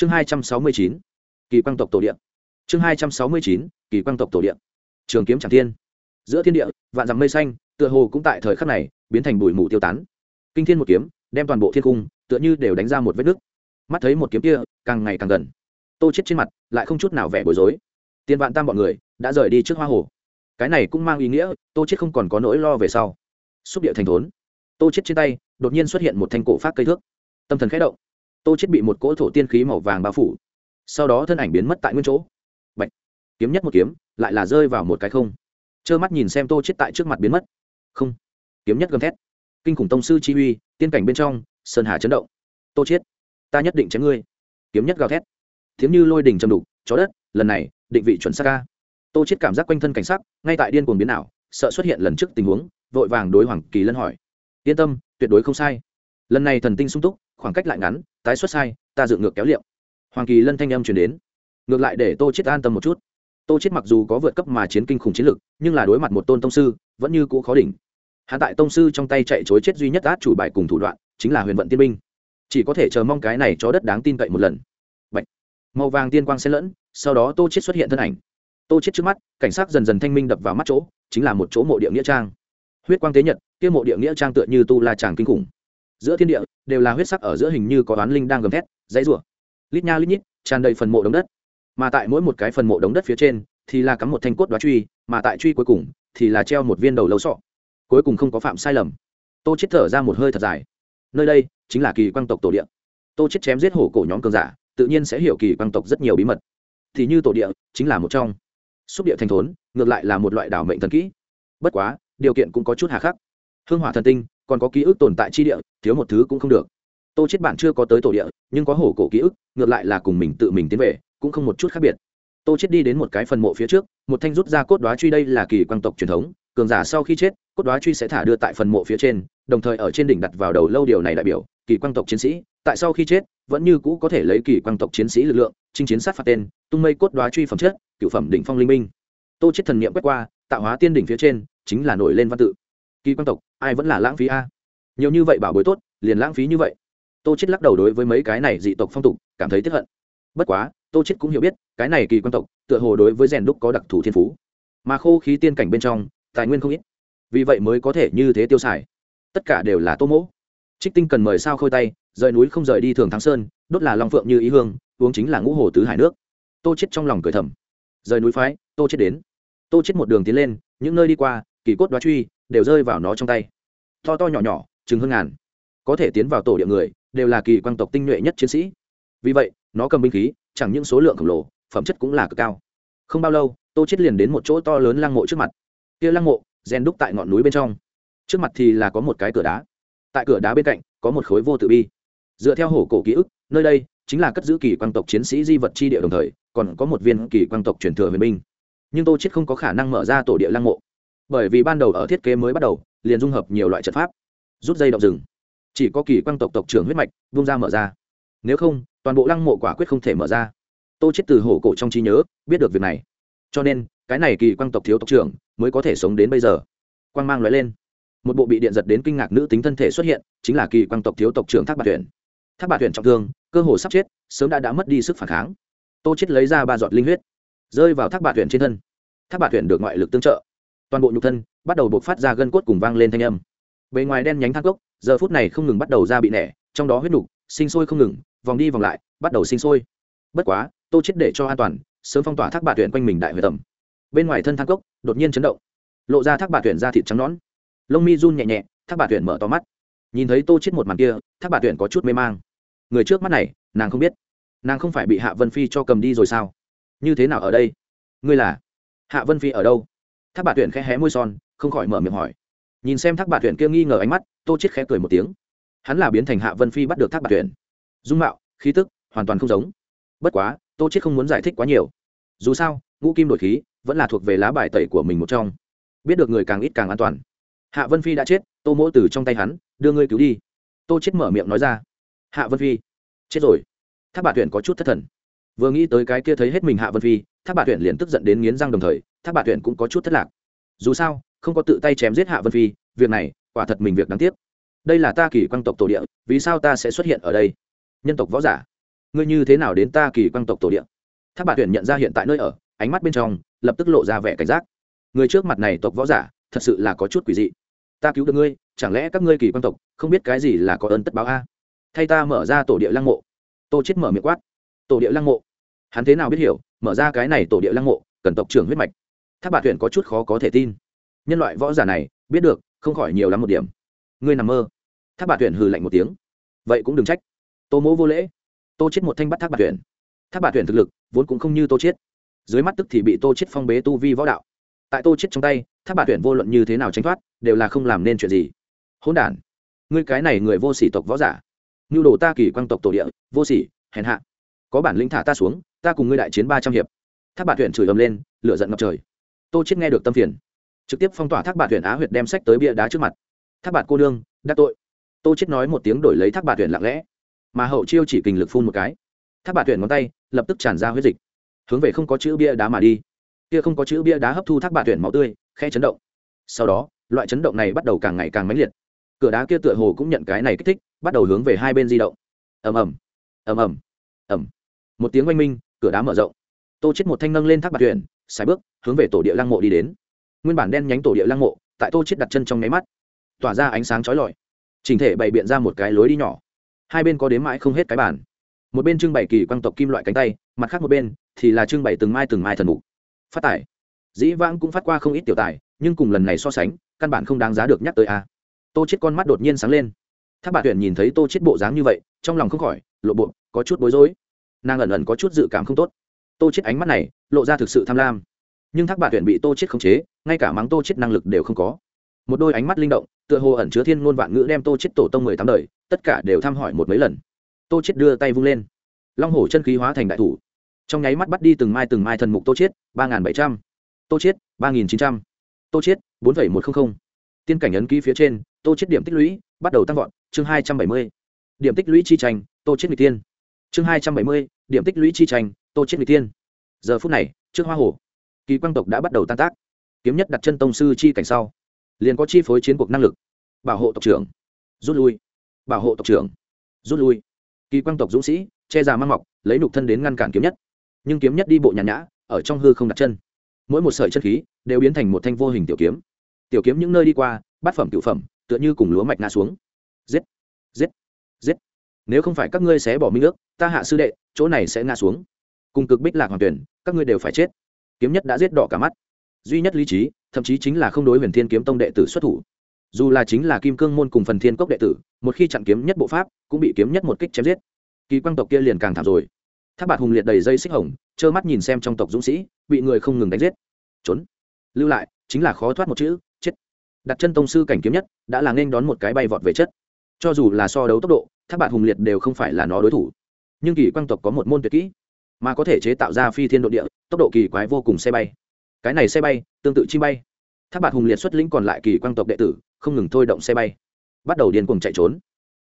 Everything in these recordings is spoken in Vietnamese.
chương hai trăm sáu mươi chín, kỳ quang tộc tổ điện chương hai trăm sáu mươi chín, kỳ quang tộc tổ điện trường kiếm tràng thiên. Giữa thiên địa, vạn dặm mây xanh, tựa hồ cũng tại thời khắc này, biến thành bụi mù tiêu tán. Kinh thiên một kiếm, đem toàn bộ thiên cung, tựa như đều đánh ra một vết nứt. Mắt thấy một kiếm kia, càng ngày càng gần. Tô chết trên mặt, lại không chút nào vẻ bối rối. Tiền vạn tam bọn người, đã rời đi trước hoa hồ. Cái này cũng mang ý nghĩa, tô chết không còn có nỗi lo về sau. Xúc địa thành thốn. Tô chết trên tay, đột nhiên xuất hiện một thanh cổ phát cây thước. Tâm thần khẽ động tô chết bị một cỗ thổ tiên khí màu vàng bao phủ. Sau đó thân ảnh biến mất tại nguyên chỗ. Bạch. kiếm nhất một kiếm, lại là rơi vào một cái không. Trơ mắt nhìn xem tô chết tại trước mặt biến mất. Không. Kiếm nhất gầm thét. Kinh khủng tông sư chi uy, tiên cảnh bên trong, sơn hà chấn động. Tô chết, ta nhất định chém ngươi. Kiếm nhất gào thét. Thiếm như lôi đỉnh trầm đục, chó đất, lần này, định vị chuẩn xác ca. Tô chết cảm giác quanh thân cảnh sắc, ngay tại điên cuồng biến ảo, sợ xuất hiện lần trước tình huống, vội vàng đối hoàng kỳ lân hỏi. Yên tâm, tuyệt đối không sai. Lần này thần tinh sung túc, khoảng cách lại ngắn tái xuất sai, ta dựng ngược kéo liệu hoàng kỳ lân thanh âm truyền đến. Ngược lại để tô chết an tâm một chút. Tô chết mặc dù có vượt cấp mà chiến kinh khủng chiến lực, nhưng là đối mặt một tôn tông sư, vẫn như cũ khó đỉnh. Hạ tại tông sư trong tay chạy chối chết duy nhất át chủ bài cùng thủ đoạn, chính là huyền vận tiên binh. Chỉ có thể chờ mong cái này cho đất đáng tin cậy một lần. Bạch. màu vàng tiên quang xen lẫn, sau đó tô chết xuất hiện thân ảnh. Tô chết trước mắt, cảnh sát dần dần thanh minh đập vào mắt chỗ, chính là một chỗ mộ địa nghĩa trang. Huyết quang tế nhật, kia mộ địa nghĩa trang tựa như tu la tràng kinh khủng giữa thiên địa, đều là huyết sắc ở giữa hình như có oán linh đang gầm thét, dãy rủa. Lít nha lít nhít, tràn đầy phần mộ đống đất. Mà tại mỗi một cái phần mộ đống đất phía trên, thì là cắm một thanh cốt đoá truy, mà tại truy cuối cùng, thì là treo một viên đầu lâu sọ. Cuối cùng không có phạm sai lầm. Tô chết thở ra một hơi thật dài. Nơi đây, chính là kỳ quang tộc tổ địa. Tô chết chém giết hổ cổ nhóm cường giả, tự nhiên sẽ hiểu kỳ quang tộc rất nhiều bí mật. Thì như tổ địa, chính là một trong. Xúc địa thành thốn, ngược lại là một loại đảo mệnh thần kỹ. Bất quá, điều kiện cũng có chút hà khắc. Hương hỏa thần tinh còn có ký ức tồn tại chi địa, thiếu một thứ cũng không được. Tô chết bạn chưa có tới tổ địa, nhưng có hổ cổ ký ức, ngược lại là cùng mình tự mình tiến về, cũng không một chút khác biệt. Tô chết đi đến một cái phần mộ phía trước, một thanh rút ra cốt đoá truy đây là kỳ quang tộc truyền thống, cường giả sau khi chết, cốt đoá truy sẽ thả đưa tại phần mộ phía trên, đồng thời ở trên đỉnh đặt vào đầu lâu điều này đại biểu, kỳ quang tộc chiến sĩ, tại sau khi chết, vẫn như cũ có thể lấy kỳ quang tộc chiến sĩ lực lượng, chinh chiến sát phạt tên, tung mây cốt đoá truy phẩm chất, cựu phẩm đỉnh phong linh minh. Tô chết thần niệm quét qua, tạo hóa tiên đỉnh phía trên, chính là nổi lên văn tự kỳ quan tộc, ai vẫn là lãng phí a? Nhiều như vậy bảo bối tốt, liền lãng phí như vậy. Tô chết lắc đầu đối với mấy cái này dị tộc phong tục cảm thấy tiếc hận. Bất quá, tô chết cũng hiểu biết, cái này kỳ quan tộc, tựa hồ đối với rèn đúc có đặc thù thiên phú. Mà khô khí tiên cảnh bên trong, tài nguyên không ít. Vì vậy mới có thể như thế tiêu xài. Tất cả đều là tô mỗ. Trích tinh cần mời sao khôi tay, rời núi không rời đi thường thắng sơn, đốt là long phượng như ý hương, uống chính là ngũ hồ tứ hải nước. Tô chết trong lòng cười thầm. Rời núi phái, tô chết đến. Tô chết một đường tiến lên, những nơi đi qua, kỳ cốt đoá truy đều rơi vào nó trong tay. To to nhỏ nhỏ, chừng hơn ngàn. Có thể tiến vào tổ địa người, đều là kỳ quan tộc tinh nhuệ nhất chiến sĩ. Vì vậy, nó cầm binh khí, chẳng những số lượng khổng lồ, phẩm chất cũng là cực cao. Không bao lâu, tô chết liền đến một chỗ to lớn lăng mộ trước mặt. Kia lăng mộ, rèn đúc tại ngọn núi bên trong. Trước mặt thì là có một cái cửa đá. Tại cửa đá bên cạnh, có một khối vô tự bi. Dựa theo hổ cổ ký ức, nơi đây chính là cất giữ kỳ quan tộc chiến sĩ di vật chi địa đồng thời, còn có một viên kỳ quan tộc truyền thừa huyền binh. Nhưng tô chết không có khả năng mở ra tổ địa lăng mộ bởi vì ban đầu ở thiết kế mới bắt đầu, liền dung hợp nhiều loại trận pháp. Rút dây động rừng. Chỉ có kỳ quang tộc tộc trưởng huyết mạch vung ra mở ra. Nếu không, toàn bộ lăng mộ quả quyết không thể mở ra. Tô chết từ hổ cổ trong trí nhớ, biết được việc này. Cho nên, cái này kỳ quang tộc thiếu tộc trưởng mới có thể sống đến bây giờ. Quang mang lóe lên. Một bộ bị điện giật đến kinh ngạc nữ tính thân thể xuất hiện, chính là kỳ quang tộc thiếu tộc trưởng thác bạc tuyển thác bạc tuyển trọng thương, cơ hồ sắp chết, sớm đã đã mất đi sức phản kháng. Tô chết lấy ra ba giọt linh huyết, rơi vào thác bạc tuyển trên thân. Thác bạc tuyển được ngoại lực tương trợ toàn bộ nhục thân bắt đầu buộc phát ra gân cốt cùng vang lên thanh âm. Bề ngoài đen nhánh thang cốc, giờ phút này không ngừng bắt đầu ra bị nẻ, trong đó huyết nục sinh sôi không ngừng, vòng đi vòng lại, bắt đầu sinh sôi. Bất quá, tô chết để cho an toàn, sớm phong tỏa thác bà tuyển quanh mình đại huệ tầm bên ngoài thân thang cốc, đột nhiên chấn động, lộ ra thác bà tuyển ra thịt trắng nõn. Lông mi run nhẹ nhẹ, thác bà tuyển mở to mắt. Nhìn thấy tô chết một màn kia, thác bà tuyển có chút mê mang. Người trước mắt này, nàng không biết. Nàng không phải bị hạ vân phi cho cầm đi rồi sao? Như thế nào ở đây? Ngươi là? Hạ vân phi ở đâu? Thác bà tuyển khẽ hé môi son, không khỏi mở miệng hỏi. Nhìn xem thác bà tuyển kia nghi ngờ ánh mắt, tô chết khẽ cười một tiếng. Hắn là biến thành hạ vân phi bắt được thác bà tuyển dung mạo, khí tức, hoàn toàn không giống. Bất quá, tô chết không muốn giải thích quá nhiều. Dù sao, ngũ kim đổi khí vẫn là thuộc về lá bài tẩy của mình một trong. Biết được người càng ít càng an toàn. Hạ vân phi đã chết, tô mỗ từ trong tay hắn, đưa ngươi cứu đi. Tô chết mở miệng nói ra. Hạ vân phi, chết rồi. Thác bà tuyển có chút thất thần vừa nghĩ tới cái kia thấy hết mình hạ vân phi, thác bà tuyển liền tức giận đến nghiến răng đồng thời, thác bà tuyển cũng có chút thất lạc. Dù sao, không có tự tay chém giết hạ vân phi, việc này quả thật mình việc đáng tiếc. Đây là ta kỳ quang tộc tổ địa, vì sao ta sẽ xuất hiện ở đây? Nhân tộc võ giả, ngươi như thế nào đến ta kỳ quang tộc tổ địa? Tháp bà tuyển nhận ra hiện tại nơi ở, ánh mắt bên trong lập tức lộ ra vẻ cảnh giác. Người trước mặt này tộc võ giả, thật sự là có chút quỷ dị. Ta cứu được ngươi, chẳng lẽ các ngươi kỳ quan tộc không biết cái gì là có ơn tất báo a? Thay ta mở ra tổ địa lăng mộ. Tô chết mở miệng quát. Tổ địa lăng mộ? Hắn thế nào biết hiểu, mở ra cái này tổ địa lăng mộ, cần tộc trưởng huyết mạch. Tháp bà tuyển có chút khó có thể tin. Nhân loại võ giả này, biết được, không khỏi nhiều lắm một điểm. Ngươi nằm mơ. Tháp bà tuyển hừ lạnh một tiếng. Vậy cũng đừng trách. Tô mỗ vô lễ. Tô chết một thanh bắt tháp bà tuyển tháp bà tuyển thực lực, vốn cũng không như tô chết. Dưới mắt tức thì bị tô chết phong bế tu vi võ đạo. Tại tô chết trong tay tháp bà tuyển vô luận như thế nào tránh thoát, đều là không làm nên chuyện gì. Hỗn đản. Ngươi cái này người vô sỉ tộc võ giả. Nhu đồ ta kỳ quang tộc tổ địa, vô sỉ, hèn hạ. Có bản lĩnh thả ta xuống ta cùng ngươi đại chiến ba trăm hiệp. Thác bà huyện chửi ầm lên, lửa giận ngập trời. Tô chết nghe được tâm phiền. Trực tiếp phong tỏa thác bà huyện á huyệt đem sách tới bia đá trước mặt. Thác bạt cô đương đắc tội. Tô chết nói một tiếng đổi lấy thác bà huyện lặng lẽ. Mà hậu chiêu chỉ kình lực phun một cái. Thác bà huyện ngón tay lập tức tràn ra huyết dịch. Hướng về không có chữ bia đá mà đi. Kia không có chữ bia đá hấp thu thác bà huyện máu tươi khe chấn động. Sau đó, loại chấn động này bắt đầu càng ngày càng mãnh liệt. Cửa đá kia tựa hồ cũng nhận cái này kích thích, bắt đầu hướng về hai bên di động. Ầm ầm. Ầm ầm. Ầm. Một tiếng oanh minh cửa đá mở rộng. Tô chết một thanh nâng lên thác bạc tuyển xài bước, hướng về tổ địa lăng mộ đi đến. Nguyên bản đen nhánh tổ địa lăng mộ, tại tô chết đặt chân trong nháy mắt, tỏa ra ánh sáng chói lọi. Chỉnh thể bày biện ra một cái lối đi nhỏ. Hai bên có đếm mãi không hết cái bản một bên trưng bày kỳ quang tộc kim loại cánh tay, mặt khác một bên thì là trưng bày từng mai từng mai thần mục. Phát tải dĩ vãng cũng phát qua không ít tiểu tài, nhưng cùng lần này so sánh, căn bản không đáng giá được nhắc tới a. Tô chết con mắt đột nhiên sáng lên. Thác bà tuyển nhìn thấy tô chết bộ dáng như vậy, trong lòng không khỏi, lộ bộ, có chút bối rối nàng ẩn ẩn có chút dự cảm không tốt. Tô chết ánh mắt này lộ ra thực sự tham lam. Nhưng thác bà tuyển bị tô chết khống chế, ngay cả mắng tô chết năng lực đều không có. Một đôi ánh mắt linh động, tựa hồ ẩn chứa thiên ngôn vạn ngữ đem tô chết tổ tông mười tám đời, tất cả đều thăm hỏi một mấy lần. Tô chết đưa tay vung lên. Long hổ chân khí hóa thành đại thủ. Trong nháy mắt bắt đi từng mai từng mai thần mục tô chết, ba nghìn bảy trăm. Tô chết, ba nghìn chín trăm. Tô chết, bốn phẩy một trăm linh tiên cảnh ấn ký phía trên, tô chết điểm tích lũy bắt đầu tăng vọt, chương hai trăm bảy mươi. Điểm tích lũy chi tranh, tô chết người tiên chương hai trăm bảy mươi, điểm tích lũy chi tranh, tô chết người tiên. Giờ phút này, trước hoa hồ, kỳ quang tộc đã bắt đầu tan tác. Kiếm nhất đặt chân tông sư chi cảnh sau, liền có chi phối chiến cuộc năng lực. Bảo hộ tộc trưởng, rút lui. Bảo hộ tộc trưởng, rút lui. Kỳ quang tộc dũng sĩ, che già mang mọc, lấy nục thân đến ngăn cản kiếm nhất. Nhưng kiếm nhất đi bộ nhàn nhã, ở trong hư không đặt chân. Mỗi một sợi chân khí đều biến thành một thanh vô hình tiểu kiếm. Tiểu kiếm những nơi đi qua, bát phẩm cựu phẩm, tựa như cùng lúa mạch ngã xuống. Giết giết giết. Nếu không phải các ngươi sẽ bỏ minh nước ta hạ sư đệ, chỗ này sẽ ngã xuống. Cùng cực bích lạc hoàng tuyển, các ngươi đều phải chết. Kiếm nhất đã giết đỏ cả mắt. Duy nhất lý trí, thậm chí chính là không đối huyền thiên kiếm tông đệ tử xuất thủ. Dù là chính là kim cương môn cùng phần thiên cốc đệ tử, một khi chặn kiếm nhất bộ pháp, cũng bị kiếm nhất một kích chém giết. Kỳ quang tộc kia liền càng thảm rồi. Tháp bạt hùng liệt đầy dây xích hồng, trơ mắt nhìn xem trong tộc dũng sĩ, bị người không ngừng đánh giết. Trốn. Lưu lại, chính là khó thoát một chữ, chết. Đặt chân tông sư cảnh kiếm nhất, đã là nên đón một cái bay vọt về chất. Cho dù là so đấu tốc độ, tháp bạt hùng liệt đều không phải là nó đối thủ nhưng kỳ quang tộc có một môn tuyệt kỹ, mà có thể chế tạo ra phi thiên độ địa, tốc độ kỳ quái vô cùng xe bay. Cái này xe bay, tương tự chi bay. Tháp bạt hùng liệt xuất lĩnh còn lại kỳ quang tộc đệ tử, không ngừng thôi động xe bay. Bắt đầu điên cuồng chạy trốn.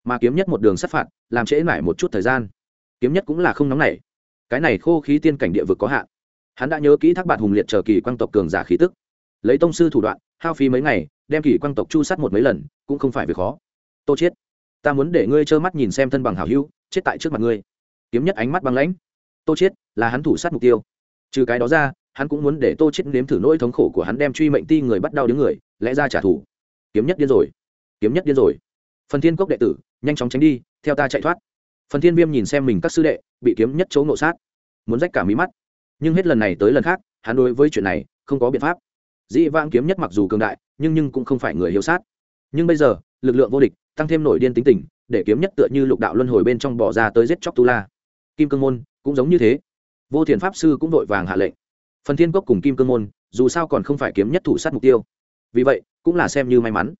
Mà kiếm nhất một đường sát phạt, làm trễ mãi một chút thời gian. Kiếm nhất cũng là không nóng nảy. Cái này khô khí tiên cảnh địa vực có hạn. Hắn đã nhớ kỹ thác bạt hùng liệt chờ kỳ quang tộc cường giả khí tức. Lấy tông sư thủ đoạn, hao phí mấy ngày, đem kỳ quang tộc chu sát một mấy lần, cũng không phải việc khó. Tô chết, ta muốn để ngươi trơ mắt nhìn xem thân bằng hảo hữu, chết tại trước mặt ngươi kiếm nhất ánh mắt băng lãnh. Tô chết là hắn thủ sát mục tiêu. Trừ cái đó ra, hắn cũng muốn để tô chết nếm thử nỗi thống khổ của hắn đem truy mệnh ti người bắt đau đứng người, lẽ ra trả thù. Kiếm nhất điên rồi. Kiếm nhất điên rồi. Phần thiên cốc đệ tử, nhanh chóng tránh đi, theo ta chạy thoát. Phần thiên viêm nhìn xem mình các sư đệ, bị kiếm nhất chỗ nộ sát. Muốn rách cả mí mắt. Nhưng hết lần này tới lần khác, hắn đối với chuyện này, không có biện pháp. Dĩ vãng kiếm nhất mặc dù cường đại, nhưng nhưng cũng không phải người hiếu sát. Nhưng bây giờ, lực lượng vô địch, tăng thêm nổi điên tính tình, để kiếm nhất tựa như lục đạo luân hồi bên trong bỏ ra tới giết chóc tu la kim cương môn, cũng giống như thế. Vô thiền pháp sư cũng vội vàng hạ lệnh. Phần thiên cốc cùng kim cương môn, dù sao còn không phải kiếm nhất thủ sát mục tiêu. Vì vậy, cũng là xem như may mắn.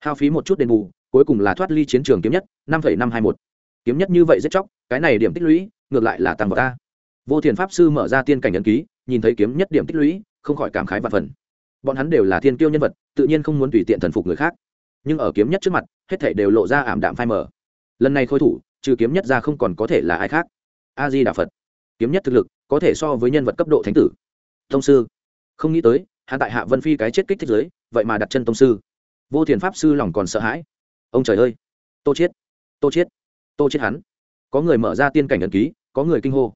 Hao phí một chút đền bù, cuối cùng là thoát ly chiến trường kiếm nhất, năm năm hai một. Kiếm nhất như vậy rất chóc, cái này điểm tích lũy, ngược lại là tăng vào ta. Vô thiền pháp sư mở ra tiên cảnh ấn ký, nhìn thấy kiếm nhất điểm tích lũy, không khỏi cảm khái và phần. Bọn hắn đều là thiên kiêu nhân vật, tự nhiên không muốn tùy tiện thần phục người khác. Nhưng ở kiếm nhất trước mặt, hết thảy đều lộ ra ảm đạm phai mờ. Lần này khôi thủ, trừ kiếm nhất ra không còn có thể là ai khác a di đà phật. Kiếm nhất thực lực, có thể so với nhân vật cấp độ thánh tử. Thông sư. Không nghĩ tới, hắn tại hạ vân phi cái chết kích thích giới vậy mà đặt chân tông sư. Vô thiền pháp sư lòng còn sợ hãi. Ông trời ơi. Tô chết. Tô chết. Tô chết hắn. Có người mở ra tiên cảnh ẩn ký, có người kinh hô.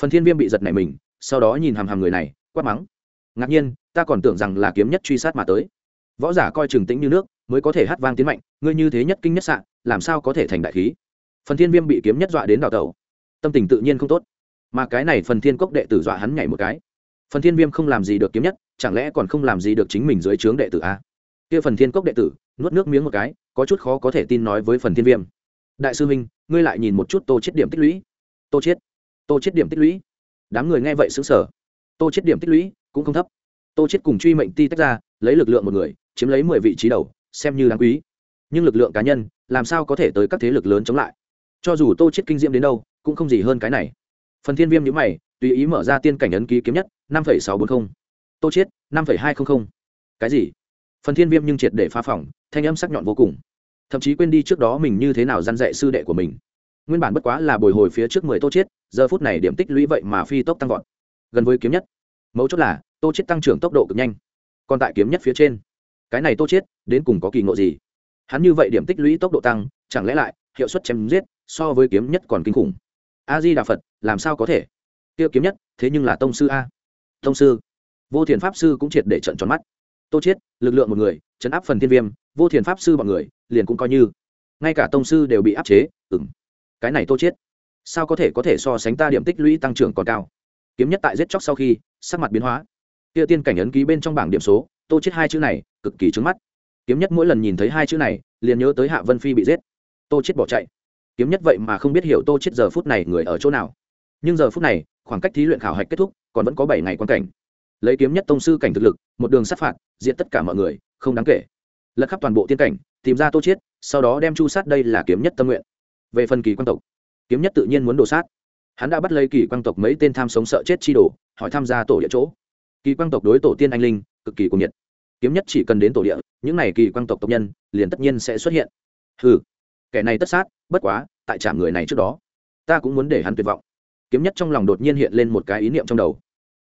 Phần thiên viêm bị giật nảy mình, sau đó nhìn hàm hàm người này, quát mắng. Ngạc nhiên, ta còn tưởng rằng là kiếm nhất truy sát mà tới. Võ giả coi trừng tĩnh như nước, mới có thể hát vang tiến mạnh, ngươi như thế nhất kinh nhất sạn làm sao có thể thành đại khí? Phần thiên viêm bị kiếm nhất dọa đến đào tẩu tâm tình tự nhiên không tốt. Mà cái này phần thiên cốc đệ tử dọa hắn nhảy một cái. Phần thiên viêm không làm gì được kiếm nhất, chẳng lẽ còn không làm gì được chính mình dưới trướng đệ tử a kia phần thiên cốc đệ tử, nuốt nước miếng một cái, có chút khó có thể tin nói với phần thiên viêm. Đại sư huynh ngươi lại nhìn một chút tô chết điểm tích lũy. Tô chết tô chết điểm tích lũy. Đám người nghe vậy xứng sở tô chết điểm tích lũy cũng không thấp. Tô chết cùng truy mệnh ti tách ra, lấy lực lượng một người, chiếm lấy mười vị trí đầu, xem như đáng quý. Nhưng lực lượng cá nhân, làm sao có thể tới các thế lực lớn chống lại? Cho dù tô chết kinh diễm đến đâu cũng không gì hơn cái này. Phần thiên viêm nhữ mày, tùy ý mở ra tiên cảnh ấn ký kiếm nhất, năm sáu bốn mươi tô chết năm hai trăm linh cái gì? Phần thiên viêm nhưng triệt để phá phỏng, thanh âm sắc nhọn vô cùng. Thậm chí quên đi trước đó mình như thế nào dăn dạy sư đệ của mình. Nguyên bản bất quá là bồi hồi phía trước mười tô chết giờ phút này điểm tích lũy vậy mà phi tốc tăng vọt. Gần với kiếm nhất. Mấu chốt là, tô chết tăng trưởng tốc độ cực nhanh. Còn tại kiếm nhất phía trên. Cái này tô chết đến cùng có kỳ ngộ gì? Hắn như vậy điểm tích lũy tốc độ tăng, chẳng lẽ lại, hiệu suất chém giết, so với kiếm nhất còn kinh khủng? A di đà phật, làm sao có thể? Tiêu kiếm nhất, thế nhưng là tông sư a. Tông sư? Vô thiền pháp sư cũng triệt để trận tròn mắt. Tô chết lực lượng một người, chấn áp phần thiên viêm, vô thiền pháp sư bọn người, liền cũng coi như. Ngay cả tông sư đều bị áp chế ừng cái này tô chết sao có thể có thể so sánh ta điểm tích lũy tăng trưởng còn cao? Kiếm nhất tại giết chóc sau khi, sắc mặt biến hóa. Kia tiên cảnh ấn ký bên trong bảng điểm số, tô chết hai chữ này, cực kỳ trứng mắt. Kiếm nhất mỗi lần nhìn thấy hai chữ này, liền nhớ tới hạ vân phi bị giết. Tô chết bỏ chạy kiếm nhất vậy mà không biết hiểu tô chết giờ phút này người ở chỗ nào. Nhưng giờ phút này, khoảng cách thí luyện khảo hạch kết thúc, còn vẫn có bảy ngày quan cảnh. Lấy kiếm nhất tông sư cảnh thực lực, một đường sát phạt diện tất cả mọi người, không đáng kể. Lật khắp toàn bộ tiên cảnh, tìm ra tô chiết sau đó đem chu sát đây là kiếm nhất tâm nguyện. Về phần kỳ quan tộc, kiếm nhất tự nhiên muốn đổ sát. Hắn đã bắt lấy kỳ quan tộc mấy tên tham sống sợ chết chi đổ hỏi tham gia tổ địa chỗ. Kỳ quan tộc đối tổ tiên anh linh, cực kỳ cuồng nhiệt. Kiếm nhất chỉ cần đến tổ địa, những này kỳ quan tộc tộc nhân, liền tất nhiên sẽ xuất hiện. Hừ kẻ này tất sát, bất quá, tại trạm người này trước đó, ta cũng muốn để hắn tuyệt vọng. Kiếm nhất trong lòng đột nhiên hiện lên một cái ý niệm trong đầu.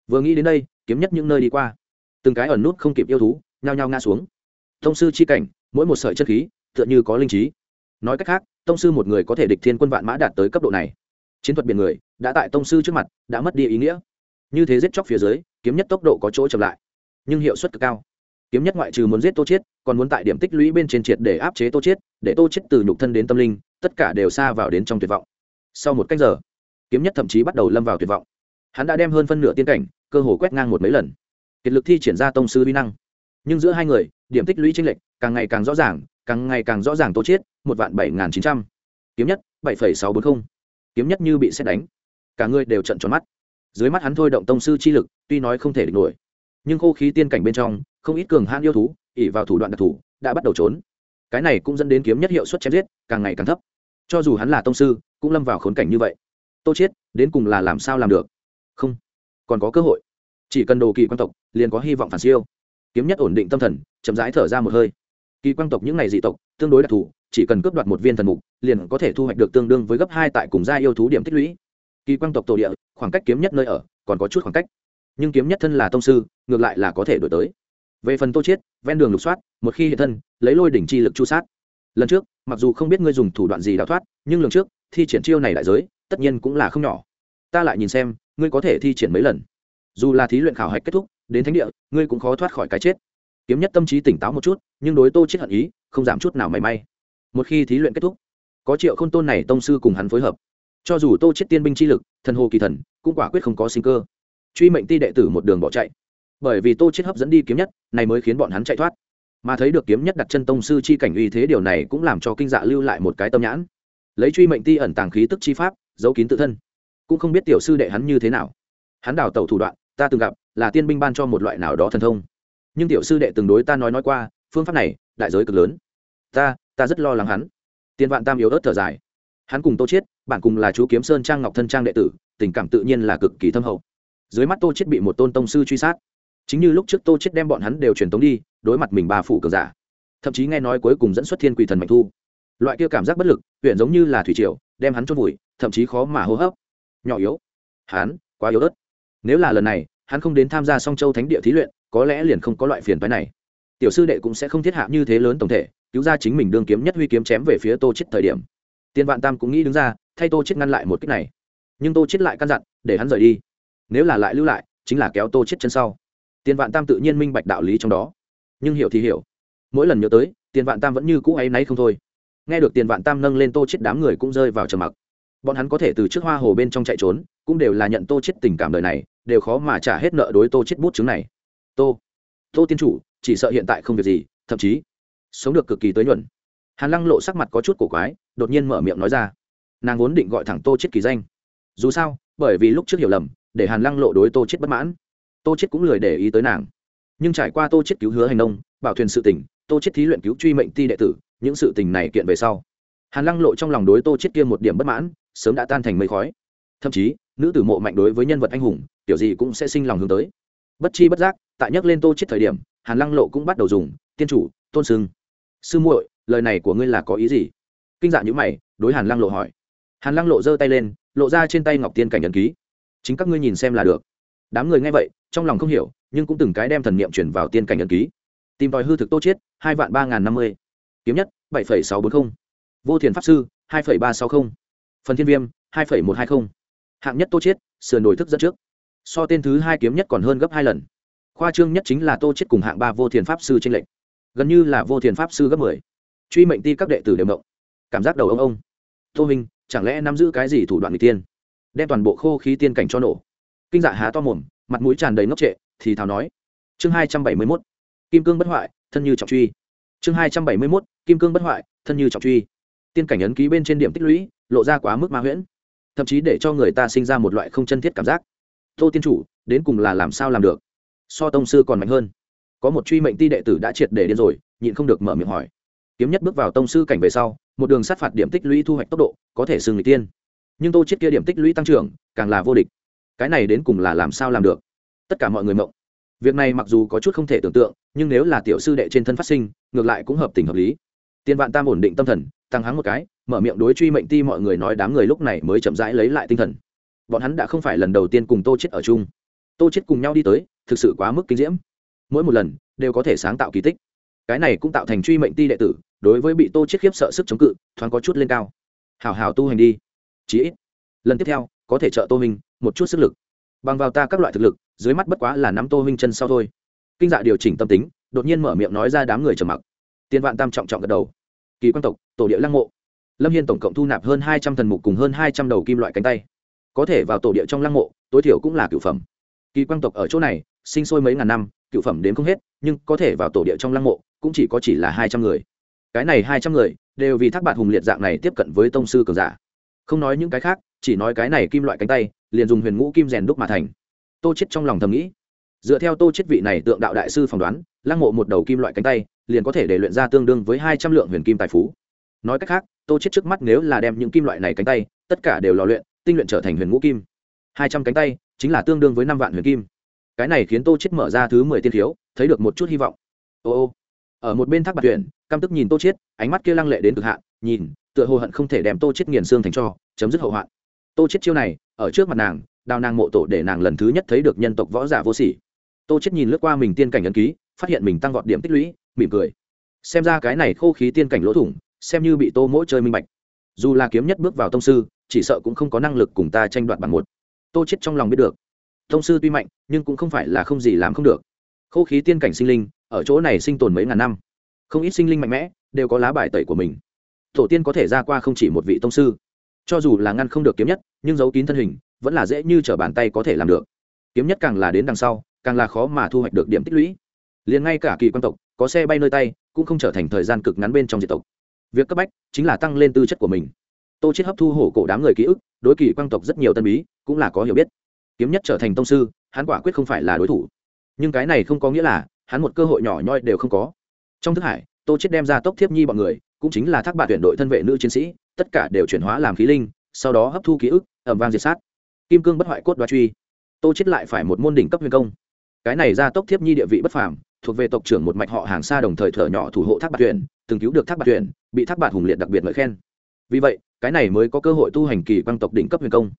Vừa nghĩ đến đây, kiếm nhất những nơi đi qua, từng cái ẩn nút không kịp yêu thú, nhao nhao ngã xuống. Tông sư chi cảnh, mỗi một sợi chất khí, tựa như có linh trí. Nói cách khác, tông sư một người có thể địch thiên quân vạn mã đạt tới cấp độ này. Chiến thuật biển người, đã tại tông sư trước mặt, đã mất đi ý nghĩa. Như thế giết chóc phía dưới, kiếm nhất tốc độ có chỗ chậm lại, nhưng hiệu suất cực cao. Kiếm nhất ngoại trừ muốn giết tô chết còn muốn tại điểm tích lũy bên trên triệt để áp chế tô chết để tô chết từ nhục thân đến tâm linh, tất cả đều xa vào đến trong tuyệt vọng. Sau một cách giờ, kiếm nhất thậm chí bắt đầu lâm vào tuyệt vọng. Hắn đã đem hơn phân nửa tiên cảnh, cơ hồ quét ngang một mấy lần. Kiệt lực thi triển ra tông sư vi năng. Nhưng giữa hai người, điểm tích lũy tranh lệch càng ngày càng rõ ràng, càng ngày càng rõ ràng tô chiết, một vạn bảy nghìn chín trăm. Kiếm nhất, bảy phẩy sáu bốn mươi kiếm nhất như bị xét đánh. Cả người đều trận tròn mắt. Dưới mắt hắn thôi động tông sư chi lực, tuy nói không thể địch nổi, nhưng khô khí tiên cảnh bên trong, không ít cường hãn yêu thú ỉ vào thủ đoạn đặc thù, đã bắt đầu trốn. Cái này cũng dẫn đến kiếm nhất hiệu suất chém giết càng ngày càng thấp. Cho dù hắn là tông sư, cũng lâm vào khốn cảnh như vậy. Tô chết, đến cùng là làm sao làm được? Không. Còn có cơ hội. Chỉ cần đồ kỳ quan tộc, liền có hy vọng phản siêu. Kiếm nhất ổn định tâm thần, chậm rãi thở ra một hơi. Kỳ quan tộc những ngày dị tộc, tương đối đặc thù, chỉ cần cướp đoạt một viên thần mục, liền có thể thu hoạch được tương đương với gấp hai tại cùng gia yêu thú điểm tích lũy. Kỳ quan tộc tổ địa, khoảng cách kiếm nhất nơi ở, còn có chút khoảng cách. Nhưng kiếm nhất thân là tông sư, ngược lại là có thể đổi tới về phần tô chiết, ven đường lục soát, một khi hiện thân, lấy lôi đỉnh chi lực chu sát. Lần trước, mặc dù không biết ngươi dùng thủ đoạn gì đào thoát, nhưng lần trước, thi triển chiêu này đại giới, tất nhiên cũng là không nhỏ. Ta lại nhìn xem, ngươi có thể thi triển mấy lần. Dù là thí luyện khảo hạch kết thúc, đến thánh địa, ngươi cũng khó thoát khỏi cái chết. Kiếm nhất tâm trí tỉnh táo một chút, nhưng đối tô chết hận ý, không giảm chút nào mảy may. Một khi thí luyện kết thúc, có triệu khôn tôn này tông sư cùng hắn phối hợp. Cho dù tô chết tiên binh chi lực, thần hồ kỳ thần, cũng quả quyết không có sinh cơ. Truy mệnh ti đệ tử một đường bỏ chạy bởi vì tô chết hấp dẫn đi kiếm nhất, này mới khiến bọn hắn chạy thoát. Mà thấy được kiếm nhất đặt chân tông sư chi cảnh uy thế điều này cũng làm cho kinh dạ lưu lại một cái tâm nhãn. Lấy truy mệnh ti ẩn tàng khí tức chi pháp, giấu kín tự thân. Cũng không biết tiểu sư đệ hắn như thế nào. Hắn đào tẩu thủ đoạn, ta từng gặp, là tiên binh ban cho một loại nào đó thần thông. Nhưng tiểu sư đệ từng đối ta nói nói qua, phương pháp này, đại giới cực lớn. Ta ta rất lo lắng hắn. Tiên vạn tam yếu ớt thở dài. Hắn cùng tô chiết bạn cùng là chú kiếm sơn trang ngọc thân trang đệ tử, tình cảm tự nhiên là cực kỳ thâm hậu. Dưới mắt tô chiết bị một tôn tông sư truy sát chính như lúc trước tô chiết đem bọn hắn đều truyền tống đi, đối mặt mình ba phủ cường giả. Thậm chí nghe nói cuối cùng dẫn xuất thiên quỷ thần mạnh thu. Loại kia cảm giác bất lực huyện giống như là thủy triều, đem hắn chôn vùi, thậm chí khó mà hô hấp. Nhỏ yếu. Hắn, quá yếu ớt. Nếu là lần này, hắn không đến tham gia song châu thánh địa thí luyện, có lẽ liền không có loại phiền phái này. Tiểu sư đệ cũng sẽ không thiết hạ như thế lớn tổng thể, cứu ra chính mình đương kiếm nhất huy kiếm chém về phía tô chết thời điểm. Tiên vạn tam cũng nghĩ đứng ra, thay tô chết ngăn lại một cách này. Nhưng tô chết lại căn dặn, để hắn rời đi. Nếu là lại lưu lại, chính là kéo tô chết chân sau tiền vạn tam tự nhiên minh bạch đạo lý trong đó. Nhưng hiểu thì hiểu. Mỗi lần nhớ tới, tiền vạn tam vẫn như cũ ấy náy không thôi. Nghe được tiền vạn tam nâng lên tô chết đám người cũng rơi vào trầm mặc. Bọn hắn có thể từ trước hoa hồ bên trong chạy trốn, cũng đều là nhận tô chết tình cảm đời này, đều khó mà trả hết nợ đối tô chết bút chứng này. Tô tô tiên chủ, chỉ sợ hiện tại không việc gì, thậm chí, sống được cực kỳ tới nhuận. Hàn lăng lộ sắc mặt có chút cổ quái, đột nhiên mở miệng nói ra. Nàng vốn định gọi thẳng tô chết kỳ danh. Dù sao, bởi vì lúc trước hiểu lầm, để hàn lăng lộ đối tô chết bất mãn tô chết cũng lười để ý tới nàng. Nhưng trải qua tô chết cứu hứa hành Nông, bảo thuyền sự tình tô chết thí luyện cứu truy mệnh ti đệ tử những sự tình này kiện về sau. Hàn lăng lộ trong lòng đối tô chết kia một điểm bất mãn sớm đã tan thành mây khói. Thậm chí nữ tử mộ mạnh đối với nhân vật anh hùng tiểu gì cũng sẽ sinh lòng hướng tới. Bất chi bất giác tại nhắc lên tô chết thời điểm hàn lăng lộ cũng bắt đầu dùng tiên chủ tôn sưng. Sư muội lời này của ngươi là có ý gì? Kinh dạ nhữ mày đối hàn lăng lộ hỏi. Hàn lăng lộ giơ tay lên lộ ra trên tay ngọc tiên cảnh ấn ký. Chính các ngươi nhìn xem là được đám người nghe vậy, trong lòng không hiểu, nhưng cũng từng cái đem thần niệm chuyển vào tiên cảnh ấn ký. Tìm tòi hư thực tô chiết, hai vạn ba n g h n năm mươi. Kiếm nhất, bảy phẩy sáu bốn mươi vô thiền pháp sư, hai phẩy ba sáu mươi phần thiên viêm, hai phẩy một hai mươi hạng nhất tô chiết, sườn đổi thức dẫn trước. So tên thứ hai kiếm nhất còn hơn gấp hai lần. Khoa trương nhất chính là tô chiết cùng hạng ba vô thiền pháp sư tranh lệnh gần như là vô thiền pháp sư gấp mười. Truy mệnh ti các đệ tử đều động. Cảm giác đầu ông ông. Tô minh, chẳng lẽ nắm giữ cái gì thủ đoạn người tiên? Đem toàn bộ khô khí tiên cảnh cho nổ kinh dạ há to mồm, mặt mũi tràn đầy ngốc trệ, thì thào nói. Chương hai trăm bảy mươi mốt. Kim cương bất hoại, thân như trọng truy. Chương hai trăm bảy mươi mốt, kim cương bất hoại, thân như trọng truy. Tiên cảnh ấn ký bên trên điểm tích lũy, lộ ra quá mức ma huyễn. Thậm chí để cho người ta sinh ra một loại không chân thiết cảm giác. Tô tiên chủ, đến cùng là làm sao làm được? So tông sư còn mạnh hơn. Có một truy mệnh ti đệ tử đã triệt để điên rồi, nhịn không được mở miệng hỏi. Kiếm nhất bước vào tông sư cảnh về sau, một đường sát phạt điểm tích lũy thu hoạch tốc độ, có thể xưng người tiên. Nhưng tô chiết kia điểm tích lũy tăng trưởng, càng là vô địch cái này đến cùng là làm sao làm được? Tất cả mọi người mộng. Việc này mặc dù có chút không thể tưởng tượng, nhưng nếu là tiểu sư đệ trên thân phát sinh, ngược lại cũng hợp tình hợp lý. Tiên vạn tam ổn định tâm thần, tăng hắng một cái, mở miệng đối truy mệnh ti mọi người nói đám người lúc này mới chậm rãi lấy lại tinh thần. Bọn hắn đã không phải lần đầu tiên cùng tô chết ở chung. Tô chết cùng nhau đi tới, thực sự quá mức kinh diễm. Mỗi một lần, đều có thể sáng tạo kỳ tích. Cái này cũng tạo thành truy mệnh ti đệ tử, đối với bị tô chết khiếp sợ sức chống cự, thoáng có chút lên cao. Hào hào tu hành đi. Chí ít, lần tiếp theo, có thể trợ tô mình một chút sức lực bằng vào ta các loại thực lực, dưới mắt bất quá là nắm tô huynh chân sau thôi. Kinh dạ điều chỉnh tâm tính, đột nhiên mở miệng nói ra đám người trầm mặc. Tiên vạn tam trọng trọng gật đầu. Kỳ quan tộc, tổ địa lăng mộ. Lâm hiên tổng cộng thu nạp hơn hai trăm thần mục cùng hơn hai trăm đầu kim loại cánh tay. Có thể vào tổ địa trong lăng mộ, tối thiểu cũng là cựu phẩm. Kỳ quan tộc ở chỗ này, sinh sôi mấy ngàn năm, cựu phẩm đến không hết, nhưng có thể vào tổ địa trong lăng mộ, cũng chỉ có chỉ là hai trăm người. Cái này hai trăm người, đều vì thác bạt hùng liệt dạng này tiếp cận với tông sư cường giả. Không nói những cái khác, chỉ nói cái này kim loại cánh tay liền dùng huyền ngũ kim rèn đúc mà thành. Tô chết trong lòng thầm nghĩ, dựa theo tô chết vị này tượng đạo đại sư phỏng đoán, lăng mộ một đầu kim loại cánh tay, liền có thể để luyện ra tương đương với hai trăm lượng huyền kim tài phú. Nói cách khác, tô chết trước mắt nếu là đem những kim loại này cánh tay, tất cả đều lò luyện, tinh luyện trở thành huyền ngũ kim. Hai trăm cánh tay, chính là tương đương với năm vạn huyền kim. Cái này khiến tô chết mở ra thứ mười tiên thiếu thấy được một chút hy vọng. Ô ô, ở một bên thác bạc tuyển, căm tức nhìn tô chết ánh mắt kia lăng lệ đến cực hạn, nhìn, tựa hồ hận không thể đem tô chết nghiền xương thành cho, chấm dứt hậu hoạn tô chết chiêu này, ở trước mặt nàng, đào nàng mộ tổ để nàng lần thứ nhất thấy được nhân tộc võ giả vô sỉ. Tô chết nhìn lướt qua mình tiên cảnh ấn ký, phát hiện mình tăng vọt điểm tích lũy, mỉm cười. Xem ra cái này khô khí tiên cảnh lỗ thủng, xem như bị tô mỗi chơi minh bạch. Dù là kiếm nhất bước vào tông sư, chỉ sợ cũng không có năng lực cùng ta tranh đoạt bằng một. Tô chết trong lòng biết được. Tông sư tuy mạnh, nhưng cũng không phải là không gì làm không được. Khô khí tiên cảnh sinh linh, ở chỗ này sinh tồn mấy ngàn năm. Không ít sinh linh mạnh mẽ, đều có lá bài tẩy của mình. Tổ tiên có thể ra qua không chỉ một vị tông sư cho dù là ngăn không được kiếm nhất, nhưng giấu kín thân hình, vẫn là dễ như t r ở bàn tay có thể làm được. Kiếm nhất càng là đến đằng sau, càng là khó mà thu hoạch được điểm tích lũy. Liền ngay cả kỳ quan tộc, có xe bay nơi tay, cũng không trở thành thời gian cực ngắn bên trong diệt tộc. Việc cấp bách chính là tăng lên tư chất của mình. Tô chết hấp thu hổ cổ đám người ký ức, đối kỳ quan tộc rất nhiều tân bí, cũng là có hiểu biết. Kiếm nhất trở thành tông sư, hắn quả quyết không phải là đối thủ. Nhưng cái này không có nghĩa là, hắn một cơ hội nhỏ nhoi đều không có. Trong thức hải, tô chết đem ra tốc thiếp nhi bọn người, cũng chính là thác bạn tuyển đội thân vệ nữ chiến sĩ tất cả đều chuyển hóa làm khí linh, sau đó hấp thu ký ức, ẩm vang diệt sát. Kim cương bất hoại cốt đoá truy. Tô chết lại phải một môn đỉnh cấp huyền công. Cái này ra tốc thiếp nhi địa vị bất phàm, thuộc về tộc trưởng một mạch họ hàng xa đồng thời thở nhỏ thủ hộ thác bạc tuyển từng cứu được thác bạc tuyển bị thác bạc hùng liệt đặc biệt ngợi khen. Vì vậy, cái này mới có cơ hội tu hành kỳ quang tộc đỉnh cấp huyền công.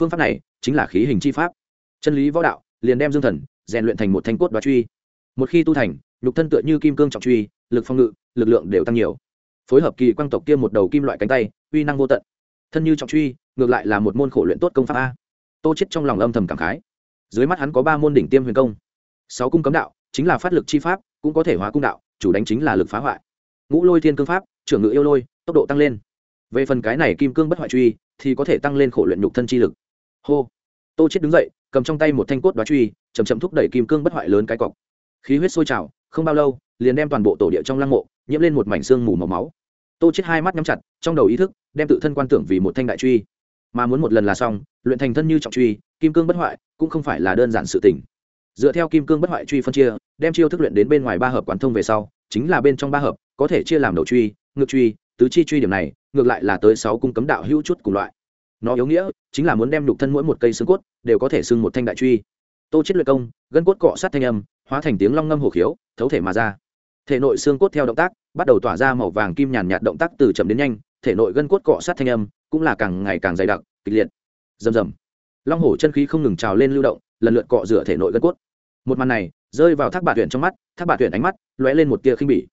Phương pháp này chính là khí hình chi pháp. Chân lý võ đạo, liền đem dương thần, rèn luyện thành một thanh cốt đoá truy. Một khi tu thành, nhục thân tựa như kim cương trọng truy, lực phòng ngự, lực lượng đều tăng nhiều phối hợp kỳ quang tộc kia một đầu kim loại cánh tay, uy năng vô tận. Thân như trọng truy, ngược lại là một môn khổ luyện tốt công pháp a. Tô chết trong lòng âm thầm cảm khái. Dưới mắt hắn có ba môn đỉnh tiêm huyền công. Sáu cung cấm đạo, chính là phát lực chi pháp, cũng có thể hóa cung đạo, chủ đánh chính là lực phá hoại. Ngũ lôi thiên cương pháp, trưởng ngự yêu lôi, tốc độ tăng lên. Về phần cái này kim cương bất hoại truy, thì có thể tăng lên khổ luyện nhục thân chi lực. Hô. Tô chết đứng dậy, cầm trong tay một thanh cốt đoá truy chầm chậm thúc đẩy kim cương bất hoại lớn cái cọc. Khí huyết sôi trào, không bao lâu liền đem toàn bộ tổ địa trong lăng mộ, nhiễm lên một mảnh xương mù màu máu. Tô chết hai mắt nhắm chặt, trong đầu ý thức, đem tự thân quan tưởng vì một thanh đại truy. Mà muốn một lần là xong, luyện thành thân như trọng truy, kim cương bất hoại, cũng không phải là đơn giản sự tình. Dựa theo kim cương bất hoại truy phân chia, đem chiêu thức luyện đến bên ngoài ba hợp quán thông về sau, chính là bên trong ba hợp, có thể chia làm đầu truy, ngược truy, tứ chi truy điểm này, ngược lại là tới sáu cung cấm đạo hữu chút cùng loại. Nó yếu nghĩa, chính là muốn đem nhục thân mỗi một cây xương cốt, đều có thể xưng một thanh đại truy. Tô chết luyện công, gân cốt cọ sát thanh âm, hóa thành tiếng long ngâm hổ khiếu, thấu thể mà ra thể nội xương cốt theo động tác, bắt đầu tỏa ra màu vàng kim nhàn nhạt động tác từ chậm đến nhanh, thể nội gân cốt cọ sát thanh âm, cũng là càng ngày càng dày đặc, kịch liệt. Rầm rầm. Long hổ chân khí không ngừng trào lên lưu động, lần lượt cọ rửa thể nội gân cốt. Một màn này, rơi vào thác bạt tuyển trong mắt, thác bạt tuyển ánh mắt, lóe lên một tia khinh bỉ.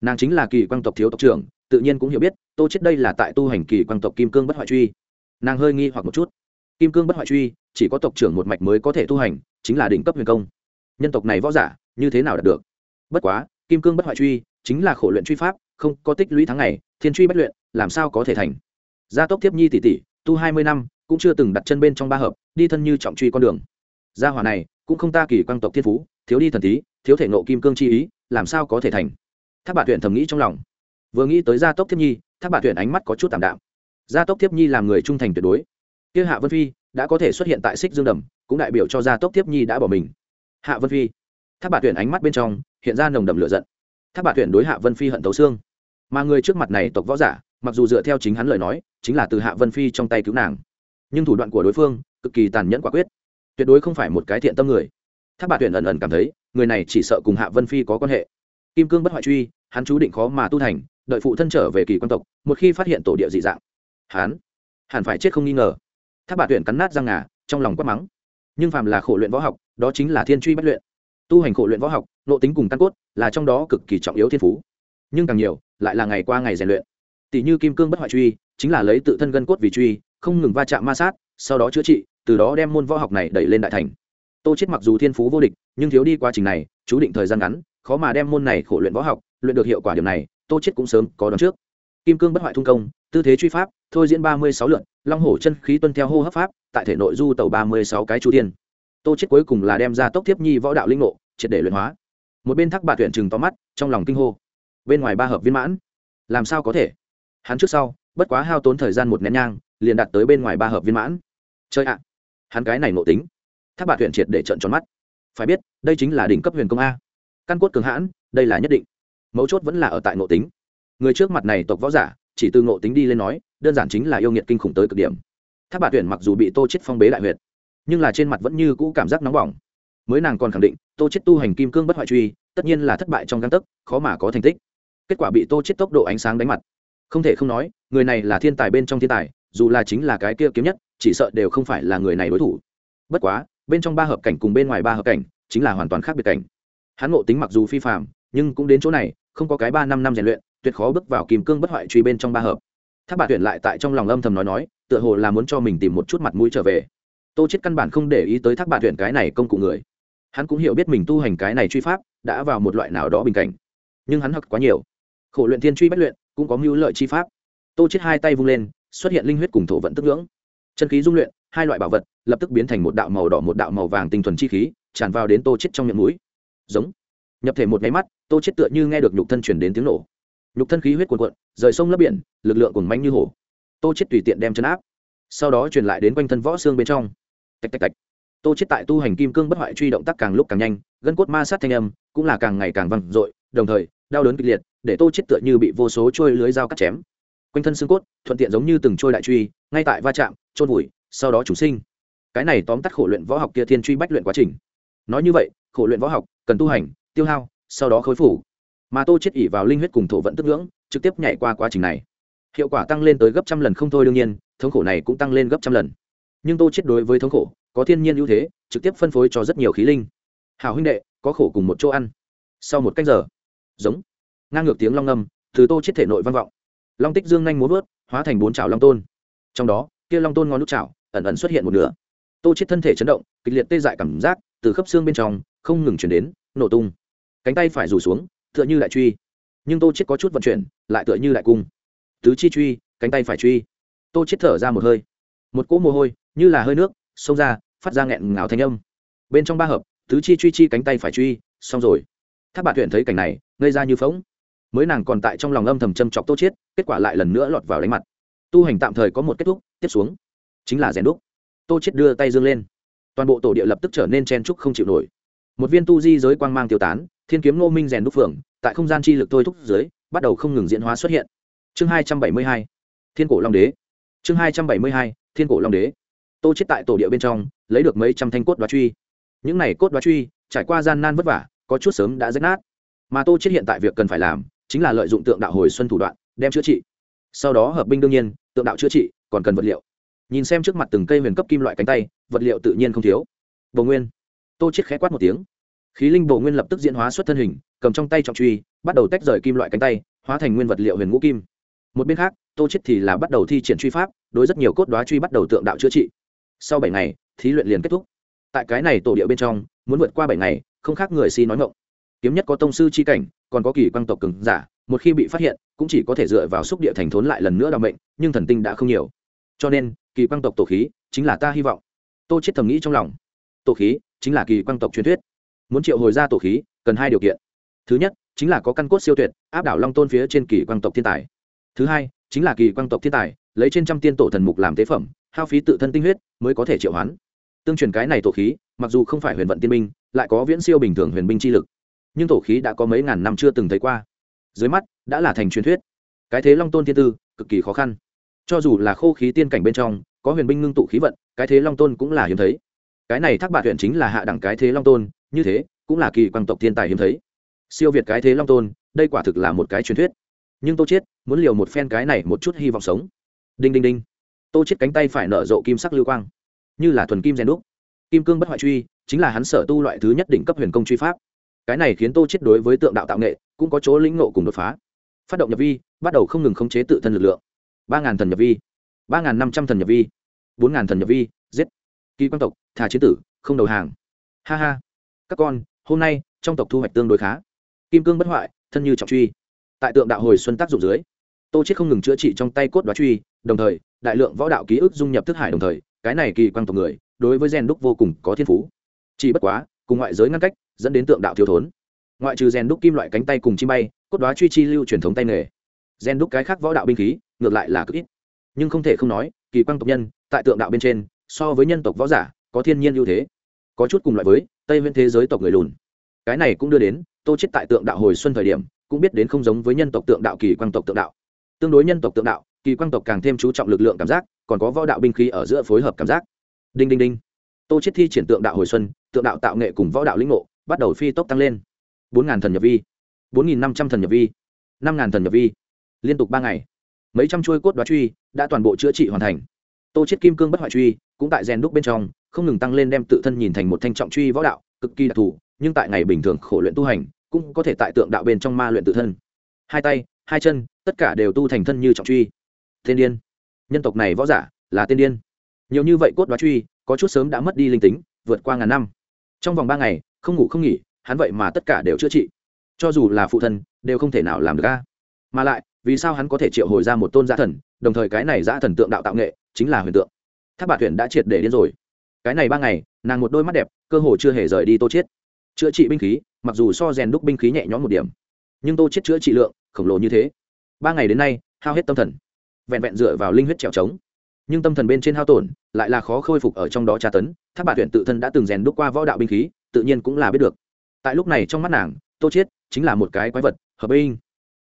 Nàng chính là kỳ quang tộc thiếu tộc trưởng, tự nhiên cũng hiểu biết, tô chết đây là tại tu hành kỳ quang tộc kim cương bất hoại truy. Nàng hơi nghi hoặc một chút. Kim cương bất hoại truy, chỉ có tộc trưởng một mạch mới có thể tu hành, chính là đỉnh cấp huyền công. Nhân tộc này võ giả, như thế nào đạt được? Bất quá kim cương bất hoại truy, chính là khổ luyện truy pháp, không có tích lũy tháng ngày, thiên truy bất luyện, làm sao có thể thành? Gia tốc thiếp nhi tỷ tỷ, tu hai mươi năm, cũng chưa từng đặt chân bên trong ba hợp, đi thân như trọng truy con đường. Gia hỏa này, cũng không ta kỳ quang tộc thiên phú, thiếu đi thần tí thiếu thể nộ kim cương chi ý, làm sao có thể thành? Tháp bà tuyển thầm nghĩ trong lòng. Vừa nghĩ tới gia tốc thiếp nhi tháp bà tuyển ánh mắt có chút tảm đạm. Gia tốc thiếp nhi làm người trung thành tuyệt đối. Kia hạ vân phi, đã có thể xuất hiện tại xích dương đầm, cũng đại biểu cho gia tốc thiếp nhi đã bỏ mình. Hạ vân phi thác bà tuyển ánh mắt bên trong hiện ra nồng đậm lửa giận. Thác bà tuyển đối hạ vân phi hận tấu xương. Mà người trước mặt này tộc võ giả, mặc dù dựa theo chính hắn lời nói, chính là từ hạ vân phi trong tay cứu nàng. Nhưng thủ đoạn của đối phương cực kỳ tàn nhẫn quả quyết. Tuyệt đối không phải một cái thiện tâm người. Thác bà tuyển ẩn ẩn cảm thấy, người này chỉ sợ cùng hạ vân phi có quan hệ. Kim cương bất hoại truy, hắn chú định khó mà tu thành, đợi phụ thân trở về kỳ quan tộc, một khi phát hiện tổ địa dị dạng. Hắn, hẳn phải chết không nghi ngờ. Thác bà tuyển cắn nát răng ngà, trong lòng quát mắng. Nhưng phàm là khổ luyện võ học, đó chính là thiên truy bất luyện tu hành khổ luyện võ học, nộ tính cùng căn cốt là trong đó cực kỳ trọng yếu thiên phú. Nhưng càng nhiều, lại là ngày qua ngày rèn luyện. Tỷ như kim cương bất hoại truy, chính là lấy tự thân gân cốt vì truy, không ngừng va chạm ma sát, sau đó chữa trị, từ đó đem môn võ học này đẩy lên đại thành. Tô chết mặc dù thiên phú vô địch, nhưng thiếu đi quá trình này, chú định thời gian ngắn, khó mà đem môn này khổ luyện võ học, luyện được hiệu quả điểm này, tô chết cũng sớm có đón trước. Kim cương bất hoại thung công, tư thế truy pháp, thôi diễn ba mươi sáu lượn, long hổ chân khí tuân theo hô hấp pháp, tại thể nội du tàu ba mươi sáu cái chu thiên tô chết cuối cùng là đem ra tốc tiếp nhi võ đạo linh ngộ, triệt để luyện hóa. Một bên thác bà tuyển chừng to mắt, trong lòng kinh hô. Bên ngoài ba hợp viên mãn. Làm sao có thể? Hắn trước sau, bất quá hao tốn thời gian một nén nhang, liền đạt tới bên ngoài ba hợp viên mãn. Chơi ạ. Hắn cái này nộ tính. Thác bà tuyển triệt để trận tròn mắt. Phải biết, đây chính là đỉnh cấp huyền công a. Căn cốt cường hãn, đây là nhất định. Mấu chốt vẫn là ở tại ngộ tính. Người trước mặt này tộc võ giả, chỉ từ ngộ tính đi lên nói, đơn giản chính là yêu nghiệt kinh khủng tới cực điểm. Tháp bà tuyển mặc dù bị tô chết phong bế đại huyệt nhưng là trên mặt vẫn như cũ cảm giác nóng bỏng. Mới nàng còn khẳng định, tô chết tu hành kim cương bất hoại truy, tất nhiên là thất bại trong găng tấc, khó mà có thành tích. Kết quả bị tô chết tốc độ ánh sáng đánh mặt. Không thể không nói, người này là thiên tài bên trong thiên tài, dù là chính là cái kia kiếm nhất, chỉ sợ đều không phải là người này đối thủ. Bất quá, bên trong ba hợp cảnh cùng bên ngoài ba hợp cảnh, chính là hoàn toàn khác biệt cảnh. Hắn ngộ tính mặc dù phi phạm nhưng cũng đến chỗ này, không có cái ba năm năm rèn luyện, tuyệt khó bước vào kìm cương bất hoại truy bên trong ba hợp. Tháp bà tuyển lại tại trong lòng âm thầm nói nói, tựa hồ là muốn cho mình tìm một chút mặt mũi trở về tô chết căn bản không để ý tới thác bạn tuyển cái này công cụ người. Hắn cũng hiểu biết mình tu hành cái này truy pháp, đã vào một loại nào đó bình cảnh. Nhưng hắn học quá nhiều. Khổ luyện thiên truy bất luyện, cũng có mưu lợi chi pháp. Tô chết hai tay vung lên, xuất hiện linh huyết cùng thổ vận tức ngưỡng. Chân khí dung luyện, hai loại bảo vật, lập tức biến thành một đạo màu đỏ, một đạo màu vàng tinh thuần chi khí, tràn vào đến tô chết trong miệng mũi. Giống. Nhập thể một máy mắt, tô chết tựa như nghe được nhục thân truyền đến tiếng nổ. Nhục thân khí huyết cuồn cuộn, rời sông lấp biển, lực lượng cuồng manh như hổ. Tô chết tùy tiện đem chân áp. Sau đó truyền lại đến quanh thân võ xương bên trong tạch tạch tạch. Tô chết tại tu hành kim cương bất hoại truy động tác càng lúc càng nhanh, gân cốt ma sát thanh âm cũng là càng ngày càng vang dội, đồng thời, đau đớn kịch liệt, để tô chết tựa như bị vô số trôi lưới dao cắt chém. Quanh thân xương cốt, thuận tiện giống như từng trôi đại truy, ngay tại va chạm trôn vùi, sau đó chủ sinh. Cái này tóm tắt khổ luyện võ học kia thiên truy bách luyện quá trình. Nói như vậy, khổ luyện võ học, cần tu hành, tiêu hao, sau đó khối phủ mà tô chết ỉ vào linh huyết cùng thổ vận tức ngưỡng, trực tiếp nhảy qua quá trình này. Hiệu quả tăng lên tới gấp trăm lần không thôi đương nhiên, thống khổ này cũng tăng lên gấp trăm lần nhưng tô chết đối với thống khổ, có thiên nhiên ưu thế, trực tiếp phân phối cho rất nhiều khí linh. Hảo huynh đệ, có khổ cùng một chỗ ăn. Sau một cách giờ, giống, ngang ngược tiếng long ngâm từ tô chết thể nội vang vọng. Long tích dương nhanh muốn vớt, hóa thành bốn chảo long tôn. Trong đó, kia long tôn ngón nút chảo, ẩn ẩn xuất hiện một nửa. Tô chết thân thể chấn động, kịch liệt tê dại cảm giác, từ khớp xương bên trong, không ngừng chuyển đến, nổ tung. Cánh tay phải rủ xuống, tựa như đại truy. Nhưng tô chết có chút vận chuyển, lại tựa như đại cung. Tứ chi truy, cánh tay phải truy. Tô chết thở ra một hơi. Một cỗ mồ hôi như là hơi nước, xông ra, phát ra nghẹn ngào thanh âm. Bên trong ba hợp, tứ chi truy chi cánh tay phải truy, xong rồi. Tháp bạn tuyển thấy cảnh này, ngây ra như phóng mới nàng còn tại trong lòng âm thầm châm chọc tô chết kết quả lại lần nữa lọt vào đánh mặt. Tu hành tạm thời có một kết thúc, tiếp xuống. Chính là rèn đúc. Tô chết đưa tay dương lên. Toàn bộ tổ địa lập tức trở nên chen trúc không chịu nổi. Một viên tu di giới quang mang tiêu tán, thiên kiếm nô minh rèn đúc phượng, tại không gian chi lực thôi thúc dưới bắt đầu không ngừng diễn hóa xuất hiện. Chương hai trăm bảy mươi hai, thiên cổ long đế. Chương hai trăm bảy mươi hai, thiên cổ long đế tô chết tại tổ địa bên trong, lấy được mấy trăm thanh cốt đoá truy. Những này cốt đoá truy, trải qua gian nan vất vả, có chút sớm đã rách nát. Mà tô chết hiện tại việc cần phải làm, chính là lợi dụng tượng đạo hồi xuân thủ đoạn, đem chữa trị. Sau đó hợp binh đương nhiên, tượng đạo chữa trị, còn cần vật liệu. Nhìn xem trước mặt từng cây huyền cấp kim loại cánh tay, vật liệu tự nhiên không thiếu. Bồ nguyên. Tô chết khẽ quát một tiếng. Khí linh bồ nguyên lập tức diễn hóa xuất thân hình, cầm trong tay trọng truy, bắt đầu tách rời kim loại cánh tay, hóa thành nguyên vật liệu huyền ngũ kim. Một bên khác, tô chết thì là bắt đầu thi triển truy pháp, đối rất nhiều cốt đoá truy bắt đầu tượng đạo chữa trị sau bảy ngày, thí luyện liền kết thúc. Tại cái này tổ địa bên trong, muốn vượt qua bảy ngày, không khác người si nói ngộng kiếm nhất có tông sư chi cảnh, còn có kỳ quang tộc cường giả, một khi bị phát hiện, cũng chỉ có thể dựa vào xúc địa thành thốn lại lần nữa đ mệnh, nhưng thần tinh đã không nhiều. Cho nên, kỳ quang tộc tổ khí chính là ta hy vọng. Tô chết thầm nghĩ trong lòng. Tổ khí chính là kỳ quang tộc truyền thuyết. Muốn triệu hồi ra tổ khí, cần hai điều kiện. Thứ nhất, chính là có căn cốt siêu tuyệt, áp đảo long tôn phía trên kỳ quang tộc thiên tài. Thứ hai, chính là kỳ quang tộc thiên tài, lấy trên trăm tiên tổ thần mục làm tế phẩm hao phí tự thân tinh huyết mới có thể triệu hoán. Tương truyền cái này tổ khí, mặc dù không phải huyền vận tiên minh lại có viễn siêu bình thường huyền binh chi lực. Nhưng tổ khí đã có mấy ngàn năm chưa từng thấy qua. Dưới mắt, đã là thành truyền thuyết. Cái thế long tôn thiên tư, cực kỳ khó khăn. Cho dù là khô khí tiên cảnh bên trong, có huyền binh ngưng tụ khí vận, cái thế long tôn cũng là hiếm thấy. Cái này thác bạc huyện chính là hạ đẳng cái thế long tôn, như thế, cũng là kỳ quang tộc thiên tài hiếm thấy. Siêu việt cái thế long tôn, đây quả thực là một cái truyền thuyết. Nhưng tô chết muốn liều một phen cái này một chút hy vọng sống. Đinh đinh đinh tô chết cánh tay phải nở rộ kim sắc lưu quang, như là thuần kim rèn đúc. Kim cương bất hoại truy, chính là hắn sở tu loại thứ nhất đỉnh cấp huyền công truy pháp. Cái này khiến tô chết đối với tượng đạo tạo nghệ cũng có chỗ lĩnh ngộ cùng đột phá. Phát động nhập vi, bắt đầu không ngừng khống chế tự thân lực lượng. Ba ngàn thần nhập vi, ba ngàn năm trăm thần nhập vi, bốn ngàn thần nhập vi, giết. Kỳ quan tộc, thà chế tử, không đầu hàng. Ha ha. Các con, hôm nay, trong tộc thu hoạch tương đối khá. Kim cương bất hoại, thân như trọng truy. Tại tượng đạo hồi xuân tác dụng dưới, tô chết không ngừng chữa trị trong tay cốt đoá truy đồng thời, đại lượng võ đạo ký ức dung nhập thức hải đồng thời, cái này kỳ quan tộc người, đối với gen đúc vô cùng có thiên phú. Chỉ bất quá, cùng ngoại giới ngăn cách, dẫn đến tượng đạo thiếu thốn. Ngoại trừ gen đúc kim loại cánh tay cùng chim bay, cốt đoá truy chi lưu truyền thống tay nghề. Gen đúc cái khác võ đạo binh khí, ngược lại là cực ít. Nhưng không thể không nói, kỳ quan tộc nhân, tại tượng đạo bên trên, so với nhân tộc võ giả, có thiên nhiên ưu thế. Có chút cùng loại với, tây nguyên thế giới tộc người lùn. Cái này cũng đưa đến, tô chết tại tượng đạo hồi xuân thời điểm, cũng biết đến không giống với nhân tộc tượng đạo kỳ quan tộc tượng đạo. Tương đối nhân tộc tượng đạo kỳ quang tộc càng thêm chú trọng lực lượng cảm giác, còn có võ đạo binh khí ở giữa phối hợp cảm giác. Đinh đinh đinh. Tô chết thi triển tượng đạo hồi xuân, tượng đạo tạo nghệ cùng võ đạo lĩnh ngộ, bắt đầu phi tốc tăng lên. Bốn ngàn thần nhập vi. Bốn nghìn năm trăm thần nhập vi. Năm ngàn thần nhập vi. Liên tục ba ngày. Mấy trăm chuôi cốt đoá truy đã toàn bộ chữa trị hoàn thành. Tô chết kim cương bất hoại truy cũng tại rèn đúc bên trong, không ngừng tăng lên đem tự thân nhìn thành một thanh trọng truy võ đạo, cực kỳ đặc thù, nhưng tại ngày bình thường khổ luyện tu hành, cũng có thể tại tượng đạo bên trong ma luyện tự thân. Hai tay, hai chân, tất cả đều tu thành thân như trọng truy thiên điên. Nhân tộc này võ giả là tiên điên. Nhiều như vậy cốt đoá truy, có chút sớm đã mất đi linh tính, vượt qua ngàn năm. Trong vòng ba ngày, không ngủ không nghỉ, hắn vậy mà tất cả đều chữa trị. Cho dù là phụ thân, đều không thể nào làm được ca mà lại, vì sao hắn có thể triệu hồi ra một tôn giả thần, đồng thời cái này giả thần tượng đạo tạo nghệ chính là huyền tượng. Tháp bà thuyền đã triệt để điên rồi. Cái này ba ngày, nàng một đôi mắt đẹp, cơ hồ chưa hề rời đi tô chết chữa trị binh khí, mặc dù so rèn đúc binh khí nhẹ nhõm một điểm, nhưng tô chết chữa trị lượng khổng lồ như thế. Ba ngày đến nay, hao hết tâm thần vẹn vẹn dựa vào linh huyết trèo trống. Nhưng tâm thần bên trên hao tổn, lại là khó khôi phục ở trong đó tra tấn. Tháp bạt tuyển tự thân đã từng rèn đúc qua võ đạo binh khí, tự nhiên cũng là biết được. Tại lúc này trong mắt nàng, tô chết chính là một cái quái vật, hợp binh.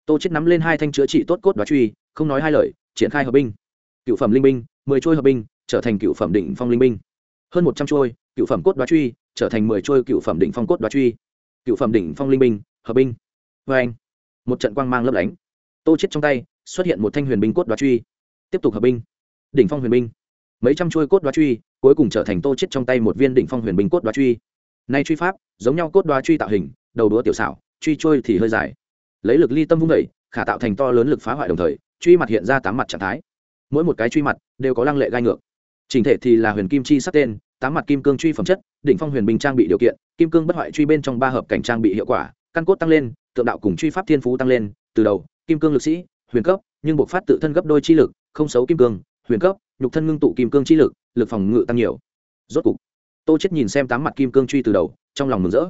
Tô chết nắm lên hai thanh chữa trị tốt cốt đoá truy, không nói hai lời, triển khai hợp binh. Cựu phẩm linh binh, mười trôi hợp binh, trở thành cựu phẩm định phong linh binh. Hơn một trăm trôi cựu phẩm cốt đoá truy, trở thành mười trôi cựu phẩm định phong cốt đoá truy. Cựu phẩm đỉnh phong linh binh, hợp binh. Vê anh một trận quang mang lấp lánh. Tô chết trong tay xuất hiện một thanh huyền binh cốt đoá truy. Tiếp tục hợp binh. Đỉnh phong huyền binh. Mấy trăm chuôi cốt đoá truy, cuối cùng trở thành tô chết trong tay một viên đỉnh phong huyền binh cốt đoá truy. Nay truy pháp, giống nhau cốt đoá truy tạo hình, đầu đũa tiểu xảo, truy trôi thì hơi dài. Lấy lực ly tâm vung đẩy khả tạo thành to lớn lực phá hoại đồng thời, truy mặt hiện ra tám mặt trạng thái. Mỗi một cái truy mặt đều có lăng lệ gai ngược. Chỉnh thể thì là huyền kim chi sắc tên, tám mặt kim cương truy phẩm chất, đỉnh phong huyền binh trang bị điều kiện, kim cương bất hoại truy bên trong ba hợp cảnh trang bị hiệu quả, căn cốt tăng lên, tượng đạo cùng truy pháp thiên phú tăng lên, từ đầu, kim cương lực sĩ huyền cấp, nhưng buộc phát tự thân gấp đôi chi lực, không xấu kim cương, huyền cấp, nhục thân ngưng tụ kim cương chi lực lực phòng ngự tăng nhiều. Rốt cục, tô chết nhìn xem tám mặt kim cương truy từ đầu, trong lòng mừng rỡ.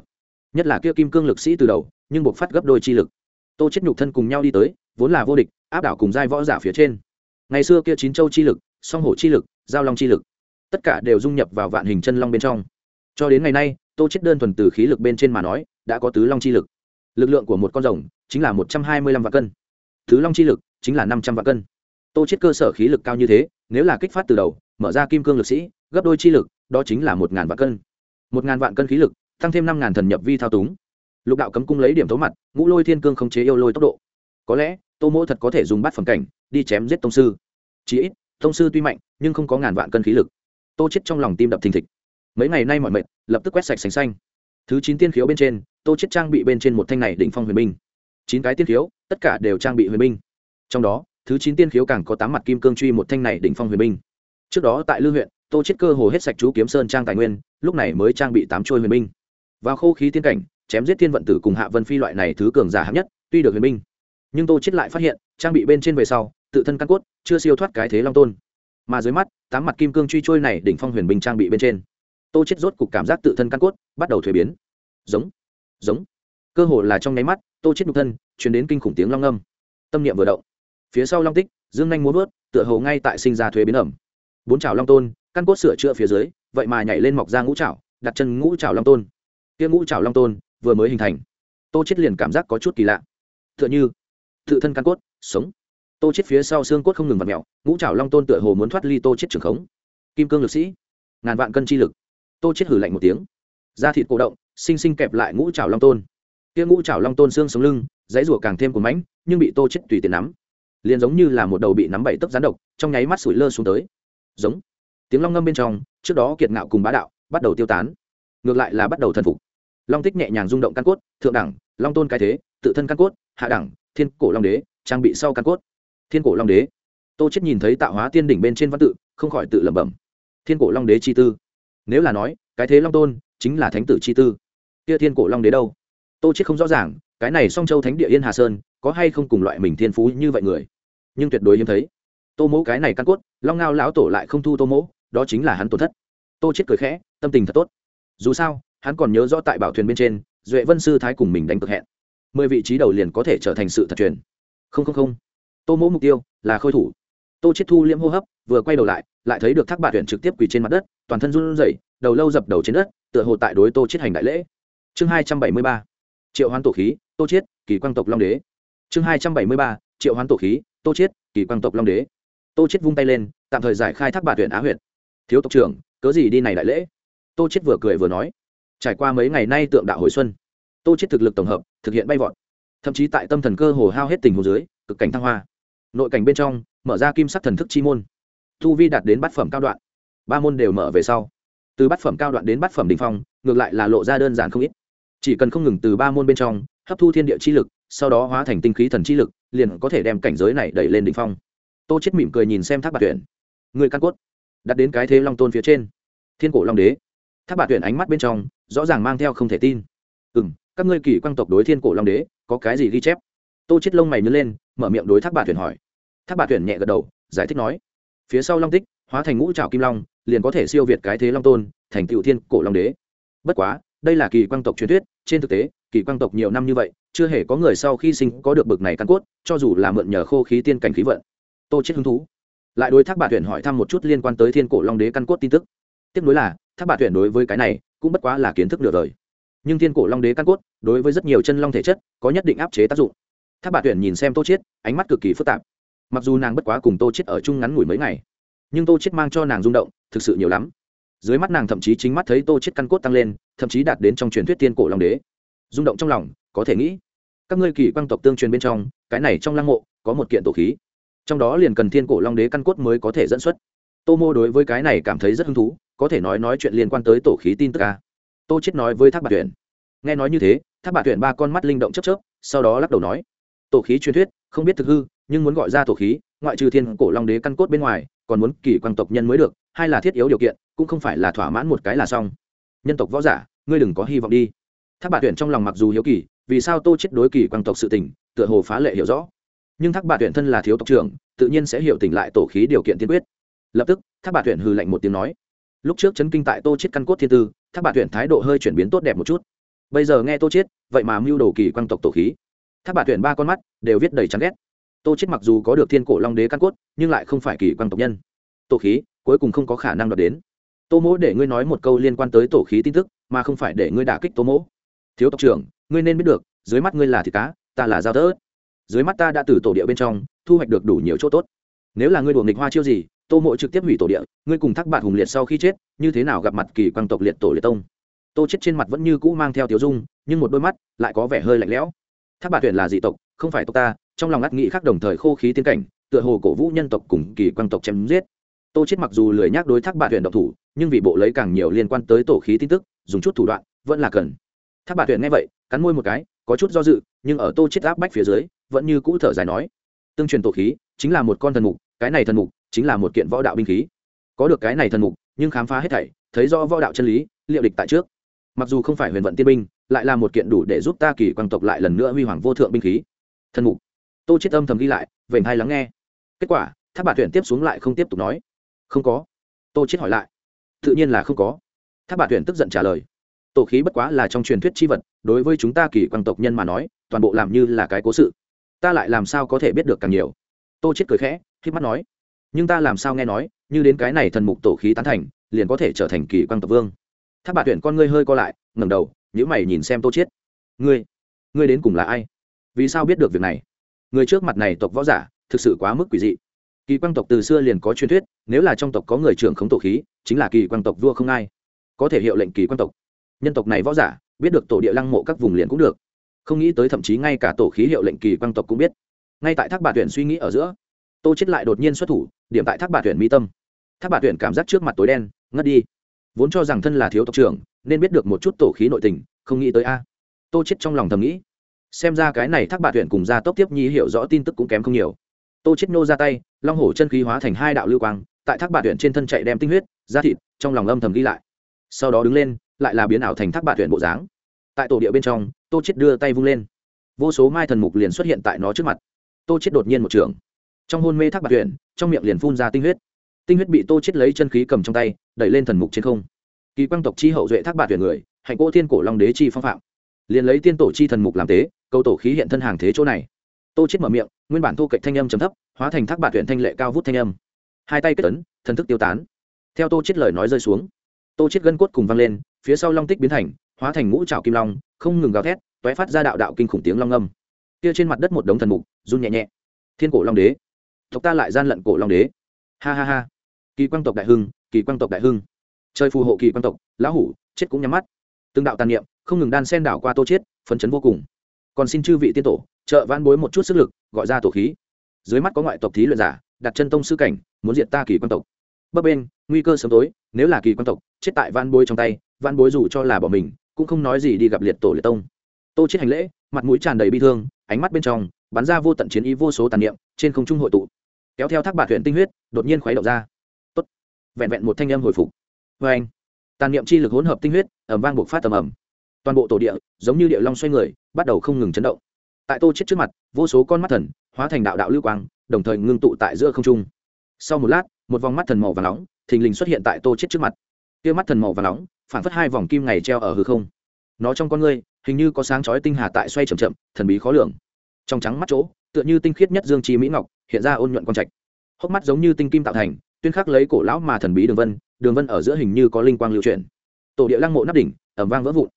Nhất là kia kim cương lực sĩ từ đầu, nhưng buộc phát gấp đôi chi lực. Tô chết nhục thân cùng nhau đi tới, vốn là vô địch, áp đảo cùng giai võ giả phía trên. Ngày xưa kia chín châu chi lực, song hổ chi lực, giao long chi lực, tất cả đều dung nhập vào vạn hình chân long bên trong. Cho đến ngày nay, tô chết đơn thuần từ khí lực bên trên mà nói, đã có tứ long chi lực. Lực lượng của một con rồng chính là một trăm hai mươi lăm vạn cân thứ long chi lực chính là năm trăm vạn cân. Tô chết cơ sở khí lực cao như thế, nếu là kích phát từ đầu, mở ra kim cương lực sĩ, gấp đôi chi lực, đó chính là một ngàn vạn cân. Một ngàn vạn cân khí lực, tăng thêm năm ngàn thần nhập vi thao túng. Lục đạo cấm cung lấy điểm thấu mặt, ngũ lôi thiên cương không chế yêu lôi tốc độ. Có lẽ, tô mỗ thật có thể dùng bát phẩm cảnh, đi chém giết tông sư. Chí ít, tông sư tuy mạnh, nhưng không có ngàn vạn cân khí lực. Tô chết trong lòng tim đập thình thịch. Mấy ngày nay mọi mệt, lập tức quét sạch sành xanh. Thứ chín tiên khiếu bên trên, tô chết trang bị bên trên một thanh này đỉnh phong huyền binh chín cái tiên khiếu, tất cả đều trang bị huyền binh. Trong đó, thứ chín tiên khiếu càng có tám mặt kim cương truy một thanh này đỉnh phong huyền binh. Trước đó tại lư huyện, tô chết cơ hồ hết sạch chú kiếm sơn trang tài nguyên, lúc này mới trang bị tám trôi huyền binh. Vào khô khí tiên cảnh, chém giết thiên vận tử cùng hạ vân phi loại này thứ cường giả hạng nhất, tuy được huyền binh. Nhưng tô chết lại phát hiện, trang bị bên trên về sau, tự thân căn cốt, chưa siêu thoát cái thế long tôn. Mà dưới mắt, tám mặt kim cương truy trôi này đỉnh phong huyền binh trang bị bên trên. Tô chết rốt cục cảm giác tự thân căn cốt bắt đầu thuế biến. Giống giống cơ hồ là trong nháy mắt, tô chết nhục thân chuyển đến kinh khủng tiếng long âm tâm niệm vừa động. Phía sau long tích, dương nhanh muốn vớt tựa hồ ngay tại sinh ra thuế biến ẩm. Bốn chảo long tôn, căn cốt sửa chữa phía dưới, vậy mà nhảy lên mọc ra ngũ chảo, đặt chân ngũ chảo long tôn. Kia ngũ chảo long tôn, vừa mới hình thành. Tô chết liền cảm giác có chút kỳ lạ. Tựa như, tự thân căn cốt, sống. Tô chết phía sau xương cốt không ngừng vặn mèo, ngũ chảo long tôn tựa hồ muốn thoát ly tô chết trường khống. Kim cương lực sĩ, ngàn vạn cân chi lực. Tô chết hử lạnh một tiếng. Da thịt cổ động sinh sinh kẹp lại ngũ trảo long tôn kia ngũ trảo long tôn xương sống lưng, dãy rủa càng thêm của mãnh, nhưng bị tô chết tùy tiện nắm. Liền giống như là một đầu bị nắm bảy tấc rắn độc, trong nháy mắt sủi lơ xuống tới. Giống. Tiếng long ngâm bên trong, trước đó kiệt ngạo cùng bá đạo, bắt đầu tiêu tán. Ngược lại là bắt đầu thần phục. Long tích nhẹ nhàng rung động căn cốt, thượng đẳng, long tôn cái thế, tự thân căn cốt, hạ đẳng, thiên cổ long đế, trang bị sau căn cốt. Thiên cổ long đế. Tô chết nhìn thấy tạo hóa tiên đỉnh bên trên văn tự, không khỏi tự lẩm bẩm. Thiên cổ long đế chi tư. Nếu là nói, cái thế long tôn chính là thánh tử chi tư. Kia thiên cổ long đế đâu? Tô chết không rõ ràng, cái này song châu thánh địa yên hà sơn, có hay không cùng loại mình thiên phú như vậy người? Nhưng tuyệt đối hiếm thấy. Tô mỗ cái này căn cốt, long ngao lão tổ lại không thu tô mỗ, đó chính là hắn tổn thất. Tô chết cười khẽ, tâm tình thật tốt. Dù sao, hắn còn nhớ rõ tại bảo thuyền bên trên, duệ vân sư thái cùng mình đánh cực hẹn. Mười vị trí đầu liền có thể trở thành sự thật truyền. Không không không. Tô mỗ mục tiêu là khôi thủ. Tô chết thu liễm hô hấp, vừa quay đầu lại lại thấy được thác bạn tuyển trực tiếp quỳ trên mặt đất, toàn thân run rẩy, đầu lâu dập đầu trên đất, tựa hồ tại đối tô chết hành đại lễ. Chương hai trăm bảy mươi ba triệu hoán tổ khí tô Chiết, kỳ quang tộc long đế. Chương hai trăm bảy mươi ba triệu hoán tổ khí tô Chiết, kỳ quang tộc long đế. Tô Chiết vung tay lên tạm thời giải khai thác bạt tuyển á huyện thiếu tộc trưởng cớ gì đi này đại lễ? Tô Chiết vừa cười vừa nói. Trải qua mấy ngày nay tượng đạo hồi xuân tô Chiết thực lực tổng hợp thực hiện bay vọt. Thậm chí tại tâm thần cơ hồ hao hết tình hồ dưới cực cảnh thăng hoa. Nội cảnh bên trong mở ra kim sắc thần thức chi môn. Thu vi đạt đến bát phẩm cao đoạn. Ba môn đều mở về sau. Từ bát phẩm cao đoạn đến bát phẩm đỉnh phong ngược lại là lộ ra đơn giản không ít chỉ cần không ngừng từ ba môn bên trong, hấp thu thiên địa chi lực, sau đó hóa thành tinh khí thần chi lực, liền có thể đem cảnh giới này đẩy lên đỉnh phong. Tô chết mỉm cười nhìn xem thác bạc tuyển. Người căn cốt, đặt đến cái thế long tôn phía trên. Thiên cổ long đế. Thác bạc tuyển ánh mắt bên trong, rõ ràng mang theo không thể tin. Ừ m các ngươi kỳ quang tộc đối thiên cổ long đế, có cái gì ghi chép? Tô chết lông mày nhớ lên, mở miệng đối thác bạc tuyển hỏi. Thác bạc tuyển nhẹ gật đầu, giải thích nói. Phía sau long tích, hóa thành ngũ trào kim long, liền có thể siêu việt cái thế long tôn, thành cựu thiên cổ long đế. Bất quá, đây là kỳ quang tộc truyền thuyết trên thực tế, kỳ quang tộc nhiều năm như vậy, chưa hề có người sau khi sinh có được bực này căn cốt, cho dù là mượn nhờ khô khí tiên cảnh khí vận. Tô chết hứng thú. Lại đối thác bà tuyển hỏi thăm một chút liên quan tới thiên cổ long đế căn cốt tin tức. Tiếp nối là, thác bà tuyển đối với cái này, cũng bất quá là kiến thức nửa đời. Nhưng thiên cổ long đế căn cốt, đối với rất nhiều chân long thể chất, có nhất định áp chế tác dụng. Thác bà tuyển nhìn xem tô chết, ánh mắt cực kỳ phức tạp. Mặc dù nàng bất quá cùng tô chết ở chung ngắn ngủi mấy ngày, nhưng tô chết mang cho nàng rung động, thực sự nhiều lắm dưới mắt nàng thậm chí chính mắt thấy tô chết căn cốt tăng lên, thậm chí đạt đến trong truyền thuyết tiên cổ long đế. Rung động trong lòng, có thể nghĩ, các ngươi kỳ quang tộc tương truyền bên trong, cái này trong lăng mộ, có một kiện tổ khí. Trong đó liền cần thiên cổ long đế căn cốt mới có thể dẫn xuất. Tô mô đối với cái này cảm thấy rất hứng thú, có thể nói nói chuyện liên quan tới tổ khí tin tức ca tô chết nói với thác bạc tuyển. Nghe nói như thế, thác bạc tuyển ba con mắt linh động chớp chớp, sau đó lắc đầu nói, tổ khí truyền thuyết, không biết thực hư, nhưng muốn gọi ra tổ khí, ngoại trừ thiên cổ long đế căn cốt bên ngoài còn muốn kỳ quan tộc nhân mới được, hai là thiết yếu điều kiện, cũng không phải là thỏa mãn một cái là xong. Nhân tộc võ giả, ngươi đừng có hy vọng đi. Thác bà tuyển trong lòng mặc dù hiếu kỳ, vì sao tô chết đối kỳ quan tộc sự tình, tựa hồ phá lệ hiểu rõ. Nhưng thác bà tuyển thân là thiếu tộc trưởng, tự nhiên sẽ hiểu tỉnh lại tổ khí điều kiện tiên quyết. Lập tức, thác bà tuyển hừ lạnh một tiếng nói. Lúc trước chấn kinh tại tô chết căn cốt thiên tư, thác bà tuyển thái độ hơi chuyển biến tốt đẹp một chút. Bây giờ nghe tô chết, vậy mà mưu đồ kỳ quan tộc tổ khí. Thác bà tuyển ba con mắt đều viết đầy chán ghét tô chết mặc dù có được thiên cổ long đế căn cốt, nhưng lại không phải kỳ quan tộc nhân. Tổ khí, cuối cùng không có khả năng đoạt đến. Tô mỗ để ngươi nói một câu liên quan tới tổ khí tin tức, mà không phải để ngươi đả kích tô mỗ. Thiếu tộc trưởng, ngươi nên biết được, dưới mắt ngươi là thịt cá, ta là dao tớ dưới mắt ta đã từ tổ địa bên trong, thu hoạch được đủ nhiều chỗ tốt. Nếu là ngươi đùa nghịch hoa chiêu gì, tô mộ trực tiếp hủy tổ địa, ngươi cùng thác bạn hùng liệt sau khi chết, như thế nào gặp mặt kỳ quang tộc liệt tổ liệt tông? Tô chết trên mặt vẫn như cũ mang theo tiểu dung, nhưng một đôi mắt lại có vẻ hơi lạnh lẽo. Thác bạn tuyển là dị tộc, không phải tộc ta trong lòng ngắt nghĩ khác đồng thời khô khí tiến cảnh, tựa hồ cổ vũ nhân tộc cùng kỳ quang tộc chém giết. Tô chết mặc dù lười nhắc đối thác bạn tuyển độc thủ, nhưng vì bộ lấy càng nhiều liên quan tới tổ khí tin tức, dùng chút thủ đoạn, vẫn là cần. Thác bạn tuyển nghe vậy, cắn môi một cái, có chút do dự, nhưng ở tô chết áp bách phía dưới, vẫn như cũ thở dài nói, tương truyền tổ khí chính là một con thần mục, cái này thần mục chính là một kiện võ đạo binh khí. Có được cái này thần mục, nhưng khám phá hết thảy, thấy rõ võ đạo chân lý, liệu địch tại trước. Mặc dù không phải huyền vận tiên binh, lại là một kiện đủ để giúp ta kỳ quang tộc lại lần nữa huy hoàng vô thượng binh khí. Thần mục tô chết âm thầm ghi lại vậy hay lắng nghe. Kết quả tháp bà tuyển tiếp xuống lại không tiếp tục nói. Không có. Tô chết hỏi lại. Tự nhiên là không có. Tháp bà tuyển tức giận trả lời. Tổ khí bất quá là trong truyền thuyết chi vật, đối với chúng ta kỳ quang tộc nhân mà nói, toàn bộ làm như là cái cố sự. Ta lại làm sao có thể biết được càng nhiều? Tô chết cười khẽ khi mắt nói. Nhưng ta làm sao nghe nói, như đến cái này thần mục tổ khí tán thành, liền có thể trở thành kỳ quang tộc vương? Tháp bà tuyển con ngươi hơi co lại, ngẩng đầu nhữ mày nhìn xem tô chết ngươi ngươi đến cùng là ai? Vì sao biết được việc này? Người trước mặt này tộc võ giả, thực sự quá mức quỷ dị. Kỳ quang tộc từ xưa liền có truyền thuyết, nếu là trong tộc có người trưởng khống tổ khí, chính là kỳ quang tộc vua không ai. Có thể hiệu lệnh kỳ quang tộc. Nhân tộc này võ giả, biết được tổ địa lăng mộ các vùng liền cũng được. Không nghĩ tới thậm chí ngay cả tổ khí hiệu lệnh kỳ quang tộc cũng biết. Ngay tại thác bà tuyển suy nghĩ ở giữa, tô chết lại đột nhiên xuất thủ, điểm tại thác bà tuyển mi tâm. Thác bà tuyển cảm giác trước mặt tối đen, ngất đi. Vốn cho rằng thân là thiếu tộc trưởng, nên biết được một chút tổ khí nội tình, không nghĩ tới a. Tô chết trong lòng thầm nghĩ xem ra cái này thác bạt tuyển cùng gia tốc tiếp nhi hiểu rõ tin tức cũng kém không nhiều. Tô chết nô ra tay, long hổ chân khí hóa thành hai đạo lưu quang, tại thác bạt tuyển trên thân chạy đem tinh huyết ra thịt, trong lòng âm thầm ghi lại. Sau đó đứng lên, lại là biến ảo thành thác bạt tuyển bộ dáng. Tại tổ địa bên trong, tô chết đưa tay vung lên. Vô số mai thần mục liền xuất hiện tại nó trước mặt. Tô chết đột nhiên một trường. Trong hôn mê thác bạc tuyển trong miệng liền phun ra tinh huyết. Tinh huyết bị tô chết lấy chân khí cầm trong tay, đẩy lên thần mục trên không. Kỳ quang tộc chi hậu duệ thác bạc tuyển người, hạnh cỗ thiên cổ long đế chi phong phạm liền lấy tiên tổ chi thần mục làm tế câu tổ khí hiện thân hàng thế chỗ này. Tô chết mở miệng, nguyên bản thu cạnh thanh âm trầm thấp, hóa thành thác bạt tuyển thanh lệ cao vút thanh âm. Hai tay kết ấn, thần thức tiêu tán. Theo tô chết lời nói rơi xuống, tô chết gân cốt cùng vang lên, phía sau long tích biến thành, hóa thành ngũ trảo kim long, không ngừng gào thét toé phát ra đạo đạo kinh khủng tiếng long âm. Kia trên mặt đất một đống thần mục, run nhẹ nhẹ. Thiên cổ long đế. Tộc ta lại gian lận cổ long đế. Ha ha ha. Kỳ quang tộc đại hưng, kỳ quang tộc đại hưng. Chơi phù hộ kỳ quang tộc, lão hủ, chết cũng nhắm mắt. Từng đạo tàn niệm không ngừng đan sen đảo qua tô chết phấn chấn vô cùng. Còn xin chư vị tiên tổ, trợ vãn bối một chút sức lực, gọi ra tổ khí. Dưới mắt có ngoại tộc thí luyện giả, đặt chân tông sư cảnh, muốn diệt ta kỳ quan tộc. Bấp bên, nguy cơ sớm tối, nếu là kỳ quan tộc, chết tại van bối trong tay van bối dù cho là bỏ mình, cũng không nói gì đi gặp liệt tổ liệt tông. Tô chết hành lễ, mặt mũi tràn đầy bi thương, ánh mắt bên trong, bắn ra vô tận chiến ý vô số tàn niệm, trên không trung hội tụ. Kéo theo thác bạt huyện tinh huyết, đột nhiên khuấy động ra. Tốt. Vẹn vẹn một thanh âm hồi phục. Vê anh tàn niệm chi lực hỗn hợp tinh huyết, ầm vang buộc phát tầm ầm toàn bộ tổ địa giống như địa long xoay người, bắt đầu không ngừng chấn động. Tại tô chết trước mặt, vô số con mắt thần hóa thành đạo đạo lưu quang, đồng thời ngưng tụ tại giữa không trung. Sau một lát, một vòng mắt thần màu và nóng thình lình xuất hiện tại tô chết trước mặt. Kia mắt thần màu và nóng phản phất hai vòng kim ngày treo ở hư không. Nó trong con ngươi hình như có sáng chói tinh hà tại xoay chậm chậm, thần bí khó lường. Trong trắng mắt chỗ, tựa như tinh khiết nhất dương chi mỹ ngọc, hiện ra ôn nhuận quan trạch. Hốc mắt giống như tinh kim tạo thành, tuyên khắc lấy cổ lão mà thần bí đường vân đường vân ở giữa hình như có linh quang lưu chuyển. Tổ địa lăng mộ nắp đỉnh ẩm vang vỡ vụn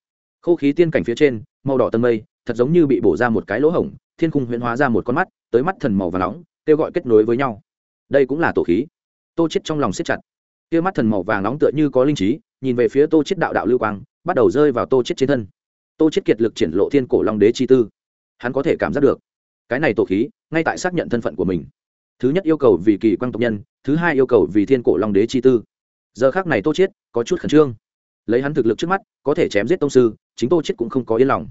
khô khí tiên cảnh phía trên, màu đỏ tân mây, thật giống như bị bổ ra một cái lỗ hổng, thiên khung huyễn hóa ra một con mắt, tới mắt thần màu và nóng, kêu gọi kết nối với nhau. Đây cũng là tổ khí. Tô chết trong lòng siết chặt. Kia mắt thần màu vàng nóng tựa như có linh trí, nhìn về phía tô chết đạo đạo lưu quang, bắt đầu rơi vào tô chết trên thân. Tô chết kiệt lực triển lộ thiên cổ long đế chi tư. Hắn có thể cảm giác được. Cái này tổ khí, ngay tại xác nhận thân phận của mình. Thứ nhất yêu cầu vì kỳ quan tộc nhân, thứ hai yêu cầu vì thiên cổ long đế chi tư. Giờ khác này tô chết có chút khẩn trương lấy hắn thực lực trước mắt, có thể chém giết tông sư, chính tô chết cũng không có yên lòng.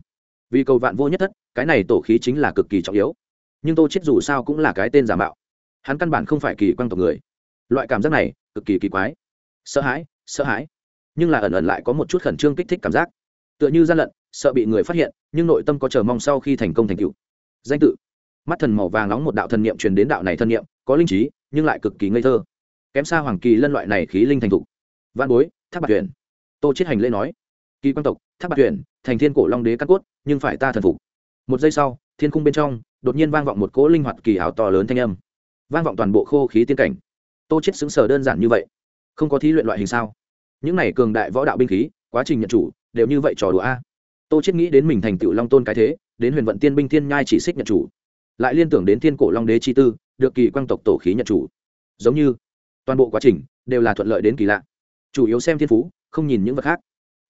Vì cầu vạn vô nhất thất, cái này tổ khí chính là cực kỳ trọng yếu. Nhưng tô chết dù sao cũng là cái tên giả mạo. Hắn căn bản không phải kỳ quan tộc người. Loại cảm giác này, cực kỳ kỳ quái. Sợ hãi sợ hãi. Nhưng là ẩn ẩn lại có một chút khẩn trương kích thích cảm giác. Tựa như gian lận, sợ bị người phát hiện, nhưng nội tâm có chờ mong sau khi thành công thành tựu. Danh tự. Mắt thần màu vàng nóng một đạo thần niệm truyền đến đạo này thân niệm, có linh trí, nhưng lại cực kỳ ngây thơ. Kém xa hoàng kỳ lân loại này khí linh thành thục. Văn bối tháp bạc tuyển tô chết hành lễ nói, kỳ quan tộc tháp bạc tuyển thành thiên cổ long đế căn cốt, nhưng phải ta thần phục. Một giây sau, thiên cung bên trong, đột nhiên vang vọng một cỗ linh hoạt kỳ ảo to lớn thanh âm. Vang vọng toàn bộ khô khí tiên cảnh. Tô chết xứng sở đơn giản như vậy. Không có thí luyện loại hình sao? Những này cường đại võ đạo binh khí, quá trình nhận chủ, đều như vậy trò đùa a. Tô chết nghĩ đến mình thành tựu long tôn cái thế, đến huyền vận tiên binh thiên nhai chỉ xích nhận chủ. Lại liên tưởng đến thiên cổ long đế chi tư, được kỳ quang tộc tổ khí nhận chủ. Giống như, toàn bộ quá trình, đều là thuận lợi đến kỳ lạ chủ yếu xem thiên phú, không nhìn những vật khác.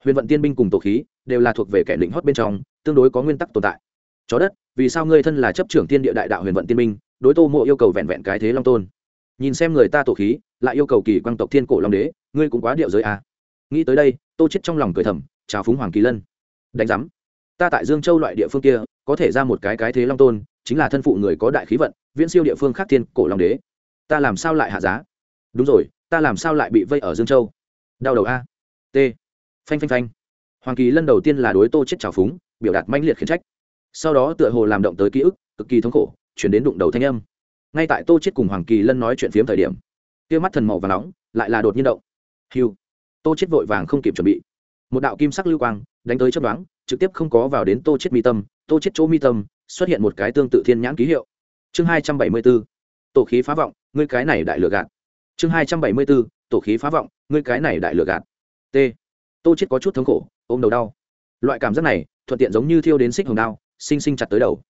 Huyền vận tiên binh cùng tổ khí đều là thuộc về kẻ lĩnh hót bên trong, tương đối có nguyên tắc tồn tại. Chó đất, vì sao ngươi thân là chấp trưởng tiên địa đại đạo huyền vận tiên binh, đối tô mộ yêu cầu vẹn vẹn cái thế long tôn? Nhìn xem người ta tổ khí, lại yêu cầu kỳ quang tộc thiên cổ long đế, ngươi cũng quá điệu giới à. nghĩ tới đây, tô chết trong lòng cười thầm, chào phúng hoàng kỳ lân. Đánh giám. Ta tại dương châu loại địa phương kia, có thể ra một cái cái thế long tôn, chính là thân phụ người có đại khí vận, viễn siêu địa phương khác thiên cổ long đế. Ta làm sao lại hạ giá? Đúng rồi, ta làm sao lại bị vây ở dương châu? Đau đầu a. T. Phanh phanh phanh. Hoàng kỳ lân đầu tiên là đối tô chết trào phúng, biểu đạt mãnh liệt khiển trách. Sau đó tựa hồ làm động tới ký ức, cực kỳ thống khổ, chuyển đến đụng đầu thanh âm. Ngay tại tô chết cùng hoàng kỳ lân nói chuyện phiếm thời điểm kia mắt thần màu và nóng lại là đột nhiên động. Hiu tô chết vội vàng không kịp chuẩn bị. Một đạo kim sắc lưu quang đánh tới chấp đoán trực tiếp không có vào đến tô chết mi tâm, tô chết chỗ mi tâm xuất hiện một cái tương tự thiên nhãn ký hiệu. Chương hai trăm bảy mươi 274 tổ khí phá vọng, ngươi cái này đại lừa gạt. Chương hai trăm bảy mươi 274 tổ khí phá vọng ngươi cái này đại lừa gạt. T. Tô chết có chút thống khổ, ôm đầu đau. Loại cảm giác này, thuận tiện giống như thiêu đến xích hồng đao, sinh sinh chặt tới đầu.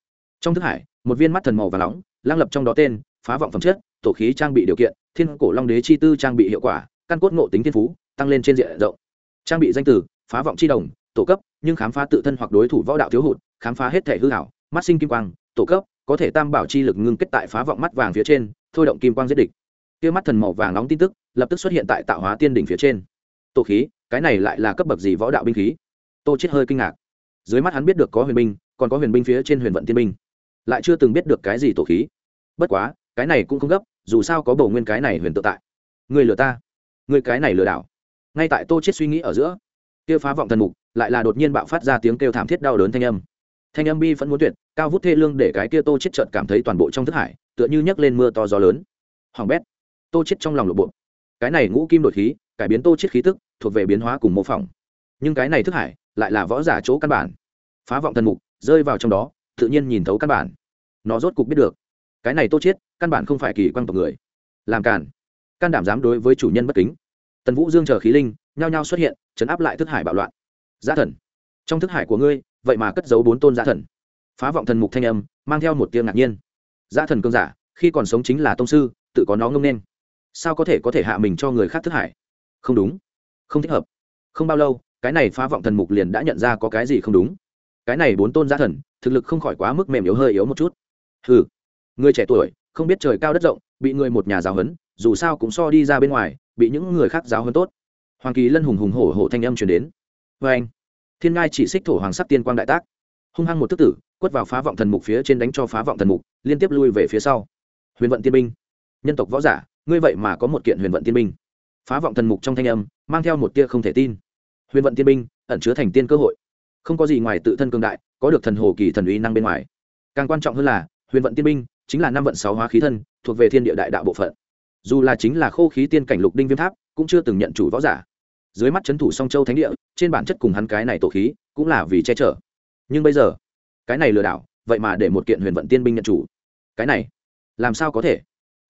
Trong thức hải, một viên mắt thần màu và nóng, lang lập trong đó tên, phá vọng phẩm chất, tổ khí trang bị điều kiện, thiên cổ long đế chi tư trang bị hiệu quả, căn cốt ngộ tính thiên phú, tăng lên trên diện rộng. Trang bị danh từ, phá vọng chi đồng, tổ cấp, nhưng khám phá tự thân hoặc đối thủ võ đạo thiếu hụt, khám phá hết thể hư hảo, mắt sinh kim quang, tổ cấp, có thể tam bảo chi lực ngưng kết tại phá vọng mắt vàng phía trên, thôi động kim quang giết địch. Kia mắt thần màu vàng nóng tin tức lập tức xuất hiện tại tạo hóa tiên đỉnh phía trên. Tổ khí, cái này lại là cấp bậc gì võ đạo binh khí? Tô chết hơi kinh ngạc. Dưới mắt hắn biết được có huyền binh, còn có huyền binh phía trên huyền vận tiên binh. Lại chưa từng biết được cái gì tổ khí. Bất quá, cái này cũng không gấp, dù sao có bầu nguyên cái này huyền tự tại. Người lừa ta. Người cái này lừa đảo. Ngay tại tô chết suy nghĩ ở giữa, kia phá vọng thần mục, lại là đột nhiên bạo phát ra tiếng kêu thảm thiết đau đớn thanh âm. Thanh âm bi vẫn muốn tuyệt, cao vút thê lương để cái kia tô chết chợt cảm thấy toàn bộ trong thức hải, tựa như nhấc lên mưa to gió lớn. Hoàng bét. Tô chết trong lòng lộ bộ cái này ngũ kim đổi khí, cải biến tô chết khí tức, thuộc về biến hóa cùng mô phỏng. Nhưng cái này thức hải lại là võ giả chỗ căn bản. Phá vọng thần mục rơi vào trong đó, tự nhiên nhìn thấu căn bản. Nó rốt cục biết được, cái này tô chết căn bản không phải kỳ quan tộc người. Làm cản can đảm dám đối với chủ nhân bất kính. Tần vũ dương chờ khí linh, nhao nhao xuất hiện, chấn áp lại thức hải bạo loạn. Giá thần, trong thức hải của ngươi, vậy mà cất giấu bốn tôn giá thần. Phá vọng thần mục thanh âm, mang theo một tiếng ngạc nhiên. Giá thần cương giả, khi còn sống chính là tông sư, tự có nó ngông nên sao có thể có thể hạ mình cho người khác thức hải không đúng. Không thích hợp. Không bao lâu, cái này phá vọng thần mục liền đã nhận ra có cái gì không đúng. Cái này bốn tôn giá thần, thực lực không khỏi quá mức mềm yếu hơi yếu một chút. Ừ người trẻ tuổi, không biết trời cao đất rộng, bị người một nhà giáo huấn, dù sao cũng so đi ra bên ngoài, bị những người khác giáo huấn tốt. Hoàng kỳ lân hùng hùng hổ hổ thanh âm truyền đến. Vê anh, thiên ngai chỉ xích thổ hoàng sắc tiên quang đại tác. Hung hăng một tức tử, quất vào phá vọng thần mục phía trên đánh cho phá vọng thần mục, liên tiếp lui về phía sau. Huyền vận tiên binh, nhân tộc võ giả ngươi vậy mà có một kiện huyền vận tiên binh. Phá vọng thần mục trong thanh âm, mang theo một tia không thể tin. Huyền vận tiên binh, ẩn chứa thành tiên cơ hội. Không có gì ngoài tự thân cương đại, có được thần hồ kỳ thần uy năng bên ngoài. Càng quan trọng hơn là, huyền vận tiên binh chính là năm vận sáu hóa khí thân, thuộc về thiên địa đại đạo bộ phận. Dù là chính là khô khí tiên cảnh lục đinh viêm tháp, cũng chưa từng nhận chủ võ giả. Dưới mắt c thủ song châu thánh địa, trên bản chất cùng hắn cái này tổ khí, cũng là vì che chở. Nhưng bây giờ, cái này lừa đảo, vậy mà để một kiện huyền vận tiên binh nhận chủ. Cái này, làm sao có thể?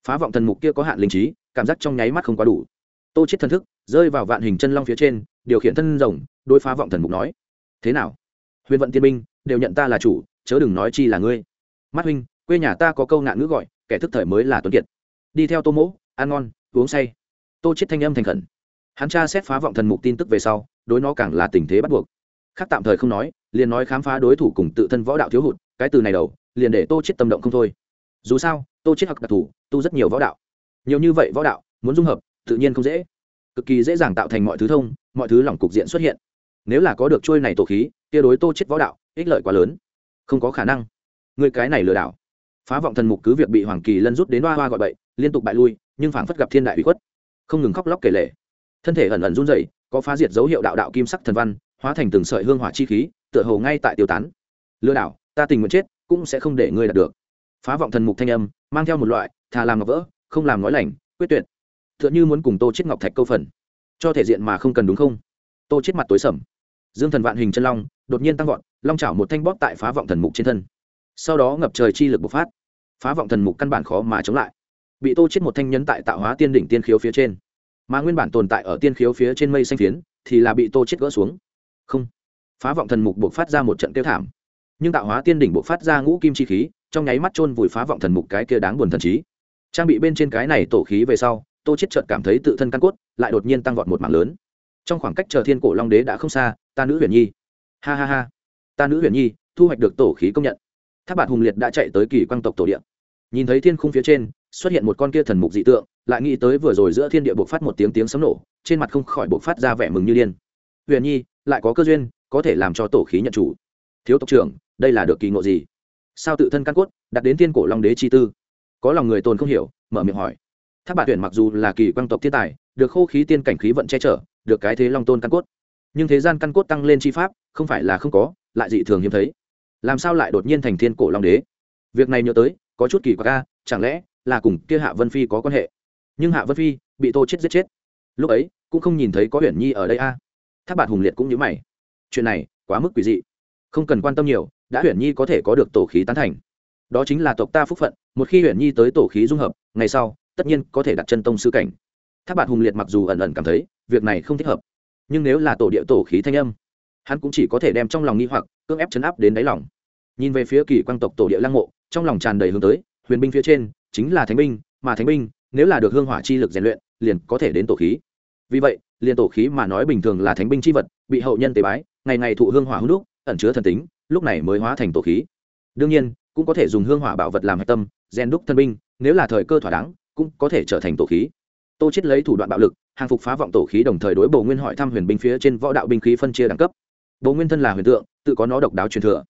Phá vọng thần mục kia có hạn linh trí, cảm giác trong nháy mắt không quá đủ. Tô chết thần thức, rơi vào vạn hình chân long phía trên, điều khiển thân rồng, đối phá vọng thần mục nói, thế nào? Huyền vận tiên binh, đều nhận ta là chủ, chớ đừng nói chi là ngươi. Mắt huynh, quê nhà ta có câu nạn ngữ gọi, kẻ thức thời mới là tuấn kiệt. Đi theo tô mỗ, ăn ngon, uống say. Tô chết thanh âm thành khẩn. Hắn tra xét phá vọng thần mục tin tức về sau, đối nó càng là tình thế bắt buộc. Khác tạm thời không nói, liền nói khám phá đối thủ cùng tự thân võ đạo thiếu hụt, cái từ này đầu, liền để tô chết tâm động không thôi. Dù sao tô chết học đặc thù, tu rất nhiều võ đạo. Nhiều như vậy võ đạo, muốn dung hợp, tự nhiên không dễ. Cực kỳ dễ dàng tạo thành mọi thứ thông, mọi thứ lỏng cục diện xuất hiện. Nếu là có được trôi này tổ khí, kia đối tô chết võ đạo, ích lợi quá lớn. Không có khả năng. Người cái này lừa đảo. Phá vọng thần mục cứ việc bị hoàng kỳ lân rút đến hoa hoa gọi bậy, liên tục bại lui, nhưng phảng phất gặp thiên đại bị khuất. Không ngừng khóc lóc kể lể. Thân thể ẩn ẩn run rẩy, có phá diệt dấu hiệu đạo đạo kim sắc thần văn, hóa thành từng sợi hương hỏa chi khí, tựa hồ ngay tại tiêu tán. Lừa đảo, ta tình nguyện chết, cũng sẽ không để ngươi đạt được phá vọng thần mục thanh âm, mang theo một loại, thà làm ngọc vỡ, không làm nói lành, quyết tuyệt. Tựa như muốn cùng tô chết ngọc thạch câu phần. Cho thể diện mà không cần đúng không? Tô chết mặt tối sầm. Dương thần vạn hình chân long, đột nhiên tăng vọt, long chảo một thanh bóp tại phá vọng thần mục trên thân. Sau đó ngập trời chi lực bộc phát. Phá vọng thần mục căn bản khó mà chống lại. Bị tô chết một thanh nhấn tại tạo hóa tiên đỉnh tiên khiếu phía trên. Mà nguyên bản tồn tại ở tiên khiếu phía trên mây xanh phiến, thì là bị tô chết gỡ xuống. Không. Phá vọng thần mục bộc phát ra một trận tiêu thảm. Nhưng tạo hóa tiên đỉnh bộc phát ra ngũ kim chi khí trong nháy mắt chôn vùi phá vọng thần mục cái kia đáng buồn thần trí. Trang bị bên trên cái này tổ khí về sau, tô chết chợt cảm thấy tự thân căn cốt lại đột nhiên tăng vọt một mảng lớn. Trong khoảng cách chờ thiên cổ long đế đã không xa, ta nữ huyền nhi. Ha ha ha. Ta nữ huyền nhi, thu hoạch được tổ khí công nhận. Tháp bạt hùng liệt đã chạy tới kỳ quang tộc tổ địa. Nhìn thấy thiên khung phía trên, xuất hiện một con kia thần mục dị tượng, lại nghĩ tới vừa rồi giữa thiên địa buộc phát một tiếng tiếng sấm nổ, trên mặt không khỏi buộc phát ra vẻ mừng như điên. Huyền nhi, lại có cơ duyên, có thể làm cho tổ khí nhận chủ. Thiếu tộc trưởng, đây là được kỳ ngộ gì? Sao tự thân căn cốt, đặt đến thiên cổ long đế chi tư? Có lòng người tồn không hiểu, mở miệng hỏi. Tháp bạt tuyển mặc dù là kỳ quang tộc thiên tài, được khô khí tiên cảnh khí vận che chở, được cái thế long tôn căn cốt. Nhưng thế gian căn cốt tăng lên chi pháp, không phải là không có, lại dị thường hiếm thấy. Làm sao lại đột nhiên thành thiên cổ long đế? Việc này nhớ tới, có chút kỳ quặc ca chẳng lẽ là cùng kia hạ vân phi có quan hệ? Nhưng hạ vân phi bị tô chết giết chết. Lúc ấy, cũng không nhìn thấy có huyền nhi ở đây a. À. tháp bạt hùng liệt cũng như mày. Chuyện này quá mức quỷ dị. Không cần quan tâm nhiều đã huyền nhi có thể có được tổ khí tán thành. Đó chính là tộc ta phúc phận một khi huyền nhi tới tổ khí dung hợp ngày sau tất nhiên có thể đặt chân tông sư cảnh. Tháp bạt hùng liệt mặc dù ẩn ẩn cảm thấy việc này không thích hợp. Nhưng nếu là tổ địa tổ khí thanh âm hắn cũng chỉ có thể đem trong lòng nghi hoặc cưỡng ép chấn áp đến đáy lòng. Nhìn về phía kỳ quang tộc tổ địa lăng mộ trong lòng tràn đầy hướng tới huyền binh phía trên chính là thánh binh mà thánh binh nếu là được hương hỏa chi lực rèn luyện liền có thể đến tổ khí. Vì vậy liền tổ khí mà nói bình thường là thánh binh chi vật bị hậu nhân tế bái ngày ngày thụ hương hỏa hữu đúc, ẩn chứa thần tính lúc này mới hóa thành tổ khí. Đương nhiên, cũng có thể dùng hương hỏa bảo vật làm hạch tâm, rèn đúc thân binh, nếu là thời cơ thỏa đáng, cũng có thể trở thành tổ khí. Tô chết lấy thủ đoạn bạo lực, hàng phục phá vọng tổ khí đồng thời đối bồ nguyên hỏi thăm huyền binh phía trên võ đạo binh khí phân chia đẳng cấp. Bồ nguyên thân là huyền tượng, tự có nó độc đáo truyền thừa.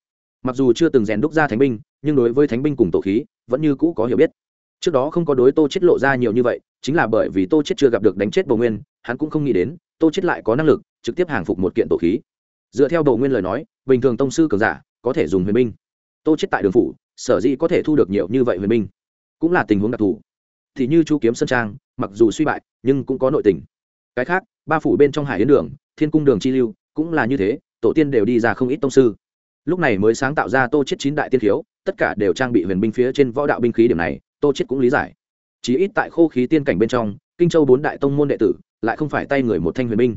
Mặc dù chưa từng rèn đúc ra thánh binh, nhưng đối với thánh binh cùng tổ khí, vẫn như cũ có hiểu biết. Trước đó không có đối tô chết lộ ra nhiều như vậy, chính là bởi vì tô chết chưa gặp được đánh chết bồ nguyên, hắn cũng không nghĩ đến, tô chết lại có năng lực, trực tiếp hàng phục một kiện tổ khí dựa theo bổ nguyên lời nói, bình thường tông sư cường giả có thể dùng huyền binh. Tô chết tại đường phủ, sở dĩ có thể thu được nhiều như vậy huyền binh. Cũng là tình huống đặc thù. Thì như chu kiếm sơn trang, mặc dù suy bại, nhưng cũng có nội tình. Cái khác, ba phủ bên trong hải yến đường, thiên cung đường chi lưu, cũng là như thế, tổ tiên đều đi ra không ít tông sư. Lúc này mới sáng tạo ra tô chết chín đại tiên khiếu, tất cả đều trang bị huyền binh phía trên võ đạo binh khí điểm này, tô chết cũng lý giải. Chỉ ít tại khô khí tiên cảnh bên trong, kinh châu bốn đại tông môn đệ tử, lại không phải tay người một thanh huyền binh.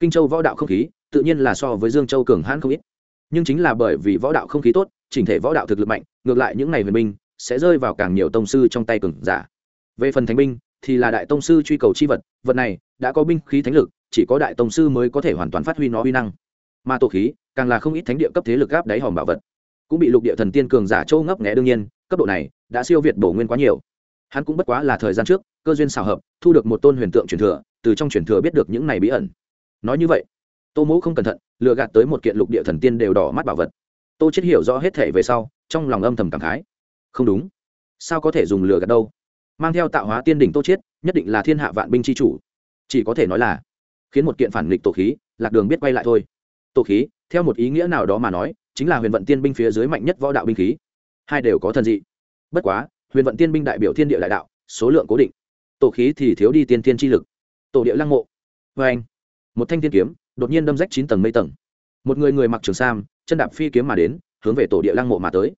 Kinh châu võ đạo không khí tự nhiên là so với dương châu cường hãn không ít. Nhưng chính là bởi vì võ đạo không khí tốt, chỉnh thể võ đạo thực lực mạnh, ngược lại những ngày huyền binh sẽ rơi vào càng nhiều tông sư trong tay cường giả. Về phần thánh binh thì là đại tông sư truy cầu chi vật vật này đã có binh khí thánh lực, chỉ có đại tông sư mới có thể hoàn toàn phát huy nó uy năng. Mà tổ khí càng là không ít thánh địa cấp thế lực gáp đáy hòm bảo vật. Cũng bị lục địa thần tiên cường giả châu ngấp nghẽ đương nhiên, cấp độ này đã siêu việt bổ nguyên quá nhiều. Hắn cũng bất quá là thời gian trước, cơ duyên xào hợp, thu được một tôn huyền tượng truyền thừa, từ trong truyền thừa biết được những này bí ẩn. Nói như vậy tô mẫu không cẩn thận, lừa gạt tới một kiện lục địa thần tiên đều đỏ mắt bảo vật. Tô chết hiểu rõ hết thể về sau, trong lòng âm thầm cảm khái. Không đúng. Sao có thể dùng lừa gạt đâu? Mang theo tạo hóa tiên đỉnh tô chết, nhất định là thiên hạ vạn binh chi chủ. Chỉ có thể nói là, khiến một kiện phản nghịch tổ khí, lạc đường biết quay lại thôi. Tổ khí, theo một ý nghĩa nào đó mà nói, chính là huyền vận tiên binh phía dưới mạnh nhất võ đạo binh khí. Hai đều có thần dị. Bất quá, huyền vận tiên binh đại biểu thiên địa đại đạo, số lượng cố định. Tổ khí thì thiếu đi tiên tiên chi lực. Tổ địa lăng mộ. Vê anh một thanh thiên kiếm đột nhiên đâm rách chín tầng mây tầng. Một người người mặc trường sam, chân đạp phi kiếm mà đến, hướng về tổ địa lăng mộ mà tới.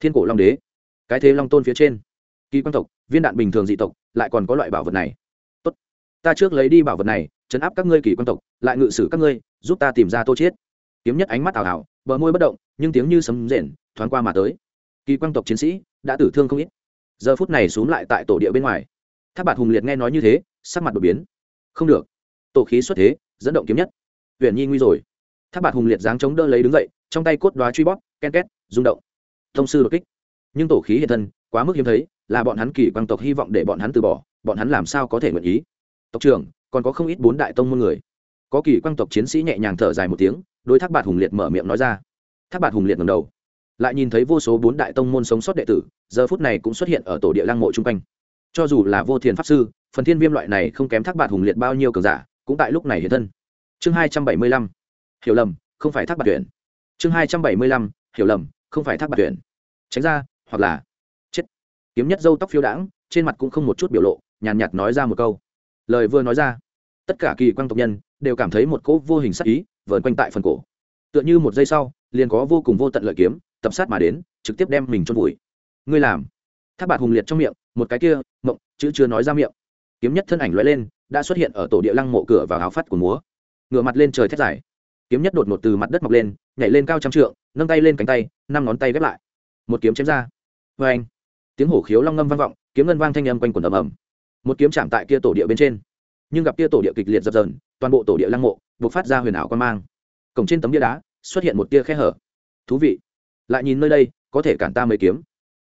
Thiên cổ long đế, cái thế long tôn phía trên. Kỳ quan tộc, viên đạn bình thường dị tộc, lại còn có loại bảo vật này. Tốt, ta trước lấy đi bảo vật này chấn áp các ngươi kỳ quan tộc, lại ngự sử các ngươi, giúp ta tìm ra tô chiết. Kiếm nhất ánh mắt ảo ảo, bờ môi bất động, nhưng tiếng như sấm rền, thoáng qua mà tới. Kỳ quan tộc chiến sĩ, đã tử thương không ít. Giờ phút này xuống lại tại tổ địa bên ngoài. Tháp bạt hùng liệt nghe nói như thế, sắc mặt đột biến. Không được. Tổ khí xuất thế, dẫn động kiếm nhất tuyển nhi nguy rồi. Tháp bạt hùng liệt dáng chống đỡ lấy đứng dậy, trong tay cốt đoá truy bóp, ken két, rung động. Thông sư đột kích. Nhưng tổ khí hiện thân, quá mức hiếm thấy, là bọn hắn kỳ quang tộc hy vọng để bọn hắn từ bỏ, bọn hắn làm sao có thể nguyện ý? Tộc trưởng, còn có không ít bốn đại tông môn người. Có kỳ quang tộc chiến sĩ nhẹ nhàng thở dài một tiếng đôi thác bạt hùng liệt mở miệng nói ra. Thác bạt hùng liệt ngầm đầu. Lại nhìn thấy vô số bốn đại tông môn sống sót đệ tử, giờ phút này cũng xuất hiện ở tổ địa lăng mộ chung quanh. Cho dù là vô thiền pháp sư, phần thiên viêm loại này không kém thác bạt hùng liệt bao nhiêu cường giả, cũng tại lúc này hiện thân chương hai trăm bảy mươi lăm, hiểu lầm, không phải thác bạt tuyển. Chương hai trăm bảy mươi lăm, hiểu lầm, không phải thác bạt tuyển. Tránh ra, hoặc là chết. Kiếm nhất dâu tóc phiêu đãng, trên mặt cũng không một chút biểu lộ, nhàn nhạt nói ra một câu. Lời vừa nói ra, tất cả kỳ quan tộc nhân đều cảm thấy một cỗ vô hình sắc ý vờn quanh tại phần cổ. Tựa như một giây sau, liền có vô cùng vô tận lợi kiếm, tập sát mà đến, trực tiếp đem mình chôn vùi. Ngươi làm. Thác bạt hùng liệt trong miệng, một cái kia, mộng, chữ chưa nói ra miệng. Kiếm nhất thân ảnh lóe lên, đã xuất hiện ở tổ địa lăng mộ cửa và áo phát của múa ngửa mặt lên trời thét dài. Kiếm nhất đột ngột từ mặt đất mọc lên, nhảy lên cao trăm trượng, nâng tay lên cánh tay, năm ngón tay ghép lại. Một kiếm chém ra. Vê anh, tiếng hổ khiếu long ngâm vang vọng, kiếm ngân vang thanh âm quanh quần ầm ầm. Một kiếm chạm tại kia tổ địa bên trên. Nhưng gặp kia tổ địa kịch liệt dập dờn, toàn bộ tổ địa lăng mộ buộc phát ra huyền ảo quan mang. Cổng trên tấm bia đá xuất hiện một tia khe hở. Thú vị. Lại nhìn nơi đây, có thể cản ta mấy kiếm.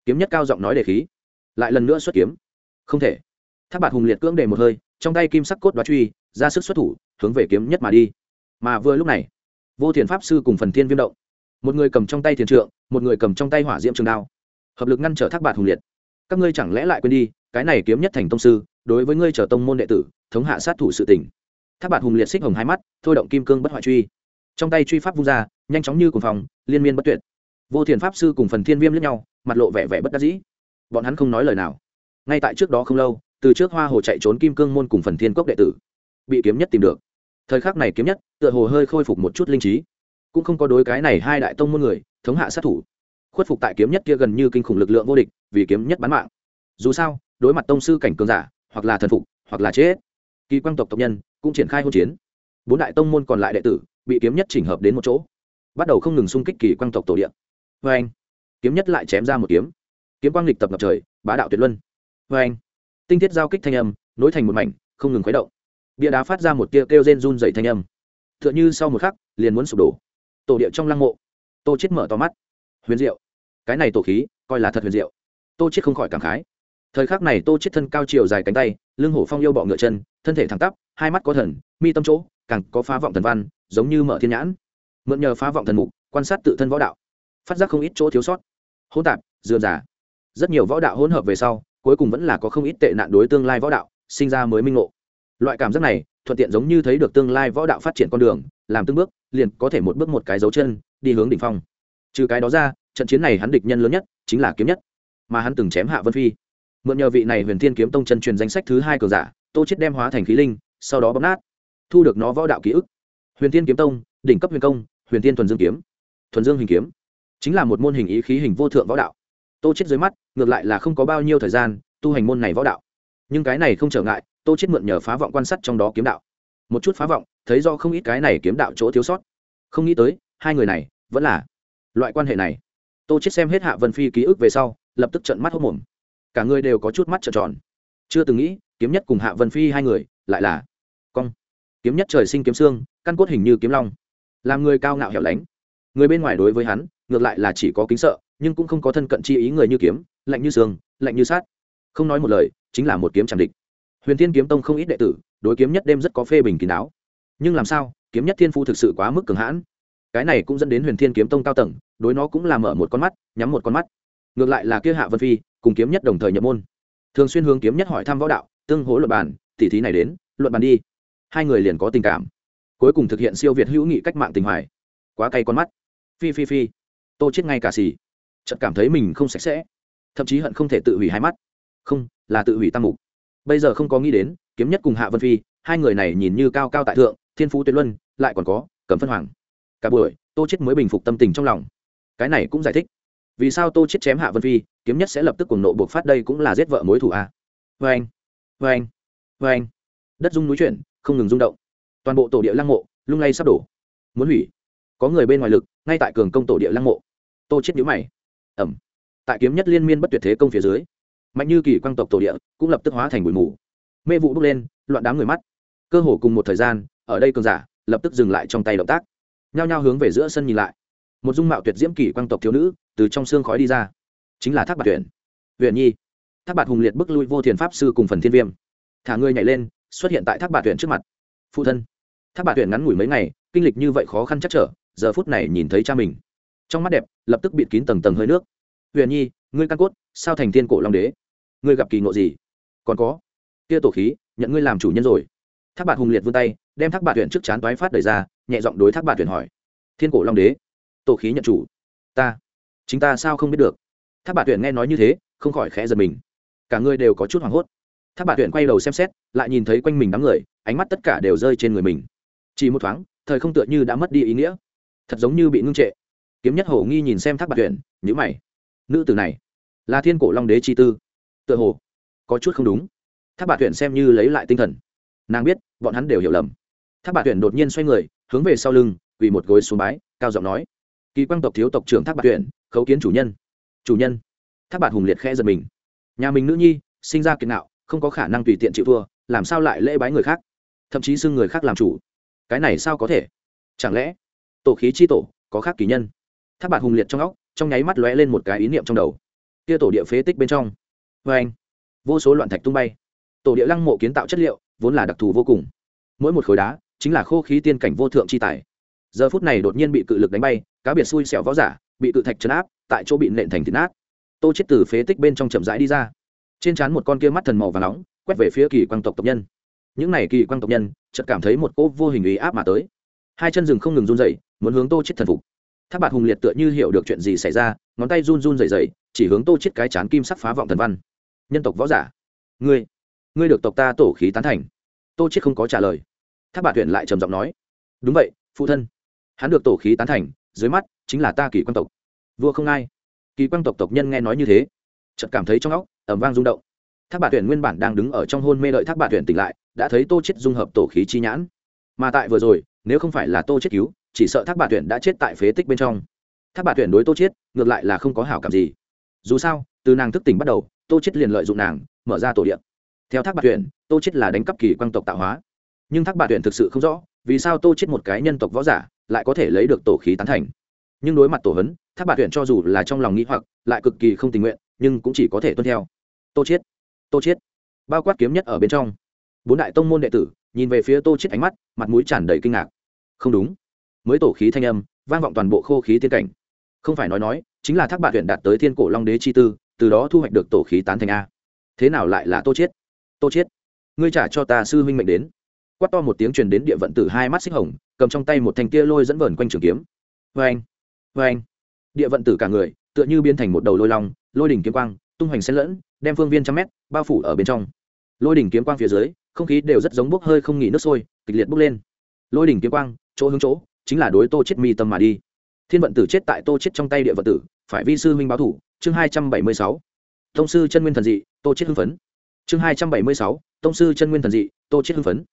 Kiếm nhất cao giọng nói để khí. Lại lần nữa xuất kiếm. Không thể. Tháp bạt hùng liệt cưỡng để một hơi, trong tay kim sắc cốt đoá truy ra sức xuất thủ, hướng về kiếm nhất mà đi. Mà vừa lúc này, vô thiền pháp sư cùng phần thiên viêm động. Một người cầm trong tay thiền trượng, một người cầm trong tay hỏa diễm trường đao. Hợp lực ngăn trở thác bạt hùng liệt. Các ngươi chẳng lẽ lại quên đi, cái này kiếm nhất thành tông sư, đối với ngươi trở tông môn đệ tử, thống hạ sát thủ sự tỉnh thác bạt hùng liệt xích hồng hai mắt, thôi động kim cương bất hoại truy. Trong tay truy pháp vung ra, nhanh chóng như cùng phòng liên miên bất tuyệt. Vô thiền pháp sư cùng phần thiên viêm lẫn nhau, mặt lộ vẻ vẻ bất đắc dĩ. Bọn hắn không nói lời nào. Ngay tại trước đó không lâu, từ trước hoa hồ chạy trốn kim cương môn cùng phần thiên cốc đệ tử bị kiếm nhất tìm được. Thời khắc này kiếm nhất, tựa hồ hơi khôi phục một chút linh trí. Cũng không có đối cái này hai đại tông môn người, thống hạ sát thủ. Khuất phục tại kiếm nhất kia gần như kinh khủng lực lượng vô địch, vì kiếm nhất bán mạng. Dù sao, đối mặt tông sư cảnh cường giả, hoặc là thần phục, hoặc là chết, kỳ quang tộc tộc nhân cũng triển khai hôn chiến. Bốn đại tông môn còn lại đệ tử, bị kiếm nhất chỉnh hợp đến một chỗ, bắt đầu không ngừng xung kích kỳ quang tộc tổ điện vê anh kiếm nhất lại chém ra một kiếm. Kiếm quang lịch tập ngập trời, bá đạo tuyệt luân. Vê anh tinh thiết giao kích thanh âm, nối thành một mảnh, không ngừng khuấy động bia đá phát ra một tia kêu rên run dày thanh âm. T h ư ợ n h ư sau một khắc, liền muốn sụp đổ. Tổ địa trong lăng mộ. Tô chết mở to mắt. Huyền diệu. Cái này tổ khí, coi là thật huyền diệu. Tô chết không khỏi cảm khái. Thời khắc này tô chết thân cao chiều dài cánh tay, lưng hổ phong yêu bọ ngựa chân, thân thể thẳng tắp, hai mắt có thần, mi tâm chỗ, càng có phá vọng thần văn, giống như mở thiên nhãn. Mượn nhờ phá vọng thần mục, quan sát tự thân võ đạo. Phát giác không ít chỗ thiếu sót. Hỗn tạp, dườm giả rất nhiều võ đạo hỗn hợp về sau, cuối cùng vẫn là có không ít tệ nạn đối tương lai võ đạo, sinh ra mới minh ngộ loại cảm giác này, thuận tiện giống như thấy được tương lai võ đạo phát triển con đường, làm từng bước, liền có thể một bước một cái dấu chân, đi hướng đỉnh phong. Trừ cái đó ra, trận chiến này hắn địch nhân lớn nhất chính là kiếm nhất, mà hắn từng chém hạ vân phi. Mượn nhờ vị này huyền thiên kiếm tông chân truyền danh sách thứ hai cường giả, tô chết đem hóa thành khí linh, sau đó bóc nát, thu được nó võ đạo ký ức. Huyền thiên kiếm tông, đỉnh cấp huyền công, huyền thiên thuần dương kiếm. Thuần dương hình kiếm. Chính là một môn hình ý khí hình vô thượng võ đạo. Tô chết dưới mắt, ngược lại là không có bao nhiêu thời gian tu hành môn này võ đạo. Nhưng cái này không trở ngại tô chết mượn nhờ phá vọng quan sát trong đó kiếm đạo. Một chút phá vọng, thấy do không ít cái này kiếm đạo chỗ thiếu sót. Không nghĩ tới, hai người này vẫn là loại quan hệ này. Tô chết xem hết hạ vân phi ký ức về sau, lập tức trợn mắt hốc mồm. Cả người đều có chút mắt trợn tròn. Chưa từng nghĩ, kiếm nhất cùng hạ vân phi hai người lại là cong. Kiếm nhất trời sinh kiếm xương, căn cốt hình như kiếm long. Làm người cao ngạo hẻo lánh. Người bên ngoài đối với hắn, ngược lại là chỉ có kính sợ, nhưng cũng không có thân cận chi ý người như kiếm, lạnh như xương, lạnh như sát không nói một lời, chính là một kiếm chẳng địch huyền thiên kiếm tông không ít đệ tử, đối kiếm nhất đêm rất có phê bình kín đáo. Nhưng làm sao, kiếm nhất thiên phu thực sự quá mức cường hãn? Cái này cũng dẫn đến huyền thiên kiếm tông cao tầng, đối nó cũng là mở một con mắt, nhắm một con mắt. Ngược lại là kia hạ vân phi, cùng kiếm nhất đồng thời nhập môn. Thường xuyên hướng kiếm nhất hỏi thăm võ đạo, tương hỗ luận bàn, tỉ thí này đến, luận bàn đi. Hai người liền có tình cảm. Cuối cùng thực hiện siêu việt hữu nghị cách mạng tình hoài. Quá cay con mắt. Phi phi phi. Tô chết ngay cả xì. Chợt cảm thấy mình không sạch sẽ. Thậm chí hận không thể tự hủy hai mắt. Không, là tự hủy tam mục bây giờ không có nghĩ đến, kiếm nhất cùng hạ vân phi, hai người này nhìn như cao cao tại thượng, thiên phú tuyệt luân, lại còn có, cẩm phân hoàng. Cả buổi, tô chết mới bình phục tâm tình trong lòng. Cái này cũng giải thích. Vì sao tô chết chém hạ vân phi, kiếm nhất sẽ lập tức cùng nộ buộc phát đây cũng là giết vợ mối thủ a vê anh vê anh vê anh đất rung núi chuyển, không ngừng rung động. Toàn bộ tổ địa lăng mộ, lung lay sắp đổ. Muốn hủy. Có người bên ngoài lực, ngay tại cường công tổ địa lăng mộ. Tô chết nhíu mày. Ẩm. Tại kiếm nhất liên miên bất tuyệt thế công phía dưới mạnh như kỳ quang tộc tổ địa cũng lập tức hóa thành bụi mù. Mê vụ bốc lên, loạn đám người mắt. Cơ hồ cùng một thời gian, ở đây cường giả lập tức dừng lại trong tay động tác. Nhao nhao hướng về giữa sân nhìn lại. Một dung mạo tuyệt diễm kỳ quang tộc thiếu nữ từ trong xương khói đi ra. Chính là thác bạc tuyển huyện nhi. Thác bạc hùng liệt bức lui vô thiền pháp sư cùng phần thiên viêm. Thả người nhảy lên, xuất hiện tại thác bạc tuyển trước mặt. Phụ thân. Thác bạc tuyển ngắn ngủi mấy ngày, kinh lịch như vậy khó khăn chắc trở, giờ phút này nhìn thấy cha mình. Trong mắt đẹp, lập tức bịt kín tầng tầng hơi nước. Huyền nhi, ngươi căn cốt, sao thành thiên cổ long đế? Ngươi gặp kỳ ngộ gì? Còn có kia tổ khí nhận ngươi làm chủ nhân rồi. Thác bạt hùng liệt vươn tay đem thác bạt tuyển trước chán toái phát đẩy ra nhẹ giọng đối thác bạt tuyển hỏi. Thiên cổ long đế tổ khí nhận chủ. Ta chính ta sao không biết được? Thác bạt tuyển nghe nói như thế không khỏi khẽ giật mình. Cả người đều có chút hoảng hốt. Thác bạt tuyển quay đầu xem xét lại nhìn thấy quanh mình đám người ánh mắt tất cả đều rơi trên người mình. Chỉ một thoáng thời không tựa như đã mất đi ý nghĩa. Thật giống như bị ngưng trệ. Kiếm nhất hổ nghi nhìn xem thác bạt tuyển, nhữ mày. Nữ tử này là thiên cổ long đế chi tư tựa hồ có chút không đúng. Tháp bạt tuyển xem như lấy lại tinh thần. Nàng biết, bọn hắn đều hiểu lầm. Tháp bạt tuyển đột nhiên xoay người, hướng về sau lưng, quỳ một gối xuống bái, cao giọng nói, kỳ quang tộc thiếu tộc trưởng tháp bạt tuyển khấu kiến chủ nhân. Chủ nhân? Tháp bạt hùng liệt khẽ giật mình. Nhà mình nữ nhi, sinh ra kiệt nạo không có khả năng tùy tiện chịu thua, làm sao lại lễ bái người khác? Thậm chí xưng người khác làm chủ. Cái này sao có thể? Chẳng lẽ tổ khí chi tổ có khác kỳ nhân? Tháp bạt hùng liệt trong óc, trong nháy mắt lóe lên một cái ý niệm trong đầu. Kia tổ địa phế tích bên trong vê anh, vô số loạn thạch tung bay. Tổ địa lăng mộ kiến tạo chất liệu, vốn là đặc thù vô cùng. Mỗi một khối đá, chính là khô khí tiên cảnh vô thượng chi tài. Giờ phút này đột nhiên bị cự lực đánh bay, cá biệt xui xẻo võ giả, bị cự thạch chấn áp, tại chỗ bị nện thành thịt nát. Tô chết từ phế tích bên trong chậm rãi đi ra. Trên trán một con kia mắt thần màu và nóng, quét về phía kỳ quang tộc tộc nhân. Những này kỳ quang tộc nhân, chợt cảm thấy một cỗ vô hình ý áp mà tới. Hai chân rừng không ngừng run rẩy, muốn hướng tô chết thần phục. Tháp bạt hùng liệt tựa như hiểu được chuyện gì xảy ra, ngón tay run run rẩy rẩy, chỉ hướng tô chết cái chán kim sắc phá vọng thần văn nhân tộc võ giả. Ngươi ngươi được tộc ta tổ khí tán thành. Tô chết không có trả lời. Tháp bạt tuyển lại trầm giọng nói, đúng vậy, phụ thân. Hắn được tổ khí tán thành, dưới mắt chính là ta kỳ quan tộc. Vua không ai. Kỳ quan tộc tộc nhân nghe nói như thế, chợt cảm thấy trong óc ẩm vang rung động. Tháp bạt tuyển nguyên bản đang đứng ở trong hôn mê đợi tháp bạt tuyển tỉnh lại, đã thấy tô chết dung hợp tổ khí chi nhãn. Mà tại vừa rồi, nếu không phải là tô chết cứu, chỉ sợ tháp bạt tuyển đã chết tại phế tích bên trong. Tháp bạt tuyển đối tô chết ngược lại là không có hảo cảm gì. Dù sao từ nàng thức tỉnh bắt đầu, tô chết liền lợi dụng nàng, mở ra tổ điện theo thác bạt tuyển, tô chết là đánh cắp kỳ quang tộc tạo hóa. Nhưng thác bạt tuyển thực sự không rõ, vì sao tô chết một cái nhân tộc võ giả lại có thể lấy được tổ khí tán thành. Nhưng đối mặt tổ hấn thác bạt tuyển cho dù là trong lòng nghĩ hoặc, lại cực kỳ không tình nguyện, nhưng cũng chỉ có thể tuân theo. Tô chết tô chết bao quát kiếm nhất ở bên trong. Bốn đại tông môn đệ tử, nhìn về phía tô chết ánh mắt, mặt mũi tràn đầy kinh ngạc. Không đúng. Mới tổ khí thanh âm, vang vọng toàn bộ khô khí tiên cảnh. Không phải nói nói, chính là thác bạt tuyển đạt tới thiên cổ long đế chi tư từ đó thu hoạch được tổ khí tán thành a. Thế nào lại là tô chết tô chết ngươi trả cho ta sư huynh mệnh đến. Quát to một tiếng truyền đến địa vận tử hai mắt xích hồng, cầm trong tay một thanh kia lôi dẫn vờn quanh trường kiếm. Vê anh vê anh địa vận tử cả người, tựa như biến thành một đầu lôi long, lôi đỉnh kiếm quang, tung hoành xen lẫn, đem phương viên trăm mét bao phủ ở bên trong. Lôi đỉnh kiếm quang phía dưới, không khí đều rất giống bốc hơi không nghỉ nước sôi, kịch liệt bốc lên. Lôi đỉnh kiếm quang, chỗ hướng chỗ, chính là đối tô chết mi tâm mà đi. Thiên vận tử chết tại tô chết trong tay địa vận tử, phải vi sư huynh báo thủ chương hai trăm bảy mươi sáu. Tông sư chân nguyên thần dị, tô chết hưng phấn. Chương hai trăm bảy mươi sáu. Tông sư chân nguyên thần dị, tô chết hưng phấn.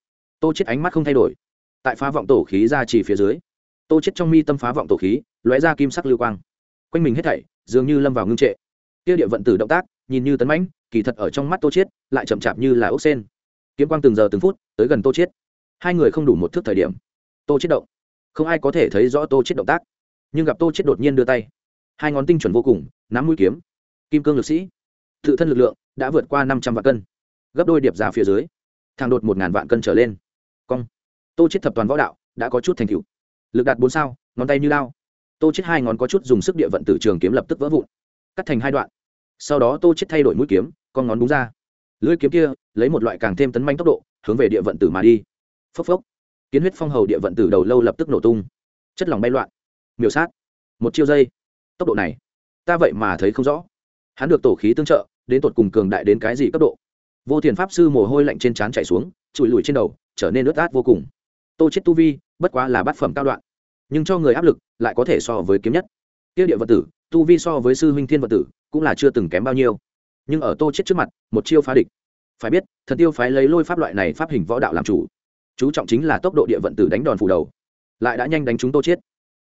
Tô chết ánh mắt không thay đổi. Tại phá vọng tổ khí ra chỉ phía dưới, tô chết trong mi tâm phá vọng tổ khí, lóe ra kim sắc lưu quang. Quanh mình hết thảy, dường như lâm vào ngưng trệ. Tiêu địa vận tử động tác, nhìn như tấn mãnh, kỳ thật ở trong mắt tô chết, lại chậm chạp như là ốc sen. Kiếm quang từng giờ từng phút, tới gần tô chết. Hai người không đủ một thước thời điểm, tô chết động. Không ai có thể thấy rõ tô chết động tác. Nhưng gặp tô chết đột nhiên đưa tay hai ngón tinh chuẩn vô cùng, nắm mũi kiếm. Kim cương lực sĩ. Tự thân lực lượng đã vượt qua năm trăm vạn cân. Gấp đôi điệp ra phía dưới, thang đột một ngàn vạn cân trở lên. Cong. Tô chết thập toàn võ đạo, đã có chút thành tựu. Lực đạt bốn sao, ngón tay như lao. Tô chết hai ngón có chút dùng sức địa vận tử trường kiếm lập tức vỡ vụn. Cắt thành hai đoạn. Sau đó tô chết thay đổi mũi kiếm, con ngón búng ra. Lưỡi kiếm kia, lấy một loại càng thêm tấn manh tốc độ, hướng về địa vận tử mà đi. Phốc phốc. Kiến huyết phong hầu địa vận tử đầu lâu lập tức nổ tung. Chất lỏng bay loạn. Miểu sát. Một chiêu giây tốc độ này. Ta vậy mà thấy không rõ. Hắn được tổ khí tương trợ, đến tột cùng cường đại đến cái gì cấp độ? Vô thiền pháp sư mồ hôi lạnh trên trán chảy xuống trụi lùi trên đầu, trở nên ướt át vô cùng. Tô chết tu vi, bất quá là bát phẩm cao đoạn. Nhưng cho người áp lực, lại có thể so với kiếm nhất. Tiêu địa vật tử, tu vi so với sư huynh thiên vật tử, cũng là chưa từng kém bao nhiêu. Nhưng ở tô chết trước mặt, một chiêu phá địch. Phải biết, thần tiêu phái lấy lôi pháp loại này pháp hình võ đạo làm chủ. Chú trọng chính là tốc độ địa vận tử đánh đòn phủ đầu. Lại đã nhanh đánh chúng tô chết.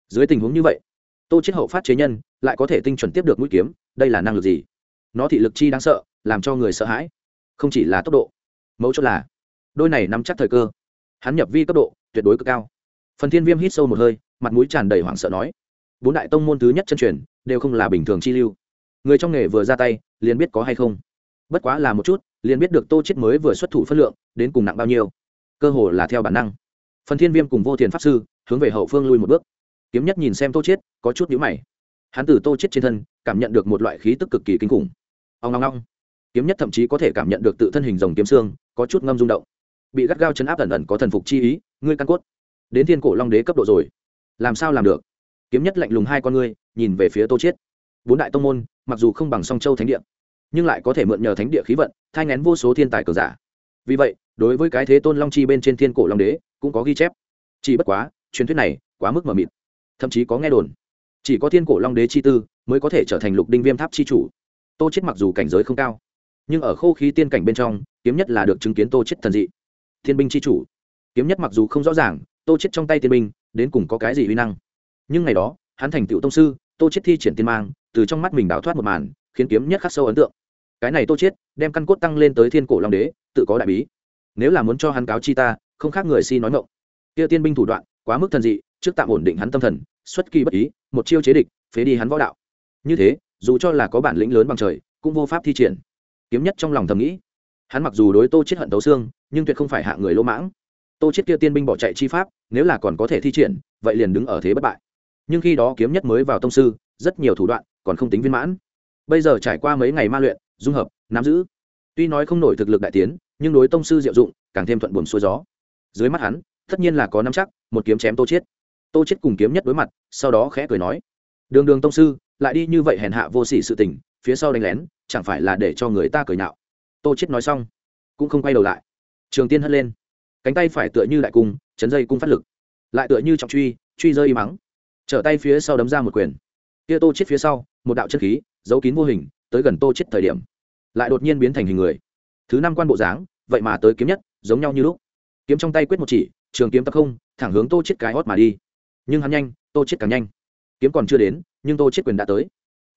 Dưới tình huống như vậy tô chết hậu phát chế nhân, lại có thể tinh chuẩn tiếp được mũi kiếm, đây là năng lực gì? Nó thị lực chi đáng sợ, làm cho người sợ hãi. Không chỉ là tốc độ, mấu chốt là, đôi này nắm chắc thời cơ. Hắn nhập vi cấp độ, tuyệt đối cực cao. Phần thiên viêm hít sâu một hơi, mặt mũi tràn đầy hoảng sợ nói, bốn đại tông môn thứ nhất chân truyền, đều không là bình thường chi lưu. Người trong nghề vừa ra tay, liền biết có hay không. Bất quá là một chút, liền biết được tô chết mới vừa xuất thủ phân lượng, đến cùng nặng bao nhiêu. Cơ hồ là theo bản năng. Phần thiên viêm cùng vô thiền pháp sư hướng về hậu phương lui một bước kiếm nhất nhìn xem tô chết có chút nhíu mày. Hắn từ tô chết trên thân, cảm nhận được một loại khí tức cực kỳ kinh khủng. Ông long long kiếm nhất thậm chí có thể cảm nhận được tự thân hình rồng kiếm xương, có chút ngâm rung động. Bị gắt gao chấn áp ẩn ẩn có thần phục chi ý, ngươi căn cốt. Đến thiên cổ long đế cấp độ rồi. Làm sao làm được? Kiếm nhất lạnh lùng hai con ngươi, nhìn về phía tô chiết. Bốn đại tông môn, mặc dù không bằng song châu thánh địa, nhưng lại có thể mượn nhờ thánh địa khí vận thay ngén vô số thiên tài cường giả. Vì vậy, đối với cái thế tôn long chi bên trên thiên cổ long đế, cũng có ghi chép. Chỉ bất quá, truyền thuyết này quá mức mờ mịt thậm chí có nghe đồn. Chỉ có thiên cổ long đế chi tư mới có thể trở thành lục đinh viêm tháp chi chủ. Tô chết mặc dù cảnh giới không cao, nhưng ở khô khí tiên cảnh bên trong, kiếm nhất là được chứng kiến tô chết thần dị. Thiên binh chi chủ. Kiếm nhất mặc dù không rõ ràng, tô chết trong tay tiên binh, đến cùng có cái gì uy năng. Nhưng ngày đó, hắn thành tựu tông sư, tô chết thi triển tiên mang, từ trong mắt mình đào thoát một màn, khiến kiếm nhất khắc sâu ấn tượng. Cái này tô chết, đem căn cốt tăng lên tới thiên cổ long đế, tự có đại bí. Nếu là muốn cho hắn cáo chi ta, không khác người si nói ngộng kia tiên binh thủ đoạn quá mức thần dị, trước tạm ổn định hắn tâm thần, xuất kỳ bất ý, một chiêu chế địch, phế đi hắn võ đạo. Như thế, dù cho là có bản lĩnh lớn bằng trời, cũng vô pháp thi triển. Kiếm nhất trong lòng thầm nghĩ, hắn mặc dù đối tô chết hận tấu xương, nhưng tuyệt không phải hạ người lỗ mãng. Tô chết kia tiên binh bỏ chạy chi pháp, nếu là còn có thể thi triển, vậy liền đứng ở thế bất bại. Nhưng khi đó kiếm nhất mới vào tông sư, rất nhiều thủ đoạn còn không tính viên mãn. Bây giờ trải qua mấy ngày ma luyện, dung hợp, nắm giữ. Tuy nói không nổi thực lực đại tiến, nhưng đối tông sư diệu dụng, càng thêm thuận buồm xuôi gió. Dưới mắt hắn tất nhiên là có nắm chắc, một kiếm chém tô chết tô chết cùng kiếm nhất đối mặt, sau đó khẽ cười nói, đường đường tông sư, lại đi như vậy hèn hạ vô sỉ sự tình, phía sau đánh lén, chẳng phải là để cho người ta cười nhạo. Tô chết nói xong, cũng không quay đầu lại. Trường tiên hất lên. Cánh tay phải tựa như đại cung, chấn dây cung phát lực. Lại tựa như trọng truy truy rơi y mắng. Trở tay phía sau đấm ra một quyền. Kia tô chết phía sau, một đạo chân khí, giấu kín vô hình, tới gần tô chết thời điểm. Lại đột nhiên biến thành hình người. Thứ năm quan bộ dáng, vậy mà tới kiếm nhất, giống nhau như lúc. Kiếm trong tay quyết một chỉ trường kiếm tập không, thẳng hướng tô chết cái hót mà đi. Nhưng hắn nhanh, tô chết càng nhanh. Kiếm còn chưa đến, nhưng tô chết quyền đã tới.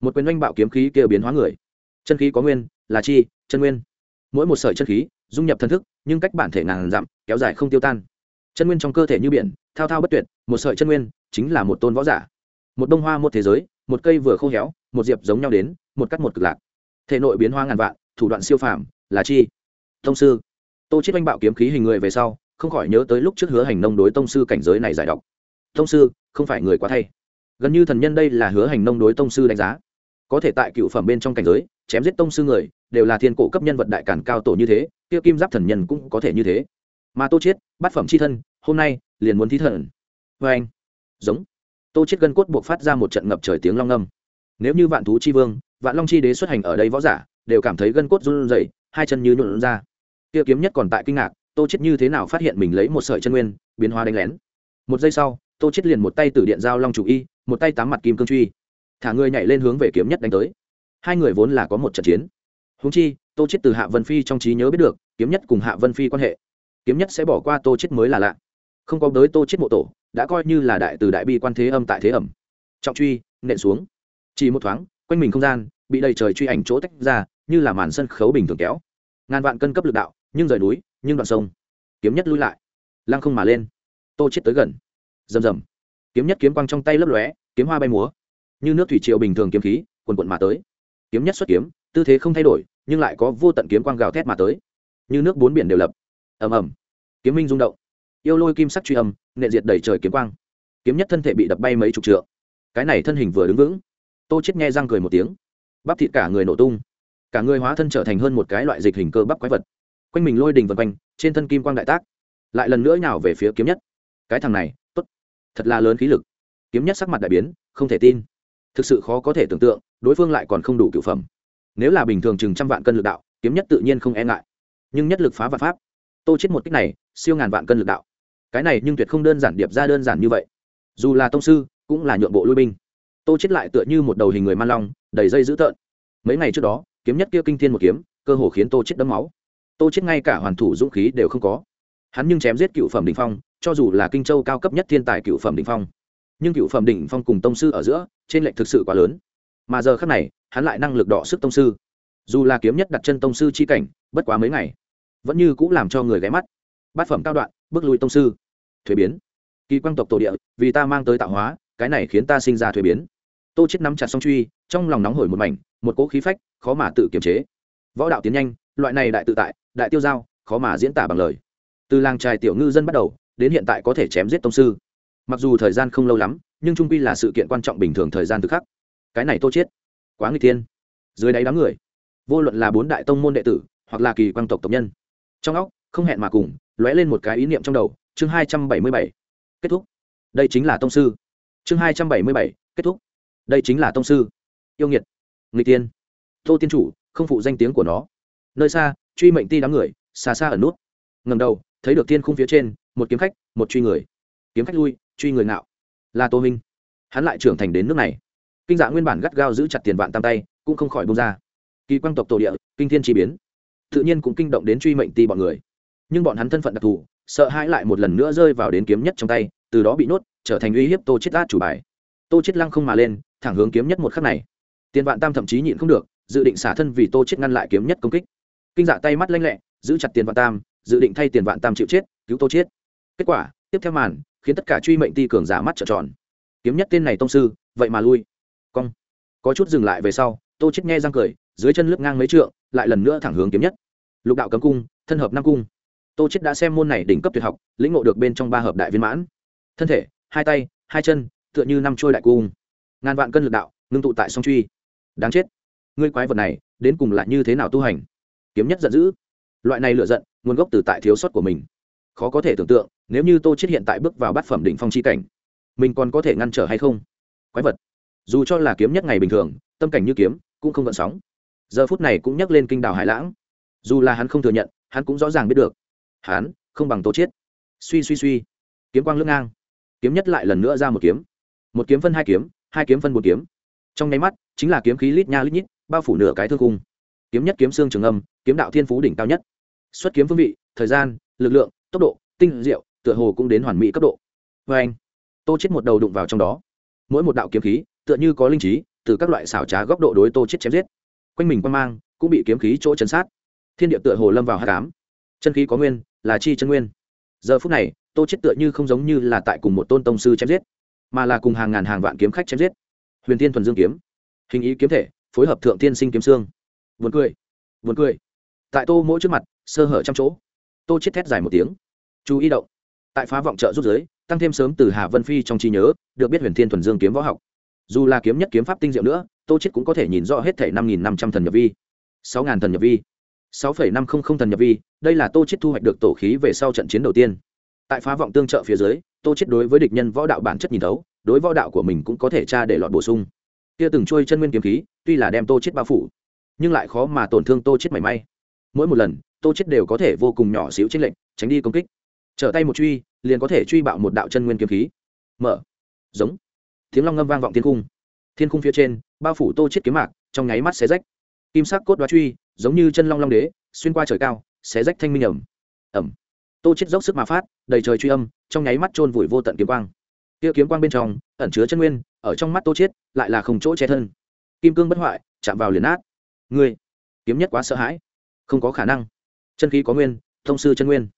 Một quyền oanh bạo kiếm khí kia biến hóa người. Chân khí có nguyên, là chi, chân nguyên. Mỗi một sợi chân khí, dung nhập thân thức, nhưng cách bản thể ngàn dặm, kéo dài không tiêu tan. Chân nguyên trong cơ thể như biển, thao thao bất tuyệt, một sợi chân nguyên chính là một tôn võ giả. Một bông hoa một thế giới, một cây vừa khô héo, một diệp giống nhau đến, một cắt một cực lạc. Thể nội biến hoa ngàn vạn, thủ đoạn siêu phàm, là chi? Thông sư. Tô chết oanh bạo kiếm khí hình người về sau không khỏi nhớ tới lúc trước hứa hành nông đối tông sư cảnh giới này giải độc. Tông sư, không phải người quá thay. Gần như thần nhân đây là hứa hành nông đối tông sư đánh giá. Có thể tại cựu phẩm bên trong cảnh giới, chém giết tông sư người, đều là thiên cổ cấp nhân vật đại cản cao tổ như thế, kia kim giáp thần nhân cũng có thể như thế. Mà tô chết bát phẩm chi thân, hôm nay, liền muốn thí thần. Vê anh, giống. Tô chết gân cốt buộc phát ra một trận ngập trời tiếng long ngâm nếu như vạn thú chi vương, vạn long chi đế xuất hành ở đây võ giả, đều cảm thấy gân cốt run rẩy, hai chân như nhuộn ra. Kia kiếm nhất còn tại kinh ngạc tô chết như thế nào phát hiện mình lấy một sợi chân nguyên, biến hóa đánh lén. Một giây sau, tô chết liền một tay tử điện giao long chủ y, một tay tám mặt kim cương truy. Thả người nhảy lên hướng về kiếm nhất đánh tới. Hai người vốn là có một trận chiến. Húng chi, tô chết từ hạ vân phi trong trí nhớ biết được, kiếm nhất cùng hạ vân phi quan hệ. Kiếm nhất sẽ bỏ qua tô chết mới là lạ. Không có tới tô chết mộ tổ, đã coi như là đại từ đại bi quan thế âm tại thế ẩm. Trọng truy, nện xuống. Chỉ một thoáng, quanh mình không gian, bị đầy trời truy ảnh chỗ tách ra, như là màn sân khấu bình thường kéo. Ngàn vạn cân cấp lực đạo nhưng rời núi, nhưng đoạn sông. Kiếm nhất lui lại. Lăng không mà lên. Tô chết tới gần. Rầm rầm. Kiếm nhất kiếm quang trong tay lấp lóe, kiếm hoa bay múa. Như nước thủy triều bình thường kiếm khí, quần quận mà tới. Kiếm nhất xuất kiếm, tư thế không thay đổi, nhưng lại có vô tận kiếm quang gào thét mà tới. Như nước bốn biển đều lập. Ầm ầm. Kiếm minh rung động. Yêu lôi kim sắc truy âm, nệ diệt đầy trời kiếm quang. Kiếm nhất thân thể bị đập bay mấy chục trượng. Cái này thân hình vừa đứng vững. Tô chết nghe răng cười một tiếng. Bắp thịt cả người nổ tung. Cả người hóa thân trở thành hơn một cái loại dịch hình cơ bắp quái vật quanh mình lôi đình vần quanh, trên thân kim quang đại tác, lại lần nữa nhào về phía kiếm nhất. Cái thằng này, tốt, thật là lớn khí lực. Kiếm nhất sắc mặt đại biến, không thể tin. Thực sự khó có thể tưởng tượng, đối phương lại còn không đủ cựu phẩm. Nếu là bình thường chừng trăm vạn cân lực đạo, kiếm nhất tự nhiên không e ngại. Nhưng nhất lực phá vạn pháp, tô chết một cách này, siêu ngàn vạn cân lực đạo. Cái này nhưng tuyệt không đơn giản điệp ra đơn giản như vậy. Dù là tông sư, cũng là nhượng bộ lui binh. Tô chết lại tựa như một đầu hình người man long, đầy dây dữ tợn. Mấy ngày trước đó, kiếm nhất kia kinh thiên một kiếm, cơ hồ khiến tô chết đấm máu tô chết ngay cả hoàn thủ dũng khí đều không có. Hắn nhưng chém giết cựu phẩm đỉnh phong, cho dù là kinh châu cao cấp nhất thiên tài cựu phẩm đỉnh phong. Nhưng cựu phẩm đỉnh phong cùng tông sư ở giữa, trên lệnh thực sự quá lớn. Mà giờ khắc này, hắn lại năng lực đọ sức tông sư. Dù là kiếm nhất đặt chân tông sư chi cảnh, bất quá mấy ngày, vẫn như cũng làm cho người ghé mắt. Bát phẩm cao đoạn, bước lui tông sư. Thuế biến. Kỳ quang tộc tổ địa, vì ta mang tới tạo hóa, cái này khiến ta sinh ra thuế biến. Tô chết nắm chặt song truy, trong lòng nóng hổi một mảnh, một cỗ khí phách, khó mà tự kiềm chế. Võ đạo tiến nhanh, loại này đại tự tại đại tiêu giao, khó mà diễn tả bằng lời. Từ làng trài tiểu ngư dân bắt đầu, đến hiện tại có thể chém giết tông sư. Mặc dù thời gian không lâu lắm, nhưng trung quy là sự kiện quan trọng bình thường thời gian thực khắc. Cái này tô chết. Quá nguy tiên dưới đáy đám người, vô luận là bốn đại tông môn đệ tử, hoặc là kỳ quang tộc tộc nhân, trong óc, không hẹn mà cùng, lóe lên một cái ý niệm trong đầu, chương hai trăm bảy mươi bảy, kết thúc. Đây chính là tông sư. Chương hai trăm bảy mươi bảy, kết thúc. Đây chính là tông sư. Yêu nghiệt. Người tiên tô tiên chủ, không phụ danh tiếng của nó. Nơi xa truy mệnh ti đám người, xa xa ở nút. Ngầm đầu, thấy được tiên khung phía trên, một kiếm khách, một truy người. Kiếm khách lui, truy người ngạo. Là tô minh. Hắn lại trưởng thành đến nước này. Kinh dạ nguyên bản gắt gao giữ chặt tiền vạn tam tay, cũng không khỏi bông ra. Kỳ quang tộc tổ địa, kinh thiên chi biến. Tự nhiên cũng kinh động đến truy mệnh ti bọn người. Nhưng bọn hắn thân phận đặc thù, sợ hãi lại một lần nữa rơi vào đến kiếm nhất trong tay, từ đó bị nốt, trở thành uy hiếp tô chết át chủ bài. Tô chết lăng không mà lên, thẳng hướng kiếm nhất một khắc này. Tiền vạn tam thậm chí nhịn không được, dự định xả thân vì tô chết ngăn lại kiếm nhất công kích kinh dạ tay mắt lanh lẹ, giữ chặt tiền vạn tam, dự định thay tiền vạn tam chịu chết, cứu tô chết. Kết quả, tiếp theo màn, khiến tất cả truy mệnh ti cường giả mắt trợn tròn. Kiếm nhất tên này tông sư, vậy mà lui. Cong. Có chút dừng lại về sau, tô chết nghe răng cười, dưới chân lướt ngang mấy trượng, lại lần nữa thẳng hướng kiếm nhất. Lục đạo cấm cung, thân hợp năm cung. Tô chết đã xem môn này đỉnh cấp tuyệt học, lĩnh ngộ được bên trong ba hợp đại viên mãn. Thân thể, hai tay, hai chân, tựa như năm trôi đại cung. Ngàn vạn cân lực đạo, ngưng tụ tại song truy. Đáng chết. Ngươi quái vật này, đến cùng là như thế nào tu hành? Kiếm nhất giận dữ. Loại này lựa giận, nguồn gốc từ tại thiếu sót của mình. Khó có thể tưởng tượng, nếu như tô chết hiện tại bước vào bát phẩm đỉnh phong chi cảnh, mình còn có thể ngăn trở hay không? Quái vật. Dù cho là kiếm nhất ngày bình thường, tâm cảnh như kiếm, cũng không gợn sóng. Giờ phút này cũng nhắc lên kinh đảo hải lãng. Dù là hắn không thừa nhận, hắn cũng rõ ràng biết được. Hắn, không bằng tô chết suy suy suy. Kiếm quang lưỡng ngang. Kiếm nhất lại lần nữa ra một kiếm. Một kiếm phân hai kiếm hai kiếm phân một kiếm. Trong nháy mắt, chính là kiếm khí lít nha lít nhít, bao phủ nửa cái thương cung kiếm nhất kiếm xương trường âm, kiếm đạo thiên phú đỉnh cao nhất. Xuất kiếm phương vị, thời gian, lực lượng, tốc độ, tinh diệu, tựa hồ cũng đến hoàn mỹ cấp độ. Vê anh, tô chết một đầu đụng vào trong đó. Mỗi một đạo kiếm khí, tựa như có linh trí, từ các loại xảo trá góc độ đối tô chết chém giết. Quanh mình quan mang, cũng bị kiếm khí chỗ chấn sát. Thiên địa tựa hồ lâm vào hạ cám chân khí có nguyên, là chi chân nguyên. Giờ phút này, tô chết tựa như không giống như là tại cùng một tôn tông sư chém giết, mà là cùng hàng ngàn hàng vạn kiếm khách chém giết. Huyền tiên thuần dương kiếm, hình ý kiếm thể, phối hợp thượng tiên sinh kiếm xương buồn cười. Buồn cười. Tại tô mỗi trước mặt, sơ hở trăm chỗ. Tô chết thét dài một tiếng. Chú ý động. Tại phá vọng trợ rút giới, tăng thêm sớm từ hà vân phi trong trí nhớ, được biết huyền thiên thuần dương kiếm võ học. Dù là kiếm nhất kiếm pháp tinh diệu nữa, tô chết cũng có thể nhìn rõ hết thể năm nghìn năm trăm thần nhập vi. sáu ngàn thần nhập vi. sáu phẩy năm không không thần nhập vi, đây là tô chết thu hoạch được tổ khí về sau trận chiến đầu tiên. Tại phá vọng tương trợ phía dưới, tô chết đối với địch nhân võ đạo bản chất nhìn thấu, đối võ đạo của mình cũng có thể tra để lọt bổ sung. Kia từng trôi chân nguyên kiếm khí, tuy là đem tô chết bao phủ nhưng lại khó mà tổn thương tô chết mảy may. Mỗi một lần, tô chết đều có thể vô cùng nhỏ xíu trên lệnh tránh đi công kích. Trở tay một truy, liền có thể truy bạo một đạo chân nguyên kiếm khí. Mở. Giống. Tiếng long ngâm vang vọng thiên cung thiên cung phía trên, bao phủ tô chết kiếm mạc, trong nháy mắt xé rách. Kim sắc cốt đoá truy, giống như chân long long đế, xuyên qua trời cao, xé rách thanh minh ẩm. Ẩm. Tô chết dốc sức mà phát, đầy trời truy âm, trong nháy mắt trôn vùi vô tận kiếm quang. Kia kiếm quang bên trong, ẩn chứa chân nguyên, ở trong mắt tô chết, lại là không chỗ che thân. Kim cương bất hoại, chạm vào liền nát ngươi, kiếm nhất quá sợ hãi. Không có khả năng. Chân khí có nguyên, thông sư chân nguyên.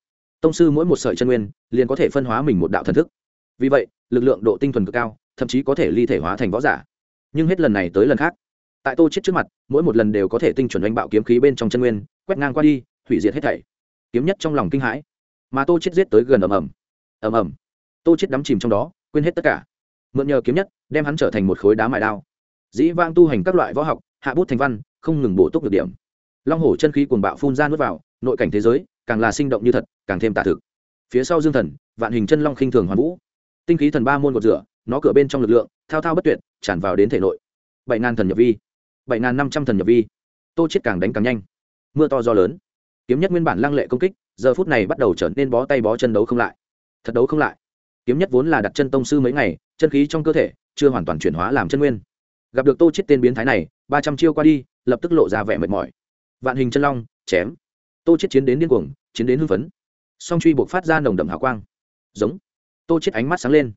Tông sư mỗi một sợi chân nguyên, liền có thể phân hóa mình một đạo thần thức. Vì vậy, lực lượng độ tinh thuần cực cao, thậm chí có thể ly thể hóa thành võ giả. Nhưng hết lần này tới lần khác, tại tô chết trước mặt, mỗi một lần đều có thể tinh chuẩn đánh bạo kiếm khí bên trong chân nguyên, quét ngang qua đi, hủy diệt hết thảy. Kiếm nhất trong lòng kinh hãi, mà tô chết giết tới gần ầm ầm. Ầm ầm. Tô chết đắm chìm trong đó, quên hết tất cả. Mượn nhờ kiếm nhất, đem hắn trở thành một khối đá mài đao. Dĩ vang tu hành các loại võ học hạ bút thành văn, không ngừng bổ túc được điểm. Long hổ chân khí cuồng bạo phun ra nuốt vào, nội cảnh thế giới càng là sinh động như thật, càng thêm tả thực. Phía sau dương thần, vạn hình chân long khinh thường hoàn vũ. Tinh khí thần ba môn gột rửa, nó cửa bên trong lực lượng, thao thao bất tuyệt, tràn vào đến thể nội. Bảy ngàn thần nhập vi, bảy ngàn năm trăm thần nhập vi. Tô chết càng đánh càng nhanh. Mưa to gió lớn. Kiếm nhất nguyên bản lăng lệ công kích, giờ phút này bắt đầu trở nên bó tay bó chân đấu không lại. Thật đấu không lại. Kiếm nhất vốn là đặt chân tông sư mấy ngày, chân khí trong cơ thể chưa hoàn toàn chuyển hóa làm chân nguyên gặp được tô chết tên biến thái này, ba trăm chiêu qua đi, lập tức lộ ra vẻ mệt mỏi. Vạn hình chân long, chém. Tô chết chiến đến điên cuồng, chiến đến hưng phấn. Song truy buộc phát ra nồng đậm hào quang. Giống. Tô chết ánh mắt sáng lên.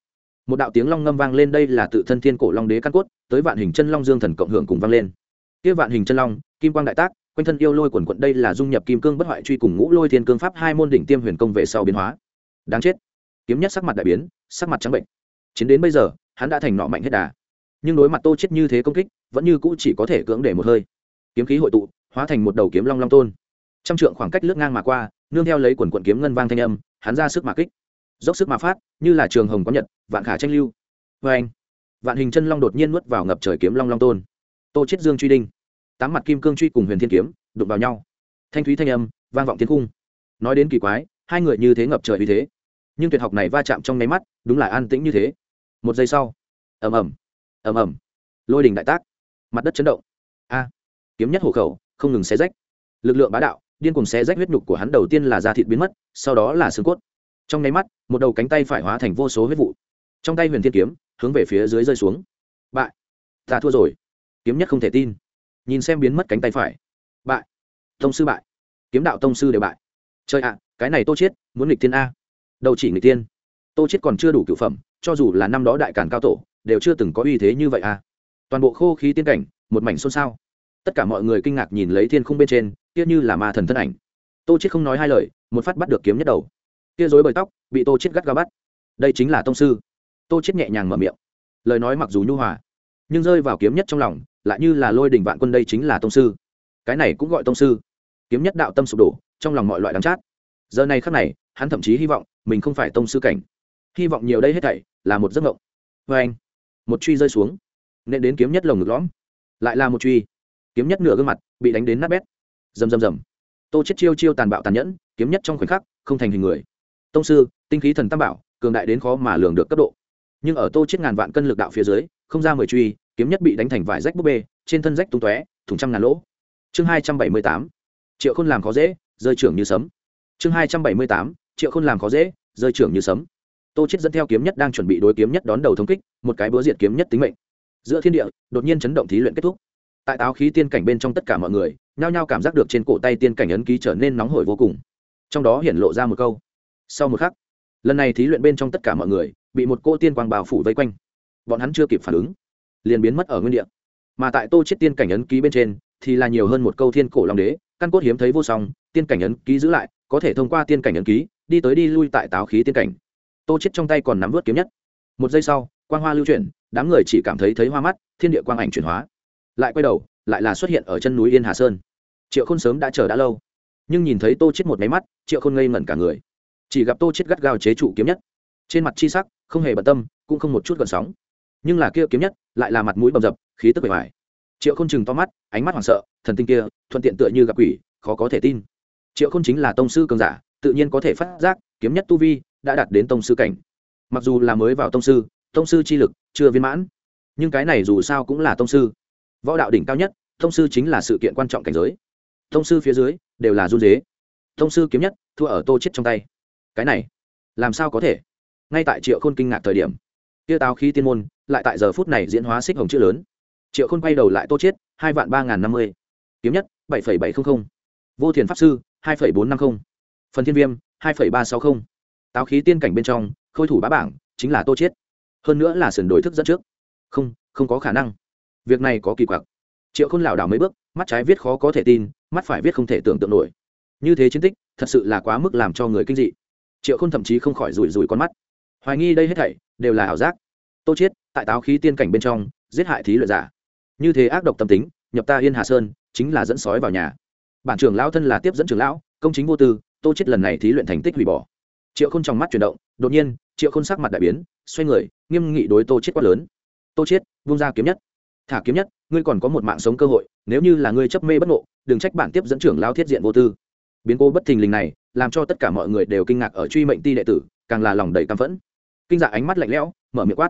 Một đạo tiếng long ngâm vang lên đây là tự thân thiên cổ long đế căn cốt, tới vạn hình chân long dương thần cộng hưởng cùng vang lên. Kia vạn hình chân long, kim quang đại tác, quanh thân yêu lôi quần quận đây là dung nhập kim cương bất hoại truy cùng ngũ lôi thiên cương pháp hai môn đỉnh tiêm huyền công về sau biến hóa. Đáng chết. Kiếm nhất sắc mặt đại biến, sắc mặt trắng bệnh. Chiến đến bây giờ, hắn đã thành nọ mạnh hết đà nhưng đối mặt tô chết như thế công kích, vẫn như cũ chỉ có thể cưỡng để một hơi. Kiếm khí hội tụ, hóa thành một đầu kiếm long long tôn. Trăm trượng khoảng cách lướt ngang mà qua, nương theo lấy quần quận kiếm ngân vang thanh âm, hắn ra sức mà kích. Dốc sức mà phát, như là trường hồng có nhật, vạn khả tranh lưu. Vê anh, vạn hình chân long đột nhiên nuốt vào ngập trời kiếm long long tôn. Tô chết dương truy đinh. Tám mặt kim cương truy cùng huyền thiên kiếm, đụng vào nhau. Thanh thúy thanh âm, vang vọng thiên cung nói đến kỳ quái, hai người như thế ngập trời vì thế. Nhưng tuyệt học này va chạm trong nháy mắt, đúng là an tĩnh như thế. Một giây sau, ầm ầm ầm ầm. Lôi đình đại tác. Mặt đất chấn động. A. Kiếm nhất hổ khẩu, không ngừng xé rách. Lực lượng bá đạo, điên cùng xé rách huyết nhục của hắn đầu tiên là da thịt biến mất, sau đó là xương cốt. Trong nháy mắt, một đầu cánh tay phải hóa thành vô số huyết vụ. Trong tay huyền thiên kiếm, hướng về phía dưới rơi xuống. Bại. Ta thua rồi. Kiếm nhất không thể tin. Nhìn xem biến mất cánh tay phải. Bại. Tông sư bại. Kiếm đạo tông sư đều bại. Chơi ạ, cái này tô chết muốn nghịch thiên a. Đầu chỉ nghịch thiên. Tô chết còn chưa đủ cựu phẩm, cho dù là năm đó đại càn cao tổ đều chưa từng có uy thế như vậy a toàn bộ khô khí tiên cảnh, một mảnh xôn xao. Tất cả mọi người kinh ngạc nhìn lấy thiên khung bên trên, kia như là ma thần thân ảnh. Tô chết không nói hai lời, một phát bắt được kiếm nhất đầu. Kia rối bời tóc, bị tô chết gắt ga bắt. Đây chính là tông sư. Tô chết nhẹ nhàng mở miệng. Lời nói mặc dù nhu hòa, nhưng rơi vào kiếm nhất trong lòng, lại như là lôi đình vạn quân đây chính là tông sư. Cái này cũng gọi tông sư. Kiếm nhất đạo tâm sụp đổ, trong lòng mọi loại đắng chát. Giờ này khắc này, hắn thậm chí hy vọng mình không phải tông sư cảnh. Hy vọng nhiều đây hết thảy là một giấc mộng. Vê anh một truy rơi xuống, nên đến kiếm nhất lồng ngực lõm, lại là một truy, kiếm nhất nửa gương mặt bị đánh đến nát bét. Rầm rầm rầm. Tô chết chiêu chiêu tàn bạo tàn nhẫn, kiếm nhất trong khoảnh khắc không thành hình người. Tông sư, tinh khí thần tam bảo, cường đại đến khó mà lường được cấp độ. Nhưng ở tô chết ngàn vạn cân lực đạo phía dưới, không ra mười truy, kiếm nhất bị đánh thành vải rách búp bê, trên thân rách tung tóe, thủng trăm ngàn lỗ. Chương hai trăm bảy mươi tám. Triệu khôn làm khó dễ, rơi trưởng như sấm. Chương hai trăm bảy mươi tám. Triệu khôn làm khó dễ, rơi trưởng như sấm tô chết dẫn theo kiếm nhất đang chuẩn bị đối kiếm nhất đón đầu thống kích, một cái búa diệt kiếm nhất tính mệnh. Giữa thiên địa, đột nhiên chấn động thí luyện kết thúc. Tại táo khí tiên cảnh bên trong tất cả mọi người, nhao nhao cảm giác được trên cổ tay tiên cảnh ấn ký trở nên nóng hổi vô cùng. Trong đó hiển lộ ra một câu. Sau một khắc, lần này thí luyện bên trong tất cả mọi người, bị một cô tiên quang bào phủ vây quanh. Bọn hắn chưa kịp phản ứng, liền biến mất ở nguyên địa. Mà tại tô chết tiên cảnh ấn ký bên trên, thì là nhiều hơn một câu thiên cổ long đế, căn cốt hiếm thấy vô song, tiên cảnh ấn ký giữ lại, có thể thông qua tiên cảnh ấn ký, đi tới đi lui tại táo khí tiên cảnh tô chết trong tay còn nắm vớt kiếm nhất. Một giây sau, quang hoa lưu chuyển, đám người chỉ cảm thấy thấy hoa mắt, thiên địa quang ảnh chuyển hóa. Lại quay đầu, lại là xuất hiện ở chân núi yên hà sơn. Triệu khôn sớm đã chờ đã lâu, nhưng nhìn thấy tô chết một máy mắt, triệu khôn ngây ngẩn cả người. Chỉ gặp tô chết gắt gao chế trụ kiếm nhất. Trên mặt chi sắc, không hề bận tâm, cũng không một chút gần sóng. Nhưng là kia kiếm nhất, lại là mặt mũi bầm dập, khí tức bề ngoài. Triệu khôn chừng to mắt, ánh mắt hoảng sợ, thần tinh kia, thuận tiện tựa như gặp quỷ, khó có thể tin. Triệu khôn chính là tông sư cường giả, tự nhiên có thể phát giác, kiếm nhất tu vi đã đạt đến tông sư cảnh. Mặc dù là mới vào tông sư tông sư chi lực chưa viên mãn, nhưng cái này dù sao cũng là tông sư. Võ đạo đỉnh cao nhất, tông sư chính là sự kiện quan trọng cảnh giới. Tông sư phía dưới đều là run dế. Tông sư kiếm nhất, thua ở tô chết trong tay. Cái này, làm sao có thể? Ngay tại triệu khôn kinh ngạc thời điểm kia táo khí tiên môn lại tại giờ phút này diễn hóa xích hồng chữ lớn. Triệu khôn quay đầu lại tô chết, hai vạn ba n g h n năm mươi. Kiếm nhất, bảy phẩy bảy trăm linh vô thiền pháp sư, hai phẩy bốn năm mươi phần thiên viêm, hai phẩy ba sáu mươi táo khí tiên cảnh bên trong khôi thủ bá bảng chính là tô chiết. hơn nữa là sườn đổi thức dẫn trước. Không không có khả năng. Việc này có kỳ quặc. Triệu khôn lảo đảo mấy bước mắt trái viết khó có thể tin mắt phải viết không thể tưởng tượng nổi. Như thế chiến tích thật sự là quá mức làm cho người kinh dị. Triệu khôn thậm chí không khỏi rủi rủi con mắt. Hoài nghi đây hết thảy đều là ảo giác. Tô chiết, tại táo khí tiên cảnh bên trong giết hại thí luyện giả. Như thế ác độc tâm tính nhập ta yên hà sơn chính là dẫn sói vào nhà. Bản trưởng lão thân là tiếp dẫn trưởng lão công chính vô tư tô chết lần này thí luyện thành tích hủy bỏ triệu khôn trong mắt chuyển động, đột nhiên, triệu khôn sắc mặt đại biến, xoay người, nghiêm nghị đối tô chết quá lớn. Tô chết vung ra kiếm nhất. Thả kiếm nhất, ngươi còn có một mạng sống cơ hội, nếu như là ngươi chấp mê bất ngộ, đừng trách bản tiếp dẫn trưởng lao thiết diện vô tư. Biến cố bất thình lình này, làm cho tất cả mọi người đều kinh ngạc ở truy mệnh ti đệ tử, càng là lòng đầy căm phẫn. Kinh dạ ánh mắt lạnh lẽo, mở miệng quát.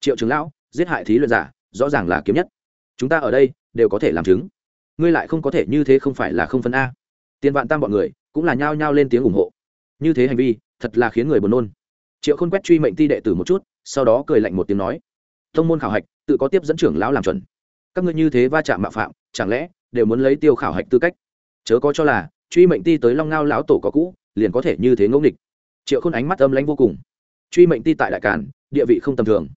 Triệu trưởng lão, giết hại thí luyện giả, rõ ràng là kiếm nhất. Chúng ta ở đây, đều có thể làm chứng. Ngươi lại không có thể như thế không phải là không phân a. Tiền vạn tam bọn người, cũng là nhao nhao lên tiếng ủng hộ. Như thế hành vi thật là khiến người buồn nôn. Triệu khôn quét truy mệnh ti đệ tử một chút, sau đó cười lạnh một tiếng nói, thông môn khảo hạch, tự có tiếp dẫn trưởng lão làm chuẩn. Các ngươi như thế va chạm mạo phạm, chẳng lẽ đều muốn lấy tiêu khảo hạch tư cách? Chớ có cho là, truy mệnh ti tới long ngao lão tổ có cũ, liền có thể như thế ngẫu nghịch. Triệu khôn ánh mắt âm lãnh vô cùng. Truy mệnh ti tại đại cản địa vị không tầm thường.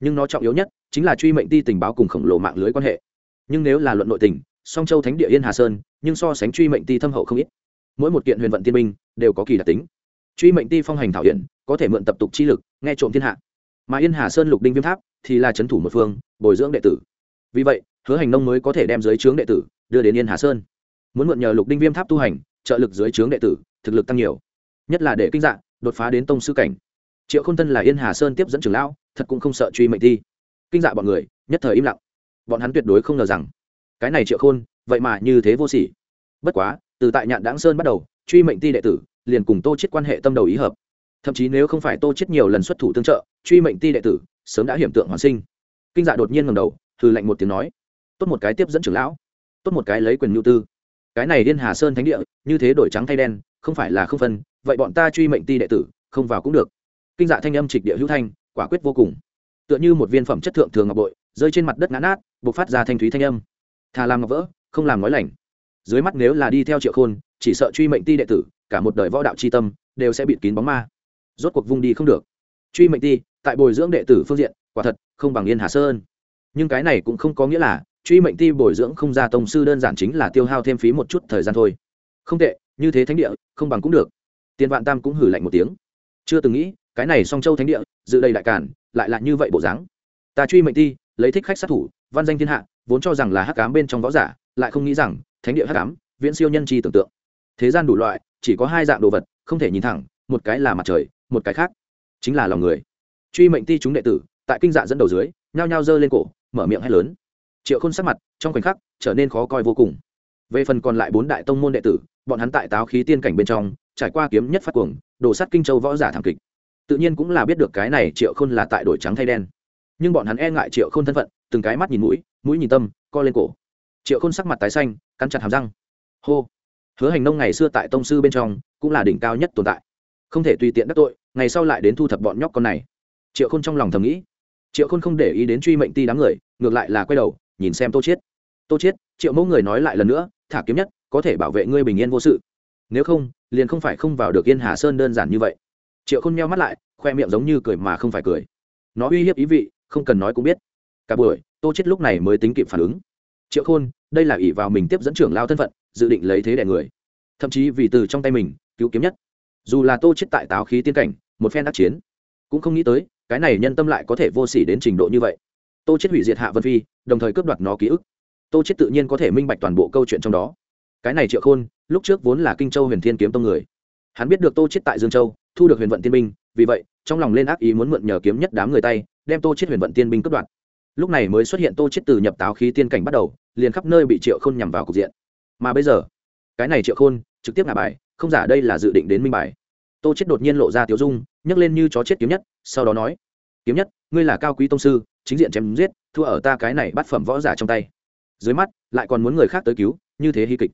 Nhưng nó trọng yếu nhất chính là truy mệnh ti tình báo cùng khổng lồ mạng lưới quan hệ. Nhưng nếu là luận nội tình, song châu thánh địa yên hà sơn, nhưng so sánh truy mệnh ti thâm hậu không ít. Mỗi một kiện huyền vận tiên minh đều có kỳ đặc tính truy mệnh ti phong hành thảo hiển, có thể mượn tập tục chi lực, nghe trộm thiên hạ. Mà yên hà sơn lục đinh viêm tháp thì là c h ấ n thủ một phương, bồi dưỡng đệ tử. Vì vậy, hứa hành nông mới có thể đem dưới trướng đệ tử đưa đến yên hà sơn. Muốn mượn nhờ lục đinh viêm tháp tu hành, trợ lực dưới trướng đệ tử, thực lực tăng nhiều. Nhất là để kinh dạng đột phá đến tông sư cảnh. Triệu k h ô n tân là yên hà sơn tiếp dẫn trường lão, thật cũng không sợ truy mệnh thi kinh dạ bọn người, nhất thời im lặng. Bọn hắn tuyệt đối không ngờ rằng, cái này triệu khôn, vậy mà như thế vô sỉ. Bất quá, từ tại nhạn đáng sơn bắt đầu, truy mệnh ti đệ tử liền cùng tô chết quan hệ tâm đầu ý hợp. Thậm chí nếu không phải tô chết nhiều lần xuất thủ tương trợ, truy mệnh ti đệ tử, sớm đã hiểm tượng hoàn sinh. Kinh dạ đột nhiên ngẩng đầu thư lạnh một tiếng nói, tốt một cái tiếp dẫn trưởng lão, tốt một cái lấy quyền nhu tư. Cái này điên hà sơn thánh địa, như thế đổi trắng thay đen, không phải là không phân, vậy bọn ta truy mệnh ti đệ tử, không vào cũng được. Kinh dạ thanh âm trịch địa hữu thanh, quả quyết vô cùng. Tựa như một viên phẩm chất thượng thường ngọc bội, rơi trên mặt đất ngã nát buộc phát ra thanh thúy thanh âm. Thà làm ngọc vỡ, không làm nói lành. Dưới mắt nếu là đi theo triệu khôn, chỉ sợ truy mệnh ti đệ tử cả một đời võ đạo c tâm đều sẽ bịt kín bóng ma. Rốt cuộc vung đi không được. Truy mệnh ti, tại bồi dưỡng đệ tử phương diện, quả thật không bằng yên hà sơn. Nhưng cái này cũng không có nghĩa là truy mệnh ti bồi dưỡng không ra tông sư đơn giản chính là tiêu hao thêm phí một chút thời gian thôi. Không tệ, như thế thánh địa, không bằng cũng được. Tiền vạn tam cũng hử lạnh một tiếng. Chưa từng nghĩ, cái này song châu thánh địa, dự đầy đại cản, lại là như vậy bộ dáng. Ta truy mệnh ti, lấy thích khách sát thủ, văn danh thiên hạ, vốn cho rằng là hắc cám bên trong võ giả, lại không nghĩ rằng thánh địa hắc cám viễn siêu nhân chi tưởng tượng. Thế gian đủ loại chỉ có hai dạng đồ vật, không thể nhìn thẳng, một cái là mặt trời, một cái khác chính là lòng người. Truy mệnh ti chúng đệ tử, tại kinh dạ dẫn đầu dưới, nhao nhao giơ lên cổ, mở miệng hét lớn. Triệu khôn sắc mặt, trong khoảnh khắc, trở nên khó coi vô cùng. Về phần còn lại bốn đại tông môn đệ tử, bọn hắn tại táo khí tiên cảnh bên trong, trải qua kiếm nhất phát cuồng đổ sắt kinh châu võ giả thảm kịch. Tự nhiên cũng là biết được cái này triệu khôn là tại đổi trắng thay đen. Nhưng bọn hắn e ngại triệu khôn thân phận, từng cái mắt nhìn mũi mũi nhìn tâm, co lên cổ. Triệu khôn sắc mặt tái xanh, cắn chặt hàm răng. Hô hứa hành nông ngày xưa tại tông sư bên trong cũng là đỉnh cao nhất tồn tại. Không thể tùy tiện đắc tội, ngày sau lại đến thu thập bọn nhóc con này. Triệu khôn trong lòng thầm nghĩ. Triệu khôn không để ý đến truy mệnh ti đám người, ngược lại là quay đầu, nhìn xem tô chiết. Tô chiết, triệu mẫu người nói lại lần nữa, thả kiếm nhất, có thể bảo vệ ngươi bình yên vô sự. Nếu không, liền không phải không vào được yên hà sơn đơn giản như vậy. Triệu khôn meo mắt lại, khoe miệng giống như cười mà không phải cười. Nó uy hiếp ý vị, không cần nói cũng biết. Cả buổi, tô chết lúc này mới tính kịp phản ứng. Triệu khôn, đây là ỷ vào mình tiếp dẫn trưởng lao thân phận dự định lấy thế đẻ người. Thậm chí vì từ trong tay mình, cứu kiếm nhất. Dù là tô chết tại táo khí tiên cảnh, một phen đắc chiến, cũng không nghĩ tới, cái này nhân tâm lại có thể vô sỉ đến trình độ như vậy. Tô chết hủy diệt hạ vân phi, đồng thời cướp đoạt nó ký ức. Tô chết tự nhiên có thể minh bạch toàn bộ câu chuyện trong đó. Cái này triệu khôn, lúc trước vốn là kinh châu huyền thiên kiếm tông người. Hắn biết được tô chết tại dương châu, thu được huyền vận tiên binh, vì vậy, trong lòng lên ác ý muốn mượn nhờ kiếm nhất đám người tay, đem tô chết huyền vận tiên binh cướp đoạt. Lúc này mới xuất hiện tô chết từ nhập táo khí tiên cảnh bắt đầu, liền khắp nơi bị triệu khôn nhằm vào cục diện mà bây giờ, cái này triệu khôn trực tiếp ngả bài, không giả đây là dự định đến minh bài. Tô chết đột nhiên lộ ra tiểu dung, nhấc lên như chó chết kiếm nhất, sau đó nói, kiếm nhất, ngươi là cao quý tông sư, chính diện chém giết, thua ở ta cái này bắt phẩm võ giả trong tay. Dưới mắt, lại còn muốn người khác tới cứu, như thế hy kịch.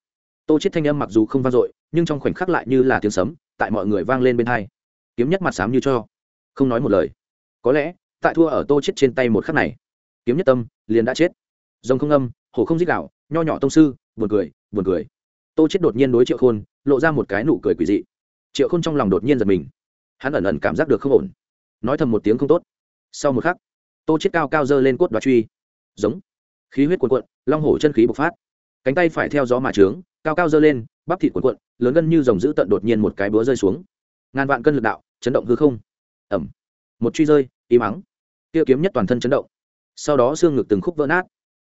Tô chết thanh âm mặc dù không vang dội, nhưng trong khoảnh khắc lại như là tiếng sấm, tại mọi người vang lên bên hai kiếm nhất mặt sám như cho, không nói một lời. Có lẽ, tại thua ở tô chết trên tay một khắc này, kiếm nhất tâm liền đã chết. Rồng không âm, hổ không giết gạo nho nhỏ tông sư buồn cười buồn cười. Tô chết đột nhiên đối triệu khôn lộ ra một cái nụ cười quỷ dị. Triệu khôn trong lòng đột nhiên giật mình. Hắn ẩn ẩn cảm giác được không ổn. Nói thầm một tiếng không tốt. Sau một khắc tô chết cao cao dơ lên cốt đoạt truy. Giống. Khí huyết cuồn cuộn long hổ chân khí bộc phát. Cánh tay phải theo gió mà trướng cao cao dơ lên bắp thịt cuồn cuộn lớn gân như dòng giữ tận đột nhiên một cái búa rơi xuống. Ngàn vạn cân lực đạo chấn động hư không. Ẩm. Một truy rơi im ắng, tiêu kiếm nhất toàn thân chấn động. Sau đó xương ngực từng khúc vỡ nát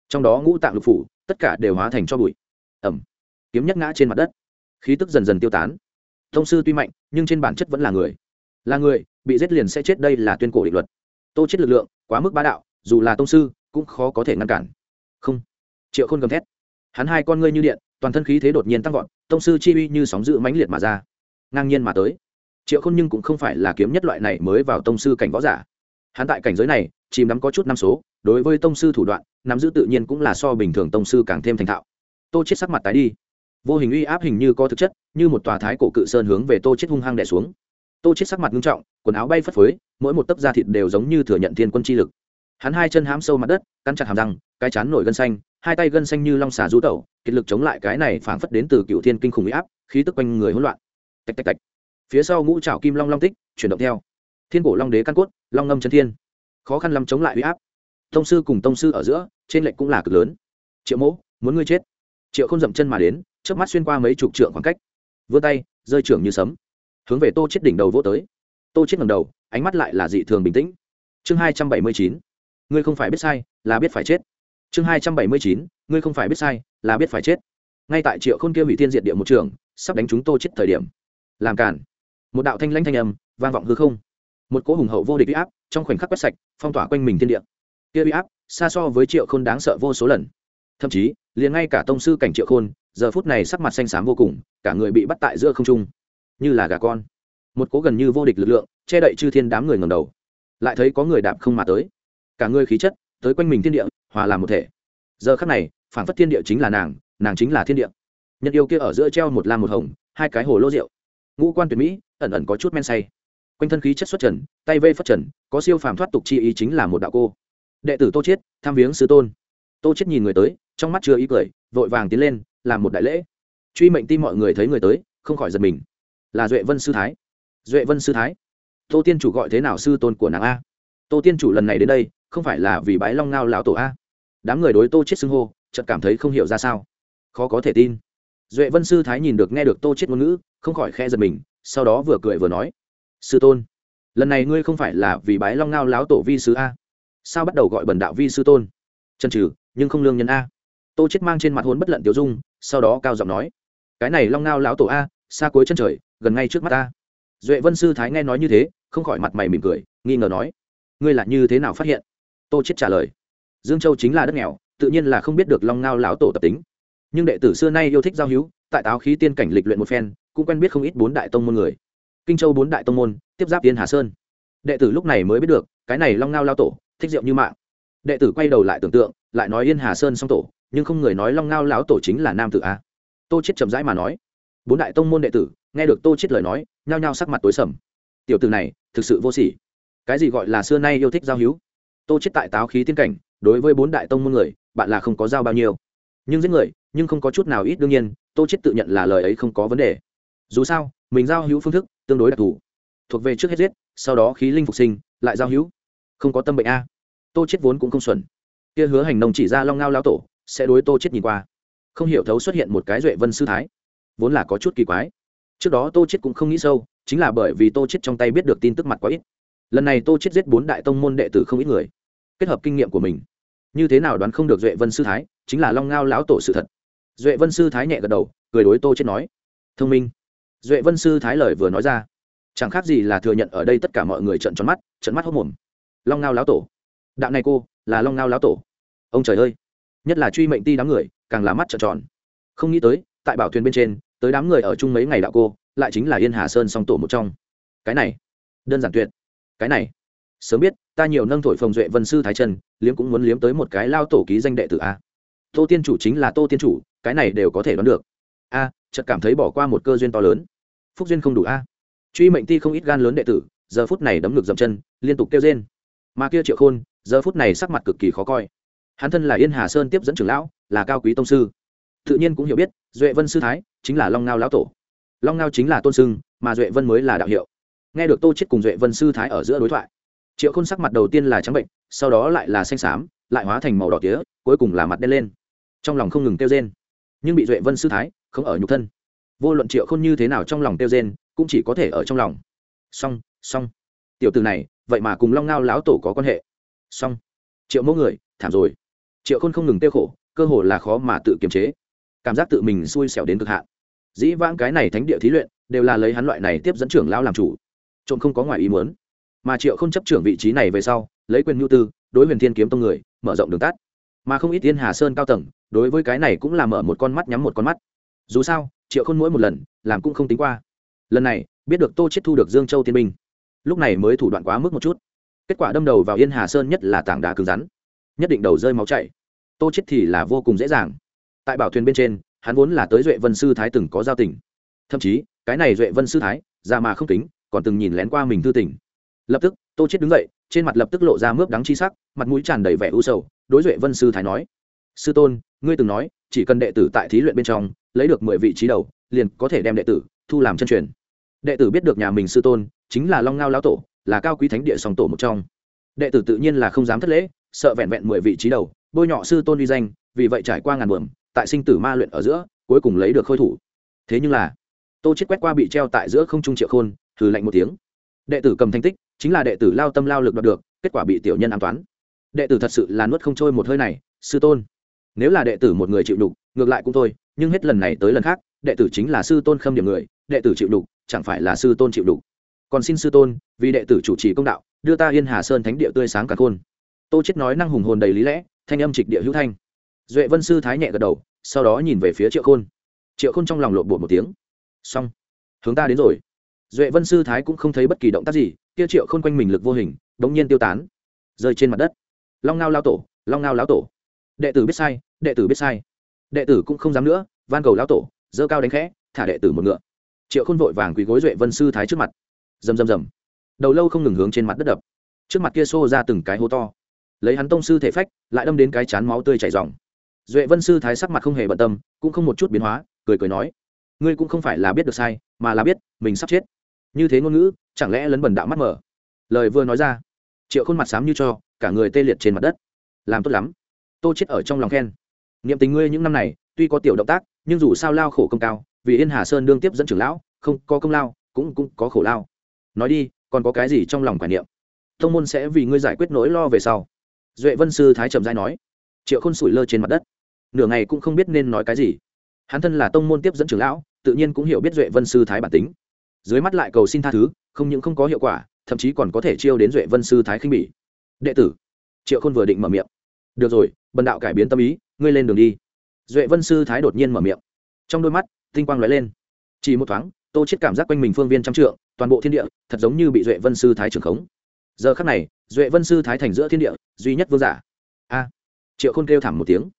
trong đó ngũ tạng lục phủ, tất cả đều hóa thành cho bụi. Ẩm. Kiếm nhất ngã trên mặt đất. Khí tức dần dần tiêu tán. Thông sư tuy mạnh, nhưng trên bản chất vẫn là người. Là người, bị giết liền sẽ chết, đây là tuyên cổ định luật. Tô chết lực lượng, quá mức bá đạo, dù là tông sư, cũng khó có thể ngăn cản. Không. Triệu khôn gầm thét. Hắn hai con ngươi như điện, toàn thân khí thế đột nhiên tăng vọt, tông sư chi uy như sóng dữ mãnh liệt mà ra. Ngang nhiên mà tới. Triệu khôn nhưng cũng không phải là kiếm nhất loại này mới vào tông sư cảnh võ giả. Hắn tại cảnh giới này, chìm đắm có chút năm số đối với tông sư thủ đoạn, nắm giữ tự nhiên cũng là so bình thường tông sư càng thêm thành thạo. Tô chết sắc mặt tái đi. Vô hình uy áp hình như có thực chất, như một tòa thái cổ cự sơn hướng về tô chết hung hăng đè xuống. Tô chết sắc mặt nghiêm trọng, quần áo bay phất phới, mỗi một tấc da thịt đều giống như thừa nhận thiên quân chi lực. Hắn hai chân hám sâu mặt đất, cắn chặt hàm răng, cái chán nổi gân xanh, hai tay gân xanh như long xà rú tẩu, kiệt lực chống lại cái này phảng phất đến từ cựu thiên kinh khủng uy áp, khí tức quanh người hỗn loạn. Tạch tạch tạch. Phía sau ngũ trảo kim long long tích, chuyển động theo. Thiên cổ long đế căn cốt, long ngâm chân thiên. Khó khăn lắm chống lại uy áp tông sư cùng tông sư ở giữa, trên lệnh cũng là cực lớn. Triệu mẫu muốn ngươi chết. Triệu không dậm chân mà đến trước mắt xuyên qua mấy chục trượng khoảng cách. Vươn tay, rơi trưởng như sấm. Hướng về tô chết đỉnh đầu vỗ tới. Tô chết ngẩng đầu, ánh mắt lại là dị thường bình tĩnh. Chương hai trăm bảy mươi chín. Ngươi không phải biết sai, là biết phải chết. Chương hai trăm bảy mươi chín. Ngươi không phải biết sai, là biết phải chết. Ngay tại triệu khôn kia hủy thiên diệt địa một trường, sắp đánh chúng tô chết thời điểm. Làm cản một đạo thanh lanh thanh âm, vang vọng hư không. Một cỗ hùng hậu vô địch uy áp, trong khoảnh khắc quét sạch, phong tỏa quanh mình thiên địa kia uy áp, xa so với triệu khôn đáng sợ vô số lần. Thậm chí, liền ngay cả tông sư cảnh triệu khôn, giờ phút này sắc mặt xanh xám vô cùng, cả người bị bắt tại giữa không trung. Như là gà con. Một cố gần như vô địch lực lượng, che đậy chư thiên đám người ngầm đầu. Lại thấy có người đạp không mà tới. Cả người khí chất, tới quanh mình thiên địa, hòa làm một thể. Giờ khắc này phản phất thiên địa chính là nàng nàng chính là thiên địa. Nhân yêu kia ở giữa treo một lam một hồng, hai cái hồ lô rượu. Ngũ quan tuyệt mỹ, ẩn ẩn có chút men say. Quanh thân khí chất xuất trần, tay vây phất trần, có siêu phàm thoát tục chi ý chính là một đạo cô đệ tử tô chiết, tham viếng sư tôn. Tô chiết nhìn người tới, trong mắt chưa ý cười, vội vàng tiến lên, làm một đại lễ. Truy mệnh tim mọi người thấy người tới, không khỏi giật mình. Là duệ vân sư thái. Duệ vân sư thái. Tô tiên chủ gọi thế nào sư tôn của nàng a? Tô tiên chủ lần này đến đây, không phải là vì bái long ngao lão tổ a? Đám người đối tô chết xưng hô, chợt cảm thấy không hiểu ra sao. Khó có thể tin. Duệ vân sư thái nhìn được nghe được tô chết ngôn ngữ, không khỏi khe giật mình, sau đó vừa cười vừa nói. Sư tôn, lần này ngươi không phải là vì bái long ngao lão tổ vi sứ a? Sao bắt đầu gọi bần đạo vi sư tôn? Chân trừ, nhưng không lương nhân a. Tô chết mang trên mặt hôn bất lận tiểu dung, sau đó cao giọng nói, cái này long ngao lão tổ a, xa cuối chân trời, gần ngay trước mắt ta duệ vân sư thái nghe nói như thế, không khỏi mặt mày mỉm cười, nghi ngờ nói, ngươi là như thế nào phát hiện? Tô chết trả lời, dương châu chính là đất nghèo, tự nhiên là không biết được long ngao lão tổ tập tính. Nhưng đệ tử xưa nay yêu thích giao hữu, tại táo khí tiên cảnh lịch luyện một phen, cũng quen biết không ít bốn đại tông môn người. Kinh châu bốn đại tông môn, tiếp giáp tiên hà sơn. Đệ tử lúc này mới biết được, cái này long ngao lao tổ thích rượu như mạng. Đệ tử quay đầu lại tưởng tượng, lại nói yên hà sơn song tổ, nhưng không người nói long ngao lão tổ chính là nam tử a. Tô chết chậm rãi mà nói. Bốn đại tông môn đệ tử, nghe được tô chết lời nói, nhao nhao sắc mặt tối sầm. Tiểu tử này, thực sự vô sỉ. Cái gì gọi là xưa nay yêu thích giao hữu? Tô chết tại táo khí tiên cảnh, đối với bốn đại tông môn người, bạn là không có giao bao nhiêu. Nhưng giết người, nhưng không có chút nào ít đương nhiên, tô chết tự nhận là lời ấy không có vấn đề. Dù sao, mình giao hữu phương thức tương đối đặc thù. Thuộc về trước hết giết, sau đó khí linh phục sinh, lại giao hữu không có tâm bệnh a. Tô chết vốn cũng không xuẩn. Kia hứa hành nông chỉ ra long ngao lao tổ, sẽ đối tô chết nhìn qua. Không hiểu thấu xuất hiện một cái duệ vân sư thái. Vốn là có chút kỳ quái. Trước đó tô chết cũng không nghĩ sâu, chính là bởi vì tô chết trong tay biết được tin tức mặt quá ít. Lần này tô chết giết bốn đại tông môn đệ tử không ít người. Kết hợp kinh nghiệm của mình. Như thế nào đoán không được duệ vân sư thái, chính là long ngao lão tổ sự thật. Duệ vân sư thái nhẹ gật đầu, cười đối tô chết nói, thông minh. Duệ vân sư thái lời vừa nói ra. Chẳng khác gì là thừa nhận ở đây tất cả mọi người trận tròn mắt trận mắt hốc mồm long ngao lão tổ. Đạo này cô, là long ngao lão tổ. Ông trời ơi! Nhất là truy mệnh ti đám người, càng là mắt trợn tròn. Không nghĩ tới, tại bảo thuyền bên trên, tới đám người ở chung mấy ngày đạo cô, lại chính là yên hà sơn song tổ một trong. Cái này, đơn giản tuyệt. Cái này, sớm biết, ta nhiều nâng thổi phồng duệ vân sư thái trần, liếm cũng muốn liếm tới một cái lao tổ ký danh đệ tử a. Tô tiên chủ chính là tô tiên chủ, cái này đều có thể đoán được. A, chợt cảm thấy bỏ qua một cơ duyên to lớn. Phúc duyên không đủ a. Truy mệnh ti không ít gan lớn đệ tử, giờ phút này đấm ngược dậm chân, liên tục kêu trên mà kia triệu khôn, giờ phút này sắc mặt cực kỳ khó coi. Hắn thân là yên hà sơn tiếp dẫn trưởng lão, là cao quý tông sư. Tự nhiên cũng hiểu biết, duệ vân sư thái chính là long ngao lão tổ. Long ngao chính là tôn sưng, mà duệ vân mới là đạo hiệu. Nghe được tô chết cùng duệ vân sư thái ở giữa đối thoại, triệu khôn sắc mặt đầu tiên là trắng bệnh, sau đó lại là xanh xám, lại hóa thành màu đỏ tía, cuối cùng là mặt đen lên. Trong lòng không ngừng tiêu rên. Nhưng bị duệ vân sư thái không ở nhục thân. Vô luận triệu khôn như thế nào trong lòng tiêu rên, cũng chỉ có thể ở trong lòng. Song song tiểu từ này vậy mà cùng long ngao lão tổ có quan hệ. Song triệu mẫu người, thảm rồi. Triệu khôn không ngừng tiêu khổ, cơ hồ là khó mà tự kiềm chế. Cảm giác tự mình xui xẻo đến cực hạn. Dĩ vãng cái này thánh địa thí luyện, đều là lấy hắn loại này tiếp dẫn trưởng lão làm chủ. Trộm không có ngoài ý muốn. Mà triệu không chấp trưởng vị trí này về sau, lấy quyền nhu tư, đối huyền thiên kiếm tông người, mở rộng đường tắt. Mà không ít tiên hà sơn cao tầng, đối với cái này cũng là mở một con mắt nhắm một con mắt. Dù sao, triệu khôn mỗi một lần, làm cũng không tính qua. Lần này, biết được tô chết thu được dương châu tiên Minh lúc này mới thủ đoạn quá mức một chút. Kết quả đâm đầu vào yên hà sơn nhất là tảng đá cứng rắn, nhất định đầu rơi máu chảy. Tô chết thì là vô cùng dễ dàng. Tại bảo thuyền bên trên, hắn vốn là tới duệ vân sư thái từng có giao tình. Thậm chí, cái này duệ vân sư thái ra mà không tính còn từng nhìn lén qua mình thư tình. Lập tức, tô chết đứng dậy, trên mặt lập tức lộ ra mướp đắng chi sắc, mặt mũi tràn đầy vẻ u sầu, đối duệ vân sư thái nói, sư tôn, ngươi từng nói, chỉ cần đệ tử tại thí luyện bên trong, lấy được mười vị trí đầu, liền có thể đem đệ tử thu làm chân truyền. Đệ tử biết được nhà mình sư tôn chính là long ngao lão tổ, là cao quý thánh địa song tổ một trong. Đệ tử tự nhiên là không dám thất lễ, sợ vẹn vẹn mười vị trí đầu, bôi nhọ sư tôn uy danh, vì vậy trải qua ngàn buồm, tại sinh tử ma luyện ở giữa, cuối cùng lấy được khôi thủ. Thế nhưng là, tô chết quét qua bị treo tại giữa không trung triệu khôn thử lạnh một tiếng. Đệ tử cầm thành tích, chính là đệ tử lao tâm lao lực đoạt được, kết quả bị tiểu nhân an toán. Đệ tử thật sự là nuốt không trôi một hơi này, sư tôn. Nếu là đệ tử một người chịu đục, ngược lại cũng thôi, nhưng hết lần này tới lần khác, đệ tử chính là sư tôn khâm điểm người, đệ tử chịu đục, chẳng phải là sư tôn chịu đục còn xin sư tôn, vì đệ tử chủ trì công đạo, đưa ta yên hà sơn thánh địa tươi sáng cả khôn. Tô chết nói năng hùng hồn đầy lý lẽ, thanh âm trịch địa hữu thanh. Duệ vân sư thái nhẹ gật đầu, sau đó nhìn về phía triệu khôn. Triệu khôn trong lòng lộn bột một tiếng. Xong. Hướng ta đến rồi. Duệ vân sư thái cũng không thấy bất kỳ động tác gì, kia triệu khôn quanh mình lực vô hình, đống nhiên tiêu tán. Rơi trên mặt đất. Long ngao lao tổ, long ngao lao tổ. Đệ tử biết sai, đệ tử biết sai. Đệ tử cũng không dám nữa, van cầu lao tổ dơ cao đánh khẽ, thả đệ tử một ngựa. Triệu khôn vội vàng quỳ gối duệ vân sư thái trước mặt rầm rầm rầm. Đầu lâu không ngừng hướng trên mặt đất đập. Trước mặt kia xô ra từng cái hố to. Lấy hắn tông sư thể phách, lại đâm đến cái chán máu tươi chảy dòng duệ vân sư thái sắc mặt không hề bận tâm, cũng không một chút biến hóa, cười cười nói, ngươi cũng không phải là biết được sai, mà là biết, mình sắp chết. Như thế ngôn ngữ, chẳng lẽ lấn bẩn đạo mắt mở? Lời vừa nói ra, triệu khuôn mặt xám như cho, cả người tê liệt trên mặt đất. Làm tốt lắm. Tô chết ở trong lòng khen. Niệm tình ngươi những năm này, tuy có tiểu động tác, nhưng dù sao lao khổ công cao, vì yên hà sơn đương tiếp dẫn trưởng lão, không có công lao, cũng cũng có khổ lao nói đi, còn có cái gì trong lòng quả niệm? Thông môn sẽ vì ngươi giải quyết nỗi lo về sau. Duệ vân sư thái trầm giai nói. Triệu khôn sủi lơ trên mặt đất. Nửa ngày cũng không biết nên nói cái gì. Hắn thân là tông môn tiếp dẫn trưởng lão, tự nhiên cũng hiểu biết duệ vân sư thái bản tính. Dưới mắt lại cầu xin tha thứ, không những không có hiệu quả, thậm chí còn có thể chiêu đến duệ vân sư thái khinh bỉ. Đệ tử, triệu khôn vừa định mở miệng. Được rồi, bần đạo cải biến tâm ý, ngươi lên đường đi. Duệ vân sư thái đột nhiên mở miệng. Trong đôi mắt, tinh quang lóe lên. Chỉ một thoáng tô chết cảm giác quanh mình phương viên trăm trượng, toàn bộ thiên địa, thật giống như bị duệ vân sư thái trưởng khống. Giờ khắc này, duệ vân sư thái thành giữa thiên địa, duy nhất vương giả. A. Triệu khôn kêu thảm một tiếng.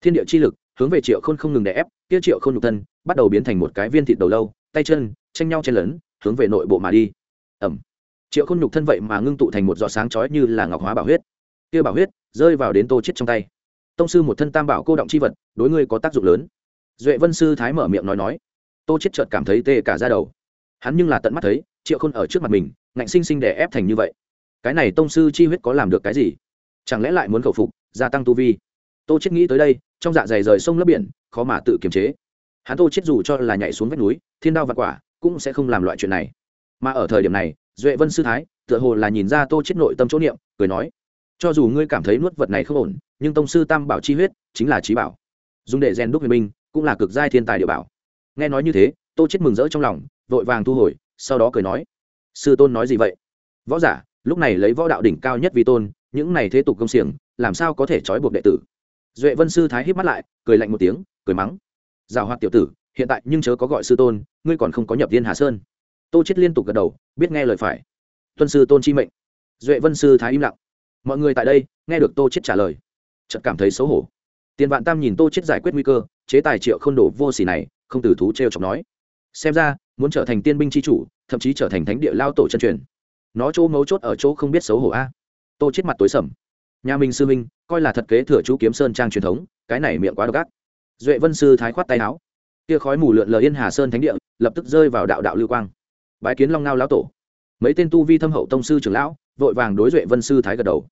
Thiên địa chi lực, hướng về triệu khôn không ngừng đè ép, kia triệu khôn nhục thân, bắt đầu biến thành một cái viên thịt đầu lâu, tay chân, tranh nhau chen lớn hướng về nội bộ mà đi. Ẩm. Triệu khôn nhục thân vậy mà ngưng tụ thành một giọt sáng chói như là ngọc hóa bảo huyết. Kia bảo huyết rơi vào đến tô chết trong tay. Tông sư một thân tam bảo cô động chi vật, đối ngươi có tác dụng lớn. Duệ vân sư thái mở miệng nói nói tô chết chợt cảm thấy tê cả da đầu. Hắn nhưng là tận mắt thấy, triệu khôn ở trước mặt mình, ngạnh sinh sinh đè ép thành như vậy. Cái này tông sư chi huyết có làm được cái gì? Chẳng lẽ lại muốn khẩu phục, gia tăng tu vi? Tô chết nghĩ tới đây, trong dạ dày rời sông lấp biển, khó mà tự kiềm chế. Hắn tô chết dù cho là nhảy xuống vách núi, thiên đao vặt quả, cũng sẽ không làm loại chuyện này. Mà ở thời điểm này, duệ vân sư thái, tựa hồ là nhìn ra tô chết nội tâm chỗ niệm, cười nói, cho dù ngươi cảm thấy nuốt vật này không ổn, nhưng tông sư tam bảo chi huyết chính là trí bảo. Dùng để rèn đúc huyền minh cũng là cực giai thiên tài địa bảo nghe nói như thế, tô chết mừng rỡ trong lòng, vội vàng thu hồi, sau đó cười nói, sư tôn nói gì vậy? Võ giả, lúc này lấy võ đạo đỉnh cao nhất vì tôn, những này thế tục công xiềng, làm sao có thể trói buộc đệ tử? Duệ vân sư thái híp mắt lại, cười lạnh một tiếng, cười mắng, giảo hoạt tiểu tử, hiện tại nhưng chớ có gọi sư tôn, ngươi còn không có nhập viên hà sơn. Tô chết liên tục gật đầu, biết nghe lời phải. Tuân sư tôn chi mệnh. Duệ vân sư thái im lặng. Mọi người tại đây, nghe được tô chết trả lời, chợt cảm thấy xấu hổ. Tiền vạn tam nhìn tô chết giải quyết nguy cơ, chế tài triệu không đổ vô xỉ này không từ thú treo chọc nói. Xem ra, muốn trở thành tiên binh chi chủ, thậm chí trở thành thánh địa lao tổ chân truyền. Nó chỗ mấu chốt ở chỗ không biết xấu hổ a. Tô chết mặt tối sầm. Nhà mình sư minh coi là thật kế thừa chú kiếm sơn trang truyền thống, cái này miệng quá độc ác. Duệ vân sư thái khoát tay áo. Kia khói mù lượn lờ yên hà sơn thánh địa, lập tức rơi vào đạo đạo lưu quang. Bái kiến long ngao lão tổ. Mấy tên tu vi thâm hậu tông sư trưởng lão, vội vàng đối duệ vân sư thái gật đầu.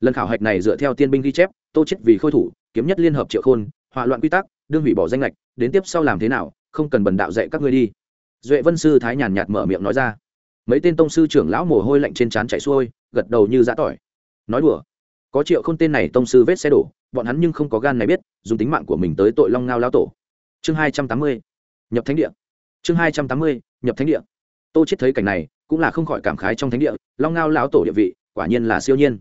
Lần khảo hạch này dựa theo tiên binh ghi chép, tô chết vì khôi thủ, kiếm nhất liên hợp triệu khôn hỏa loạn quy tắc, đương hủy bỏ danh lệch, đến tiếp sau làm thế nào, không cần bần đạo dạy các ngươi đi. Duệ vân sư thái nhàn nhạt mở miệng nói ra. Mấy tên tông sư trưởng lão mồ hôi lạnh trên trán chảy xuôi, gật đầu như giã tỏi. Nói đùa, có triệu không tên này tông sư vết xe đổ, bọn hắn nhưng không có gan này biết, dùng tính mạng của mình tới tội long ngao lão tổ. Chương hai trăm tám mươi, nhập thánh địa. Chương hai trăm tám mươi, nhập thánh địa. Tô chết thấy cảnh này, cũng là không khỏi cảm khái trong thánh địa, long ngao lão tổ địa vị, quả nhiên là siêu nhiên.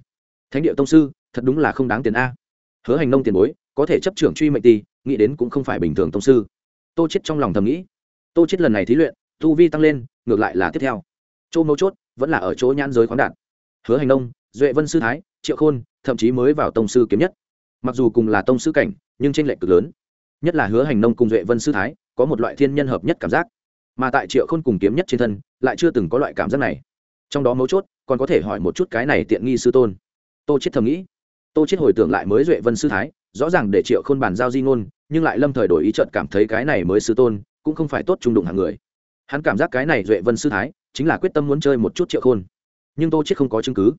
Thánh địa tông sư, thật đúng là không đáng tiền a. Hứa hành nông tiền bối có thể chấp trưởng truy mệnh ti, nghĩ đến cũng không phải bình thường tông sư. Tô chết trong lòng thầm nghĩ. Tô chết lần này thí luyện, tu vi tăng lên, ngược lại là tiếp theo. Chỗ mấu chốt, vẫn là ở chỗ nhãn giới khoáng đạt. Hứa hành nông, duệ vân sư thái, triệu khôn, thậm chí mới vào tông sư kiếm nhất. Mặc dù cùng là tông sư cảnh, nhưng trên lệch cực lớn. Nhất là hứa hành nông cùng duệ vân sư thái, có một loại thiên nhân hợp nhất cảm giác. Mà tại triệu khôn cùng kiếm nhất trên thân, lại chưa từng có loại cảm giác này. Trong đó mấu chốt, còn có thể hỏi một chút cái này tiện nghi sư tôn. Tô chết thầm nghĩ. Tô chết hồi tưởng lại mới duệ vân sư thái rõ ràng để triệu khôn bàn giao di ngôn, nhưng lại lâm thời đổi ý trợt cảm thấy cái này mới sư tôn, cũng không phải tốt trung đụng hàng người. Hắn cảm giác cái này duệ vân sư thái, chính là quyết tâm muốn chơi một chút triệu khôn. Nhưng tô chết không có chứng cứ.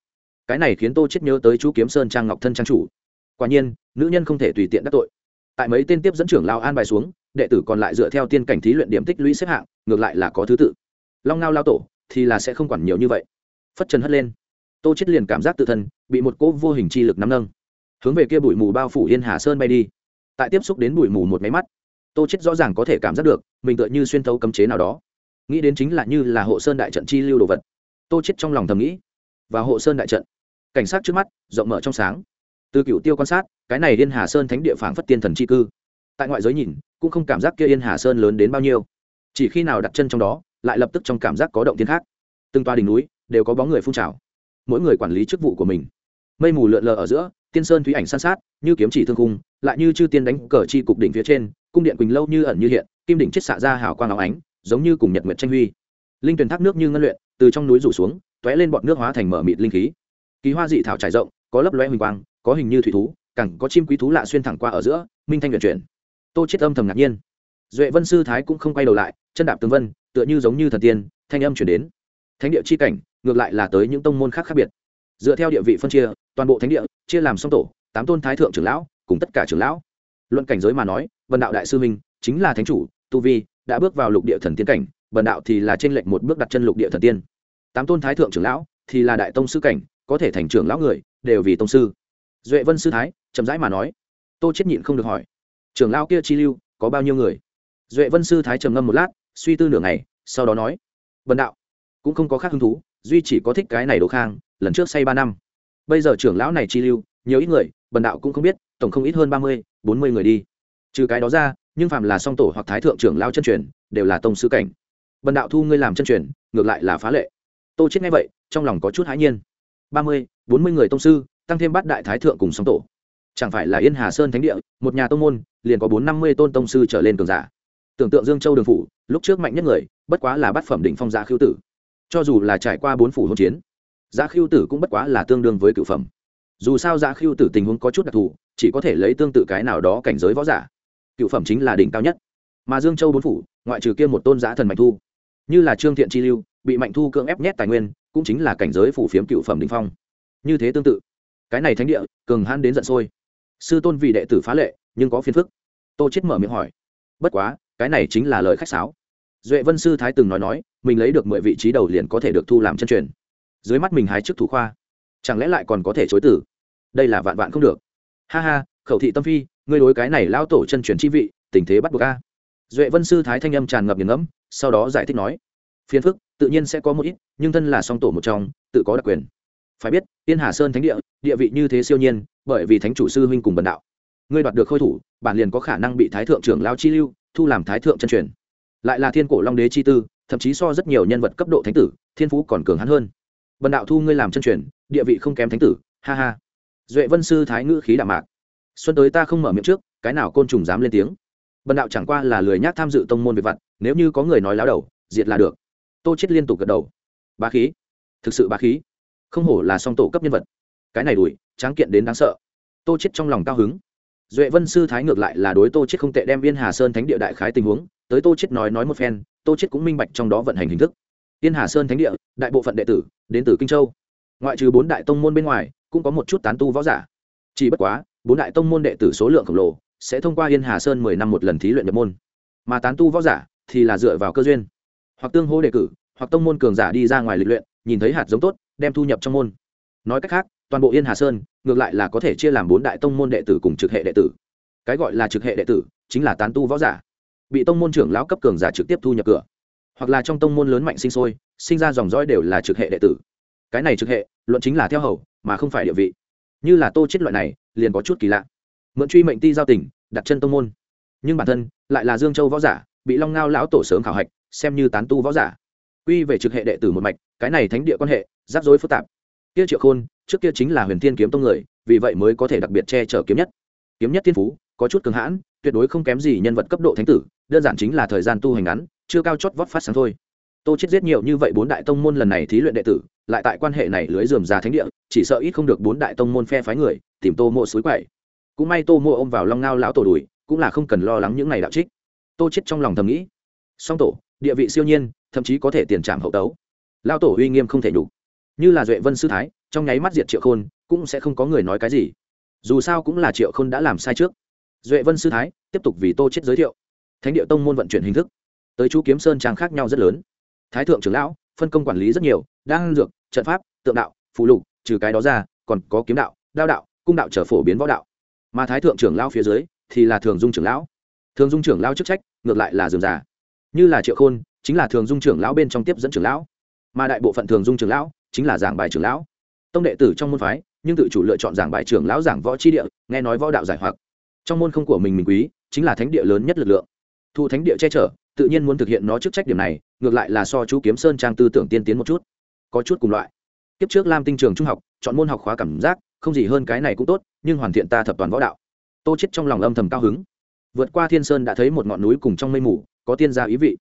Cái này khiến tô chết nhớ tới chú kiếm sơn trang ngọc thân trang chủ. Quả nhiên, nữ nhân không thể tùy tiện đắc tội. Tại mấy tên tiếp dẫn trưởng lao an bài xuống, đệ tử còn lại dựa theo tiên cảnh thí luyện điểm tích lũy xếp hạng, ngược lại là có thứ tự. Long ngao lao tổ thì là sẽ không quản nhiều như vậy. Phất trần hất lên. Tô chết liền cảm giác tự thân bị một cỗ vô hình chi lực nắm nâng hướng về kia bụi mù bao phủ yên hà sơn bay đi. Tại tiếp xúc đến bụi mù một máy mắt, tô chết rõ ràng có thể cảm giác được, mình tựa như xuyên thấu cấm chế nào đó. Nghĩ đến chính là như là hộ sơn đại trận chi lưu đồ vật. Tô chết trong lòng thầm nghĩ, và hộ sơn đại trận, cảnh sát trước mắt, rộng mở trong sáng. Từ cựu tiêu quan sát, cái này yên hà sơn thánh địa phảng phất tiên thần chi cư. Tại ngoại giới nhìn, cũng không cảm giác kia yên hà sơn lớn đến bao nhiêu. Chỉ khi nào đặt chân trong đó, lại lập tức trong cảm giác có động thiên khác. Từng toa đỉnh núi, đều có bóng người phun trào. Mỗi người quản lý chức vụ của mình. Mây mù lượn lờ ở giữa tiên sơn thúy ảnh san sát, như kiếm chỉ thương cung lại như chư tiên đánh cờ chi cục đỉnh phía trên, cung điện quỳnh lâu như ẩn như hiện, kim đỉnh chết xạ ra hào quang áo ánh, giống như cùng nhật nguyệt tranh huy. Linh tuyển thác nước như ngân luyện, từ trong núi rủ xuống t ó é lên bọn nước hóa thành mở mịt linh khí. Kỳ hoa dị thảo trải rộng, có lấp loe huỳnh quang, có hình như thủy thú cẳng có chim quý thú lạ xuyên thẳng qua ở giữa, minh thanh vận chuyển. Tô chết âm thầm ngạc nhiên. Duệ vân sư thái cũng không quay đầu lại, chân đạp tướng vân, tựa như giống như thần tiên, thanh âm chuyển đến. Thánh địa chi cảnh, ngược lại là tới những tông môn khác khác biệt. Dựa theo địa vị phân chia toàn bộ thánh địa, chia làm song tổ, tám tôn thái thượng trưởng lão, cùng tất cả trưởng lão. Luận cảnh giới mà nói vần đạo đại sư minh chính là thánh chủ, tu vi đã bước vào lục địa thần tiên cảnh vần đạo thì là trên lệnh một bước đặt chân lục địa thần tiên. Tám tôn thái thượng trưởng lão thì là đại tông sư cảnh, có thể thành trưởng lão người, đều vì tông sư. Duệ vân sư thái, chậm rãi mà nói. Tô chết nhịn không được hỏi. Trưởng lão kia chi lưu, có bao nhiêu người? Duệ vân sư thái trầm ngâm một lát, suy tư nửa ngày, sau đó nói. Vần đạo, cũng không có khác hứng thú, duy chỉ có thích cái này đồ khang, lần trước say ba năm bây giờ trưởng lão này chi lưu, nhiều ít người, bần đạo cũng không biết, tổng không ít hơn ba mươi, bốn mươi người đi. Trừ cái đó ra, nhưng phạm là song tổ hoặc thái thượng trưởng lao chân truyền, đều là tông sứ cảnh. Bần đạo thu ngươi làm chân truyền, ngược lại là phá lệ. Tô chết nghe vậy, trong lòng có chút hãi nhiên. ba mươi, bốn mươi người tông sư, tăng thêm bát đại thái thượng cùng song tổ. Chẳng phải là yên hà sơn thánh địa, một nhà tông môn, liền có bốn năm mươi tôn tông sư trở lên cường giả. Tưởng tượng dương châu đường phủ, lúc trước mạnh nhất người, bất quá là bát phẩm đỉnh phong giả khiêu tử. Cho dù là trải qua bốn phủ hỗn chiến giá khiêu tử cũng bất quá là tương đương với cựu phẩm. Dù sao giá khiêu tử tình huống có chút đặc thù, chỉ có thể lấy tương tự cái nào đó cảnh giới võ giả. Cựu phẩm chính là đỉnh cao nhất. Mà dương châu bốn phủ, ngoại trừ kia một tôn giá thần mạnh thu, như là trương thiện chi lưu, bị mạnh thu cưỡng ép nhét tài nguyên, cũng chính là cảnh giới phủ phiếm cựu phẩm đình phong. Như thế tương tự, cái này thánh địa, cường hãn đến giận sôi. Sư tôn vì đệ tử phá lệ, nhưng có phiền phức. Tô chết mở miệng hỏi, bất quá, cái này chính là lời khách sáo. Duệ vân sư thái từng nói nói, mình lấy được mười vị trí đầu liền có thể được thu làm chân truyền dưới mắt mình hái chức thủ khoa. Chẳng lẽ lại còn có thể chối tử đây là vạn vạn không được. Ha ha, khẩu thị tâm phi, ngươi đối cái này lao tổ chân truyền chi vị, tình thế bắt buộc a. Duệ vân sư thái thanh âm tràn ngập nghiền ngẫm, sau đó giải thích nói. Phiền phức, tự nhiên sẽ có một ít, nhưng thân là song tổ một trong, tự có đặc quyền. Phải biết tiên hà sơn thánh địa địa vị như thế siêu nhiên, bởi vì thánh chủ sư huynh cùng bần đạo. Ngươi đoạt được khôi thủ, bản liền có khả năng bị thái thượng trưởng lao chi lưu, thu làm thái thượng chân truyền. Lại là thiên cổ long đế chi tư, thậm chí so rất nhiều nhân vật cấp độ thánh tử, thiên phú còn cường hắn hơn bần đạo thu ngươi làm chân truyền, địa vị không kém thánh tử, ha ha. Duệ vân sư thái ngữ khí đạm mạc. Xuân tới ta không mở miệng trước, cái nào côn trùng dám lên tiếng? Bần đạo chẳng qua là lười nhác tham dự tông môn việc vặt, nếu như có người nói láo đầu, diệt là được. Tô chết liên tục gật đầu. Bá khí. Thực sự bá khí. Không hổ là song tổ cấp nhân vật. Cái này đùi, tráng kiện đến đáng sợ. Tô chết trong lòng cao hứng. Duệ vân sư thái ngược lại là đối tô chết không tệ đem viên hà sơn thánh địa đại khái tình huống, tới tô chết nói nói một phen, tô chết cũng minh bạch trong đó vận hành hình thức tiên hà sơn thánh địa, đại bộ phận đệ tử đến từ kinh châu. Ngoại trừ bốn đại tông môn bên ngoài, cũng có một chút tán tu võ giả. Chỉ bất quá, bốn đại tông môn đệ tử số lượng khổng lồ sẽ thông qua yên hà sơn mười năm một lần thí luyện nhập môn. Mà tán tu võ giả thì là dựa vào cơ duyên. Hoặc tương hô đề cử, hoặc tông môn cường giả đi ra ngoài lịch luyện, nhìn thấy hạt giống tốt, đem thu nhập trong môn. Nói cách khác, toàn bộ yên hà sơn ngược lại là có thể chia làm bốn đại tông môn đệ tử cùng trực hệ đệ tử. Cái gọi là trực hệ đệ tử chính là tán tu võ giả. Bị tông môn trưởng lão cấp cường giả trực tiếp thu nhập cửa hoặc là trong tông môn lớn mạnh sinh sôi, sinh ra dòng dõi đều là trực hệ đệ tử. Cái này trực hệ, luận chính là theo hầu, mà không phải địa vị. Như là tô chết loại này, liền có chút kỳ lạ. Mượn truy mệnh ti giao tỉnh đặt chân tông môn. Nhưng bản thân, lại là dương châu võ giả, bị long ngao lão tổ sớm khảo hạch, xem như tán tu võ giả. Quy về trực hệ đệ tử một mạch, cái này thánh địa quan hệ, rắc rối phức tạp. Kia triệu khôn, trước kia chính là huyền thiên kiếm tông người, vì vậy mới có thể đặc biệt che chở kiếm nhất. Kiếm nhất thiên phú, có chút cường hãn, tuyệt đối không kém gì nhân vật cấp độ thánh tử, đơn giản chính là thời gian tu hành ngắn chưa cao chót vót phát sáng thôi. Tô chết giết nhiều như vậy bốn đại tông môn lần này thí luyện đệ tử, lại tại quan hệ này lưới dườm già thánh địa, chỉ sợ ít không được bốn đại tông môn phe phái người, tìm tô mộ suối quậy. Cũng may tô mộ ôm vào long ngao lão tổ đùi, cũng là không cần lo lắng những này đạo trích. Tô chết trong lòng thầm nghĩ, song tổ, địa vị siêu nhiên, thậm chí có thể tiền trảm hậu tấu. Lão tổ uy nghiêm không thể đủ như là duệ vân sư thái, trong nháy mắt diệt triệu khôn, cũng sẽ không có người nói cái gì. Dù sao cũng là triệu khôn đã làm sai trước. Duệ vân sư thái, tiếp tục vì tô chết giới thiệu. Thánh địa tông môn vận chuyển hình thức tới chú kiếm sơn trang khác nhau rất lớn. Thái thượng trưởng lão, phân công quản lý rất nhiều đang dược, trận pháp, tượng đạo, phù lục, trừ cái đó ra, còn có kiếm đạo, đao đạo, cung đạo trở phổ biến võ đạo. Mà thái thượng trưởng lão phía dưới thì là thường dung trưởng lão. Thường dung trưởng lão chức trách, ngược lại là dường già. Như là triệu khôn, chính là thường dung trưởng lão bên trong tiếp dẫn trưởng lão. Mà đại bộ phận thường dung trưởng lão chính là giảng bài trưởng lão. Tông đệ tử trong môn phái, nhưng tự chủ lựa chọn giảng bài trưởng lão giảng võ chi địa, nghe nói võ đạo giải hoặc. Trong môn không của mình mình quý, chính là thánh địa lớn nhất lực lượng. Thu thánh địa che chở tự nhiên muốn thực hiện nó chức trách điểm này, ngược lại là so chú kiếm sơn trang tư tưởng tiên tiến một chút. Có chút cùng loại. Kiếp trước lam tinh trường trung học, chọn môn học khóa cảm giác, không gì hơn cái này cũng tốt, nhưng hoàn thiện ta thập toàn võ đạo. Tô chết trong lòng âm thầm cao hứng. Vượt qua thiên sơn đã thấy một ngọn núi cùng trong mây mù, có tiên gia ý vị.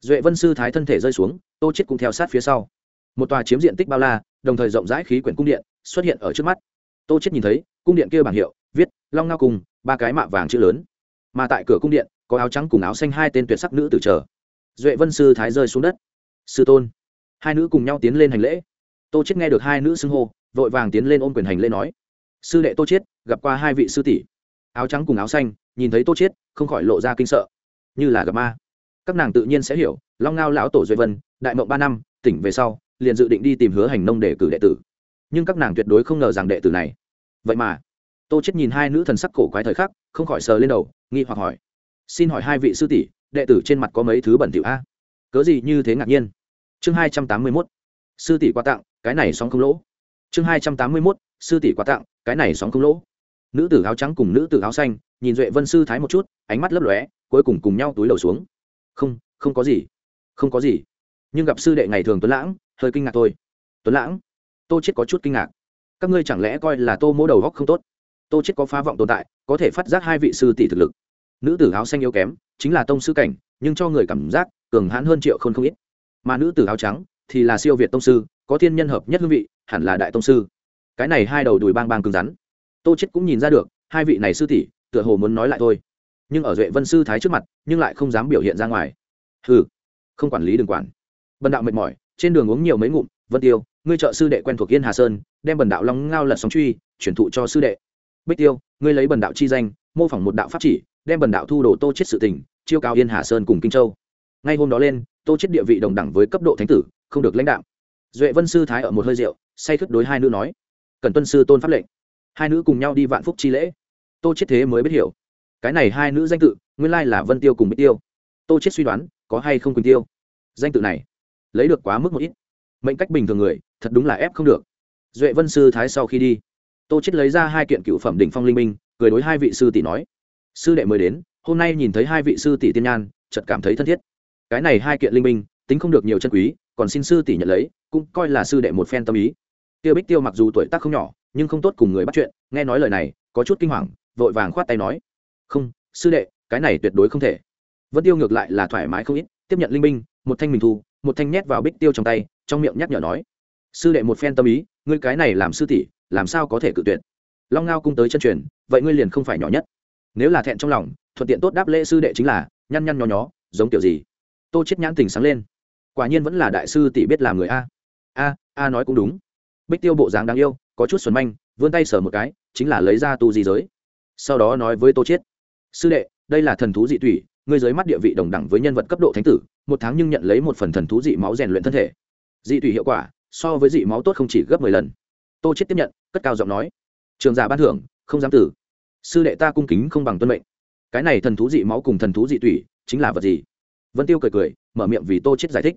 Duệ vân sư thái thân thể rơi xuống, tô chết cũng theo sát phía sau. Một tòa chiếm diện tích bao la, đồng thời rộng rãi khí quyển cung điện, xuất hiện ở trước mắt. Tô chết nhìn thấy, cung điện kia bảng hiệu, viết long ngao cùng ba cái mạ vàng chữ lớn. Mà tại cửa cung điện có áo trắng cùng áo xanh hai tên tuyệt sắc nữ tử chờ. Duệ vân sư thái rơi xuống đất. Sư tôn. Hai nữ cùng nhau tiến lên hành lễ. Tô chết nghe được hai nữ xưng hô, vội vàng tiến lên ôm quyền hành lễ nói, sư đệ tô chết gặp qua hai vị sư tỷ. Áo trắng cùng áo xanh, nhìn thấy tô chết không khỏi lộ ra kinh sợ. Như là gặp ma. Các nàng tự nhiên sẽ hiểu, long ngao lão tổ duệ vân, đại mộng ba năm, tỉnh về sau, liền dự định đi tìm hứa hành nông để cử đệ tử. Nhưng các nàng tuyệt đối không ngờ rằng đệ tử này. Vậy mà, tô chết nhìn hai nữ thần sắc cổ quái thời khắc, không khỏi sờ lên đầu, nghi hoặc hỏi xin hỏi hai vị sư tỷ, đệ tử trên mặt có mấy thứ bẩn thỉu a? Cớ gì như thế ngạc nhiên? Chương hai trăm tám mươi mốt. Sư tỷ quà tặng, cái này sóng không lỗ. Chương hai trăm tám mươi mốt, sư tỷ quà tặng, cái này sóng không lỗ. Nữ tử áo trắng cùng nữ tử áo xanh, nhìn duệ vân sư thái một chút, ánh mắt lấp lóe, cuối cùng cùng nhau túi đầu xuống. Không không có gì. Không có gì. Nhưng gặp sư đệ ngày thường tuấn lãng, hơi kinh ngạc thôi. Tuấn lãng, tô chết có chút kinh ngạc. Các ngươi chẳng lẽ coi là tô mỗ đầu góc không tốt? Tô chết có phá vọng tồn tại, có thể phát giác hai vị sư tỷ thực lực nữ tử áo xanh yếu kém, chính là tông sư cảnh, nhưng cho người cảm giác, cường hãn hơn triệu khôn không ít. Mà nữ tử áo trắng thì là siêu việt tông sư, có thiên nhân hợp nhất hương vị, hẳn là đại tông sư. Cái này hai đầu đùi bang bang cứng rắn. Tô chết cũng nhìn ra được, hai vị này sư tỷ, tựa hồ muốn nói lại thôi. Nhưng ở duệ vân sư thái trước mặt, nhưng lại không dám biểu hiện ra ngoài. Hừ, không quản lý đừng quản. Bần đạo mệt mỏi, trên đường uống nhiều mấy ngụm, vân tiêu, ngươi trợ sư đệ quen thuộc yên hà sơn, đem bần đạo long ngao lật sóng truy, chuyển thụ cho sư đệ. Bích tiêu, ngươi lấy bần đạo chi danh, mô phỏng một đạo pháp chỉ đem bần đạo thu đồ tô chết sự tình, chiêu cao yên hà sơn cùng kinh châu. Ngay hôm đó lên, tô chết địa vị đồng đẳng với cấp độ thánh tử, không được lãnh đạo duệ vân sư thái ở một hơi rượu, say khướt đối hai nữ nói, cần tuân sư tôn pháp lệnh. Hai nữ cùng nhau đi vạn phúc chi lễ. Tô chết thế mới biết hiểu. Cái này hai nữ danh tự, nguyên lai là vân tiêu cùng bích tiêu. Tô chết suy đoán, có hay không quỳnh tiêu? Danh tự này, lấy được quá mức một ít. Mệnh cách bình thường người, thật đúng là ép không được. Duệ vân sư thái sau khi đi, tô chết lấy ra hai kiện cựu phẩm đỉnh phong linh minh cười đối hai vị sư tỷ nói sư đệ mới đến, hôm nay nhìn thấy hai vị sư tỷ tiên nhan, chợt cảm thấy thân thiết. Cái này hai kiện linh minh tính không được nhiều chân quý, còn xin sư tỷ nhận lấy, cũng coi là sư đệ một phen tâm ý. Tiêu bích tiêu mặc dù tuổi tác không nhỏ, nhưng không tốt cùng người bắt chuyện, nghe nói lời này, có chút kinh hoàng, vội vàng khoát tay nói. Không, sư đệ, cái này tuyệt đối không thể. Vẫn tiêu ngược lại là thoải mái không ít, tiếp nhận linh minh một thanh mình thu, một thanh nhét vào bích tiêu trong tay, trong miệng nhắc nhở nói. Sư đệ một phen tâm ý, ngươi cái này làm sư tỷ, làm sao có thể cự tuyệt? Long ngao cung tới chân truyền, vậy ngươi liền không phải nhỏ nhất nếu là thẹn trong lòng, thuận tiện tốt đáp lễ sư đệ chính là, nhăn nhăn nhó nhó, giống kiểu gì. Tô chết nhãn tình sáng lên. Quả nhiên vẫn là đại sư tỷ biết làm người a. A a nói cũng đúng. Bích tiêu bộ dáng đáng yêu, có chút xuẩn manh, vươn tay sờ một cái, chính là lấy ra tu di giới. Sau đó nói với tô chết. Sư đệ, đây là thần thú dị thủy, ngươi dưới mắt địa vị đồng đẳng với nhân vật cấp độ thánh tử, một tháng nhưng nhận lấy một phần thần thú dị máu rèn luyện thân thể. Dị thủy hiệu quả, so với dị máu tốt không chỉ gấp mười lần. Tô chết tiếp nhận, cất cao giọng nói. Trường giả ban thưởng, không dám tử sư đệ ta cung kính không bằng tuân mệnh. Cái này thần thú dị máu cùng thần thú dị thủy chính là vật gì? Vân tiêu cười cười, mở miệng vì tô chết giải thích.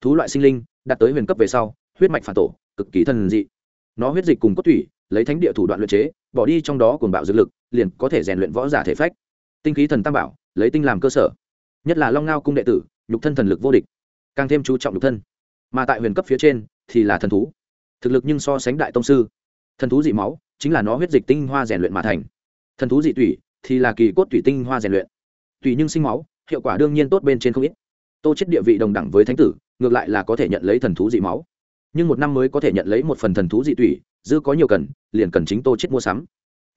Thú loại sinh linh, đạt tới huyền cấp về sau, huyết mạch phản tổ, cực kỳ thần dị. Nó huyết dịch cùng cốt thủy lấy thánh địa thủ đoạn luyện chế, bỏ đi trong đó cùng bạo dược lực, liền có thể rèn luyện võ giả thể phách. Tinh khí thần tam bảo, lấy tinh làm cơ sở. Nhất là long ngao cung đệ tử, nhục thân thần lực vô địch, càng thêm chú trọng nhục thân. Mà tại huyền cấp phía trên, thì là thần thú. Thực lực nhưng so sánh đại tông sư. Thần thú dị máu, chính là nó huyết dịch tinh hoa rèn luyện mà thành thần thú dị tủy thì là kỳ cốt tủy tinh hoa rèn luyện. Tùy nhưng sinh máu, hiệu quả đương nhiên tốt bên trên không ít. Tô chết địa vị đồng đẳng với thánh tử, ngược lại là có thể nhận lấy thần thú dị máu. Nhưng một năm mới có thể nhận lấy một phần thần thú dị tủy, dư có nhiều cần, liền cần chính tô chết mua sắm.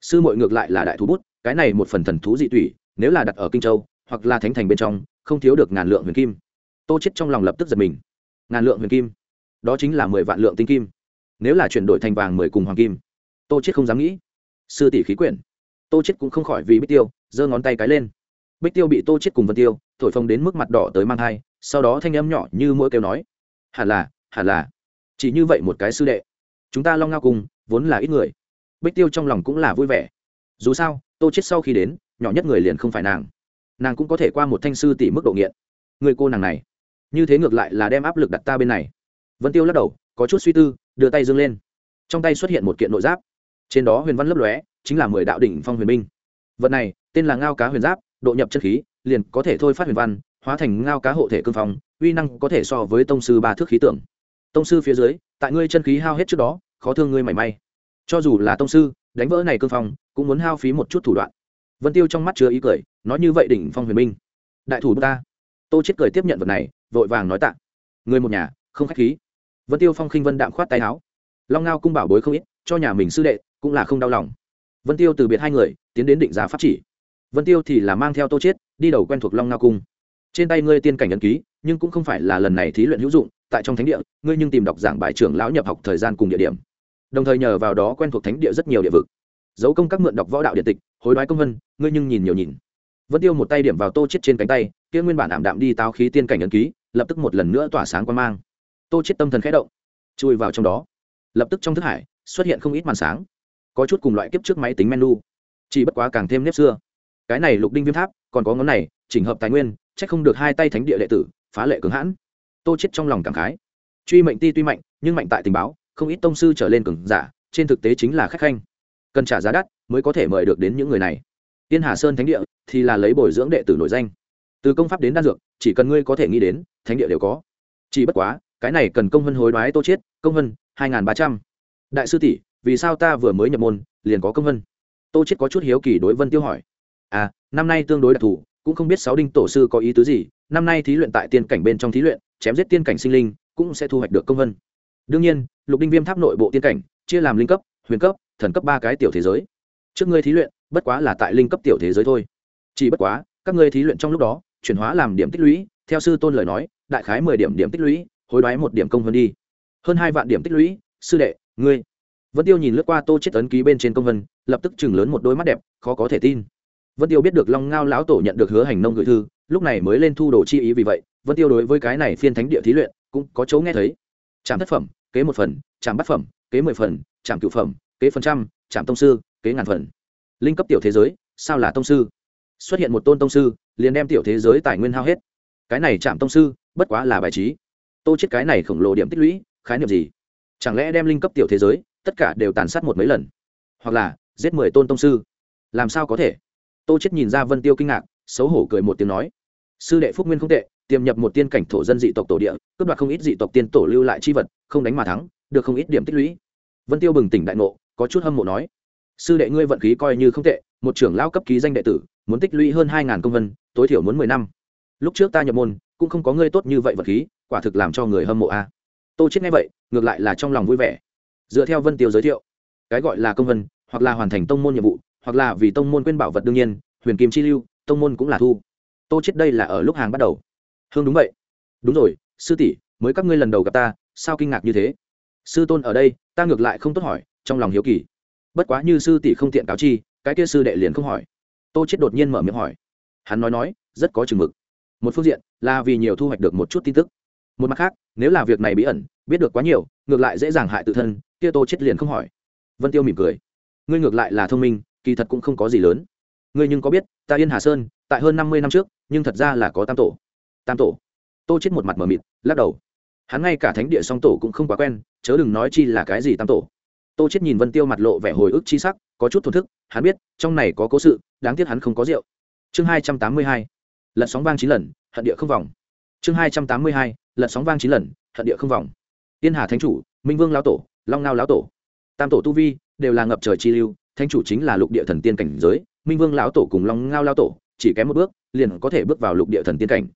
Sư muội ngược lại là đại thú bút, cái này một phần thần thú dị tủy, nếu là đặt ở kinh châu, hoặc là thánh thành bên trong, không thiếu được ngàn lượng huyền kim. Tô chết trong lòng lập tức giật mình. Ngàn lượng huyền kim? Đó chính là mười vạn lượng tinh kim. Nếu là chuyển đổi thành vàng mười cùng hoàng kim, tô chết không dám nghĩ. Sư tỷ khí quyển tô chết cũng không khỏi vì bích tiêu, giơ ngón tay cái lên. Bích tiêu bị tô chết cùng vân tiêu, thổi phồng đến mức mặt đỏ tới mang thai, sau đó thanh âm nhỏ như mỗi kêu nói, hẳn là hẳn là, chỉ như vậy một cái sư đệ. Chúng ta long ngao cùng, vốn là ít người. Bích tiêu trong lòng cũng là vui vẻ. Dù sao, tô chết sau khi đến, nhỏ nhất người liền không phải nàng. Nàng cũng có thể qua một thanh sư tỷ mức độ nghiện. Người cô nàng này, như thế ngược lại là đem áp lực đặt ta bên này. Vân tiêu lắc đầu, có chút suy tư, đưa tay dâng lên. Trong tay xuất hiện một kiện nội giáp. Trên đó huyền văn lấp lóe chính là mười đạo đỉnh phong huyền minh vật này, tên là ngao cá huyền giáp, độ nhập chân khí, liền có thể thôi phát huyền văn, hóa thành ngao cá hộ thể cương phong, uy năng có thể so với tông sư ba thước khí tượng. Tông sư phía dưới, tại ngươi chân khí hao hết trước đó, khó thương ngươi mảy may. Cho dù là tông sư, đánh vỡ này cương phong, cũng muốn hao phí một chút thủ đoạn. Vân tiêu trong mắt chứa ý cười, nói như vậy đỉnh phong huyền minh đại thủ ta. Tô chết cười tiếp nhận vật này, vội vàng nói tạ. Người một nhà, không khách khí. Vân tiêu phong khinh vân đạm khoát tay áo. Long ngao cung bảo bối không ít, cho nhà mình sư đệ, cũng là không đau lòng vân tiêu từ biệt hai người, tiến đến định giá pháp chỉ. Vân tiêu thì là mang theo tô chết đi đầu quen thuộc long ngao cung. Trên tay ngươi tiên cảnh ấn ký, nhưng cũng không phải là lần này thí luyện hữu dụng, tại trong thánh địa, ngươi nhưng tìm đọc giảng bài trưởng lão nhập học thời gian cùng địa điểm. Đồng thời nhờ vào đó quen thuộc thánh địa rất nhiều địa vực. Dấu công các mượn đọc võ đạo điện tịch, hối đoái công vân, ngươi nhưng nhìn nhiều nhìn. Vân tiêu một tay điểm vào tô chết trên cánh tay, kia nguyên bản ảm đạm đi táo khí tiên cảnh ấn ký, lập tức một lần nữa tỏa sáng quan mang. Tô chết tâm thần khẽ động, chui vào trong đó. Lập tức trong thức hải, xuất hiện không ít màn sáng có chút cùng loại kiếp trước máy tính menu. Chỉ bất quá càng thêm nếp xưa. Cái này lục đinh viêm tháp, còn có ngón này, chỉnh hợp tài nguyên, chắc không được hai tay thánh địa đệ tử, phá lệ cứng hãn. Tô chết trong lòng cảm khái. Truy mệnh ti tuy mạnh, nhưng mạnh tại tình báo, không ít tông sư trở lên cường giả, trên thực tế chính là khách khanh. Cần trả giá đắt mới có thể mời được đến những người này. Tiên hà sơn thánh địa thì là lấy bồi dưỡng đệ tử nổi danh. Từ công pháp đến đan dược, chỉ cần ngươi có thể nghĩ đến, thánh địa đều có. Chỉ bất quá, cái này cần công vân hối đoái tô chiết công vân hai n ba trăm. Đại sư tỷ vì sao ta vừa mới nhập môn, liền có công vân? Tô chiết có chút hiếu kỳ đối vân tiêu hỏi. À năm nay tương đối đặc thù, cũng không biết sáu đinh tổ sư có ý tứ gì, năm nay thí luyện tại tiên cảnh bên trong thí luyện, chém giết tiên cảnh sinh linh, cũng sẽ thu hoạch được công vân. Đương nhiên, lục đinh viêm tháp nội bộ tiên cảnh, chia làm linh cấp, huyền cấp, thần cấp ba cái tiểu thế giới. Trước ngươi thí luyện, bất quá là tại linh cấp tiểu thế giới thôi. Chỉ bất quá, các ngươi thí luyện trong lúc đó, chuyển hóa làm điểm tích lũy, theo sư tôn lời nói, đại khái mười điểm điểm tích lũy, hối đoái một điểm công vân đi. Hơn hai vạn điểm tích lũy, sư đệ, ngươi vân tiêu nhìn lướt qua tô chết ấn ký bên trên công vân lập tức chừng lớn một đôi mắt đẹp, khó có thể tin. Vân tiêu biết được long ngao lão tổ nhận được hứa hành nông gửi thư, lúc này mới lên thu đồ chi ý vì vậy, vân tiêu đối với cái này phiên thánh địa thí luyện, cũng có chỗ nghe thấy. Trạm thất phẩm, kế một phần, trạm bát phẩm, kế mười phần, trạm cửu phẩm, kế phần trăm, trạm tông sư, kế ngàn phần. Linh cấp tiểu thế giới, sao là tông sư? Xuất hiện một tôn tông sư, liền đem tiểu thế giới tài nguyên hao hết. Cái này trạm tông sư, bất quá là bài trí. Tô chết cái này khổng lồ điểm tích lũy, khái niệm gì? Chẳng lẽ đem linh cấp tiểu thế giới tất cả đều tàn sát một mấy lần. Hoặc là, giết mười tôn tông sư. Làm sao có thể? Tô chết nhìn ra vân tiêu kinh ngạc, xấu hổ cười một tiếng nói. Sư đệ phúc nguyên không tệ, tiềm nhập một tiên cảnh thổ dân dị tộc tổ địa, cướp đoạt không ít dị tộc tiên tổ lưu lại chi vật, không đánh mà thắng, được không ít điểm tích lũy. Vân tiêu bừng tỉnh đại ngộ, có chút hâm mộ nói. Sư đệ ngươi vận khí coi như không tệ, một trưởng lão cấp ký danh đệ tử, muốn tích lũy hơn hai ngàn công vân, tối thiểu muốn mười năm. Lúc trước ta nhập môn, cũng không có ngươi tốt như vậy vận khí, quả thực làm cho người hâm mộ a. Tô chết nghe vậy, ngược lại là trong lòng vui vẻ dựa theo vân tiêu giới thiệu. Cái gọi là công vân, hoặc là hoàn thành tông môn nhiệm vụ, hoặc là vì tông môn quên bảo vật đương nhiên, huyền kim chi lưu, tông môn cũng là thu. Tô chết đây là ở lúc hàng bắt đầu. Hương đúng vậy. Đúng rồi, sư tỷ, mới các ngươi lần đầu gặp ta, sao kinh ngạc như thế? Sư tôn ở đây, ta ngược lại không tốt hỏi, trong lòng hiếu kỳ. Bất quá như sư tỷ không tiện cáo chi, cái kia sư đệ liền không hỏi. Tô chết đột nhiên mở miệng hỏi. Hắn nói nói, rất có chừng mực. Một phương diện, là vì nhiều thu hoạch được một chút tin tức. Một mặt khác, nếu là việc này bí ẩn, biết được quá nhiều ngược lại dễ dàng hại tự thân, kia tô chết liền không hỏi. Vân tiêu mỉm cười. Ngươi ngược lại là thông minh, kỳ thật cũng không có gì lớn. Ngươi nhưng có biết, ta yên hà sơn, tại hơn năm mươi năm trước, nhưng thật ra là có tam tổ. Tam tổ. Tô chết một mặt mờ mịt, lắc đầu. Hắn ngay cả thánh địa song tổ cũng không quá quen, chớ đừng nói chi là cái gì tam tổ. Tô chết nhìn vân tiêu mặt lộ vẻ hồi ức chi sắc, có chút thổn thức, hắn biết, trong này có cố sự, đáng tiếc hắn không có rượu. Chương hai trăm tám mươi hai, lật sóng vang chín lần, hận địa không vòng. Chương hai trăm tám mươi hai, lật sóng vang chín lần, hận địa không vòng tiên hà thánh chủ, minh vương lão tổ, long ngao lão tổ. Tam tổ tu vi đều là ngập trời chi lưu, thánh chủ chính là lục địa thần tiên cảnh giới, minh vương lão tổ cùng long ngao lão tổ chỉ kém một bước, liền có thể bước vào lục địa thần tiên cảnh.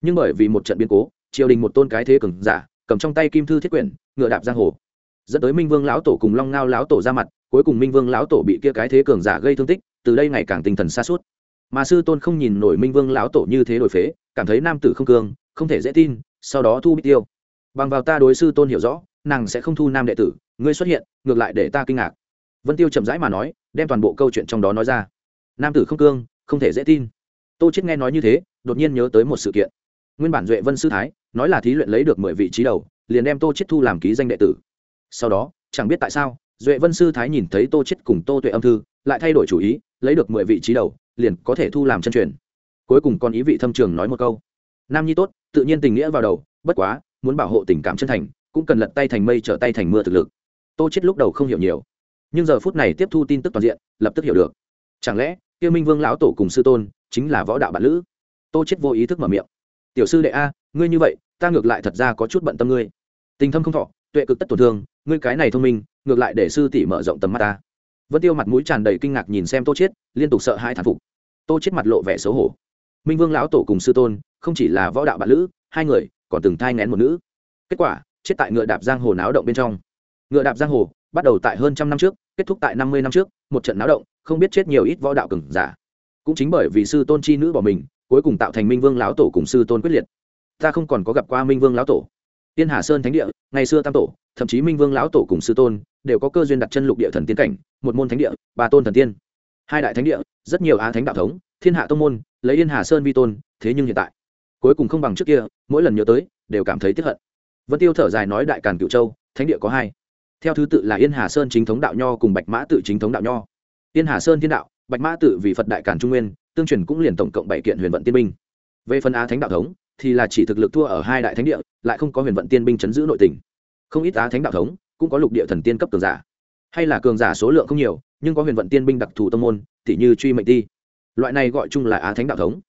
Nhưng bởi vì một trận biến cố, triều đình một tôn cái thế cường giả, cầm trong tay kim thư thiết quyển ngựa đạp giang hồ. Dẫn tới minh vương lão tổ cùng long ngao lão tổ ra mặt, cuối cùng minh vương lão tổ bị kia cái thế cường giả gây thương tích, từ đây ngày càng tinh thần xa suốt mà sư tôn không nhìn nổi minh vương lão tổ như thế đổi phế, cảm thấy nam tử không cương không thể dễ tin, sau đó thu bích tiêu bằng vào ta đối sư tôn hiểu rõ, nàng sẽ không thu nam đệ tử, ngươi xuất hiện, ngược lại để ta kinh ngạc. Vân tiêu chậm rãi mà nói, đem toàn bộ câu chuyện trong đó nói ra. Nam tử không cương, không thể dễ tin. Tô chết nghe nói như thế, đột nhiên nhớ tới một sự kiện. Nguyên bản duệ vân sư thái, nói là thí luyện lấy được mười vị trí đầu, liền đem tô chết thu làm ký danh đệ tử. Sau đó, chẳng biết tại sao, duệ vân sư thái nhìn thấy tô chết cùng tô tuệ âm thư, lại thay đổi chủ ý, lấy được mười vị trí đầu, liền có thể thu làm chân truyền. Cuối cùng còn ý vị thâm trường nói một câu. Nam nhi tốt, tự nhiên tình nghĩa vào đầu, bất quá muốn bảo hộ tình cảm chân thành, cũng cần lật tay thành mây trở tay thành mưa thực lực. Tô chết lúc đầu không hiểu nhiều, nhưng giờ phút này tiếp thu tin tức toàn diện, lập tức hiểu được. Chẳng lẽ, kia minh vương lão tổ cùng sư tôn chính là võ đạo bản lữ? Tô chết vô ý thức mở miệng. Tiểu sư đệ a, ngươi như vậy, ta ngược lại thật ra có chút bận tâm ngươi. Tình thâm không thọ, tuệ cực tất tổn thương, ngươi cái này thông minh, ngược lại để sư tỷ mở rộng tầm mắt ta. Vân tiêu mặt mũi tràn đầy kinh ngạc nhìn xem tô chết liên tục sợ hãi thán phục. Tô chết mặt lộ vẻ xấu hổ. Minh vương lão tổ cùng sư tôn, không chỉ là võ đạo bản lữ, hai người còn từng thai ngén một nữ. Kết quả, chết tại ngựa đạp giang hồ náo động bên trong. Ngựa đạp giang hồ, bắt đầu tại hơn trăm năm trước, kết thúc tại năm mươi năm trước, một trận náo động, không biết chết nhiều ít võ đạo cừng giả. Cũng chính bởi vì sư tôn chi nữ bỏ mình, cuối cùng tạo thành minh vương lão tổ cùng sư tôn quyết liệt. Ta không còn có gặp qua minh vương lão tổ. Tiên hà sơn thánh địa, ngày xưa tam tổ, thậm chí minh vương lão tổ cùng sư tôn, đều có cơ duyên đặt chân lục địa thần tiên cảnh, một môn thánh địa, ba tôn thần tiên. Hai đại thánh địa, rất nhiều á thánh đạo thống, thiên hạ tông môn, lấy yên hà sơn vi tôn, thế nhưng hiện tại cuối cùng không bằng trước kia, mỗi lần nhớ tới, đều cảm thấy tiếc hận. Vân tiêu thở dài nói đại càn cựu châu, thánh địa có hai. Theo thứ tự là yên hà sơn chính thống đạo nho cùng bạch mã tự chính thống đạo nho. Yên hà sơn thiên đạo, bạch mã tự vì phật đại càn trung nguyên, tương truyền cũng liền tổng cộng bảy kiện huyền vận tiên binh. Về phần á thánh đạo thống, thì là chỉ thực lực thua ở hai đại thánh địa, lại không có huyền vận tiên binh chấn giữ nội tình. Không ít á thánh đạo thống, cũng có lục địa thần tiên cấp cường giả. Hay là cường giả số lượng không nhiều, nhưng có huyền vận tiên binh đặc thù tâm môn t như truy mệnh ti. Loại này gọi chung là á thánh đạo thống.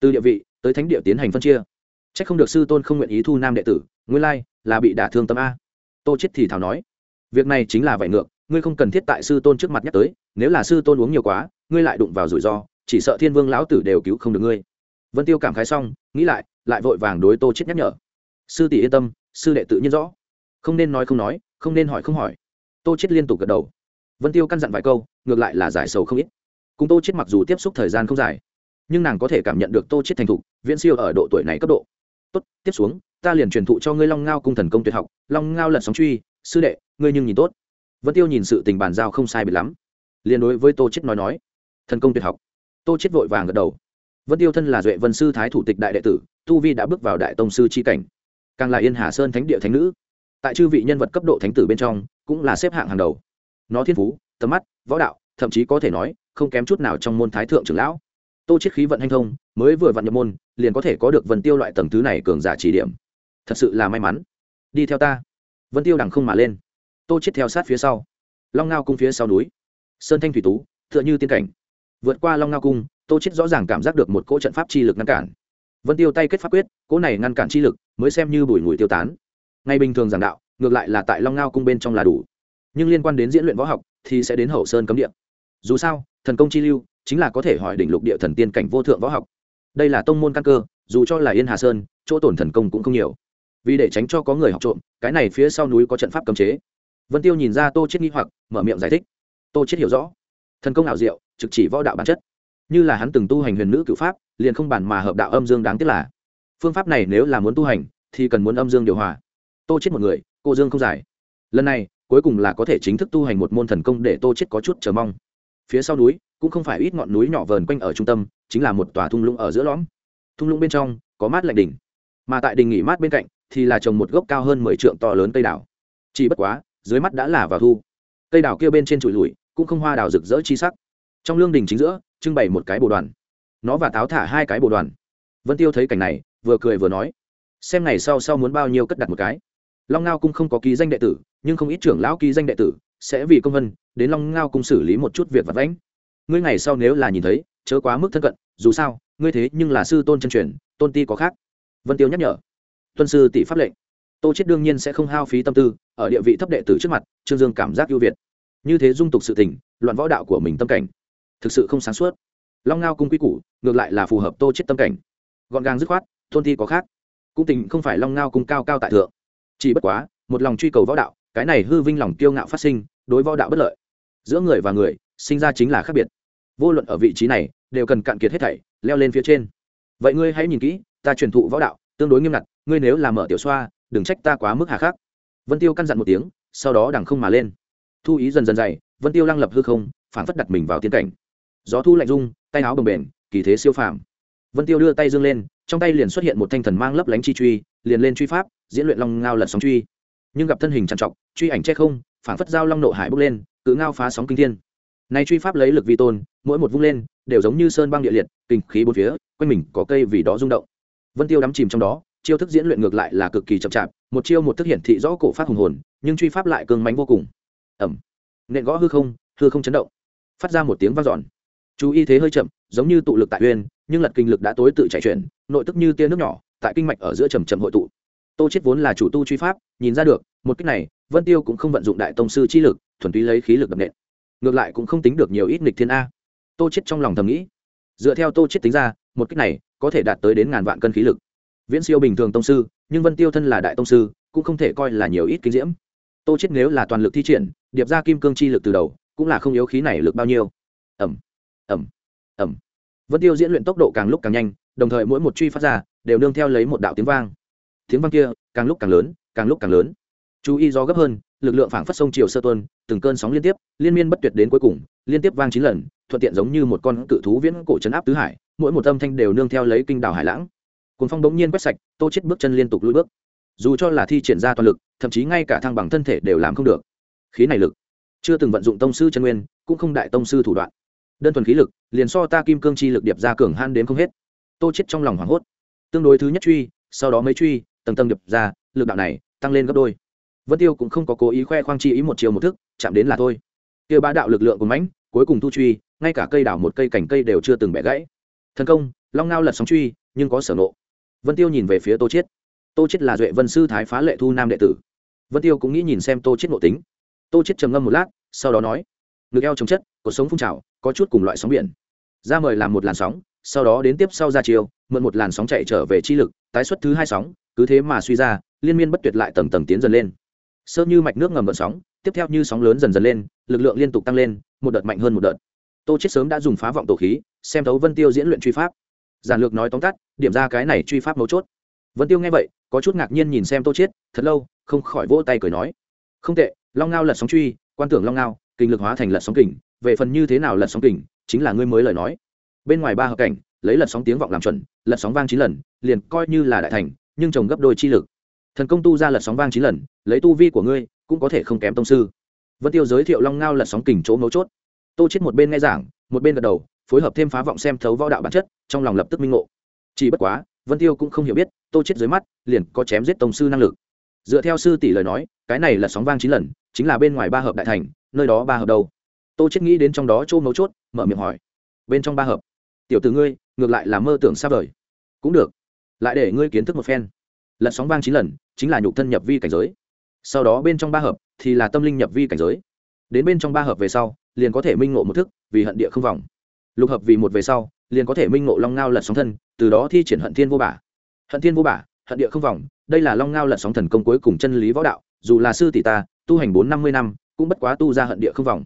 Từ địa vị tới thánh địa tiến hành phân chia. C h ắ c không được sư tôn không nguyện ý thu nam đệ tử, nguyên lai là bị đả thương tâm a. Tô chết thì thảo nói, việc này chính là vải ngược, ngươi không cần thiết tại sư tôn trước mặt nhắc tới, nếu là sư tôn uống nhiều quá, ngươi lại đụng vào rủi ro, chỉ sợ thiên vương lão tử đều cứu không được ngươi. Vân tiêu cảm khái xong, nghĩ lại lại vội vàng đối tô chết nhắc nhở. Sư tỷ yên tâm, sư đệ tự nhiên rõ. Không nên nói không nói, không nên hỏi không hỏi. Tô chết liên tục gật đầu. Vân tiêu căn dặn vài câu, ngược lại là giải sầu không ít. Cùng tô chết mặc dù tiếp xúc thời gian không dài nhưng nàng có thể cảm nhận được tô chết thành thục, viễn siêu ở độ tuổi này cấp độ. Tốt, tiếp xuống, ta liền truyền thụ cho ngươi long ngao cung thần công tuyệt học, long ngao lật sóng truy, sư đệ, ngươi nhưng nhìn tốt. Vân tiêu nhìn sự tình bàn giao không sai biệt lắm. Liền đối với tô chết nói nói, thần công tuyệt học. Tô chết vội vàng gật đầu. Vân tiêu thân là duệ vân sư thái thủ tịch đại đệ tử, tu vi đã bước vào đại tông sư chi cảnh. Càng là yên hà sơn thánh địa thánh nữ. Tại chư vị nhân vật cấp độ thánh tử bên trong, cũng là xếp hạng hàng đầu. Nó thiên phú, tầm mắt, võ đạo, thậm chí có thể nói, không kém chút nào trong môn thái thượng trưởng lão tô chiết khí vận hanh thông, mới vừa vận nhập môn, liền có thể có được vân tiêu loại tầng thứ này cường giả chỉ điểm. Thật sự là may mắn. Đi theo ta. Vân tiêu đằng không mà lên. Tô chiết theo sát phía sau. Long ngao cung phía sau núi. Sơn thanh thủy tú, tựa như tiên cảnh. Vượt qua long ngao cung, tô chiết rõ ràng cảm giác được một cỗ trận pháp chi lực ngăn cản. Vân tiêu tay kết pháp quyết, cỗ này ngăn cản chi lực mới xem như bùi ngùi tiêu tán. Ngay bình thường giảng đạo, ngược lại là tại long ngao cung bên trong là đủ. Nhưng liên quan đến diễn luyện võ học thì sẽ đến hậu sơn cấm địa. Dù sao, thần công chi lưu chính là có thể hỏi đỉnh lục địa thần tiên cảnh vô thượng võ học. Đây là tông môn căn cơ, dù cho là yên hà sơn, chỗ tổn thần công cũng không nhiều. Vì để tránh cho có người học trộm, cái này phía sau núi có trận pháp cấm chế. Vân tiêu nhìn ra tô chết nghi hoặc, mở miệng giải thích. Tô chết hiểu rõ. Thần công ảo diệu, trực chỉ võ đạo bản chất. Như là hắn từng tu hành huyền nữ cửu pháp, liền không bàn mà hợp đạo âm dương đáng tiếc là. Phương pháp này nếu là muốn tu hành, thì cần muốn âm dương điều hòa. Tô chết một người, cô dương không giải. Lần này, cuối cùng là có thể chính thức tu hành một môn thần công để tô chết có chút chờ mong. Phía sau núi cũng không phải ít ngọn núi nhỏ vờn quanh ở trung tâm, chính là một tòa thung lũng ở giữa lõm. Thung lũng bên trong có mát lạnh đỉnh, mà tại đình nghỉ mát bên cạnh thì là trồng một gốc cao hơn mười trượng to lớn cây đào. Chỉ bất quá, dưới mắt đã là vào thu. Cây đào kia bên trên trụi lùi, cũng không hoa đào rực rỡ chi sắc. Trong lương đình chính giữa, trưng bày một cái bồ đoàn. Nó và táo thả hai cái bồ đoàn. Vân tiêu thấy cảnh này, vừa cười vừa nói, xem ngày sau sau muốn bao nhiêu cất đặt một cái. Long ngao cung không có ký danh đệ tử, nhưng không ít trưởng lão ký danh đệ tử sẽ vì công vân, đến long ngao cung xử lý một chút việc vặt vãnh ngươi ngày sau nếu là nhìn thấy, chớ quá mức thân cận, dù sao, ngươi thế nhưng là sư tôn chân truyền, tôn ti có khác. Vân tiêu nhắc nhở. Tuân sư tỷ pháp lệnh. Tô chết đương nhiên sẽ không hao phí tâm tư, ở địa vị thấp đệ tử trước mặt, trương dương cảm giác ưu việt. Như thế dung tục sự tình, loạn võ đạo của mình tâm cảnh, thực sự không sáng suốt. Long ngao cung quy củ, ngược lại là phù hợp tô chết tâm cảnh. Gọn gàng dứt khoát, tôn ti có khác. Cũng tình không phải long ngao cung cao cao tại thượng. Chỉ bất quá, một lòng truy cầu võ đạo, cái này hư vinh lòng kiêu ngạo phát sinh, đối võ đạo bất lợi. Giữa người và người sinh ra chính là khác biệt. Vô luận ở vị trí này, đều cần cạn kiệt hết thảy, leo lên phía trên. Vậy ngươi hãy nhìn kỹ, ta truyền thụ võ đạo, tương đối nghiêm ngặt, ngươi nếu làm mở tiểu xoa, đừng trách ta quá mức hà khắc. Vân tiêu căn dặn một tiếng, sau đó đằng không mà lên. Thu ý dần dần dày, vân tiêu lăng lập hư không phản phất đặt mình vào tiến cảnh. Gió thu lạnh rung, tay áo bồng bềnh, kỳ thế siêu phàm. Vân tiêu đưa tay dương lên, trong tay liền xuất hiện một thanh thần mang lấp lánh chi truy, liền lên truy pháp, diễn luyện long ngao lật sóng truy. Nhưng gặp thân hình trằn trọc, truy ảnh che không phản phất dao long nộ hải bốc lên, cự ngao phá sóng kinh thiên nay truy pháp lấy lực vi tôn, mỗi một vung lên, đều giống như sơn băng địa liệt, kinh khí bốn phía, quanh mình có cây vì đó rung động. Vân tiêu đắm chìm trong đó, chiêu thức diễn luyện ngược lại là cực kỳ chậm chạp, một chiêu một thức hiển thị rõ cổ phát hùng hồn, nhưng truy pháp lại cường mánh vô cùng. Ẩm. Nện gõ hư không hư không chấn động. Phát ra một tiếng vang dọn. Chú ý thế hơi chậm, giống như tụ lực tại uyên, nhưng lật kinh lực đã tối tự chạy chuyển, nội tức như tia nước nhỏ, tại kinh mạch ở giữa trầm trầm hội tụ. Tô chết vốn là chủ tu truy pháp, nhìn ra được, một cách này, vân tiêu cũng không vận dụng đại tông sư chi lực, thuần túy lấy khí lực đập nện ngược lại cũng không tính được nhiều ít nghịch thiên a. Tô chết trong lòng thầm nghĩ. Dựa theo tô chết tính ra, một cách này có thể đạt tới đến ngàn vạn cân khí lực. Viễn siêu bình thường tông sư, nhưng vân tiêu thân là đại tông sư, cũng không thể coi là nhiều ít kinh diễm. Tô chết nếu là toàn lực thi triển, điệp ra kim cương chi lực từ đầu, cũng là không yếu khí này lực bao nhiêu. Ẩm ẩm ẩm vân tiêu diễn luyện tốc độ càng lúc càng nhanh, đồng thời mỗi một truy phát ra, đều nương theo lấy một đạo tiếng vang. Tiếng vang kia, càng lúc càng lớn, càng lúc càng lớn. Chú ý do gấp hơn lực lượng phảng phất sông chiều sơ tuân từng cơn sóng liên tiếp, liên miên bất tuyệt đến cuối cùng, liên tiếp vang chín lần, thuận tiện giống như một con cự thú viễn cổ trấn áp tứ hải, mỗi một âm thanh đều nương theo lấy kinh đảo hải lãng. Cuốn phong bỗng nhiên quét sạch, tô chết bước chân liên tục lùi bước. Dù cho là thi triển ra toàn lực, thậm chí ngay cả thăng bằng thân thể đều làm không được. Khí này lực, chưa từng vận dụng tông sư chân nguyên, cũng không đại tông sư thủ đoạn. Đơn thuần khí lực, liền so ta kim cương chi lực điệp ra cường han đến không hết. Tô chết trong lòng hoảng hốt. Tương đối thứ nhất truy, sau đó mấy truy, tầng tầng điệp ra, lực đạo này, tăng lên gấp đôi vân tiêu cũng không có cố ý khoe khoang chi ý một chiều một thức, chạm đến là thôi. Kia bá đạo lực lượng của mãnh, cuối cùng thu truy, ngay cả cây đảo một cây cành cây đều chưa từng bẻ gãy. Thần công, long ngao lật sóng truy, nhưng có sở nộ. Vân tiêu nhìn về phía tô chiết. Tô chiết là duệ vân sư thái phá lệ thu nam đệ tử. Vân tiêu cũng nghĩ nhìn xem tô chiết nội tính. Tô chiết trầm ngâm một lát, sau đó nói, ngực eo chống chất cuộc sống phun trào, có chút cùng loại sóng biển. Ra mời làm một làn sóng, sau đó đến tiếp sau ra chiều mượn một làn sóng chạy trở về chi lực, tái xuất thứ hai sóng, cứ thế mà suy ra, liên miên bất tuyệt lại tầng tầng tiến dần lên sơ như mạch nước ngầm vận sóng, tiếp theo như sóng lớn dần dần lên, lực lượng liên tục tăng lên, một đợt mạnh hơn một đợt. Tô chết sớm đã dùng phá vọng tổ khí, xem thấu vân tiêu diễn luyện truy pháp. Giản lược nói tóm tắt, điểm ra cái này truy pháp mấu chốt. Vân tiêu nghe vậy, có chút ngạc nhiên nhìn xem tô chết thật lâu, không khỏi vỗ tay cười nói. Không tệ, long ngao lật sóng truy, quan tưởng long ngao, kinh lực hóa thành lật sóng kình, về phần như thế nào lật sóng kình, chính là ngươi mới lời nói. Bên ngoài ba hợp cảnh, lấy lật sóng tiếng vọng làm chuẩn, lật sóng vang chín lần, liền coi như là đại thành, nhưng trồng gấp đôi chi lực thần công tu ra lật sóng vang chín lần, lấy tu vi của ngươi, cũng có thể không kém tông sư. Vân tiêu giới thiệu long ngao lật sóng kình chỗ mấu chốt. Tô chết một bên nghe giảng, một bên gật đầu, phối hợp thêm phá vọng xem thấu võ đạo bản chất, trong lòng lập tức minh ngộ. Chỉ bất quá, vân tiêu cũng không hiểu biết, tô chết dưới mắt, liền có chém giết tông sư năng lực. Dựa theo sư tỷ lời nói, cái này là sóng vang chín lần, chính là bên ngoài ba hợp đại thành, nơi đó ba hợp đâu? Tô chết nghĩ đến trong đó chỗ mấu chốt, mở miệng hỏi. Bên trong ba hợp. Tiểu tử ngươi, ngược lại là mơ tưởng xa vời. Cũng được. Lại để ngươi kiến thức một phen. Lật sóng vang chín lần chính là nhục thân nhập vi cảnh giới. Sau đó bên trong ba hợp thì là tâm linh nhập vi cảnh giới. Đến bên trong ba hợp về sau, liền có thể minh ngộ một thức, vì hận địa không vòng. Lục hợp vì một về sau, liền có thể minh ngộ long ngao lật sóng thân, từ đó thi triển hận thiên vô bả. Hận thiên vô bả, hận địa không vòng, đây là long ngao lật sóng thần công cuối cùng chân lý võ đạo, dù là sư tỷ ta, tu hành bốn năm mươi năm, cũng bất quá tu ra hận địa không vòng.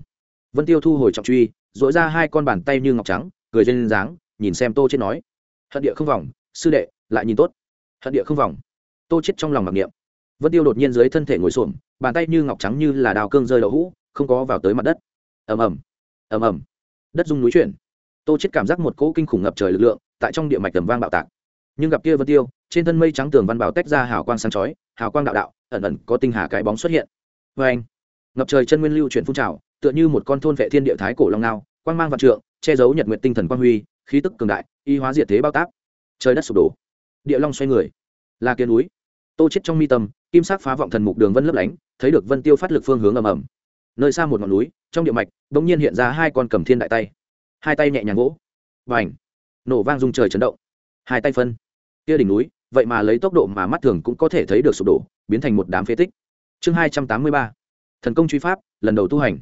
Vân tiêu thu hồi trọng truy dội ra hai con bàn tay như ngọc trắng, cười trên dáng, nhìn xem tô chết nói. Hận địa không vòng, sư đệ, lại nhìn tốt. Hận địa không vòng tô chết trong lòng mặc niệm. Vân tiêu đột nhiên dưới thân thể ngồi xổm, bàn tay như ngọc trắng như là đào cương rơi đậu hũ, không có vào tới mặt đất. Ầm ầm ầm ầm. Đất rung núi chuyển. Tô chết cảm giác một cỗ kinh khủng ngập trời lực lượng tại trong địa mạch tầm vang bạo tạc. Nhưng gặp kia vân tiêu, trên thân mây trắng tường văn bảo tách ra hào quang sáng chói, hào quang đạo đạo, ẩn ẩn có tinh hà cái bóng xuất hiện. Vê anh, ngập trời chân nguyên lưu chuyển phun trào, tựa như một con thôn vệ thiên địa thái cổ long ngao, quang mang vạn trượng, che giấu nhật nguyện tinh thần quang huy, khí tức cường đại, y hóa diệt thế bao tác trời đất sụp đổ. Địa long xoay người. Là kiến núi tô chết trong mi tâm, kim sắc phá vọng thần mục đường vân lấp lánh, thấy được vân tiêu phát lực phương hướng ầm ầm. Nơi xa một ngọn núi, trong địa mạch đống nhiên hiện ra hai con cầm thiên đại tay. Hai tay nhẹ nhàng gỗ và nổ vang rung trời chấn động. Hai tay phân. Kia đỉnh núi, vậy mà lấy tốc độ mà mắt thường cũng có thể thấy được sụp đổ, biến thành một đám phế tích. Chương hai trăm tám mươi ba. Thần công truy pháp, lần đầu tu hành.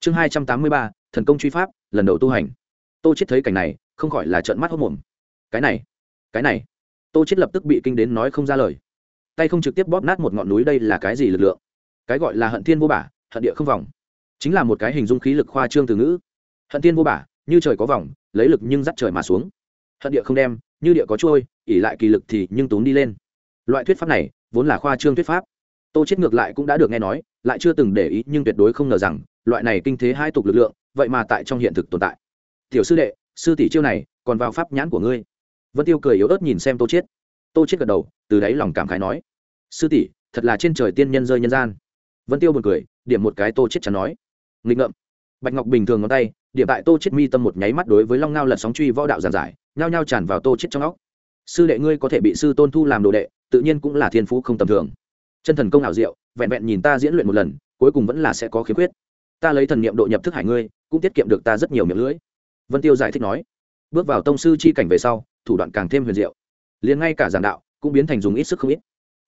Chương hai trăm tám mươi ba. Thần công truy pháp, lần đầu tu hành. Tô chết thấy cảnh này, không khỏi là trợn mắt hốc mồm. Cái này cái này. Tô chết lập tức bị kinh đến nói không ra lời tay không trực tiếp bóp nát một ngọn núi đây là cái gì lực lượng? Cái gọi là hận thiên vô bả, hận địa không vòng. Chính là một cái hình dung khí lực khoa trương từ ngữ. Hận thiên vô bả, như trời có vòng, lấy lực nhưng dắt trời mà xuống. Hận địa không đem, như địa có trôi ỉ lại kỳ lực thì nhưng tốn đi lên. Loại thuyết pháp này, vốn là khoa trương thuyết pháp. Tô chết ngược lại cũng đã được nghe nói, lại chưa từng để ý nhưng tuyệt đối không ngờ rằng, loại này kinh thế hai tục lực lượng, vậy mà tại trong hiện thực tồn tại. Tiểu sư đệ, sư tỷ chiêu này, còn vào pháp nhãn của ngươi. Vân tiêu cười yếu ớt nhìn xem tô chết tô chết gật đầu, từ đáy lòng cảm khái nói, sư tỷ, thật là trên trời tiên nhân rơi nhân gian. Vân tiêu buồn cười, điểm một cái tô chết chắn nói, nghịch ngợm. Bạch ngọc bình thường ngón tay, điểm tại tô chết mi tâm một nháy mắt đối với long ngao lật sóng truy võ đạo giản giải, nhao nhao tràn vào tô chết trong óc. Sư đệ ngươi có thể bị sư tôn thu làm đồ đệ, tự nhiên cũng là thiên phú không tầm thường. Chân thần công ảo diệu, vẹn vẹn nhìn ta diễn luyện một lần, cuối cùng vẫn là sẽ có khiếm khuyết. Ta lấy thần niệm độ nhập thức hải ngươi, cũng tiết kiệm được ta rất nhiều miệng lưỡi. Vân tiêu giải thích nói, bước vào tông sư chi cảnh về sau, thủ đoạn càng thêm huyền diệu liền ngay cả giảng đạo cũng biến thành dùng ít sức không ít.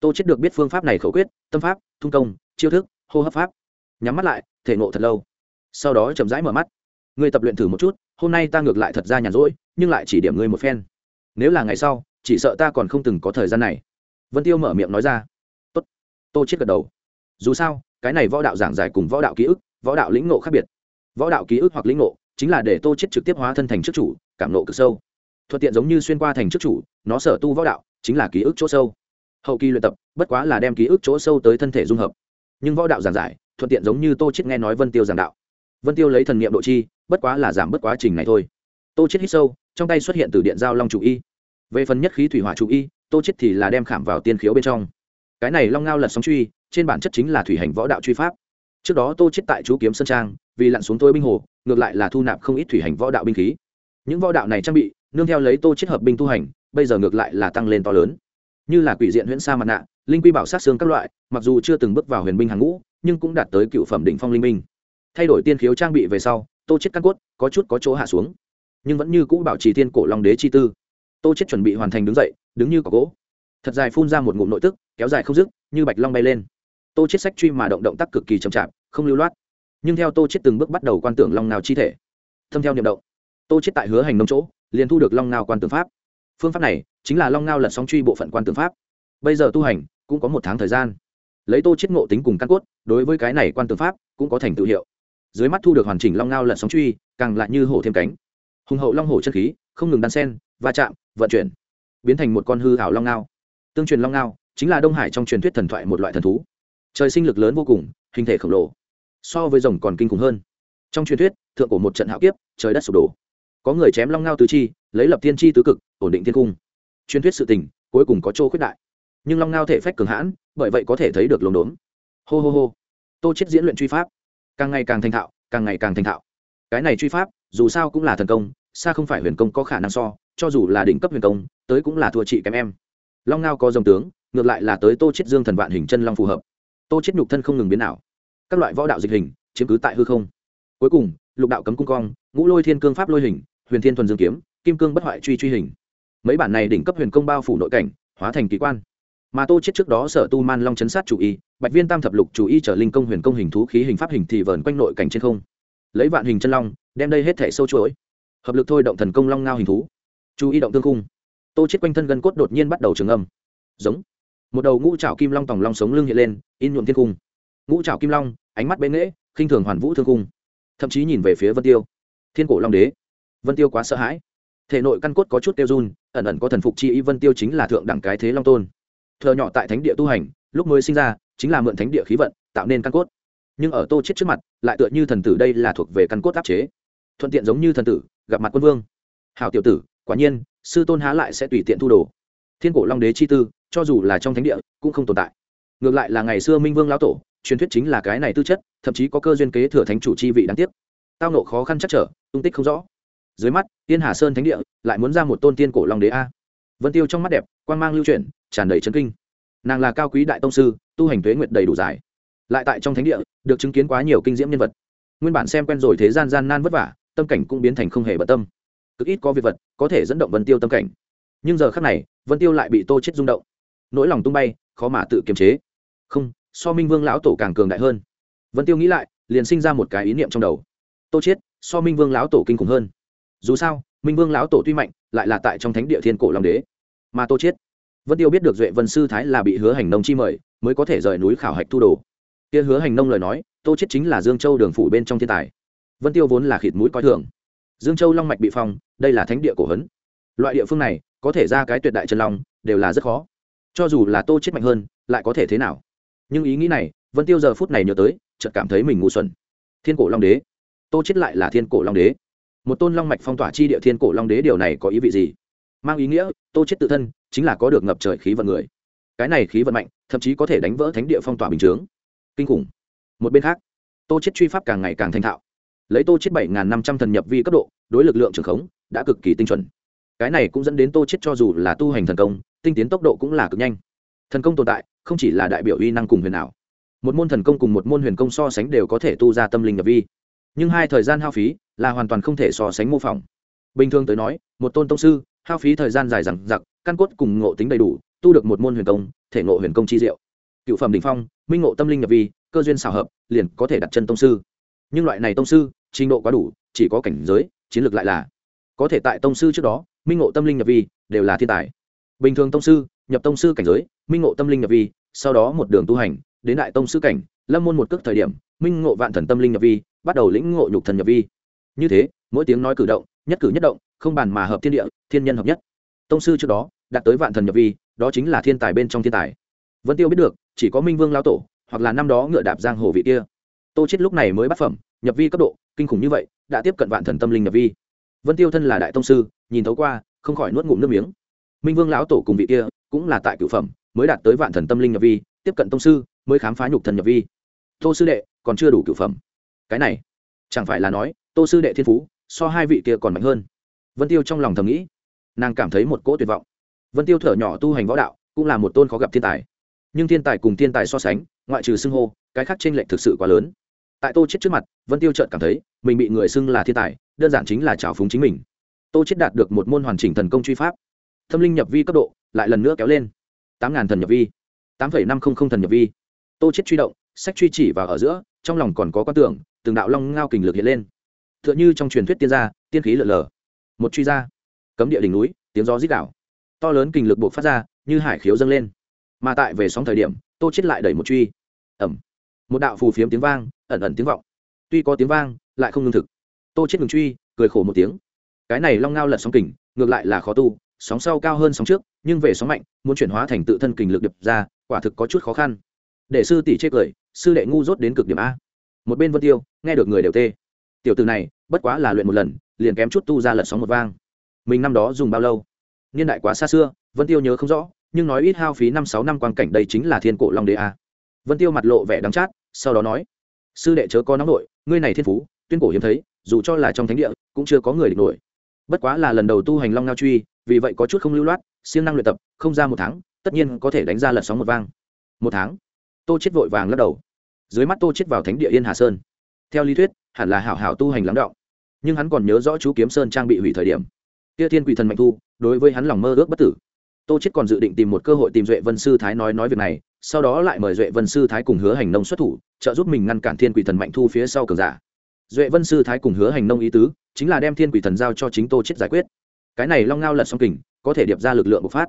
Tô chết được biết phương pháp này khẩu quyết, tâm pháp, thung công, chiêu thức, hô hấp pháp. Nhắm mắt lại, thể ngộ thật lâu. Sau đó chậm rãi mở mắt. Ngươi tập luyện thử một chút, hôm nay ta ngược lại thật ra nhàn rỗi, nhưng lại chỉ điểm ngươi một phen. Nếu là ngày sau, chỉ sợ ta còn không từng có thời gian này. Vân tiêu mở miệng nói ra. Tốt. Tô chết gật đầu. Dù sao, cái này võ đạo giảng giải cùng võ đạo ký ức, võ đạo lĩnh ngộ khác biệt. Võ đạo ký ức hoặc lĩnh ngộ chính là để tô chết trực tiếp hóa thân thành trước chủ, cảm nộ cực sâu thuận tiện giống như xuyên qua thành trước chủ, nó sở tu võ đạo, chính là ký ức chỗ sâu. Hậu kỳ luyện tập, bất quá là đem ký ức chỗ sâu tới thân thể dung hợp. Nhưng võ đạo giảng giải, thuận tiện giống như tô chết nghe nói vân tiêu giảng đạo. Vân tiêu lấy thần niệm độ chi, bất quá là giảm bất quá trình này thôi. Tô chết hít sâu, trong tay xuất hiện từ điện giao long chủ y. Về phần nhất khí thủy hỏa chủ y, tô chết thì là đem khảm vào tiên khiếu bên trong. Cái này long ngao lật sóng truy, trên bản chất chính là thủy hành võ đạo truy pháp. Trước đó tô chết tại chú kiếm sơn trang, vì lặn xuống tôi binh hồ, ngược lại là thu nạp không ít thủy hành võ đạo binh khí. Những võ đạo này trang bị nương theo lấy tô chết hợp binh tu hành, bây giờ ngược lại là tăng lên to lớn. Như là quỷ diện huyễn sa mặt nạ, linh quy bảo sát xương các loại, mặc dù chưa từng bước vào huyền binh hàng ngũ, nhưng cũng đạt tới cựu phẩm đỉnh phong linh minh thay đổi tiên khiếu trang bị về sau, tô chết căn cốt có chút có chỗ hạ xuống, nhưng vẫn như cũ bảo trì tiên cổ long đế chi tư. Tô chết chuẩn bị hoàn thành đứng dậy, đứng như cỏ gỗ. Thật dài phun ra một ngụm nội tức, kéo dài không dứt, như bạch long bay lên. Tô chết sách truy mà động động tác cực kỳ chậm chạp, không lưu loát. Nhưng theo tô chết từng bước bắt đầu quan tưởng long nào chi thể. Thâm theo niệm động tô chết tại hứa hành nông chỗ, liền thu được long ngao quan tướng pháp. Phương pháp này chính là long ngao lật sóng truy bộ phận quan tướng pháp. Bây giờ tu hành cũng có một tháng thời gian. Lấy tô chết ngộ tính cùng căn cốt, đối với cái này quan tướng pháp cũng có thành tựu hiệu. Dưới mắt thu được hoàn chỉnh long ngao lật sóng truy, càng lại như hổ thêm cánh. Hùng hậu long hổ chân khí, không ngừng đan sen va chạm, vận chuyển, biến thành một con hư hảo long ngao. Tương truyền long ngao chính là đông hải trong truyền thuyết thần thoại một loại thần thú. Trời sinh lực lớn vô cùng, hình thể khổng lồ, so với rồng còn kinh khủng hơn. Trong truyền thuyết, thượng cổ một trận hạo kiếp, trời đất sụp đổ có người chém long ngao tứ chi, lấy lập thiên chi tứ cực, ổn định thiên cung. Truyền thuyết sự tình, cuối cùng có chỗ khuyết đại. Nhưng long ngao thể phách cường hãn, bởi vậy có thể thấy được lồn đốn hô hô hô. Tô chết diễn luyện truy pháp. Càng ngày càng thành thạo, càng ngày càng thành thạo. Cái này truy pháp, dù sao cũng là thần công, xa không phải huyền công có khả năng so, cho dù là đỉnh cấp huyền công, tới cũng là thua chị kém em. Long ngao có dòng tướng, ngược lại là tới tô chết dương thần vạn hình chân long phù hợp. Tô chết nhục thân không ngừng biến ảo. Các loại võ đạo dịch hình, chiếm cứ tại hư không. Cuối cùng, lục đạo cấm cung cong, ngũ lôi thiên cương pháp lôi hình huyền thiên thuần dương kiếm, kim cương bất hoại truy truy hình. Mấy bản này đỉnh cấp huyền công bao phủ nội cảnh, hóa thành kỳ quan. Mà tô chết trước đó sở tu man long chấn sát chủ y, bạch viên tam thập lục chủ y trở linh công huyền công hình thú khí hình pháp hình thì vờn quanh nội cảnh trên không. Lấy vạn hình chân long, đem đây hết thể sâu chuỗi. Hợp lực thôi động thần công long ngao hình thú. Chú ý động tương cung tô chết quanh thân gân cốt đột nhiên bắt đầu trường âm. Giống. Một đầu ngũ trảo kim long tòng long sống lưng hiện lên, in nhuộm thiên cung ngũ trảo kim long, ánh mắt bén nghễ, khinh thường hoàn vũ thương cung thậm chí nhìn về phía vân tiêu. Thiên cổ long đế vân tiêu quá sợ hãi. Thể nội căn cốt có chút tiêu run, ẩn ẩn có thần phục chi ý vân tiêu chính là thượng đẳng cái thế long tôn. Thợ nhỏ tại thánh địa tu hành, lúc mới sinh ra, chính là mượn thánh địa khí vận, tạo nên căn cốt. Nhưng ở tô chết trước mặt, lại tựa như thần tử đây là thuộc về căn cốt áp chế. Thuận tiện giống như thần tử, gặp mặt quân vương. Hảo tiểu tử, quả nhiên, sư tôn há lại sẽ tùy tiện thu đồ. Thiên cổ long đế chi tư, cho dù là trong thánh địa, cũng không tồn tại. Ngược lại là ngày xưa minh vương lão tổ, truyền thuyết chính là cái này tư chất, thậm chí có cơ duyên kế thừa thánh chủ chi vị đáng tiếc. Tao nộ khó khăn chắc trở, tung tích không rõ dưới mắt, tiên hà sơn thánh địa lại muốn ra một tôn tiên cổ long đế a. Vân tiêu trong mắt đẹp quan g mang lưu chuyển, tràn đầy chân kinh. Nàng là cao quý đại tông sư, tu hành thuế nguyệt đầy đủ dài. Lại tại trong thánh địa, được chứng kiến quá nhiều kinh diễm nhân vật. Nguyên bản xem quen rồi thế gian gian nan vất vả, tâm cảnh cũng biến thành không hề bận tâm. Cực ít có việc vật, có thể dẫn động vân tiêu tâm cảnh. Nhưng giờ khác này, vân tiêu lại bị tô chết rung động. Nỗi lòng tung bay, khó mà tự kiềm chế. Không, so minh vương lão tổ càng cường đại hơn. Vân tiêu nghĩ lại, liền sinh ra một cái ý niệm trong đầu. Tô chết, so minh vương lão tổ kinh khủng hơn dù sao, minh vương lão tổ tuy mạnh, lại là tại trong thánh địa thiên cổ long đế. Mà tô chết vân tiêu biết được duệ vân sư thái là bị hứa hành nông chi mời, mới có thể rời núi khảo hạch thu đồ. Kia hứa hành nông lời nói, tô chết chính là dương châu đường phủ bên trong thiên tài. Vân tiêu vốn là khịt mũi coi thường. Dương châu long mạch bị phong, đây là thánh địa cổ hấn loại địa phương này, có thể ra cái tuyệt đại chân long, đều là rất khó. Cho dù là tô chết mạnh hơn, lại có thể thế nào? Nhưng ý nghĩ này, vân tiêu giờ phút này nhớ tới, chợt cảm thấy mình ngu xuẩn. Thiên cổ long đế. Tô chết lại là thiên cổ long đế một tôn long mạch phong tỏa chi địa thiên cổ long đế điều này có ý vị gì? Mang ý nghĩa, tô chết tự thân chính là có được ngập trời khí vận người. Cái này khí vận mạnh, thậm chí có thể đánh vỡ thánh địa phong tỏa bình chướng. Kinh khủng. Một bên khác, tô chết truy pháp càng ngày càng thành thạo. Lấy tô chết bảy năm trăm thần nhập vi cấp độ, đối lực lượng trường khống đã cực kỳ tinh chuẩn. Cái này cũng dẫn đến tô chết cho dù là tu hành thần công, tinh tiến tốc độ cũng là cực nhanh. Thần công tồn tại, không chỉ là đại biểu uy năng cùng huyền ảo. Một môn thần công cùng một môn huyền công so sánh đều có thể tu ra tâm linh nhập vi nhưng hai thời gian hao phí là hoàn toàn không thể so sánh mô phỏng. Bình thường tới nói, một tôn tông sư, hao phí thời gian dài dằng dặc, căn cốt cùng ngộ tính đầy đủ, tu được một môn huyền công, thể ngộ huyền công chi diệu. Cựu phẩm đ ỉ n h phong, minh ngộ tâm linh nhập vi, cơ duyên xào hợp, liền có thể đặt chân tông sư. Nhưng loại này tông sư, trình độ quá đủ, chỉ có cảnh giới, chiến lược lại là. Có thể tại tông sư trước đó, minh ngộ tâm linh nhập vi đều là thiên tài. Bình thường tông sư, nhập tông sư cảnh giới, minh ngộ tâm linh nhập vi, sau đó một đường tu hành, đến đại tông sư cảnh lâm môn một cước thời điểm, minh ngộ vạn thần tâm linh nhập vi, bắt đầu lĩnh ngộ nhục thần nhập vi. Như thế, mỗi tiếng nói cử động, nhất cử nhất động, không bàn mà hợp thiên địa, thiên nhân hợp nhất. Tông sư trước đó, đạt tới vạn thần nhập vi, đó chính là thiên tài bên trong thiên tài. Vân tiêu biết được, chỉ có minh vương lao tổ, hoặc là năm đó ngựa đạp giang hồ vị kia. Tô chết lúc này mới bắt phẩm, nhập vi cấp độ, kinh khủng như vậy, đã tiếp cận vạn thần tâm linh nhập vi. Vân tiêu thân là đại tông sư, nhìn thấu qua, không khỏi nuốt ngụm nước miếng. Minh vương lão tổ cùng vị kia, cũng là tại cửu phẩm, mới đạt tới vạn thần tâm linh nhập vi, tiếp cận tông sư, mới khám phá nhục thần nhập vi tô sư đệ, còn chưa đủ cửu phẩm. Cái này, chẳng phải là nói, tô sư đệ thiên phú, so hai vị kia còn mạnh hơn. Vân tiêu trong lòng thầm nghĩ. Nàng cảm thấy một cỗ tuyệt vọng. Vân tiêu thở nhỏ tu hành võ đạo, cũng là một tôn khó gặp thiên tài. Nhưng thiên tài cùng thiên tài so sánh, ngoại trừ xưng hô, cái khác tranh lệch thực sự quá lớn. Tại tô chết trước mặt, vân tiêu chợt cảm thấy, mình bị người xưng là thiên tài, đơn giản chính là trào phúng chính mình. Tô chết đạt được một môn hoàn chỉnh thần công truy pháp. Thâm linh nhập vi cấp độ, lại lần nữa kéo lên. Tám ngàn thần nhập vi. Tám phẩy năm không không thần nhập vi. Tô chết truy động sách truy chỉ vào ở giữa, trong lòng còn có quan tưởng, từng đạo long ngao kình lực hiện lên. Tựa như trong truyền thuyết tiên gia, tiên khí lượn lờ. một truy ra, cấm địa đỉnh núi, tiếng gió rít đảo to lớn kình lực buộc phát ra, như hải khiếu dâng lên. Mà tại về sóng thời điểm, tô chết lại đẩy một truy. Ẩm một đạo phù phiếm tiếng vang, ẩn ẩn tiếng vọng. Tuy có tiếng vang, lại không lương thực. Tô chết ngừng truy, cười khổ một tiếng. Cái này long ngao lật sóng kình, ngược lại là khó tu, sóng sau cao hơn sóng trước, nhưng về sóng mạnh, muốn chuyển hóa thành tự thân kình lực đập ra, quả thực có chút khó khăn. Để sư tỷ chê cười sư đệ ngu dốt đến cực điểm a. Một bên vân tiêu, nghe được người đều tê. Tiểu từ này, bất quá là luyện một lần, liền kém chút tu ra lật sóng một vang. Mình năm đó dùng bao lâu? Niên đại quá xa xưa, vân tiêu nhớ không rõ, nhưng nói ít hao phí năm sáu năm quan cảnh đây chính là thiên cổ long đế a. Vân tiêu mặt lộ vẻ đắng chát, sau đó nói, sư đệ chớ có nóng nội, ngươi này thiên phú, tuyên cổ hiếm thấy, dù cho là trong thánh địa, cũng chưa có người địch nổi. Bất quá là lần đầu tu hành long ngao truy, vì vậy có chút không lưu loát, siêng năng luyện tập, không ra một tháng, tất nhiên có thể đánh ra lật sóng một vang. Một tháng? Tô chết vội vàng lắc đầu dưới mắt tô chết vào thánh địa yên hà sơn. Theo lý thuyết, hẳn là hảo hảo tu hành lắng động. Nhưng hắn còn nhớ rõ chú kiếm sơn trang bị hủy thời điểm. Kia thiên quỷ thần mạnh thu, đối với hắn lòng mơ ước bất tử. Tô chết còn dự định tìm một cơ hội tìm duệ vân sư thái nói nói việc này, sau đó lại mời duệ vân sư thái cùng hứa hành nông xuất thủ, trợ giúp mình ngăn cản thiên quỷ thần mạnh thu phía sau cường giả. Duệ vân sư thái cùng hứa hành nông ý tứ, chính là đem thiên quỷ thần giao cho chính tô chết giải quyết. Cái này long ngao lật song kình, có thể điệp ra lực lượng bộc phát.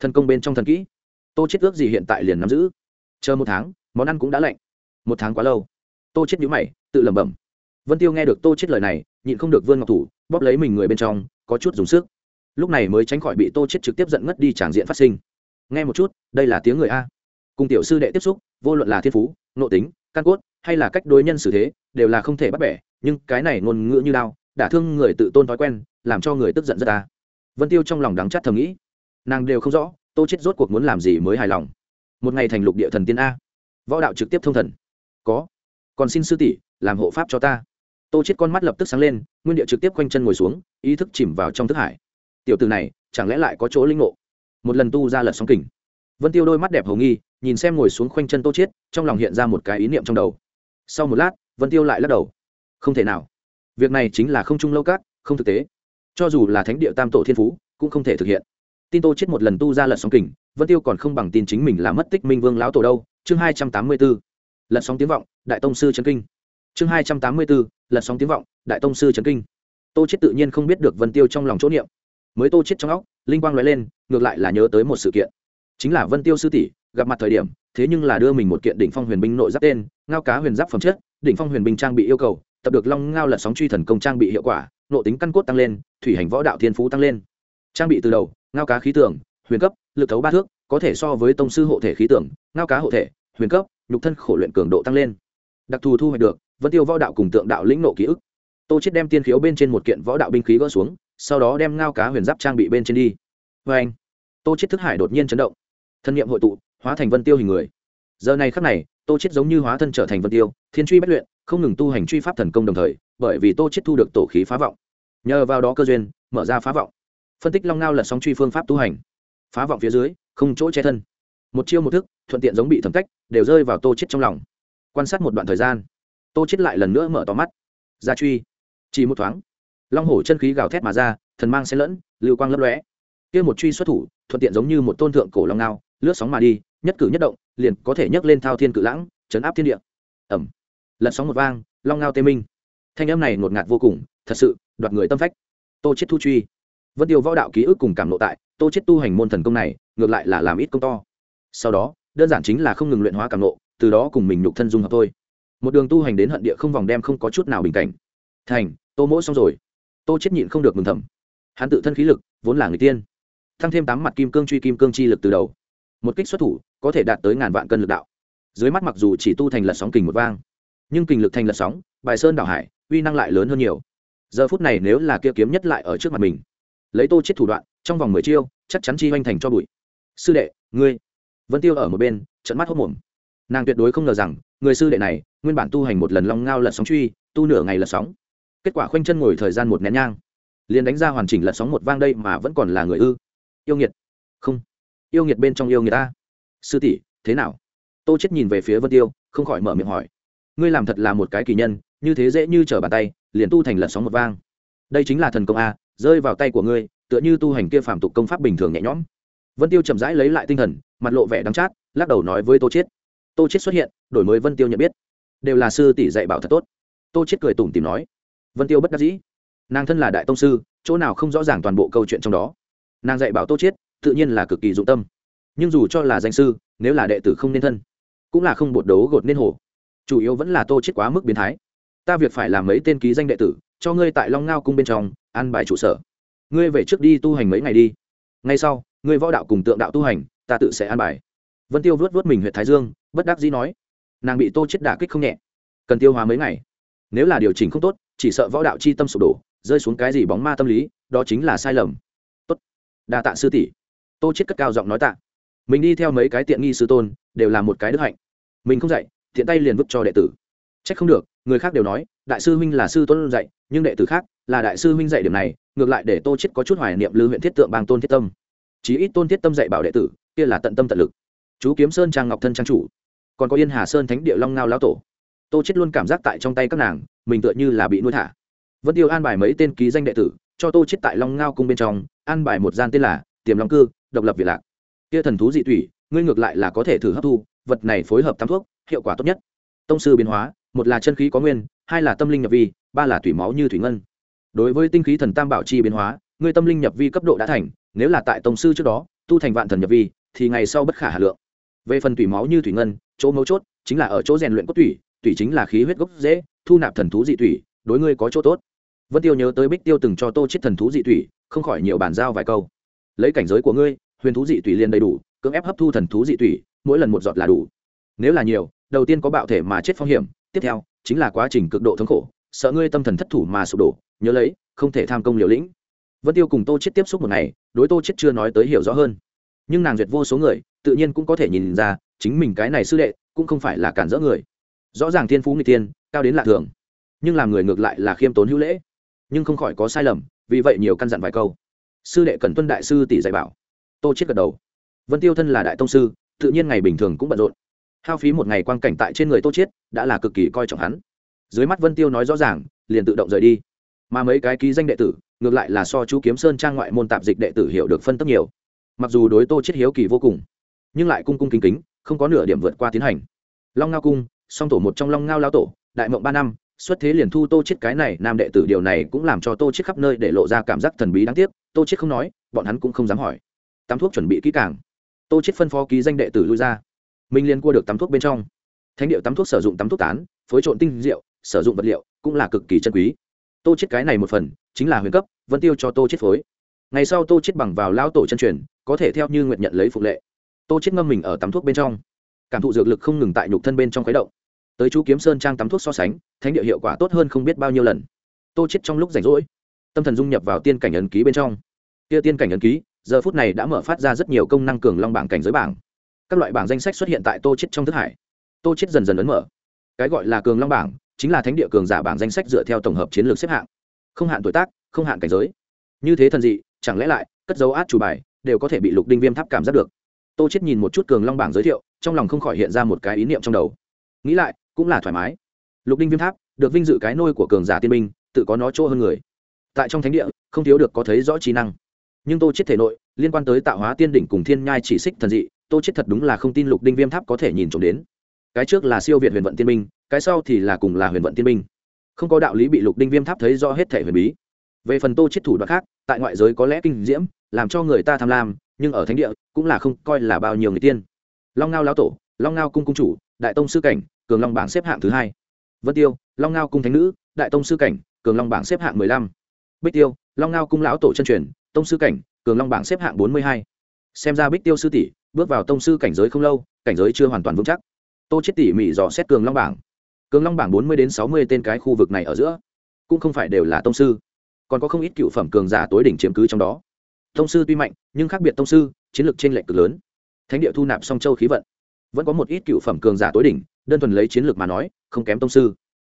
Thần công bên trong thần kỹ. Tô chết ước gì hiện tại liền nắm giữ. Chờ một tháng, món ăn cũng đã lạnh một tháng quá lâu. Tô chết nhíu mày, tự lẩm bẩm. Vân tiêu nghe được tô chết lời này, nhịn không được vươn ngọc thủ, bóp lấy mình người bên trong, có chút dùng sức. Lúc này mới tránh khỏi bị tô chết trực tiếp giận ngất đi tràng diện phát sinh. Nghe một chút, đây là tiếng người a. Cùng tiểu sư đệ tiếp xúc, vô luận là thiên phú, nội tính, căn cốt, hay là cách đối nhân xử thế, đều là không thể bắt bẻ, nhưng cái này ngôn ngữ như đao đả thương người tự tôn thói quen, làm cho người tức giận rất ta vân tiêu trong lòng đắng chát thầm nghĩ. Nàng đều không rõ, tô chết rốt cuộc muốn làm gì mới hài lòng. Một ngày thành lục địa thần tiên a. Võ đạo trực tiếp thông thần có. Còn xin sư tỷ, làm hộ pháp cho ta. Tô chết con mắt lập tức sáng lên, nguyên địa trực tiếp quanh chân ngồi xuống, ý thức chìm vào trong thức hải. Tiểu từ này, chẳng lẽ lại có chỗ linh ngộ? Một lần tu ra lật sóng kình. Vân tiêu đôi mắt đẹp hầu nghi, nhìn xem ngồi xuống khoanh chân tô chết trong lòng hiện ra một cái ý niệm trong đầu. Sau một lát, vân tiêu lại lắc đầu. Không thể nào. Việc này chính là không trung lâu cát không thực tế. Cho dù là thánh địa tam tổ thiên phú, cũng không thể thực hiện. Tin tô chết một lần tu ra lật sóng kình, vân tiêu còn không bằng tin chính mình là mất tích minh vương lão tổ đâu. Chương hai trăm tám mươi bốn lật sóng tiếng vọng, đại tông sư trấn kinh. Chương hai trăm tám mươi bốn, lật sóng tiếng vọng, đại tông sư trấn kinh. Tô chết tự nhiên không biết được vân tiêu trong lòng chỗ niệm. Mới tô chết trong óc, linh quang lóe lên, ngược lại là nhớ tới một sự kiện. Chính là vân tiêu sư tỷ, gặp mặt thời điểm, thế nhưng là đưa mình một kiện đỉnh phong huyền binh nội giáp tên, ngao cá huyền giáp phẩm chất, đỉnh phong huyền binh trang bị yêu cầu, tập được long ngao lật sóng truy thần công trang bị hiệu quả, nội tính căn cốt tăng lên, thủy hành võ đạo thiên phú tăng lên. Trang bị từ đầu, ngao cá khí tưởng, huyền cấp, lực thấu ba thước, có thể so với tông sư hộ thể khí tưởng, ngao cá hộ thể, huyền cấp nhục thân khổ luyện cường độ tăng lên. Đặc thù thu hoạch được, vân tiêu võ đạo cùng tượng đạo lĩnh nộ ký ức. Tô chết đem tiên khiếu bên trên một kiện võ đạo binh khí gỡ xuống, sau đó đem ngao cá huyền giáp trang bị bên trên đi. Vê anh tô chết thức hải đột nhiên chấn động. Thân nhiệm hội tụ, hóa thành vân tiêu hình người. Giờ này khắc này, tô chết giống như hóa thân trở thành vân tiêu, thiên truy bất luyện, không ngừng tu hành truy pháp thần công đồng thời, bởi vì tô chết thu được tổ khí phá vọng. Nhờ vào đó cơ duyên, mở ra phá vọng. Phân tích long ngao là sóng truy phương pháp tu hành. Phá vọng phía dưới, không chỗ che thân một chiêu một thức, thuận tiện giống bị thẩm cách, đều rơi vào tô chết trong lòng. Quan sát một đoạn thời gian, tô chết lại lần nữa mở to mắt. Ra truy. Chỉ một thoáng, long hổ chân khí gào thét mà ra, thần mang xen lẫn, lưu quang lấp lóe. Kia một truy xuất thủ, thuận tiện giống như một tôn thượng cổ long ngao, lướt sóng mà đi, nhất cử nhất động, liền có thể nhấc lên thao thiên cự lãng, chấn áp thiên địa. Ẩm lật sóng một vang, long ngao tê minh. Thanh âm này ngột ngạt vô cùng, thật sự, đoạt người tâm phách. Tô chết thu truy. Vân tiêu võ đạo ký ức cùng cảm nội tại, tô chết tu hành môn thần công này, ngược lại là làm ít công to sau đó, đơn giản chính là không ngừng luyện hóa cảm nộ từ đó cùng mình nhục thân dung hợp thôi. Một đường tu hành đến hận địa không vòng đem không có chút nào bình cảnh. Thành, tô mỗ xong rồi. Tô chết nhịn không được mừng thầm. Hắn tự thân khí lực, vốn là người tiên. Tăng thêm tám mặt kim cương truy kim cương chi lực từ đầu. Một kích xuất thủ, có thể đạt tới ngàn vạn cân lực đạo. Dưới mắt mặc dù chỉ tu thành lật sóng kình một vang, nhưng kình lực thành lật sóng, bài sơn đảo hải, uy năng lại lớn hơn nhiều. Giờ phút này nếu là kia kiếm nhất lại ở trước mặt mình, lấy tô chết thủ đoạn, trong vòng mười chiêu, chắc chắn chi hoành thành cho bụi. Sư đệ, ngươi vân tiêu ở một bên trận mắt hốc mồm. Nàng tuyệt đối không ngờ rằng, người sư đệ này, nguyên bản tu hành một lần long ngao lật sóng truy, tu nửa ngày lật sóng. Kết quả khoanh chân ngồi thời gian một nén nhang. Liền đánh ra hoàn chỉnh lật sóng một vang đây mà vẫn còn là người ư. Yêu nghiệt. Không. Yêu nghiệt bên trong yêu nghiệt ta. Sư tỷ, thế nào? Tô chết nhìn về phía vân tiêu, không khỏi mở miệng hỏi. Ngươi làm thật là một cái kỳ nhân, như thế dễ như trở bàn tay, liền tu thành lật sóng một vang. Đây chính là thần công a, rơi vào tay của ngươi, tựa như tu hành kia phạm tục công pháp bình thường nhẹ nhõm vân tiêu chậm rãi lấy lại tinh thần, mặt lộ vẻ đắng chát, lắc đầu nói với tô chiết. Tô chiết xuất hiện, đổi mới vân tiêu nhận biết. Đều là sư tỷ dạy bảo thật tốt. Tô chiết cười tủm tỉm nói. Vân tiêu bất đắc dĩ. Nàng thân là đại tông sư, chỗ nào không rõ ràng toàn bộ câu chuyện trong đó. Nàng dạy bảo tô chiết, tự nhiên là cực kỳ dụng tâm. Nhưng dù cho là danh sư, nếu là đệ tử không nên thân, cũng là không bột đấu gột nên hổ. Chủ yếu vẫn là tô chiết quá mức biến thái. Ta việc phải làm mấy tên ký danh đệ tử, cho ngươi tại long ngao cung bên trong, an bài trụ sở. Ngươi về trước đi tu hành mấy ngày đi. Ngay sau ngươi võ đạo cùng tượng đạo tu hành, ta tự sẽ an bài. Vân tiêu vớt vớt mình huyện thái dương, bất đắc dĩ nói, nàng bị tô chết đả kích không nhẹ. Cần tiêu hóa mấy ngày. Nếu là điều chỉnh không tốt, chỉ sợ võ đạo chi tâm sụp đổ, rơi xuống cái gì bóng ma tâm lý, đó chính là sai lầm. Tốt. Đa tạ sư tỷ. Tô chết cất cao giọng nói tạ. Mình đi theo mấy cái tiện nghi sư tôn, đều là một cái đức hạnh. Mình không dạy, thiện tay liền vứt cho đệ tử. Trách không được, người khác đều nói, đại sư huynh là sư tôn dạy, nhưng đệ tử khác là đại sư huynh dạy điểm này, ngược lại để tô chết có chút hoài niệm lưu huyện thiết tượng bang tôn thiết tâm chí ít tôn thiết tâm dạy bảo đệ tử, kia là tận tâm tận lực. Chú kiếm sơn trang ngọc thân trang chủ. Còn có yên hà sơn thánh địa long ngao lão tổ. Tô chết luôn cảm giác tại trong tay các nàng, mình tựa như là bị nuôi thả. Vân tiêu an bài mấy tên ký danh đệ tử, cho tô chết tại long ngao cung bên trong, an bài một gian tên là tiềm long cư, độc lập việt lạc. Kia thần thú dị thủy, ngươi ngược lại là có thể thử hấp thu, vật này phối hợp tam thuốc, hiệu quả tốt nhất. Tông sư biến hóa, một là chân khí có nguyên, hai là tâm linh nhập vi, ba là thủy máu như thủy ngân. Đối với tinh khí thần tam bảo chi biến hóa, ngươi tâm linh nhập vi cấp độ đã thành nếu là tại tông sư trước đó, tu thành vạn thần nhập vi, thì ngày sau bất khả hà lượng. Về phần thủy máu như thủy ngân, chỗ mấu chốt chính là ở chỗ rèn luyện cốt thủy thủy chính là khí huyết gốc dễ thu nạp thần thú dị thủy, đối ngươi có chỗ tốt. Vân tiêu nhớ tới bích tiêu từng cho tô chết thần thú dị thủy, không khỏi nhiều bàn giao vài câu. Lấy cảnh giới của ngươi, huyền thú dị thủy liền đầy đủ, cưỡng ép hấp thu thần thú dị thủy, mỗi lần một giọt là đủ. Nếu là nhiều, đầu tiên có bạo thể mà chết phong hiểm, tiếp theo chính là quá trình cực độ thống khổ, sợ ngươi tâm thần thất thủ mà sụp đổ, nhớ lấy, không thể tham công liều lĩnh vân tiêu cùng tô chết tiếp xúc một ngày, đối tô chết chưa nói tới hiểu rõ hơn. Nhưng nàng duyệt vô số người, tự nhiên cũng có thể nhìn ra, chính mình cái này sư đệ, cũng không phải là cản rỡ người. Rõ ràng thiên phú người tiên cao đến lạ thường. Nhưng làm người ngược lại là khiêm tốn hữu lễ. Nhưng không khỏi có sai lầm, vì vậy nhiều căn dặn vài câu. Sư đệ cần tuân đại sư tỷ dạy bảo. Tô chết gật đầu. Vân tiêu thân là đại tông sư, tự nhiên ngày bình thường cũng bận rộn. Hao phí một ngày quang cảnh tại trên người tô chết đã là cực kỳ coi trọng hắn. Dưới mắt vân tiêu nói rõ ràng, liền tự động rời đi mà mấy cái ký danh đệ tử, ngược lại là so chú kiếm sơn trang ngoại môn tạp dịch đệ tử hiểu được phân tấp nhiều. Mặc dù đối tô chết hiếu kỳ vô cùng, nhưng lại cung cung kính kính, không có nửa điểm vượt qua tiến hành. Long ngao cung, song tổ một trong long ngao lao tổ, đại mộng ba năm, xuất thế liền thu tô chết cái này nam đệ tử điều này cũng làm cho tô chết khắp nơi để lộ ra cảm giác thần bí đáng tiếc, tô chết không nói, bọn hắn cũng không dám hỏi. Tắm thuốc chuẩn bị kỹ càng. Tô chết phân phó ký danh đệ tử lui ra. Minh liên cua được tắm thuốc bên trong. Thánh điệu tắm thuốc sử dụng tắm thuốc tán, phối trộn tinh rượu sử dụng vật liệu, cũng là cực kỳ chân quý tô chết cái này một phần, chính là huyền cấp vân tiêu cho tô chết phối. Ngày sau tô chết bằng vào lao tổ chân truyền, có thể theo như nguyện nhận lấy phục lệ. Tô chết ngâm mình ở tắm thuốc bên trong. Cảm thụ dược lực không ngừng tại nhục thân bên trong khuấy động. Tới chú kiếm sơn trang tắm thuốc so sánh, thánh địa hiệu quả tốt hơn không biết bao nhiêu lần. Tô chết trong lúc rảnh rỗi, tâm thần dung nhập vào tiên cảnh ấn ký bên trong. Kia tiên cảnh ấn ký, giờ phút này đã mở phát ra rất nhiều công năng cường long bảng cảnh giới bảng. Các loại bảng danh sách xuất hiện tại tô chết trong thức hải. Tô chết dần dần ấn mở. Cái gọi là cường long bảng chính là thánh địa cường giả bảng danh sách dựa theo tổng hợp chiến lược xếp hạng. Không hạn tuổi tác, không hạn cảnh giới. Như thế thần dị, chẳng lẽ lại, cất dấu át chủ bài, đều có thể bị lục đinh viêm tháp cảm giác được? Tô chết nhìn một chút cường long bảng giới thiệu, trong lòng không khỏi hiện ra một cái ý niệm trong đầu. Nghĩ lại, cũng là thoải mái. Lục đinh viêm tháp, được vinh dự cái nôi của cường giả tiên minh tự có nó chỗ hơn người. Tại trong thánh địa, không thiếu được có thấy rõ trí năng. Nhưng tô chết thể nội, liên quan tới tạo hóa tiên đỉnh cùng thiên nhai chỉ xích thần dị, tô chết thật đúng là không tin lục đinh viêm tháp có thể nhìn trộm đến cái trước là siêu việt huyền vận tiên minh cái sau thì là cùng là huyền vận tiên minh không có đạo lý bị lục đinh viêm tháp thấy rõ hết thể huyền bí. Về phần tô chết thủ đoạn khác, tại ngoại giới có lẽ kinh diễm, làm cho người ta tham lam, nhưng ở thánh địa cũng là không coi là bao nhiêu người tiên. Long ngao lão tổ, long ngao cung cung chủ, đại tông sư cảnh, cường long bảng xếp hạng thứ hai. Vân tiêu, long ngao cung thánh nữ, đại tông sư cảnh, cường long bảng xếp hạng mười lăm. Bích tiêu, long ngao cung lão tổ chân truyền, tông sư cảnh, cường long bảng xếp hạng bốn mươi hai. Xem ra bích tiêu sư tỷ bước vào tông sư cảnh giới không lâu, cảnh giới chưa hoàn toàn vững chắc tô chết tỉ mỉ dò xét cường long bảng. Cường long bảng bốn mươi đến sáu mươi tên cái khu vực này ở giữa, cũng không phải đều là tông sư, còn có không ít cựu phẩm cường giả tối đỉnh chiếm cứ trong đó. Tông sư tuy mạnh, nhưng khác biệt tông sư, chiến lược trên lệch cực lớn. Thánh địa thu nạp song châu khí vận, vẫn có một ít cựu phẩm cường giả tối đỉnh, đơn thuần lấy chiến lược mà nói, không kém tông sư.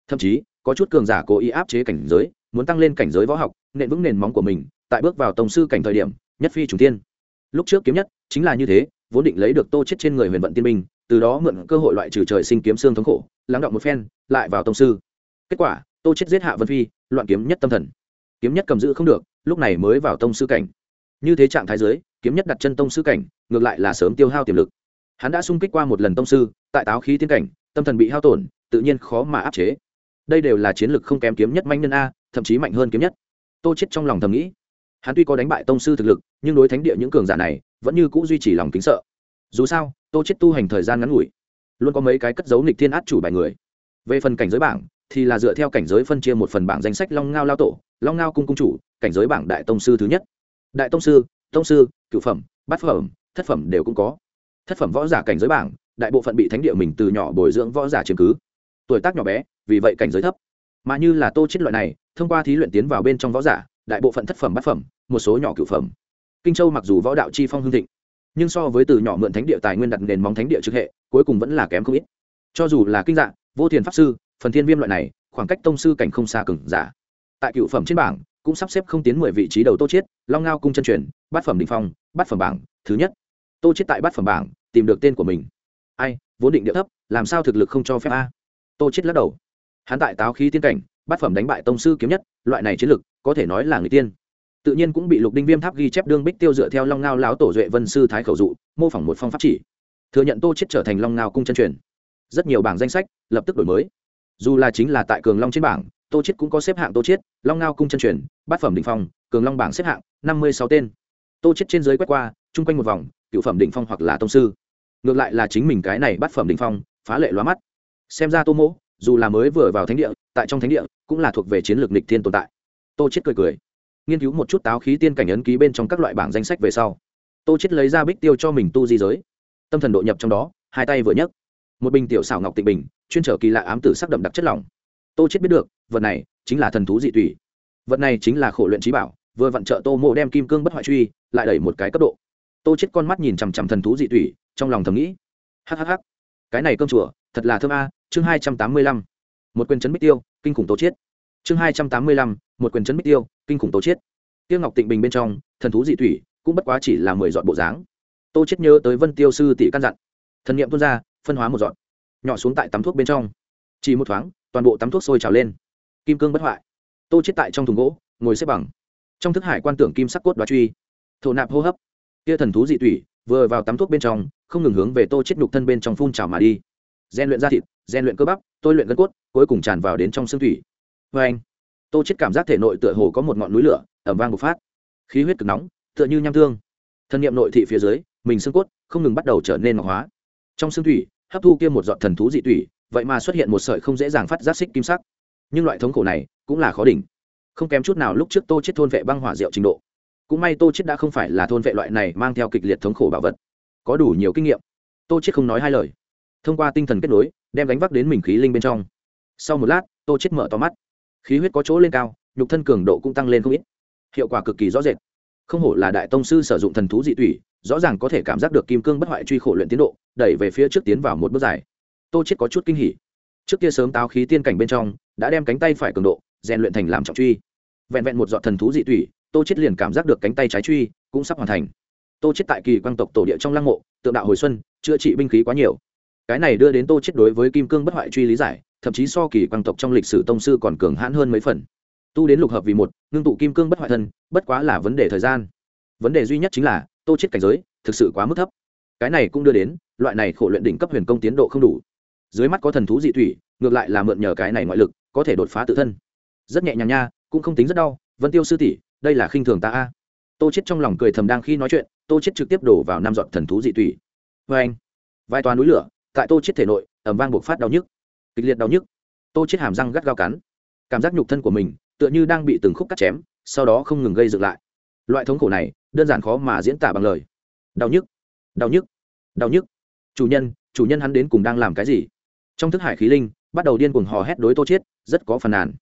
Thậm chí, có chút cường giả cố ý áp chế cảnh giới, muốn tăng lên cảnh giới võ học, nện vững nền móng của mình, tại bước vào tông sư cảnh thời điểm, nhất phi trùng tiên lúc trước kiếm nhất, chính là như thế, vốn định lấy được tô chết trên người huyền vận tiên minh từ đó mượn cơ hội loại trừ trời sinh kiếm xương thống khổ, lắng động một phen, lại vào tông sư. Kết quả, tô chết giết hạ vân phi, loạn kiếm nhất tâm thần. Kiếm nhất cầm giữ không được, lúc này mới vào tông sư cảnh. Như thế trạng thái dưới, kiếm nhất đặt chân tông sư cảnh, ngược lại là sớm tiêu hao tiềm lực. Hắn đã sung kích qua một lần tông sư, tại táo khí tiến cảnh, tâm thần bị hao tổn, tự nhiên khó mà áp chế. Đây đều là chiến lược không kém kiếm nhất manh nhân a, thậm chí mạnh hơn kiếm nhất. Tô chết trong lòng thầm nghĩ. Hắn tuy có đánh bại tông sư thực lực, nhưng đối thánh địa những cường giả này, vẫn như cũ duy trì lòng kính sợ. Dù sao tô chết tu hành thời gian ngắn ngủi, luôn có mấy cái cất giấu nghịch thiên át chủ bài người. Về phần cảnh giới bảng, thì là dựa theo cảnh giới phân chia một phần bảng danh sách long ngao lao tổ, long ngao cung cung chủ, cảnh giới bảng đại tông sư thứ nhất. Đại tông sư tông sư, cựu phẩm, bát phẩm, thất phẩm đều cũng có. Thất phẩm võ giả cảnh giới bảng, đại bộ phận bị thánh địa mình từ nhỏ bồi dưỡng võ giả chiếm cứ. Tuổi tác nhỏ bé, vì vậy cảnh giới thấp. Mà như là tô chết loại này, thông qua thí luyện tiến vào bên trong võ giả, đại bộ phận thất phẩm, bát phẩm, một số nhỏ cựu phẩm. Kinh châu mặc dù võ đạo chi phong hưng thịnh nhưng so với từ nhỏ mượn thánh địa tài nguyên đặt nền móng thánh địa trực hệ, cuối cùng vẫn là kém không ít. Cho dù là kinh dạng vô thiền pháp sư, phần thiên viêm loại này, khoảng cách tông sư cảnh không xa cừng giả. Tại cựu phẩm trên bảng, cũng sắp xếp không tiến mười vị trí đầu tô chiết, long ngao cung chân truyền, bát phẩm định phong, bát phẩm bảng, thứ nhất. Tô chiết tại bát phẩm bảng, tìm được tên của mình. Ai, vốn định địa thấp, làm sao thực lực không cho phép a? Tô chiết lắc đầu. Hắn tại táo khí tiên cảnh, bát phẩm đánh bại tông sư kiếm nhất, loại này chiến lực, có thể nói là người tiên tự nhiên cũng bị lục đinh viêm tháp ghi chép đương bích tiêu dựa theo long ngao lão tổ duệ vân sư thái khẩu dụ, mô phỏng một phong pháp chỉ. Thừa nhận tô chết trở thành long ngao cung chân truyền. Rất nhiều bảng danh sách lập tức đổi mới. Dù là chính là tại cường long trên bảng, tô chết cũng có xếp hạng tô chết, long ngao cung chân truyền, bát phẩm đỉnh phong, cường long bảng xếp hạng năm mươi sáu tên. Tô chết trên dưới quét qua, chung quanh một vòng, cựu phẩm đỉnh phong hoặc là tông sư. Ngược lại là chính mình cái này bát phẩm đỉnh phong, phá lệ lóa mắt. Xem ra tô mỗ dù là mới vừa vào thánh địa, tại trong thánh địa, cũng là thuộc về chiến lược nịch thiên tồn tại. Tô chết cười cười nghiên cứu một chút táo khí tiên cảnh ấn ký bên trong các loại bảng danh sách về sau. Tô chết lấy ra bích tiêu cho mình tu di giới. Tâm thần độ nhập trong đó, hai tay vừa nhấc. Một bình tiểu xảo ngọc tịnh bình, chuyên trở kỳ lạ ám tử sắc đậm đặc chất lỏng. Tô chết biết được, vật này chính là thần thú dị tùy vật này chính là khổ luyện trí bảo, vừa vặn trợ tô mộ đem kim cương bất hoại truy, lại đẩy một cái cấp độ. Tô chết con mắt nhìn chằm chằm thần thú dị tùy trong lòng thầm nghĩ. Hhh cái này cơm chùa, thật là thơm a, chương hai trăm tám mươi lăm. Một quyền chấn bích tiêu, kinh khủng tô chết chương hai trăm tám mươi lăm, một quyền chấn bích tiêu, kinh khủng tô chết. Tiêu ngọc tịnh bình bên trong, thần thú dị thủy, cũng bất quá chỉ là mười dọn bộ dáng. Tô chết nhớ tới vân tiêu sư tỷ căn dặn. Thần niệm tuôn ra, phân hóa một dọn nhỏ xuống tại tắm thuốc bên trong. Chỉ một thoáng, toàn bộ tắm thuốc sôi trào lên. Kim cương bất hoại. Tô chết tại trong thùng gỗ, ngồi xếp bằng. Trong thức hải quan tưởng kim sắc cốt đoá truy. Thổ nạp hô hấp. Kia thần thú dị thủy, vừa vào tắm thuốc bên trong, không ngừng hướng về tô chết nhục thân bên trong phun trào mà đi. Gian luyện da thịt gian luyện cơ bắp, tôi luyện gân cốt, cuối cùng tràn vào đến trong xương thủy vê anh. Tô chết cảm giác thể nội tựa hồ có một ngọn núi lửa ẩm vang bộc phát. Khí huyết cực nóng, tựa như nham thương thân nhiệm nội thị phía dưới, mình xương cốt không ngừng bắt đầu trở nên ngọc hóa. Trong xương thủy, hấp thu kia một giọt thần thú dị thủy, vậy mà xuất hiện một sợi không dễ dàng phát giác xích kim sắc. Nhưng loại thống khổ này cũng là khó đỉnh. Không kém chút nào lúc trước tô chết thôn vệ băng hỏa rượu trình độ. Cũng may tô chết đã không phải là thôn vệ loại này mang theo kịch liệt thống khổ bảo vật. Có đủ nhiều kinh nghiệm. Tô chết không nói hai lời. Thông qua tinh thần kết nối, đem đánh vác đến mình khí linh bên trong. Sau một lát, tô chết mở to mắt khí huyết có chỗ lên cao, nhục thân cường độ cũng tăng lên không ít. Hiệu quả cực kỳ rõ rệt. Không hổ là đại tông sư sử dụng thần thú dị thủy rõ ràng có thể cảm giác được kim cương bất hoại truy khổ luyện tiến độ, đẩy về phía trước tiến vào một bước dài. Tô chết có chút kinh hỉ. Trước kia sớm táo khí tiên cảnh bên trong, đã đem cánh tay phải cường độ, rèn luyện thành làm trọng truy. Vẹn vẹn một dọn thần thú dị thủy tô chết liền cảm giác được cánh tay trái truy cũng sắp hoàn thành. Tô chết tại kỳ quang tộc tổ địa trong lăng mộ, tượng đạo hồi xuân, chữa trị binh khí quá nhiều. Cái này đưa đến tô chết đối với kim cương bất hoại truy lý giải thậm chí so kỳ quang tộc trong lịch sử tông sư còn cường hãn hơn mấy phần. Tu đến lục hợp vì một, ngưng tụ kim cương bất hoại thân, bất quá là vấn đề thời gian. Vấn đề duy nhất chính là, tô chết cảnh giới, thực sự quá mức thấp. Cái này cũng đưa đến, loại này khổ luyện đỉnh cấp huyền công tiến độ không đủ. Dưới mắt có thần thú dị thủy ngược lại là mượn nhờ cái này ngoại lực, có thể đột phá tự thân. Rất nhẹ nhàng nha, cũng không tính rất đau, vân tiêu sư tỷ, đây là khinh thường ta a. Tô chết trong lòng cười thầm đang khi nói chuyện, tô chết trực tiếp đổ vào năm giọt thần thú dị thủy vê anh vâng. vai toa núi lửa, tại tô chết thể nội, ầm vang buộc phát đau nhức kịch liệt đau nhức. Tô chết hàm răng gắt gao cắn. Cảm giác nhục thân của mình tựa như đang bị từng khúc cắt chém, sau đó không ngừng gây dựng lại. Loại thống khổ này đơn giản khó mà diễn tả bằng lời. Đau nhức đau nhức đau nhức. Chủ nhân chủ nhân hắn đến cùng đang làm cái gì? Trong thức hải khí linh, bắt đầu điên cuồng hò hét đối tô chết, rất có phần nàn.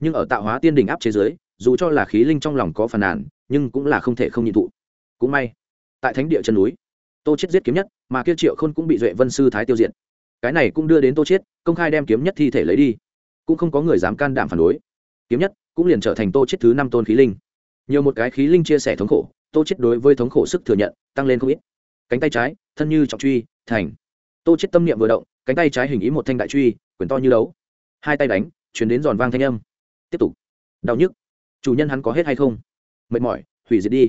Nhưng ở tạo hóa tiên đình áp chế giới dù cho là khí linh trong lòng có phần nàn, nhưng cũng là không thể không nhịn thụ. Cũng may, tại thánh địa chân núi, tô chết giết kiếm nhất, mà kia triệu khôn cũng bị duệ vân sư thái tiêu diệt cái này cũng đưa đến tô chết công khai đem kiếm nhất thi thể lấy đi. Cũng không có người dám can đảm phản đối. Kiếm nhất cũng liền trở thành tô chết thứ năm tôn khí linh. Nhiều một cái khí linh chia sẻ thống khổ, tô chết đối với thống khổ sức thừa nhận tăng lên không ít. Cánh tay trái, thân như trọng truy, thành. Tô chết tâm niệm vừa động, cánh tay trái hình ý một thanh đại truy, quyền to như đấu. Hai tay đánh, chuyển đến giòn vang thanh âm. Tiếp tục. Đau nhức. Chủ nhân hắn có hết hay không? Mệt mỏi, hủy diệt đi.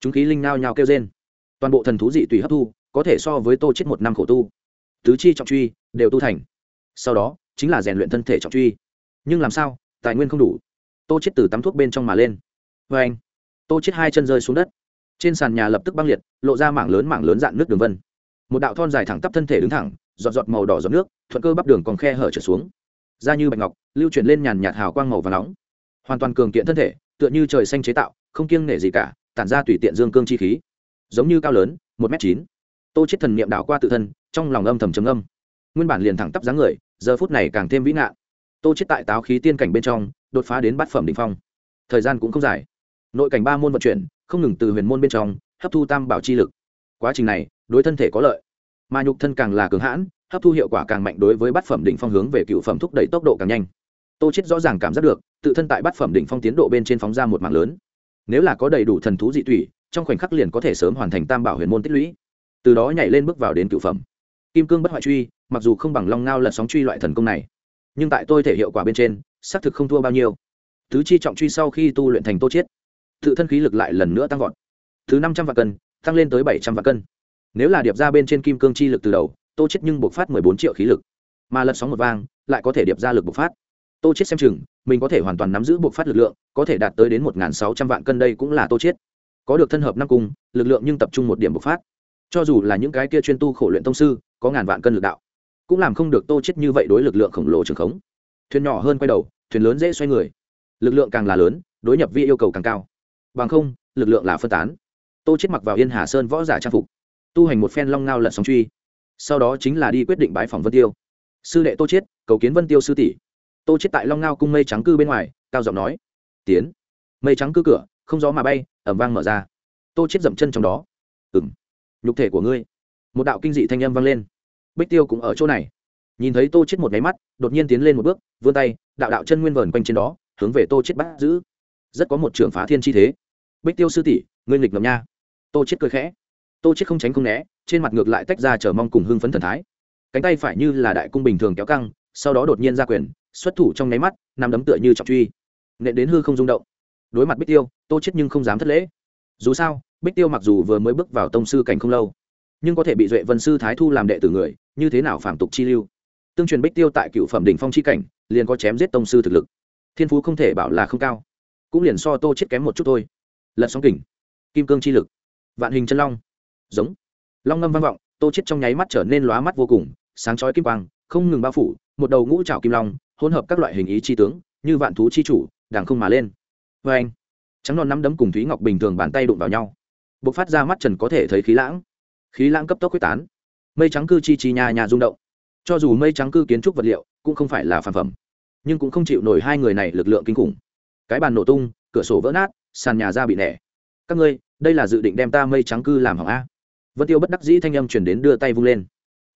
Chúng khí linh nao nhào kêu rên. Toàn bộ thần thú dị tùy hấp thu, có thể so với tô chết một năm khổ tu tứ chi trọng truy đều tu thành. Sau đó, chính là rèn luyện thân thể trọng truy. Nhưng làm sao? Tài nguyên không đủ. Tô chết từ tắm thuốc bên trong mà lên. Vê anh, tô chết hai chân rơi xuống đất. Trên sàn nhà lập tức băng liệt, lộ ra mảng lớn mảng lớn dạn nước đường vân. Một đạo thon dài thẳng tắp thân thể đứng thẳng, giọt giọt màu đỏ giọt nước, thuận cơ bắp đường còn khe hở trở xuống. Da như bạch ngọc, lưu chuyển lên nhàn nhạt hào quang màu và nóng. Hoàn toàn cường kiện thân thể, tựa như trời xanh chế tạo, không kiêng nể gì cả, tản ra tùy tiện dương cương chi khí. Giống như cao lớn, một m chín. Tô chết thần niệm đảo qua tự thân trong lòng âm thầm trầm âm nguyên bản liền thẳng tắp dáng người, giờ phút này càng thêm vĩ ngạn tô chết tại táo khí tiên cảnh bên trong, đột phá đến bát phẩm đỉnh phong. Thời gian cũng không dài. Nội cảnh ba môn vận chuyển, không ngừng từ huyền môn bên trong, hấp thu tam bảo chi lực. Quá trình này, đối thân thể có lợi. Mà nhục thân càng là cường hãn, hấp thu hiệu quả càng mạnh đối với bát phẩm đỉnh phong hướng về cựu phẩm thúc đẩy tốc độ càng nhanh. Tô chết rõ ràng cảm giác được, tự thân tại bát phẩm đỉnh phong tiến độ bên trên phóng ra một mạng lớn. Nếu là có đầy đủ thần thú dị thủy trong khoảnh khắc liền có thể sớm hoàn thành tam bảo huyền môn tích lũy. Từ đó nhảy lên bước vào đến cựu phẩm kim cương bất hoại truy, mặc dù không bằng long ngao lật sóng truy loại thần công này, nhưng tại tôi thể hiệu quả bên trên, xác thực không thua bao nhiêu. Thứ chi trọng truy sau khi tu luyện thành tô chiết, tự thân khí lực lại lần nữa tăng vọt. Thứ năm trăm vạn cân, tăng lên tới bảy trăm vạn cân. Nếu là điệp ra bên trên kim cương chi lực từ đầu, tô chết nhưng buộc phát mười bốn triệu khí lực. Mà lật sóng một vang, lại có thể điệp ra lực buộc phát. Tô chết xem chừng, mình có thể hoàn toàn nắm giữ buộc phát lực lượng, có thể đạt tới đến một sáu trăm vạn cân đây cũng là tô chết có được thân hợp năm cung, lực lượng nhưng tập trung một điểm bộc phát cho dù là những cái kia chuyên tu khổ luyện tông sư, có ngàn vạn cân lực đạo, cũng làm không được tô chết như vậy đối lực lượng khổng lồ trường khống. Thuyền nhỏ hơn quay đầu, thuyền lớn dễ xoay người. Lực lượng càng là lớn, đối nhập vi yêu cầu càng cao. Bằng không, lực lượng là phân tán. Tô chết mặc vào yên hà sơn võ giả trang phục, tu hành một phen long ngao lật sóng truy. Sau đó chính là đi quyết định bái phòng vân tiêu. Sư đệ tô chết, cầu kiến vân tiêu sư tỷ. Tô chết tại long ngao cung mây trắng cư bên ngoài, cao giọng nói, tiến. Mây trắng cư cửa, không gió mà bay ẩm vang mở ra. Tô chết dậm chân trong đó. Ừng nhục thể của ngươi. Một đạo kinh dị thanh âm vang lên. Bích tiêu cũng ở chỗ này. Nhìn thấy tô chết một nháy mắt, đột nhiên tiến lên một bước, vươn tay, đạo đạo chân nguyên vờn quanh trên đó, hướng về tô chết bắt giữ. Rất có một trường phá thiên chi thế. Bích tiêu sư tỷ, ngươi nghịch ngầm nha. Tô chết cười khẽ. Tô chết không tránh không né, trên mặt ngược lại tách ra chờ mong cùng hưng phấn thần thái. Cánh tay phải như là đại cung bình thường kéo căng, sau đó đột nhiên ra quyền, xuất thủ trong nháy mắt nằm đấm tựa như trọng truy. Nện đến hư không rung động. Đối mặt bích tiêu, tô chết nhưng không dám thất lễ. Dù sao bích tiêu mặc dù vừa mới bước vào tông sư cảnh không lâu, nhưng có thể bị duệ vân sư thái thu làm đệ tử người, như thế nào phạm tục chi lưu? Tương truyền bích tiêu tại cựu phẩm đỉnh phong chi cảnh, liền có chém giết tông sư thực lực. Thiên phú không thể bảo là không cao, cũng liền so tô chết kém một chút thôi. Lật sóng kình, kim cương chi lực, vạn hình chân long, giống. Long ngâm vang vọng, tô chết trong nháy mắt trở nên lóa mắt vô cùng, sáng chói kim quang, không ngừng bao phủ, một đầu ngũ trảo kim long, hỗn hợp các loại hình ý chi tướng, như vạn thú chi chủ đàng không mà lên. Vê anh trắng non nắm đấm cùng thúy ngọc bình thường bàn tay đụng vào nhau b ộ c phát ra mắt trần có thể thấy khí lãng. Khí lãng cấp tốc quyết tán. Mây trắng cư chi chi nhà nhà rung động. Cho dù mây trắng cư kiến trúc vật liệu, cũng không phải là phản phẩm. Nhưng cũng không chịu nổi hai người này lực lượng kinh khủng. Cái bàn nổ tung, cửa sổ vỡ nát, sàn nhà ra bị nẻ. Các ngươi, đây là dự định đem ta mây trắng cư làm hỏng a. Vân tiêu bất đắc dĩ thanh âm chuyển đến đưa tay vung lên.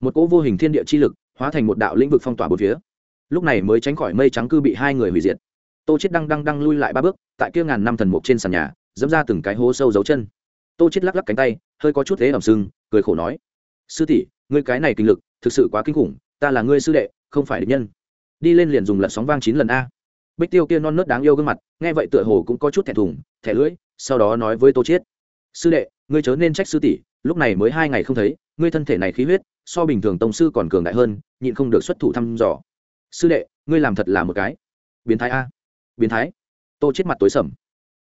Một cỗ vô hình thiên địa chi lực, hóa thành một đạo lĩnh vực phong tỏa bốn phía. Lúc này mới tránh khỏi mây trắng cư bị hai người hủy diệt. Tô chết đăng đăng đăng lui lại ba bước, tại kia ngàn năm thần mục trên sàn nhà, dẫm ra từng cái hố sâu dấu chân tô chết lắc lắc cánh tay, hơi có chút thế ẩm sưng, cười khổ nói. Sư tỷ, ngươi cái này kinh lực, thực sự quá kinh khủng, ta là ngươi sư đệ, không phải địch nhân. Đi lên liền dùng lật sóng vang chín lần a. Bích tiêu kia non nớt đáng yêu gương mặt, nghe vậy tựa hồ cũng có chút thẻ thủng thẻ lưỡi, sau đó nói với tô chiết. Sư đệ, ngươi chớ nên trách sư tỷ, lúc này mới hai ngày không thấy, ngươi thân thể này khí huyết, so bình thường tông sư còn cường đại hơn, nhịn không được xuất thủ thăm dò. Sư đệ, ngươi làm thật là một cái. Biến thái a. Biến thái. Tô chết mặt tối sầm.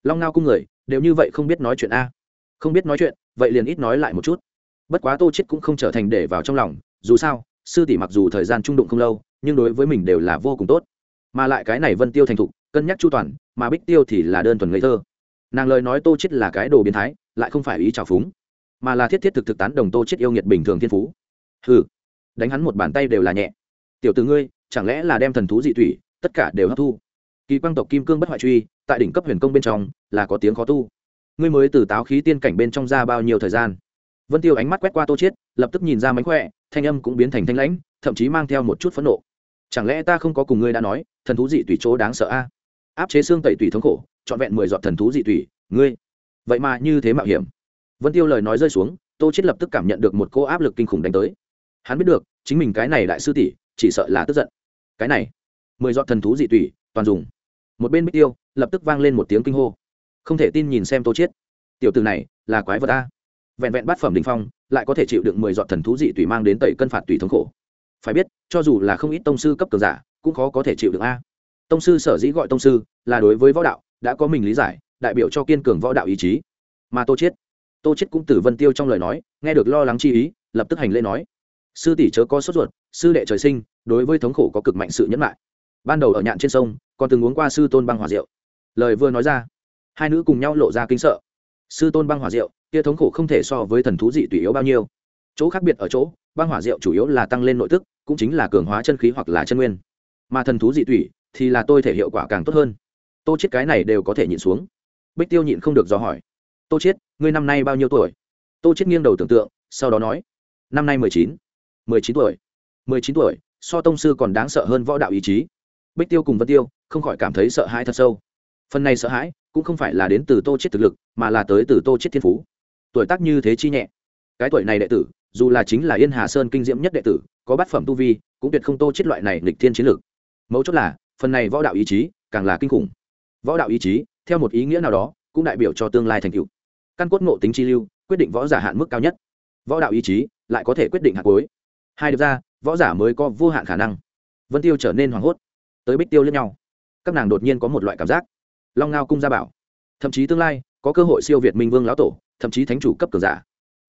Long ngao cung người, đều như vậy không biết nói chuyện a không biết nói chuyện, vậy liền ít nói lại một chút. Bất quá tô chết cũng không trở thành để vào trong lòng, dù sao, sư tỷ mặc dù thời gian trung đụng không lâu, nhưng đối với mình đều là vô cùng tốt. Mà lại cái này vân tiêu thành thục, cân nhắc chu toàn, mà bích tiêu thì là đơn thuần ngây thơ. Nàng lời nói tô chết là cái đồ biến thái, lại không phải ý trào phúng, mà là thiết thiết thực thực tán đồng tô chết yêu nghiệt bình thường thiên phú. Hừ, đánh hắn một bàn tay đều là nhẹ. Tiểu tử ngươi, chẳng lẽ là đem thần thú dị thủy, tất cả đều hấp thu? Kỳ quang tộc kim cương bất hoại truy, tại đỉnh cấp huyền công bên trong, là có tiếng khó tu ngươi mới từ táo khí tiên cảnh bên trong ra bao nhiêu thời gian? Vân tiêu ánh mắt quét qua tô chiết, lập tức nhìn ra mánh khỏe, thanh âm cũng biến thành thanh lãnh, thậm chí mang theo một chút phẫn nộ. Chẳng lẽ ta không có cùng ngươi đã nói, thần thú dị tùy chỗ đáng sợ a? Áp chế xương tẩy tùy thống khổ, trọn vẹn mười giọt thần thú dị tùy ngươi. Vậy mà như thế mạo hiểm. Vân tiêu lời nói rơi xuống, tô chết lập tức cảm nhận được một cô áp lực kinh khủng đánh tới. Hắn biết được, chính mình cái này đại sư tỷ, chỉ sợ là tức giận. Cái này, mười giọt thần thú dị tùy toàn dùng. Một bên bích tiêu, lập tức vang lên một tiếng kinh hô không thể tin nhìn xem tô chết tiểu tử này, là quái vật a vẹn vẹn bát phẩm đình phong, lại có thể chịu đựng mười dọn thần thú dị tùy mang đến tẩy cân phạt tùy thống khổ. Phải biết, cho dù là không ít tông sư cấp cường giả, cũng khó có thể chịu được a. Tông sư sở dĩ gọi tông sư, là đối với võ đạo, đã có mình lý giải, đại biểu cho kiên cường võ đạo ý chí. Mà tô chết tô chết cũng từ vân tiêu trong lời nói, nghe được lo lắng chi ý, lập tức hành lễ nói. Sư tỷ chớ có sốt ruột, sư đệ trời sinh, đối với thống khổ có cực mạnh sự nhẫn lại ban đầu ở nhạn trên sông, còn từng uống qua sư tôn băng hòa rượu. Lời vừa nói ra hai nữ cùng nhau lộ ra kinh sợ. Sư tôn băng hỏa rượu kia thống khổ không thể so với thần thú dị tùy yếu bao nhiêu. Chỗ khác biệt ở chỗ, băng hỏa rượu chủ yếu là tăng lên nội tức, cũng chính là cường hóa chân khí hoặc là chân nguyên. Mà thần thú dị tùy thì là tôi thể hiệu quả càng tốt hơn. Tô chết cái này đều có thể nhịn xuống. Bích tiêu nhịn không được do hỏi. Tô chết ngươi năm nay bao nhiêu tuổi? Tô chết nghiêng đầu tưởng tượng, sau đó nói. Năm nay mười chín. Mười chín tuổi. Mười chín tuổi, so tông sư còn đáng sợ hơn võ đạo ý chí. Bích tiêu cùng vân tiêu không khỏi cảm thấy sợ hãi thật sâu. Phần này sợ hãi cũng không phải là đến từ tô chết thực lực, mà là tới từ tô chết thiên phú. Tuổi tác như thế chi nhẹ. Cái tuổi này đệ tử, dù là chính là yên hà sơn kinh diễm nhất đệ tử, có bát phẩm tu vi, cũng tuyệt không tô chết loại này lịch thiên chiến lược. Mấu chốt là, phần này võ đạo ý chí, càng là kinh khủng. Võ đạo ý chí, theo một ý nghĩa nào đó, cũng đại biểu cho tương lai thành tựu. Căn cốt ngộ tính chi lưu, quyết định võ giả hạn mức cao nhất. Võ đạo ý chí, lại có thể quyết định hạt cuối. Hai được ra, võ giả mới có vô hạn khả năng. Vân tiêu trở nên hoảng hốt. Tới bích tiêu lẫn nhau. Các nàng đột nhiên có một loại cảm giác long ngao cung gia bảo. Thậm chí tương lai, có cơ hội siêu việt minh vương lão tổ, thậm chí thánh chủ cấp cường giả.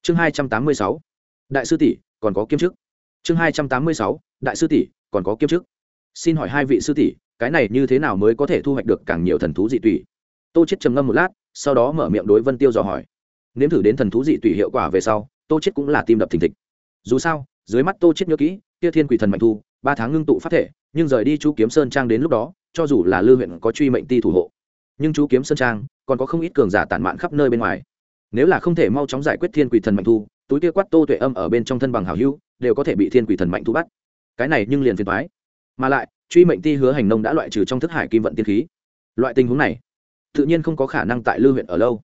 Chương hai trăm tám mươi sáu. Đại sư tỷ, còn có kiêm chức. Chương hai trăm tám mươi sáu. Đại sư tỷ, còn có kiêm chức. Xin hỏi hai vị sư tỷ, cái này như thế nào mới có thể thu hoạch được càng nhiều thần thú dị tùy tô chết trầm ngâm một lát, sau đó mở miệng đối vân tiêu dò hỏi. Nếm thử đến thần thú dị tùy hiệu quả về sau, tô chết cũng là tim đập thình thịch. Dù sao, dưới mắt tô chết nhớ kỹ, kia thiên quỷ thần mạnh thu, ba tháng ngưng tụ phát thể, nhưng rời đi chú kiếm sơn trang đến lúc đó, cho dù là lư huyện có truy mệnh ti thủ hộ nhưng chú kiếm sơn trang còn có không ít cường giả tản mạn khắp nơi bên ngoài. Nếu là không thể mau chóng giải quyết thiên quỷ thần mạnh thu, túi kia quát tô tuệ âm ở bên trong thân bằng hào hữu, đều có thể bị thiên quỷ thần mạnh thu bắt. Cái này nhưng liền phiền thoái mà lại, truy mệnh ti hứa hành nông đã loại trừ trong thức hải kim vận tiên khí. Loại tình huống này, tự nhiên không có khả năng tại lư huyện ở lâu.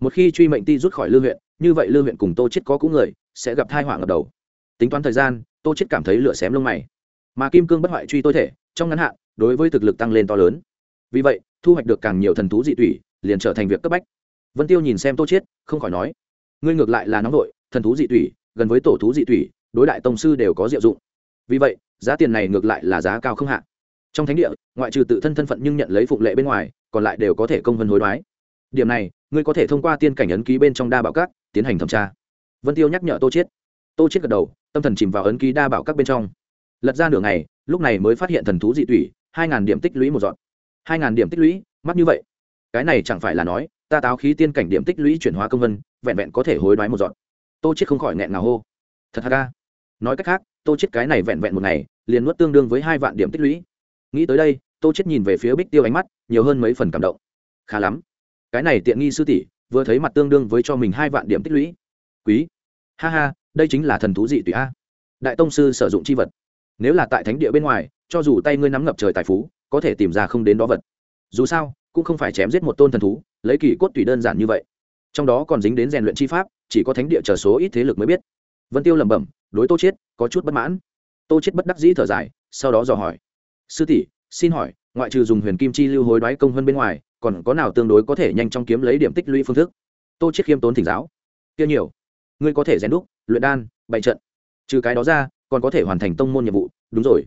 Một khi truy mệnh ti rút khỏi lư huyện, như vậy lư huyện cùng tô chết có cũ người, sẽ gặp thai họa ở đầu. Tính toán thời gian, tô chết cảm thấy lửa xém lông mày. Mà kim cương bất hoại truy tôi thể, trong ngắn hạn, đối với thực lực tăng lên to lớn vì vậy, thu hoạch được càng nhiều thần thú dị thủy liền trở thành việc cấp bách. Vân tiêu nhìn xem tô chiết, không khỏi nói, ngươi ngược lại là nóng vội, thần thú dị thủy gần với tổ thú dị thủy đối đại tông sư đều có diệu dụng. Vì vậy, giá tiền này ngược lại là giá cao không hạn trong thánh địa, ngoại trừ tự thân thân phận nhưng nhận lấy phục lệ bên ngoài, còn lại đều có thể công vân hối đoái. Điểm này, ngươi có thể thông qua tiên cảnh ấn ký bên trong đa bảo các, tiến hành thẩm tra. Vân tiêu nhắc nhở tô chiết. Tô chiết gật đầu, tâm thần chìm vào ấn ký đa bảo các bên trong. Lật ra nửa ngày, lúc này mới phát hiện thần thú dị thủy hai ngàn điểm tích lũy một dọn hai ngàn điểm tích lũy mắt như vậy. Cái này chẳng phải là nói, ta táo khí tiên cảnh điểm tích lũy chuyển hóa công vân, vẹn vẹn có thể hối đoái một dọn tô chết không khỏi nghẹn ngào hô. Thật ha ca nói cách khác, tô chết cái này vẹn vẹn một ngày, liền nuốt tương đương với hai vạn điểm tích lũy. Nghĩ tới đây, tô chết nhìn về phía bích tiêu ánh mắt, nhiều hơn mấy phần cảm động. Khá lắm. Cái này tiện nghi sư tỷ, vừa thấy mặt tương đương với cho mình hai vạn điểm tích lũy. Quý. Ha ha, đây chính là thần thú dị tùy a. Đại tông sư sử dụng chi vật. Nếu là tại thánh địa bên ngoài, cho dù tay ngươi nắm ngập trời tài phú có thể tìm ra không đến đó vật. Dù sao, cũng không phải chém giết một tôn thần thú, lấy kỳ cốt tùy đơn giản như vậy. Trong đó còn dính đến rèn luyện chi pháp, chỉ có thánh địa chờ số ít thế lực mới biết. Vân tiêu lẩm bẩm, đối tô chết có chút bất mãn. Tô chết bất đắc dĩ thở dài, sau đó dò hỏi. Sư tỷ, xin hỏi, ngoại trừ dùng huyền kim chi lưu hối đoái công hơn bên ngoài, còn có nào tương đối có thể nhanh chóng kiếm lấy điểm tích lũy phương thức? Tô chết khiêm tốn thỉnh giáo. Kia nhiều. Ngươi có thể rèn đúc, luyện đan, bày trận. Trừ cái đó ra, còn có thể hoàn thành tông môn nhiệm vụ. Đúng rồi.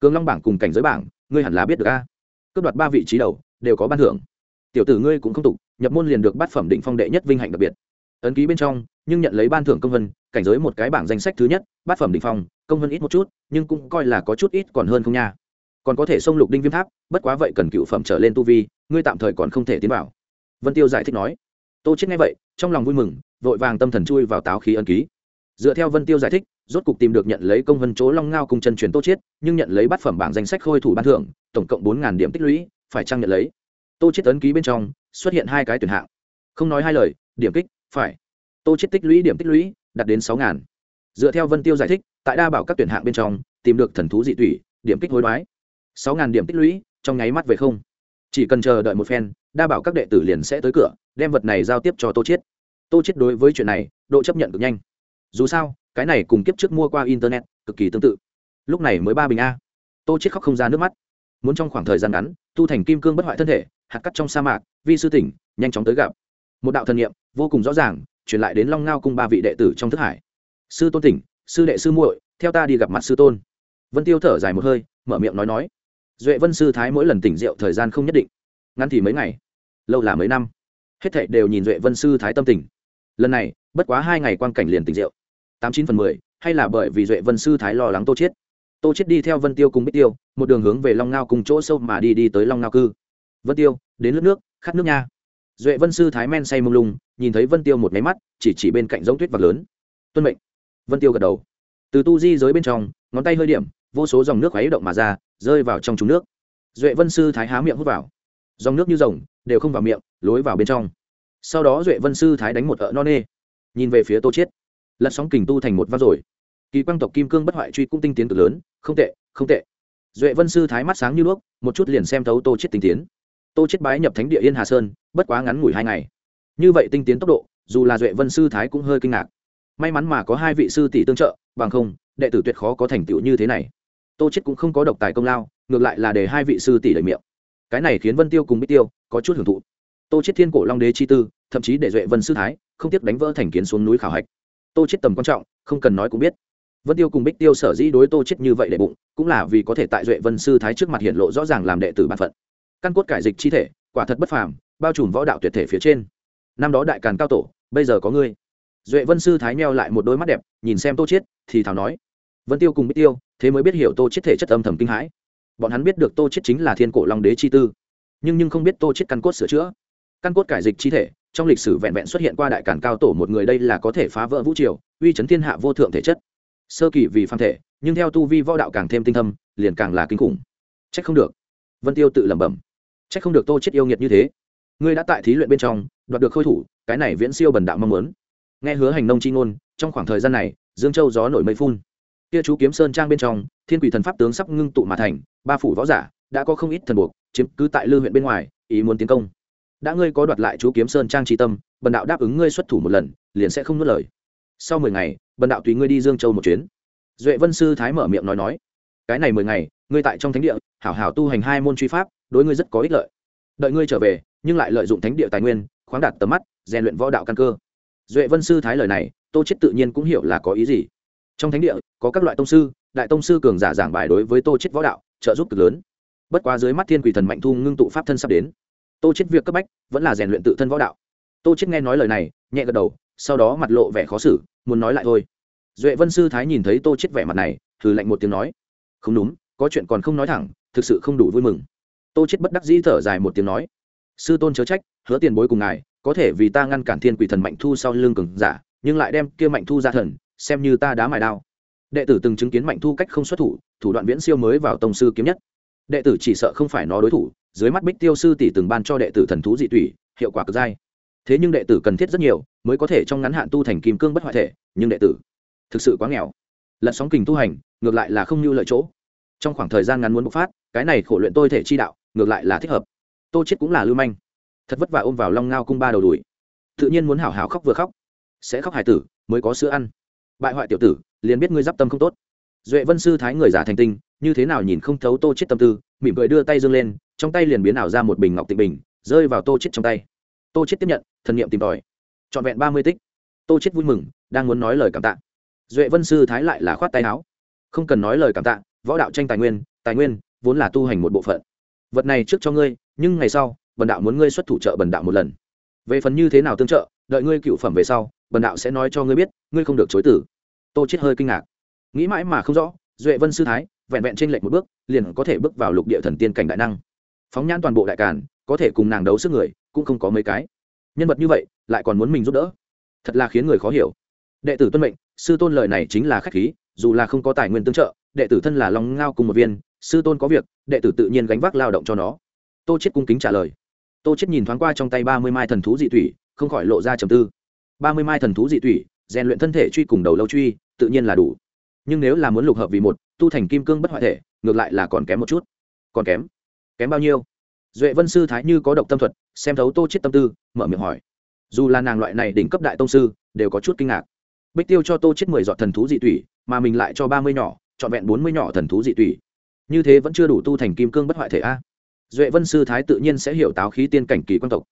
Cường long bảng cùng cảnh giới bảng ngươi hẳn là biết được a. Cướp đoạt ba vị trí đầu, đều có ban thưởng. Tiểu tử ngươi cũng không tục, nhập môn liền được bát phẩm định phong đệ nhất vinh hạnh đặc biệt. Ấn ký bên trong, nhưng nhận lấy ban thưởng công vân, cảnh giới một cái bảng danh sách thứ nhất, bát phẩm định phong, công vân ít một chút, nhưng cũng coi là có chút ít còn hơn không nha. Còn có thể xông lục đinh viêm tháp, bất quá vậy cần cựu phẩm trở lên tu vi, ngươi tạm thời còn không thể tiến vào. Vân tiêu giải thích nói. Tô chết nghe vậy, trong lòng vui mừng, vội vàng tâm thần chui vào táo khí ấn ký. Dựa theo vân tiêu giải thích rốt cục tìm được nhận lấy công vân chỗ long ngao cùng chân truyền tô chiết, nhưng nhận lấy bát phẩm bảng danh sách khôi thủ ban thưởng, tổng cộng bốn điểm tích lũy, phải trang nhận lấy? Tô chiết ấn ký bên trong, xuất hiện hai cái tuyển hạng. Không nói hai lời, điểm kích, phải. Tô chiết tích lũy điểm tích lũy, đạt đến sáu ngàn. Dựa theo vân tiêu giải thích, tại đa bảo các tuyển hạng bên trong, tìm được thần thú dị thủy điểm kích hối đoái. Sáu ngàn điểm tích lũy, trong nháy mắt về không. Chỉ cần chờ đợi một phen, đa bảo các đệ tử liền sẽ tới cửa, đem vật này giao tiếp cho tô chiết. Tô chiết đối với chuyện này, độ chấp nhận cực nhanh. Dù sao cái này cùng kiếp trước mua qua internet cực kỳ tương tự. Lúc này mới ba bình a. Tô chết khóc không ra nước mắt. Muốn trong khoảng thời gian ngắn, tu thành kim cương bất hoại thân thể, hạt cắt trong sa mạc, vi sư tỉnh, nhanh chóng tới gặp. Một đạo thần niệm, vô cùng rõ ràng, truyền lại đến long ngao cung ba vị đệ tử trong thức hải. Sư tôn tỉnh, sư đệ sư muội, theo ta đi gặp mặt sư tôn. Vân tiêu thở dài một hơi, mở miệng nói nói. Duệ vân sư thái mỗi lần tỉnh rượu thời gian không nhất định. Ngắn thì mấy ngày, lâu là mấy năm. Hết thảy đều nhìn duệ vân sư thái tâm tình. Lần này, bất quá hai ngày quan cảnh liền tỉnh rượu tám chín phần mười, hay là bởi vì duệ vân sư thái lo lắng tô chết tô chết đi theo vân tiêu cùng bích tiêu, một đường hướng về long ngao cùng chỗ sâu mà đi đi tới long ngao cư. Vân tiêu, đến lướt nước, khát nước nha. Duệ vân sư thái men say mông lung, nhìn thấy vân tiêu một máy mắt, chỉ chỉ bên cạnh giống tuyết vật lớn. Tuân mệnh. Vân tiêu gật đầu. Từ tu di giới bên trong, ngón tay hơi điểm, vô số dòng nước khuấy động mà ra, rơi vào trong trúng nước. Duệ vân sư thái há miệng hút vào. Dòng nước như rồng, đều không vào miệng, lối vào bên trong. Sau đó duệ vân sư thái đánh một ợ no nê. Nhìn về phía tô chiết lật sóng kình tu thành một vác rồi. Kỳ quang tộc kim cương bất hoại truy cũng tinh tiến cực lớn, không tệ không tệ. Duệ vân sư thái mắt sáng như đuốc, một chút liền xem thấu tô chiết tinh tiến. Tô chiết bái nhập thánh địa yên hà sơn, bất quá ngắn ngủi hai ngày. Như vậy tinh tiến tốc độ, dù là duệ vân sư thái cũng hơi kinh ngạc. May mắn mà có hai vị sư tỷ tương trợ, bằng không, đệ tử tuyệt khó có thành tựu như thế này. Tô chết cũng không có độc tài công lao, ngược lại là để hai vị sư tỷ đầy miệng. Cái này khiến vân tiêu cùng bích tiêu có chút hưởng thụ. Tô chết thiên cổ long đế chi tư, thậm chí để duệ vân sư thái, không tiếc đánh vỡ thành kiến xuống núi khảo hạch tô chết tầm quan trọng, không cần nói cũng biết. Vân tiêu cùng bích tiêu sở dĩ đối tô chết như vậy để bụng, cũng là vì có thể tại duệ vân sư thái trước mặt hiện lộ rõ ràng làm đệ tử bản phận. Căn cốt cải dịch chi thể, quả thật bất phàm, bao trùm võ đạo tuyệt thể phía trên. Năm đó đại càn cao tổ, bây giờ có ngươi. Duệ vân sư thái meo lại một đôi mắt đẹp, nhìn xem tô chết, thì thảo nói. Vân tiêu cùng bích tiêu, thế mới biết hiểu tô chết thể chất âm thầm kinh hãi. Bọn hắn biết được tô chết chính là thiên cổ long đế chi tư, nhưng nhưng không biết tô chết căn cốt sửa chữa. Căn cốt cải dịch chi thể trong lịch sử vẹn vẹn xuất hiện qua đại cản cao tổ một người đây là có thể phá vỡ vũ triều, uy chấn thiên hạ vô thượng thể chất. Sơ kỳ vì phan thể, nhưng theo tu vi võ đạo càng thêm tinh thâm, liền càng là kinh khủng. Trách không được. Vân tiêu tự lẩm bẩm. Trách không được tô chết yêu nghiệt như thế. Ngươi đã tại thí luyện bên trong, đoạt được khôi thủ, cái này viễn siêu bần đạo mong muốn. Nghe hứa hành nông chi ngôn, trong khoảng thời gian này, dương châu gió nổi mây phun. Kia chú kiếm sơn trang bên trong, thiên quỷ thần pháp tướng sắp ngưng tụ mà thành, ba phủ võ giả, đã có không ít thần buộc, chiếm cứ tại lư huyện bên ngoài, ý muốn tiến công đã ngươi có đoạt lại chú kiếm sơn trang tri tâm, bần đạo đáp ứng ngươi xuất thủ một lần, liền sẽ không nuốt lời. Sau mười ngày, bần đạo tùy ngươi đi dương châu một chuyến. Duệ vân sư thái mở miệng nói nói, cái này mười ngày, ngươi tại trong thánh địa, hảo hảo tu hành hai môn truy pháp, đối ngươi rất có ích lợi. Đợi ngươi trở về, nhưng lại lợi dụng thánh địa tài nguyên, khoáng đạt tầm mắt, rèn luyện võ đạo căn cơ. Duệ vân sư thái lời này, tô chết tự nhiên cũng hiểu là có ý gì. Trong thánh địa, có các loại tông sư, đại tông sư cường giả giảng bài đối với tô chết võ đạo, trợ giúp cực lớn. Bất quá dưới mắt thiên quỷ thần mạnh thu ngưng tụ pháp thân sắp đến tô chết việc cấp bách, vẫn là rèn luyện tự thân võ đạo. Tô chết nghe nói lời này, nhẹ gật đầu, sau đó mặt lộ vẻ khó xử, muốn nói lại thôi. Duệ vân sư thái nhìn thấy tô chết vẻ mặt này, thử lạnh một tiếng nói, không đúng, có chuyện còn không nói thẳng, thực sự không đủ vui mừng. Tô chết bất đắc dĩ thở dài một tiếng nói, sư tôn chớ trách, hứa tiền bối cùng ngài, có thể vì ta ngăn cản thiên quỷ thần mạnh thu sau lưng cường giả, nhưng lại đem kia mạnh thu ra thần, xem như ta đá mài đao. Đệ tử từng chứng kiến mạnh thu cách không xuất thủ thủ đoạn viễn siêu mới vào tông sư kiếm nhất đệ tử chỉ sợ không phải nó đối thủ, dưới mắt bích tiêu sư tỷ từng ban cho đệ tử thần thú dị tủy, hiệu quả cực dai. Thế nhưng đệ tử cần thiết rất nhiều, mới có thể trong ngắn hạn tu thành kim cương bất hoại thể, nhưng đệ tử thực sự quá nghèo. Lật sóng kình tu hành, ngược lại là không như lợi chỗ. Trong khoảng thời gian ngắn muốn bộc phát, cái này khổ luyện tôi thể chi đạo, ngược lại là thích hợp. Tô chết cũng là lưu manh. Thật vất vả ôm vào long ngao cung ba đầu đuổi tự nhiên muốn hảo hảo khóc vừa khóc. Sẽ khóc hải tử, mới có sữa ăn. Bại hoại tiểu tử, liền biết ngươi d tâm không tốt. Duệ vân sư thái người giả thành tinh như thế nào nhìn không thấu tô chết tâm tư, mỉm cười đưa tay dâng lên, trong tay liền biến ảo ra một bình ngọc tịnh bình, rơi vào tô chết trong tay. Tô chết tiếp nhận, thần niệm tìm tòi. Trọn vẹn ba mươi tích. Tô chết vui mừng, đang muốn nói lời cảm tạ. Duệ vân sư thái lại là khoát tay áo. Không cần nói lời cảm tạ, võ đạo tranh tài nguyên tài nguyên vốn là tu hành một bộ phận. Vật này trước cho ngươi, nhưng ngày sau, bần đạo muốn ngươi xuất thủ trợ bần đạo một lần. Về phần như thế nào tương trợ, đợi ngươi cựu phẩm về sau, bần đạo sẽ nói cho ngươi biết, ngươi không được chối tử tô chết hơi kinh ngạc. Nghĩ mãi mà không rõ, duệ vân sư thái vẹn vẹn trên lệnh một bước, liền có thể bước vào lục địa thần tiên cảnh đại năng. Phóng nhãn toàn bộ đại càn, có thể cùng nàng đấu sức người, cũng không có mấy cái. Nhân vật như vậy, lại còn muốn mình giúp đỡ. Thật là khiến người khó hiểu. Đệ tử tuân mệnh, sư tôn lời này chính là khách khí, dù là không có tài nguyên tương trợ, đệ tử thân là long ngao cùng một viên, sư tôn có việc, đệ tử tự nhiên gánh vác lao động cho nó. Tô chết cung kính trả lời. Tô chết nhìn thoáng qua trong tay ba mươi mai thần thú dị thủy, không khỏi lộ ra trầm tư. Ba mươi mai thần thú dị thủy, rèn luyện thân thể truy cùng đầu lâu truy, tự nhiên là đủ. Nhưng nếu là muốn lục hợp vì một tu thành kim cương bất hoại thể, ngược lại là còn kém một chút. Còn kém? Kém bao nhiêu? Duệ vân sư thái như có độc tâm thuật, xem thấu tô chết tâm tư, mở miệng hỏi. Dù là nàng loại này đỉnh cấp đại tông sư, đều có chút kinh ngạc. Bích tiêu cho tô chết mười giọt thần thú dị thủy mà mình lại cho ba mươi nhỏ, trọn vẹn bốn mươi nhỏ thần thú dị thủy như thế vẫn chưa đủ tu thành kim cương bất hoại thể a. Duệ vân sư thái tự nhiên sẽ hiểu táo khí tiên cảnh kỳ quan tộc.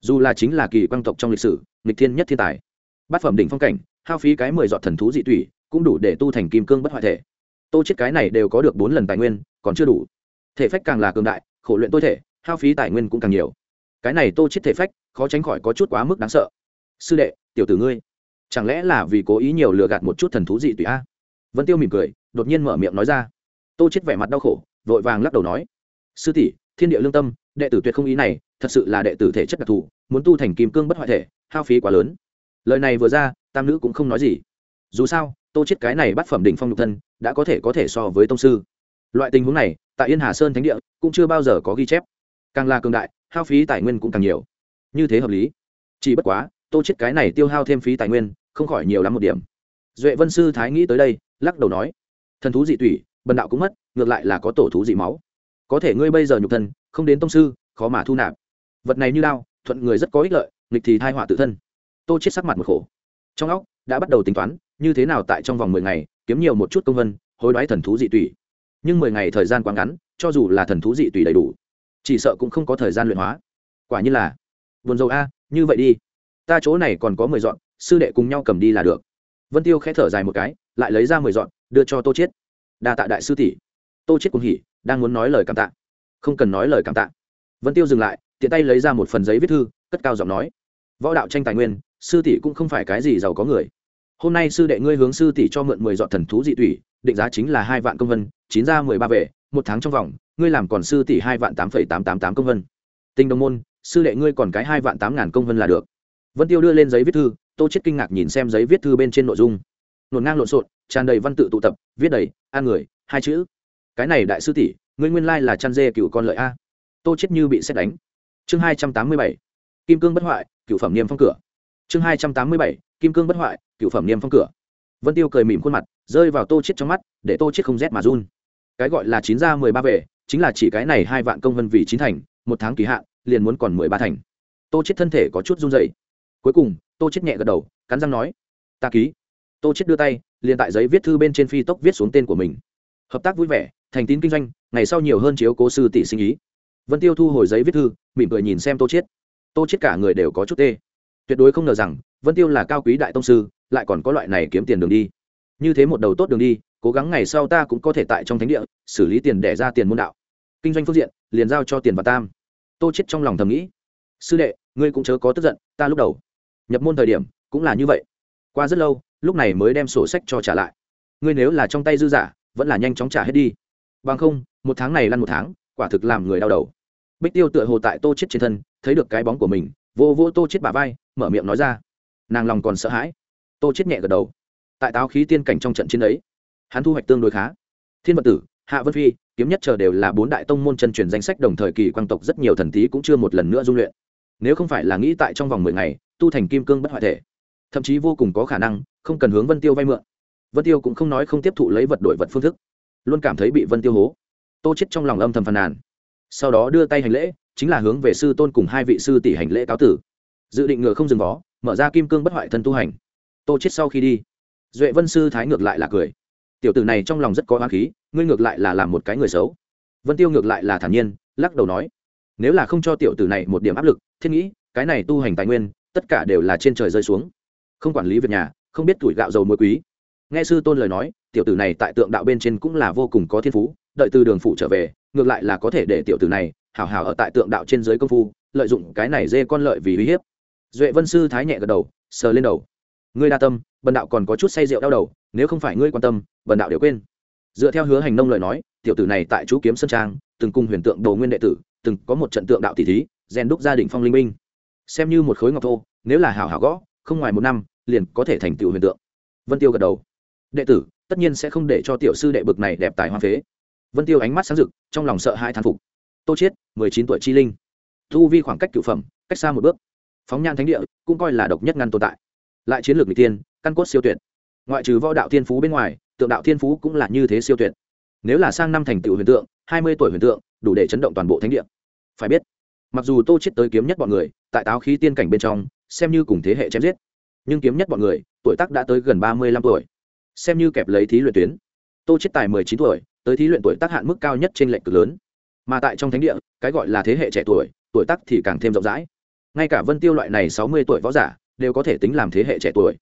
Dù là chính là kỳ quan tộc trong lịch sử, nghịch thiên nhất thiên tài. Bát phẩm đỉnh phong cảnh, hao phí cái mười giọt thần thú dị thủy cũng đủ để tu thành kim cương bất hoại thể tô chết cái này đều có được bốn lần tài nguyên, còn chưa đủ. Thể phách càng là cường đại, khổ luyện tôi thể, hao phí tài nguyên cũng càng nhiều. Cái này tô chết thể phách, khó tránh khỏi có chút quá mức đáng sợ. Sư đệ, tiểu tử ngươi, chẳng lẽ là vì cố ý nhiều lừa gạt một chút thần thú dị tùy a? Vân tiêu mỉm cười, đột nhiên mở miệng nói ra. Tô chết vẻ mặt đau khổ, vội vàng lắc đầu nói. Sư tỷ, thiên địa lương tâm, đệ tử tuyệt không ý này, thật sự là đệ tử thể chất đặc thù, muốn tu thành kim cương bất hoại thể, hao phí quá lớn. Lời này vừa ra, tam nữ cũng không nói gì. Dù sao, tô chết cái này bắt phẩm đỉnh phong nhục thân đã có thể có thể so với tông sư. Loại tình huống này, tại yên hà sơn thánh địa cũng chưa bao giờ có ghi chép. Càng là cường đại, hao phí tài nguyên cũng càng nhiều. Như thế hợp lý. Chỉ bất quá, tô chết cái này tiêu hao thêm phí tài nguyên, không khỏi nhiều lắm một điểm. Duệ vân sư thái nghĩ tới đây, lắc đầu nói, thần thú dị tủy, bần đạo cũng mất, ngược lại là có tổ thú dị máu. Có thể ngươi bây giờ nhục thân, không đến tông sư, khó mà thu nạp. Vật này như lao thuận người rất có ích lợi, nghịch thì thai họa tự thân. Tô chết sắc mặt một khổ. Trong óc đã bắt đầu tính toán, như thế nào tại trong vòng mười ngày kiếm nhiều một chút công vân, hối đoái thần thú dị tủy. Nhưng mười ngày thời gian quá ngắn, cho dù là thần thú dị tùy đầy đủ, chỉ sợ cũng không có thời gian luyện hóa. Quả như là, buồn dầu a, như vậy đi. Ta chỗ này còn có mười dọn, sư đệ cùng nhau cầm đi là được. Vân tiêu khẽ thở dài một cái, lại lấy ra mười dọn, đưa cho tô chiết. Đa tạ đại sư tỷ. Tô chiết cùng hỉ, đang muốn nói lời cảm tạ. Không cần nói lời cảm tạ. Vân tiêu dừng lại, tiện tay lấy ra một phần giấy viết thư, cất cao giọng nói, võ đạo tranh tài nguyên, sư tỷ cũng không phải cái gì giàu có người hôm nay sư đệ ngươi hướng sư tỷ cho mượn mười dọn thần thú dị tủy, định giá chính là hai vạn công vân, chín ra mười ba về một tháng trong vòng, ngươi làm còn sư tỷ hai vạn tám phẩy tám tám tám công vân. Tinh đồng môn, sư đệ ngươi còn cái hai vạn tám ngàn công vân là được. Vân tiêu đưa lên giấy viết thư, tô chết kinh ngạc nhìn xem giấy viết thư bên trên nội dung. Nổn ngang lộn xộn, tràn đầy văn tự tụ tập, viết đầy an người, hai chữ. Cái này đại sư tỷ, ngươi nguyên lai là chăn dê cựu con lợi a. Tô chết như bị xét đánh. Chương hai trăm tám mươi bảy, kim cương bất hoại, cựu phẩm niêm phong cửa. Chương hai trăm tám mươi bảy, kim cương bất hoại cựu phẩm niêm phong cửa. Vân tiêu cười mỉm khuôn mặt, rơi vào tô chết trong mắt, để tô chết không rét mà run. Cái gọi là chín ra mười ba vệ, chính là chỉ cái này hai vạn công vân vì chín thành, một tháng kỳ hạn, liền muốn còn mười ba thành. Tô chết thân thể có chút run dậy cuối cùng, tô chết nhẹ gật đầu, cắn răng nói, ta ký. Tô chết đưa tay, liền tại giấy viết thư bên trên phi tốc viết xuống tên của mình. Hợp tác vui vẻ, thành tín kinh doanh, ngày sau nhiều hơn chiếu cố sư tỷ sinh ý. Vân tiêu thu hồi giấy viết thư, mỉm cười nhìn xem tô chết tô chết cả người đều có chút tê. Tuyệt đối không ngờ rằng, vân tiêu là cao quý đại tông sư lại còn có loại này kiếm tiền đường đi. Như thế một đầu tốt đường đi, cố gắng ngày sau ta cũng có thể tại trong thánh địa, xử lý tiền để ra tiền môn đạo. Kinh doanh phương diện, liền giao cho tiền và tam. Tô chết trong lòng thầm nghĩ. Sư đệ, ngươi cũng chớ có tức giận, ta lúc đầu nhập môn thời điểm cũng là như vậy. Qua rất lâu, lúc này mới đem sổ sách cho trả lại. Ngươi nếu là trong tay dư giả, vẫn là nhanh chóng trả hết đi. Bằng không, một tháng này lăn một tháng, quả thực làm người đau đầu. Bích tiêu tựa hồ tại tô chết trên thân, thấy được cái bóng của mình, vô vô tô chết bả vai, mở miệng nói ra. Nàng lòng còn sợ hãi tô chết nhẹ gật đầu. Tại táo khí tiên cảnh trong trận chiến ấy, hắn thu hoạch tương đối khá. Thiên vật tử, hạ vân phi, kiếm nhất chờ đều là bốn đại tông môn chân truyền danh sách đồng thời kỳ quang tộc rất nhiều thần tí cũng chưa một lần nữa dung luyện. Nếu không phải là nghĩ tại trong vòng mười ngày, tu thành kim cương bất hoại thể, thậm chí vô cùng có khả năng không cần hướng vân tiêu vay mượn. Vân tiêu cũng không nói không tiếp thụ lấy vật đổi vật phương thức, luôn cảm thấy bị vân tiêu hố. Tô chết trong lòng âm thầm phàn nàn. Sau đó đưa tay hành lễ, chính là hướng về sư tôn cùng hai vị sư tỷ hành lễ cáo tử. Dự định ngựa không dừng vó, mở ra kim cương bất hoại thân tu hành tô chết sau khi đi. Duệ vân sư thái ngược lại là cười. Tiểu tử này trong lòng rất có oán khí, ngươi ngược lại là làm một cái người xấu. Vân tiêu ngược lại là thản nhiên, lắc đầu nói, nếu là không cho tiểu tử này một điểm áp lực, thiết nghĩ, cái này tu hành tài nguyên, tất cả đều là trên trời rơi xuống. Không quản lý việc nhà, không biết tuổi gạo dầu muối quý. Nghe sư tôn lời nói, tiểu tử này tại tượng đạo bên trên cũng là vô cùng có thiên phú, đợi từ đường phụ trở về, ngược lại là có thể để tiểu tử này hảo hảo ở tại tượng đạo trên dưới công phu, lợi dụng cái này dê con lợi vì uy hiếp. Duệ vân sư thái nhẹ gật đầu, sờ lên đầu ngươi đa tâm, bần đạo còn có chút say rượu đau đầu, nếu không phải ngươi quan tâm, bần đạo đều quên. Dựa theo hứa hành nông lời nói, tiểu tử này tại chú kiếm sơn trang, từng cùng huyền tượng đồ nguyên đệ tử, từng có một trận tượng đạo tỷ thí, rèn đúc gia đình phong linh minh. Xem như một khối ngọc thô, nếu là hảo hảo gõ, không ngoài một năm, liền có thể thành tựu huyền tượng. Vân tiêu gật đầu. Đệ tử, tất nhiên sẽ không để cho tiểu sư đệ bực này đẹp tài hoa phế. Vân tiêu ánh mắt sáng rực, trong lòng sợ hai thán phục. Tô chiết, mười chín tuổi chi linh. Thu vi khoảng cách cửu phẩm, cách xa một bước. Phóng nhan thánh địa, cũng coi là độc nhất ngăn tồn tại lại chiến lược n tiên căn cốt siêu tuyệt. Ngoại trừ võ đạo thiên phú bên ngoài, tượng đạo thiên phú cũng là như thế siêu tuyệt. Nếu là sang năm thành tựu huyền tượng, hai mươi tuổi huyền tượng, đủ để chấn động toàn bộ thánh địa. Phải biết, mặc dù tô chết tới kiếm nhất bọn người, tại táo khí tiên cảnh bên trong, xem như cùng thế hệ chém giết, nhưng kiếm nhất bọn người, tuổi tác đã tới gần ba mươi lăm tuổi. Xem như kẹp lấy thí luyện tuyến. Tô chết tài mười chín tuổi, tới thí luyện tuổi tác hạn mức cao nhất trên lệnh cực lớn. Mà tại trong thánh địa, cái gọi là thế hệ trẻ tuổi tuổi tác thì càng thêm rộng rãi. Ngay cả vân tiêu loại này sáu mươi tuổi võ giả đều có thể tính làm thế hệ trẻ tuổi.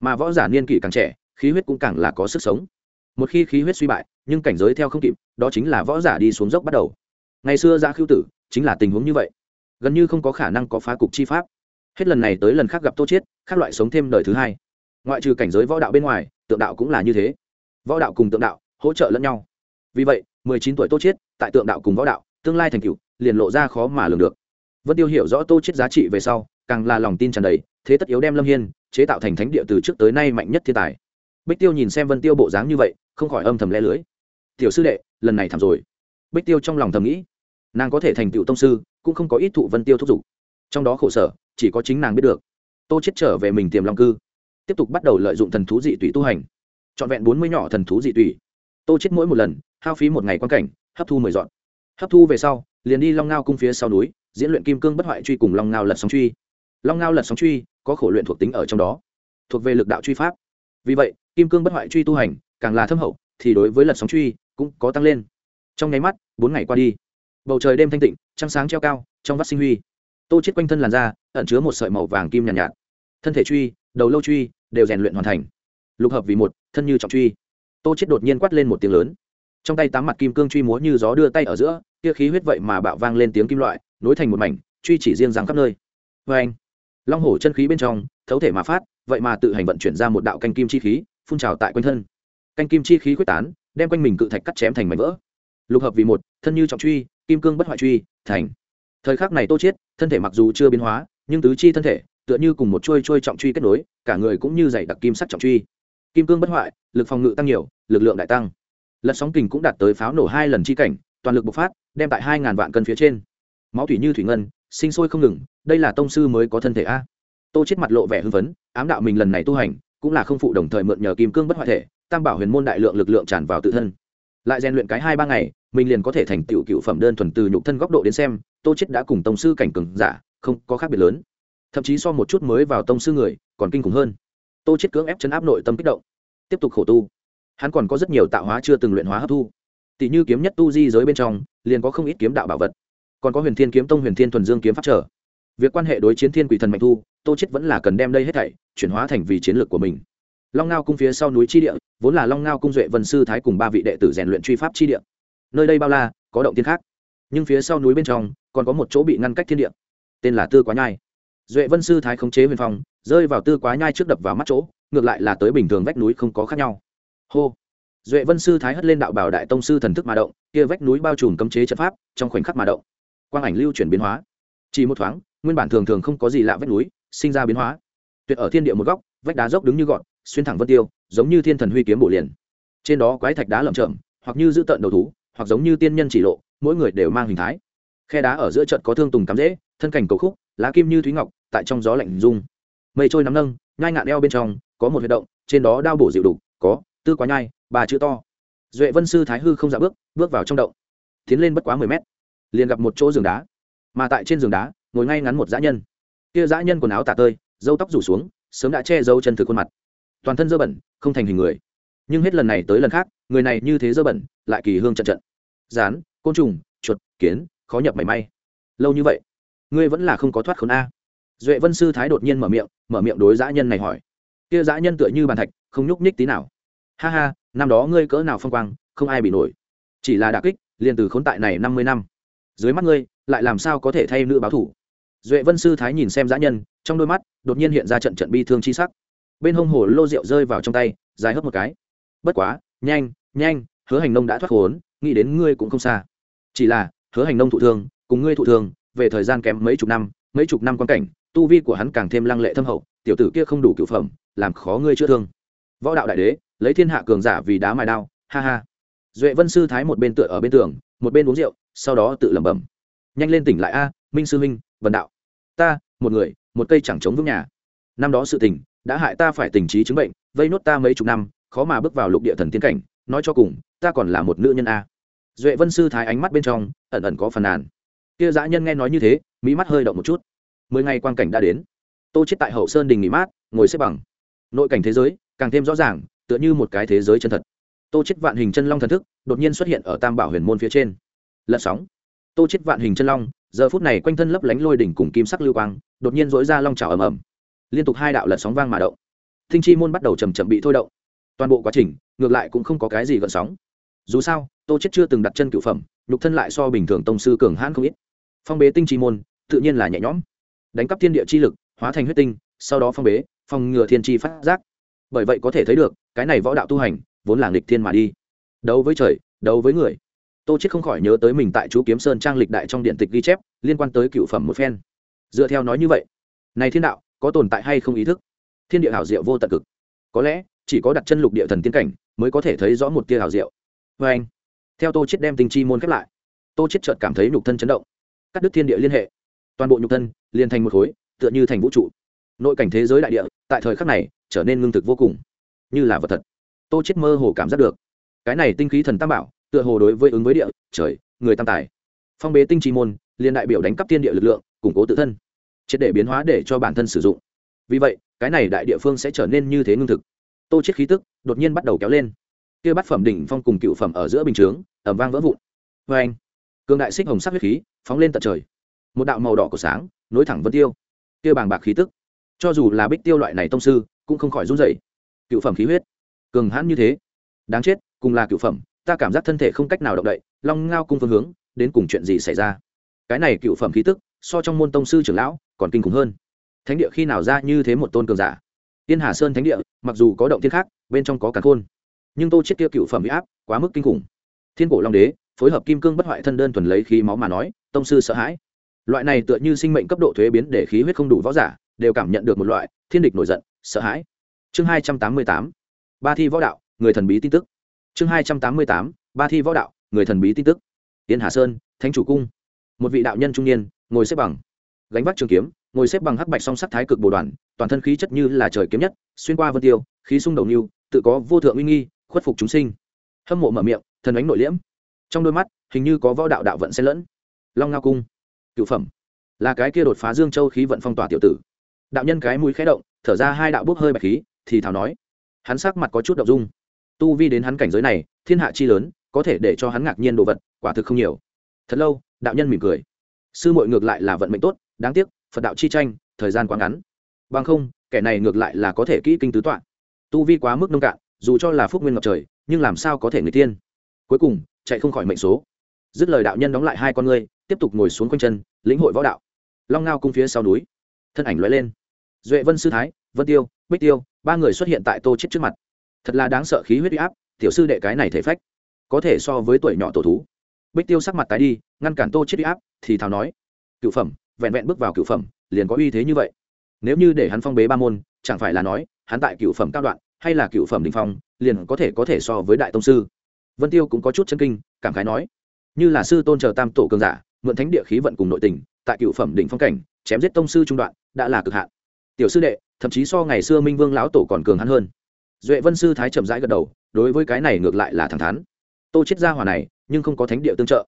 Mà võ giả niên kỷ càng trẻ, khí huyết cũng càng là có sức sống. Một khi khí huyết suy bại, nhưng cảnh giới theo không kịp, đó chính là võ giả đi xuống dốc bắt đầu. Ngày xưa ra khưu tử chính là tình huống như vậy. Gần như không có khả năng có phá cục chi pháp. Hết lần này tới lần khác gặp tô chiết, khác loại sống thêm đời thứ hai. Ngoại trừ cảnh giới võ đạo bên ngoài, tượng đạo cũng là như thế. Võ đạo cùng tượng đạo hỗ trợ lẫn nhau. Vì vậy, mười chín tuổi tô chiết, tại tượng đạo cùng võ đạo, tương lai thành cựu liền lộ ra khó mà lường được. Vân tiêu hiểu rõ tô chiết giá trị về sau, càng là lòng tin tràn đầy thế tất yếu đem lâm hiên chế tạo thành thánh địa từ trước tới nay mạnh nhất thiên tài. Bích tiêu nhìn xem vân tiêu bộ dáng như vậy, không khỏi âm thầm le lưới. Tiểu sư đệ, lần này thảm rồi. Bích tiêu trong lòng thầm nghĩ, nàng có thể thành tựu tông sư, cũng không có ít thụ vân tiêu thúc giục. Trong đó khổ sở, chỉ có chính nàng biết được. Tô chết trở về mình tiềm long cư, tiếp tục bắt đầu lợi dụng thần thú dị tùy tu hành. Trọn vẹn bốn mươi nhỏ thần thú dị tùy tô chết mỗi một lần, hao phí một ngày quan cảnh, hấp thu mười dọn. Hấp thu về sau, liền đi long ngao cung phía sau núi, diễn luyện kim cương bất hoại truy cùng long ngao lật sóng truy. Long ngao lật sóng truy có khổ luyện thuộc tính ở trong đó thuộc về lực đạo truy pháp. Vì vậy kim cương bất hoại truy tu hành càng là thâm hậu thì đối với lật sóng truy cũng có tăng lên. Trong nháy mắt bốn ngày qua đi bầu trời đêm thanh tịnh trăng sáng treo cao trong vắt sinh huy. Tô chết quanh thân làn da ẩn chứa một sợi màu vàng kim nhàn nhạt, nhạt. Thân thể truy đầu lâu truy đều rèn luyện hoàn thành. Lục hợp vì một thân như trọng truy. Tô chết đột nhiên quát lên một tiếng lớn. Trong tay tám mặt kim cương truy múa như gió đưa tay ở giữa kia khí huyết vậy mà bạo vang lên tiếng kim loại nối thành một mảnh truy chỉ riêng rằng khắp nơi. Vê anh long hổ chân khí bên trong, thấu thể mà phát, vậy mà tự hành vận chuyển ra một đạo canh kim chi khí, phun trào tại quanh thân. Canh kim chi khí quyết tán, đem quanh mình cự thạch cắt chém thành mảnh vỡ. Lục hợp vì một, thân như trọng truy, kim cương bất hoại truy, thành. Thời khắc này tô chiết, thân thể mặc dù chưa biến hóa, nhưng tứ chi thân thể, tựa như cùng một chuôi chuôi trọng truy kết nối, cả người cũng như dày đặc kim sắt trọng truy. Kim cương bất hoại, lực phòng ngự tăng nhiều, lực lượng đại tăng. Lật sóng kình cũng đạt tới pháo nổ hai lần chi cảnh, toàn lực bộc phát, đem tại hai ngàn vạn cân phía trên. Máu thủy như thủy ngân sinh sôi không ngừng, đây là tông sư mới có thân thể a. Tô chết mặt lộ vẻ hưng phấn, ám đạo mình lần này tu hành, cũng là không phụ đồng thời mượn nhờ kim cương bất hoại thể, tam bảo huyền môn đại lượng lực lượng tràn vào tự thân. Lại rèn luyện cái hai ba ngày, mình liền có thể thành tựu cựu phẩm đơn thuần từ nhục thân góc độ đến xem, tô chết đã cùng tông sư cảnh cường giả, không có khác biệt lớn. Thậm chí so một chút mới vào tông sư người, còn kinh khủng hơn. Tô chết cưỡng ép chấn áp nội tâm kích động. Tiếp tục khổ tu. Hắn còn có rất nhiều tạo hóa chưa từng luyện hóa hấp thu. Tỷ như kiếm nhất tu di giới bên trong, liền có không ít kiếm đạo bảo vật còn có huyền thiên kiếm tông, huyền thiên thuần dương kiếm pháp trở. Việc quan hệ đối chiến thiên quỷ thần mạnh thu, tô chết vẫn là cần đem đây hết thảy, chuyển hóa thành vì chiến lược của mình. Long ngao cung phía sau núi chi địa, vốn là long ngao cung duệ vân sư thái cùng ba vị đệ tử rèn luyện truy pháp chi địa. Nơi đây bao la, có động tiên khác. Nhưng phía sau núi bên trong, còn có một chỗ bị ngăn cách thiên địa. Tên là tư quá nhai. Duệ vân sư thái khống chế huyền phong rơi vào tư quá nhai trước đập vào mắt chỗ, ngược lại là tới bình thường vách núi không có khác nhau. Hô. Duệ vân sư thái hất lên đạo bảo đại tông sư thần thức mà động, kia vách núi bao trùm cấm chế trận pháp, trong khoảnh khắc mà động quang ảnh lưu chuyển biến hóa. Chỉ một thoáng, nguyên bản thường thường không có gì lạ vách núi, sinh ra biến hóa. Tuyệt ở thiên địa một góc, vách đá dốc đứng như gọn, xuyên thẳng vân tiêu, giống như thiên thần huy kiếm bổ liền. Trên đó quái thạch đá lởm chởm, hoặc như giữ tận đầu thú, hoặc giống như tiên nhân chỉ lộ, mỗi người đều mang hình thái. Khe đá ở giữa trận có thương tùng cắm rễ, thân cảnh cầu khúc, lá kim như thúy ngọc, tại trong gió lạnh rung. Mây trôi nắm nâng, nhai ngạn eo bên trong, có một huyệt động, trên đó đao bổ dịu đục có, tư quá nhai bà chữ to. Duệ vân sư thái hư không dạ bước bước vào trong động. Tiến lên bất quá mười mét liền gặp một chỗ giường đá. Mà tại trên giường đá, ngồi ngay ngắn một dã nhân. Kia dã nhân quần áo tả tơi dâu tóc rủ xuống, sớm đã che giấu chân thực khuôn mặt. Toàn thân dơ bẩn, không thành hình người. Nhưng hết lần này tới lần khác, người này như thế dơ bẩn, lại kỳ hương trận trận. Rán, côn trùng, chuột, kiến, khó nhập mảy may. Lâu như vậy, ngươi vẫn là không có thoát khốn a. Duệ vân sư thái đột nhiên mở miệng mở miệng đối dã nhân này hỏi. Kia dã nhân tựa như bàn thạch, không nhúc nhích tí nào. Ha ha, năm đó ngươi cỡ nào phong quang, không ai bị nổi. Chỉ là đà kích, liền từ khốn tại này năm mươi năm dưới mắt ngươi, lại làm sao có thể thay nữ báo thủ? Duệ vân sư thái nhìn xem Giá nhân, trong đôi mắt đột nhiên hiện ra trận trận bi thương chi sắc. Bên hông hồ lô rượu rơi vào trong tay, dài hớp một cái. Bất quá, nhanh nhanh, hứa hành nông đã thoát khốn, nghĩ đến ngươi cũng không xa. Chỉ là, hứa hành nông thụ thương, cùng ngươi thụ thương, về thời gian kém mấy chục năm, mấy chục năm quan cảnh, tu vi của hắn càng thêm lăng lệ thâm hậu, tiểu tử kia không đủ cựu phẩm, làm khó ngươi chữa thương. Võ đạo đại đế, lấy thiên hạ cường giả vì đá mài đao, ha ha. Duệ vân sư thái một bên tựa ở bên tường, một bên uống rượu sau đó tự lẩm bẩm. Nhanh lên tỉnh lại a, minh sư minh vần đạo. Ta, một người, một cây chẳng chống vững nhà. Năm đó sự tình, đã hại ta phải tình trí chứng bệnh, vây nốt ta mấy chục năm, khó mà bước vào lục địa thần tiên cảnh, nói cho cùng, ta còn là một nữ nhân a. Duệ vân sư thái ánh mắt bên trong, ẩn ẩn có phần nàn. Kia dã nhân nghe nói như thế mỹ mắt hơi động một chút. Mười ngày quan cảnh đã đến. Tô chết tại hậu sơn đình nghỉ mát, ngồi xếp bằng. Nội cảnh thế giới, càng thêm rõ ràng, tựa như một cái thế giới chân thật. Tô chết vạn hình chân long thần thức, đột nhiên xuất hiện ở tam bảo huyền môn phía trên lật sóng. Tô chết vạn hình chân long, giờ phút này quanh thân lấp lánh lôi đỉnh cùng kim sắc lưu quang, đột nhiên dỗi ra long trào ầm ầm. Liên tục hai đạo lật sóng vang mà động. Thinh chi môn bắt đầu chầm chậm bị thôi động. Toàn bộ quá trình, ngược lại cũng không có cái gì gợn sóng. Dù sao, tô chết chưa từng đặt chân cựu phẩm, nhục thân lại so bình thường tông sư cường hãn không ít. Phong bế tinh chi môn, tự nhiên là nhẹ nhõm. Đánh cắp thiên địa chi lực, hóa thành huyết tinh, sau đó phong bế phong ngừa thiên chi phát giác. Bởi vậy có thể thấy được, cái này võ đạo tu hành, vốn là nghịch thiên mà đi. Đấu với trời, đấu với người tô chết không khỏi nhớ tới mình tại chú kiếm sơn trang lịch đại trong điện tịch ghi chép, liên quan tới cựu phẩm một phen. Dựa theo nói như vậy, này thiên đạo có tồn tại hay không ý thức? Thiên địa hảo diệu vô tận cực. Có lẽ, chỉ có đặt chân lục địa thần tiên cảnh mới có thể thấy rõ một tia hảo diệu. Vê anh, theo tô chết đem tinh chi môn khép lại, tô chết chợt cảm thấy nhục thân chấn động. Cắt đứt thiên địa liên hệ, toàn bộ nhục thân liền thành một khối, tựa như thành vũ trụ. Nội cảnh thế giới đại địa tại thời khắc này trở nên ngưng thực vô cùng, như là vật thật. Tô chết mơ hồ cảm giác được, cái này tinh khí thần tam bảo tựa hồ đối với ứng với địa, trời, người tam tài. Phong bế tinh trí môn, liên đại biểu đánh cắp thiên địa lực lượng, củng cố tự thân. Triệt để biến hóa để cho bản thân sử dụng. Vì vậy, cái này đại địa phương sẽ trở nên như thế ngưng thực. Tô chết khí tức, đột nhiên bắt đầu kéo lên. Kia bắt phẩm đỉnh phong cùng cựu phẩm ở giữa bình chướng ẩm vang vỡ vụn. Vê anh, cường đại xích hồng sắc huyết khí, phóng lên tận trời. Một đạo màu đỏ của sáng, nối thẳng vân tiêu. Kia bàng bạc khí tức. Cho dù là bích tiêu loại này tông sư, cũng không khỏi run rẩy. Cựu phẩm khí huyết. Cường hãn như thế. Đáng chết, cùng là cựu phẩm ta cảm giác thân thể không cách nào động đậy, long ngao cung phương hướng, đến cùng chuyện gì xảy ra? Cái này cựu phẩm khí tức, so trong môn tông sư trưởng lão, còn kinh khủng hơn. Thánh địa khi nào ra như thế một tôn cường giả? Tiên hà sơn thánh địa, mặc dù có động thiên khác, bên trong có cả khôn. Nhưng tô chiết kia cựu phẩm bị áp, quá mức kinh khủng. Thiên cổ long đế, phối hợp kim cương bất hoại thân đơn thuần lấy khí máu mà nói, tông sư sợ hãi. Loại này tựa như sinh mệnh cấp độ thuế biến để khí huyết không đủ võ giả, đều cảm nhận được một loại thiên địch nổi giận, sợ hãi. Chương hai trăm tám mươi tám. Ba thi võ đạo, người thần bí tin tức chương hai trăm tám mươi tám, ba thi võ đạo, người thần bí tin tức. Yên hà sơn, thánh chủ cung. Một vị đạo nhân trung niên, ngồi xếp bằng. Gánh vác trường kiếm, ngồi xếp bằng hắc bạch song sắc thái cực bồ đoàn, toàn thân khí chất như là trời kiếm nhất, xuyên qua vân tiêu, khí sung đầu niu, tự có vô thượng uy nghi, khuất phục chúng sinh. Hâm mộ mở miệng, thần ánh nội liễm. Trong đôi mắt, hình như có võ đạo đạo vận xen lẫn. Long ngao cung. Cựu phẩm. Là cái kia đột phá dương châu khí vận phong tỏa tiểu tử. Đạo nhân cái mũi khẽ động, thở ra hai đạo bốc hơi bạch khí, thì thảo nói. Hắn sắc mặt có chút động dung tu vi đến hắn cảnh giới này, thiên hạ chi lớn, có thể để cho hắn ngạc nhiên đồ vật, quả thực không nhiều. Thật lâu, đạo nhân mỉm cười. Sư muội ngược lại là vận mệnh tốt, đáng tiếc, phật đạo chi tranh, thời gian quá ngắn. Bằng không, kẻ này ngược lại là có thể kỹ kinh tứ tọa. Tu vi quá mức nông cạn, dù cho là phúc nguyên ngập trời, nhưng làm sao có thể người tiên cuối cùng, chạy không khỏi mệnh số. Dứt lời đạo nhân đóng lại hai con ngươi, tiếp tục ngồi xuống quanh chân, lĩnh hội võ đạo. Long ngao cung phía sau núi, thân ảnh lóe lên. Duệ vân sư thái, vân tiêu, bích tiêu, ba người xuất hiện tại tô chết trước mặt thật là đáng sợ khí huyết uy áp, tiểu sư đệ cái này thể phách, có thể so với tuổi nhỏ tổ thú. Bích tiêu sắc mặt tái đi, ngăn cản tô chết uy áp, thì thào nói, cựu phẩm, vẹn vẹn bước vào cựu phẩm, liền có uy thế như vậy. Nếu như để hắn phong bế ba môn, chẳng phải là nói, hắn tại cựu phẩm cao đoạn, hay là cựu phẩm đình phong, liền có thể có thể so với đại tông sư. Vân tiêu cũng có chút chân kinh, cảm khái nói, như là sư tôn chờ tam tổ cường giả, mượn thánh địa khí vận cùng nội tình, tại cựu phẩm đỉnh phong cảnh, chém giết tông sư trung đoạn, đã là cực hạn. Tiểu sư đệ, thậm chí so ngày xưa minh vương lão tổ còn cường hắn hơn duệ vân sư thái chậm rãi gật đầu, đối với cái này ngược lại là thẳng thắn. Tô chết ra hỏa này, nhưng không có thánh địa tương trợ.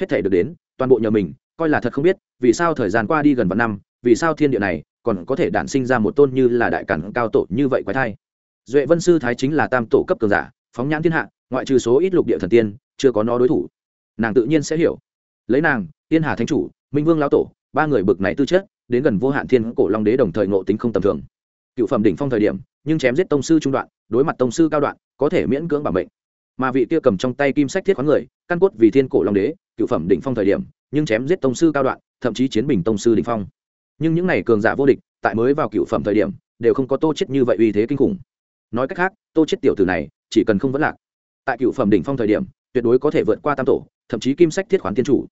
Hết thể được đến, toàn bộ nhờ mình, coi là thật không biết, vì sao thời gian qua đi gần vạn năm, vì sao thiên địa này còn có thể đản sinh ra một tôn như là đại cản cao tổ như vậy quái thai. Duệ vân sư thái chính là tam tổ cấp cường giả, phóng nhãn thiên hạ, ngoại trừ số ít lục địa thần tiên, chưa có nó đối thủ. Nàng tự nhiên sẽ hiểu. Lấy nàng, tiên hà thánh chủ, minh vương lão tổ, ba người bực này tư chất, đến gần vô hạn thiên cổ long đế đồng thời ngộ tính không tầm thường cựu phẩm đỉnh phong thời điểm, nhưng chém giết tông sư trung đoạn, đối mặt tông sư cao đoạn, có thể miễn cưỡng bảo mệnh. Mà vị kia cầm trong tay kim sách thiết khoán người, căn cốt vì thiên cổ long đế, cựu phẩm đỉnh phong thời điểm, nhưng chém giết tông sư cao đoạn, thậm chí chiến bình tông sư đỉnh phong. Nhưng những này cường giả vô địch, tại mới vào cựu phẩm thời điểm, đều không có tô chết như vậy uy thế kinh khủng. Nói cách khác, tô chết tiểu tử này, chỉ cần không vẫn lạc. Tại cựu phẩm đỉnh phong thời điểm, tuyệt đối có thể vượt qua tam tổ, thậm chí kim sách thiết khoán tiên chủ.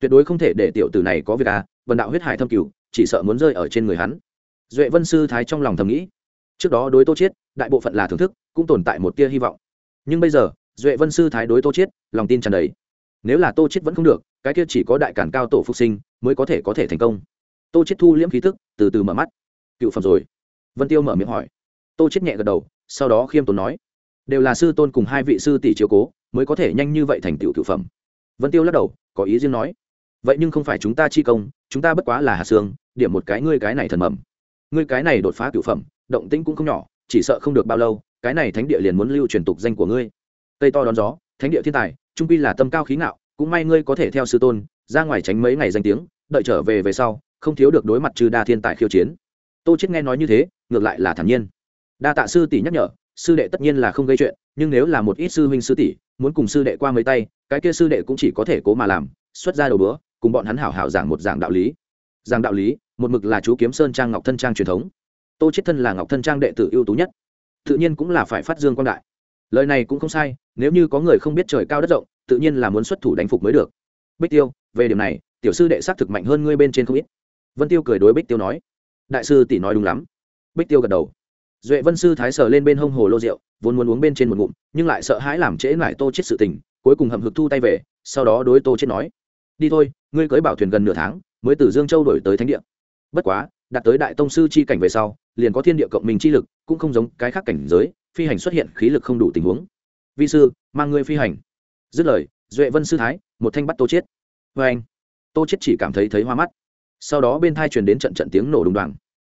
Tuyệt đối không thể để tiểu tử này có việc à vần đạo huyết hải thâm cửu, chỉ sợ muốn rơi ở trên người hắn duệ vân sư thái trong lòng thầm nghĩ, trước đó đối tô chiết, đại bộ phận là thưởng thức, cũng tồn tại một tia hy vọng. Nhưng bây giờ, duệ vân sư thái đối tô chiết, lòng tin tràn đầy. Nếu là tô chiết vẫn không được, cái kia chỉ có đại cản cao tổ phục sinh mới có thể có thể thành công. Tô chiết thu liễm khí tức, từ từ mở mắt. Cựu phẩm rồi. Vân tiêu mở miệng hỏi. Tô chiết nhẹ gật đầu, sau đó khiêm tốn nói. Đều là sư tôn cùng hai vị sư tỷ chiếu cố, mới có thể nhanh như vậy thành tựu cựu phẩm. Vân tiêu lắc đầu, có ý riêng nói. Vậy nhưng không phải chúng ta chi công, chúng ta bất quá là hạt xương, điểm một cái ngươi cái này thần mầm ngươi cái này đột phá cửu phẩm, động tĩnh cũng không nhỏ, chỉ sợ không được bao lâu, cái này thánh địa liền muốn lưu truyền tục danh của ngươi. Tây to đón gió, thánh địa thiên tài, trung pi là tâm cao khí ngạo, cũng may ngươi có thể theo sư tôn, ra ngoài tránh mấy ngày danh tiếng, đợi trở về về sau, không thiếu được đối mặt trừ đa thiên tài khiêu chiến. Tô chết nghe nói như thế, ngược lại là thản nhiên. Đa tạ sư tỷ nhắc nhở, sư đệ tất nhiên là không gây chuyện, nhưng nếu là một ít sư huynh sư tỷ, muốn cùng sư đệ qua mấy tay, cái kia sư đệ cũng chỉ có thể cố mà làm, xuất ra đầu bữa, cùng bọn hắn hảo hảo giảng một giảng đạo lý. Giảng đạo lý một mực là chú kiếm sơn trang ngọc thân trang truyền thống. Tô chết thân là ngọc thân trang đệ tử ưu tú nhất. Tự nhiên cũng là phải phát dương quan đại. Lời này cũng không sai, nếu như có người không biết trời cao đất rộng, tự nhiên là muốn xuất thủ đánh phục mới được. Bích tiêu, về điểm này, tiểu sư đệ xác thực mạnh hơn ngươi bên trên không ít. Vân tiêu cười đối bích tiêu nói. Đại sư tỷ nói đúng lắm. Bích tiêu gật đầu. Duệ vân sư thái sờ lên bên hông hồ lô rượu, vốn muốn uống bên trên một ngụm, nhưng lại sợ hãi làm trễ lại tô chết sự tình, cuối cùng hậm hực thu tay về, sau đó đối tô chết nói. Đi thôi, ngươi cưới bảo thuyền gần nửa tháng, mới từ dương châu đổi tới thánh địa bất quá, đạt tới đại tông sư chi cảnh về sau, liền có thiên địa cộng minh chi lực, cũng không giống cái khác cảnh giới, phi hành xuất hiện khí lực không đủ tình huống. Vi sư, mang ngươi phi hành. Dứt lời, duệ vân sư thái, một thanh bắt tô chết vê anh, tô chết chỉ cảm thấy thấy hoa mắt. Sau đó bên thai truyền đến trận trận tiếng nổ đùng đoàng.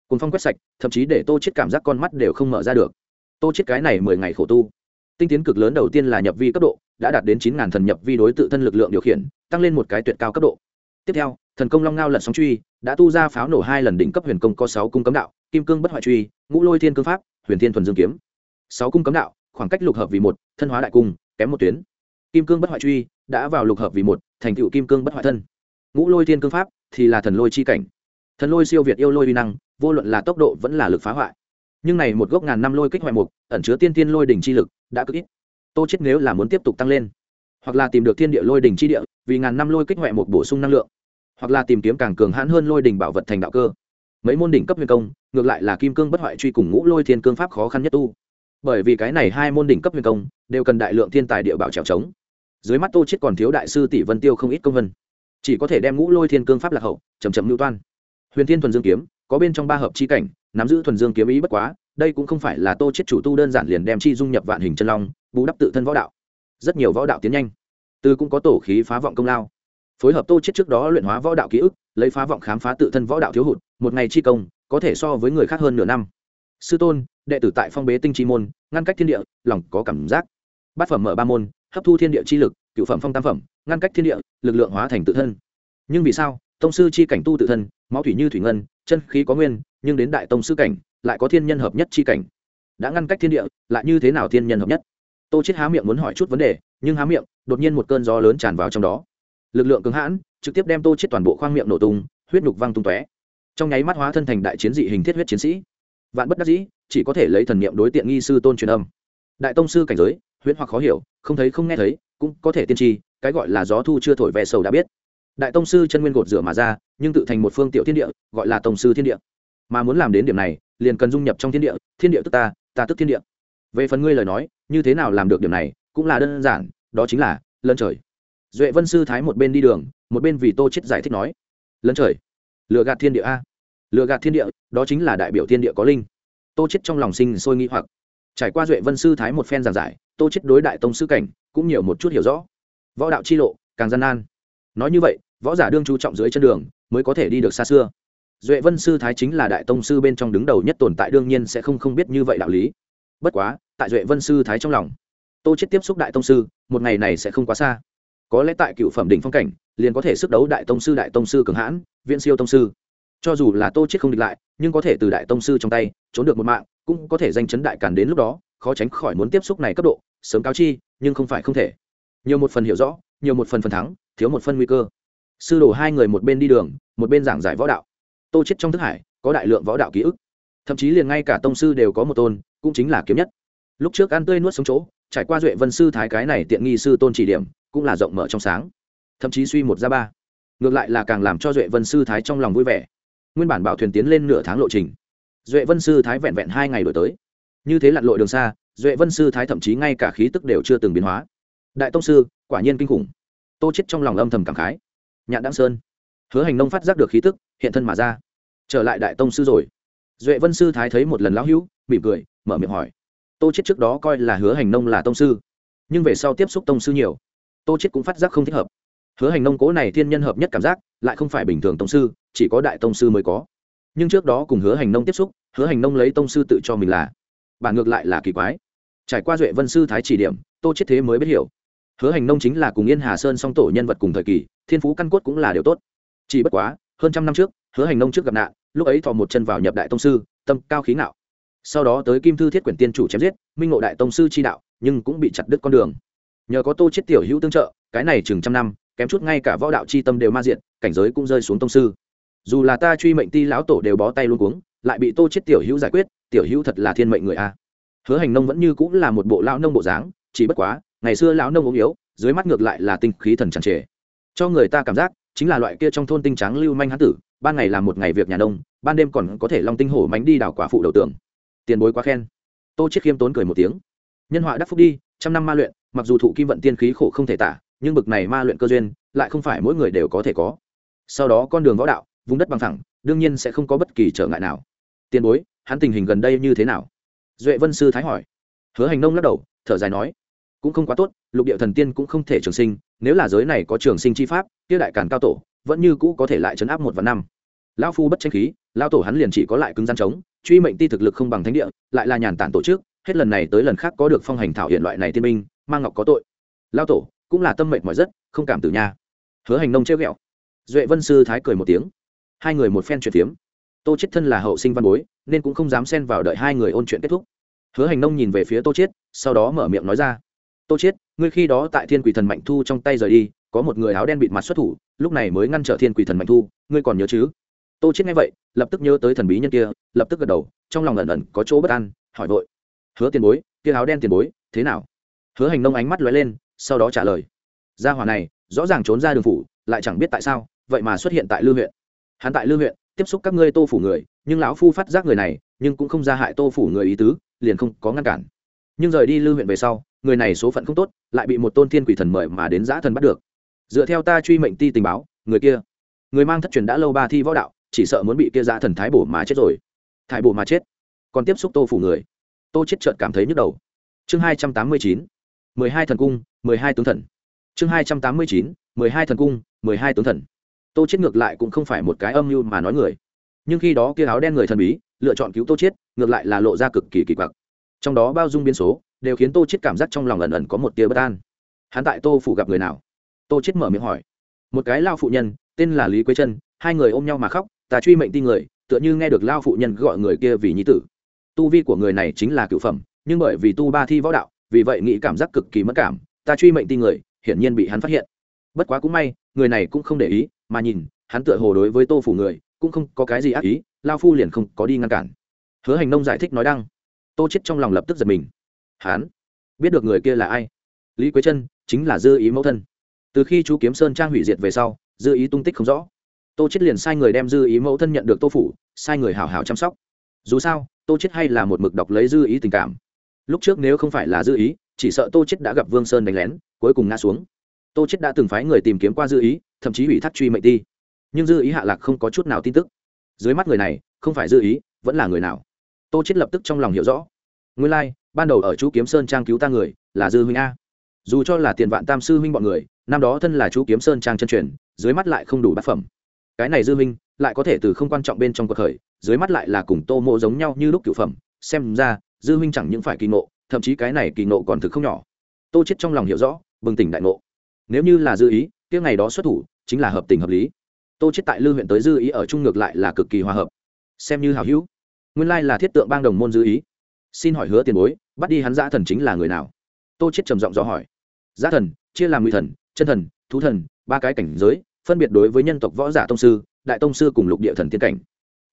Cùng phong quét sạch, thậm chí để tô chết cảm giác con mắt đều không mở ra được. Tô chết cái này mười ngày khổ tu. Tinh tiến cực lớn đầu tiên là nhập vi cấp độ, đã đạt đến chín ngàn thần nhập vi đối tự thân lực lượng điều khiển, tăng lên một cái tuyệt cao cấp độ tiếp theo, thần công long ngao lật sóng truy, đã tu ra pháo nổ hai lần đỉnh cấp huyền công có sáu cung cấm đạo, kim cương bất hoại truy, ngũ lôi thiên cương pháp, huyền thiên thuần dương kiếm. Sáu cung cấm đạo, khoảng cách lục hợp vì một, thân hóa đại cung, kém một tuyến. Kim cương bất hoại truy, đã vào lục hợp vì một, thành tựu kim cương bất hoại thân. Ngũ lôi thiên cương pháp thì là thần lôi chi cảnh. Thần lôi siêu việt yêu lôi vi năng, vô luận là tốc độ vẫn là lực phá hoại. Nhưng này một gốc ngàn năm lôi kích hoại mục, ẩn chứa tiên tiên lôi đỉnh chi lực, đã cực ít. Tô chết nếu là muốn tiếp tục tăng lên, hoặc là tìm được thiên địa lôi đỉnh chi địa, vì ngàn năm lôi kích hoại mục bổ sung năng lượng hoặc là tìm kiếm càng cường hãn hơn lôi đỉnh bảo vật thành đạo cơ. Mấy môn đỉnh cấp huyền công, ngược lại là kim cương bất hoại truy cùng ngũ lôi thiên cương pháp khó khăn nhất tu. Bởi vì cái này hai môn đỉnh cấp huyền công, đều cần đại lượng thiên tài địa bảo trèo trống. Dưới mắt tô chết còn thiếu đại sư tỷ vân tiêu không ít công vân. Chỉ có thể đem ngũ lôi thiên cương pháp lạc hậu chầm chậm lưu toan. Huyền thiên thuần dương kiếm, có bên trong ba hợp chi cảnh, nắm giữ thuần dương kiếm ý bất quá, đây cũng không phải là tô chết chủ tu đơn giản liền đem chi dung nhập vạn hình chân long, bù đắp tự thân võ đạo. Rất nhiều võ đạo tiến nhanh. Từ cũng có tổ khí phá vọng công lao phối hợp tô chết trước đó luyện hóa võ đạo ký ức, lấy phá vọng khám phá tự thân võ đạo thiếu hụt, một ngày chi công, có thể so với người khác hơn nửa năm. Sư tôn, đệ tử tại phong bế tinh chi môn, ngăn cách thiên địa, lòng có cảm giác. Bát phẩm mở ba môn, hấp thu thiên địa chi lực, cựu phẩm phong tam phẩm, ngăn cách thiên địa, lực lượng hóa thành tự thân. Nhưng vì sao, tông sư chi cảnh tu tự thân, máu thủy như thủy ngân, chân khí có nguyên, nhưng đến đại tông sư cảnh, lại có thiên nhân hợp nhất chi cảnh. Đã ngăn cách thiên địa, lại như thế nào thiên nhân hợp nhất? Tô chết há miệng muốn hỏi chút vấn đề, nhưng há miệng, đột nhiên một cơn gió lớn tràn vào trong đó lực lượng cứng hãn, trực tiếp đem tô chết toàn bộ khoang miệng nổ tung, huyết nhục văng tung tóe. Trong nháy mắt hóa thân thành đại chiến dị hình thiết huyết chiến sĩ. Vạn bất đắc dĩ, chỉ có thể lấy thần niệm đối tiện nghi sư tôn truyền âm. Đại tông sư cảnh giới, huyết hoặc khó hiểu, không thấy không nghe thấy, cũng có thể tiên tri, cái gọi là gió thu chưa thổi ve sầu đã biết. Đại tông sư chân nguyên gột rửa mà ra, nhưng tự thành một phương tiểu thiên địa, gọi là tông sư thiên địa. Mà muốn làm đến điểm này, liền cần dung nhập trong thiên địa thiên địa tức ta ta tức thiên địa. Về phần ngươi lời nói, như thế nào làm được điểm này, cũng là đơn giản, đó chính là lân trời duệ vân sư thái một bên đi đường, một bên vì tô chết giải thích nói. Lấn trời lựa gạt thiên địa a. Lựa gạt thiên địa, đó chính là đại biểu thiên địa có linh. Tô chết trong lòng sinh sôi nghĩ hoặc. Trải qua duệ vân sư thái một phen giảng giải, tô chết đối đại tông sư cảnh cũng nhiều một chút hiểu rõ. Võ đạo chi lộ, càng gian nan. Nói như vậy, võ giả đương chú trọng dưới chân đường, mới có thể đi được xa xưa. Duệ vân sư thái chính là đại tông sư bên trong đứng đầu nhất tồn tại, đương nhiên sẽ không không biết như vậy đạo lý. Bất quá, tại duệ vân sư thái trong lòng, tô chết tiếp xúc đại tông sư, một ngày này sẽ không quá xa có lẽ tại cựu phẩm đỉnh phong cảnh, liền có thể sức đấu đại tông sư đại tông sư cường hãn, viễn siêu tông sư. Cho dù là tô chết không địch lại, nhưng có thể từ đại tông sư trong tay, trốn được một mạng, cũng có thể danh chấn đại càn đến lúc đó, khó tránh khỏi muốn tiếp xúc này cấp độ, sớm cáo chi, nhưng không phải không thể. Nhiều một phần hiểu rõ, nhiều một phần phần thắng, thiếu một phần nguy cơ. Sư đồ hai người một bên đi đường, một bên giảng giải võ đạo. Tô chết trong thức hải, có đại lượng võ đạo ký ức. Thậm chí liền ngay cả tông sư đều có một tôn, cũng chính là kiếm nhất. Lúc trước ăn tươi nuốt sống chỗ trải qua duệ vân sư thái cái này tiện nghi sư tôn chỉ điểm, cũng là rộng mở trong sáng. Thậm chí suy một ra ba. Ngược lại là càng làm cho duệ vân sư thái trong lòng vui vẻ. Nguyên bản bảo thuyền tiến lên nửa tháng lộ trình. Duệ vân sư thái vẹn vẹn hai ngày đổi tới. Như thế lặn lội đường xa, duệ vân sư thái thậm chí ngay cả khí tức đều chưa từng biến hóa. Đại tông sư, quả nhiên kinh khủng. Tô chết trong lòng âm thầm cảm khái. Nhạn đăng sơn. Hứa hành nông phát giác được khí tức, hiện thân mà ra. Trở lại đại tông sư rồi. Duệ vân sư thái thấy một lần lão hữu, mỉm cười, mở miệng hỏi tô chết trước đó coi là hứa hành nông là tông sư, nhưng về sau tiếp xúc tông sư nhiều, tô chết cũng phát giác không thích hợp. Hứa hành nông cố này thiên nhân hợp nhất cảm giác, lại không phải bình thường tông sư, chỉ có đại tông sư mới có. Nhưng trước đó cùng hứa hành nông tiếp xúc, hứa hành nông lấy tông sư tự cho mình là bản ngược lại là kỳ quái. Trải qua duệ vân sư thái chỉ điểm, tô chết thế mới biết hiểu. Hứa hành nông chính là cùng yên hà sơn song tổ nhân vật cùng thời kỳ, thiên phú căn cốt cũng là điều tốt. Chỉ bất quá, hơn trăm năm trước, hứa hành nông trước gặp nạn, lúc ấy thò một chân vào nhập đại tông sư, tâm cao khí ngạo sau đó tới kim thư thiết quyển tiên chủ chém giết, minh ngộ đại tông sư chi đạo, nhưng cũng bị chặt đứt con đường. Nhờ có tô chết tiểu hữu tương trợ, cái này chừng trăm năm, kém chút ngay cả võ đạo chi tâm đều ma diện cảnh giới cũng rơi xuống tông sư. Dù là ta truy mệnh ti lão tổ đều bó tay luôn cuống, lại bị tô chết tiểu hữu giải quyết, tiểu hữu thật là thiên mệnh người a. Hứa hành nông vẫn như cũng là một bộ lão nông bộ dáng, chỉ bất quá, ngày xưa lão nông ốm yếu, dưới mắt ngược lại là tinh khí thần tràn trề. Cho người ta cảm giác, chính là loại kia trong thôn tinh trắng lưu manh hán tử, ban ngày làm một ngày việc nhà nông, ban đêm còn có thể long tinh hổ mánh đi đảo quả phụ đầu tường tiền bối quá khen. Tô chiết khiêm tốn cười một tiếng. Nhân họa đắc phúc đi, trăm năm ma luyện, mặc dù thụ kim vận tiên khí khổ không thể tả, nhưng bực này ma luyện cơ duyên, lại không phải mỗi người đều có thể có. Sau đó con đường võ đạo, vùng đất bằng thẳng, đương nhiên sẽ không có bất kỳ trở ngại nào. Tiền bối, hắn tình hình gần đây như thế nào? Duệ vân sư thái hỏi. Hứa hành nông lắc đầu, thở dài nói. Cũng không quá tốt, lục địa thần tiên cũng không thể trường sinh, nếu là giới này có trường sinh chi pháp, kia đại càn cao tổ, vẫn như cũ có thể lại chấn áp một và năm lao phu bất tranh khí lao tổ hắn liền chỉ có lại cứng gian trống, truy mệnh ti thực lực không bằng thánh địa lại là nhàn tản tổ chức hết lần này tới lần khác có được phong hành thảo hiện loại này tiên minh mang ngọc có tội. Lao tổ cũng là tâm mệnh mỏi rất không cảm tử nha. Hứa hành nông treo ghẹo. Duệ vân sư thái cười một tiếng. Hai người một phen chuyện tiếm tô chết thân là hậu sinh văn bối nên cũng không dám xen vào đợi hai người ôn chuyện kết thúc. Hứa hành nông nhìn về phía tô chết sau đó mở miệng nói ra. Tô chết ngươi khi đó tại thiên quỷ thần mạnh thu trong tay rời đi có một người áo đen bịt mặt xuất thủ lúc này mới ngăn trở thiên quỷ thần mạnh thu ngươi còn nhớ chứ? Tô chết nghe vậy, lập tức nhớ tới thần bí nhân kia, lập tức gật đầu, trong lòng ẩn ẩn có chỗ bất an, hỏi vội, hứa tiền bối, kia áo đen tiền bối, thế nào? Hứa hành nông ánh mắt lóe lên, sau đó trả lời, gia hỏa này, rõ ràng trốn ra đường phủ, lại chẳng biết tại sao, vậy mà xuất hiện tại lư huyện. Hắn tại lư huyện, tiếp xúc các ngươi tô phủ người, nhưng lão phu phát giác người này, nhưng cũng không ra hại tô phủ người ý tứ, liền không có ngăn cản. Nhưng rời đi lư huyện về sau, người này số phận không tốt, lại bị một tôn thiên quỷ thần mời mà đến giã thần bắt được. Dựa theo ta truy mệnh ti tình báo, người kia, người mang thất truyền đã lâu ba thi võ đạo chỉ sợ muốn bị kia giã thần thái bổ mà chết rồi. Thái bổ mà chết. Còn tiếp xúc tô phủ người. Tô chết trợt cảm thấy nhức đầu. Chương hai trăm tám mươi chín, mười hai thần cung, mười hai tướng thần. Chương hai trăm tám mươi chín, mười hai thần cung, mười hai tướng thần. Tô chết ngược lại cũng không phải một cái âm mưu mà nói người. Nhưng khi đó kia áo đen người thần bí, lựa chọn cứu tô chết, ngược lại là lộ ra cực kỳ kỳ quặc. Trong đó bao dung biến số, đều khiến tô chết cảm giác trong lòng ẩn ẩn có một tia bất an. Hắn tại tô phủ gặp người nào? Tô chết mở miệng hỏi. Một cái lao phụ nhân, tên là lý quế chân hai người ôm nhau mà khóc ta truy mệnh tin người, tựa như nghe được lao phụ nhân gọi người kia vì nhi tử. Tu vi của người này chính là cựu phẩm, nhưng bởi vì tu ba thi võ đạo, vì vậy nghĩ cảm giác cực kỳ mất cảm, ta truy mệnh tin người, hiển nhiên bị hắn phát hiện. Bất quá cũng may, người này cũng không để ý, mà nhìn, hắn tựa hồ đối với tô phủ người, cũng không có cái gì ác ý, lao phu liền không có đi ngăn cản. Hứa hành nông giải thích nói đăng. Tô chết trong lòng lập tức giật mình. Hắn biết được người kia là ai? Lý quế chân chính là dư ý mẫu thân. Từ khi chú kiếm sơn trang hủy diệt về sau, dư ý tung tích không rõ tô chết liền sai người đem dư ý mẫu thân nhận được tô phủ sai người hảo hảo chăm sóc. Dù sao tô chết hay là một mực đọc lấy dư ý tình cảm. Lúc trước nếu không phải là dư ý chỉ sợ tô chết đã gặp vương sơn đánh lén cuối cùng ngã xuống. Tô chết đã từng phái người tìm kiếm qua dư ý thậm chí ủy thác truy mệnh ti nhưng dư ý hạ lạc không có chút nào tin tức. Dưới mắt người này không phải dư ý vẫn là người nào? Tô chết lập tức trong lòng hiểu rõ. Nguyên lai like, ban đầu ở chú kiếm sơn trang cứu ta người là dư huynh a. Dù cho là tiền vạn tam sư huynh bọn người năm đó thân là chú kiếm sơn trang chân truyền dưới mắt lại không đủ bát phẩm cái này dư minh lại có thể từ không quan trọng bên trong cuộc khởi, dưới mắt lại là cùng tô mộ giống nhau như lúc cửu phẩm, xem ra, dư minh chẳng những phải kỳ ngộ, thậm chí cái này kỳ ngộ còn thực không nhỏ. Tô chết trong lòng hiểu rõ, bừng tỉnh đại ngộ. Nếu như là dư ý tiếng ngày đó xuất thủ, chính là hợp tình hợp lý. Tô chết tại lư huyện tới dư ý ở trung ngược lại là cực kỳ hòa hợp. Xem như hảo hữu. Nguyên lai là thiết tượng bang đồng môn dư ý. Xin hỏi hứa tiền bối, bắt đi hắn giã thần chính là người nào? Tô chết trầm giọng dò hỏi. Giã thần, chia làm nguy thần, chân thần, thú thần, ba cái cảnh giới phân biệt đối với nhân tộc võ giả tông sư, đại tông sư cùng lục địa thần tiên cảnh.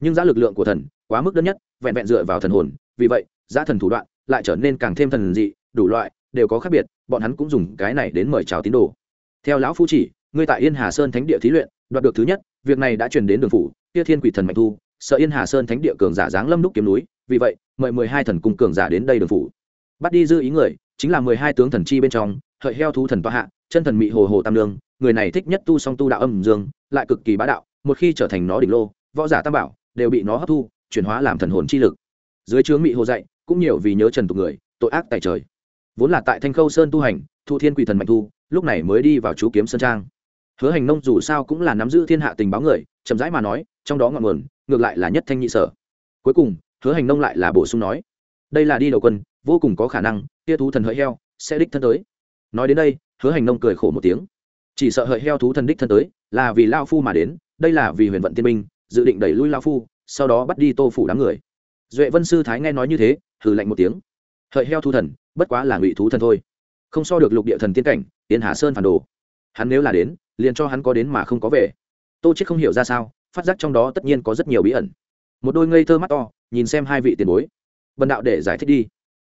Nhưng giá lực lượng của thần quá mức đơn nhất, vẹn vẹn dựa vào thần hồn, vì vậy, giá thần thủ đoạn lại trở nên càng thêm thần dị, đủ loại, đều có khác biệt, bọn hắn cũng dùng cái này đến mời chào tín đồ. Theo lão phu chỉ, ngươi tại yên hà sơn thánh địa thí luyện, đoạt được thứ nhất, việc này đã truyền đến đường phủ, kia thiên quỷ thần mạnh thu, sợ yên hà sơn thánh địa cường giả giáng lâm đúc kiếm núi, vì vậy, mời mười hai thần cung cường giả đến đây đường phủ. Bắt đi dư ý người, chính là mười hai tướng thần chi bên trong, hợi heo thú thần toa hạ, chân thần mị hồ hồ tam lương người này thích nhất tu song tu đạo âm dương, lại cực kỳ bá đạo, một khi trở thành nó đỉnh lô, võ giả tam bảo đều bị nó hấp thu, chuyển hóa làm thần hồn chi lực. Dưới trướng mị hồ dạy, cũng nhiều vì nhớ trần tục người, tội ác tại trời. Vốn là tại thanh khâu sơn tu hành, thu thiên quỷ thần mạnh thu, lúc này mới đi vào chú kiếm sơn trang. Hứa hành nông dù sao cũng là nắm giữ thiên hạ tình báo người, chậm rãi mà nói, trong đó ngọn nguồn, ngược lại là nhất thanh nhị sở. Cuối cùng, hứa hành nông lại là bổ sung nói, đây là đi đầu quân, vô cùng có khả năng, tia thú thần hỡi heo, sẽ đích thân tới. Nói đến đây, hứa hành nông cười khổ một tiếng chỉ sợ hợi heo thú thần đích thân tới, là vì lao phu mà đến, đây là vì huyền vận tiên minh dự định đẩy lui lao phu, sau đó bắt đi tô phủ đám người. Duệ vân sư thái nghe nói như thế, hừ lạnh một tiếng. Hợi heo thú thần, bất quá là ngụy thú thần thôi. Không so được lục địa thần tiên cảnh tiến hà sơn phản đồ. Hắn nếu là đến, liền cho hắn có đến mà không có về. Tô chết không hiểu ra sao, phát giác trong đó tất nhiên có rất nhiều bí ẩn. Một đôi ngây thơ mắt to, nhìn xem hai vị tiền bối. Bần đạo để giải thích đi.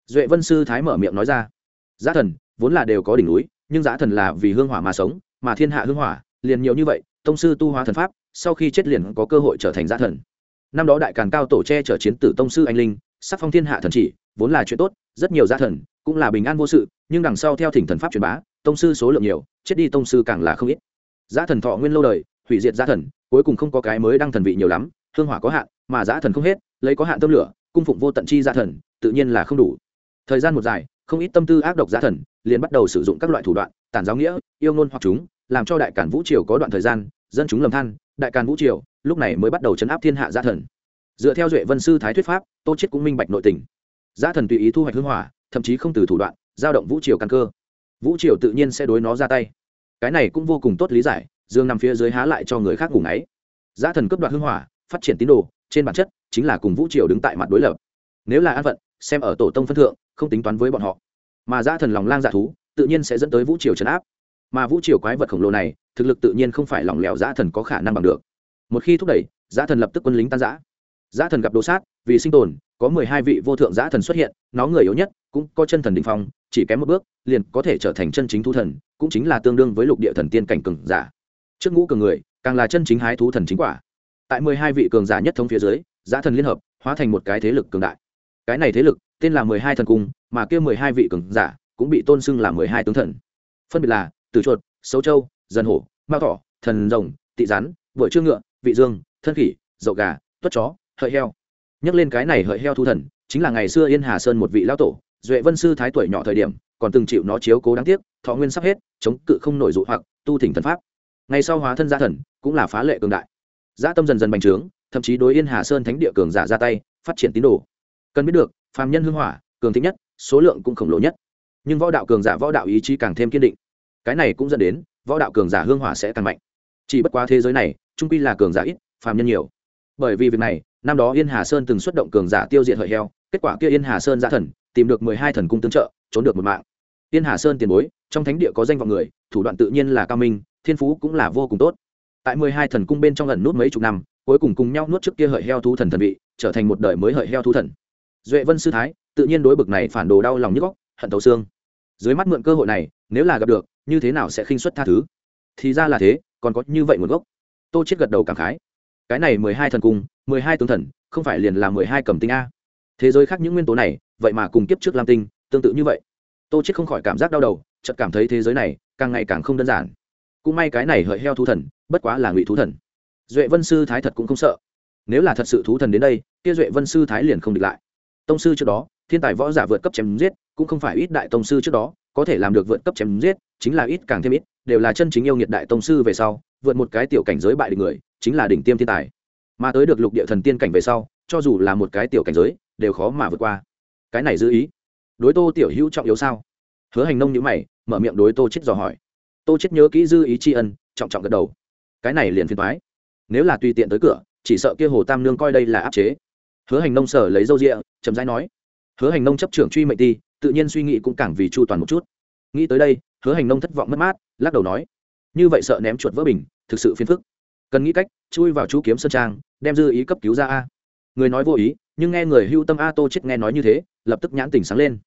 Duệ vân sư thái mở miệng nói ra. Giá thần, vốn là đều có đỉnh núi, nhưng giá thần là vì hương hỏa mà sống mà thiên hạ hương hỏa, liền nhiều như vậy, tông sư tu hóa thần pháp, sau khi chết liền có cơ hội trở thành gia thần. Năm đó đại càn cao tổ che chở chiến tử tông sư anh linh, sắc phong thiên hạ thần chỉ, vốn là chuyện tốt, rất nhiều gia thần cũng là bình an vô sự, nhưng đằng sau theo thỉnh thần pháp truyền bá, tông sư số lượng nhiều, chết đi tông sư càng là không ít. Gia thần thọ nguyên lâu đời, hủy diệt gia thần, cuối cùng không có cái mới đăng thần vị nhiều lắm, hương hỏa có hạn, mà gia thần không hết, lấy có hạn tâm lửa, cung phụng vô tận chi gia thần, tự nhiên là không đủ. Thời gian một dài, không ít tâm tư ác độc gia thần liền bắt đầu sử dụng các loại thủ đoạn, tản giáo nghĩa, yêu ngôn hoặc chúng làm cho đại cản vũ triều có đoạn thời gian, dân chúng lầm than, đại càn vũ triều lúc này mới bắt đầu chấn áp thiên hạ gia thần. Dựa theo duệ vân sư thái thuyết pháp, tô chết cũng minh bạch nội tình. Gia thần tùy ý thu hoạch hương hỏa, thậm chí không từ thủ đoạn, giao động vũ triều căn cơ. Vũ triều tự nhiên sẽ đối nó ra tay. Cái này cũng vô cùng tốt lý giải, dương nằm phía dưới há lại cho người khác ngủ ngáy. Gia thần cấp đoạt hương hỏa, phát triển tín đồ, trên bản chất chính là cùng vũ triều đứng tại mặt đối lập. Nếu là an phận, xem ở tổ tông phân thượng, không tính toán với bọn họ. Mà gia thần lòng lang dạ thú, tự nhiên sẽ dẫn tới vũ triều trấn áp mà vũ triều quái vật khổng lồ này, thực lực tự nhiên không phải lỏng lẻo giã thần có khả năng bằng được. Một khi thúc đẩy, giã thần lập tức quân lính tan giã giã thần gặp đồ sát, vì sinh tồn, có mười hai vị vô thượng giã thần xuất hiện, nó người yếu nhất cũng có chân thần định phong, chỉ kém một bước, liền có thể trở thành chân chính thu thần, cũng chính là tương đương với lục địa thần tiên cảnh cường giả. Trước ngũ cường người, càng là chân chính hái thú thần chính quả. Tại mười hai vị cường giả nhất thống phía dưới, giã thần liên hợp, hóa thành một cái thế lực cường đại. Cái này thế lực, tên là mười hai thần cung, mà kia mười hai vị cường giả cũng bị tôn xưng là mười hai tướng thần. Phân biệt là từ chuột, xấu châu dần hổ, mao thỏ, thần rồng, tị rắn, vội trương ngựa, vị dương, thân khỉ, dậu gà, tuất chó, hợi heo. Nhắc lên cái này hợi heo thu thần, chính là ngày xưa yên hà sơn một vị lão tổ, duệ vân sư thái tuổi nhỏ thời điểm, còn từng chịu nó chiếu cố đáng tiếc, thọ nguyên sắp hết, chống cự không nổi dụ hoặc, tu thỉnh thần pháp. Ngày sau hóa thân gia thần, cũng là phá lệ cường đại. Gia tâm dần dần bành trướng, thậm chí đối yên hà sơn thánh địa cường giả ra tay, phát triển tín đồ. Cần biết được, phàm nhân hưng hỏa, cường thịnh nhất, số lượng cũng khổng lồ nhất. Nhưng võ đạo cường giả võ đạo ý chí càng thêm kiên định cái này cũng dẫn đến võ đạo cường giả hương hỏa sẽ càng mạnh. Chỉ bất quá thế giới này, trung quy là cường giả ít, phàm nhân nhiều. Bởi vì việc này, năm đó yên hà sơn từng xuất động cường giả tiêu diệt hợi heo, kết quả kia yên hà sơn ra thần, tìm được mười hai thần cung tương trợ, trốn được một mạng. Yên hà sơn tiền bối, trong thánh địa có danh vọng người, thủ đoạn tự nhiên là cao minh, thiên phú cũng là vô cùng tốt. Tại mười hai thần cung bên trong lần nút mấy chục năm, cuối cùng cùng nhau nuốt trước kia hợi heo thú thần thần vị, trở thành một đời mới hợi heo thú thần. Duệ vân sư thái, tự nhiên đối bực này phản đồ đau lòng nhức góc, hận thấu xương dưới mắt mượn cơ hội này, nếu là gặp được, như thế nào sẽ khinh xuất tha thứ? Thì ra là thế, còn có như vậy nguồn gốc. Tô chết gật đầu cảm khái. Cái này mười hai thần cung, mười hai tướng thần, không phải liền là mười hai cầm tinh a. Thế giới khác những nguyên tố này, vậy mà cùng kiếp trước lam tinh, tương tự như vậy. Tô chết không khỏi cảm giác đau đầu, chợt cảm thấy thế giới này, càng ngày càng không đơn giản. Cũng may cái này hợi heo thú thần, bất quá là ngụy thú thần. Duệ vân sư thái thật cũng không sợ. Nếu là thật sự thú thần đến đây, kia duệ vân sư thái liền không địch lại. Tông sư trước đó, thiên tài võ giả vượt cấp chém giết cũng không phải ít đại tông sư trước đó, có thể làm được vượt cấp chém giết, chính là ít càng thêm ít, đều là chân chính yêu nghiệt đại tông sư về sau, vượt một cái tiểu cảnh giới bại địch người, chính là đỉnh tiêm thiên tài. Mà tới được lục địa thần tiên cảnh về sau, cho dù là một cái tiểu cảnh giới, đều khó mà vượt qua. Cái này giữ ý. Đối tô tiểu hữu trọng yếu sao? Hứa hành nông nhữ mày, mở miệng đối tô chết dò hỏi. Tô chết nhớ kỹ dư ý tri ân, trọng trọng gật đầu. Cái này liền phiền thoái nếu là tùy tiện tới cửa, chỉ sợ kia hồ tam nương coi đây là áp chế. Hứa hành nông sở lấy dâu rịa chậm rãi nói. Hứa hành nông chấp trưởng truy mệnh ti tự nhiên suy nghĩ cũng càng vì chu toàn một chút. Nghĩ tới đây, hứa hành nông thất vọng mất mát, lắc đầu nói, như vậy sợ ném chuột vỡ bình, thực sự phiền phức. Cần nghĩ cách, chui vào chú kiếm sơn trang, đem dư ý cấp cứu ra a. Người nói vô ý, nhưng nghe người hưu tâm a tô chết nghe nói như thế, lập tức nhãn tỉnh sáng lên.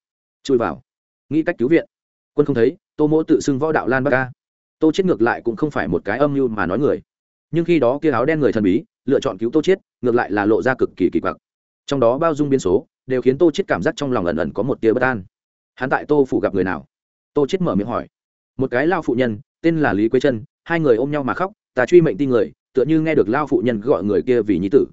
Chui vào. Nghĩ cách cứu viện. Quân không thấy, tô mỗ tự xưng võ đạo lan bắc ca tô chết ngược lại cũng không phải một cái âm mưu mà nói người. Nhưng khi đó kia áo đen người thần bí, lựa chọn cứu tô chết, ngược lại là lộ ra cực kỳ kỳ quặc. Trong đó bao dung biến số đều khiến tô chết cảm giác trong lòng ẩn ẩn có một tia bất an. Hắn tại tô phủ gặp người nào? Tô chết mở miệng hỏi. Một cái lao phụ nhân, tên là lý quế chân hai người ôm nhau mà khóc ta truy mệnh tin người, tựa như nghe được lao phụ nhân gọi người kia vì nhi tử.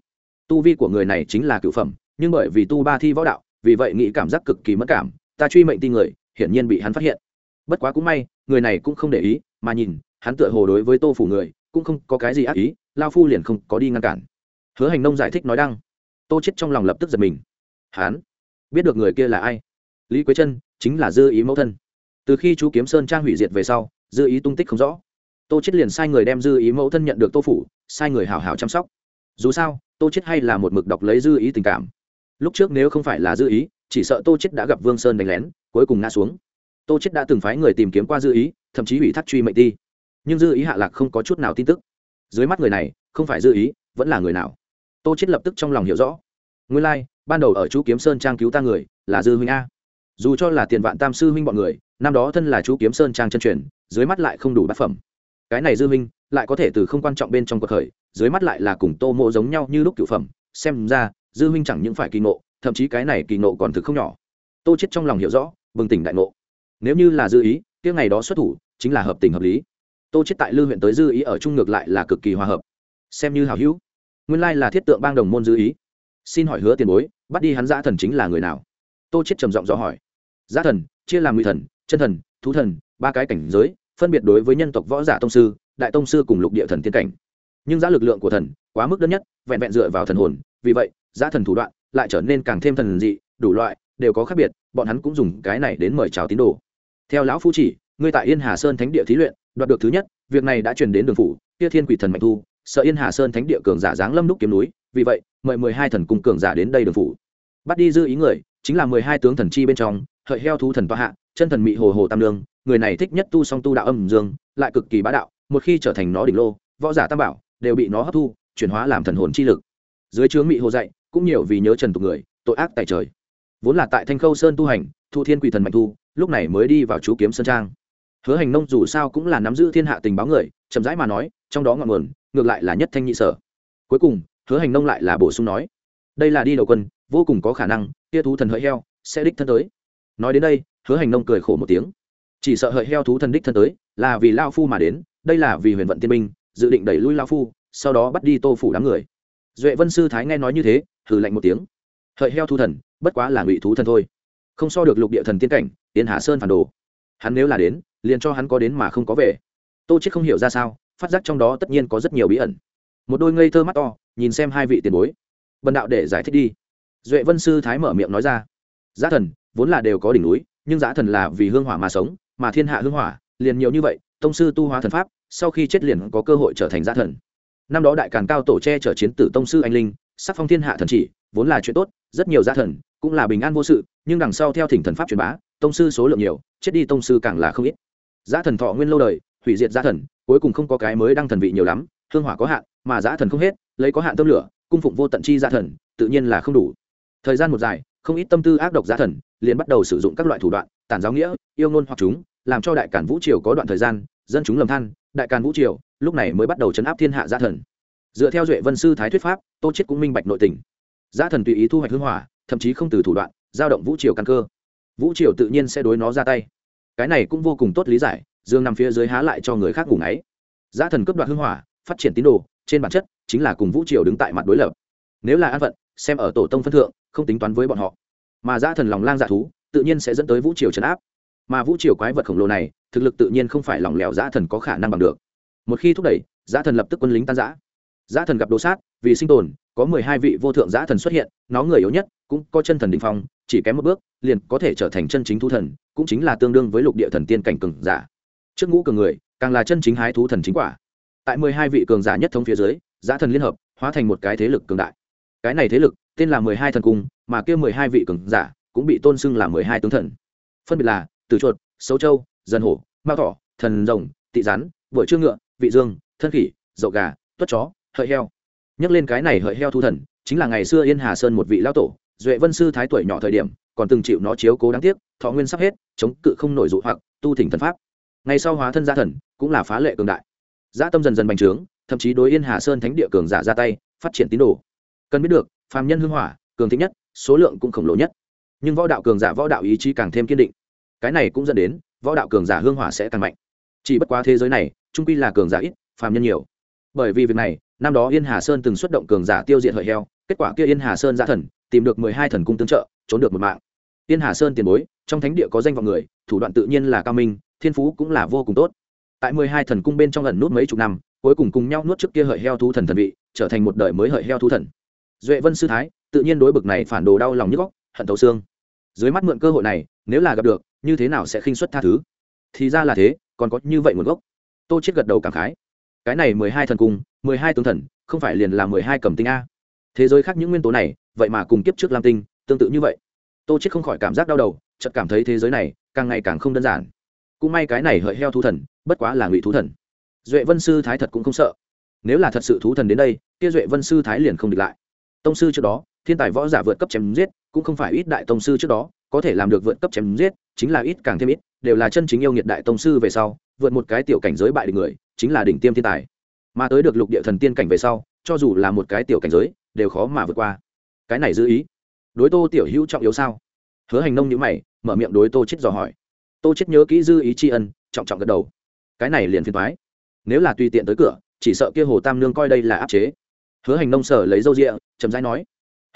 Tu vi của người này chính là cựu phẩm, nhưng bởi vì tu ba thi võ đạo, vì vậy nghĩ cảm giác cực kỳ mất cảm ta truy mệnh tin người, hiển nhiên bị hắn phát hiện. Bất quá cũng may, người này cũng không để ý, mà nhìn, hắn tựa hồ đối với tô phủ người, cũng không có cái gì ác ý, lao phu liền không có đi ngăn cản. Hứa hành nông giải thích nói đăng. Tô chết trong lòng lập tức giật mình hắn biết được người kia là ai? Lý quế chân chính là dư ý mẫu thân. Từ khi chú kiếm sơn trang hủy diệt về sau dư ý tung tích không rõ. Tô chết liền sai người đem dư ý mẫu thân nhận được tô phủ sai người hào hào chăm sóc. Dù sao tô chết hay là một mực đọc lấy dư ý tình cảm. Lúc trước nếu không phải là dư ý chỉ sợ tô chết đã gặp vương sơn đánh lén cuối cùng ngã xuống. Tô chết đã từng phái người tìm kiếm qua dư ý thậm chí hủy thác truy mệnh ti nhưng dư ý hạ lạc không có chút nào tin tức. Dưới mắt người này không phải dư ý vẫn là người nào? Tô chết lập tức trong lòng hiểu rõ. Nguyên lai like, ban đầu ở chú kiếm sơn trang cứu ta người, là dư huynh a. Dù cho là tiền vạn tam sư huynh bọn người, năm đó thân là chú kiếm sơn trang chân truyền, dưới mắt lại không đủ bát phẩm. Cái này dư huynh, lại có thể từ không quan trọng bên trong cuộc khởi, dưới mắt lại là cùng tô mộ giống nhau như lúc cựu phẩm. Xem ra, dư huynh chẳng những phải kỳ ngộ, thậm chí cái này kỳ ngộ còn thực không nhỏ. Tô chết trong lòng hiểu rõ, bừng tỉnh đại ngộ. Nếu như là dư ý, kia ngày đó xuất thủ, chính là hợp tình hợp lý. Tô chết tại lư huyện tới dư ý ở trung ngược lại là cực kỳ hòa hợp. Xem như hảo hữu. Nguyên lai là thiết tượng bang đồng môn dư ý xin hỏi hứa tiền bối, bắt đi hắn giã thần chính là người nào? Tô chết trầm giọng dò hỏi. Giã thần, chia làm ngụy thần, chân thần, thú thần, ba cái cảnh giới, phân biệt đối với nhân tộc võ giả tông sư, đại tông sư cùng lục địa thần tiên cảnh. Nhưng giá lực lượng của thần quá mức đơn nhất, vẹn vẹn dựa vào thần hồn, vì vậy giá thần thủ đoạn lại trở nên càng thêm thần dị, đủ loại, đều có khác biệt, bọn hắn cũng dùng cái này đến mời chào tín đồ. Theo lão phu chỉ, ngươi tại yên hà sơn thánh địa thí luyện, đoạt được thứ nhất, việc này đã truyền đến đường phủ, kia thiên quỷ thần mạnh thu, sợ yên hà sơn thánh địa cường giả giáng lâm đúc kiếm núi, vì vậy mời mười hai thần cung cường giả đến đây đường phủ. Bắt đi dư ý người, chính là mười hai tướng thần chi bên trong, hợi heo thú thần toa hạ, chân thần mị hồ hồ tam lương, người này thích nhất tu song tu đạo âm dương, lại cực kỳ bá đạo, một khi trở thành nó đỉnh lô, võ giả tam bảo đều bị nó hấp thu, chuyển hóa làm thần hồn chi lực. Dưới trướng mị hồ dạy, cũng nhiều vì nhớ trần tục người, tội ác tại trời. Vốn là tại thanh khâu sơn tu hành, thu thiên quỷ thần mạnh thu, lúc này mới đi vào chú kiếm sơn trang. Hứa hành nông dù sao cũng là nắm giữ thiên hạ tình báo người, chậm rãi mà nói, trong đó ngọn nguồn, ngược lại là nhất thanh nhị sở. Cuối cùng hứa hành nông lại là bổ sung nói, đây là đi đầu quân, vô cùng có khả năng, tia thú thần hỡi heo sẽ đích thân tới. Nói đến đây, hứa hành nông cười khổ một tiếng. Chỉ sợ hỡi heo thú thần đích thân tới là vì lao phu mà đến, đây là vì huyền vận tiên minh dự định đẩy lui lao phu, sau đó bắt đi tô phủ đám người. Duệ vân sư thái nghe nói như thế thử lạnh một tiếng. Hỡi heo thú thần, bất quá là ngụy thú thần thôi. Không so được lục địa thần tiên cảnh tiến hạ sơn phản đồ. Hắn nếu là đến, liền cho hắn có đến mà không có về. Tô chết không hiểu ra sao, phát giác trong đó tất nhiên có rất nhiều bí ẩn. Một đôi ngây thơ mắt to nhìn xem hai vị tiền bối. Bần đạo để giải thích đi. Duệ vân sư thái mở miệng nói ra. Giá thần, vốn là đều có đỉnh núi, nhưng giá thần là vì hương hỏa mà sống, mà thiên hạ hương hỏa, liền nhiều như vậy, tông sư tu hóa thần pháp, sau khi chết liền có cơ hội trở thành giá thần. Năm đó đại càn cao tổ che chở chiến tử tông sư anh linh, sắc phong thiên hạ thần chỉ, vốn là chuyện tốt, rất nhiều giá thần cũng là bình an vô sự, nhưng đằng sau theo thỉnh thần pháp truyền bá, tông sư số lượng nhiều, chết đi tông sư càng là không ít. Giá thần thọ nguyên lâu đời, hủy diệt giá thần, cuối cùng không có cái mới đăng thần vị nhiều lắm hương hỏa có hạn, mà giã thần không hết, lấy có hạn tâm lửa, cung phụng vô tận chi giã thần, tự nhiên là không đủ. Thời gian một dài, không ít tâm tư ác độc giã thần, liền bắt đầu sử dụng các loại thủ đoạn, tản giáo nghĩa, yêu ngôn hoặc chúng, làm cho đại cản vũ triều có đoạn thời gian, dân chúng lầm than, đại càn vũ triều, lúc này mới bắt đầu chấn áp thiên hạ giã thần. Dựa theo duệ vân sư thái thuyết pháp, tô chết cũng minh bạch nội tình. Giã thần tùy ý thu hoạch hương hỏa, thậm chí không từ thủ đoạn, giao động vũ triều căn cơ. Vũ triều tự nhiên sẽ đối nó ra tay. Cái này cũng vô cùng tốt lý giải, dương nằm phía dưới há lại cho người khác ngủ ngáy. Gia thần cướp đoạt hương hỏa phát triển tín đồ, trên bản chất chính là cùng vũ triều đứng tại mặt đối lập. Nếu là an vận xem ở tổ tông phân thượng, không tính toán với bọn họ. Mà gia thần lòng lang dạ thú, tự nhiên sẽ dẫn tới vũ triều trấn áp. Mà vũ triều quái vật khổng lồ này, thực lực tự nhiên không phải lòng lẻo dã thần có khả năng bằng được. Một khi thúc đẩy dã thần lập tức quân lính tan giã dã thần gặp đồ sát, vì sinh tồn, có mười hai vị vô thượng dã thần xuất hiện, nó người yếu nhất cũng có chân thần đình phong, chỉ kém một bước, liền có thể trở thành chân chính thú thần, cũng chính là tương đương với lục địa thần tiên cảnh cường giả. Trước ngũ cường người, càng là chân chính hái thú thần chính quả tại mười hai vị cường giả nhất thống phía dưới giả thần liên hợp, hóa thành một cái thế lực cường đại. Cái này thế lực, tên là mười hai thần cung, mà kia mười hai vị cường giả cũng bị tôn xưng là mười hai tướng thần. Phân biệt là từ chuột, sấu châu, dần hổ, mao thỏ, thần rồng, tị rắn vội trương ngựa, vị dương, thân khỉ, dậu gà, tuất chó, hợi heo. Nhắc lên cái này hợi heo thu thần, chính là ngày xưa yên hà sơn một vị lao tổ, duệ vân sư thái tuổi nhỏ thời điểm, còn từng chịu nó chiếu cố đáng tiếc, thọ nguyên sắp hết, chống cự không nổi dụ hoặc, tu thỉnh thần pháp. Ngày sau hóa thân gia thần, cũng là phá lệ cường đại dã tâm dần dần bành trướng, thậm chí đối yên hà sơn thánh địa cường giả ra tay, phát triển tín đồ. Cần biết được, phàm nhân hưng hỏa, cường thích nhất, số lượng cũng khổng lồ nhất. Nhưng võ đạo cường giả võ đạo ý chí càng thêm kiên định. Cái này cũng dẫn đến, võ đạo cường giả hương hỏa sẽ càng mạnh. Chỉ bất quá thế giới này, trung quy là cường giả ít, phàm nhân nhiều. Bởi vì việc này, năm đó yên hà sơn từng xuất động cường giả tiêu diệt hợi heo, kết quả kia yên hà sơn giả thần, tìm được mười hai thần cung tương trợ, trốn được một mạng. Yên hà sơn tiền bối, trong thánh địa có danh vọng người, thủ đoạn tự nhiên là cao minh, thiên phú cũng là vô cùng tốt tại mười hai thần cung bên trong lần nút mấy chục năm, cuối cùng cùng nhau nuốt trước kia hợi heo thú thần thần vị, trở thành một đời mới hợi heo thú thần. Duệ vân sư thái, tự nhiên đối bực này phản đồ đau lòng nhức góc hận thấu xương. Dưới mắt mượn cơ hội này, nếu là gặp được, như thế nào sẽ khinh xuất tha thứ? Thì ra là thế, còn có như vậy nguồn gốc. Tô chết gật đầu cảm khái. Cái này mười hai thần cung, mười hai tướng thần, không phải liền là mười hai cầm tinh a. Thế giới khác những nguyên tố này, vậy mà cùng kiếp trước lam tinh, tương tự như vậy. Tô chết không khỏi cảm giác đau đầu, chợt cảm thấy thế giới này càng ngày càng không đơn giản. Cũng may cái này hợi heo thú thần bất quá là ngụy thú thần. Duệ vân sư thái thật cũng không sợ. Nếu là thật sự thú thần đến đây, kia duệ vân sư thái liền không địch lại. Tông sư trước đó, thiên tài võ giả vượt cấp chém giết, cũng không phải ít đại tông sư trước đó, có thể làm được vượt cấp chém giết, chính là ít càng thêm ít, đều là chân chính yêu nghiệt đại tông sư về sau, vượt một cái tiểu cảnh giới bại địch người, chính là đỉnh tiêm thiên tài. Mà tới được lục địa thần tiên cảnh về sau, cho dù là một cái tiểu cảnh giới, đều khó mà vượt qua. Cái này giữ ý. Đối tô tiểu hữu trọng yếu sao? Hứa hành nông nhữ mày, mở miệng đối tô chết dò hỏi. Tô chết nhớ kỹ dư ý tri ân, trọng trọng gật đầu cái này liền phiền thoái. Nếu là tùy tiện tới cửa, chỉ sợ kia hồ tam nương coi đây là áp chế. Hứa hành nông sở lấy dâu rịa, chậm rãi nói.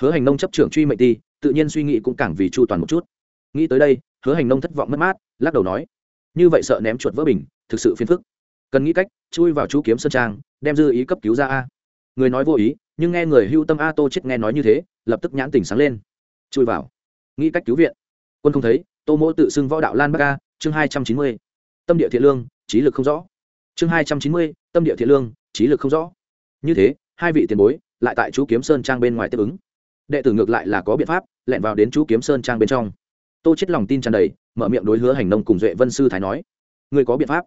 Hứa hành nông chấp trưởng truy mệnh ti, tự nhiên suy nghĩ cũng càng vì chu toàn một chút. Nghĩ tới đây, hứa hành nông thất vọng mất mát, lắc đầu nói. Như vậy sợ ném chuột vỡ bình, thực sự phiền phức. Cần nghĩ cách, chui vào chú kiếm sơn trang, đem dư ý cấp cứu ra a. Người nói vô ý, nhưng nghe người hưu tâm a tô chết nghe nói như thế, lập tức nhãn tỉnh sáng lên. Chui vào. Nghĩ cách cứu viện. Quân không thấy, tô mỗ tự xưng võ đạo lan bắc a, chương hai trăm chín mươi tâm địa thiện lương, trí lực không rõ. Chương hai trăm chín mươi, tâm địa thiện lương, trí lực không rõ. Như thế, hai vị tiền bối lại tại chú kiếm sơn trang bên ngoài tiếp ứng. Đệ tử ngược lại là có biện pháp, lẹn vào đến chú kiếm sơn trang bên trong. Tô chết lòng tin tràn đầy, mở miệng đối hứa hành nông cùng duệ vân sư thái nói. Người có biện pháp?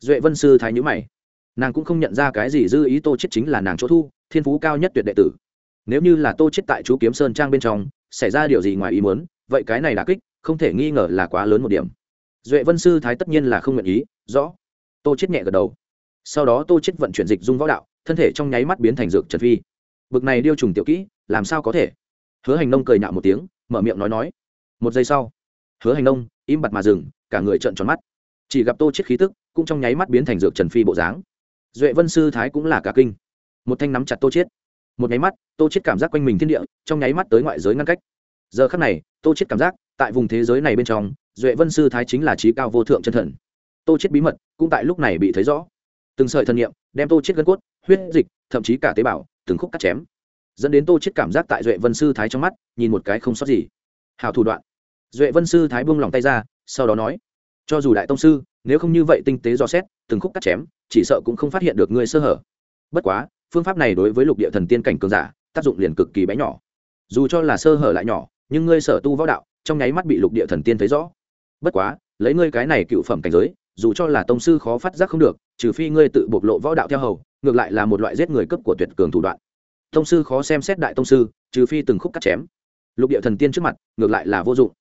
Duệ vân sư thái nhữ mày. Nàng cũng không nhận ra cái gì dư ý tô chết chính là nàng chỗ thu, thiên phú cao nhất tuyệt đệ tử. Nếu như là tô chết tại chú kiếm sơn trang bên trong, xảy ra điều gì ngoài ý muốn, vậy cái này đã kích, không thể nghi ngờ là quá lớn một điểm duệ vân sư thái tất nhiên là không nguyện ý, rõ. Tô chết nhẹ gật đầu. Sau đó tô chết vận chuyển dịch dung võ đạo, thân thể trong nháy mắt biến thành dược trần phi. Bực này điêu trùng tiểu kỹ, làm sao có thể? Hứa hành nông cười nhạo một tiếng, mở miệng nói nói. Một giây sau, hứa hành nông, im bặt mà dừng, cả người trợn tròn mắt. Chỉ gặp tô chết khí tức, cũng trong nháy mắt biến thành dược trần phi bộ dáng. Duệ vân sư thái cũng là cả kinh. Một thanh nắm chặt tô chết một nháy mắt, tô chết cảm giác quanh mình thiên địa, trong nháy mắt tới ngoại giới ngăn cách. Giờ khắc này, tô chết cảm giác, tại vùng thế giới này bên trong duệ vân sư thái chính là trí cao vô thượng chân thần. Tô chết bí mật cũng tại lúc này bị thấy rõ. Từng sợi thần niệm đem tô chết gân cốt, huyết dịch, thậm chí cả tế bào, từng khúc cắt chém. Dẫn đến tô chết cảm giác tại duệ vân sư thái trong mắt, nhìn một cái không sót gì. Hào thủ đoạn. Duệ vân sư thái buông lòng tay ra, sau đó nói, cho dù đại tông sư, nếu không như vậy tinh tế dò xét, từng khúc cắt chém, chỉ sợ cũng không phát hiện được ngươi sơ hở. Bất quá, phương pháp này đối với lục địa thần tiên cảnh cường giả, tác dụng liền cực kỳ bé nhỏ. Dù cho là sơ hở lại nhỏ, nhưng ngươi sở tu võ đạo, trong nháy mắt bị lục địa thần tiên thấy rõ bất quá, lấy ngươi cái này cựu phẩm cảnh giới, dù cho là tông sư khó phát giác không được, trừ phi ngươi tự bộc lộ võ đạo theo hầu, ngược lại là một loại giết người cấp của tuyệt cường thủ đoạn. Tông sư khó xem xét đại tông sư, trừ phi từng khúc cắt chém. Lục địa thần tiên trước mặt, ngược lại là vô dụng.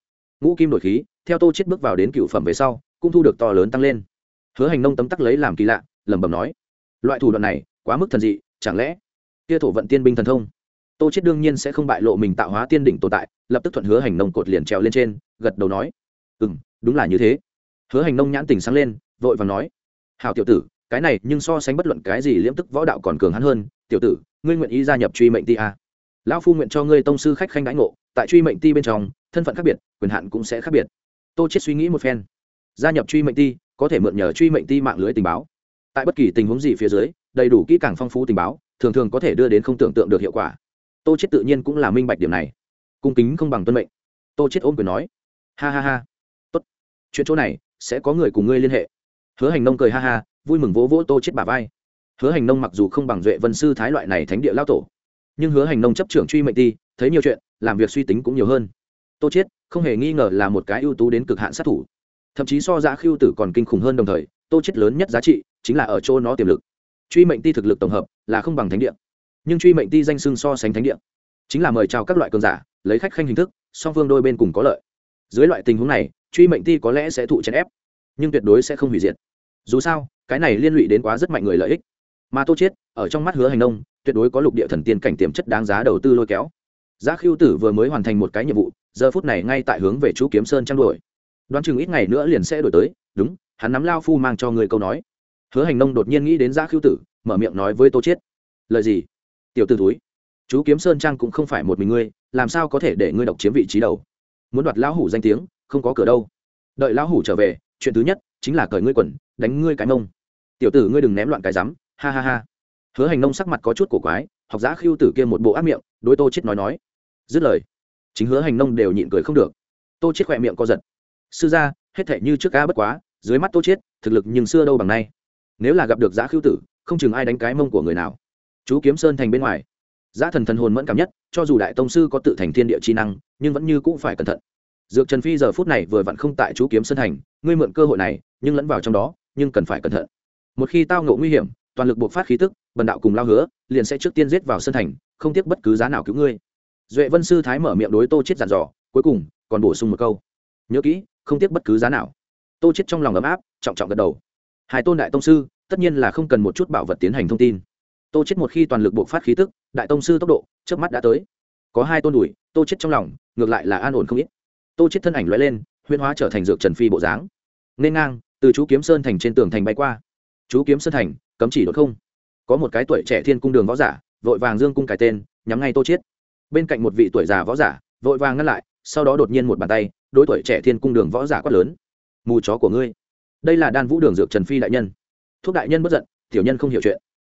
Ngũ kim đổi khí, theo tô chết bước vào đến cựu phẩm về sau, cũng thu được to lớn tăng lên. Hứa hành nông tấm tắc lấy làm kỳ lạ, lẩm bẩm nói, loại thủ đoạn này, quá mức thần dị, chẳng lẽ kia thổ vận tiên binh thần thông, tô chết đương nhiên sẽ không bại lộ mình tạo hóa tiên đỉnh tồn tại. Lập tức thuận hứa hành nông cột liền trèo lên trên, gật đầu nói ừ đúng là như thế. Hứa hành nông nhãn tình sáng lên, vội vàng nói, hảo tiểu tử, cái này nhưng so sánh bất luận cái gì liễm tức võ đạo còn cường hắn hơn. Tiểu tử, ngươi nguyện ý gia nhập truy mệnh ti a lão phu nguyện cho ngươi tông sư khách khanh đãi ngộ, tại truy mệnh ti bên trong, thân phận khác biệt, quyền hạn cũng sẽ khác biệt. Tô chết suy nghĩ một phen. Gia nhập truy mệnh ti, có thể mượn nhờ truy mệnh ti mạng lưới tình báo. Tại bất kỳ tình huống gì phía dưới, đầy đủ kỹ càng phong phú tình báo, thường thường có thể đưa đến không tưởng tượng được hiệu quả. Tô chết tự nhiên cũng là minh bạch điểm này. Cung kính không bằng tuân mệnh. Tô chết ôm quyền nói, ha ha ha chuyện chỗ này sẽ có người cùng ngươi liên hệ. Hứa hành nông cười ha ha, vui mừng vỗ vỗ tô chết bà vai. Hứa hành nông mặc dù không bằng duệ vân sư thái loại này thánh địa lao tổ, nhưng hứa hành nông chấp trưởng truy mệnh ti, thấy nhiều chuyện, làm việc suy tính cũng nhiều hơn. Tô chết không hề nghi ngờ là một cái ưu tú đến cực hạn sát thủ. Thậm chí so giá khiêu tử còn kinh khủng hơn đồng thời, tô chết lớn nhất giá trị chính là ở chỗ nó tiềm lực. Truy mệnh ti thực lực tổng hợp là không bằng thánh địa, nhưng truy mệnh ti danh sưng so sánh thánh địa, chính là mời chào các loại cường giả, lấy khách khanh hình thức, song phương đôi bên cùng có lợi. Dưới loại tình huống này truy mệnh ti có lẽ sẽ thụ chèn ép, nhưng tuyệt đối sẽ không hủy diệt. Dù sao, cái này liên lụy đến quá rất mạnh người lợi ích. Mà tô chết ở trong mắt hứa hành nông, tuyệt đối có lục địa thần tiên cảnh tiềm chất đáng giá đầu tư lôi kéo. Giá khiêu tử vừa mới hoàn thành một cái nhiệm vụ, giờ phút này ngay tại hướng về chú kiếm sơn trang đổi đoán chừng ít ngày nữa liền sẽ đổi tới, đúng, hắn nắm lao phu mang cho người câu nói. Hứa hành nông đột nhiên nghĩ đến giá khiêu tử, mở miệng nói với tô chết lời gì? Tiểu tử túi chú kiếm sơn trang cũng không phải một mình ngươi, làm sao có thể để ngươi độc chiếm vị trí đầu? Muốn đoạt lão hủ danh tiếng không có cửa đâu. Đợi lão hủ trở về, chuyện thứ nhất chính là cởi ngươi quần, đánh ngươi cái mông. Tiểu tử ngươi đừng ném loạn cái rắm, ha ha ha. Hứa hành nông sắc mặt có chút cổ quái, học giả khiêu tử kia một bộ ác miệng, đối tô chết nói nói. Dứt lời, chính hứa hành nông đều nhịn cười không được. Tô chết khỏe miệng co giật. Sư gia, hết thể như trước ca bất quá, dưới mắt tô chết thực lực nhưng xưa đâu bằng nay. Nếu là gặp được giả khiêu tử, không chừng ai đánh cái mông của người nào. Chú kiếm sơn thành bên ngoài. Giả thần thần hồn mẫn cảm nhất, cho dù đại tông sư có tự thành thiên địa chi năng, nhưng vẫn như cũng phải cẩn thận dược trần phi giờ phút này vừa vặn không tại chú kiếm sơn hành, ngươi mượn cơ hội này nhưng lẫn vào trong đó nhưng cần phải cẩn thận. Một khi tao ngộ nguy hiểm toàn lực buộc phát khí tức bần đạo cùng lao hứa liền sẽ trước tiên giết vào sơn thành không tiếc bất cứ giá nào cứu ngươi. Duệ vân sư thái mở miệng đối tô chết dặn dò cuối cùng còn bổ sung một câu. Nhớ kỹ không tiếc bất cứ giá nào. Tô chết trong lòng ấm áp trọng trọng gật đầu. Hai tôn đại tông sư tất nhiên là không cần một chút bảo vật tiến hành thông tin. Tô chết một khi toàn lực buộc phát khí tức đại tông sư tốc độ trước mắt đã tới. Có hai tôn đùi tô chết trong lòng ngược lại là an ổn không ít tô chết thân ảnh lóe lên huyên hóa trở thành dược trần phi bộ dáng. Nên ngang, từ chú kiếm sơn thành trên tường thành bay qua. Chú kiếm sơn thành, cấm chỉ đột không. Có một cái tuổi trẻ thiên cung đường võ giả, vội vàng dương cung cải tên, nhắm ngay tô chết. Bên cạnh một vị tuổi già võ giả, vội vàng ngăn lại, sau đó đột nhiên một bàn tay, đối tuổi trẻ thiên cung đường võ giả quát lớn. Mù chó của ngươi. Đây là đan vũ đường dược trần phi đại nhân. Thuốc đại nhân bất giận, tiểu nhân không hiểu chuyện.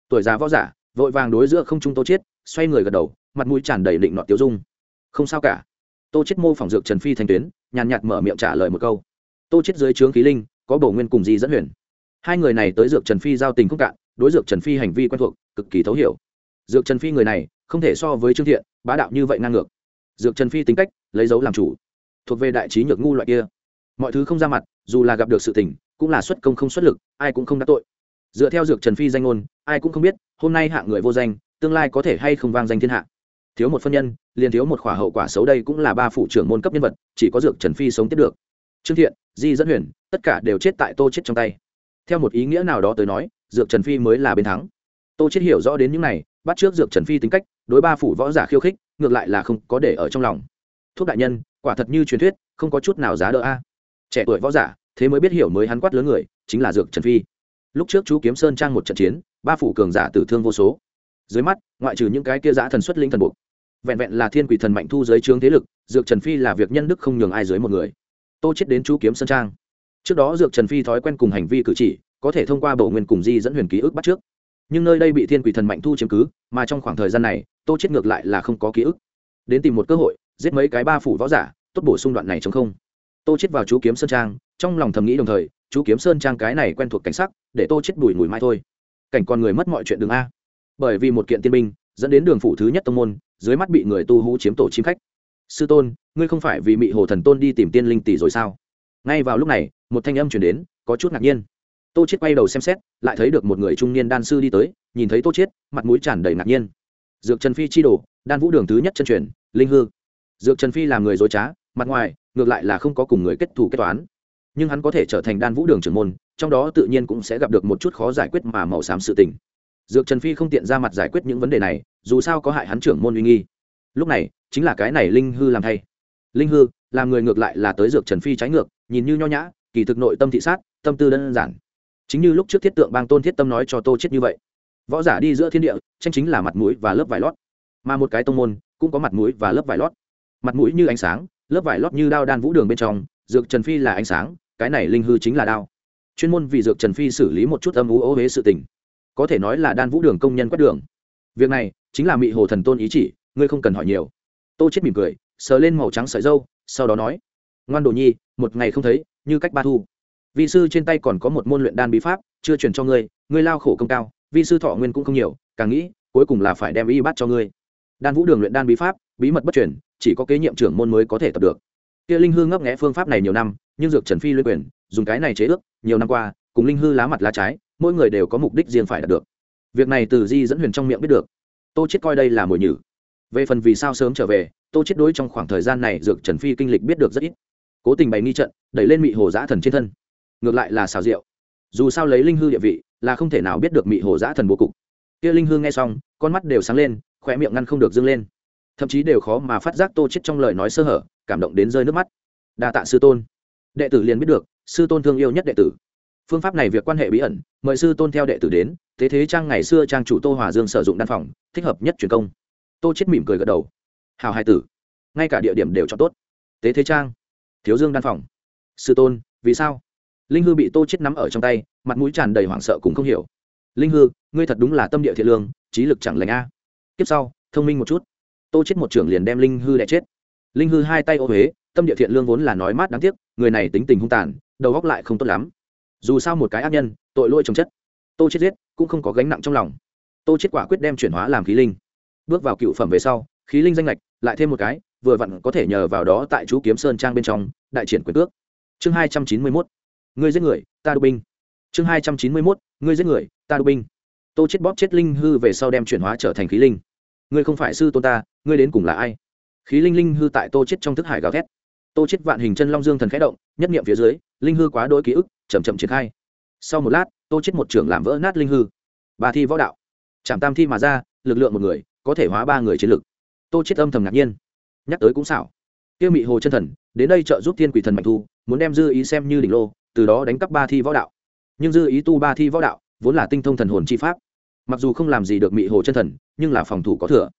Tuổi già võ giả, vội vàng đối giữa không trung tô chết, xoay người gật đầu, mặt mũi tràn đầy định nọ tiêu dung. Không sao cả tô chết mô phỏng dược trần phi thành tuyến, nhàn nhạt mở miệng trả lời một câu. Tô chết dưới trướng khí linh, có bổ nguyên cùng di dẫn huyền. Hai người này tới dược trần phi giao tình không cạn, đối dược trần phi hành vi quen thuộc, cực kỳ thấu hiểu. Dược trần phi người này, không thể so với trương thiện, bá đạo như vậy ngang ngược. Dược trần phi tính cách, lấy dấu làm chủ. Thuộc về đại trí nhược ngu loại kia. Mọi thứ không ra mặt, dù là gặp được sự tình, cũng là xuất công không xuất lực, ai cũng không đắc tội. Dựa theo dược trần phi danh ngôn, ai cũng không biết, hôm nay hạng người vô danh, tương lai có thể hay không vang danh thiên hạ thiếu một phân nhân, liền thiếu một khỏa hậu quả xấu đây cũng là ba phụ trưởng môn cấp nhân vật, chỉ có dược trần phi sống tiếp được. Trương thiện, di dẫn huyền, tất cả đều chết tại tô chết trong tay. Theo một ý nghĩa nào đó tới nói, dược trần phi mới là bên thắng. Tô chết hiểu rõ đến những này, bắt trước dược trần phi tính cách, đối ba phủ võ giả khiêu khích, ngược lại là không có để ở trong lòng. Thuốc đại nhân, quả thật như truyền thuyết, không có chút nào giá đỡ a. Trẻ tuổi võ giả, thế mới biết hiểu mới hắn quát lớn người, chính là dược trần phi. Lúc trước chú kiếm sơn trang một trận chiến, ba phủ cường giả tử thương vô số. Dưới mắt, ngoại trừ những cái kia giã thần xuất linh thần buộc vẹn vẹn là thiên quỷ thần mạnh thu dưới trướng thế lực, dược trần phi là việc nhân đức không nhường ai dưới một người. Tô chết đến chú kiếm sơn trang. Trước đó dược trần phi thói quen cùng hành vi cử chỉ, có thể thông qua bổ nguyên cùng di dẫn huyền ký ức bắt trước. Nhưng nơi đây bị thiên quỷ thần mạnh thu chiếm cứ, mà trong khoảng thời gian này, tô chết ngược lại là không có ký ức. Đến tìm một cơ hội, giết mấy cái ba phủ võ giả, tốt bổ sung đoạn này chống không. Tô chết vào chú kiếm sơn trang, trong lòng thầm nghĩ đồng thời chú kiếm sơn trang cái này quen thuộc cảnh sắc, để tô chết đùi mùi mai thôi. Cảnh con người mất mọi chuyện đường a. Bởi vì một kiện tiên binh dẫn đến đường phủ thứ nhất tông môn, dưới mắt bị người tu hú chiếm tổ chim khách. Sư tôn, ngươi không phải vì mị hồ thần tôn đi tìm tiên linh tỷ rồi sao? Ngay vào lúc này, một thanh âm chuyển đến, có chút ngạc nhiên. Tô chết quay đầu xem xét, lại thấy được một người trung niên đan sư đi tới, nhìn thấy tô chết mặt mũi tràn đầy ngạc nhiên. Dược trần phi chi đồ, đan vũ đường thứ nhất chân truyền, linh hư. Dược trần phi làm người dối trá, mặt ngoài, ngược lại là không có cùng người kết thù kết toán. Nhưng hắn có thể trở thành đan vũ đường trưởng môn, trong đó tự nhiên cũng sẽ gặp được một chút khó giải quyết mà màu xám sự tình dược trần phi không tiện ra mặt giải quyết những vấn đề này, dù sao có hại hắn trưởng môn uy nghi. Lúc này, chính là cái này linh hư làm thay. Linh hư, làm người ngược lại là tới dược trần phi trái ngược, nhìn như nho nhã, kỳ thực nội tâm thị sát, tâm tư đơn giản. Chính như lúc trước thiết tượng bang tôn thiết tâm nói cho tô chết như vậy. Võ giả đi giữa thiên địa, tranh chính là mặt mũi và lớp vải lót. Mà một cái tông môn, cũng có mặt mũi và lớp vải lót. Mặt mũi như ánh sáng, lớp vải lót như đao đan vũ đường bên trong, dược trần phi là ánh sáng, cái này linh hư chính là đao. Chuyên môn vì dược trần phi xử lý một chút âm ú ô huế sự tình có thể nói là đan vũ đường công nhân quét đường. Việc này chính là mị hồ thần tôn ý chỉ, ngươi không cần hỏi nhiều. Tô chết mỉm cười, sờ lên màu trắng sợi dâu, sau đó nói, ngoan đồ nhi, một ngày không thấy, như cách ba thu. Vị sư trên tay còn có một môn luyện đan bí pháp, chưa truyền cho ngươi ngươi lao khổ công cao vị sư thọ nguyên cũng không nhiều, càng nghĩ, cuối cùng là phải đem y bắt cho ngươi. Đan vũ đường luyện đan bí pháp, bí mật bất truyền, chỉ có kế nhiệm trưởng môn mới có thể tập được. Kia linh hư ngấp nghẽ phương pháp này nhiều năm, nhưng dược trần phi luyện quyền, dùng cái này chế ước, nhiều năm qua, cùng linh hư lá mặt lá trái mỗi người đều có mục đích riêng phải đạt được. Việc này từ di dẫn huyền trong miệng biết được. Tô chết coi đây là mồi nhử. Về phần vì sao sớm trở về, tô chết đối trong khoảng thời gian này dược trần phi kinh lịch biết được rất ít. Cố tình bày nghi trận, đẩy lên mị hồ giã thần trên thân. Ngược lại là xào rượu. Dù sao lấy linh hư địa vị, là không thể nào biết được mị hồ giã thần bố cục. Kia linh hư nghe xong, con mắt đều sáng lên khỏe miệng ngăn không được dâng lên. Thậm chí đều khó mà phát giác tô chết trong lời nói sơ hở, cảm động đến rơi nước mắt. Đa tạ sư tôn. Đệ tử liền biết được, sư tôn thương yêu nhất đệ tử phương pháp này việc quan hệ bí ẩn, mời sư tôn theo đệ tử đến, thế thế trang ngày xưa trang chủ tô hòa dương sử dụng đan phòng, thích hợp nhất truyền công. Tô chết mỉm cười gật đầu. Hào hai tử, ngay cả địa điểm đều cho tốt. Tế thế trang, thiếu dương đan phòng. Sư tôn, vì sao? Linh hư bị tô chết nắm ở trong tay, mặt mũi tràn đầy hoảng sợ cũng không hiểu. Linh hư, ngươi thật đúng là tâm địa thiện lương, trí lực chẳng lành a. Tiếp sau, thông minh một chút. Tô chết một trưởng liền đem linh hư đẻ chết. Linh hư hai tay ô huế tâm địa thiện lương vốn là nói mát đáng tiếc, người này tính tình hung tàn, đầu góc lại không tốt lắm dù sao một cái ác nhân, tội lỗi trồng chất. Tô chết giết, cũng không có gánh nặng trong lòng. Tô chết quả quyết đem chuyển hóa làm khí linh. Bước vào cựu phẩm về sau, khí linh danh lệch lại thêm một cái, vừa vặn có thể nhờ vào đó tại chú kiếm sơn trang bên trong đại triển quyền cước. Chương hai trăm chín mươi mốt, ngươi giết người, ta đu binh. Chương hai trăm chín mươi mốt, ngươi giết người, ta đu binh. Tô chết bóp chết linh hư về sau đem chuyển hóa trở thành khí linh. Ngươi không phải sư tôn ta, ngươi đến cùng là ai? Khí linh linh hư tại tô chết trong thức hải gào thét. Tô chết vạn hình chân long dương thần khẽ động, nhất niệm phía dưới, linh hư quá đôi ký ức chậm chậm triển khai. Sau một lát, tô chết một trưởng làm vỡ nát linh hư. Ba thi võ đạo. Chạm tam thi mà ra, lực lượng một người, có thể hóa ba người chiến lực. Tô chết âm thầm ngạc nhiên. Nhắc tới cũng xảo. Tiêu mị hồ chân thần, đến đây trợ giúp thiên quỷ thần mạnh thu, muốn đem dư ý xem như đỉnh lô, từ đó đánh cắp ba thi võ đạo. Nhưng dư ý tu ba thi võ đạo, vốn là tinh thông thần hồn chi pháp. Mặc dù không làm gì được mị hồ chân thần, nhưng là phòng thủ có thừa.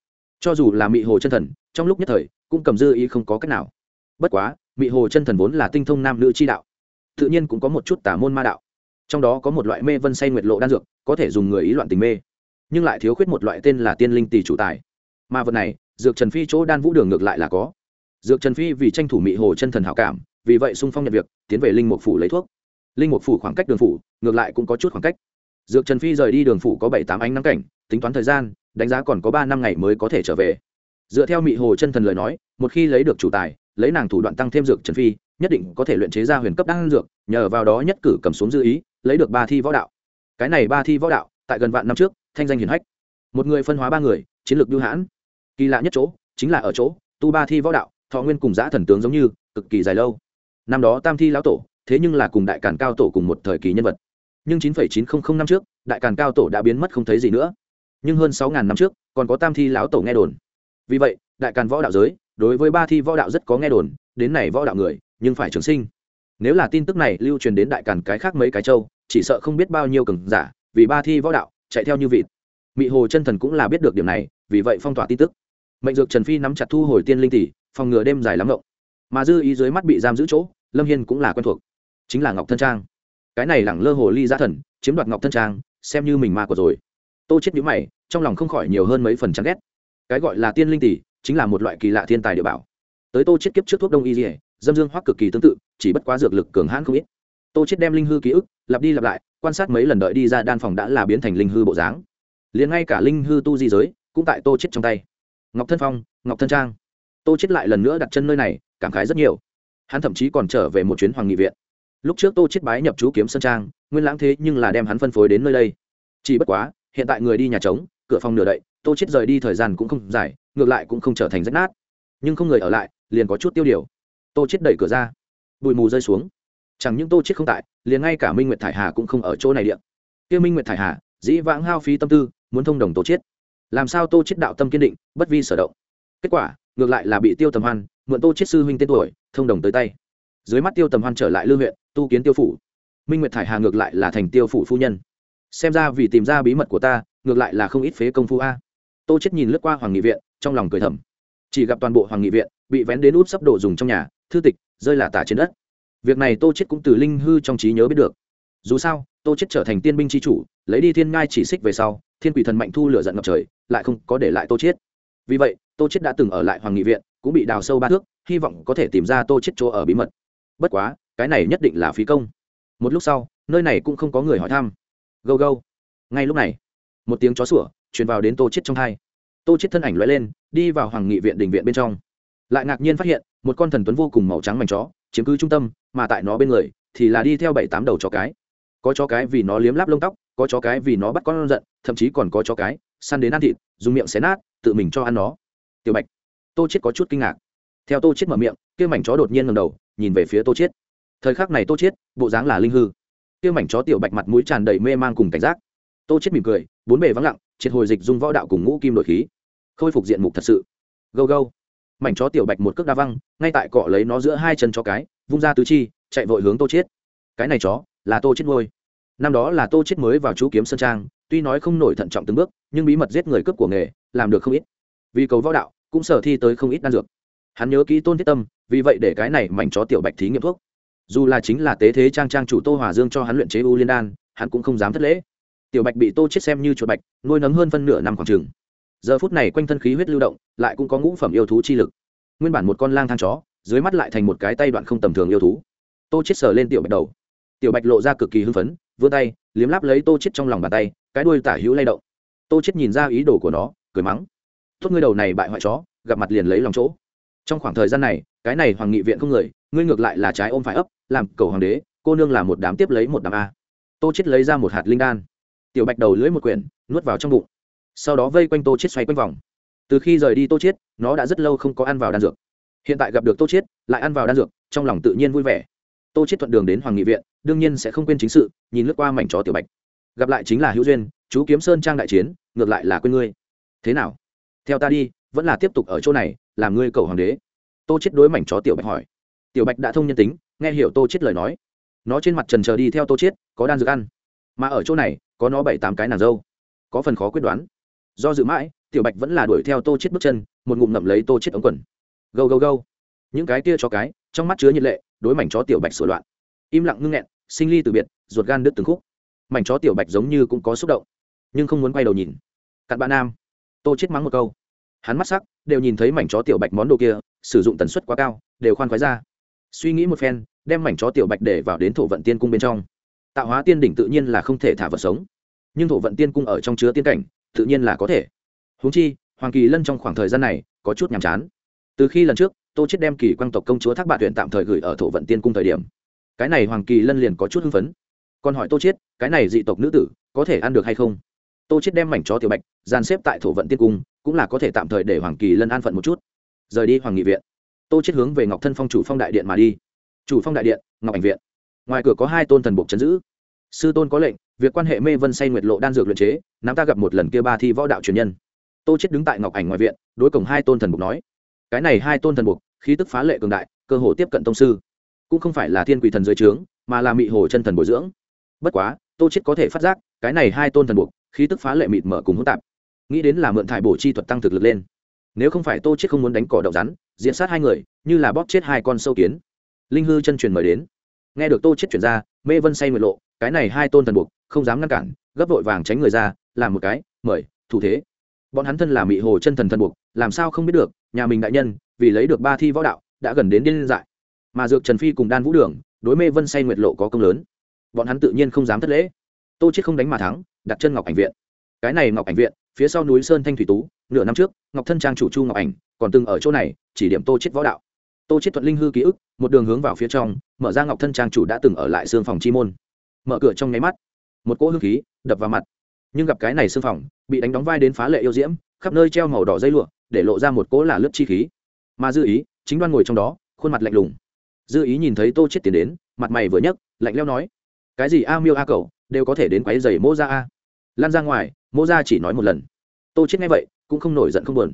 Cho dù là mị hồ chân thần, trong lúc nhất thời, cũng cầm dư ý không có cách nào. Bất quá, mị hồ chân thần vốn là tinh thông nam nữ chi đạo tự nhiên cũng có một chút tà môn ma đạo. Trong đó có một loại mê vân say nguyệt lộ đan dược, có thể dùng người ý loạn tình mê, nhưng lại thiếu khuyết một loại tên là tiên linh tỷ chủ tài. Mà vật này, dược trần phi chỗ đan vũ đường ngược lại là có. Dược trần phi vì tranh thủ mị hồ chân thần hảo cảm, vì vậy sung phong nhận việc, tiến về linh mục phủ lấy thuốc. Linh mục phủ khoảng cách đường phủ, ngược lại cũng có chút khoảng cách. Dược trần phi rời đi đường phủ có bảy tám ánh nắng cảnh, tính toán thời gian, đánh giá còn có ba năm ngày mới có thể trở về. Dựa theo mị hồ chân thần lời nói, một khi lấy được chủ tài, lấy nàng thủ đoạn tăng thêm dược trần phi nhất định có thể luyện chế ra huyền cấp đan dược nhờ vào đó nhất cử cầm xuống dư ý lấy được ba thi võ đạo. Cái này ba thi võ đạo tại gần vạn năm trước thanh danh hiển hách. Một người phân hóa ba người chiến lược bưu hãn. Kỳ lạ nhất chỗ chính là ở chỗ tu ba thi võ đạo thọ nguyên cùng giã thần tướng giống như cực kỳ dài lâu. Năm đó tam thi lão tổ thế nhưng là cùng đại càn cao tổ cùng một thời kỳ nhân vật. Nhưng 9,900 năm trước đại càn cao tổ đã biến mất không thấy gì nữa. Nhưng hơn 6.000 năm trước còn có tam thi lão tổ nghe đồn. Vì vậy đại càn võ đạo giới đối với ba thi võ đạo rất có nghe đồn đến này võ đạo người nhưng phải trường sinh. Nếu là tin tức này lưu truyền đến đại càn cái khác mấy cái châu, chỉ sợ không biết bao nhiêu cường giả, vì ba thi võ đạo, chạy theo như vịt. Mị hồ chân thần cũng là biết được điểm này, vì vậy phong tỏa tin tức. Mệnh dược trần phi nắm chặt thu hồi tiên linh tỷ, phòng ngừa đêm dài lắm ngộng. Mà dư ý dưới mắt bị giam giữ chỗ, lâm hiên cũng là quen thuộc. Chính là ngọc thân trang. Cái này lẳng lơ hồ ly gia thần, chiếm đoạt ngọc thân trang, xem như mình ma của rồi. Tô chết nhíu mày, trong lòng không khỏi nhiều hơn mấy phần chán ghét. Cái gọi là tiên linh tỷ, chính là một loại kỳ lạ thiên tài địa bảo. Tới tô chết kiếp trước thuốc đông y dỉa dâm dương hoắc cực kỳ tương tự, chỉ bất quá dược lực cường hãn không ít. Tô chết đem linh hư ký ức, lặp đi lặp lại, quan sát mấy lần đợi đi ra đan phòng đã là biến thành linh hư bộ dáng. Liền ngay cả linh hư tu di giới, cũng tại tô chết trong tay. Ngọc thân phong, ngọc thân trang. Tô chết lại lần nữa đặt chân nơi này, cảm khái rất nhiều. Hắn thậm chí còn trở về một chuyến hoàng nghị viện. Lúc trước tô chết bái nhập chú kiếm sơn trang, nguyên lãng thế nhưng là đem hắn phân phối đến nơi đây. Chỉ bất quá, hiện tại người đi nhà trống, cửa phòng nửa đậy, tô chết rời đi thời gian cũng không dài, ngược lại cũng không trở thành rách nát. Nhưng không người ở lại, liền có chút tiêu điều tô chết đẩy cửa ra. Bụi mù rơi xuống. Chẳng những tô chết không tại, liền ngay cả minh nguyệt thải hà cũng không ở chỗ này điện. Kia minh nguyệt thải hà, dĩ vãng hao phí tâm tư, muốn thông đồng tô chết. Làm sao tô chết đạo tâm kiên định, bất vi sở động? Kết quả, ngược lại là bị tiêu tầm hoan, mượn tô chết sư huynh tên tuổi, thông đồng tới tay. Dưới mắt tiêu tầm hoan trở lại lưu huyện, tu kiến tiêu phủ. Minh nguyệt thải hà ngược lại là thành tiêu phủ phu nhân. Xem ra vì tìm ra bí mật của ta, ngược lại là không ít phế công phu a. Tô chết nhìn lướt qua hoàng nghị viện, trong lòng cười thầm. Chỉ gặp toàn bộ hoàng nghị viện bị vén đến út sắp đồ dùng trong nhà, thư tịch, rơi là tả trên đất. Việc này tô chết cũng từ linh hư trong trí nhớ biết được. Dù sao, tô chết trở thành tiên binh chi chủ, lấy đi thiên ngai chỉ xích về sau, thiên quỷ thần mạnh thu lửa giận ngập trời, lại không có để lại tô chết vì vậy, tô chết đã từng ở lại hoàng nghị viện, cũng bị đào sâu ba thước, hy vọng có thể tìm ra tô chết chỗ ở bí mật. Bất quá, cái này nhất định là phí công. Một lúc sau, nơi này cũng không có người hỏi thăm. Gâu gâu. Ngay lúc này, một tiếng chó sủa truyền vào đến tô chết trong hai. Tô chết thân ảnh lóe lên, đi vào hoàng nghị viện đình viện bên trong lại ngạc nhiên phát hiện, một con thần tuấn vô cùng màu trắng mảnh chó, chiếm cứ trung tâm, mà tại nó bên người thì là đi theo bảy tám đầu chó cái. Có chó cái vì nó liếm láp lông tóc, có chó cái vì nó bắt con giận, thậm chí còn có chó cái săn đến ăn thịt, dùng miệng xé nát, tự mình cho ăn nó. Tiểu bạch, tô chết có chút kinh ngạc. Theo tô chết mở miệng, kia mảnh chó đột nhiên ngẩng đầu, nhìn về phía tô chết thời khắc này tô chết bộ dáng là linh hư. Kia mảnh chó tiểu bạch mặt mũi tràn đầy mê mang cùng cảnh giác. Tô chết mỉm cười, bốn bề vắng lặng, triệt hồi dịch dung võ đạo cùng ngũ kim nội khí. Khôi phục diện mục thật sự. Gâu gâu mảnh chó tiểu bạch một cước đa văng, ngay tại cọ lấy nó giữa hai chân chó cái, vung ra tứ chi, chạy vội hướng tô chết cái này chó là tô chết ngôi năm đó là tô chết mới vào chú kiếm sơn trang, tuy nói không nổi thận trọng từng bước, nhưng bí mật giết người cướp của nghề, làm được không ít. Vì cầu võ đạo, cũng sở thi tới không ít đan dược. Hắn nhớ kỹ tôn thiết tâm, vì vậy để cái này mảnh chó tiểu bạch thí nghiệm thuốc. Dù là chính là tế thế trang trang chủ tô hòa dương cho hắn luyện chế u liên đan, hắn cũng không dám thất lễ. Tiểu bạch bị tô chết xem như chuột bạch, nuôi nấng hơn phân nửa năm khoảng trường giờ phút này quanh thân khí huyết lưu động, lại cũng có ngũ phẩm yêu thú chi lực. Nguyên bản một con lang thang chó, dưới mắt lại thành một cái tay đoạn không tầm thường yêu thú. Tô chết sờ lên tiểu bạch đầu. Tiểu bạch lộ ra cực kỳ hưng phấn, vươn tay, liếm láp lấy tô chết trong lòng bàn tay, cái đuôi tả hữu lay động. Tô chết nhìn ra ý đồ của nó, cười mắng. Tốt ngươi đầu này bại hoại chó, gặp mặt liền lấy lòng chỗ. Trong khoảng thời gian này, cái này hoàng nghị viện không người, ngươi ngược lại là trái ôm phải ấp, làm cầu hoàng đế, cô nương là một đám tiếp lấy một đám a. Tô chết lấy ra một hạt linh đan. Tiểu bạch đầu lưỡi một quyển, nuốt vào trong bụng sau đó vây quanh tô chết xoay quanh vòng. Từ khi rời đi tô chết nó đã rất lâu không có ăn vào đan dược. Hiện tại gặp được tô chết lại ăn vào đan dược, trong lòng tự nhiên vui vẻ. Tô chết thuận đường đến hoàng nghị viện, đương nhiên sẽ không quên chính sự, nhìn lướt qua mảnh chó tiểu bạch. Gặp lại chính là hữu duyên, chú kiếm sơn trang đại chiến, ngược lại là quên ngươi. Thế nào? Theo ta đi, vẫn là tiếp tục ở chỗ này, làm ngươi cầu hoàng đế. Tô chết đối mảnh chó tiểu bạch hỏi. Tiểu bạch đã thông nhân tính, nghe hiểu tô chết lời nói. Nó trên mặt trần chờ đi theo tô chết có đan dược ăn. Mà ở chỗ này, có nó bảy tám cái nàng dâu. Có phần khó quyết đoán do dự mãi, tiểu bạch vẫn là đuổi theo tô chết bước chân, một ngụm ngậm lấy tô chết ống quần. Gâu gâu gâu. Những cái kia cho cái, trong mắt chứa nhiệt lệ, đối mảnh chó tiểu bạch sửa loạn. Im lặng ngưng nghẹn, sinh ly từ biệt, ruột gan đứt từng khúc. Mảnh chó tiểu bạch giống như cũng có xúc động, nhưng không muốn quay đầu nhìn. Cặn bạn nam. Tô chết mắng một câu. Hắn mắt sắc, đều nhìn thấy mảnh chó tiểu bạch món đồ kia, sử dụng tần suất quá cao, đều khoan khoái ra. Suy nghĩ một phen, đem mảnh chó tiểu bạch để vào đến thổ vận tiên cung bên trong. Tạo hóa tiên đỉnh tự nhiên là không thể thả vật sống. Nhưng thổ vận tiên cung ở trong chứa tiên cảnh tự nhiên là có thể. Húng chi, hoàng kỳ lân trong khoảng thời gian này có chút nhàm chán. Từ khi lần trước, tô chết đem kỳ quang tộc công chúa thác bạt tuyển tạm thời gửi ở thổ vận tiên cung thời điểm, cái này hoàng kỳ lân liền có chút hưng phấn. Còn hỏi tô chết cái này dị tộc nữ tử có thể ăn được hay không? Tô chết đem mảnh chó tiểu bạch dàn xếp tại thổ vận tiên cung, cũng là có thể tạm thời để hoàng kỳ lân an phận một chút. Rời đi hoàng nghị viện, tô chết hướng về ngọc thân phong chủ phong đại điện mà đi. Chủ phong đại điện, ngọc ảnh viện. Ngoài cửa có hai tôn thần buộc chấn giữ. Sư tôn có lệnh việc quan hệ mê vân say nguyệt lộ đan dược luyện chế, nắm ta gặp một lần kia ba thi võ đạo truyền nhân. Tô chết đứng tại ngọc ảnh ngoài viện, đối cổng hai tôn thần buộc nói, cái này hai tôn thần buộc khí tức phá lệ cường đại, cơ hồ tiếp cận tông sư. Cũng không phải là thiên quỷ thần dưới trướng, mà là mị hồ chân thần bồi dưỡng. Bất quá, tô chết có thể phát giác, cái này hai tôn thần buộc khí tức phá lệ mịt mở cùng hỗn tạp. Nghĩ đến là mượn thải bổ chi thuật tăng thực lực lên. Nếu không phải tô chết không muốn đánh cỏ đậu rắn, diện sát hai người, như là bóp chết hai con sâu kiến. Linh hư chân truyền mời đến. Nghe được tô chết chuyển ra mê vân say nguyệt lộ, cái này hai tôn thần buộc, không dám ngăn cản, gấp vội vàng tránh người ra, làm một cái, mời, thủ thế. Bọn hắn thân là mị hồ chân thần thần buộc, làm sao không biết được, nhà mình đại nhân, vì lấy được ba thi võ đạo, đã gần đến điên dại. Mà dược trần phi cùng đan vũ đường, đối mê vân say nguyệt lộ có công lớn. Bọn hắn tự nhiên không dám thất lễ. Tô chết không đánh mà thắng, đặt chân ngọc ảnh viện. Cái này ngọc ảnh viện, phía sau núi sơn thanh thủy tú, nửa năm trước, ngọc thân trang chủ chu ngọc ảnh, còn từng ở chỗ này, chỉ điểm tô chết võ đạo. Tô chết thuận linh hư ký ức một đường hướng vào phía trong, mở ra ngọc thân trang chủ đã từng ở lại xương phòng chi môn. Mở cửa trong nháy mắt, một cỗ hương khí đập vào mặt. Nhưng gặp cái này xương phòng bị đánh đóng vai đến phá lệ yêu diễm, khắp nơi treo màu đỏ dây lụa, để lộ ra một cỗ là lớp chi khí. Mà dư ý, chính đoan ngồi trong đó, khuôn mặt lạnh lùng. Dư ý nhìn thấy tô chết tiến đến, mặt mày vừa nhấc, lạnh leo nói, cái gì a miêu a cầu đều có thể đến quấy giày mô ra a? Lan ra ngoài, mô ra chỉ nói một lần. Tô chết nghe vậy, cũng không nổi giận không buồn.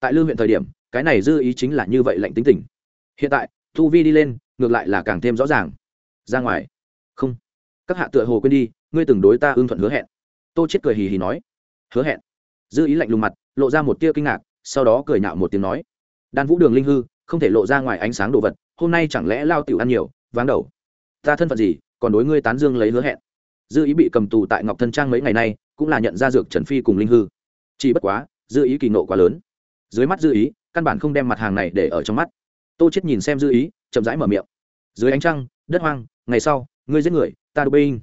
Tại lương huyện thời điểm, cái này dư ý chính là như vậy lạnh tính tình. Hiện tại thu vi đi lên, ngược lại là càng thêm rõ ràng. Ra ngoài. Không. Các hạ tựa hồ quên đi, ngươi từng đối ta ưng thuận hứa hẹn. Tô chết cười hì hì nói. Hứa hẹn. Dư ý lạnh lùng mặt, lộ ra một tia kinh ngạc, sau đó cười nhạo một tiếng nói. Đan vũ đường linh hư, không thể lộ ra ngoài ánh sáng đồ vật, hôm nay chẳng lẽ lao tiểu ăn nhiều, váng đầu. Ta thân phận gì, còn đối ngươi tán dương lấy hứa hẹn. Dư ý bị cầm tù tại ngọc thân trang mấy ngày nay, cũng là nhận ra dược trần phi cùng linh hư. Chỉ bất quá, dư ý kỳ nộ quá lớn. Dưới mắt dư ý, căn bản không đem mặt hàng này để ở trong mắt tô chết nhìn xem dư ý, chậm rãi mở miệng. Dưới ánh trăng, đất hoang, ngày sau, ngươi giết người, ta đô binh.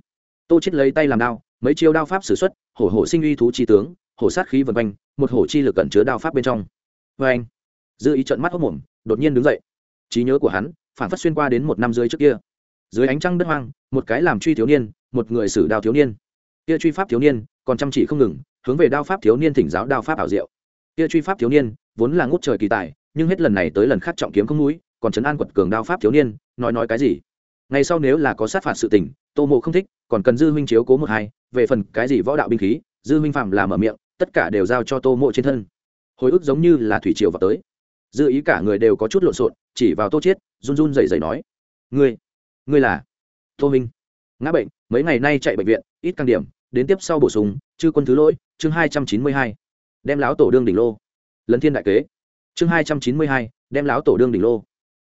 Tô chết lấy tay làm đao, mấy chiêu đao pháp sử xuất, hổ hổ sinh uy thú chi tướng, hổ sát khí vần quanh, một hổ chi lực cẩn chứa đao pháp bên trong. Vê anh dư ý trợn mắt hốc mồm, đột nhiên đứng dậy. Trí nhớ của hắn, phản phát xuyên qua đến một năm dưới trước kia. Dưới ánh trăng đất hoang, một cái làm truy thiếu niên, một người xử đao thiếu niên. Kia truy pháp thiếu niên, còn chăm chỉ không ngừng, hướng về đao pháp thiếu niên thỉnh giáo đao pháp ảo diệu. Kia truy pháp thiếu niên, vốn là ngút trời kỳ tài nhưng hết lần này tới lần khác trọng kiếm không núi còn trấn an quật cường đao pháp thiếu niên, nói nói cái gì? Ngày sau nếu là có sát phạt sự tình, tô mộ không thích, còn cần dư huynh chiếu cố một hai, về phần cái gì võ đạo binh khí, dư huynh phạm làm ở miệng, tất cả đều giao cho tô mộ trên thân. Hồi ức giống như là thủy triều vào tới. Dư ý cả người đều có chút lộn xộn, chỉ vào tô chiết, run run dậy dậy nói, ngươi ngươi là? Tô minh. Ngã bệnh, mấy ngày nay chạy bệnh viện, ít căng điểm, đến tiếp sau bổ sung, chư quân thứ lỗi, chương hai trăm chín mươi hai. Đem láo tổ đương đỉnh lô. Lấn thiên đại kế chương hai trăm chín mươi hai, đem láo tổ đương đỉnh lô.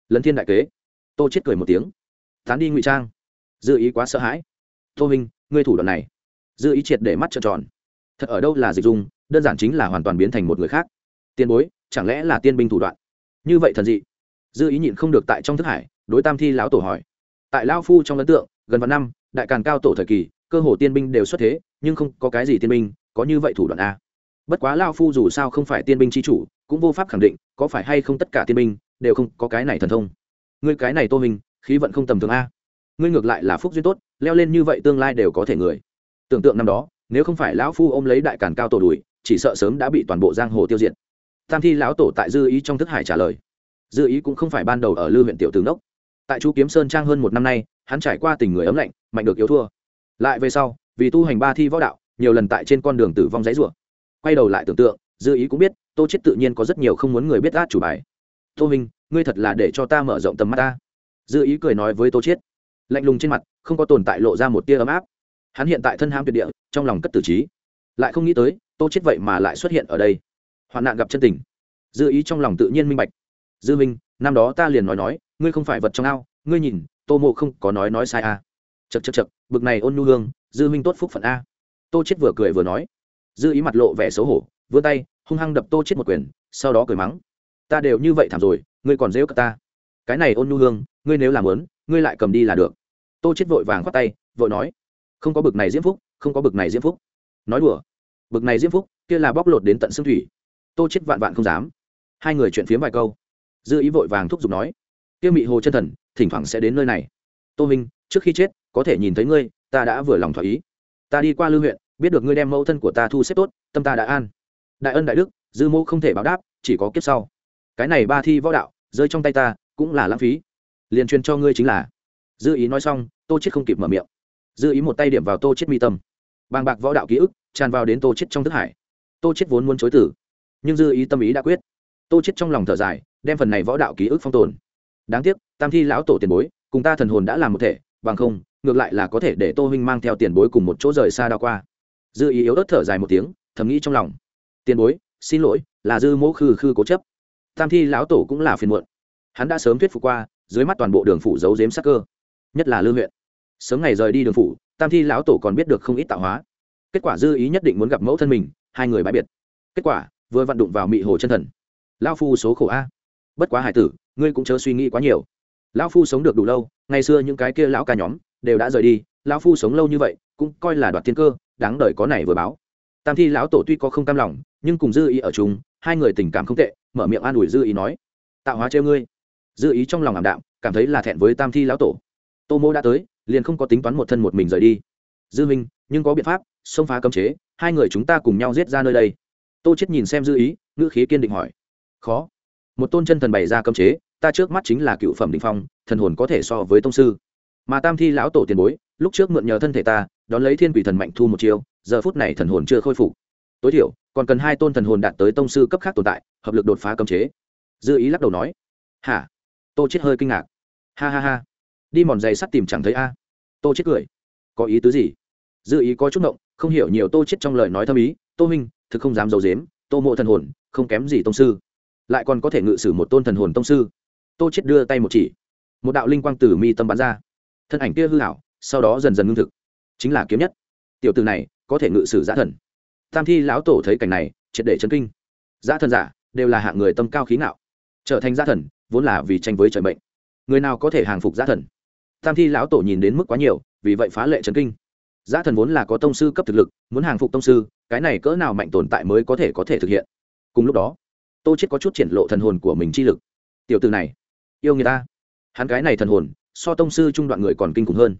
Lấn thiên đại kế. Tô chết cười một tiếng. Tán đi ngụy trang. Dư ý quá sợ hãi. Tô minh, ngươi thủ đoạn này. Dư ý triệt để mắt trợn tròn. Thật ở đâu là dịch dung, đơn giản chính là hoàn toàn biến thành một người khác. Tiền bối, chẳng lẽ là tiên binh thủ đoạn? Như vậy thần dị. Dư ý nhịn không được tại trong thức hải, đối tam thi lão tổ hỏi. Tại lao phu trong ấn tượng, gần vạn năm, đại càn cao tổ thời kỳ, cơ hồ tiên binh đều xuất thế, nhưng không có cái gì tiên binh, có như vậy thủ đoạn a. Bất quá lao phu dù sao không phải tiên binh c h i chủ cũng vô pháp khẳng định có phải hay không tất cả tiên minh đều không có cái này thần thông. Ngươi cái này tô minh, khí vận không tầm thường a. Ngươi ngược lại là phúc duyên tốt, leo lên như vậy tương lai đều có thể người. Tưởng tượng năm đó, nếu không phải lão phu ôm lấy đại càn cao tổ đùi chỉ sợ sớm đã bị toàn bộ giang hồ tiêu diệt. Tam thi lão tổ tại dư ý trong thức hải trả lời. Dư ý cũng không phải ban đầu ở lư huyện tiểu tướng đốc. Tại chú kiếm sơn trang hơn một năm nay, hắn trải qua tình người ấm lạnh, mạnh được yếu thua. Lại về sau, vì tu hành ba thi võ đạo, nhiều lần tại trên con đường tử vong giấy rủa. Quay đầu lại tưởng tượng dư ý cũng biết, tô chết tự nhiên có rất nhiều không muốn người biết át chủ bài. Tô minh, ngươi thật là để cho ta mở rộng tầm mắt ta. Dư ý cười nói với tô chết lạnh lùng trên mặt, không có tồn tại lộ ra một tia ấm áp. Hắn hiện tại thân ham tuyệt địa, trong lòng cất tử trí. Lại không nghĩ tới, tô chết vậy mà lại xuất hiện ở đây. Hoạn nạn gặp chân tình. Dư ý trong lòng tự nhiên minh bạch. Dư minh, năm đó ta liền nói nói, ngươi không phải vật trong ao, ngươi nhìn, tô mộ không có nói nói sai à. chật chật chật bực này ôn nhu hương, dư minh tốt phúc phận a. Tô chết vừa cười vừa nói. Dư ý mặt lộ vẻ xấu hổ vươn tay, hung hăng đập tô chết một quyền, sau đó cười mắng. Ta đều như vậy thảm rồi, ngươi còn dễ cả ta. Cái này ôn nhu hương, ngươi nếu làm lớn, ngươi lại cầm đi là được. Tô chết vội vàng khoát tay, vội nói. Không có bực này diễm phúc, không có bực này diễm phúc. Nói đùa. Bực này diễm phúc, kia là bóc lột đến tận xương thủy. Tô chết vạn vạn không dám. Hai người chuyện phiếm vài câu. Dư ý vội vàng thúc giục nói. Kia mị hồ chân thần, thỉnh thoảng sẽ đến nơi này. Tô minh, trước khi chết, có thể nhìn thấy ngươi, ta đã vừa lòng thỏa ý. Ta đi qua lưu huyện, biết được ngươi đem mẫu thân của ta thu xếp tốt, tâm ta đã an đại ân đại đức, dư mô không thể báo đáp, chỉ có kiếp sau. Cái này ba thi võ đạo, rơi trong tay ta, cũng là lãng phí. Liền truyền cho ngươi chính là. Dư ý nói xong, tô chết không kịp mở miệng. Dư ý một tay điểm vào tô chết mi tâm. Bàng bạc võ đạo ký ức, tràn vào đến tô chết trong thức hải. Tô chết vốn muốn chối tử, nhưng dư ý tâm ý đã quyết. Tô chết trong lòng thở dài, đem phần này võ đạo ký ức phong tồn. Đáng tiếc, tam thi lão tổ tiền bối, cùng ta thần hồn đã làm một thể, bằng không, ngược lại là có thể để tô huynh mang theo tiền bối cùng một chỗ rời xa đao qua. Dư ý yếu ớt thở dài một tiếng, thầm nghĩ trong lòng tiền bối, xin lỗi, là dư mỗ khư khư cố chấp. Tam thi lão tổ cũng là phiền muộn. Hắn đã sớm thuyết phục qua, dưới mắt toàn bộ đường phủ giấu giếm sắc cơ. Nhất là lương huyện. Sớm ngày rời đi đường phủ, tam thi lão tổ còn biết được không ít tạo hóa. Kết quả dư ý nhất định muốn gặp mẫu thân mình, hai người bãi biệt. Kết quả, vừa vặn đụng vào mị hồ chân thần. Lao phu số khổ a. Bất quá hải tử, ngươi cũng chớ suy nghĩ quá nhiều. Lão phu sống được đủ lâu, ngày xưa những cái kia lão ca nhóm đều đã rời đi, lão phu sống lâu như vậy, cũng coi là đoạt thiên cơ, đáng đời có này vừa báo. Tam thi lão tổ tuy có không cam lòng nhưng cùng dư ý ở chung, hai người tình cảm không tệ, mở miệng an ủi dư ý nói, tạo hóa treo ngươi. Dư ý trong lòng ảm đạm, cảm thấy là thẹn với tam thi lão tổ. Tô mô đã tới, liền không có tính toán một thân một mình rời đi. Dư minh nhưng có biện pháp, xông phá cấm chế, hai người chúng ta cùng nhau giết ra nơi đây. Tô chết nhìn xem dư ý, ngữ khí kiên định hỏi, khó. Một tôn chân thần bày ra cấm chế, ta trước mắt chính là cựu phẩm định phong, thần hồn có thể so với tông sư. Mà tam thi lão tổ tiền bối, lúc trước mượn nhờ thân thể ta, đón lấy thiên quỷ thần mạnh thu một chiêu, giờ phút này thần hồn chưa khôi phục tối thiểu, còn cần hai tôn thần hồn đạt tới tông sư cấp khác tồn tại, hợp lực đột phá cấm chế. Dư ý lắc đầu nói. Hả? Tô chết hơi kinh ngạc. Ha ha ha. Đi mòn giày sắt tìm chẳng thấy a. Tô chết cười. Có ý tứ gì? Dư ý có chút động không hiểu nhiều tô chết trong lời nói thâm ý. Tô minh, thực không dám dầu dếm tô mộ thần hồn, không kém gì tông sư. Lại còn có thể ngự sử một tôn thần hồn tông sư. Tô chết đưa tay một chỉ. Một đạo linh quang từ mi tâm bắn ra. Thân ảnh kia hư hảo sau đó dần dần ngưng thực. Chính là kiếm nhất. Tiểu từ này, có thể ngự sử giã thần tam thi lão tổ thấy cảnh này, triệt để chấn kinh. Giã thần giả đều là hạng người tâm cao khí ngạo. Trở thành giã thần, vốn là vì tranh với trời mệnh. Người nào có thể hàng phục giá thần? Tam thi lão tổ nhìn đến mức quá nhiều, vì vậy phá lệ chấn kinh. Giá thần vốn là có tông sư cấp thực lực, muốn hàng phục tông sư, cái này cỡ nào mạnh tồn tại mới có thể có thể thực hiện? Cùng lúc đó, tô chết có chút triển lộ thần hồn của mình chi lực. Tiểu từ này, yêu người ta. Hắn cái này thần hồn, so tông sư trung đoạn người còn kinh khủng hơn.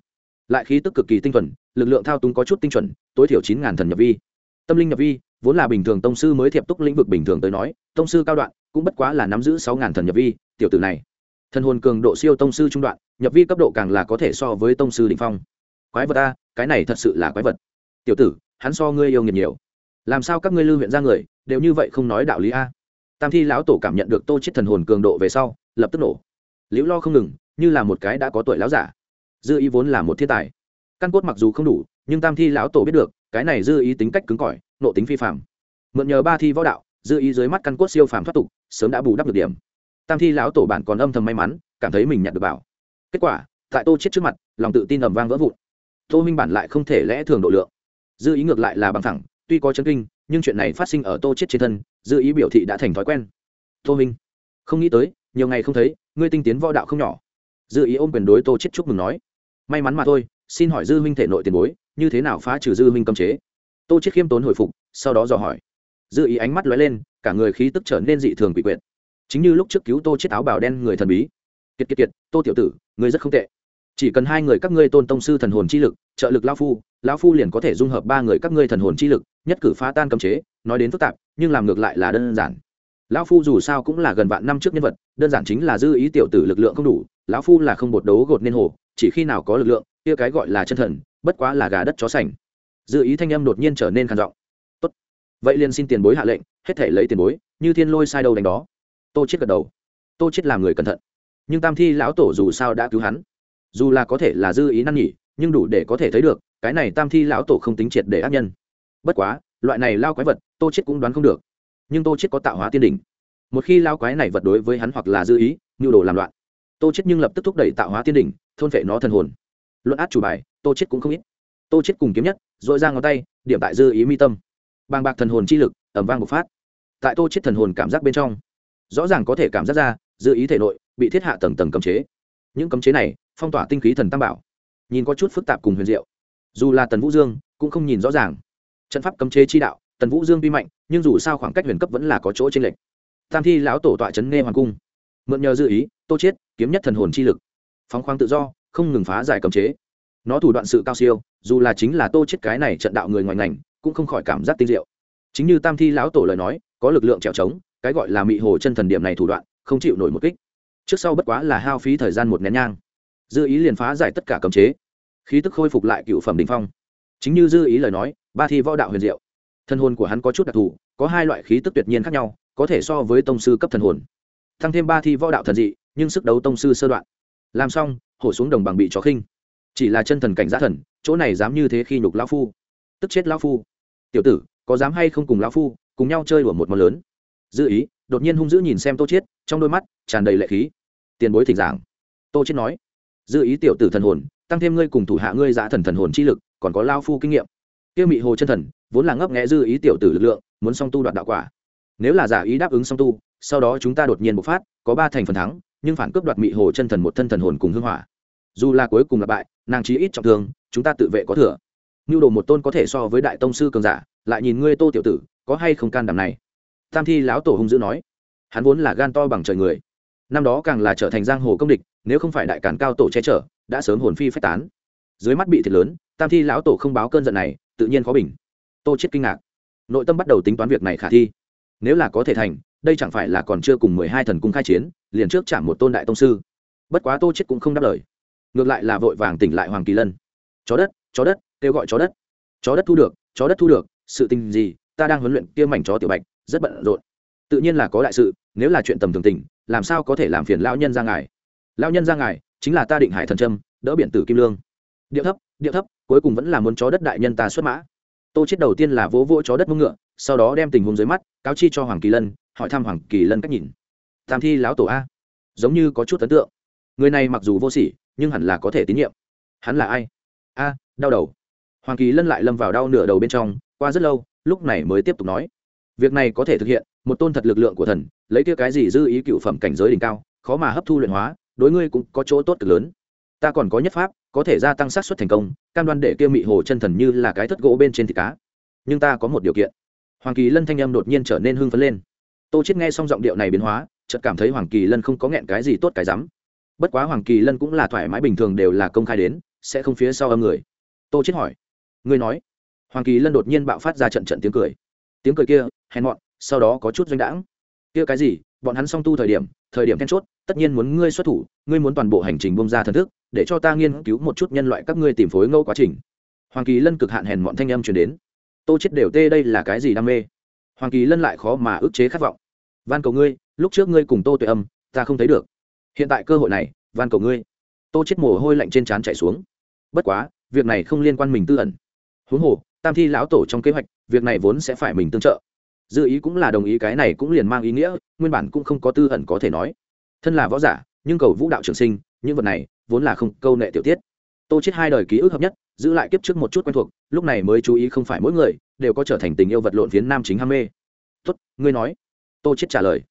Lại khí tức cực kỳ tinh thuần, lực lượng thao túng có chút tinh chuẩn, tối thiểu chín ngàn thần nhập vi tâm linh nhập vi, vốn là bình thường tông sư mới thiệp túc lĩnh vực bình thường tới nói, tông sư cao đoạn, cũng bất quá là nắm giữ sáu ngàn thần nhập vi, tiểu tử này. Thần hồn cường độ siêu tông sư trung đoạn, nhập vi cấp độ càng là có thể so với tông sư đ ỉ n h phong. Quái vật ta, cái này thật sự là quái vật. Tiểu tử, hắn so ngươi yêu nghiệt nhiều. Làm sao các ngươi lưu huyện ra người, đều như vậy không nói đạo lý a? Tam thi lão tổ cảm nhận được tô chết thần hồn cường độ về sau, lập tức nổ. Liễu lo không ngừng, như là một cái đã có tuổi lão giả. Dư ý vốn là một thiên tài. Căn cốt mặc dù không đủ, nhưng tam thi lão tổ biết được cái này dư ý tính cách cứng cỏi, nộ tính phi phạm mượn nhờ ba thi võ đạo, dư ý dưới mắt căn cốt siêu phàm thoát tục, sớm đã bù đắp được điểm. Tam thi lão tổ bản còn âm thầm may mắn, cảm thấy mình nhận được bảo. Kết quả, tại tô chết trước mặt, lòng tự tin ầm vang vỡ vụn. Tô minh bản lại không thể lẽ thường độ lượng. Dư ý ngược lại là bằng thẳng, tuy có chấn kinh, nhưng chuyện này phát sinh ở tô chết trên thân, dư ý biểu thị đã thành thói quen. Tô minh, không nghĩ tới, nhiều ngày không thấy, ngươi tinh tiến võ đạo không nhỏ. Dư ý ôm quyền đối tô chết chúc mừng nói. May mắn mà thôi, xin hỏi dư minh thể nội tiền bối như thế nào phá trừ dư minh cấm chế? Tô chết khiêm tốn hồi phục, sau đó dò hỏi. Dư ý ánh mắt lóe lên, cả người khí tức trở nên dị thường quỷ quyệt. Chính như lúc trước cứu tô chết áo bào đen người thần bí. Kiệt kiệt kiệt, tô tiểu tử, ngươi rất không tệ. Chỉ cần hai người các ngươi tôn tông sư thần hồn chi lực, trợ lực lao phu lao phu liền có thể dung hợp ba người các ngươi thần hồn chi lực, nhất cử phá tan cấm chế, nói đến phức tạp, nhưng làm ngược lại là đơn giản. Lão phu dù sao cũng là gần vạn năm trước nhân vật, đơn giản chính là dư ý tiểu tử lực lượng không đủ, lão phu là không bột đấu gột nên hồ, chỉ khi nào có lực lượng, kia cái gọi là chân thần bất quá là gà đất chó sành. Dư ý thanh âm đột nhiên trở nên khàn giọng. Tốt, vậy liền xin tiền bối hạ lệnh, hết thể lấy tiền bối, như thiên lôi sai đâu đánh đó. Tô chết gật đầu. Tô chết làm người cẩn thận. Nhưng tam thi lão tổ dù sao đã cứu hắn, dù là có thể là dư ý năn nhỉ nhưng đủ để có thể thấy được, cái này tam thi lão tổ không tính triệt để ác nhân. Bất quá, loại này lao quái vật, tô chết cũng đoán không được. Nhưng tô chết có tạo hóa tiên đỉnh. Một khi lao quái này vật đối với hắn hoặc là dư ý nhu đồ làm loạn, tô chết nhưng lập tức thúc đẩy tạo hóa tiên đỉnh, thôn vệ nó thần hồn luận át chủ bài, tô chết cũng không ít. Tô chết cùng kiếm nhất, dội ra ngón tay, điểm tại dư ý mi tâm. Bàng bạc thần hồn chi lực ẩm vang bộc phát. Tại tô chết thần hồn cảm giác bên trong, rõ ràng có thể cảm giác ra, dư ý thể nội bị thiết hạ tầng tầng cấm chế. Những cấm chế này, phong tỏa tinh khí thần tam bảo. Nhìn có chút phức tạp cùng huyền diệu. Dù là tần vũ dương, cũng không nhìn rõ ràng. Trận pháp cấm chế chi đạo, tần vũ dương bi mạnh, nhưng dù sao khoảng cách huyền cấp vẫn là có chỗ trên lệch. Tam thi lão tổ tọa trấn nghe hoàng cung. Mượn nhờ dư ý, tô chết kiếm nhất thần hồn chi lực. Phóng khoáng tự do không ngừng phá giải cấm chế. Nó thủ đoạn sự cao siêu, dù là chính là tô chết cái này trận đạo người ngoài ngành, cũng không khỏi cảm giác tinh diệu. Chính như tam thi lão tổ lời nói, có lực lượng trèo trống, cái gọi là mị hồ chân thần điểm này thủ đoạn, không chịu nổi một kích. Trước sau bất quá là hao phí thời gian một nén nhang. Dư ý liền phá giải tất cả cấm chế. Khí tức khôi phục lại cựu phẩm đình phong. Chính như dư ý lời nói, ba thi võ đạo huyền diệu. Thân hồn của hắn có chút đặc thù, có hai loại khí tức tuyệt nhiên khác nhau, có thể so với tông sư cấp thần hồn. Thăng thêm ba thi võ đạo thần dị, nhưng sức đấu tông sư sơ đoạn làm xong hổ xuống đồng bằng bị chó khinh. Chỉ là chân thần cảnh giá thần chỗ này dám như thế khi nhục lão phu. Tức chết lão phu. Tiểu tử có dám hay không cùng lão phu cùng nhau chơi đùa một món lớn? Dư ý đột nhiên hung dữ nhìn xem tô chết, trong đôi mắt tràn đầy lệ khí. Tiền bối thỉnh giảng. Tô chết nói. Dư ý tiểu tử thần hồn tăng thêm ngươi cùng thủ hạ ngươi giả thần thần hồn chi lực còn có lao phu kinh nghiệm. Tiêu mị hồ chân thần vốn là ngấp nghẽ dư ý tiểu tử lực lượng muốn song tu đoạn đạo quả. Nếu là giả ý đáp ứng song tu sau đó chúng ta đột nhiên bộc phát có ba thành phần thắng nhưng phản cướp đoạt mị hồ chân thần một thân thần hồn cùng hương hỏa. Dù là cuối cùng là bại, nàng chí ít trọng thương, chúng ta tự vệ có thừa. Nhu đồ một tôn có thể so với đại tông sư cường giả, lại nhìn ngươi tô tiểu tử, có hay không can đảm này? Tam thi lão tổ hung dữ nói. Hắn vốn là gan to bằng trời người. Năm đó càng là trở thành giang hồ công địch, nếu không phải đại cản cao tổ che chở, đã sớm hồn phi phách tán. Dưới mắt bị thiệt lớn, tam thi lão tổ không báo cơn giận này, tự nhiên khó bình. Tô chết kinh ngạc. Nội tâm bắt đầu tính toán việc này khả thi. Nếu là có thể thành đây chẳng phải là còn chưa cùng mười hai thần cung khai chiến, liền trước chạm một tôn đại tông sư. Bất quá tô chết cũng không đáp lời. Ngược lại là vội vàng tỉnh lại hoàng kỳ lân. Chó đất chó đất, kêu gọi chó đất. Chó đất thu được, chó đất thu được, sự tình gì, ta đang huấn luyện kia mảnh chó tiểu bạch, rất bận rộn. Tự nhiên là có đại sự, nếu là chuyện tầm thường tình, làm sao có thể làm phiền lão nhân ra ngài? Lão nhân ra ngài, chính là ta định hải thần trâm, đỡ biển tử kim lương. Điệu thấp điệu thấp, cuối cùng vẫn là muốn chó đất đại nhân ta xuất mã. Tô chết đầu tiên là vỗ vỗ chó đất mông ngựa, sau đó đem tình huống dưới mắt, cáo chi cho hoàng kỳ lân hỏi thăm hoàng kỳ lân cách nhìn. Tam thi lão tổ a. Giống như có chút ấn tượng. Người này mặc dù vô sỉ, nhưng hẳn là có thể tín nhiệm. Hắn là ai? A, đau đầu. Hoàng kỳ lân lại lâm vào đau nửa đầu bên trong, qua rất lâu, lúc này mới tiếp tục nói. Việc này có thể thực hiện, một tôn thật lực lượng của thần, lấy kia cái gì dư ý cựu phẩm cảnh giới đỉnh cao, khó mà hấp thu luyện hóa, đối ngươi cũng có chỗ tốt cực lớn. Ta còn có nhất pháp, có thể gia tăng xác suất thành công, cam đoan để kia mị hồ chân thần như là cái thất gỗ bên trên thịt cá. Nhưng ta có một điều kiện. Hoàng kỳ lân thanh âm đột nhiên trở nên hưng phấn lên tô chết nghe xong giọng điệu này biến hóa, chợt cảm thấy hoàng kỳ lân không có nghẹn cái gì tốt cái rắm. Bất quá hoàng kỳ lân cũng là thoải mái bình thường đều là công khai đến, sẽ không phía sau âm người. Tô chết hỏi, ngươi nói? Hoàng kỳ lân đột nhiên bạo phát ra trận trận tiếng cười. Tiếng cười kia, hèn mọn, sau đó có chút doanh đãng. Kia cái gì? Bọn hắn song tu thời điểm thời điểm then chốt, tất nhiên muốn ngươi xuất thủ, ngươi muốn toàn bộ hành trình bông ra thần thức, để cho ta nghiên cứu một chút nhân loại các ngươi tìm phối ngẫu quá trình. Hoàng kỳ lân cực hạn hèn mọn thanh âm truyền đến. Tô chết đều tê đây là cái gì đam mê? Hoàng kỳ lân lại khó mà ức chế khát vọng van cầu ngươi, lúc trước ngươi cùng tô tuệ âm, ta không thấy được. Hiện tại cơ hội này, van cầu ngươi. Tô chết mồ hôi lạnh trên trán chảy xuống. Bất quá, việc này không liên quan mình tư ẩn. Huống hồ, tam thi lão tổ trong kế hoạch, việc này vốn sẽ phải mình tương trợ. Dư ý cũng là đồng ý, cái này cũng liền mang ý nghĩa, nguyên bản cũng không có tư ẩn có thể nói. Thân là võ giả, nhưng cầu vũ đạo trường sinh, những vật này vốn là không câu nệ tiểu tiết. Tô chết hai đời ký ức hợp nhất, giữ lại kiếp trước một chút quen thuộc, lúc này mới chú ý không phải mỗi người đều có trở thành tình yêu vật lộn phiến nam chính ham mê. Tốt, ngươi nói tô chết trả lời.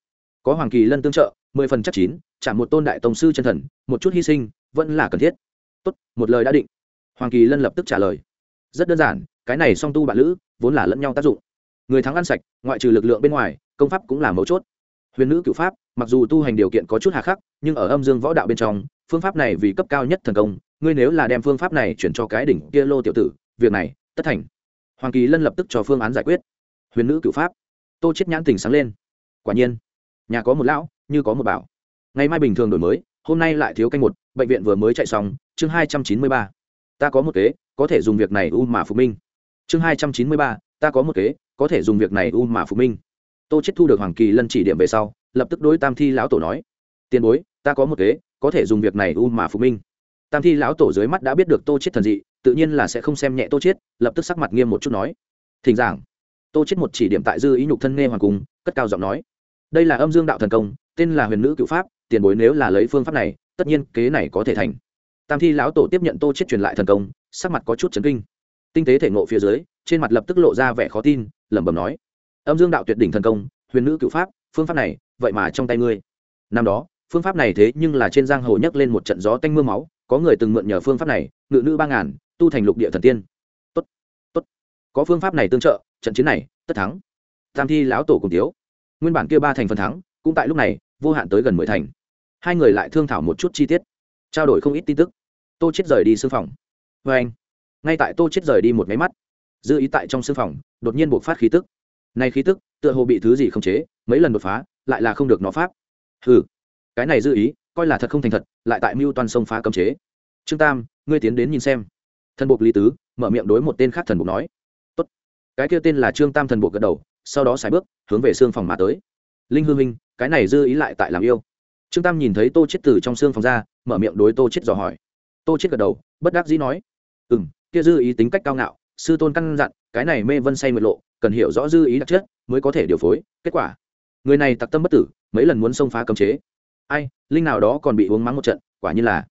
Có hoàng kỳ lân tương trợ, mười phần chắc chín chạm một tôn đại tông sư chân thần, một chút hy sinh, vẫn là cần thiết. Tốt, một lời đã định. Hoàng kỳ lân lập tức trả lời. Rất đơn giản, cái này song tu bạn lữ, vốn là lẫn nhau tác dụng. Người thắng ăn sạch, ngoại trừ lực lượng bên ngoài, công pháp cũng là mấu chốt. Huyền nữ cựu pháp, mặc dù tu hành điều kiện có chút hà khắc, nhưng ở âm dương võ đạo bên trong, phương pháp này vì cấp cao nhất thần công, ngươi nếu là đem phương pháp này chuyển cho cái đỉnh kia lô tiểu tử, việc này tất thành. Hoàng kỳ lân lập tức cho phương án giải quyết. Huyền nữ cựu pháp. Tô chết nhãn tình sáng lên quả nhiên, nhà có một lão, như có một bảo. Ngày mai bình thường đổi mới, hôm nay lại thiếu canh một, bệnh viện vừa mới chạy xong, chương hai trăm chín mươi ba. Ta có một kế, có thể dùng việc này u mà phục minh. Chương hai trăm chín mươi ba, ta có một kế, có thể dùng việc này u mà phục minh. Tô chết thu được hoàng kỳ lân chỉ điểm về sau, lập tức đối tam thi lão tổ nói, tiền bối, ta có một kế, có thể dùng việc này u mà phục minh. Tam thi lão tổ dưới mắt đã biết được tô chết thần dị, tự nhiên là sẽ không xem nhẹ tô chết, lập tức sắc mặt nghiêm một chút nói, thỉnh giảng. Tô chết một chỉ điểm tại dư ý nhục thân nghe hoàng cung, cất cao giọng nói đây là âm dương đạo thần công, tên là huyền nữ cựu pháp, tiền bối nếu là lấy phương pháp này, tất nhiên kế này có thể thành. Tam thi lão tổ tiếp nhận tô chết truyền lại thần công, sắc mặt có chút chấn kinh. Tinh tế thể ngộ phía dưới, trên mặt lập tức lộ ra vẻ khó tin, lẩm bẩm nói, âm dương đạo tuyệt đỉnh thần công, huyền nữ cựu pháp, phương pháp này, vậy mà trong tay ngươi. Năm đó, phương pháp này thế nhưng là trên giang hồ nhấc lên một trận gió tanh mưa máu, có người từng mượn nhờ phương pháp này, ngự nữ ba ngàn, tu thành lục địa thần tiên. Tốt tốt. Có phương pháp này tương trợ, trận chiến này, tất thắng. Tam thi lão tổ cùng thiếu nguyên bản kia ba thành phần thắng, cũng tại lúc này, vô hạn tới gần mười thành. Hai người lại thương thảo một chút chi tiết, trao đổi không ít tin tức. Tô chết rời đi sư phòng. Vê anh, ngay tại tô chết rời đi một máy mắt, dư ý tại trong sư phòng, đột nhiên buộc phát khí tức. Này khí tức, tựa hồ bị thứ gì không chế, mấy lần đột phá, lại là không được nó pháp. Hừ, cái này dư ý, coi là thật không thành thật, lại tại mưu toàn sông phá cấm chế. Trương tam, ngươi tiến đến nhìn xem. Thần buộc lý tứ, mở miệng đối một tên khác thần buộc nói. Tốt. Cái kia tên là trương tam thần buộc gật đầu sau đó xài bước, hướng về xương phòng mà tới. Linh hư minh, cái này dư ý lại tại làm yêu. Trương tam nhìn thấy tô chết từ trong xương phòng ra, mở miệng đối tô chết dò hỏi. Tô chết gật đầu, bất đắc dĩ nói ừ m kia dư ý tính cách cao ngạo, sư tôn căn dặn, cái này mê vân say mượt lộ, cần hiểu rõ dư ý đặc chất mới có thể điều phối, kết quả, người này tặc tâm bất tử, mấy lần muốn xông phá cấm chế. Ai, linh nào đó còn bị uống mắng một trận, quả như là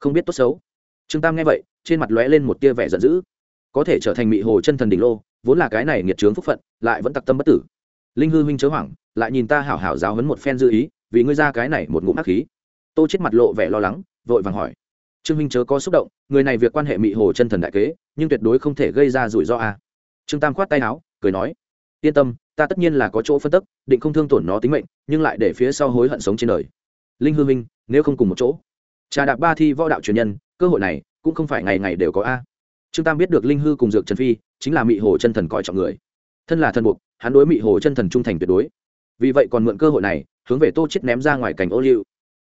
không biết tốt xấu. Trương tam nghe vậy, trên mặt lóe lên một tia vẻ giận dữ. Có thể trở thành mị hồ chân thần đỉnh lô vốn là cái này nghiệt trướng phúc phận, lại vẫn tặc tâm bất tử. Linh hư huynh chớ hoảng, lại nhìn ta hảo hảo giáo hấn một phen dư ý, vì ngươi ra cái này một ngụm ác khí. Tô chết mặt lộ vẻ lo lắng, vội vàng hỏi. Trương huynh chớ có xúc động, người này việc quan hệ mị hồ chân thần đại kế, nhưng tuyệt đối không thể gây ra rủi ro a. À. trương tam khoát tay áo, cười nói. Yên tâm, ta tất nhiên là có chỗ phân tức, định không thương tổn nó tính mệnh, nhưng lại để phía sau hối hận sống trên đời. Linh hư minh nếu không cùng một chỗ. Trà đạp ba thi võ đạo truyền nhân, cơ hội này cũng không phải ngày ngày đều có a. Trương tam biết được linh hư cùng dược trần phi chính là mị hồ chân thần coi trọng người. Thân là thần buộc, hắn đối mị hồ chân thần trung thành tuyệt đối. Vì vậy còn mượn cơ hội này, hướng về tô chết ném ra ngoài cảnh ô liu,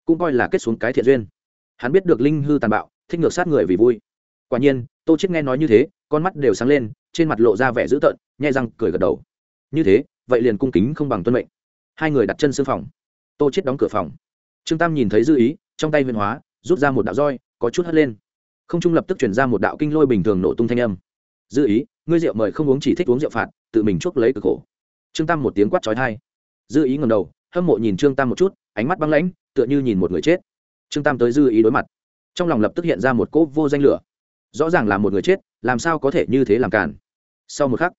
cũng coi là kết xuống cái thiện duyên. Hắn biết được linh hư tàn bạo, thích ngược sát người vì vui. Quả nhiên, tô chết nghe nói như thế, con mắt đều sáng lên, trên mặt lộ ra vẻ dữ tợn, nhai răng cười gật đầu. Như thế, vậy liền cung kính không bằng tuân mệnh. Hai người đặt chân xương phòng. Tô chết đóng cửa phòng. Trương tam nhìn thấy dư ý, trong tay huyền hóa, rút ra một đạo roi, có chút hất lên. Không trung lập tức chuyển ra một đạo kinh lôi bình thường nổ tung thanh âm dư ý, ngươi rượu mời không uống chỉ thích uống rượu phạt, tự mình chuốc lấy cực khổ. Trương tam một tiếng quát trói thai dư ý ngầm đầu, hâm mộ nhìn trương tam một chút, ánh mắt băng lãnh, tựa như nhìn một người chết. Trương tam tới dư ý đối mặt. Trong lòng lập tức hiện ra một cỗ vô danh lửa. Rõ ràng là một người chết, làm sao có thể như thế làm cản sau một khắc,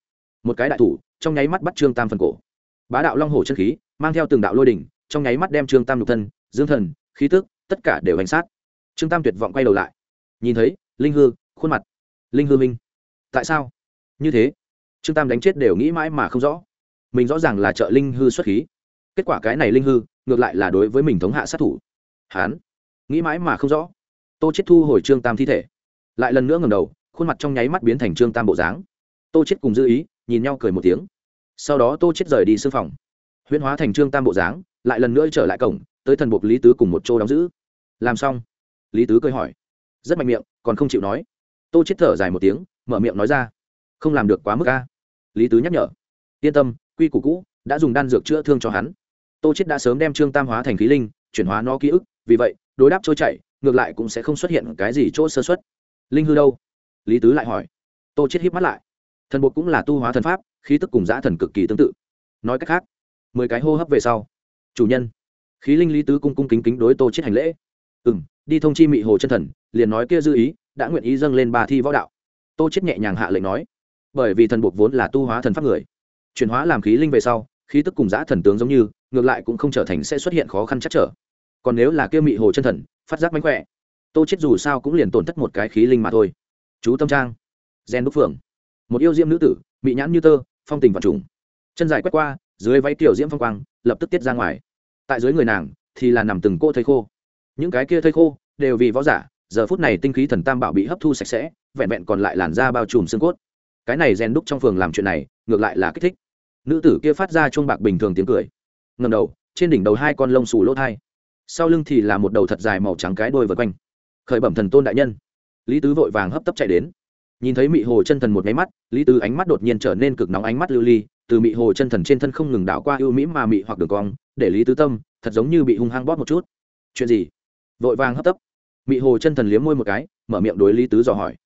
một cái đại thủ, trong nháy mắt bắt trương tam phần cổ. Bá đạo long hổ chân khí, mang theo từng đạo lôi đỉnh, trong nháy mắt đem trương tam nhục thân, dương thần, khí tức, tất cả đều hành sát. Trương tam tuyệt vọng quay đầu lại. Nhìn thấy, linh hư, khuôn mặt. Linh hư minh tại sao? Như thế, trương tam đánh chết đều nghĩ mãi mà không rõ. Mình rõ ràng là trợ linh hư xuất khí. Kết quả cái này linh hư, ngược lại là đối với mình thống hạ sát thủ. Hán, nghĩ mãi mà không rõ. Tô chết thu hồi trương tam thi thể. Lại lần nữa ngầm đầu, khuôn mặt trong nháy mắt biến thành trương tam bộ dáng. Tô chết cùng dư ý, nhìn nhau cười một tiếng. Sau đó tô chết rời đi sư phòng. Huyễn hóa thành trương tam bộ dáng, lại lần nữa trở lại cổng, tới thần buộc lý tứ cùng một chỗ đóng giữ. Làm xong, lý tứ cười hỏi. Rất mạnh miệng, còn không chịu nói. Tô chết thở dài một tiếng mở miệng nói ra. Không làm được quá mức a. Lý tứ nhắc nhở. Yên tâm, quy củ cũ, đã dùng đan dược chữa thương cho hắn. Tô chết đã sớm đem trương tam hóa thành khí linh, chuyển hóa nó ký ức, vì vậy, đối đáp trôi chảy, ngược lại cũng sẽ không xuất hiện cái gì chỗ sơ xuất linh hư đâu? Lý tứ lại hỏi. Tô chết híp mắt lại. Thần bộ cũng là tu hóa thần pháp, khí tức cùng giã thần cực kỳ tương tự. Nói cách khác, mười cái hô hấp về sau. Chủ nhân. Khí linh lý tứ cung cung kính kính đối tô chết hành lễ. Ừ m đi thông chi mị hồ chân thần, liền nói kia dư ý, đã nguyện ý dâng lên ba thi võ đạo tô chết nhẹ nhàng hạ lệnh nói. Bởi vì thần buộc vốn là tu hóa thần pháp người. Chuyển hóa làm khí linh về sau, khí tức cùng giã thần tướng giống như, ngược lại cũng không trở thành sẽ xuất hiện khó khăn chắc trở. Còn nếu là kia mị hồ chân thần, phát giác mánh khỏe, tô chết dù sao cũng liền tổn thất một cái khí linh mà thôi. Chú tâm trang. Gen đúc phượng. Một yêu diễm nữ tử bị nhãn như tơ, phong tình vật trùng. Chân dài quét qua, dưới váy tiểu diễm phong quang, lập tức tiết ra ngoài. Tại dưới người nàng, thì là nằm từng cô thây khô. Những cái kia thây khô, đều vì võ giả giờ phút này tinh khí thần tam bảo bị hấp thu sạch sẽ, vẹn vẹn còn lại làn da bao trùm xương cốt. Cái này rèn đúc trong phường làm chuyện này, ngược lại là kích thích. Nữ tử kia phát ra chuông bạc bình thường tiếng cười. Ngầm đầu, trên đỉnh đầu hai con lông xù lỗ thai. Sau lưng thì là một đầu thật dài màu trắng cái đôi vật quanh. Khởi bẩm thần tôn đại nhân. Lý tứ vội vàng hấp tấp chạy đến. Nhìn thấy mị hồ chân thần một máy mắt, lý tứ ánh mắt đột nhiên trở nên cực nóng ánh mắt lưu ly, từ mị hồ chân thần trên thân không ngừng đảo qua ưu mỹ mà mị hoặc đường cong, để lý tứ tâm, thật giống như bị hung hăng bóp một chút. Chuyện gì? Vội vàng hấp tấp mị hồ chân thần liếm môi một cái, mở miệng đối lý tứ dò hỏi.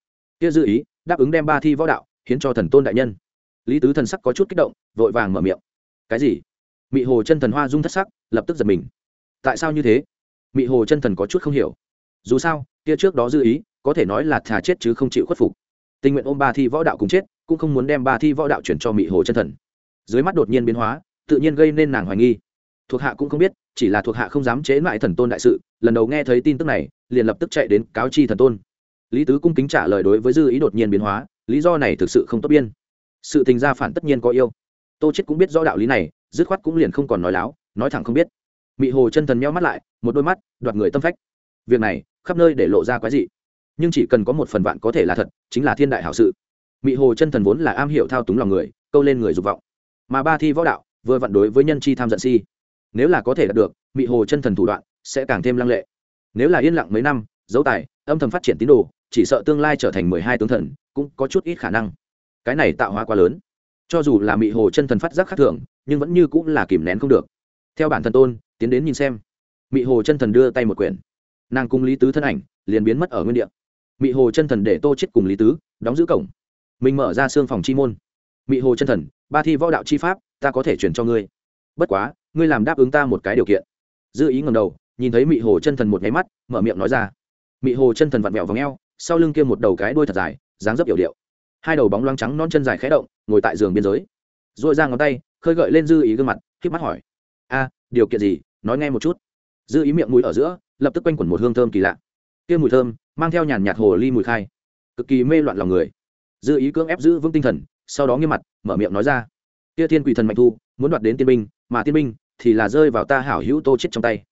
Kia dư ý, đáp ứng đem ba thi võ đạo, hiến cho thần tôn đại nhân. Lý tứ thần sắc có chút kích động, vội vàng mở miệng. Cái gì? Mị hồ chân thần hoa dung thất sắc, lập tức giật mình. Tại sao như thế? Mị hồ chân thần có chút không hiểu. Dù sao, kia trước đó dư ý, có thể nói là thà chết chứ không chịu khuất phục. Tình nguyện ôm ba thi võ đạo cùng chết, cũng không muốn đem ba thi võ đạo chuyển cho mị hồ chân thần. Dưới mắt đột nhiên biến hóa, tự nhiên gây nên nàng hoài nghi. Thuộc hạ cũng không biết, chỉ là thuộc hạ không dám chế lại thần tôn đại sự, lần đầu nghe thấy tin tức này liền lập tức chạy đến cáo chi thần tôn. Lý tứ cung kính trả lời đối với dư ý đột nhiên biến hóa, lý do này thực sự không tốt biên. Sự tình gia phản tất nhiên có yêu. Tô chết cũng biết rõ đạo lý này, dứt khoát cũng liền không còn nói láo, nói thẳng không biết. Mị hồ chân thần meo mắt lại, một đôi mắt, đoạt người tâm phách. Việc này, khắp nơi để lộ ra quái dị. Nhưng chỉ cần có một phần vạn có thể là thật, chính là thiên đại hảo sự. Mị hồ chân thần vốn là am hiểu thao túng lòng người, câu lên người dục vọng. Mà ba thi võ đạo, vừa vặn đối với nhân chi tham giận si. Nếu là có thể đạt được, mị hồ chân thần thủ đoạn sẽ càng thêm lăng lệ nếu là yên lặng mấy năm, dấu tài, âm thầm phát triển tín đồ, chỉ sợ tương lai trở thành mười hai tướng thần, cũng có chút ít khả năng. Cái này tạo hóa quá lớn. Cho dù là mị hồ chân thần phát giác khác thường, nhưng vẫn như cũng là kìm nén không được. Theo bản thân tôn, tiến đến nhìn xem. Mị hồ chân thần đưa tay một quyển. Nàng cung lý tứ thân ảnh, liền biến mất ở nguyên địa. Mị hồ chân thần để tô chết cùng lý tứ, đóng giữ cổng. Mình mở ra xương phòng chi môn. Mị hồ chân thần, ba thi võ đạo chi pháp, ta có thể chuyển cho ngươi. Bất quá, ngươi làm đáp ứng ta một cái điều kiện. Dư ý ngầm đầu nhìn thấy mị hồ chân thần một nháy mắt, mở miệng nói ra. Mị hồ chân thần vặn vẹo v ò sau lưng kia một đầu cái đuôi thật dài, dáng dấp yểu điệu. Hai đầu bóng loáng trắng non chân dài khẽ động, ngồi tại giường biên giới. R ra ngón tay, khơi gợi lên dư ý gương mặt k mắt hỏi. A, điều kiện gì? Nói nghe một chút. Dư ý miệng mũi ở giữa, lập tức quanh quẩn một hương thơm kỳ lạ. Kia mùi thơm, mang theo nhàn nhạt hồ ly mùi khai. Cực kỳ mê loạn lòng người. Dư ý cưỡng ép giữ vững tinh thần, sau đó nghiêm mặt, mở miệng nói ra. Kia thiên quỷ thần mạnh thu, muốn đoạt đến tiên binh, mà tiên binh thì là rơi vào ta hảo hữu tô chết trong tay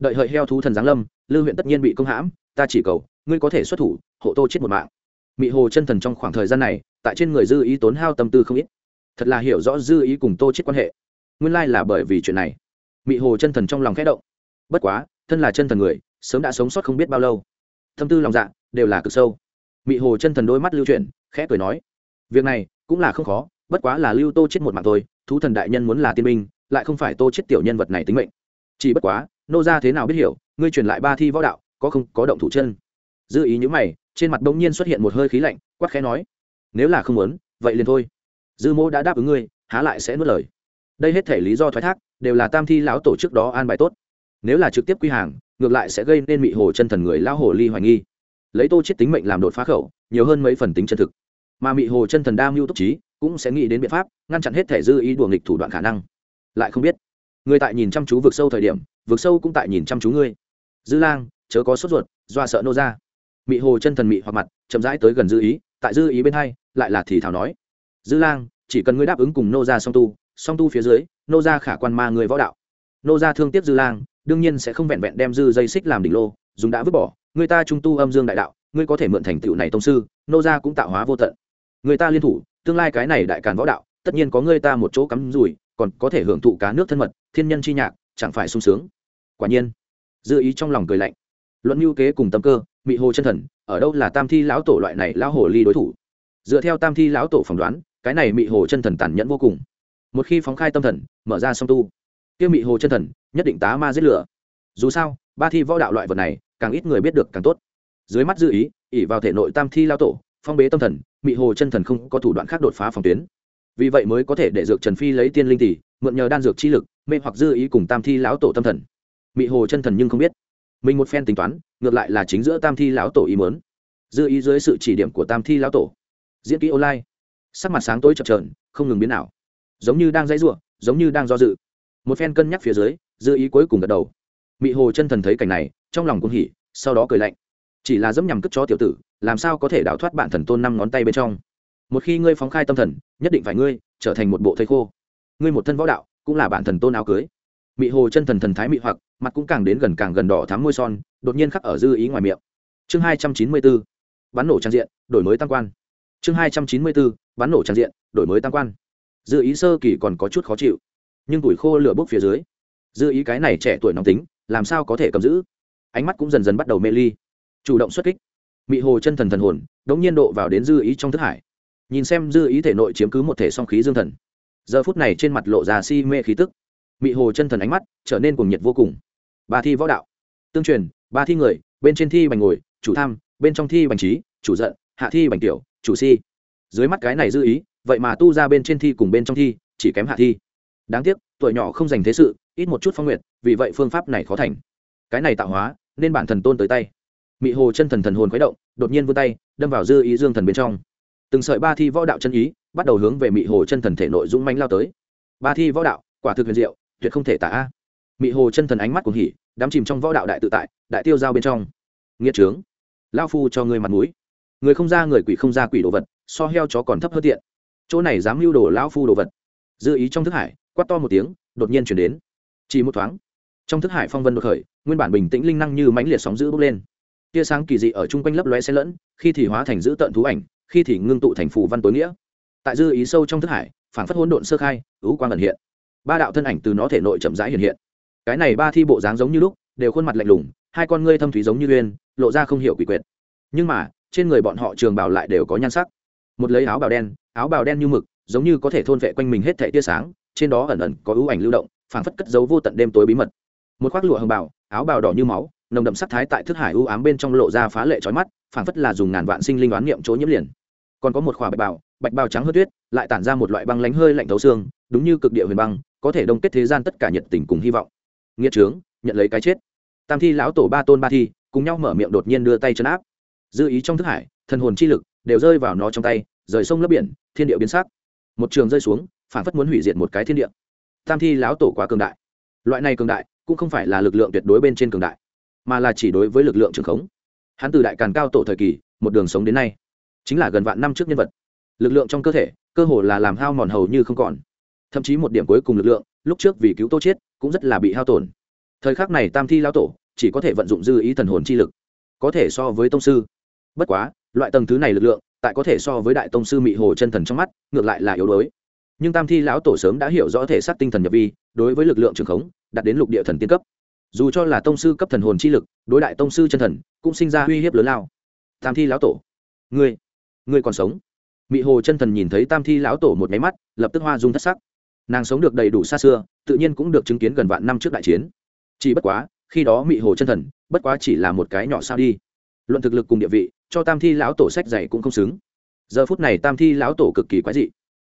đợi hợi heo thú thần giáng lâm lư huyện tất nhiên bị công hãm, ta chỉ cầu, ngươi có thể xuất thủ, hộ tô chết một mạng. Mị hồ chân thần trong khoảng thời gian này, tại trên người dư ý tốn hao tâm tư không ít. Thật là hiểu rõ dư ý cùng tô chết quan hệ. Nguyên lai là bởi vì chuyện này. Mị hồ chân thần trong lòng khẽ động. Bất quá, thân là chân thần người, sớm đã sống sót không biết bao lâu. Tâm tư lòng dạ đều là cực sâu. Mị hồ chân thần đôi mắt lưu chuyển, khẽ cười nói, việc này cũng là không khó, bất quá là lưu tô chết một mạng thôi, thú thần đại nhân muốn là tiên minh lại không phải tô chết tiểu nhân vật này tính mệnh. Chỉ bất quá nô ra thế nào biết hiểu, ngươi truyền lại ba thi võ đạo, có không, có động thủ chân. Dư ý những mày, trên mặt bỗng nhiên xuất hiện một hơi khí lạnh, quát khẽ nói, nếu là không muốn, vậy liền thôi. Dư mô đã đáp ứng ngươi, há lại sẽ nuốt lời. Đây hết thể lý do thoái thác, đều là tam thi lão tổ chức đó an bài tốt. Nếu là trực tiếp quy hàng, ngược lại sẽ gây nên mị hồ chân thần người lão hồ ly hoài nghi. Lấy tô chết tính mệnh làm đột phá khẩu, nhiều hơn mấy phần tính chân thực. Mà mị hồ chân thần đa mưu túc trí, cũng sẽ nghĩ đến biện pháp, ngăn chặn hết thể dư ý đùa nghịch thủ đoạn khả năng. Lại không biết người tại nhìn chăm chú vực sâu thời điểm, vực sâu cũng tại nhìn chăm chú ngươi. Dư lang, chớ có sốt ruột, doa sợ nô ra. Mị hồ chân thần mị hoặc mặt, chậm rãi tới gần dư ý, tại dư ý bên hai, lại là thì thảo nói. Dư lang, chỉ cần ngươi đáp ứng cùng nô ra song tu song tu phía dưới, nô ra khả quan ma người võ đạo. Nô ra thương tiếc dư lang, đương nhiên sẽ không vẹn vẹn đem dư dây xích làm đỉnh lô, dùng đã vứt bỏ. Người ta trung tu âm dương đại đạo, ngươi có thể mượn thành tựu này tông sư, nô ra cũng tạo hóa vô tận. Người ta liên thủ, tương lai cái này đại càn võ đạo, tất nhiên có người ta một chỗ cắm rủi, còn có thể hưởng thụ cá nước thân mật thiên nhân chi nhạc, chẳng phải sung sướng. Quả nhiên, dư ý trong lòng cười lạnh. Luận mưu kế cùng tâm cơ, mị hồ chân thần, ở đâu là tam thi lão tổ loại này lão hồ ly đối thủ? Dựa theo tam thi lão tổ phỏng đoán, cái này mị hồ chân thần tàn nhẫn vô cùng. Một khi phóng khai tâm thần, mở ra song tu, kia mị hồ chân thần nhất định tá ma giết lửa. Dù sao, ba thi võ đạo loại vật này, càng ít người biết được càng tốt. Dưới mắt dư ý ỉ vào thể nội tam thi lao tổ, phong bế tâm thần, mị hồ chân thần không có thủ đoạn khác đột phá phòng tuyến. Vì vậy mới có thể để dược trần phi lấy tiên linh tỷ, mượn nhờ đan dược chi lực mê hoặc dư ý cùng tam thi lão tổ tâm thần. Mị hồ chân thần nhưng không biết. Mình một phen tính toán, ngược lại là chính giữa tam thi lão tổ ý mớn dư ý dưới sự chỉ điểm của tam thi lão tổ. Diễn kỹ online. Sắc mặt sáng tối chập trờn không ngừng biến nào giống như đang dãy r giống như đang do dự. Một phen cân nhắc phía dưới, dư ý cuối cùng gật đầu. Mị hồ chân thần thấy cảnh này, trong lòng cũng hỉ, sau đó cười lạnh. Chỉ là dẫm nhằm cất chó tiểu tử, làm sao có thể đào thoát bạn thần tôn năm ngón tay bên trong? Một khi ngươi phóng khai tâm thần, nhất định phải ngươi trở thành một bộ thầy khô. Ngươi một thân võ đạo cũng là bạn thần tôn áo cưới. Mị hồ chân thần thần thái mị hoặc, mặt cũng càng đến gần càng gần đỏ thắm môi son, đột nhiên khắc ở dư ý ngoài miệng. Chương hai trăm chín mươi bốn, bắn nổ trang diện, đổi mới tăng quan. Chương hai trăm chín mươi bốn, bắn nổ trang diện, đổi mới tăng quan. Dư ý sơ kỳ còn có chút khó chịu, nhưng tuổi khô lửa bốc phía dưới. Dư ý cái này trẻ tuổi nóng tính, làm sao có thể cầm giữ? Ánh mắt cũng dần dần bắt đầu mê ly. Chủ động xuất kích. Mị hồ chân thần thần hồn, đống nhiên độ vào đến dư ý trong thức hải. Nhìn xem dư ý thể nội chiếm cứ một thể song khí dương thần giờ phút này trên mặt lộ ra si mê khí tức. Mị hồ chân thần ánh mắt trở nên cuồng nhiệt vô cùng. Ba thi võ đạo. Tương truyền, ba thi người, bên trên thi bành ngồi, chủ tham, bên trong thi bành trí, chủ giận, hạ thi bành tiểu, chủ si. Dưới mắt cái này dư ý, vậy mà tu ra bên trên thi cùng bên trong thi, chỉ kém hạ thi. Đáng tiếc, tuổi nhỏ không dành thế sự, ít một chút phong nguyện vì vậy phương pháp này khó thành. Cái này tạo hóa, nên bản thần tôn tới tay. Mị hồ chân thần thần hồn khuấy động, đột nhiên vươn tay, đâm vào dư ý dương thần bên trong từng sợi ba thi võ đạo chân ý, bắt đầu hướng về mị hồ chân thần thể nội dũng manh lao tới. Ba thi võ đạo, quả thực huyền diệu, tuyệt không thể tả. A mị hồ chân thần ánh mắt cuồng hỉ, đắm chìm trong võ đạo đại tự tại, đại tiêu giao bên trong. Nghĩa trướng, lao phu cho người mặt mũi. Người không ra người quỷ không ra quỷ đồ vật, so heo chó còn thấp hơn tiện. Chỗ này dám lưu đồ lão phu đồ vật. Dư ý trong thức hải, quát to một tiếng, đột nhiên chuyển đến. Chỉ một thoáng, trong thức hải phong vân đột khởi, nguyên bản bình tĩnh linh năng như mãnh liệt sóng giữ bốc lên. Tia sáng kỳ dị ở chung quanh lấp lóe xen lẫn, khi thì hóa thành giữ tận thú ảnh khi thì ngưng tụ thành phù văn tối nghĩa. Tại dư ý sâu trong thức hải phản phất hỗn độn sơ khai ứ quang ẩn hiện. Ba đạo thân ảnh từ nó thể nội chậm rãi hiện hiện. Cái này ba thi bộ dáng giống như lúc, đều khuôn mặt lạnh lùng, hai con ngươi thâm thúy giống như uyên, lộ ra không hiểu quỷ quyệt. Nhưng mà, trên người bọn họ trường bảo lại đều có nhan sắc. Một lấy áo bào đen, áo bào đen như mực, giống như có thể thôn vệ quanh mình hết thảy tia sáng, trên đó ẩn ẩn có ưu ảnh lưu động, phảng phất cất giấu vô tận đêm tối bí mật. Một khoác lụa hồng bào, áo bào đỏ như máu, nồng đậm sắc thái tại thức hải ưu ám bên trong lộ ra phá lệ chói mắt, phảng phất là dùng ngàn vạn sinh linh đoán niệm chỗ nhiễm liền còn có một khỏa bạch bào bạch bào trắng hơn tuyết, lại tản ra một loại băng lánh hơi lạnh thấu xương, đúng như cực địa huyền băng, có thể đông kết thế gian tất cả nhiệt tình cùng hy vọng. Nghĩa trướng, nhận lấy cái chết. Tam thi lão tổ ba tôn ba thi, cùng nhau mở miệng đột nhiên đưa tay chân áp. Dư ý trong thức hải, thần hồn chi lực đều rơi vào nó trong tay, rời sông lấp biển, thiên địa biến sắc. Một trường rơi xuống, phản phất muốn hủy diệt một cái thiên địa. Tam thi lão tổ quá cường đại. Loại này cường đại, cũng không phải là lực lượng tuyệt đối bên trên cường đại, mà là chỉ đối với lực lượng trường khống. Hắn từ đại càn cao tổ thời kỳ, một đường sống đến nay chính là gần vạn năm trước nhân vật. Lực lượng trong cơ thể, cơ hồ là làm hao mòn hầu như không còn. Thậm chí một điểm cuối cùng lực lượng, lúc trước vì cứu tô chết cũng rất là bị hao tổn. Thời khắc này tam thi lão tổ, chỉ có thể vận dụng dư ý thần hồn chi lực. Có thể so với tông sư. Bất quá, loại tầng thứ này lực lượng, tại có thể so với đại tông sư mị hồ chân thần trong mắt, ngược lại là yếu đuối. Nhưng tam thi lão tổ sớm đã hiểu rõ thể xác tinh thần nhập vi, đối với lực lượng trường khống, đạt đến lục địa thần tiên cấp. Dù cho là tông sư cấp thần hồn chi lực, đối đại tông sư chân thần, cũng sinh ra uy hiếp lớn lao. Tam thi lão tổ, ngươi ngươi còn sống. Mị hồ chân thần nhìn thấy tam thi lão tổ một máy mắt, lập tức hoa dung thất sắc. Nàng sống được đầy đủ xa xưa, tự nhiên cũng được chứng kiến gần vạn năm trước đại chiến. Chỉ bất quá, khi đó mị hồ chân thần, bất quá chỉ là một cái nhỏ sao đi. Luận thực lực cùng địa vị, cho tam thi lão tổ sách dày cũng không xứng. Giờ phút này tam thi lão tổ cực kỳ quái dị.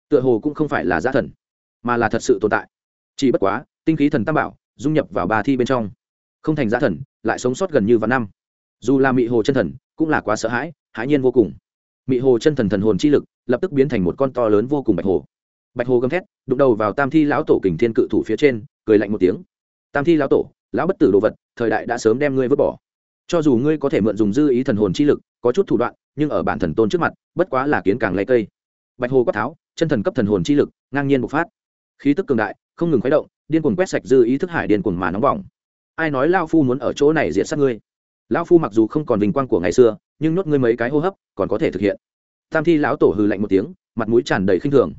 Tựa hồ cũng không phải là giá thần, mà là thật sự tồn tại. Chỉ bất quá, tinh khí thần tam bảo, dung nhập vào ba thi bên trong. Không thành giá thần, lại sống sót gần như vạn năm. Dù là mị hồ chân thần, cũng là quá sợ hãi hãi nhiên vô cùng mị hồ chân thần thần hồn chi lực, lập tức biến thành một con to lớn vô cùng bạch hồ. Bạch hồ gầm thét, đụng đầu vào tam thi lão tổ kình thiên cự thủ phía trên, cười lạnh một tiếng. Tam thi lão tổ, lão bất tử đồ vật, thời đại đã sớm đem ngươi vứt bỏ. Cho dù ngươi có thể mượn dùng dư ý thần hồn chi lực, có chút thủ đoạn, nhưng ở bản thần tôn trước mặt, bất quá là kiến càng lấy cây. Bạch hồ quát tháo, chân thần cấp thần hồn chi lực, ngang nhiên bộc phát. Khí tức cường đại, không ngừng khuấy động, điên cuồng quét sạch dư ý thức hải điên cuồng mà nóng bỏng. Ai nói lao phu muốn ở chỗ này diệt sát ngươi? Lão phu mặc dù không còn vinh quang của ngày xưa, nhưng nhốt ngươi mấy cái hô hấp, còn có thể thực hiện. Tam thi lão tổ hừ lạnh một tiếng, mặt mũi tràn đầy khinh thường.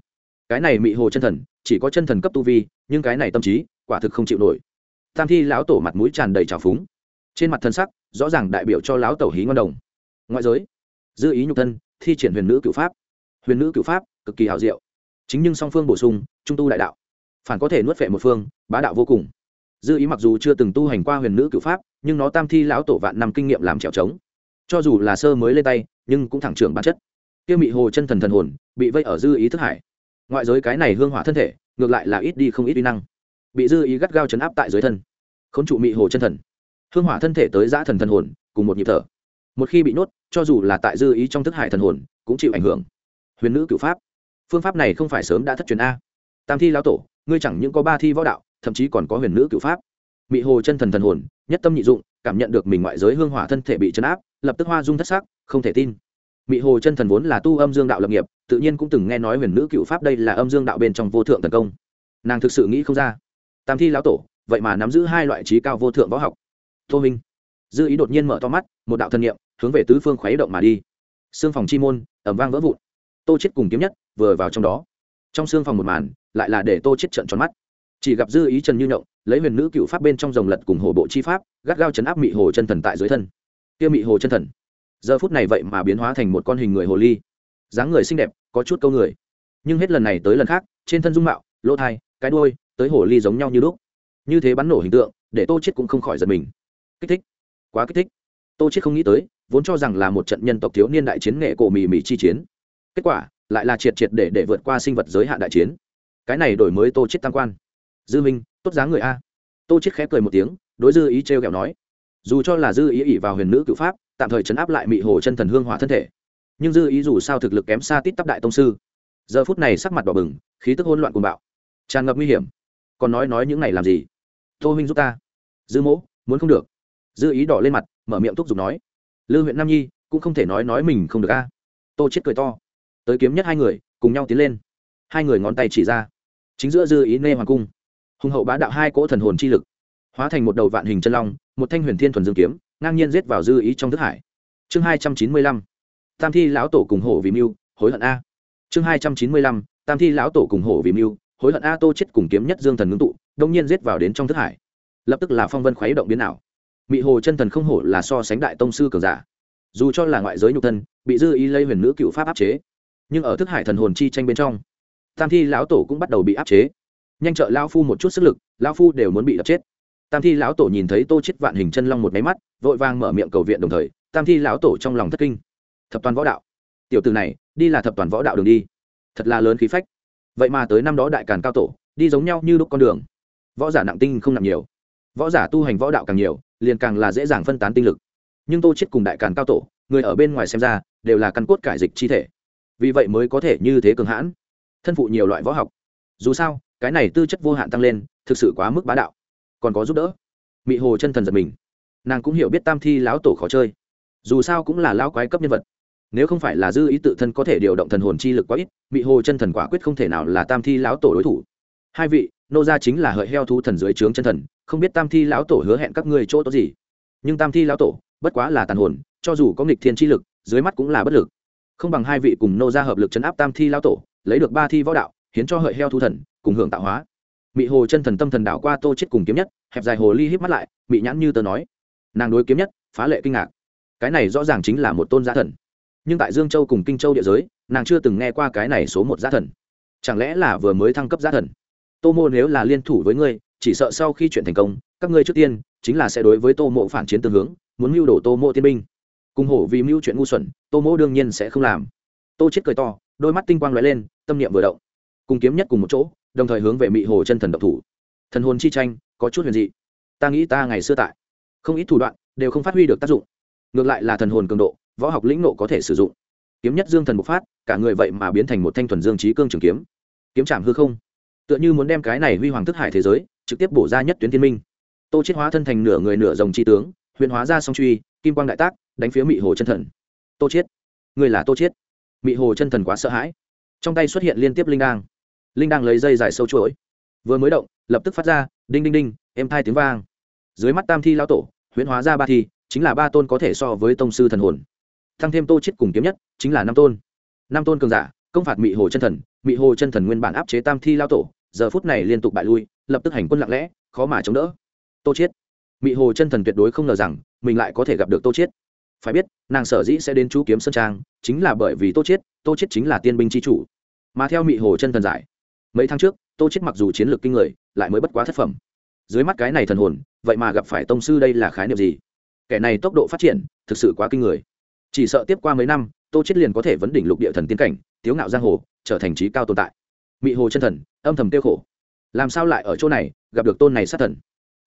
Cái này mị hồ chân thần, chỉ có chân thần cấp tu vi, nhưng cái này tâm trí, quả thực không chịu nổi. Tam thi lão tổ mặt mũi tràn đầy trào phúng. Trên mặt thân sắc, rõ ràng đại biểu cho lão tổ hí ngon đồng. Ngoại giới, dư ý nhục thân, thi triển huyền nữ cựu pháp. Huyền nữ cựu pháp, cực kỳ hào diệu. Chính nhưng song phương bổ sung, trung tu đại đạo. Phản có thể nuốt vệ một phương, bá đạo vô cùng. Dư ý mặc dù chưa từng tu hành qua huyền nữ cựu pháp nhưng nó tam thi lão tổ vạn năm kinh nghiệm làm trèo trống. Cho dù là sơ mới lên tay, nhưng cũng thẳng trưởng bản chất. Tiêu mị hồ chân thần thần hồn, bị vây ở dư ý thức hải. Ngoại giới cái này hương hỏa thân thể, ngược lại là ít đi không ít uy năng. Bị dư ý gắt gao chấn áp tại dưới thân. K h ố n trụ mị hồ chân thần. Hương hỏa thân thể tới giã thần thần hồn, cùng một nhịp thở. Một khi bị nhốt, cho dù là tại dư ý trong thức hải thần hồn, cũng chịu ảnh hưởng. Huyền nữ cựu pháp. Phương pháp này không phải sớm đã thất truyền a. Tam thi lão tổ, ngươi chẳng những có ba thi võ đạo, thậm chí còn có huyền nữ cựu pháp mị hồ chân thần thần hồn, nhất tâm nhị dụng, cảm nhận được mình ngoại giới hương hỏa thân thể bị chấn áp, lập tức hoa dung thất sắc, không thể tin. Mị hồ chân thần vốn là tu âm dương đạo lập nghiệp, tự nhiên cũng từng nghe nói huyền nữ cựu pháp đây là âm dương đạo bên trong vô thượng tấn công. Nàng thực sự nghĩ không ra. Tam thi lão tổ, vậy mà nắm giữ hai loại trí cao vô thượng võ học. Tô minh, dư ý đột nhiên mở to mắt, một đạo thân nhiệm hướng về tứ phương khuấy động mà đi. Xương phòng chi môn ẩm vang vỡ vụn. Tô chết cùng kiếm nhất, vừa vào trong đó. Trong xương phòng một màn, lại là để tô chết trợn tròn mắt chỉ gặp dư ý trần như nhộng, lấy huyền nữ cựu pháp bên trong dòng lật cùng hồ bộ chi pháp, gắt gao chấn áp mị hồ chân thần tại dưới thân. Kia mị hồ chân thần. Giờ phút này vậy mà biến hóa thành một con hình người hồ ly. Dáng người xinh đẹp, có chút câu người. Nhưng hết lần này tới lần khác, trên thân dung mạo, lỗ thai, cái đuôi, tới hồ ly giống nhau như lúc. Như thế bắn nổ hình tượng, để tô chết cũng không khỏi giật mình. Kích thích. Quá kích thích. Tô chết không nghĩ tới, vốn cho rằng là một trận nhân tộc thiếu niên đại chiến nghệ cổ mì mì chi chiến. Kết quả, lại là triệt triệt để để vượt qua sinh vật giới hạn đại chiến. Cái này đổi mới tô chết tam quan dư minh, tốt dáng người a. Tô chết khẽ cười một tiếng, đối dư ý trêu ghẹo nói. Dù cho là dư ý ỉ vào huyền nữ cựu pháp, tạm thời chấn áp lại mị hồ chân thần hương hỏa thân thể. Nhưng dư ý dù sao thực lực kém xa tít tắp đại tông sư. Giờ phút này sắc mặt đỏ bừng, khí tức hỗn loạn cuồng bạo. Tràn ngập nguy hiểm. Còn nói nói những này làm gì? Tô huynh giúp ta. Dư mỗ, muốn không được. Dư ý đỏ lên mặt, mở miệng thúc giục nói. Lư huyện nam nhi, cũng không thể nói nói mình không được a. Tô chết cười to. Tới kiếm nhất hai người, cùng nhau tiến lên. Hai người ngón tay chỉ ra. Chính giữa dư ý nê hoàng cung hùng hậu bá đạo hai cỗ thần hồn chi lực, hóa thành một đầu vạn hình chân long, một thanh huyền thiên thuần dương kiếm, ngang nhiên giết vào dư ý trong thức hải. Chương hai trăm chín mươi lăm, tam thi lão tổ cùng hổ vì mưu, hối hận a. Chương hai trăm chín mươi lăm, tam thi lão tổ cùng hổ vì mưu, hối hận a tô chết cùng kiếm nhất dương thần ngưng tụ, đông nhiên giết vào đến trong thức hải. Lập tức là phong vân khuấy động biến ảo. Mị hồ chân thần không hổ là so sánh đại tông sư cường giả. Dù cho là ngoại giới nhục thân, bị dư ý lây huyền nữ cựu pháp áp chế, nhưng ở thức hải thần hồn chi tranh bên trong, tam thi lão tổ cũng bắt đầu bị áp chế nhanh trợ lao phu một chút sức lực lao phu đều muốn bị đập chết. Tam thi lão tổ nhìn thấy tô chết vạn hình chân long một máy mắt, vội vàng mở miệng cầu viện đồng thời, tam thi lão tổ trong lòng thất kinh. Thập toàn võ đạo. Tiểu từ này, đi là thập toàn võ đạo đường đi. Thật là lớn khí phách. Vậy mà tới năm đó đại càn cao tổ, đi giống nhau như đúc con đường. Võ giả nặng tinh không nặng nhiều. Võ giả tu hành võ đạo càng nhiều, liền càng là dễ dàng phân tán tinh lực. Nhưng tô chết cùng đại càn cao tổ, người ở bên ngoài xem ra, đều là căn cốt cải dịch chi thể. Vì vậy mới có thể như thế cường hãn. Thân phụ nhiều loại võ học. Dù sao cái này tư chất vô hạn tăng lên, thực sự quá mức bá đạo. Còn có giúp đỡ. Mị hồ chân thần giật mình. Nàng cũng hiểu biết tam thi lão tổ khó chơi. Dù sao cũng là lão quái cấp nhân vật. Nếu không phải là dư ý tự thân có thể điều động thần hồn chi lực quá ít, mị hồ chân thần quả quyết không thể nào là tam thi lão tổ đối thủ. Hai vị, nô gia chính là hợi heo thu thần dưới trướng chân thần, không biết tam thi lão tổ hứa hẹn các ngươi chỗ tốt gì. Nhưng tam thi lão tổ, bất quá là tàn hồn, cho dù có nghịch thiên chi lực, dưới mắt cũng là bất lực. Không bằng hai vị cùng nô gia hợp lực chấn áp tam thi lão tổ, lấy được ba thi võ đạo, hiến cho hợi heo thu thần cùng hưởng tạo hóa. Mị hồ chân thần tâm thần đảo qua tô chết cùng kiếm nhất, hẹp dài hồ ly híp mắt lại, mị nhãn như tờ nói. Nàng đối kiếm nhất, phá lệ kinh ngạc. Cái này rõ ràng chính là một tôn gia thần. Nhưng tại dương châu cùng kinh châu địa giới, nàng chưa từng nghe qua cái này số một gia thần. Chẳng lẽ là vừa mới thăng cấp gia thần? Tô mô nếu là liên thủ với ngươi, chỉ sợ sau khi chuyện thành công, các ngươi trước tiên chính là sẽ đối với tô mộ phản chiến tương hướng, muốn mưu đổ tô mộ tiên binh. Cùng hổ vì mưu chuyện ngu xuẩn, tô mộ đương nhiên sẽ không làm. Tô chết cười to, đôi mắt tinh quang lóe lên, tâm niệm vừa động. Cùng kiếm nhất cùng một chỗ đồng thời hướng về mị hồ chân thần độc thủ. Thần hồn chi tranh, có chút huyền dị. Ta nghĩ ta ngày xưa tại, không ít thủ đoạn đều không phát huy được tác dụng. Ngược lại là thần hồn cường độ, võ học lĩnh nộ có thể sử dụng. Kiếm nhất dương thần bộc phát, cả người vậy mà biến thành một thanh thuần dương trí cương trường kiếm. Kiếm chạm hư không. Tựa như muốn đem cái này huy hoàng thức hải thế giới, trực tiếp bổ ra nhất tuyến thiên minh. Tô chết hóa thân thành nửa người nửa rồng chi tướng, huyền hóa ra song truy, kim quang đại tác, đánh phía mị hồ chân thần. Tô chết. Người là tô chết. Mị hồ chân thần quá sợ hãi. Trong tay xuất hiện liên tiếp linh đang linh đang lấy dây dài sâu chuỗi. Vừa mới động, lập tức phát ra, đinh đinh đinh em thai tiếng vang. Dưới mắt tam thi lao tổ, huyễn hóa ra ba thi, chính là ba tôn có thể so với tông sư thần hồn. Thăng thêm tô chết cùng kiếm nhất, chính là năm tôn. Năm tôn cường giả, công phạt mị hồ chân thần, mị hồ chân thần nguyên bản áp chế tam thi lao tổ, giờ phút này liên tục bại lui, lập tức hành quân lặng lẽ, khó mà chống đỡ. Tô chết. Mị hồ chân thần tuyệt đối không ngờ rằng, mình lại có thể gặp được tô chết. Phải biết, nàng sở dĩ sẽ đến chú kiếm sơn trang, chính là bởi vì tô chết tô chết chính là tiên binh chi chủ. Mà theo mị hồ chân thần giải mấy tháng trước, tô chết mặc dù chiến lược kinh người, lại mới bất quá thất phẩm. Dưới mắt cái này thần hồn, vậy mà gặp phải tông sư đây là khái niệm gì? Kẻ này tốc độ phát triển, thực sự quá kinh người. Chỉ sợ tiếp qua mấy năm, tô chết liền có thể vấn đỉnh lục địa thần tiên cảnh, tiếu ngạo giang hồ, trở thành trí cao tồn tại. Mị hồ chân thần, âm thầm tiêu khổ. Làm sao lại ở chỗ này, gặp được tôn này sát thần?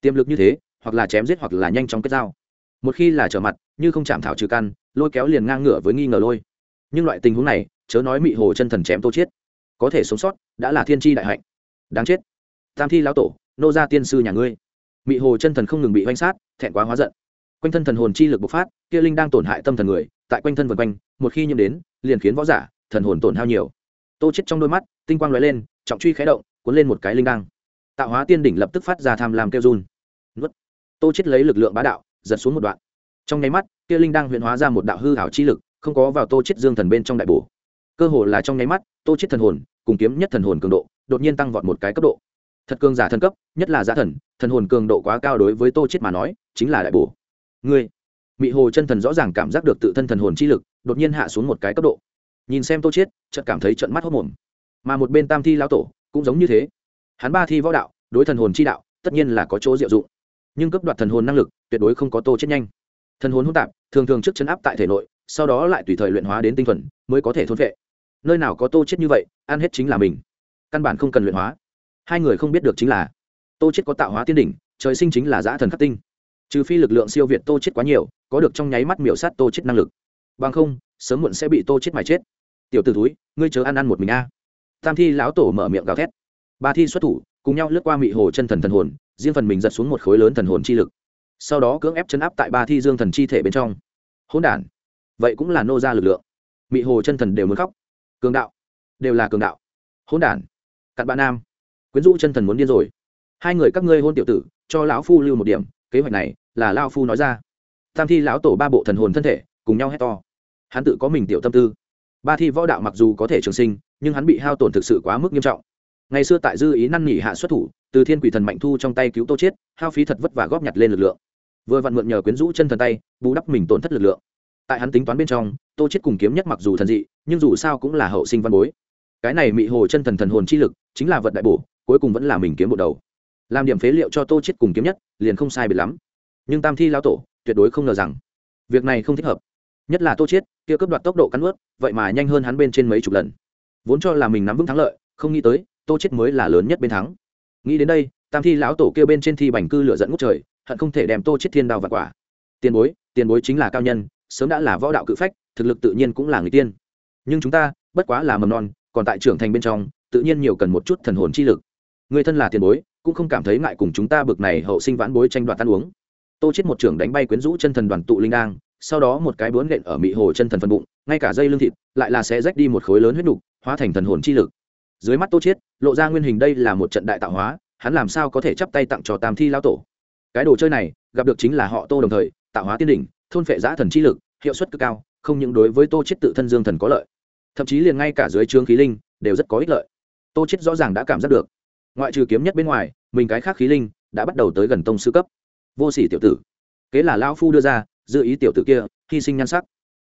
Tiềm lực như thế, hoặc là chém giết hoặc là nhanh chóng kết giao. Một khi là trở mặt, như không chạm thảo trừ căn, lôi kéo liền ngang ngửa với nghi ngờ lôi. Nhưng loại tình huống này, chớ nói mị hồ chân thần chém tô chết có thể sống sót, đã là thiên tri đại hạnh. Đáng chết. Tam thi lão tổ, nô gia tiên sư nhà ngươi. Mị hồ chân thần không ngừng bị oanh sát, thẹn quá hóa giận. Quanh thân thần hồn chi lực bộc phát, kia linh đang tổn hại tâm thần người, tại quanh thân vần quanh, một khi nhiễm đến, liền khiến võ giả, thần hồn tổn hao nhiều. Tô chết trong đôi mắt, tinh quang lóe lên, trọng truy khẽ động, cuốn lên một cái linh đang. Tạo hóa tiên đỉnh lập tức phát ra tham lam kêu run. Nuốt. Tô chết lấy lực lượng bá đạo, giật xuống một đoạn. Trong nháy mắt, kia linh đang huyện hóa ra một đạo hư hảo chi lực, không có vào tô chết dương thần bên trong đại bổ cơ hồ là trong nháy mắt, tô chết thần hồn, cùng kiếm nhất thần hồn cường độ, đột nhiên tăng vọt một cái cấp độ. Thật cường giả thần cấp, nhất là giả thần thần hồn cường độ quá cao đối với tô chết mà nói, chính là đại bổ. Ngươi, mị hồ chân thần rõ ràng cảm giác được tự thân thần hồn chi lực, đột nhiên hạ xuống một cái cấp độ. Nhìn xem tô chết, chợt cảm thấy trận mắt hốt mồm. Mà một bên tam thi lão tổ, cũng giống như thế. Hắn ba thi võ đạo, đối thần hồn chi đạo, tất nhiên là có chỗ diệu dụng. Nhưng cấp đoạt thần hồn năng lực, tuyệt đối không có tô chết nhanh. Thần hồn hỗn tạp, thường thường trước chấn áp tại thể nội, sau đó lại tùy thời luyện hóa đến tinh thuần, mới có thể thôn vệ nơi nào có tô chết như vậy, ăn hết chính là mình. Căn bản không cần luyện hóa. Hai người không biết được chính là, tô chết có tạo hóa tiên đỉnh, trời sinh chính là giã thần khắc tinh. Trừ phi lực lượng siêu việt tô chết quá nhiều, có được trong nháy mắt miểu sát tô chết năng lực. Bằng không, sớm muộn sẽ bị tô chết mài chết. Tiểu t ử túi ngươi chớ ăn ăn một mình a. Tam thi lão tổ mở miệng gào thét. Ba thi xuất thủ, cùng nhau lướt qua mị hồ chân thần thần hồn, riêng phần mình giật xuống một khối lớn thần hồn chi lực. Sau đó cưỡng ép chấn áp tại ba thi dương thần chi thể bên trong. Hỗn đản. Vậy cũng là nô ra lực lượng. Mị hồ chân thần đều muốn khóc cường đạo. Đều là cường đạo. Hỗn đản. Cặn bạn nam. Quyến rũ chân thần muốn điên rồi. Hai người các ngươi hôn tiểu tử, cho lão phu lưu một điểm, kế hoạch này là lao phu nói ra. Tam thi lão tổ ba bộ thần hồn thân thể, cùng nhau hét to. Hắn tự có mình tiểu tâm tư. Ba thi võ đạo mặc dù có thể trường sinh, nhưng hắn bị hao tổn thực sự quá mức nghiêm trọng. Ngày xưa tại dư ý năn nỉ hạ xuất thủ, từ thiên quỷ thần mạnh thu trong tay cứu tô chết, hao phí thật vất vả góp nhặt lên lực lượng. Vừa vặn mượn nhờ quyến rũ chân thần tay, bù đắp mình tổn thất lực lượng. Tại hắn tính toán bên trong, tô chết cùng kiếm nhất mặc dù thần dị nhưng dù sao cũng là hậu sinh văn bối. Cái này mị hồ chân thần thần hồn chi lực, chính là vật đại bổ, cuối cùng vẫn là mình kiếm bộ đầu. Làm điểm phế liệu cho tô chết cùng kiếm nhất, liền không sai biệt lắm. Nhưng tam thi lao tổ, tuyệt đối không ngờ rằng, việc này không thích hợp. Nhất là tô chết kia cướp đoạt tốc độ cắn ướt vậy mà nhanh hơn hắn bên trên mấy chục lần. Vốn cho là mình nắm vững thắng lợi, không nghĩ tới, tô chết mới là lớn nhất bên thắng. Nghĩ đến đây, tam thi lão tổ kia bên trên thi bành cư lửa dẫn ngút trời, hận không thể đem tô chết thiên đao và quả. Tiền bối tiền bối chính là cao nhân, sớm đã là võ đạo cự phách, thực lực tự nhiên cũng là người tiên nhưng chúng ta, bất quá là mầm non, còn tại trưởng thành bên trong, tự nhiên nhiều cần một chút thần hồn chi lực. Người thân là tiền bối, cũng không cảm thấy ngại cùng chúng ta bực này hậu sinh vãn bối tranh đoạt ăn uống. Tô chết một trưởng đánh bay quyến rũ chân thần đoàn tụ linh đang sau đó một cái bướn nện ở mị hồ chân thần phần bụng, ngay cả dây lưng thịt, lại là sẽ rách đi một khối lớn huyết nục, hóa thành thần hồn chi lực. Dưới mắt tô chết, lộ ra nguyên hình đây là một trận đại tạo hóa, hắn làm sao có thể chắp tay tặng cho tam thi lao tổ? Cái đồ chơi này, gặp được chính là họ tô đồng thời, tạo hóa tiên đỉnh, thôn phệ giã thần chi lực, hiệu suất cực cao, không những đối với tô chết tự thân dương thần có lợi thậm chí liền ngay cả dưới trướng khí linh đều rất có ích lợi. Tô chết rõ ràng đã cảm giác được. Ngoại trừ kiếm nhất bên ngoài, mình cái khác khí linh đã bắt đầu tới gần tông sư cấp. Vô sỉ tiểu tử. Kế là lão phu đưa ra dự ý tiểu tử kia, hy sinh nhan sắc.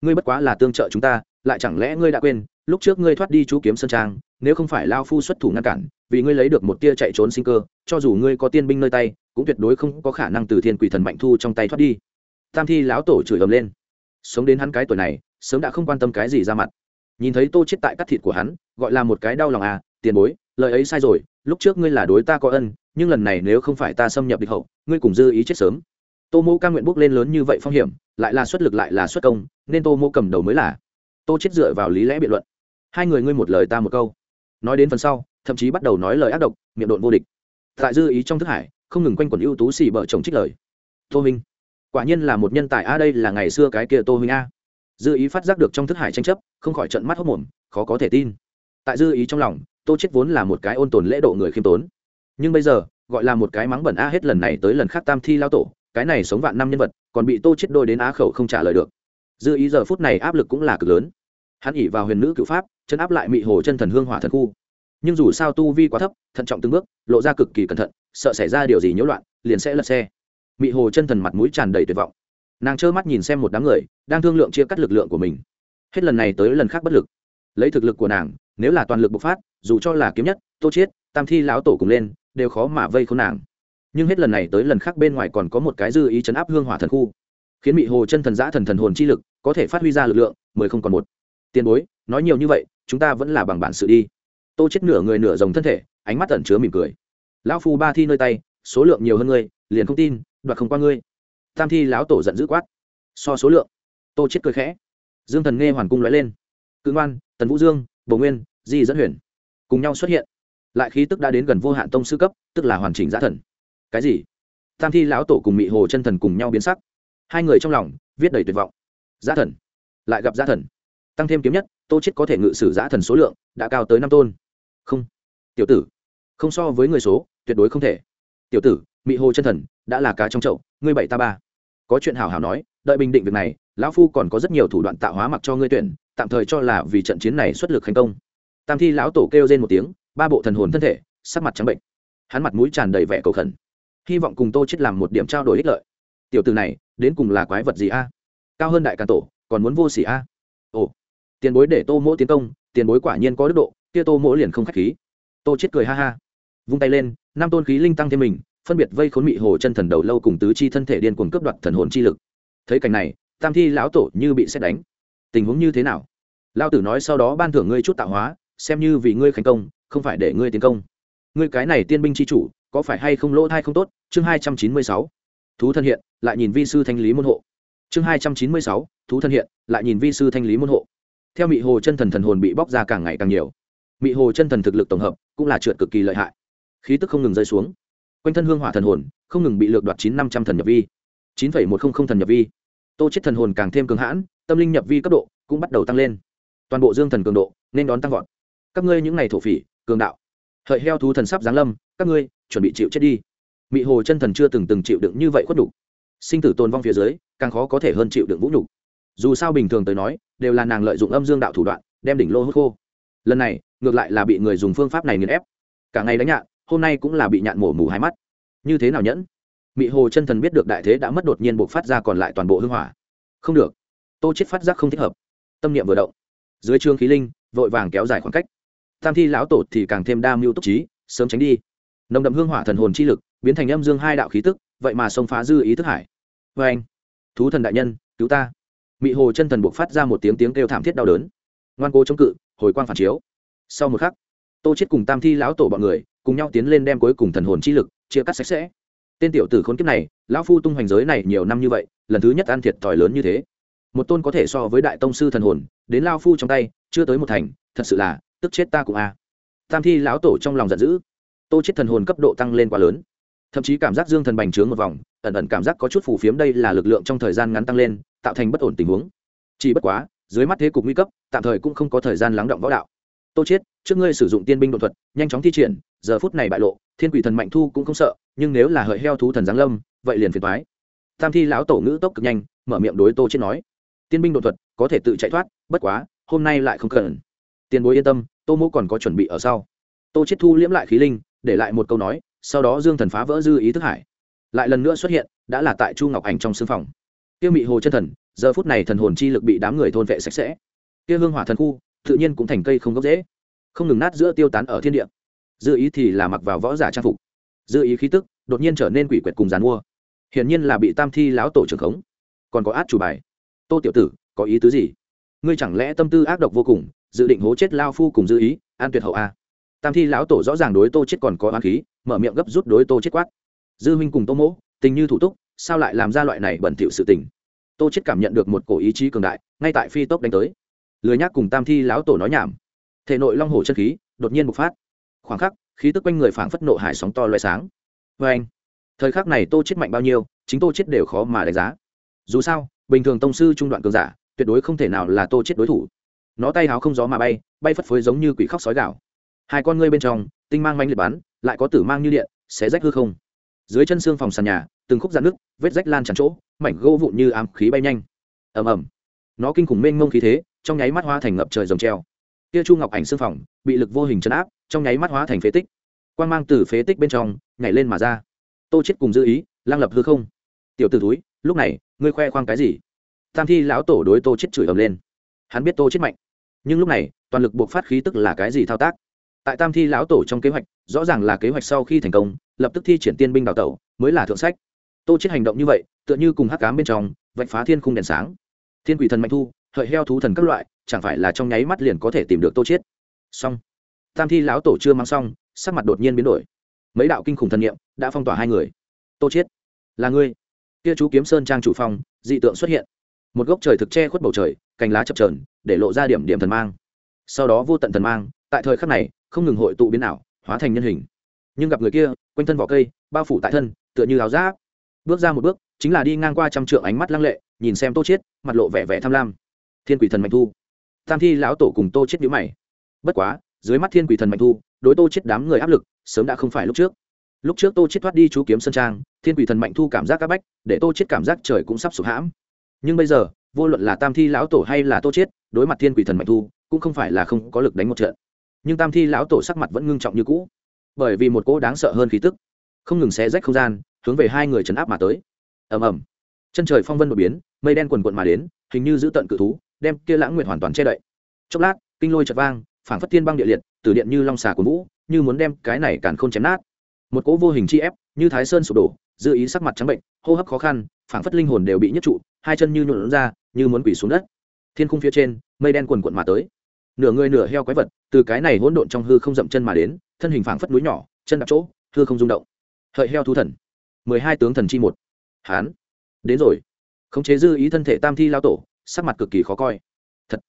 Ngươi bất quá là tương trợ chúng ta, lại chẳng lẽ ngươi đã quên, lúc trước ngươi thoát đi chú kiếm sơn trang, nếu không phải lao phu xuất thủ ngăn cản, vì ngươi lấy được một tia chạy trốn sinh cơ, cho dù ngươi có tiên binh nơi tay, cũng tuyệt đối không có khả năng từ thiên quỷ thần mạnh thu trong tay thoát đi. Tam thi lão tổ chửi ầm lên. Sống đến hắn cái tuổi này, sớm đã không quan tâm cái gì ra mặt nhìn thấy tô chết tại cắt thịt của hắn, gọi là một cái đau lòng à tiền bối, lời ấy sai rồi, lúc trước ngươi là đối ta có ân, nhưng lần này nếu không phải ta xâm nhập địch hậu, ngươi cùng dư ý chết sớm. Tô mô ca nguyện bước lên lớn như vậy phong hiểm, lại là xuất lực lại là xuất công, nên tô mô cầm đầu mới là. Tô chết dựa vào lý lẽ biện luận. Hai người ngươi một lời ta một câu. Nói đến phần sau, thậm chí bắt đầu nói lời ác độc, miệng độn vô địch. Tại dư ý trong thức hải, không ngừng quanh quẩn ưu tú xì bở chồng trích lời. Tô minh, quả nhiên là một nhân tài a đây là ngày xưa cái kia tô minh a dư ý phát giác được trong thức hải tranh chấp, không khỏi trận mắt hốc mồm, khó có thể tin. Tại dư ý trong lòng, tô chết vốn là một cái ôn tồn lễ độ người khiêm tốn. Nhưng bây giờ, gọi là một cái mắng bẩn a hết lần này tới lần khác tam thi lao tổ, cái này sống vạn năm nhân vật, còn bị tô chết đôi đến á khẩu không trả lời được. Dư ý giờ phút này áp lực cũng là cực lớn. Hắn ỉ vào huyền nữ cựu pháp, chân áp lại mị hồ chân thần hương hỏa thần khu. Nhưng dù sao tu vi quá thấp, thận trọng từng bước, lộ ra cực kỳ cẩn thận, sợ xảy ra điều gì nhiễu loạn, liền sẽ lật xe. Mị hồ chân thần mặt mũi tràn đầy tuyệt vọng nàng trơ mắt nhìn xem một đám người đang thương lượng chia cắt lực lượng của mình hết lần này tới lần khác bất lực lấy thực lực của nàng nếu là toàn lực bộc phát dù cho là kiếm nhất tô chiết tam thi lão tổ cùng lên đều khó mà vây khốn nàng nhưng hết lần này tới lần khác bên ngoài còn có một cái dư ý chấn áp hương hỏa thần khu khiến mị hồ chân thần giã thần thần hồn chi lực có thể phát huy ra lực lượng mười không còn một tiền bối nói nhiều như vậy chúng ta vẫn là bằng bản sự đi tô chết nửa người nửa rồng thân thể ánh mắt ẩn chứa mỉm cười lão phu ba thi nơi tay số lượng nhiều hơn ngươi liền không tin đoạt không qua ngươi tam thi lão tổ giận dữ quát. So số lượng. Tô chết cười khẽ. Dương thần nghe hoàn cung lóe lên. Cự ngoan, tần vũ dương bồ nguyên, di dẫn huyền. Cùng nhau xuất hiện. Lại khí tức đã đến gần vô hạn tông sư cấp, tức là hoàn chỉnh giã thần. Cái gì? Tam thi lão tổ cùng mị hồ chân thần cùng nhau biến sắc. Hai người trong lòng, viết đầy tuyệt vọng. Giã thần. Lại gặp giã thần. Tăng thêm kiếm nhất, tô chết có thể ngự sử giã thần số lượng, đã cao tới năm tôn. Không. Tiểu tử. Không so với người số, tuyệt đối không thể. Tiểu tử, mị hồ chân thần, đã là cá trong chậu ngươi bảy ta ba. Có chuyện hào hào nói, đợi bình định việc này, lão phu còn có rất nhiều thủ đoạn tạo hóa mặc cho ngươi tuyển, tạm thời cho là vì trận chiến này xuất lực thành công. Tam thi lão tổ kêu lên một tiếng, ba bộ thần hồn thân thể, sắc mặt trắng bệnh. Hắn mặt mũi tràn đầy vẻ cầu khẩn. Hy vọng cùng tô chết làm một điểm trao đổi ích lợi. Tiểu từ này, đến cùng là quái vật gì a? Cao hơn đại càn tổ, còn muốn vô sỉ a? Ồ, tiền bối để tô mỗ tiến công, tiền bối quả nhiên có đức độ, kia tô mỗ liền không khách khí. Tô chết cười ha ha, vung tay lên, năm tôn khí linh tăng thêm mình phân biệt vây khốn mị hồ chân thần đầu lâu cùng tứ chi thân thể điên cuồng cướp đoạt thần hồn chi lực. Thấy cảnh này, tam thi lão tổ như bị xét đánh. Tình huống như thế nào? Lao tử nói sau đó ban thưởng ngươi chút tạo hóa, xem như vì ngươi thành công, không phải để ngươi tiến công. Ngươi cái này tiên binh chi chủ, có phải hay không lỗ thai không tốt? Chương hai trăm chín mươi sáu. Thú thân hiện, lại nhìn vi sư thanh lý môn hộ. Chương hai trăm chín mươi sáu. Thú thân hiện, lại nhìn vi sư thanh lý môn hộ. Theo mị hồ chân thần thần hồn bị bóc ra càng ngày càng nhiều. Mị hồ chân thần thực lực tổng hợp cũng là trượt cực kỳ lợi hại. Khí tức không ngừng rơi xuống quanh thân hương hỏa thần hồn, không ngừng bị lược đoạt chín năm trăm thần nhập vi. chín phẩy một trăm linh thần nhập vi. Tô chết thần hồn càng thêm cường hãn, tâm linh nhập vi cấp độ cũng bắt đầu tăng lên. Toàn bộ dương thần cường độ nên đón tăng vọt. Các ngươi những ngày thổ phỉ, cường đạo, hợi heo thú thần sắp giáng lâm, các ngươi chuẩn bị chịu chết đi. Mị hồ chân thần chưa từng từng chịu đựng như vậy khuất đủ sinh tử tồn vong phía dưới, càng khó có thể hơn chịu đựng vũ nhục. Dù sao bình thường tới nói, đều là nàng lợi dụng âm dương đạo thủ đoạn, đem đỉnh lô hút khô. Lần này, ngược lại là bị người dùng phương pháp này nghiền ép. Cả ngày đánh nhạn hôm nay cũng là bị nhạn mổ mù hai mắt. Như thế nào nhẫn? Mị hồ chân thần biết được đại thế đã mất đột nhiên buộc phát ra còn lại toàn bộ hưng hỏa. Không được. Tô chết phát giác không thích hợp. Tâm niệm vừa động. Dưới trương khí linh, vội vàng kéo dài khoảng cách. Tam thi lão tổ thì càng thêm đa mưu túc trí, sớm tránh đi. Nồng đậm hương hỏa thần hồn chi lực, biến thành âm dương hai đạo khí tức, vậy mà xông phá dư ý thức hải. Vê anh, thú thần đại nhân, cứu ta. Mị hồ chân thần buộc phát ra một tiếng tiếng kêu thảm thiết đau đớn. Ngoan cố chống cự, hồi quang phản chiếu. Sau một khắc tô chết cùng tam thi lão tổ bọn người cùng nhau tiến lên đem cuối cùng thần hồn chi lực chia cắt sạch sẽ. Tên tiểu tử khốn kiếp này, lão phu tung hoành giới này nhiều năm như vậy, lần thứ nhất ăn thiệt thòi lớn như thế. Một tôn có thể so với đại tông sư thần hồn, đến lao phu trong tay, chưa tới một thành, thật sự là, tức chết ta cũng a. Tam thi lão tổ trong lòng giận dữ. Tô chết thần hồn cấp độ tăng lên quá lớn. Thậm chí cảm giác dương thần bành trướng một vòng, ẩn ẩn cảm giác có chút phù phiếm đây là lực lượng trong thời gian ngắn tăng lên, tạo thành bất ổn tình huống. Chỉ bất quá, dưới mắt thế cục nguy cấp, tạm thời cũng không có thời gian lắng động võ đạo tô chết trước ngươi sử dụng tiên binh đột thuật, nhanh chóng thi triển, giờ phút này bại lộ, thiên quỷ thần mạnh thu cũng không sợ, nhưng nếu là hợi heo thú thần giáng lâm, vậy liền phiền toái. Tam thi lão tổ ngữ tốc cực nhanh, mở miệng đối tô chết nói, tiên binh đột thuật, có thể tự chạy thoát, bất quá, hôm nay lại không cần. Tiền bối yên tâm, tô mỗ còn có chuẩn bị ở sau. Tô chết thu liễm lại khí linh, để lại một câu nói, sau đó dương thần phá vỡ dư ý thức hải. Lại lần nữa xuất hiện, đã là tại chu ngọc ảnh trong sương phòng. Tiêu mị hồ chân thần, giờ phút này thần hồn chi lực bị đám người thôn vệ sạch sẽ. Kia hương hỏa thần khu tự nhiên cũng thành cây không gốc dễ. Không ngừng nát giữa tiêu tán ở thiên địa. Dư ý thì là mặc vào võ giả trang phục. Dư ý khí tức đột nhiên trở nên quỷ quyệt cùng dàn mua. Hiển nhiên là bị tam thi lão tổ trưởng khống. Còn có át chủ bài. Tô tiểu tử, có ý tứ gì? Ngươi chẳng lẽ tâm tư ác độc vô cùng, dự định hố chết lao phu cùng dư ý, an tuyệt hậu a? Tam thi lão tổ rõ ràng đối tô chết còn có oán khí, mở miệng gấp rút đối tô chết quát. Dư huynh cùng tô mỗ, tình như thủ túc, sao lại làm ra loại này bẩn thỉu sự tình? Tô chết cảm nhận được một cổ ý chí cường đại, ngay tại phi tốc đánh tới lười nhác cùng tam thi lão tổ nói nhảm. Thể nội long hổ chân khí đột nhiên bộc phát. Khoảng khắc, khí tức quanh người phảng phất nộ hải sóng to loé sáng. Vê anh, thời khắc này tô chết mạnh bao nhiêu, chính tô chết đều khó mà đánh giá. Dù sao, bình thường tông sư trung đoạn cường giả, tuyệt đối không thể nào là tô chết đối thủ. Nó tay háo không gió mà bay bay phất phới giống như quỷ khóc sói gạo hai con ngươi bên trong, tinh mang manh liệt bắn, lại có tử mang như điện xé rách hư không. Dưới chân xương phòng sàn nhà, từng khúc dạn nước vết rách lan tràn chỗ, mảnh gỗ vụn như ám khí bay nhanh. Ầm ầm. Nó kinh khủng mênh mông khí thế trong nháy mắt hóa thành ngập trời rồng treo. Kia chu ngọc ảnh xương phòng bị lực vô hình chấn áp, trong nháy mắt hóa thành phế tích. Quan mang từ phế tích bên trong nhảy lên mà ra. Tô chết cùng dư ý, lang lập hư không. Tiểu t ử túi lúc này ngươi khoe khoang cái gì? Tam thi lão tổ đối tô chết chửi ầm lên. Hắn biết tô chết mạnh, nhưng lúc này toàn lực buộc phát khí tức là cái gì thao tác? Tại tam thi lão tổ trong kế hoạch, rõ ràng là kế hoạch sau khi thành công, lập tức thi triển tiên binh đào tẩu mới là thượng sách. Tô chết hành động như vậy, tựa như cùng hắc cám bên trong, vạch phá thiên khung đèn sáng. Thiên quỷ thần mạnh thu hợi heo thú thần các loại, chẳng phải là trong nháy mắt liền có thể tìm được tô chết. Xong. Tam thi lão tổ chưa mang xong, sắc mặt đột nhiên biến đổi. Mấy đạo kinh khủng thần niệm đã phong tỏa hai người. Tô chết, là ngươi. Kia chú kiếm sơn trang chủ phong, dị tượng xuất hiện. Một gốc trời thực che khuất bầu trời, cành lá chập chờn, để lộ ra điểm điểm thần mang. Sau đó vô tận thần mang, tại thời khắc này, không ngừng hội tụ biến ảo, hóa thành nhân hình. Nhưng gặp người kia, quanh thân vỏ cây, bao phủ tại thân, tựa như áo giáp. Bước ra một bước, chính là đi ngang qua trăm trượng ánh mắt lăng lệ, nhìn xem tô chiết mặt lộ vẻ vẻ tham lam thiên quỷ thần mạnh thu. Tam thi lão tổ cùng tô chiết nhíu mày. Bất quá, dưới mắt thiên quỷ thần mạnh thu, đối tô chiết đám người áp lực, sớm đã không phải lúc trước. Lúc trước tô chiết thoát đi chú kiếm sơn trang, thiên quỷ thần mạnh thu cảm giác các bách, để tô chiết cảm giác trời cũng sắp sụp hãm. Nhưng bây giờ, vô luận là tam thi lão tổ hay là tô chiết đối mặt thiên quỷ thần mạnh thu, cũng không phải là không có lực đánh một trận. Nhưng tam thi lão tổ sắc mặt vẫn ngưng trọng như cũ, bởi vì một cỗ đáng sợ hơn khí tức, không ngừng xé rách không gian, hướng về hai người chấn áp mà tới. Ầm ầm. Chân trời phong vân đột biến, mây đen quần quận mà đến, hình như giữ tận cự thú đem kia lãng nguyệt hoàn toàn che đậy. Chốc lát, kinh lôi chợt vang, phảng phất thiên băng địa liệt, từ điện như long xà của vũ, như muốn đem cái này càn khôn chém nát. Một cỗ vô hình chi ép, như thái sơn sụp đổ, dư ý sắc mặt trắng bệnh, hô hấp khó khăn, phảng phất linh hồn đều bị nhất trụ, hai chân như nhuộn ra, như muốn quỳ xuống đất. Thiên khung phía trên, mây đen quần quận mà tới. Nửa người nửa heo quái vật, từ cái này hỗn độn trong hư không dậm chân mà đến, thân hình phảng phất núi nhỏ, chân đạp chỗ, hư không rung động. Hợi heo thú thần. Mười hai tướng thần chi một. Hán. Đến rồi. Khống chế dư ý thân thể tam thi lao tổ sắc mặt cực kỳ khó coi. Thật,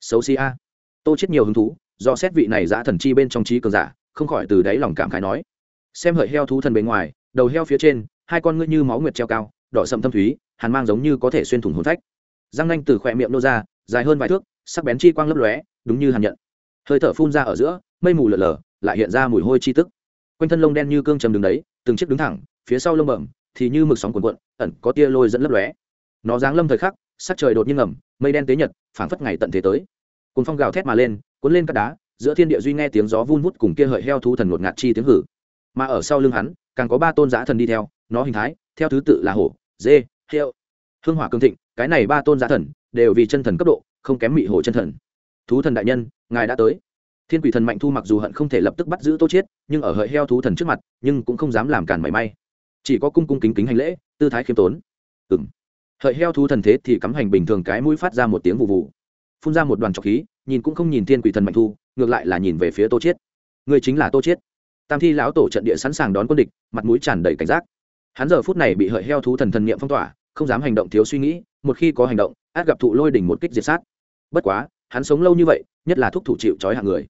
xấu xí a. Tô chết nhiều hứng thú, do xét vị này giã thần chi bên trong trí cường giả, không khỏi từ đáy lòng cảm khái nói. Xem hợi heo thú thần bề ngoài, đầu heo phía trên, hai con ngươi như máu nguyệt treo cao, đỏ sậm thâm thúy, hàn mang giống như có thể xuyên thủng hồn phách. Răng nanh từ khỏe miệng nô ra, dài hơn vài thước, sắc bén chi quang lấp lóe, đúng như hàn nhận. Hơi thở phun ra ở giữa, mây mù lở lở, lại hiện ra mùi hôi chi tức. Quanh thân lông đen như cương trầm đứng đấy, từng chiếc đứng thẳng, phía sau lông bẩm, thì như mực sóng cuộn cuộn, ẩn có tia lôi dẫn lấp lóe. Nó dáng lâm thời khắc sắc trời đột nhiên ngầm, mây đen tế nhật, phảng phất ngày tận thế tới. Cùng phong gào thét mà lên, cuốn lên các đá, giữa thiên địa duy nghe tiếng gió vun vút cùng kia hợi heo thú thần ngột ngạt chi tiếng hử. Mà ở sau lưng hắn, càng có ba tôn giả thần đi theo, nó hình thái, theo thứ tự là hổ, dê, heo. Hương hỏa cương thịnh, cái này ba tôn giả thần, đều vì chân thần cấp độ, không kém mị hổ chân thần. Thú thần đại nhân, ngài đã tới. Thiên quỷ thần mạnh thu mặc dù hận không thể lập tức bắt giữ tô chiết nhưng ở hợi heo thú thần trước mặt, nhưng cũng không dám làm cản mảy may. Chỉ có cung cung kính kính hành lễ, tư thái khiêm tốn. Ừng hợi heo thú thần thế thì cắm hành bình thường cái mũi phát ra một tiếng vụ vụ phun ra một đoàn trọc khí, nhìn cũng không nhìn thiên quỷ thần mạnh thu, ngược lại là nhìn về phía tô chiết. Người chính là tô chiết. Tam thi lão tổ trận địa sẵn sàng đón quân địch, mặt mũi tràn đầy cảnh giác. Hắn giờ phút này bị hợi heo thú thần thần niệm phong tỏa, không dám hành động thiếu suy nghĩ, một khi có hành động, át gặp thụ lôi đỉnh một kích diệt sát. Bất quá, hắn sống lâu như vậy, nhất là thúc thủ chịu trói hạng người.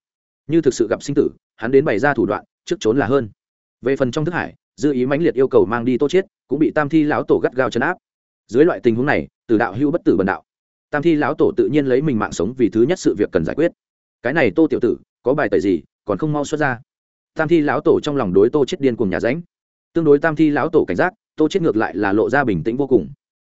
Như thực sự gặp sinh tử, hắn đến bày ra thủ đoạn, trước trốn là hơn. Về phần trong thức hải, dư ý mãnh liệt yêu cầu mang đi tô chiết, cũng bị tam thi lão tổ gắt gao chấn áp dưới loại tình huống này, từ đạo hưu bất tử bần đạo. Tam thi lão tổ tự nhiên lấy mình mạng sống vì thứ nhất sự việc cần giải quyết. Cái này tô tiểu tử, có bài tẩy gì, còn không mau xuất ra. Tam thi lão tổ trong lòng đối tô chết điên cùng nhà ránh. Tương đối tam thi lão tổ cảnh giác, tô chết ngược lại là lộ ra bình tĩnh vô cùng.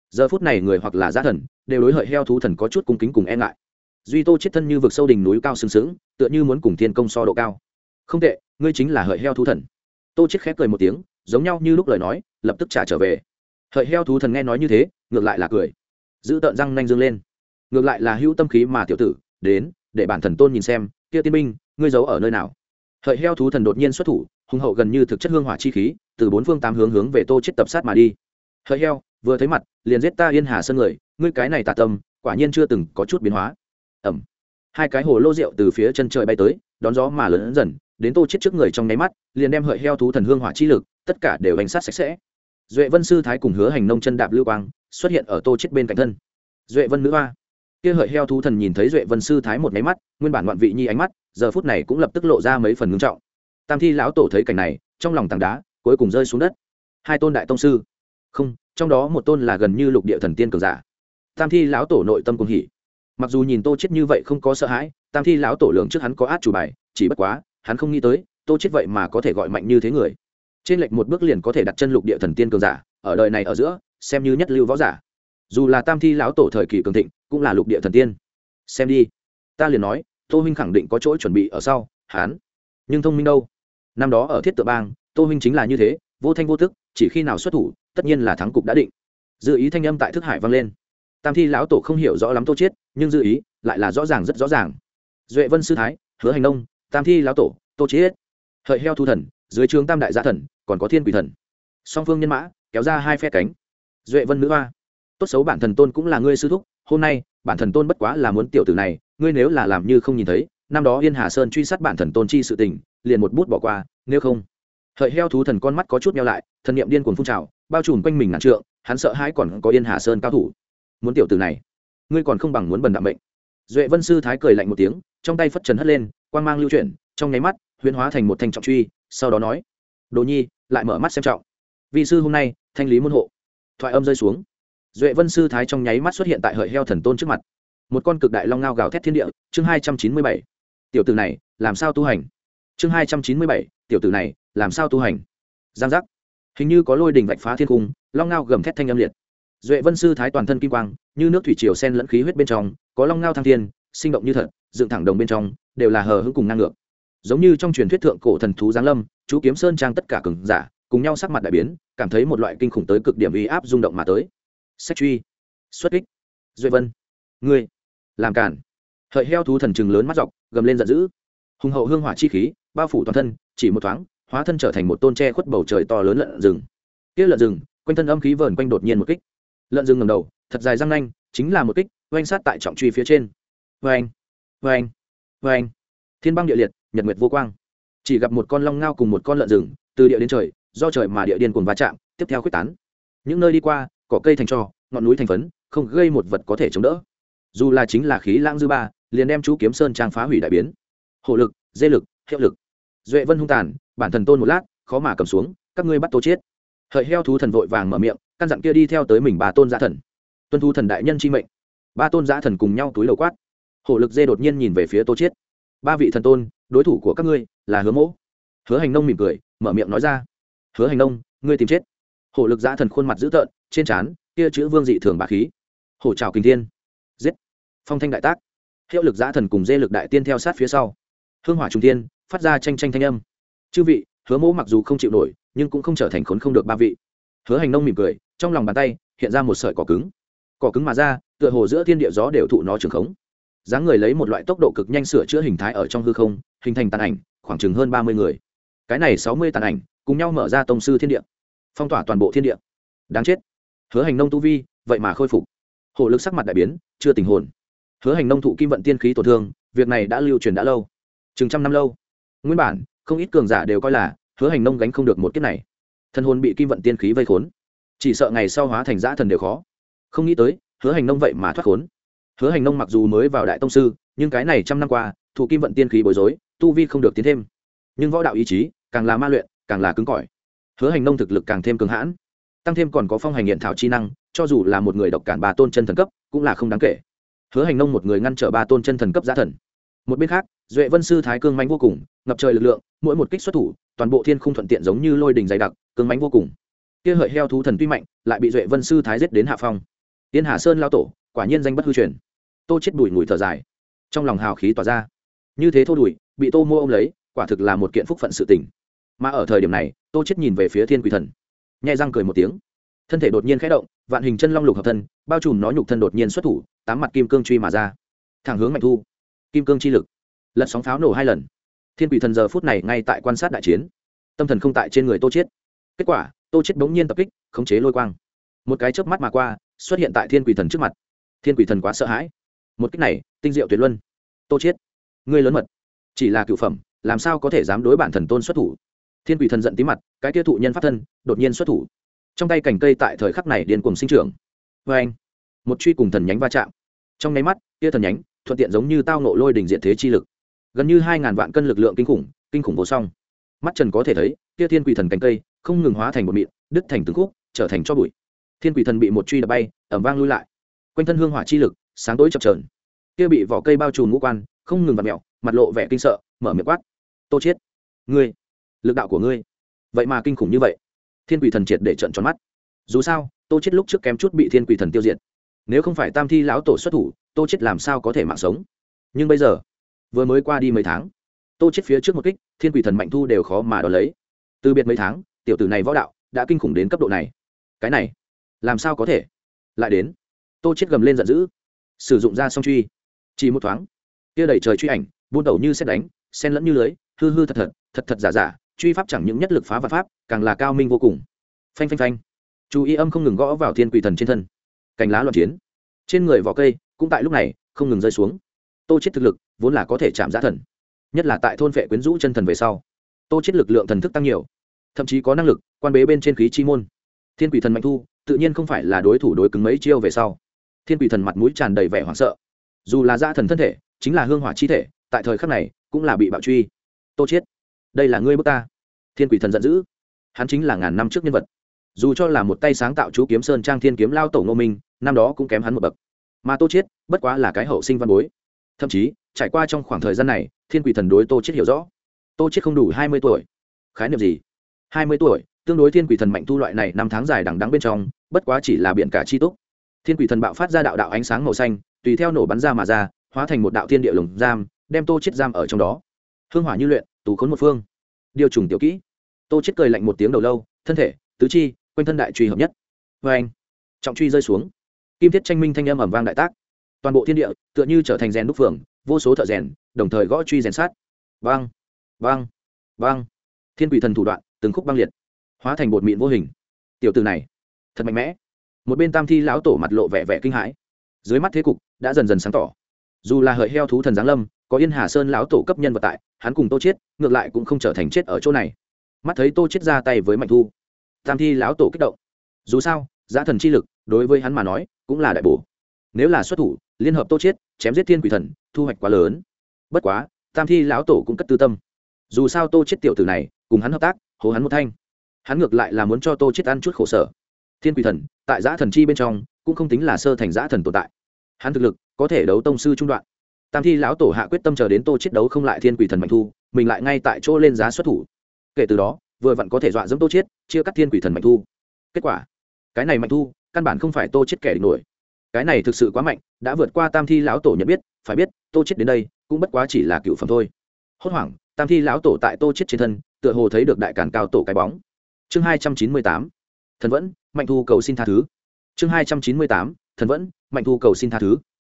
Giờ phút này người hoặc là gia thần, đều đối hợi heo thú thần có chút cung kính cùng e ngại. Duy tô chết thân như vực sâu đỉnh núi cao sừng sững, tựa như muốn cùng thiên công so độ cao. Không tệ, ngươi chính là hợi heo thú thần. Tô chết khép cười một tiếng, giống nhau như lúc lời nói, lập tức trả trở về hợi heo thú thần nghe nói như thế, ngược lại là cười. Giữ tợn răng nanh dương lên. Ngược lại là hữu tâm khí mà tiểu tử, đến, để bản thần tôn nhìn xem, kia tiên binh, ngươi giấu ở nơi nào? Hợi heo thú thần đột nhiên xuất thủ, hùng hậu gần như thực chất hương hỏa chi khí, từ bốn phương tám hướng hướng về tô chết tập sát mà đi. Hợi heo, vừa thấy mặt, liền giết ta yên hà sân người, ngươi cái này tà tâm, quả nhiên chưa từng có chút biến hóa. Ẩm hai cái hồ lô rượu từ phía chân trời bay tới, đón gió mà lớn dần, đến tô chết trước người trong nháy mắt, liền đem hợi heo thú thần hương hỏa chi lực, tất cả đều hành sát sạch sẽ duệ vân sư thái cùng hứa hành nông chân đạp lưu quang, xuất hiện ở tô chết bên cạnh thân. Duệ vân nữ hoa. Kia hợi heo thú thần nhìn thấy duệ vân sư thái một máy mắt, nguyên bản ngoạn vị nhi ánh mắt, giờ phút này cũng lập tức lộ ra mấy phần ngưng trọng. Tam thi lão tổ thấy cảnh này, trong lòng tảng đá, cuối cùng rơi xuống đất. Hai tôn đại tông sư. Không, trong đó một tôn là gần như lục địa thần tiên cường giả. Tam thi lão tổ nội tâm cùng hỉ. Mặc dù nhìn tô chết như vậy không có sợ hãi, tam thi lão tổ lượng trước hắn có át chủ bài, chỉ bất quá, hắn không nghĩ tới, tô chết vậy mà có thể gọi mạnh như thế người trên lệch một bước liền có thể đặt chân lục địa thần tiên cường giả, ở đời này ở giữa, xem như nhất lưu võ giả. Dù là tam thi lão tổ thời kỳ cường thịnh, cũng là lục địa thần tiên. Xem đi. Ta liền nói, tô huynh khẳng định có chỗ chuẩn bị ở sau, hán. Nhưng thông minh đâu? Năm đó ở thiết tự bang, tô huynh chính là như thế, vô thanh vô tức, chỉ khi nào xuất thủ, tất nhiên là thắng cục đã định. Dự ý thanh âm tại thức hải vang lên. Tam thi lão tổ không hiểu rõ lắm tô chiết, nhưng dự ý lại là rõ ràng rất rõ ràng. Duệ vân sư thái, hứa hành nông, tam thi lão tổ, tô chiết. Hợi heo thu thần dưới trường tam đại gia thần, còn có thiên quỷ thần. Song phương nhân mã, kéo ra hai phe cánh. Duệ vân nữ hoa. Tốt xấu bản thần tôn cũng là ngươi sư thúc, hôm nay, bản thần tôn bất quá là muốn tiểu tử này, ngươi nếu là làm như không nhìn thấy, năm đó yên hà sơn truy sát bản thần tôn chi sự tình, liền một bút bỏ qua, nếu không. Hợi heo thú thần con mắt có chút nhau lại, thần niệm điên cuồng phun trào, bao trùm quanh mình ngàn trượng, hắn sợ hãi còn có yên hà sơn cao thủ. Muốn tiểu tử này, ngươi còn không bằng muốn bần đạm bệnh duệ vân sư thái cười lạnh một tiếng, trong tay phất trần hất lên, quang mang lưu chuyển, trong nháy mắt, huyễn hóa thành một thanh trọng truy sau đó nói, đồ nhi, lại mở mắt xem trọng. Vị sư hôm nay, thanh lý môn hộ. Thoại âm rơi xuống. Duệ vân sư thái trong nháy mắt xuất hiện tại hợi heo thần tôn trước mặt. Một con cực đại long ngao gào thét thiên địa, chương hai trăm chín mươi bảy. Tiểu tử này, làm sao tu hành? Chương hai trăm chín mươi bảy, tiểu tử này, làm sao tu hành? Giang giác. Hình như có lôi đình vạch phá thiên cung, long ngao gầm thét thanh âm liệt. Duệ vân sư thái toàn thân kim quang, như nước thủy triều sen lẫn khí huyết bên trong, có long ngao thăng thiên, sinh động như thật, dựng thẳng đồng bên trong, đều là hờ hững cùng năng lượng giống như trong truyền thuyết thượng cổ thần thú giáng lâm, chú kiếm sơn trang tất cả cường giả, cùng nhau sắc mặt đại biến, cảm thấy một loại kinh khủng tới cực điểm uy áp rung động mà tới. Sách truy. Xuất kích. Duệ vân. Ngươi. Làm cản hợi heo thú thần chừng lớn mắt dọc, gầm lên giận dữ. Hùng hậu hương hỏa chi khí, bao phủ toàn thân, chỉ một thoáng, hóa thân trở thành một tôn tre khuất bầu trời to lớn lợn rừng. Kia lợn rừng, quanh thân âm khí vờn quanh đột nhiên một kích. Lợn rừng ngầm đầu, thật dài răng nanh, chính là một kích, oanh sát tại trọng truy phía trên. Vê anh vê thiên băng địa liệt nhật nguyệt vô quang. Chỉ gặp một con long ngao cùng một con lợn rừng từ địa đến trời, do trời mà địa điên cuồng va chạm, tiếp theo quyết tán. Những nơi đi qua, cỏ cây thành trò ngọn núi thành phấn, không gây một vật có thể chống đỡ. Dù là chính là khí lãng dư ba, liền đem chú kiếm sơn trang phá hủy đại biến. Hộ lực, dê lực, hiệu lực. Duệ vân hung tàn, bản thần tôn một lát, khó mà cầm xuống, các ngươi bắt tô chết. Hợi heo thú thần vội vàng mở miệng, căn dặn kia đi theo tới mình bà tôn giã thần. Tuân thu thần đại nhân chi mệnh. Ba tôn giã thần cùng nhau túi lầu quát. Hổ lực dê đột nhiên nhìn về phía tô chiết ba vị thần tôn, đối thủ của các ngươi là hứa mỗ. Hứa hành nông mỉm cười, mở miệng nói ra. Hứa hành nông, ngươi tìm chết. Hổ lực giã thần khuôn mặt dữ tợn, trên trán, kia chữ vương dị thường bà khí. Hổ trào kinh thiên. Giết. Phong thanh đại tác. Hiệu lực giã thần cùng dê lực đại tiên theo sát phía sau. Hương hỏa trung tiên phát ra tranh tranh thanh âm. Chư vị, hứa mỗ mặc dù không chịu nổi, nhưng cũng không trở thành khốn không được ba vị. Hứa hành nông mỉm cười, trong lòng bàn tay hiện ra một sợi cỏ cứng. Cỏ cứng mà ra, tựa hồ giữa thiên địa gió đều thụ nó trường khống dáng người lấy một loại tốc độ cực nhanh sửa chữa hình thái ở trong hư không, hình thành tàn ảnh, khoảng chừng hơn ba mươi người. Cái này sáu mươi tàn ảnh, cùng nhau mở ra tông sư thiên địa. Phong tỏa toàn bộ thiên địa. Đáng chết. Hứa hành nông tu vi, vậy mà khôi phục. Hộ lực sắc mặt đại biến, chưa tình hồn. Hứa hành nông thụ kim vận tiên khí tổn thương, việc này đã lưu truyền đã lâu. Chừng trăm năm lâu. Nguyên bản, không ít cường giả đều coi là, hứa hành nông gánh không được một kiếp này. Thân hồn bị kim vận tiên khí vây khốn. Chỉ sợ ngày sau hóa thành giã thần đều khó. Không nghĩ tới, hứa hành nông vậy mà thoát khốn hứa hành nông mặc dù mới vào đại tông sư, nhưng cái này trăm năm qua thủ kim vận tiên khí bối rối, tu vi không được tiến thêm. Nhưng võ đạo ý chí, càng là ma luyện, càng là cứng cỏi. Hứa hành nông thực lực càng thêm cứng hãn, tăng thêm còn có phong hành hiện thảo chi năng, cho dù là một người độc cản ba tôn chân thần cấp, cũng là không đáng kể. Hứa hành nông một người ngăn trở ba tôn chân thần cấp giá thần. Một bên khác, duệ vân sư thái cương mánh vô cùng, ngập trời lực lượng, mỗi một kích xuất thủ, toàn bộ thiên không thuận tiện giống như lôi đình dày đặc, cương mánh vô cùng. Kia hợi heo thú thần tuy mạnh, lại bị duệ vân sư thái giết đến hạ phong. Tiên hà sơn lao tổ, quả nhiên danh bất hư truyền tô chết đùi ngùi thở dài. Trong lòng hào khí tỏa ra. Như thế thô đùi, bị tô mua ô m lấy, quả thực là một kiện phúc phận sự tình. Mà ở thời điểm này, tô chết nhìn về phía thiên quỷ thần. Nhai răng cười một tiếng. Thân thể đột nhiên khẽ động, vạn hình chân long lục hợp thân, bao trùm nó nhục thân đột nhiên xuất thủ, tám mặt kim cương truy mà ra. Thẳng hướng mạnh thu. Kim cương chi lực. Lật sóng pháo nổ hai lần. Thiên quỷ thần giờ phút này ngay tại quan sát đại chiến. Tâm thần không tại trên người tô chết. Kết quả, tô chết bỗng nhiên tập kích, khống chế lôi quang. Một cái chớp mắt mà qua, xuất hiện tại thiên quỷ thần trước mặt. Thiên quỷ thần quá sợ hãi một cách này tinh diệu tuyệt luân. Tô chiết, ngươi lớn mật. Chỉ là cựu phẩm làm sao có thể dám đối bản thần tôn xuất thủ? Thiên quỷ thần giận tí mặt cái tiêu thụ nhân pháp thân đột nhiên xuất thủ. Trong tay cành cây tại thời khắc này điên cuồng sinh trưởng. Vê anh một truy cùng thần nhánh va chạm. Trong nháy mắt kia thần nhánh thuận tiện giống như tao nộ lôi đỉnh diện thế chi lực. Gần như hai ngàn vạn cân lực lượng kinh khủng kinh khủng vô song. Mắt trần có thể thấy kia thiên quỷ thần cành cây không ngừng hóa thành một mịn đứt thành từng khúc trở thành cho bụi. Thiên quỷ thần bị một truy đập bay ẩm vang lui lại. Quanh thân hương hỏa chi lực sáng tối chập trờn kia bị vỏ cây bao trùm ngũ quan không ngừng vặt mẹo mặt lộ vẻ kinh sợ mở miệng quát. Tô chiết, ngươi lực đạo của ngươi vậy mà kinh khủng như vậy. Thiên quỷ thần triệt để trận tròn mắt. Dù sao tô chết lúc trước kém chút bị thiên quỷ thần tiêu diệt. Nếu không phải tam thi lão tổ xuất thủ tô chết làm sao có thể mạng sống? Nhưng bây giờ vừa mới qua đi mấy tháng tô chết phía trước một kích thiên quỷ thần mạnh thu đều khó mà đo lấy. Từ biệt mấy tháng tiểu tử này võ đạo đã kinh khủng đến cấp độ này. Cái này làm sao có thể? Lại đến tô chết gầm lên giận dữ sử dụng ra song truy. Chỉ một thoáng, kia đẩy trời truy ảnh, buôn đầu như xét đánh sen lẫn như lưới, hư hư thật thật thật thật giả giả, truy pháp chẳng những nhất lực phá và pháp, càng là cao minh vô cùng. Phanh phanh phanh. Chú ý âm không ngừng gõ vào thiên quỷ thần trên thân. Cành lá loạn chiến. Trên người vỏ cây, cũng tại lúc này, không ngừng rơi xuống. Tô chết thực lực, vốn là có thể chạm giá thần. Nhất là tại thôn vệ quyến rũ chân thần về sau. Tô chết lực lượng thần thức tăng nhiều. Thậm chí có năng lực, quan bế bên trên khí chi môn. Thiên quỷ thần mạnh thu, tự nhiên không phải là đối thủ đối cứng mấy chiêu về sau thiên quỷ thần mặt mũi tràn đầy vẻ hoảng sợ. Dù là gia thần thân thể, chính là hương hỏa chi thể, tại thời khắc này, cũng là bị bạo truy. Tô chết. Đây là ngươi bước ta. Thiên quỷ thần giận dữ. Hắn chính là ngàn năm trước nhân vật. Dù cho là một tay sáng tạo chú kiếm sơn trang thiên kiếm lao tổ ngô minh, năm đó cũng kém hắn một bậc. Mà tô chết, bất quá là cái hậu sinh văn bối. Thậm chí, trải qua trong khoảng thời gian này, thiên quỷ thần đối tô chết hiểu rõ. Tô chết không đủ hai mươi tuổi. Khái niệm gì? Hai mươi tuổi, tương đối thiên quỷ thần mạnh thu loại này năm tháng dài đằng đắng bên trong, bất quá chỉ là biện cả chi túc thiên quỷ thần bạo phát ra đạo đạo ánh sáng màu xanh, tùy theo nổ bắn ra mà ra, hóa thành một đạo thiên địa lồng giam, đem tô chết giam ở trong đó. Hương hỏa như luyện, tù khốn một phương. Điều trùng tiểu kỹ. Tô chết cười lạnh một tiếng đầu lâu, thân thể, tứ chi, quanh thân đại truy hợp nhất. Vê anh, trọng truy rơi xuống. Kim thiết tranh minh thanh âm ẩm vang đại tác. Toàn bộ thiên địa, tựa như trở thành rèn đúc phường, vô số thợ rèn, đồng thời gõ truy rèn sát. Vang vang vang. Thiên quỷ thần thủ đoạn, từng khúc băng liệt, hóa thành bột mịn vô hình. Tiểu từ này, thật mạnh mẽ một bên tam thi lão tổ mặt lộ vẻ vẻ kinh hãi. Dưới mắt thế cục đã dần dần sáng tỏ. Dù là hợi heo thú thần giáng lâm, có yên hà sơn lão tổ cấp nhân vật tại, hắn cùng tô chết ngược lại cũng không trở thành chết ở chỗ này. Mắt thấy tô chết ra tay với mạnh thu, tam thi lão tổ kích động. Dù sao, giá thần chi lực, đối với hắn mà nói, cũng là đại bổ. Nếu là xuất thủ, liên hợp tô chết chém giết thiên quỷ thần, thu hoạch quá lớn. Bất quá, tam thi lão tổ cũng cất tư tâm. Dù sao tô chết tiểu tử này, cùng hắn hợp tác hồ hắn một thanh. Hắn ngược lại là muốn cho tô chết ăn chút khổ sở thiên quỷ thần, tại giã thần chi bên trong, cũng không tính là sơ thành giã thần tồn tại. Hắn thực lực, có thể đấu tông sư trung đoạn. Tam thi lão tổ hạ quyết tâm chờ đến tô chết đấu không lại thiên quỷ thần mạnh thu, mình lại ngay tại chỗ lên giá xuất thủ. Kể từ đó, vừa vặn có thể dọa dẫm tô chết, chia cắt thiên quỷ thần mạnh thu. Kết quả, cái này mạnh thu, căn bản không phải tô chết kẻ địch nổi. Cái này thực sự quá mạnh, đã vượt qua tam thi lão tổ nhận biết, phải biết, tô chết đến đây, cũng bất quá chỉ là cựu phẩm thôi. Hốt hoảng, tam thi lão tổ tại tô chết trên thân, tựa hồ thấy được đại càn cao tổ cái bóng. Chương hai trăm chín mươi tám. Thần vẫn mạnh thu cầu xin tha thứ. Chương hai trăm chín mươi tám, thần vẫn, mạnh thu cầu xin tha thứ.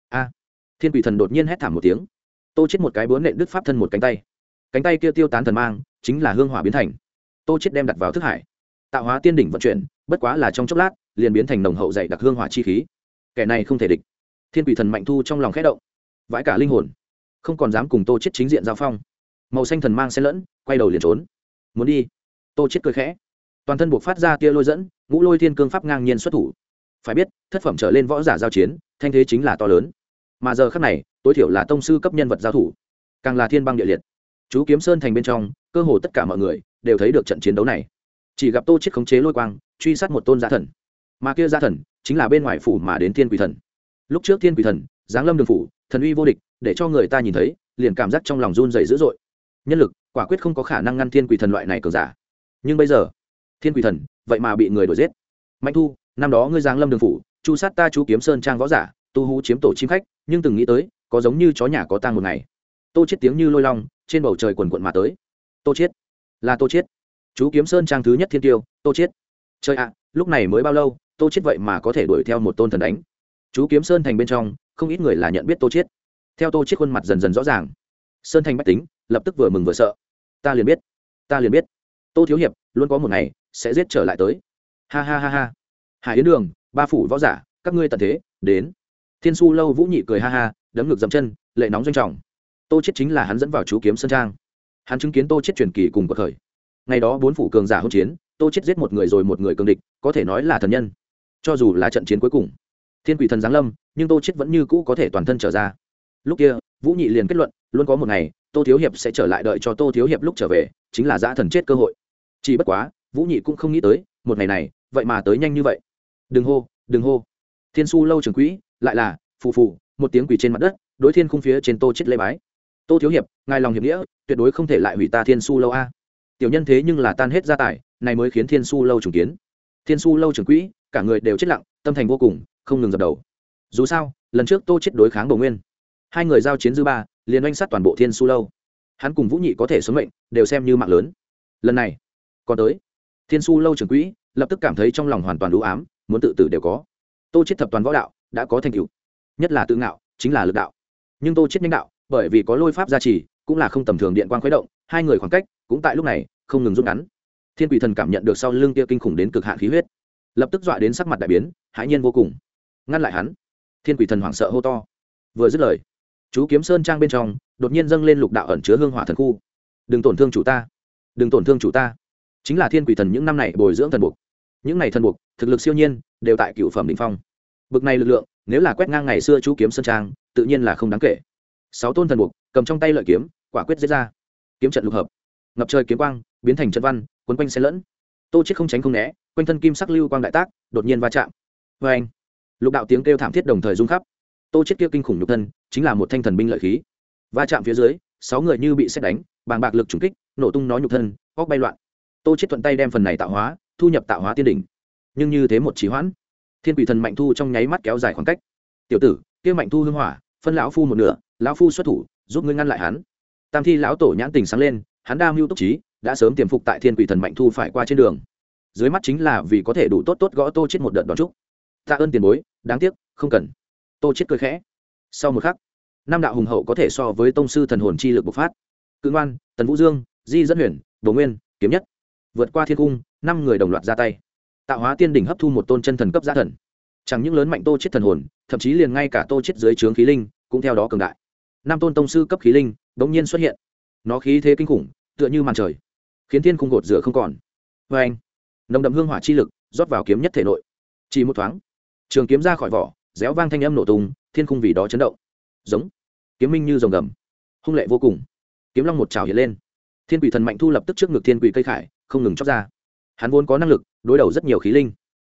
A. Thiên quỷ thần đột nhiên hét thảm một tiếng. Tô chết một cái búa nện đứt pháp thân một cánh tay. Cánh tay kia tiêu tán thần mang, chính là hương hỏa biến thành. Tô chết đem đặt vào thức hải. Tạo hóa tiên đỉnh vận chuyển, bất quá là trong chốc lát, liền biến thành nồng hậu dày đặc hương hỏa chi khí. Kẻ này không thể địch. Thiên quỷ thần mạnh thu trong lòng khẽ động. Vãi cả linh hồn. Không còn dám cùng tô chết chính diện giao phong. Màu xanh thần mang xen lẫn, quay đầu liền trốn. Muốn đi. Tô chết cười khẽ toàn thân buộc phát ra tia lôi dẫn, ngũ lôi thiên cương pháp ngang nhiên xuất thủ. Phải biết, thất phẩm trở lên võ giả giao chiến, thanh thế chính là to lớn. Mà giờ khắc này, tối thiểu là tông sư cấp nhân vật giao thủ. Càng là thiên băng địa liệt. Chú kiếm sơn thành bên trong, cơ hồ tất cả mọi người đều thấy được trận chiến đấu này. Chỉ gặp tô chết khống chế lôi quang, truy sát một tôn gia thần. Mà kia gia thần chính là bên ngoài phủ mà đến thiên quỷ thần. Lúc trước thiên quỷ thần, giáng lâm đường phủ, thần uy vô địch, để cho người ta nhìn thấy, liền cảm giác trong lòng run dày dữ dội. Nhân lực, quả quyết không có khả năng ngăn thiên quỷ thần loại này cường giả. Nhưng bây giờ thiên quỷ thần, vậy mà bị người đuổi giết. Mạnh thu, năm đó ngươi giáng lâm đường phủ, chu sát ta chú kiếm sơn trang võ giả, tu hú chiếm tổ chim khách, nhưng từng nghĩ tới, có giống như chó nhà có tang một ngày. Tô chết tiếng như lôi long, trên bầu trời quần quận mà tới. Tô chết là tô chết chú kiếm sơn trang thứ nhất thiên tiêu, tô chết trời ạ, lúc này mới bao lâu, tô chết vậy mà có thể đuổi theo một tôn thần đánh? Chú kiếm sơn thành bên trong, không ít người là nhận biết tô chết theo tô chết khuôn mặt dần dần rõ ràng. Sơn thành bách tính, lập tức vừa mừng vừa sợ. Ta liền biết, ta liền biết. Tô thiếu hiệp luôn có một ngày, sẽ giết trở lại tới. Ha ha ha ha. Hải yến đường, ba phủ võ giả, các ngươi tận thế, đến. Thiên su lâu vũ nhị cười ha ha, đấm ngực dậm chân, lệ nóng doanh trọng. Tô chết chính là hắn dẫn vào chú kiếm sơn trang. Hắn chứng kiến tô chết truyền kỳ cùng cuộc khởi. Ngày đó bốn phủ cường giả hỗn chiến, tô chết giết một người rồi một người cường địch, có thể nói là thần nhân. Cho dù là trận chiến cuối cùng, thiên quỷ thần giáng lâm, nhưng tô chết vẫn như cũ có thể toàn thân trở ra. Lúc kia, vũ nhị liền kết luận, luôn có một ngày, tô thiếu hiệp sẽ trở lại đợi cho tô thiếu hiệp lúc trở về, chính là giã thần chết cơ hội chỉ bất quá, vũ nhị cũng không nghĩ tới, một ngày này, vậy mà tới nhanh như vậy. Đừng hô đừng hô. Thiên su lâu trường quỹ, lại là, phù phù, một tiếng quỳ trên mặt đất, đối thiên khung phía trên tô chết lê bái. Tô thiếu hiệp, ngài lòng hiệp nghĩa, tuyệt đối không thể lại hủy ta thiên su lâu a. Tiểu nhân thế nhưng là tan hết gia tài, này mới khiến thiên su lâu trùng kiến. Thiên su lâu trưởng quỹ, cả người đều chết lặng, tâm thành vô cùng, không ngừng dập đầu. Dù sao, lần trước tô chết đối kháng bổ nguyên. Hai người giao chiến dư ba, liền oanh sát toàn bộ thiên su lâu. Hắn cùng vũ nhị có thể sống mệnh, đều xem như mạng lớn. Lần này còn tới. Thiên su lâu trường quỹ, lập tức cảm thấy trong lòng hoàn toàn đủ ám, muốn tự tử đều có. Tô chết thập toàn võ đạo, đã có thành tựu. Nhất là tự ngạo, chính là lực đạo. Nhưng tô chết nhanh đạo, bởi vì có lôi pháp gia trì, cũng là không tầm thường điện quang khuấy động, hai người khoảng cách, cũng tại lúc này, không ngừng rút ngắn. Thiên quỷ thần cảm nhận được sau lưng kia kinh khủng đến cực hạn khí huyết, lập tức dọa đến sắc mặt đại biến, hãi nhiên vô cùng. Ngăn lại hắn, thiên quỷ thần hoảng sợ hô to. Vừa dứt lời, chú kiếm sơn trang bên trong, đột nhiên dâng lên lục đạo ẩn chứa hương hỏa thần khu. Đừng tổn thương chủ ta, đừng tổn thương chủ ta chính là thiên quỷ thần những năm này bồi dưỡng thần buộc những này thần buộc thực lực siêu nhiên, đều tại cựu phẩm đ ỉ n h phong. Bực này lực lượng, nếu là quét ngang ngày xưa chú kiếm sơn trang, tự nhiên là không đáng kể. Sáu tôn thần buộc cầm trong tay lợi kiếm, quả quyết giết ra. Kiếm trận lục hợp. Ngập trời kiếm quang, biến thành trận văn, quấn quanh xe lẫn. Tô chết không tránh không né, quanh thân kim sắc lưu quang đại tác, đột nhiên va chạm. Vê anh lục đạo tiếng kêu thảm thiết đồng thời rung khắp. Tô chết kia kinh khủng nhục thân, chính là một thanh thần binh lợi khí. Va chạm phía dưới, sáu người như bị xét đánh, bàng bạc lực trúng kích, nổ tung nó nhục thân, óc bay loạn tô chết thuận tay đem phần này tạo hóa, thu nhập tạo hóa tiên đỉnh. Nhưng như thế một trì hoãn, thiên quỷ thần mạnh thu trong nháy mắt kéo dài khoảng cách. Tiểu tử, kia mạnh thu hương hỏa, phân lão phu một nửa, lão phu xuất thủ, giúp ngươi ngăn lại hắn. Tam thi lão tổ nhãn tình sáng lên, hắn đa mưu túc trí, đã sớm tiềm phục tại thiên quỷ thần mạnh thu phải qua trên đường. Dưới mắt chính là vì có thể đủ tốt tốt gõ tô chết một đợt đón trúc tạ ơn tiền bối, đáng tiếc, không cần. Tô chết cười khẽ. Sau một khắc, năm đạo hùng hậu có thể so với tông sư thần hồn chi lực bộc phát. Cự ngoan, tần vũ dương, di dẫn huyền Đồ nguyên, kiếm nhất vượt qua thiên cung, năm người đồng loạt ra tay. Tạo hóa tiên đỉnh hấp thu một tôn chân thần cấp giá thần. Chẳng những lớn mạnh tô chết thần hồn, thậm chí liền ngay cả tô chết dưới trướng khí linh cũng theo đó cường đại. Năm tôn tông sư cấp khí linh bỗng nhiên xuất hiện. Nó khí thế kinh khủng, tựa như màn trời, khiến thiên cung gột rửa không còn. Vê anh, nồng đậm hương hỏa chi lực rót vào kiếm nhất thể nội. Chỉ một thoáng, trường kiếm ra khỏi vỏ, réo vang thanh âm nổ tung, thiên cung vì đó chấn động. Giống, kiếm minh như rồng gầm, hung lệ vô cùng. Kiếm long một trào hiện lên. Thiên quỷ thần mạnh thu lập tức trước ngực thiên quỷ cây khải không ngừng chóc ra. Hắn vốn có năng lực, đối đầu rất nhiều khí linh.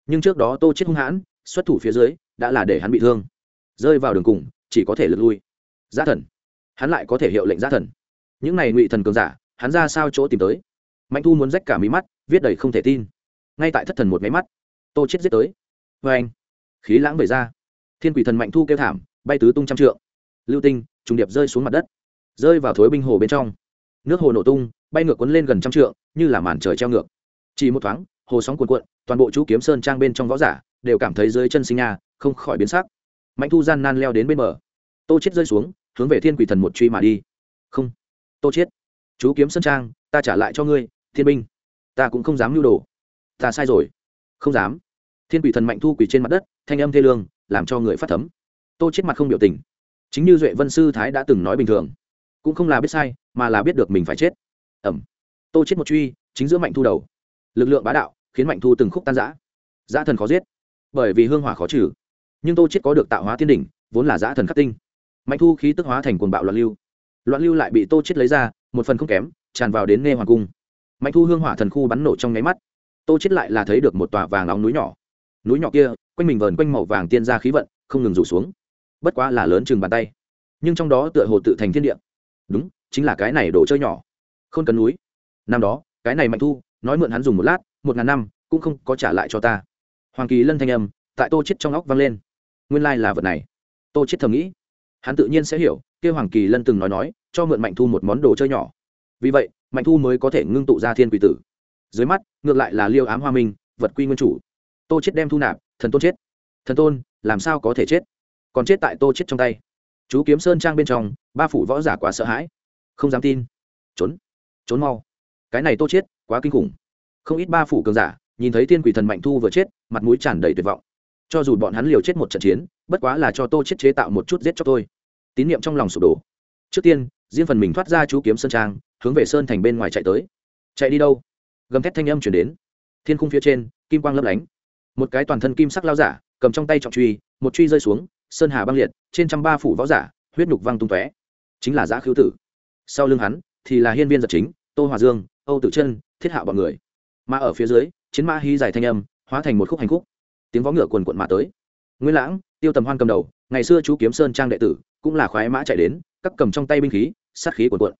Nhưng trước đó tô chết hung hãn, xuất thủ phía dưới, đã là để hắn bị thương. Rơi vào đường cùng, chỉ có thể lượt lui. Giá thần. Hắn lại có thể hiệu lệnh giá thần. Những này ngụy thần cường giả, hắn ra sao chỗ tìm tới? Mạnh thu muốn rách cả mí mắt, viết đầy không thể tin. Ngay tại thất thần một máy mắt, tô chết giết tới. Vê anh, khí lãng về ra. Thiên quỷ thần mạnh thu kêu thảm, bay tứ tung trăm trượng. Lưu tinh, trùng điệp rơi xuống mặt đất. Rơi vào thối binh hồ bên trong nước hồ nổ tung, bay ngược quấn lên gần trăm trượng, như là màn trời treo ngược. Chỉ một thoáng, hồ sóng cuồn cuộn, toàn bộ chú kiếm sơn trang bên trong võ giả đều cảm thấy dưới chân sinh nhà không khỏi biến sắc. Mạnh thu gian nan leo đến bên bờ. Tô chết rơi xuống, hướng về thiên quỷ thần một truy mà đi. Không. Tô chết chú kiếm sơn trang, ta trả lại cho ngươi, thiên binh. Ta cũng không dám lưu đồ. Ta sai rồi. Không dám. Thiên quỷ thần mạnh thu quỷ trên mặt đất, thanh âm thê lương, làm cho người phát thấm. Tô chết mặt không biểu tình. Chính như duệ vân sư thái đã từng nói bình thường. Cũng không là biết sai mà là biết được mình phải chết. Ẩm. Tô chết một truy, chính giữa mạnh thu đầu. Lực lượng bá đạo, khiến mạnh thu từng khúc tan giã giã thần khó giết, bởi vì hương hỏa khó trừ. Nhưng tô chết có được tạo hóa thiên đỉnh, vốn là giã thần khắc tinh. Mạnh thu khí tức hóa thành quần bạo loạn lưu. Loạn lưu lại bị tô chết lấy ra, một phần không kém, tràn vào đến nghe hoàng cung. Mạnh thu hương hỏa thần khu bắn nổ trong nháy mắt. Tô chết lại là thấy được một tòa vàng nóng núi nhỏ. Núi nhỏ kia, quanh mình vờn quanh màu vàng tiên ra khí vận, không ngừng rủ xuống. Bất quá là lớn chừng bàn tay. Nhưng trong đó tựa hồ tự thành thiên địa. Đúng chính là cái này đồ chơi nhỏ. Không cần núi. Năm đó, cái này mạnh thu, nói mượn hắn dùng một lát, một ngàn năm, cũng không có trả lại cho ta. Hoàng kỳ lân thanh âm, tại tô chết trong óc vang lên. Nguyên lai là vật này. Tô chết thầm nghĩ. Hắn tự nhiên sẽ hiểu kêu hoàng kỳ lân từng nói nói, cho mượn mạnh thu một món đồ chơi nhỏ. Vì vậy, mạnh thu mới có thể ngưng tụ ra thiên quỷ tử. Dưới mắt, ngược lại là liêu ám hoa minh, vật quy nguyên chủ. Tô chết đem thu nạp, thần tôn chết. Thần tôn, làm sao có thể chết? Còn chết tại tô chết trong tay. Chú kiếm sơn trang bên trong, ba phủ võ giả quá sợ hãi không dám tin. Trốn. Trốn mau. Cái này tô chết, quá kinh khủng. Không ít ba phủ cường giả, nhìn thấy thiên quỷ thần mạnh thu vừa chết, mặt mũi tràn đầy tuyệt vọng. Cho dù bọn hắn liều chết một trận chiến, bất quá là cho tô chết chế tạo một chút giết cho tôi tín niệm trong lòng sụp đổ. Trước tiên, riêng phần mình thoát ra chú kiếm sơn trang, hướng về sơn thành bên ngoài chạy tới. Chạy đi đâu? Gầm thét thanh âm chuyển đến. Thiên khung phía trên, kim quang lấp lánh. Một cái toàn thân kim sắc lao giả, cầm trong tay trọng truy, một truy rơi xuống, sơn hà băng liệt, trên trăm ba phủ võ giả, huyết nhục văng tung tóe. Chính là giã khiếu tử sau lưng hắn thì là hiên viên giật chính, tô hòa dương, âu tử chân thiết hạ bọn người. Mà ở phía dưới, chiến mã hí dài thanh âm, hóa thành một khúc hành khúc. Tiếng vó ngựa quần quận mà tới. Nguyên lãng, tiêu tầm hoan cầm đầu, ngày xưa chú kiếm sơn trang đệ tử, cũng là khoái mã chạy đến, các cầm trong tay binh khí, sát khí quần quận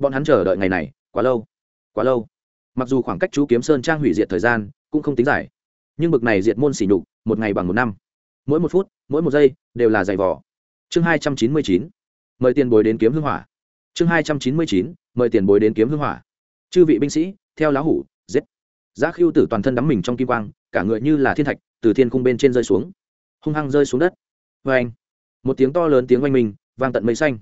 bọn hắn chờ đợi ngày này, quá lâu quá lâu. Mặc dù khoảng cách chú kiếm sơn trang hủy diệt thời gian cũng không tính dài, nhưng bực này diệt môn xỉ nhục, một ngày bằng một năm. Mỗi một phút, mỗi một giây đều là dày vỏ chương hai trăm chín mươi chín. Mời tiền bồi đến kiếm hưng hỏa chương hai trăm chín mươi chín, mời tiền bối đến kiếm hưng hỏa. Chư vị binh sĩ, theo lá hủ, giết. Giá khiêu tử toàn thân đắm mình trong kim quang, cả người như là thiên thạch, từ thiên cung bên trên rơi xuống. Hung hăng rơi xuống đất. Vê anh, một tiếng to lớn tiếng oanh minh, vang tận mây xanh.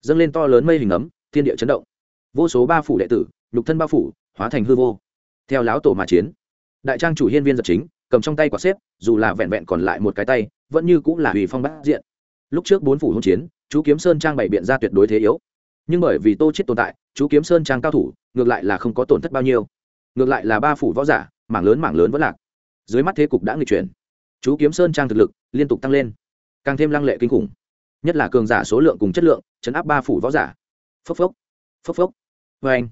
Dâng lên to lớn mây hình ấm, thiên địa chấn động. Vô số ba phủ đệ tử, nhục thân ba phủ, hóa thành hư vô. Theo láo tổ mà chiến, đại trang chủ hiên viên giật chính, cầm trong tay quả xếp, dù là vẹn vẹn còn lại một cái tay, vẫn như cũng là hủy phong bát diện. Lúc trước bốn phủ hôn chiến, chú kiếm sơn trang bày biện ra tuyệt đối thế yếu nhưng bởi vì tô chết tồn tại, chú kiếm sơn trang cao thủ, ngược lại là không có tổn thất bao nhiêu. Ngược lại là ba phủ võ giả, mảng lớn mảng lớn vẫn lạc. Dưới mắt thế cục đã nghịch chuyển. Chú kiếm sơn trang thực lực liên tục tăng lên, càng thêm lăng lệ kinh khủng. Nhất là cường giả số lượng cùng chất lượng, chấn áp ba phủ võ giả. Phốc phốc phốc phốc. Vê anh,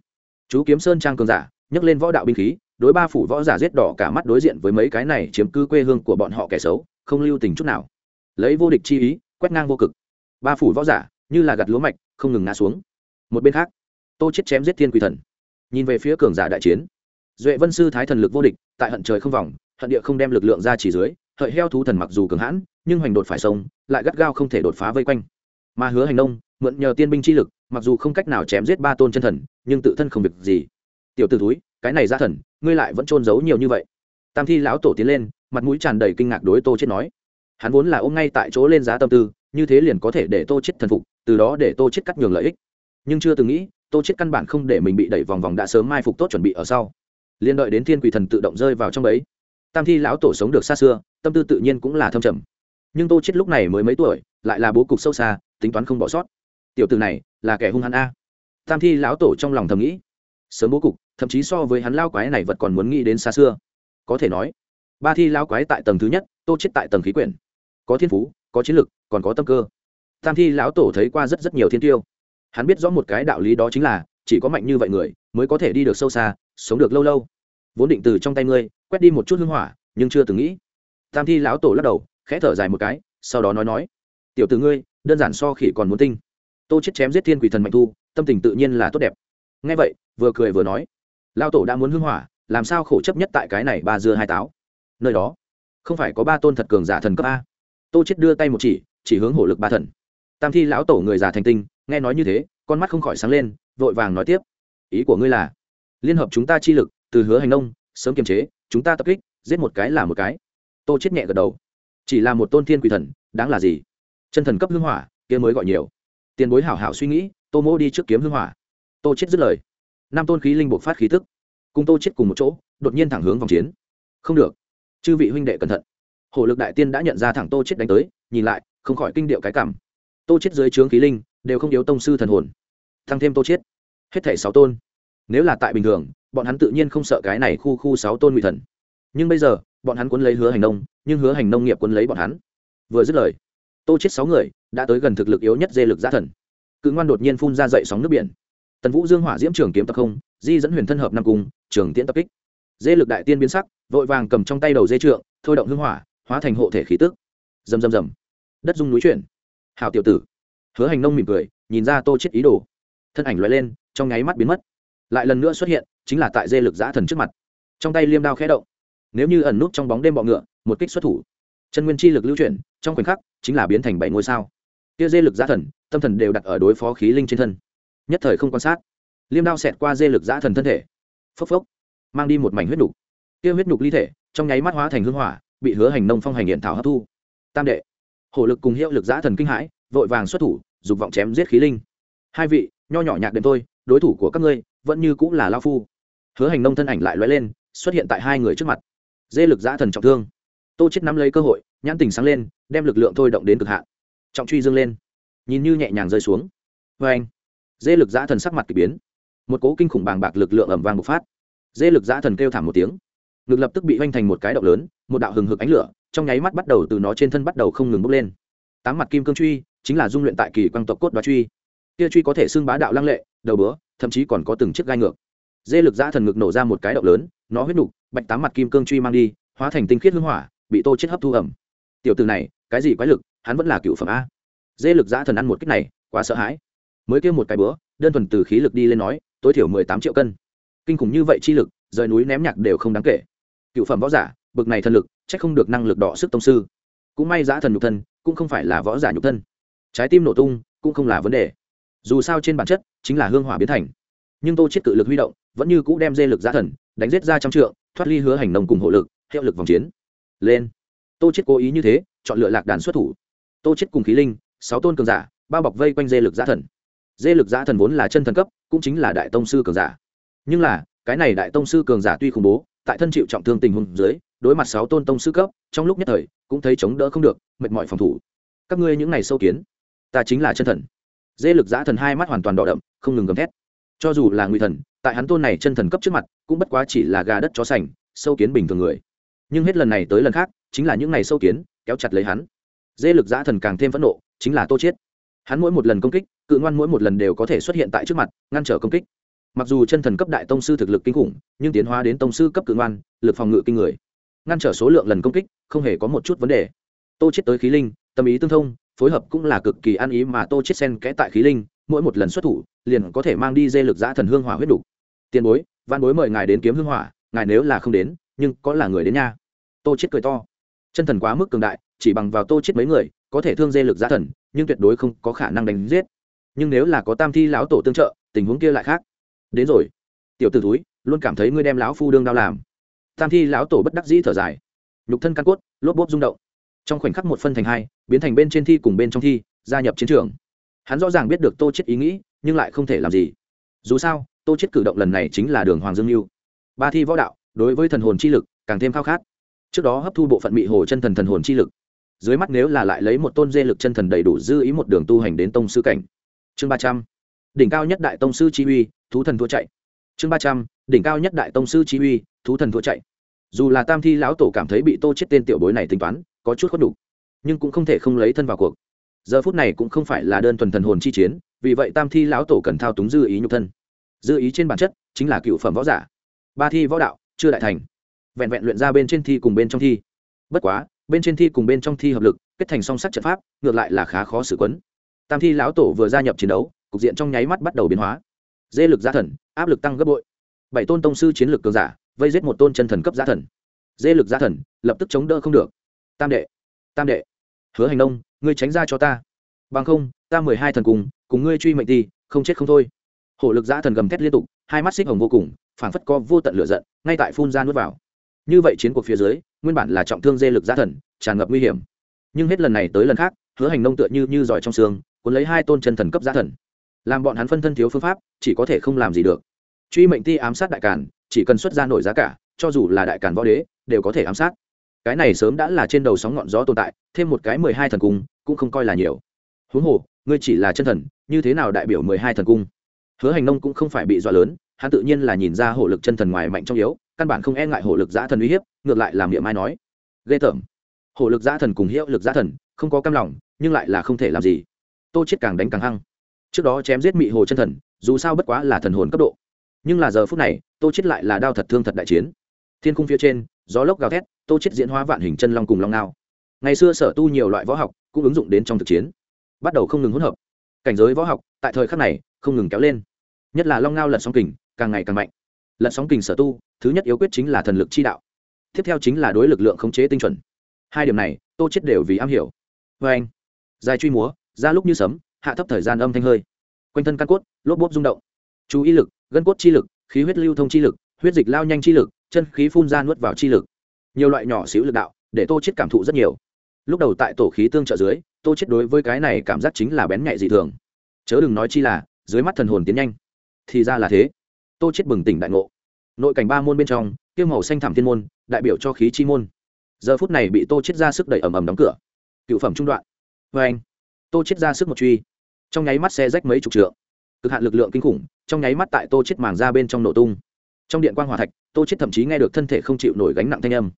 chú kiếm sơn trang cường giả, nhấc lên võ đạo binh khí, đối ba phủ võ giả giết đỏ cả mắt đối diện với mấy cái này chiếm cứ quê hương của bọn họ kẻ xấu, không lưu tình chút nào. Lấy vô địch chi ý, quét ngang vô cực. Ba phủ võ giả, như là gặt lúa mạch không ngừng ngã xuống. Một bên khác, tô chết chém giết thiên quỷ thần. Nhìn về phía cường giả đại chiến, duệ vân sư thái thần lực vô địch, tại hận trời không vòng, hận địa không đem lực lượng ra chỉ dưới, hợi heo thú thần mặc dù cường hãn, nhưng hoành đột phải sông, lại gắt gao không thể đột phá vây quanh. Mà hứa hành đông mượn nhờ tiên binh chi lực, mặc dù không cách nào chém giết ba tôn chân thần, nhưng tự thân không việc gì. Tiểu t ử túi cái này ra thần, ngươi lại vẫn trôn giấu nhiều như vậy. Tam thi lão tổ tiến lên, mặt mũi tràn đầy kinh ngạc đối tô chết nói. Hắn vốn là ôm ngay tại chỗ lên giá tâm tư như thế liền có thể để tô chết thần phục, từ đó để tô chết cắt nhường lợi ích. Nhưng chưa từng nghĩ, tô chết căn bản không để mình bị đẩy vòng vòng đã sớm mai phục tốt chuẩn bị ở sau. Liên đợi đến thiên quỷ thần tự động rơi vào trong đấy tam thi lão tổ sống được xa xưa, tâm tư tự nhiên cũng là thâm trầm. Nhưng tô chết lúc này mới mấy tuổi, lại là bố cục sâu xa, tính toán không bỏ sót. Tiểu tử này là kẻ hung hăng a. Tam thi lão tổ trong lòng thầm nghĩ. Sớm bố cục, thậm chí so với hắn lao quái này vật còn muốn nghĩ đến xa xưa. Có thể nói, ba thi lao quái tại tầng thứ nhất, tô chết tại tầng khí quyển. Có thiên phú có chiến lực, còn có tâm cơ. Tam thi lão tổ thấy qua rất rất nhiều thiên tiêu. Hắn biết rõ một cái đạo lý đó chính là, chỉ có mạnh như vậy người, mới có thể đi được sâu xa, sống được lâu lâu. Vốn định từ trong tay ngươi, quét đi một chút hương hỏa, nhưng chưa từng nghĩ. Tam thi lão tổ lắc đầu, khẽ thở dài một cái, sau đó nói nói. Tiểu t ử ngươi, đơn giản so khỉ còn muốn tinh. Tô chết chém giết thiên quỷ thần mạnh thu, tâm tình tự nhiên là tốt đẹp. Ngay vậy, vừa cười vừa nói. Lao tổ đã muốn hưng hỏa, làm sao khổ chấp nhất tại cái này ba dưa hai táo? Nơi đó, không phải có ba tôn thật cường giả thần cấp a? Tô chết đưa tay một chỉ chỉ hướng hổ lực ba thần. Tam thi lão tổ người già thành tinh, nghe nói như thế, con mắt không khỏi sáng lên, vội vàng nói tiếp. Ý của ngươi là, liên hợp chúng ta chi lực, từ hứa hành nông, sớm kiềm chế, chúng ta tập kích, giết một cái là một cái. Tô chết nhẹ gật đầu. Chỉ là một tôn thiên quỷ thần, đáng là gì? Chân thần cấp hương hỏa, kia mới gọi nhiều. Tiền bối hảo hảo suy nghĩ, tô mỗ đi trước kiếm hương hỏa. Tô chết dứt lời. Năm tôn khí linh bộc phát khí tức. Cùng tô chết cùng một chỗ, đột nhiên thẳng hướng vòng chiến. Không được. Chư vị huynh đệ cẩn thận hổ lực đại tiên đã nhận ra thẳng tô chết đánh tới, nhìn lại, không khỏi kinh điệu cái cảm. Tô chết dưới trướng khí linh, đều không yếu tông sư thần hồn. Thăng thêm tô chết. Hết thảy sáu tôn. Nếu là tại bình thường, bọn hắn tự nhiên không sợ cái này khu khu sáu tôn ngụy thần. Nhưng bây giờ, bọn hắn cuốn lấy hứa hành nông, nhưng hứa hành nông nghiệp cuốn lấy bọn hắn. Vừa dứt lời, tô chết sáu người đã tới gần thực lực yếu nhất dê lực giã thần. Cự ngoan đột nhiên phun ra dậy sóng nước biển. Tần vũ dương hỏa diễm trường kiếm tập không, di dẫn huyền thân hợp năm cung, trường tiễn tập kích. Dê lực đại tiên biến sắc, vội vàng cầm trong tay đầu dê trượng, thôi động hương hỏa hóa thành hộ thể khí tức. Rầm rầm rầm. Đất dung núi chuyển. Hào tiểu tử. Hứa hành nông mỉm cười, nhìn ra tô chết ý đồ. Thân ảnh loại lên, trong nháy mắt biến mất. Lại lần nữa xuất hiện, chính là tại dê lực giã thần trước mặt. Trong tay liêm đao khẽ động. Nếu như ẩn nút trong bóng đêm bọ ngựa, một kích xuất thủ. Chân nguyên chi lực lưu chuyển, trong khoảnh khắc, chính là biến thành bảy ngôi sao. Kia dê lực giã thần, tâm thần đều đặt ở đối phó khí linh trên thân. Nhất thời không quan sát. Liêm đao xẹt qua dê lực giã thần thân thể. Phốc phốc. Mang đi một mảnh huyết nhục kia huyết nhục ly thể, trong nháy mắt hóa thành hương hỏa bị hứa hành nông phong hành hiện thảo hấp thu. Tam đệ, hổ lực cùng hiệu lực giã thần kinh hãi, vội vàng xuất thủ, dục vọng chém giết khí linh. Hai vị, nho nhỏ nhạc đệm tôi đối thủ của các ngươi vẫn như cũng là lao phu. Hứa hành nông thân ảnh lại lóe lên, xuất hiện tại hai người trước mặt. Dê lực giã thần trọng thương. Tô chết nắm lấy cơ hội, nhãn tình sáng lên, đem lực lượng thôi động đến cực hạn. Trọng truy dương lên. Nhìn như nhẹ nhàng rơi xuống. Vê anh, dê lực giã thần sắc mặt k ỳ biến. Một cố kinh khủng bàng bạc lực lượng ẩm vang bộc phát. Dê lực giã thần kêu thảm một tiếng ngực lập tức bị oanh thành một cái động lớn, một đạo hừng hực ánh lửa, trong nháy mắt bắt đầu từ nó trên thân bắt đầu không ngừng bốc lên. Tám mặt kim cương truy, chính là dung luyện tại kỳ quang tộc cốt đoá truy. Kia truy có thể xưng bá đạo lăng lệ, đầu bữa, thậm chí còn có từng chiếc gai ngược. Dê lực giã thần ngực nổ ra một cái động lớn, nó huyết nục, bạch tám mặt kim cương truy mang đi, hóa thành tinh khiết hương hỏa, bị tô chết hấp thu ẩm. Tiểu từ này, cái gì quái lực, hắn vẫn là cựu phẩm a. Dê lực giã thần ăn một cách này, quá sợ hãi. Mới kêu một cái bữa, đơn thuần từ khí lực đi lên nói, tối thiểu mười tám triệu cân. Kinh khủng như vậy chi lực, rời núi ném nhạc đều không đáng kể cựu phẩm võ giả, bực này thần lực c h ắ c không được năng lực đọ sức tông sư. Cũng may giã thần nhục thân, cũng không phải là võ giả nhục thân. Trái tim nổ tung, cũng không là vấn đề. Dù sao trên bản chất, chính là hương hỏa biến thành. Nhưng tô chết cự lực huy động, vẫn như cũ đem dê lực giã thần, đánh giết ra trăm trượng, thoát ly hứa hành nông cùng hộ lực, hiệu lực vòng chiến. Lên. Tô chết cố ý như thế, chọn lựa lạc đàn xuất thủ. Tô chết cùng khí linh, sáu tôn cường giả, bao bọc vây quanh dê lực giã thần. Dê lực giã thần vốn là chân thần cấp, cũng chính là đại tông sư cường giả. Nhưng là, cái này đại tông sư cường giả tuy khủng bố tại thân chịu trọng thương tình huống dưới, đối mặt sáu tôn tông sư cấp, trong lúc nhất thời, cũng thấy chống đỡ không được, mệt mỏi phòng thủ. Các ngươi những này sâu kiến, ta chính là chân thần. Dê lực giã thần hai mắt hoàn toàn đỏ đậm, không ngừng gầm thét. Cho dù là nguy thần, tại hắn tôn này chân thần cấp trước mặt, cũng bất quá chỉ là gà đất chó sành, sâu kiến bình thường người. Nhưng hết lần này tới lần khác, chính là những này sâu kiến, kéo chặt lấy hắn. Dê lực giã thần càng thêm phẫn nộ, chính là tô chiết hắn mỗi một lần công kích, cự ngoan mỗi một lần đều có thể xuất hiện tại trước mặt, ngăn trở công kích mặc dù chân thần cấp đại tông sư thực lực kinh khủng, nhưng tiến hóa đến tông sư cấp cự ngoan, lực phòng ngự kinh người. Ngăn trở số lượng lần công kích, không hề có một chút vấn đề. Tô chết tới khí linh, tâm ý tương thông, phối hợp cũng là cực kỳ ăn ý mà tô chết sen kẽ tại khí linh, mỗi một lần xuất thủ, liền có thể mang đi dê lực giã thần hương hỏa huyết đủ. tiền bối, văn bối mời ngài đến kiếm hương hỏa, ngài nếu là không đến, nhưng có là người đến nha. Tô chết cười to. Chân thần quá mức cường đại, chỉ bằng vào tô chết mấy người, có thể thương dê lực giã thần, nhưng tuyệt đối không có khả năng đánh giết. Nhưng nếu là có tam thi lão tổ tương trợ, tình huống kia lại khác đến rồi. Tiểu tử túi luôn cảm thấy ngươi đem lão phu đương đau làm. Tam thi lão tổ bất đắc dĩ thở dài. Nhục thân căn cốt, lốp bốp rung động. Trong khoảnh khắc một phân thành hai, biến thành bên trên thi cùng bên trong thi, gia nhập chiến trường. Hắn rõ ràng biết được tô chết ý nghĩ, nhưng lại không thể làm gì. Dù sao, tô chết cử động lần này chính là đường hoàng dương lưu ba thi võ đạo, đối với thần hồn chi lực, càng thêm khao khát. Trước đó hấp thu bộ phận mị hồ chân thần thần hồn chi lực. Dưới mắt nếu là lại lấy một tôn dê lực chân thần đầy đủ dư ý một đường tu hành đến tông sư cảnh. Chương ba trăm. Đỉnh cao nhất đại tông sư chi uy thú thần thua chạy. Chương ba trăm, đỉnh cao nhất đại tông sư chi uy, thú thần thua chạy. Dù là tam thi lão tổ cảm thấy bị tô chết tên tiểu bối này tính toán, có chút khuất đủ, nhưng cũng không thể không lấy thân vào cuộc. Giờ phút này cũng không phải là đơn thuần thần hồn chi chiến, vì vậy tam thi lão tổ cần thao túng dư ý nhục thân. Dư ý trên bản chất chính là cựu phẩm võ giả. Ba thi võ đạo, chưa đại thành. Vẹn vẹn luyện ra bên trên thi cùng bên trong thi. Bất quá, bên trên thi cùng bên trong thi hợp lực, kết thành song sắc trận pháp, ngược lại là khá khó xử quấn. Tam thi lão tổ vừa gia nhập chiến đấu, cục diện trong nháy mắt bắt đầu biến hóa dê lực giá thần, áp lực tăng gấp bội. Bảy tôn tông sư chiến lược cường giả, vây giết một tôn chân thần cấp giá thần. Dê lực giá thần, lập tức chống đỡ không được. Tam đệ tam đệ. Hứa hành đông ngươi tránh ra cho ta. Bằng không, ta mười hai thần cùng cùng ngươi truy mệnh đi, không chết không thôi. Hổ lực giá thần gầm thét liên tục, hai mắt xích hồng vô cùng, phảng phất co vô tận lửa giận, ngay tại phun ra nuốt vào. Như vậy chiến cuộc phía dưới, nguyên bản là trọng thương dê lực giá thần, tràn ngập nguy hiểm. Nhưng hết lần này tới lần khác, hứa hành nông tựa như như giỏi trong xương, cuốn lấy hai tôn chân thần cấp giá thần làm bọn hắn phân thân thiếu phương pháp, chỉ có thể không làm gì được. Truy mệnh ti ám sát đại càn, chỉ cần xuất ra nổi giá cả, cho dù là đại càn võ đế, đều có thể ám sát. Cái này sớm đã là trên đầu sóng ngọn gió tồn tại, thêm một cái mười hai thần cung, cũng không coi là nhiều. Huống hồ, ngươi chỉ là chân thần, như thế nào đại biểu mười hai thần cung? Hứa hành nông cũng không phải bị dọa lớn, hắn tự nhiên là nhìn ra hổ lực chân thần ngoài mạnh trong yếu, căn bản không e ngại hổ lực giã thần uy hiếp, ngược lại làm miệng mai nói. Ghê tởm. Hổ lực giã thần cùng hiệu lực giã thần, không có cam lòng, nhưng lại là không thể làm gì. Tô chết càng đánh càng hăng trước đó chém giết mị hồ chân thần, dù sao bất quá là thần hồn cấp độ. Nhưng là giờ phút này, tô chết lại là đao thật thương thật đại chiến. Thiên cung phía trên, gió lốc gào thét, tô chết diễn hóa vạn hình chân long cùng long ngao. Ngày xưa sở tu nhiều loại võ học, cũng ứng dụng đến trong thực chiến. Bắt đầu không ngừng hỗn hợp. Cảnh giới võ học, tại thời khắc này, không ngừng kéo lên. Nhất là long ngao lật sóng kình, càng ngày càng mạnh. Lật sóng kình sở tu, thứ nhất yếu quyết chính là thần lực chi đạo. Tiếp theo chính là đối lực lượng khống chế tinh chuẩn. Hai điểm này, tô chết đều vì am hiểu. Vê anh dài truy múa, ra lúc như sấm hạ thấp thời gian âm thanh hơi. Quanh thân căn cốt, lốp bốp rung động. Chú ý lực, gân cốt chi lực, khí huyết lưu thông chi lực, huyết dịch lao nhanh chi lực, chân khí phun ra nuốt vào chi lực. Nhiều loại nhỏ xíu lực đạo, để tô chết cảm thụ rất nhiều. Lúc đầu tại tổ khí tương trợ dưới, tô chết đối với cái này cảm giác chính là bén nhạy dị thường. Chớ đừng nói chi là, dưới mắt thần hồn tiến nhanh. Thì ra là thế. Tô chết bừng tỉnh đại ngộ. Nội cảnh ba môn bên trong, tiêu màu xanh thảm thiên môn, đại biểu cho khí chi môn. Giờ phút này bị tô chết ra sức đẩy ầm ầm đóng cửa. Cựu phẩm trung đoạn. Vê anh tô chết ra sức một truy trong nháy mắt xe rách mấy chục trượng. Cực hạn lực lượng kinh khủng, trong nháy mắt tại tô chết màng ra bên trong nổ tung. Trong điện quan hòa thạch, tô chết thậm chí nghe được thân thể không chịu nổi gánh nặng thanh âm.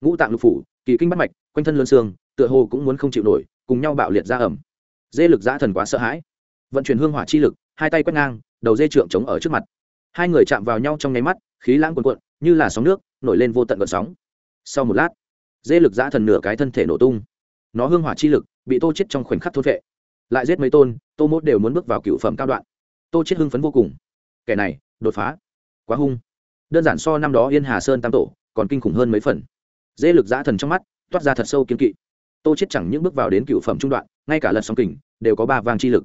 Ngũ tạng lục phủ, kỳ kinh bắt mạch, quanh thân lươn xương, tựa hồ cũng muốn không chịu nổi, cùng nhau bạo liệt ra ẩm. Dê lực giã thần quá sợ hãi. Vận chuyển hương hỏa chi lực, hai tay quét ngang, đầu dê trượng chống ở trước mặt. Hai người chạm vào nhau trong nháy mắt, khí lãng cuồn cuộn, như là sóng nước, nổi lên vô tận gợn sóng. Sau một lát, dê lực giã thần nửa cái thân thể nổ tung. Nó hương hỏa chi lực bị tô chết trong khoảnh khắc thốt vệ lại giết mấy tôn, tô mốt đều muốn bước vào cựu phẩm cao đoạn. Tô chết hưng phấn vô cùng. Kẻ này, đột phá. Quá hung. Đơn giản so năm đó yên hà sơn tam tổ, còn kinh khủng hơn mấy phần. Dễ lực giã thần trong mắt, toát ra thật sâu kiên kỵ. Tô chết chẳng những bước vào đến cựu phẩm trung đoạn, ngay cả lật sóng kình, đều có ba vang chi lực.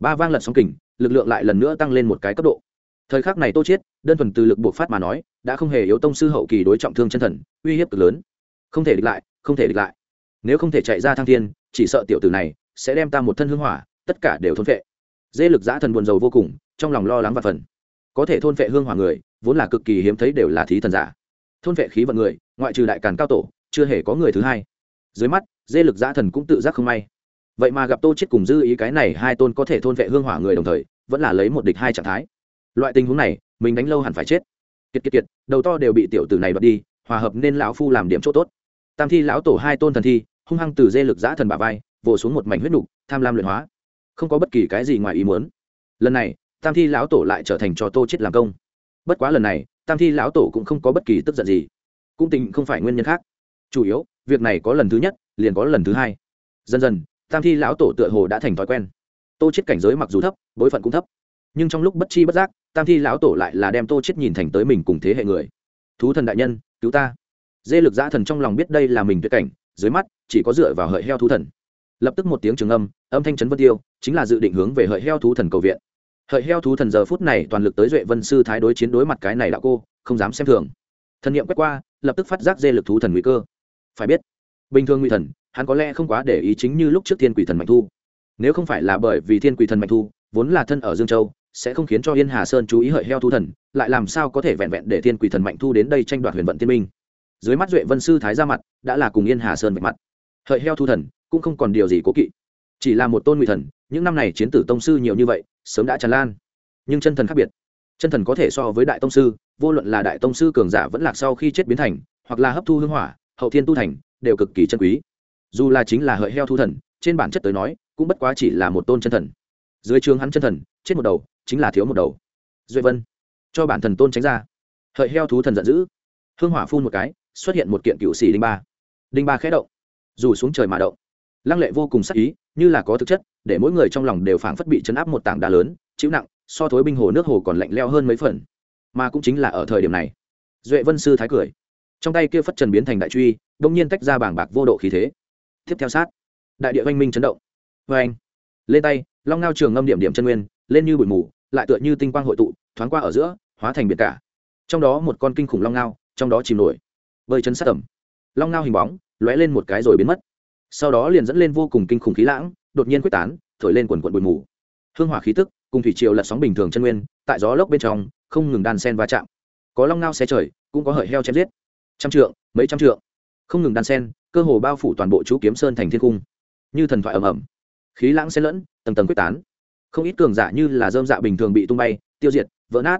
Ba vang lật sóng kình, lực lượng lại lần nữa tăng lên một cái cấp độ. Thời khắc này tô chết, đơn thuần từ lực buộc phát mà nói, đã không hề yếu tông sư hậu kỳ đối trọng thương chân thần, uy hiếp cực lớn. Không thể địch lại, không thể địch lại. Nếu không thể chạy ra thăng thiên, chỉ sợ tiểu tử này sẽ đem ta một thân hương hỏa, tất cả đều thôn phệ. Dê lực giã thần buồn rầu vô cùng, trong lòng lo lắng và phần có thể thôn phệ hương hỏa người, vốn là cực kỳ hiếm thấy đều là thí thần giả. Thôn phệ khí vận người, ngoại trừ đại càn cao tổ, chưa hề có người thứ hai. Dưới mắt, dê lực giã thần cũng tự giác không may. Vậy mà gặp tô chết cùng dư ý cái này hai tôn có thể thôn vệ hương hỏa người đồng thời, vẫn là lấy một địch hai trạng thái. Loại tình huống này, mình đánh lâu hẳn phải chết. Kiệt kiệt kiệt, đầu to đều bị tiểu tử này bật đi, hòa hợp nên lão phu làm điểm chỗ tốt. Tam thi lão tổ hai tôn thần thi, hung hăng từ dê lực giã thần bả vai vồ xuống một mảnh huyết nục, tham lam luyện hóa. Không có bất kỳ cái gì ngoài ý muốn. Lần này, tam thi lão tổ lại trở thành cho tô chết làm công. Bất quá lần này, tam thi lão tổ cũng không có bất kỳ tức giận gì. Cũng tình không phải nguyên nhân khác. Chủ yếu, việc này có lần thứ nhất, liền có lần thứ hai. Dần dần, tam thi lão tổ tựa hồ đã thành thói quen. Tô chết cảnh giới mặc dù thấp, bối phận cũng thấp. Nhưng trong lúc bất chi bất giác, tam thi lão tổ lại là đem tô chết nhìn thành tới mình cùng thế hệ người. Thú thần đại nhân, cứu ta. Dê lực giã thần trong lòng biết đây là mình tuyệt cảnh, dưới mắt, chỉ có dựa vào hợi heo thú thần lập tức một tiếng trường âm âm thanh trấn vân tiêu, chính là dự định hướng về hợi heo thú thần cầu viện. Hợi heo thú thần giờ phút này toàn lực tới duệ vân sư thái đối chiến đối mặt cái này đạo cô, không dám xem thường. Thần nghiệm quét qua, lập tức phát giác dê lực thú thần nguy cơ. Phải biết, bình thường nguy thần, hắn có lẽ không quá để ý chính như lúc trước thiên quỷ thần mạnh thu. Nếu không phải là bởi vì thiên quỷ thần mạnh thu, vốn là thân ở dương châu, sẽ không khiến cho yên hà sơn chú ý hợi heo thú thần, lại làm sao có thể vẹn vẹn để thiên quỷ thần mạnh thu đến đây tranh đoạt huyền vận thiên minh. Dưới mắt duệ vân sư thái ra mặt, đã là cùng yên hà sơn vạch mặt. Hợi heo thú thần cũng không còn điều gì cố kỵ. Chỉ là một tôn ngụy thần, những năm này chiến tử tông sư nhiều như vậy, sớm đã tràn lan. Nhưng chân thần khác biệt. Chân thần có thể so với đại tông sư, vô luận là đại tông sư cường giả vẫn lạc sau khi chết biến thành, hoặc là hấp thu hương hỏa, hậu thiên tu thành, đều cực kỳ chân quý. Dù là chính là hợi heo thu thần, trên bản chất tới nói, cũng bất quá chỉ là một tôn chân thần. Dưới trường hắn chân thần, chết một đầu, chính là thiếu một đầu. Duy vân, cho bản thần tôn tránh ra. Hợi heo thú thần giận dữ. Hương hỏa phun một cái, xuất hiện một kiện cựu xỉ đinh ba. Đinh ba khẽ động. Dù xuống trời mà động lăng lệ vô cùng sắc ý, như là có thực chất, để mỗi người trong lòng đều phảng phất bị chấn áp một tảng đá lớn, chịu nặng, so thối binh hồ nước hồ còn lạnh leo hơn mấy phần. Mà cũng chính là ở thời điểm này, duệ vân sư thái cười. Trong tay kia phất trần biến thành đại truy, đông nhiên tách ra bảng bạc vô độ khí thế. Tiếp theo sát, đại địa oanh minh chấn động. Vê anh lên tay, long ngao trường ngâm điểm điểm chân nguyên, lên như bụi mù, lại tựa như tinh quang hội tụ, thoáng qua ở giữa, hóa thành biệt cả. Trong đó một con kinh khủng long ngao, trong đó chìm nổi. Bơi chân sát tầm long ngao hình bóng, lóe lên một cái rồi biến mất sau đó liền dẫn lên vô cùng kinh khủng khí lãng, đột nhiên quyết tán, thổi lên quần quận bụi mù. Hương hỏa khí tức, cùng thủy triều lật sóng bình thường chân nguyên, tại gió lốc bên trong, không ngừng đan sen va chạm. Có long ngao xe trời, cũng có hợi heo chém giết. Trăm trượng, mấy trăm trượng. Không ngừng đan sen, cơ hồ bao phủ toàn bộ chú kiếm sơn thành thiên cung. Như thần thoại ầm ầm. Khí lãng xen lẫn, tầng tầng quyết tán. Không ít cường giả như là dơm dạ bình thường bị tung bay, tiêu diệt, vỡ nát.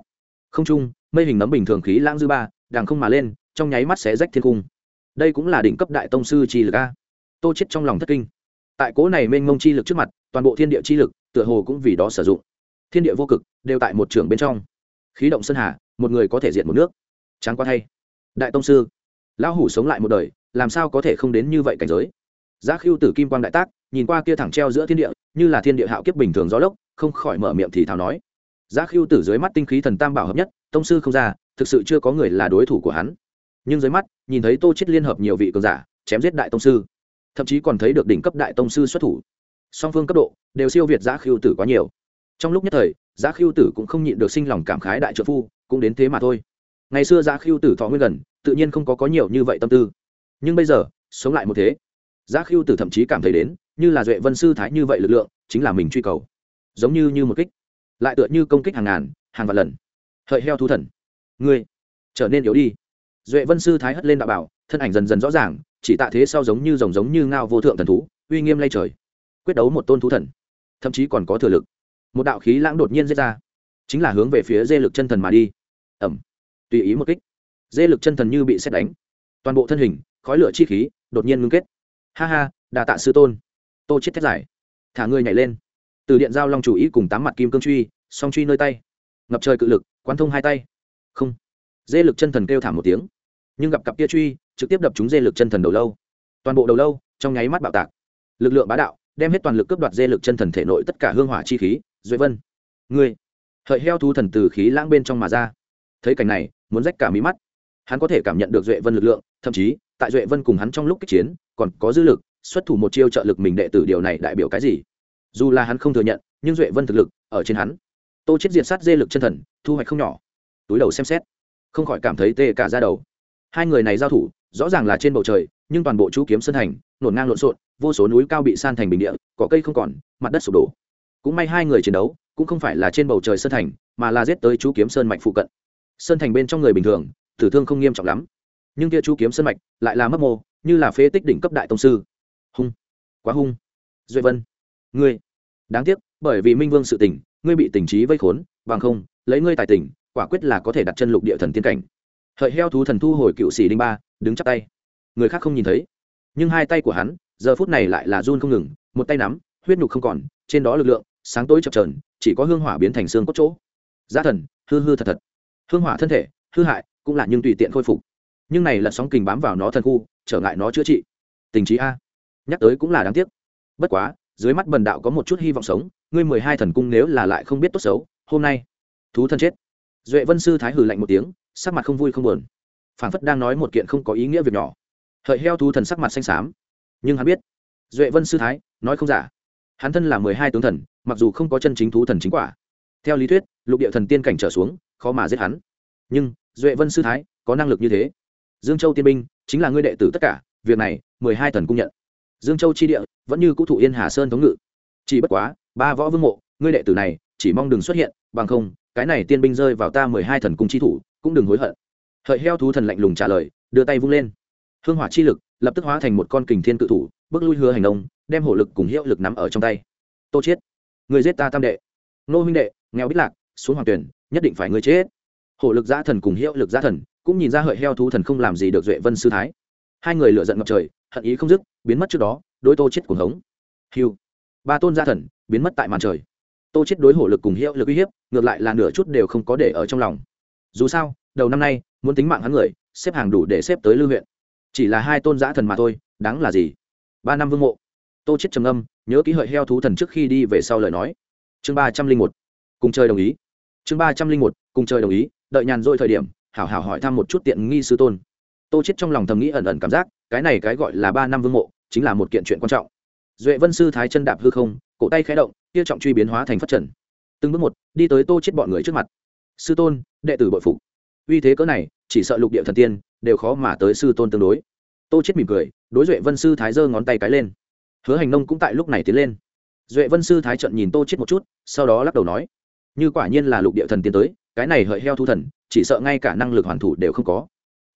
Không trung, mây hình nấm bình thường khí lãng dư ba đàng không mà lên, trong nháy mắt sẽ rách thiên cung. Đây cũng là đỉnh cấp đại tông sư chi lực a tô chết trong lòng thất kinh. Tại cố này mênh mông chi lực trước mặt, toàn bộ thiên địa chi lực, tựa hồ cũng vì đó sử dụng. Thiên địa vô cực, đều tại một trường bên trong. Khí động sơn hà, một người có thể diện một nước. Tráng qua thay. Đại tông sư, lão hủ sống lại một đời, làm sao có thể không đến như vậy cảnh giới? Giá khiêu tử kim quang đại tác, nhìn qua kia thẳng treo giữa thiên địa, như là thiên địa hạo kiếp bình thường gió lốc, không khỏi mở miệng thì thào nói. Giá khiêu tử dưới mắt tinh khí thần tam bảo hợp nhất, tông sư không ra, thực sự chưa có người là đối thủ của hắn. Nhưng dưới mắt, nhìn thấy tô chết liên hợp nhiều vị cường giả, chém giết đại tông sư thậm chí còn thấy được đỉnh cấp đại tông sư xuất thủ. Song phương cấp độ đều siêu việt giá khiêu tử quá nhiều. Trong lúc nhất thời giá khiêu tử cũng không nhịn được sinh lòng cảm khái đại trợ phu, cũng đến thế mà thôi. Ngày xưa giá khiêu tử thọ nguyên gần, tự nhiên không có có nhiều như vậy tâm tư. Nhưng bây giờ, sống lại một thế giá khiêu tử thậm chí cảm thấy đến, như là duệ vân sư thái như vậy lực lượng, chính là mình truy cầu. Giống như như một kích, lại tựa như công kích hàng ngàn, hàng vạn lần. Hợi heo thú thần, ngươi trở nên yếu đi. Duệ vân sư thái hất lên đạo bảo thân ảnh dần dần rõ ràng, chỉ tạ thế sau giống như rồng giống như ngao vô thượng thần thú, uy nghiêm lay trời, quyết đấu một tôn thú thần, thậm chí còn có thừa lực. Một đạo khí lãng đột nhiên dễ ra, chính là hướng về phía dê lực chân thần mà đi. Ẩm, tùy ý một kích, dê lực chân thần như bị xét đánh, toàn bộ thân hình, khói lửa chi khí, đột nhiên ngưng kết. Ha ha, đà tạ sư tôn, tô chết thét giải thả người nhảy lên. Từ điện giao long chủ ý cùng tám mặt kim cương truy, song truy nơi tay, ngập trời cự lực quan thông hai tay. Không, dê lực chân thần kêu thảm một tiếng, nhưng gặp cặp kia truy trực tiếp đập trúng dê lực chân thần đầu lâu. Toàn bộ đầu lâu, trong nháy mắt bạo tạc. Lực lượng bá đạo, đem hết toàn lực cướp đoạt dê lực chân thần thể nội tất cả hương hỏa chi khí, duệ vân. Ngươi, hợi heo thu thần từ khí lãng bên trong mà ra. Thấy cảnh này, muốn rách cả mí mắt. Hắn có thể cảm nhận được duệ vân lực lượng, thậm chí, tại duệ vân cùng hắn trong lúc kích chiến, còn có dư lực, xuất thủ một chiêu trợ lực mình đệ tử điều này đại biểu cái gì? Dù là hắn không thừa nhận, nhưng duệ vân thực lực, ở trên hắn, tô chết diệt sát dê lực chân thần, thu hoạch không nhỏ. Túi đầu xem xét, không khỏi cảm thấy tê cả ra đầu. Hai người này giao thủ rõ ràng là trên bầu trời, nhưng toàn bộ chú kiếm sơn thành nổn ngang lộn xộn, vô số núi cao bị san thành bình địa, cỏ cây không còn, mặt đất sụp đổ. Cũng may hai người chiến đấu, cũng không phải là trên bầu trời sơn thành, mà là giết tới chú kiếm sơn mạch phụ cận. Sơn thành bên trong người bình thường, tử thương không nghiêm trọng lắm. Nhưng kia chú kiếm sơn mạch lại là mất mô, như là phế tích đỉnh cấp đại tông sư. Hung. Quá hung. Duệ vân. Ngươi. Đáng tiếc, bởi vì minh vương sự tỉnh ngươi bị tình trí vây khốn, bằng không, lấy ngươi tài tỉnh quả quyết là có thể đặt chân lục địa thần tiên cảnh hợi heo thú thần thu hồi cựu sĩ đinh ba, đứng chắp tay. Người khác không nhìn thấy. Nhưng hai tay của hắn, giờ phút này lại là run không ngừng, một tay nắm, huyết nhục không còn, trên đó lực lượng, sáng tối chập trờn chỉ có hương hỏa biến thành xương cốt chỗ. Giá thần, hư hư thật thật. Hương hỏa thân thể, hư hại, cũng là nhưng tùy tiện khôi phục. Nhưng này là sóng kình bám vào nó thần khu, trở ngại nó chữa trị. Tình trí a. Nhắc tới cũng là đáng tiếc. Bất quá, dưới mắt bần đạo có một chút hy vọng sống, ngươi mười hai thần cung nếu là lại không biết tốt xấu, hôm nay, thú thân chết. Duệ vân sư thái hừ lạnh một tiếng sắc mặt không vui không buồn. Phản phất đang nói một kiện không có ý nghĩa việc nhỏ. Hợi heo thú thần sắc mặt xanh xám. Nhưng hắn biết, duệ vân sư thái, nói không giả. Hắn thân là mười hai tướng thần, mặc dù không có chân chính thú thần chính quả. Theo lý thuyết, lục địa thần tiên cảnh trở xuống, khó mà giết hắn. Nhưng, duệ vân sư thái, có năng lực như thế. Dương châu tiên binh, chính là ngươi đệ tử tất cả, việc này, mười hai thần cung nhận. Dương châu chi địa, vẫn như cũ thủ yên hà sơn thống ngự. Chỉ bất quá, ba võ vương mộ, ngươi đệ tử này, chỉ mong đừng xuất hiện, bằng không, cái này tiên binh rơi vào ta mười hai thần cung chi thủ cũng đừng hối hận. Hợi heo thú thần lạnh lùng trả lời, đưa tay vung lên. Hương hỏa chi lực lập tức hóa thành một con kình thiên cự thủ, bước lui hứa hành động đem hổ lực cùng hiệu lực nắm ở trong tay. Tô chết. Người giết ta tam đệ. Nô huynh đệ, nghèo bích lạc, xuống hoàng tuyển, nhất định phải người chết. Hổ lực giã thần cùng hiệu lực giã thần cũng nhìn ra hợi heo thú thần không làm gì được duệ vân sư thái. Hai người lựa giận ngập trời, hận ý không dứt, biến mất trước đó đôi tô chết cuồng hống. Hiu ba tôn gia thần biến mất tại màn trời. Tô chết đối hổ lực cùng hiệu lực uy hiếp, ngược lại là nửa chút đều không có để ở trong lòng dù sao, đầu năm nay, muốn tính mạng hắn người, xếp hàng đủ để xếp tới lưu huyện. Chỉ là hai tôn giã thần mà thôi, đáng là gì? Ba năm vương mộ. Tô chết trầm âm nhớ ký hợi heo thú thần trước khi đi về sau lời nói. Chương ba trăm linh một. Cùng chơi đồng ý. Chương ba trăm linh một, cùng chơi đồng ý, đợi nhàn rỗi thời điểm, hảo hảo hỏi thăm một chút tiện nghi sư tôn. Tô chết trong lòng thầm nghĩ ẩn ẩn cảm giác, cái này cái gọi là ba năm vương mộ, chính là một kiện chuyện quan trọng. Duệ vân sư thái chân đạp hư không, cổ tay khẽ động, kia trọng truy biến hóa thành phát trần. Từng bước một, đi tới tô chết bọn người trước mặt sư tôn, đệ tử bội phục. Uy thế cỡ này, chỉ sợ lục địa thần tiên, đều khó mà tới sư tôn tương đối. Tô chết mỉm cười, đối duệ vân sư thái giơ ngón tay cái lên. Hứa hành nông cũng tại lúc này tiến lên. Duệ vân sư thái trận nhìn tô chết một chút, sau đó lắc đầu nói, như quả nhiên là lục địa thần tiến tới, cái này hợi heo thu thần, chỉ sợ ngay cả năng lực hoàn thủ đều không có.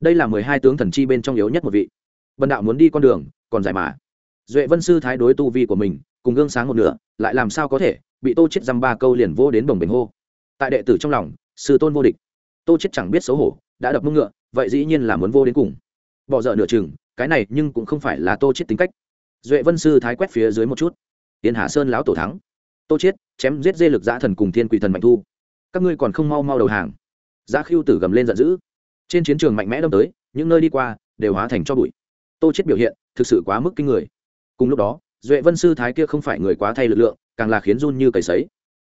Đây là mười hai tướng thần chi bên trong yếu nhất một vị. Bần đạo muốn đi con đường, còn dài mà. Duệ vân sư thái đối tu vi của mình, cùng gương sáng một nửa, lại làm sao có thể, bị tô chết dăm ba câu liền vô đến bồng bềnh hô. Tại đệ tử trong lòng sư tôn vô địch. Tô chết chẳng biết xấu hổ, đã đập mông ngựa, vậy dĩ nhiên là muốn vô đến cùng. Bỏ dở nửa chừng, cái này nhưng cũng không phải là tô chết tính cách. Duệ vân sư thái quét phía dưới một chút. Tiến hà sơn lão tổ thắng. Tô chết chém giết dê lực giã thần cùng thiên quỷ thần mạnh thu. Các ngươi còn không mau mau đầu hàng. Giá khiêu tử gầm lên giận dữ. Trên chiến trường mạnh mẽ đâm tới, những nơi đi qua đều hóa thành cho bụi. Tô chết biểu hiện thực sự quá mức kinh người. Cùng lúc đó, duệ vân sư thái kia không phải người quá thay lực lượng, càng là khiến run như cầy sấy.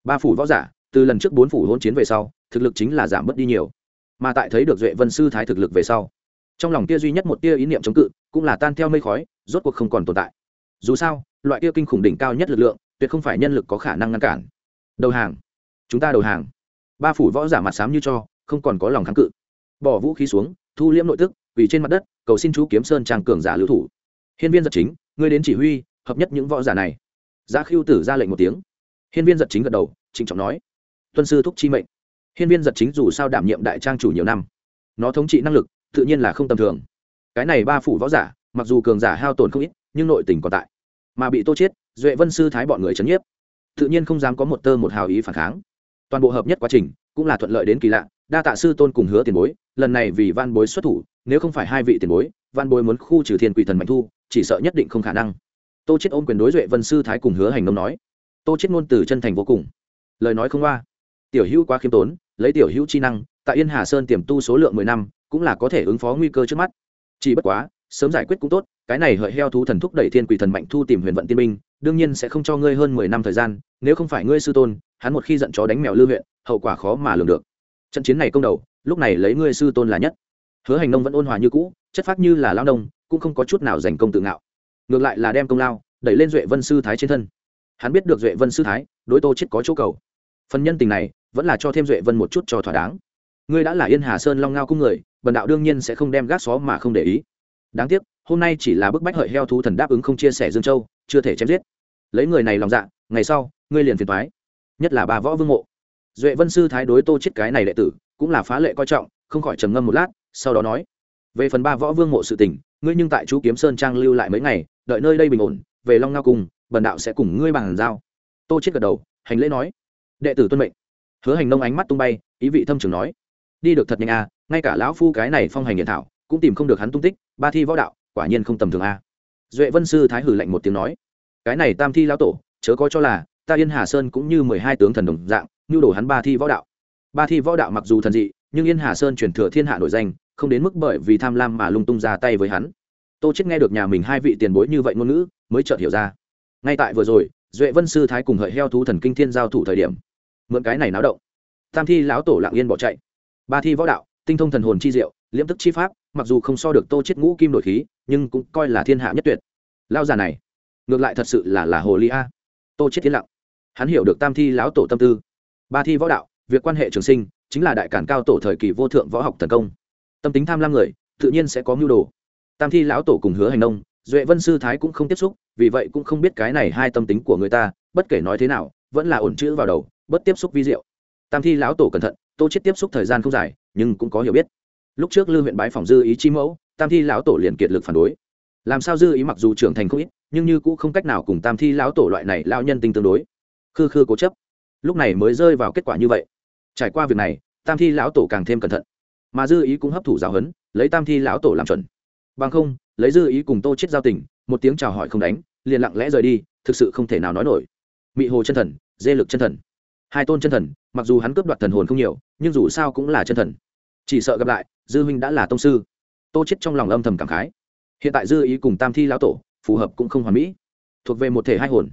Ba phủ võ giả, từ lần trước bốn phủ hôn chiến về sau thực lực chính là giảm bớt đi nhiều. Mà tại thấy được duệ vân sư thái thực lực về sau, trong lòng kia duy nhất một tia ý niệm chống cự, cũng là tan theo mây khói, rốt cuộc không còn tồn tại. Dù sao, loại kia kinh khủng đỉnh cao nhất lực lượng, tuyệt không phải nhân lực có khả năng ngăn cản. Đầu hàng. Chúng ta đầu hàng. Ba phủ võ giả mặt sám như cho, không còn có lòng kháng cự. Bỏ vũ khí xuống, thu liễm nội tức vì trên mặt đất, cầu xin chú kiếm sơn trang cường giả lưu thủ. Hiên viên giật chính, ngươi đến chỉ huy, hợp nhất những võ giả này. Giá khiêu tử ra lệnh một tiếng. Hiên viên giật chính gật đầu, trịnh trọng nói. Tuân sư thúc chi mệnh hiên viên giật chính dù sao đảm nhiệm đại trang chủ nhiều năm, nó thống trị năng lực tự nhiên là không tầm thường. Cái này ba phủ võ giả, mặc dù cường giả hao tổn không ít, nhưng nội tình còn tại. Mà bị tô chết, duệ vân sư thái bọn người chấn nhiếp, tự nhiên không dám có một tơ một hào ý phản kháng. Toàn bộ hợp nhất quá trình cũng là thuận lợi đến kỳ lạ, đa tạ sư tôn cùng hứa tiền bối, lần này vì van bối xuất thủ, nếu không phải hai vị tiền bối van bối muốn khu trừ thiên quỷ thần mạnh thu, chỉ sợ nhất định không khả năng. Tô chết ôm quyền đối duệ vân sư thái cùng hứa hành nông nói, tô chết ngôn từ chân thành vô cùng, lời nói không qua tiểu hữu quá khiêm tốn lấy tiểu hữu chi năng, tại yên hà sơn tiềm tu số lượng mười năm, cũng là có thể ứng phó nguy cơ trước mắt. Chỉ bất quá, sớm giải quyết cũng tốt, cái này hợi heo thú thần thúc đẩy thiên quỷ thần mạnh thu tìm huyền vận tiên minh đương nhiên sẽ không cho ngươi hơn mười năm thời gian, nếu không phải ngươi sư tôn, hắn một khi giận chó đánh mèo lưu huyện, hậu quả khó mà lường được. Trận chiến này công đầu, lúc này lấy ngươi sư tôn là nhất. Hứa hành nông vẫn ôn hòa như cũ, chất phát như là lao nông, cũng không có chút nào giành công tự ngạo. Ngược lại là đem công lao, đẩy lên duệ vân sư thái trên thân. Hắn biết được duệ vân sư thái, đối tô chết có chỗ cầu. Phần nhân tình này vẫn là cho thêm duệ vân một chút cho thỏa đáng. Ngươi đã là yên hà sơn long ngao cung người, bần đạo đương nhiên sẽ không đem gác xó mà không để ý. Đáng tiếc, hôm nay chỉ là bức bách hợi heo thú thần đáp ứng không chia sẻ dương châu, chưa thể chém giết. Lấy người này lòng dạ ngày sau, ngươi liền phiền thoái nhất là bà võ vương mộ. Duệ vân sư thái đối tô chết cái này đệ tử, cũng là phá lệ coi trọng, không khỏi trầm ngâm một lát, sau đó nói, về phần ba võ vương mộ sự tình, ngươi nhưng tại chú kiếm sơn trang lưu lại mấy ngày, đợi nơi đây bình ổn, về long ngao cùng bần đạo sẽ cùng ngươi bàn giao. Tô chết gật đầu, hành lễ nói, đệ tử tuân mệnh hứa hành nông ánh mắt tung bay, ý vị thâm trường nói, đi được thật nhanh à ngay cả lão phu cái này phong hành hiện thảo, cũng tìm không được hắn tung tích, ba thi võ đạo, quả nhiên không tầm thường a duệ vân sư thái hử lạnh một tiếng nói, cái này tam thi lão tổ, chớ có cho là, ta yên hà sơn cũng như mười hai tướng thần đồng dạng, nhu đổ hắn ba thi võ đạo. Ba thi võ đạo mặc dù thần dị, nhưng yên hà sơn truyền thừa thiên hạ nổi danh, không đến mức bởi vì tham lam mà lung tung ra tay với hắn. Tô chết nghe được nhà mình hai vị tiền bối như vậy ngôn ngữ, mới chợt hiểu ra. Ngay tại vừa rồi, duệ vân sư thái cùng hợi heo thú thần kinh thiên giao thủ thời điểm mượn cái này náo động. Tam thi lão tổ lặng yên bỏ chạy. Ba thi võ đạo, tinh thông thần hồn chi diệu, liễm tức chi pháp, mặc dù không so được tô chết ngũ kim nội khí, nhưng cũng coi là thiên hạ nhất tuyệt. Lao già này, ngược lại thật sự là là hồ ly a. Tô chết tiến lặng. Hắn hiểu được tam thi lão tổ tâm tư. Ba thi võ đạo, việc quan hệ trường sinh, chính là đại cản cao tổ thời kỳ vô thượng võ học thần công. Tâm tính tham lam người, tự nhiên sẽ có mưu đồ. Tam thi lão tổ cùng hứa hành nông, duệ vân sư thái cũng không tiếp xúc, vì vậy cũng không biết cái này hai tâm tính của người ta, bất kể nói thế nào, vẫn là ổn chữ vào đầu bất tiếp xúc vi diệu. Tam thi lão tổ cẩn thận, tô chết tiếp xúc thời gian không dài, nhưng cũng có hiểu biết. Lúc trước lư huyện bái phòng dư ý chi mẫu, tam thi lão tổ liền kiệt lực phản đối. Làm sao dư ý mặc dù trưởng thành không ít, nhưng như cũng không cách nào cùng tam thi lão tổ loại này lão nhân tinh tương đối. Khư khư cố chấp. Lúc này mới rơi vào kết quả như vậy. Trải qua việc này, tam thi lão tổ càng thêm cẩn thận. Mà dư ý cũng hấp thụ giáo huấn, lấy tam thi lão tổ làm chuẩn. Bằng không, lấy dư ý cùng tô chết giao tình, một tiếng chào hỏi không đánh, liền lặng lẽ rời đi, thực sự không thể nào nói nổi. Mị hồ chân thần, dê lực chân thần hai tôn chân thần, mặc dù hắn cướp đoạt thần hồn không nhiều, nhưng dù sao cũng là chân thần. Chỉ sợ gặp lại, dư huynh đã là tông sư. Tô chết trong lòng âm thầm cảm khái. Hiện tại dư ý cùng tam thi lão tổ, phù hợp cũng không hoàn mỹ. Thuộc về một thể hai hồn.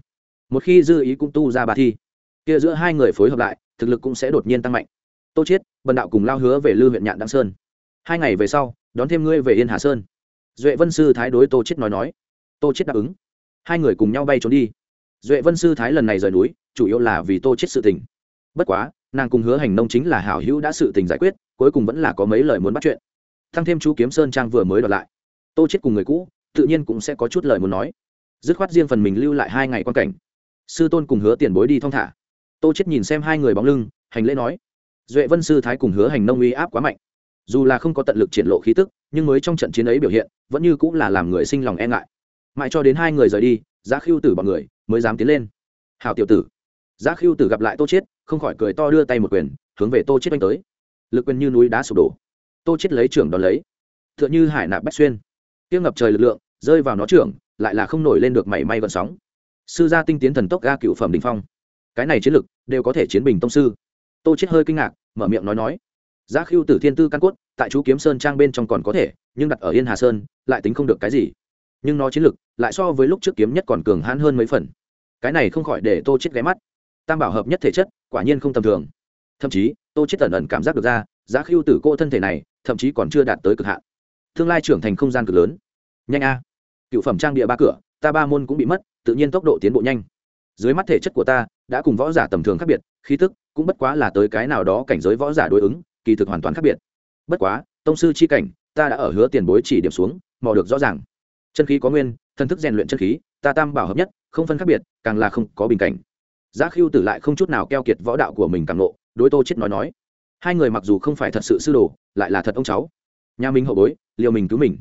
Một khi dư ý cũng tu ra bà thi, kia giữa hai người phối hợp lại, thực lực cũng sẽ đột nhiên tăng mạnh. Tô chết bần đạo cùng lao hứa về lư huyện nhạn đăng sơn. Hai ngày về sau, đón thêm ngươi về yên hà sơn. Duệ vân sư thái đối tô chết nói nói. Tô chết đáp ứng. Hai người cùng nhau bay trốn đi duệ vân sư thái lần này rời núi, chủ yếu là vì tô chết sự tình. Bất quá, nàng cùng hứa hành nông chính là hảo hữu đã sự tình giải quyết, cuối cùng vẫn là có mấy lời muốn bắt chuyện. Thăng thêm chú kiếm sơn trang vừa mới đoạt lại. Tô chết cùng người cũ, tự nhiên cũng sẽ có chút lời muốn nói. Dứt khoát riêng phần mình lưu lại hai ngày quan cảnh. Sư tôn cùng hứa tiền bối đi thong thả. Tô chết nhìn xem hai người bóng lưng, hành lễ nói. Duệ vân sư thái cùng hứa hành nông uy áp quá mạnh. Dù là không có tận lực triển lộ khí tức, nhưng mới trong trận chiến ấy biểu hiện, vẫn như cũng là làm người sinh lòng e ngại. Mãi cho đến hai người rời đi, giá khiêu tử bọn người mới dám tiến lên. Hào tiểu tử, giá khiêu tử gặp lại tô chết không khỏi cười to đưa tay một quyền, hướng về tô chết đánh tới. Lực quyền như núi đá sụp đổ. Tô chết lấy trưởng đón lấy. Tựa như hải nạp bách xuyên. Tiếng ngập trời lực lượng, rơi vào nó trưởng, lại là không nổi lên được mảy may vận sóng. Sư gia tinh tiến thần tốc ga cựu phẩm đình phong. Cái này chiến lực, đều có thể chiến bình tông sư. Tô chết hơi kinh ngạc, mở miệng nói nói. Giá khiêu tử thiên tư căn cốt, tại chú kiếm sơn trang bên trong còn có thể, nhưng đặt ở yên hà sơn, lại tính không được cái gì. Nhưng nó chiến lực, lại so với lúc trước kiếm nhất còn cường hãn hơn mấy phần cái này không khỏi để tô chết ghé mắt. Tam bảo hợp nhất thể chất, quả nhiên không tầm thường. Thậm chí, tô chết ẩn ẩn cảm giác được ra, giá khiêu tử cô thân thể này, thậm chí còn chưa đạt tới cực hạn. Tương lai trưởng thành không gian cực lớn. Nhanh a. Cựu phẩm trang địa ba cửa, ta ba môn cũng bị mất, tự nhiên tốc độ tiến bộ nhanh. Dưới mắt thể chất của ta, đã cùng võ giả tầm thường khác biệt, khí tức cũng bất quá là tới cái nào đó cảnh giới võ giả đối ứng, kỳ thực hoàn toàn khác biệt. Bất quá, tông sư chi cảnh, ta đã ở hứa tiền bối chỉ điểm xuống, mò được rõ ràng. Chân khí có nguyên thân thức rèn luyện chân khí ta tam bảo hợp nhất, không phân khác biệt, càng là không có bình cảnh. Giá khiêu tử lại không chút nào keo kiệt võ đạo của mình càng nộ đối tô chết nói nói. Hai người mặc dù không phải thật sự sư đồ, lại là thật ông cháu. Nhà mình hậu bối, liều mình cứu mình.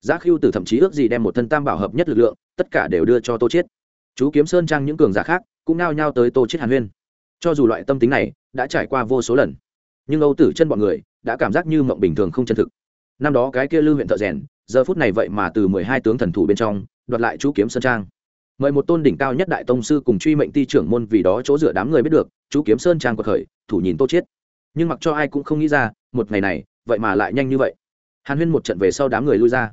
Giá khiêu tử thậm chí ước gì đem một thân tam bảo hợp nhất lực lượng, tất cả đều đưa cho tô chết chú kiếm sơn trang những cường giả khác cũng nao nhao tới tô chết hàn huyên. Cho dù loại tâm tính này đã trải qua vô số lần, nhưng âu tử chân bọn người đã cảm giác như mộng bình thường không chân thực. Năm đó cái kia lưu huyện thợ rèn giờ phút này vậy mà từ mười hai tướng thần thủ bên trong, đoạt lại chú kiếm sơn trang. Mời một tôn đỉnh cao nhất đại tông sư cùng truy mệnh ti trưởng môn vì đó chỗ dựa đám người biết được, chú kiếm sơn trang quật khởi, thủ nhìn tô chết. Nhưng mặc cho ai cũng không nghĩ ra, một ngày này, vậy mà lại nhanh như vậy. Hàn huyên một trận về sau đám người lui ra.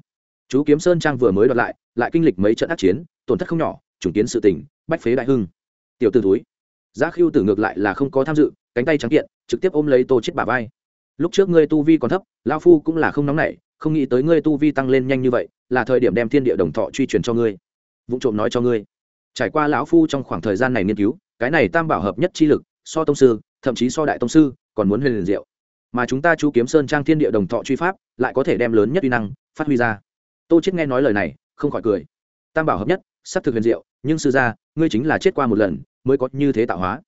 Chú kiếm sơn trang vừa mới đoạt lại lại kinh lịch mấy trận ác chiến, tổn thất không nhỏ, trùng kiến sự tình, bách phế đại hưng. Tiểu t túi giá khiêu tử ngược lại là không có tham dự, cánh tay trắng kiện, trực tiếp ôm lấy tô chết bà vai. Lúc trước ngươi tu vi còn thấp lao phu cũng là không nóng nảy không nghĩ tới ngươi tu vi tăng lên nhanh như vậy, là thời điểm đem thiên địa đồng thọ truy truyền cho ngươi. Vụ trộm nói cho ngươi. Trải qua lão phu trong khoảng thời gian này nghiên cứu, cái này tam bảo hợp nhất chi lực, so tông sư, thậm chí so đại tông sư, còn muốn huyền liền diệu. Mà chúng ta chú kiếm sơn trang thiên địa đồng thọ truy pháp, lại có thể đem lớn nhất uy năng, phát huy ra. Tô chết nghe nói lời này, không khỏi cười. Tam bảo hợp nhất, sắp thực huyền diệu, nhưng sư gia, ngươi chính là chết qua một lần, mới có như thế tạo hóa.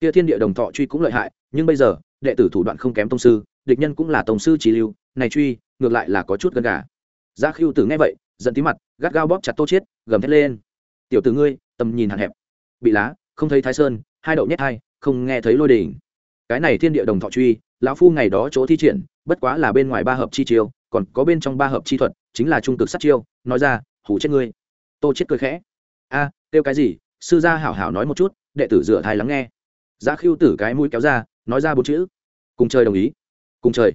Kia thiên địa đồng thọ truy cũng lợi hại, nhưng bây giờ, đệ tử thủ đoạn không kém tông sư, địch nhân cũng là tông sư trí lưu, này truy ngược lại là có chút gần gà. Gia khiêu tử nghe vậy giận tí mặt gắt gao bóp chặt tô Chiết, gầm thét lên. Tiểu tử ngươi tầm nhìn hạn hẹp. Bị lá không thấy thái sơn hai đậu nhét hai không nghe thấy lôi đỉnh. Cái này thiên địa đồng thọ truy lão phu ngày đó chỗ thi triển bất quá là bên ngoài ba hợp chi chiêu còn có bên trong ba hợp chi thuật chính là trung cực sát chiêu nói ra hủ chết ngươi. Tô chết cười khẽ. A à, kêu cái gì? Sư gia hảo hảo nói một chút đệ tử dựa thai lắng nghe. Giá khiêu tử cái mũi kéo ra nói ra bốn chữ. Cùng trời đồng ý cùng trời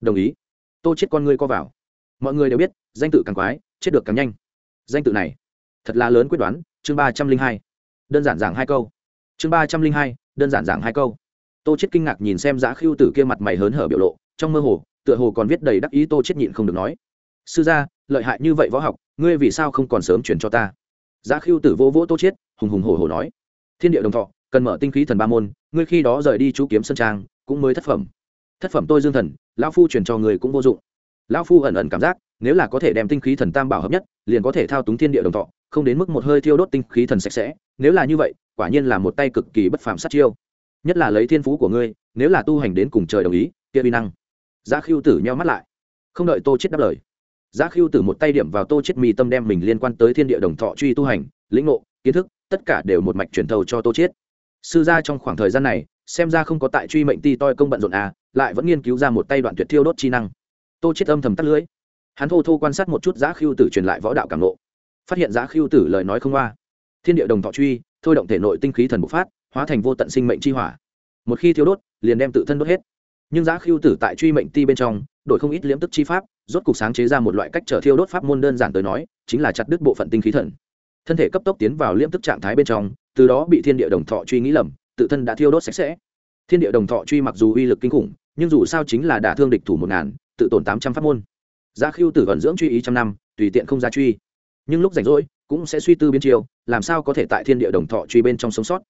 đồng ý tô chết con ngươi co vào. Mọi người đều biết, danh tự càng quái, chết được càng nhanh. Danh tự này, thật là lớn quyết đoán, chương ba trăm linh hai. Đơn giản giảng hai câu. Chương ba trăm linh hai, đơn giản giảng hai câu. Tô chết kinh ngạc nhìn xem giá khiêu tử kia mặt mày hớn hở biểu lộ, trong mơ hồ, tựa hồ còn viết đầy đắc ý tô chết nhịn không được nói. Sư gia, lợi hại như vậy võ học, ngươi vì sao không còn sớm chuyển cho ta? Giá khiêu tử vô vỗ tô chết, hùng hùng hổ hổ nói. Thiên địa đồng thọ, cần mở tinh khí thần ba môn, ngươi khi đó rời đi chú kiếm sân trang, cũng mới thất phẩm. Thất phẩm tôi dương thần lão phu truyền cho người cũng vô dụng. Lão phu ẩn ẩn cảm giác, nếu là có thể đem tinh khí thần tam bảo hợp nhất, liền có thể thao túng thiên địa đồng thọ, không đến mức một hơi thiêu đốt tinh khí thần sạch sẽ, nếu là như vậy, quả nhiên là một tay cực kỳ bất phàm sát chiêu. Nhất là lấy thiên phú của ngươi, nếu là tu hành đến cùng trời đồng ý, kia vi năng. Giá khiêu tử nheo mắt lại, không đợi tô chết đáp lời. Giá khiêu tử một tay điểm vào tô chết mì tâm đem mình liên quan tới thiên địa đồng thọ truy tu hành, lĩnh ngộ, kiến thức, tất cả đều một mạch truyền thầu cho tô chết. Sư gia trong khoảng thời gian này, xem ra không có tại truy mệnh ti toi công bận rộn à lại vẫn nghiên cứu ra một tay đoạn tuyệt thiêu đốt chi năng. Tô chết âm thầm tắt lưới. Hắn thô thô quan sát một chút giá khiêu tử truyền lại võ đạo cảm nộ. phát hiện giá khiêu tử lời nói không qua thiên địa đồng thọ truy, thôi động thể nội tinh khí thần bộc phát, hóa thành vô tận sinh mệnh chi hỏa. Một khi thiêu đốt, liền đem tự thân đốt hết. Nhưng giá khiêu tử tại truy mệnh ti bên trong, đổi không ít liễm tức chi pháp, rốt cục sáng chế ra một loại cách trở thiêu đốt pháp môn đơn giản tới nói, chính là chặt đứt bộ phận tinh khí thần. Thân thể cấp tốc tiến vào liễm tức trạng thái bên trong, từ đó bị thiên địa đồng thọ truy nghĩ lầm, tự thân đã thiêu đốt sạch sẽ. Thiên địa đồng thọ truy mặc dù uy lực kinh khủng nhưng dù sao chính là đả thương địch thủ một ngàn, tự tổn tám trăm pháp môn. Giá khiêu tử vận dưỡng truy ý trăm năm, tùy tiện không ra truy. Nhưng lúc rảnh rỗi, cũng sẽ suy tư biến chiều làm sao có thể tại thiên địa đồng thọ truy bên trong sống sót.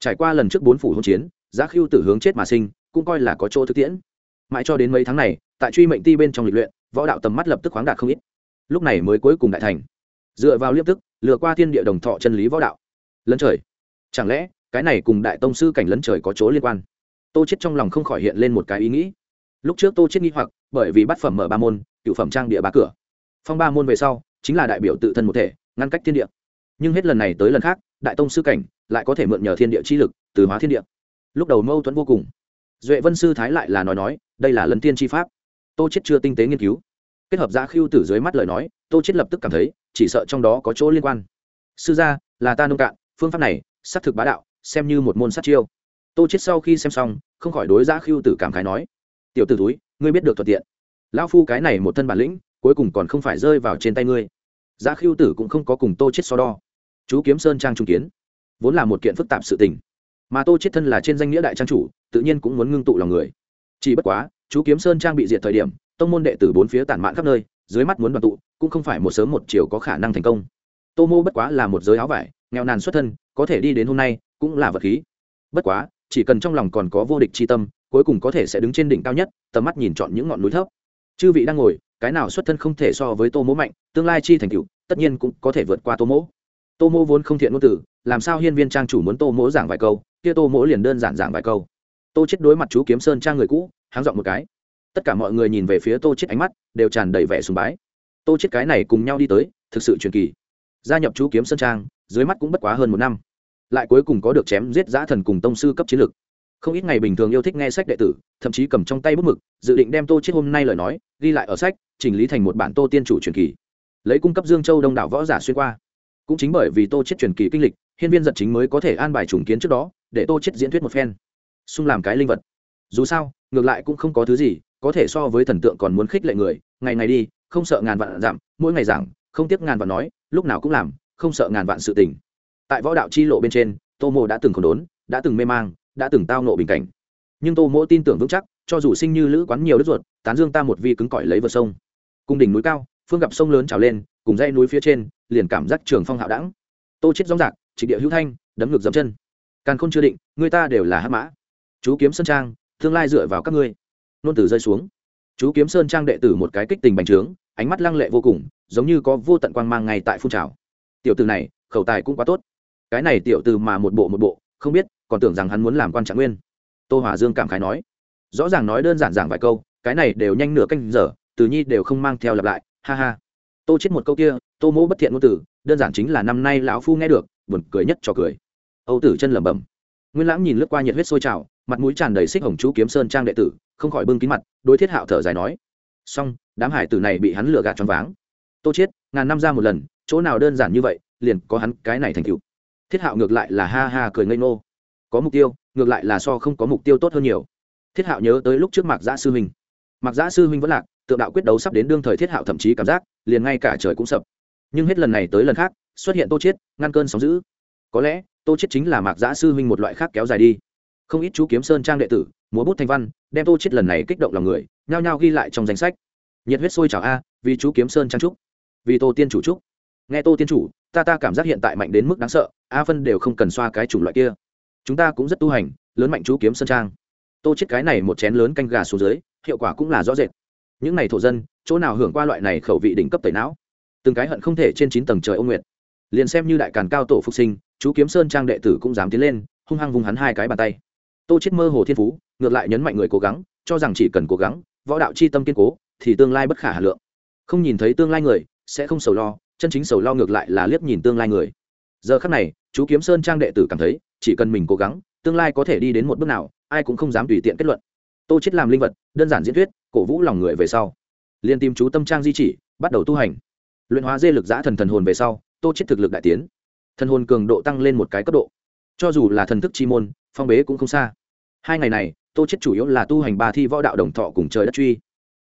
Trải qua lần trước bốn phủ hỗn chiến, giá khiêu tử hướng chết mà sinh, cũng coi là có chỗ thực tiễn. Mãi cho đến mấy tháng này, tại truy mệnh ti bên trong lịch luyện, võ đạo tầm mắt lập tức khoáng đạt không ít. Lúc này mới cuối cùng đại thành. Dựa vào liếp tức, lừa qua thiên địa đồng thọ chân lý võ đạo. Lấn trời. Chẳng lẽ, cái này cùng đại tông sư cảnh lấn trời có chỗ liên quan? Tô chết trong lòng không khỏi hiện lên một cái ý nghĩ. Lúc trước tô chết nghi hoặc, bởi vì bắt phẩm mở ba môn, cựu phẩm trang địa ba cửa. Phong ba môn về sau, chính là đại biểu tự thân một thể, ngăn cách thiên địa. Nhưng hết lần này tới lần khác, đại tông sư cảnh lại có thể mượn nhờ thiên địa chi lực, từ hóa thiên địa. Lúc đầu mâu thuẫn vô cùng. Duệ vân sư thái lại là nói nói, đây là lần tiên chi pháp. Tô chết chưa tinh tế nghiên cứu. Kết hợp dạ giá khiêu tử dưới mắt lời nói, tô chết lập tức cảm thấy, chỉ sợ trong đó có chỗ liên quan. Sư gia, là ta nông cạn, phương pháp này, xác thực bá đạo, xem như một môn sát chiêu tô chết sau khi xem xong, không khỏi đối giá khiêu tử cảm khái nói, tiểu tử túi ngươi biết được thuận tiện. Lão phu cái này một thân bản lĩnh, cuối cùng còn không phải rơi vào trên tay ngươi. Giá khiêu tử cũng không có cùng tô chết so đo. Chú kiếm sơn trang trung kiến, vốn là một kiện phức tạp sự tình. Mà tô chết thân là trên danh nghĩa đại trang chủ, tự nhiên cũng muốn ngưng tụ lòng người. Chỉ bất quá, chú kiếm sơn trang bị diệt thời điểm, tông môn đệ tử bốn phía tản mạn khắp nơi, dưới mắt muốn đoàn tụ, cũng không phải một sớm một chiều có khả năng thành công. Tô mô bất quá là một giới áo vải, nghèo nàn xuất thân, có thể đi đến hôm nay, cũng là vật khí. Bất quá chỉ cần trong lòng còn có vô địch chi tâm, cuối cùng có thể sẽ đứng trên đỉnh cao nhất, tầm mắt nhìn chọn những ngọn núi thấp. Chư vị đang ngồi, cái nào xuất thân không thể so với tô mỗ mạnh, tương lai chi thành cựu tất nhiên cũng có thể vượt qua tô mỗ. Tô mỗ vốn không thiện ngôn từ, làm sao hiên viên trang chủ muốn tô mỗ giảng vài câu, kia tô mỗ liền đơn giản giảng vài câu. Tô chết đối mặt chú kiếm sơn trang người cũ háng giọng một cái. Tất cả mọi người nhìn về phía tô chết ánh mắt đều tràn đầy vẻ sùng bái. Tô chết cái này cùng nhau đi tới, thực sự truyền kỳ. Gia nhập chú kiếm sơn trang, dưới mắt cũng bất quá hơn một năm lại cuối cùng có được chém giết giã thần cùng tông sư cấp chiến lược. Không ít ngày bình thường yêu thích nghe sách đệ tử, thậm chí cầm trong tay bút mực, dự định đem tô chết hôm nay lời nói, ghi lại ở sách, chỉnh lý thành một bản tô tiên chủ truyền kỳ. Lấy cung cấp dương châu đông đảo võ giả xuyên qua. Cũng chính bởi vì tô chết truyền kỳ kinh lịch, hiên viên giật chính mới có thể an bài trùng kiến trước đó, để tô chết diễn thuyết một phen. Xung làm cái linh vật. Dù sao, ngược lại cũng không có thứ gì, có thể so với thần tượng còn muốn khích lệ người, ngày ngày đi, không sợ ngàn vạn giảm, mỗi ngày giảng, không tiếc ngàn vạn nói, lúc nào cũng làm, không sợ ngàn vạn sự tình tại võ đạo chi lộ bên trên, tô mô đã từng khổ đốn, đã từng mê mang, đã từng tao nộ bình cảnh. Nhưng tô Mô tin tưởng vững chắc, cho dù sinh như lữ quán nhiều đất ruột, tán dương ta một vi cứng cỏi lấy vượt sông. Cùng đỉnh núi cao, phương gặp sông lớn trào lên, cùng dây núi phía trên, liền cảm giác trường phong hạo đẳng. Tô chết gióng giạc chỉ địa hữu thanh, đấm ngược dậm chân. Càn khôn chưa định, người ta đều là hắc mã. Chú kiếm sơn trang, tương lai dựa vào các ngươi. Nôn tử rơi xuống. Chú kiếm sơn trang đệ tử một cái kích tình bành trướng, ánh mắt lăng lệ vô cùng, giống như có vô tận quang mang ngay tại phun trào. Tiểu từ này, khẩu tài cũng quá tốt cái này tiểu từ mà một bộ một bộ, không biết, còn tưởng rằng hắn muốn làm quan trạng nguyên. Tô hỏa dương cảm khái nói. Rõ ràng nói đơn giản giảng vài câu, cái này đều nhanh nửa canh giờ, từ nhi đều không mang theo lặp lại, ha ha. Tô chết một câu kia, tô mỗ bất thiện ngôn tử, đơn giản chính là năm nay lão phu nghe được, buồn cười nhất cho cười. Âu tử chân lẩm bẩm. Nguyên lãng nhìn lướt qua nhiệt huyết sôi trào, mặt mũi tràn đầy xích hồng chú kiếm sơn trang đệ tử, không khỏi bưng kín mặt, đối thiết hạo thở dài nói. Xong, đám hải tử này bị hắn lừa gạt choáng váng. Tô chết, ngàn năm ra một lần, chỗ nào đơn giản như vậy, liền có hắn cái này thành tựu thiết hạo ngược lại là ha ha cười ngây ngô. Có mục tiêu, ngược lại là so không có mục tiêu tốt hơn nhiều. Thiết hạo nhớ tới lúc trước mạc giã sư huynh mạc giã sư huynh vẫn lạc, tượng đạo quyết đấu sắp đến đương thời thiết hạo thậm chí cảm giác, liền ngay cả trời cũng sập. Nhưng hết lần này tới lần khác, xuất hiện tô chiết, ngăn cơn sóng dữ. Có lẽ, tô chiết chính là mạc giã sư huynh một loại khác kéo dài đi. Không ít chú kiếm sơn trang đệ tử, múa bút thanh văn, đem tô chiết lần này kích động lòng người, nhao nhao ghi lại trong danh sách. Nhiệt huyết sôi trào a, vì chú kiếm sơn trang trúc, vì tô tiên chủ trúc. Nghe tô tiên chủ ta ta cảm giác hiện tại mạnh đến mức đáng sợ, a phân đều không cần xoa cái chủng loại kia. Chúng ta cũng rất tu hành, lớn mạnh chú kiếm sơn trang. Tô chết cái này một chén lớn canh gà xuống dưới, hiệu quả cũng là rõ rệt. Những này thổ dân, chỗ nào hưởng qua loại này khẩu vị đỉnh cấp tẩy não? Từng cái hận không thể trên chín tầng trời ô nguyệt. Liền xem như đại càn cao tổ phục sinh, chú kiếm sơn trang đệ tử cũng dám tiến lên, hung hăng vùng hắn hai cái bàn tay. Tô chết mơ hồ thiên phú, ngược lại nhấn mạnh người cố gắng, cho rằng chỉ cần cố gắng, võ đạo chi tâm kiên cố, thì tương lai bất khả hà lượng. Không nhìn thấy tương lai người, sẽ không sầu lo chân chính sầu lo ngược lại là liếc nhìn tương lai người. Giờ khắc này, chú kiếm sơn trang đệ tử cảm thấy, chỉ cần mình cố gắng, tương lai có thể đi đến một bước nào, ai cũng không dám tùy tiện kết luận. Tô chết làm linh vật, đơn giản diễn thuyết, cổ vũ lòng người về sau. Liền tìm chú tâm trang di chỉ, bắt đầu tu hành. Luyện hóa dê lực giã thần thần hồn về sau, tô chết thực lực đại tiến. Thần hồn cường độ tăng lên một cái cấp độ. Cho dù là thần thức chi môn, phong bế cũng không xa. Hai ngày này, tô chết chủ yếu là tu hành ba thi võ đạo đồng thọ cùng trời đất truy.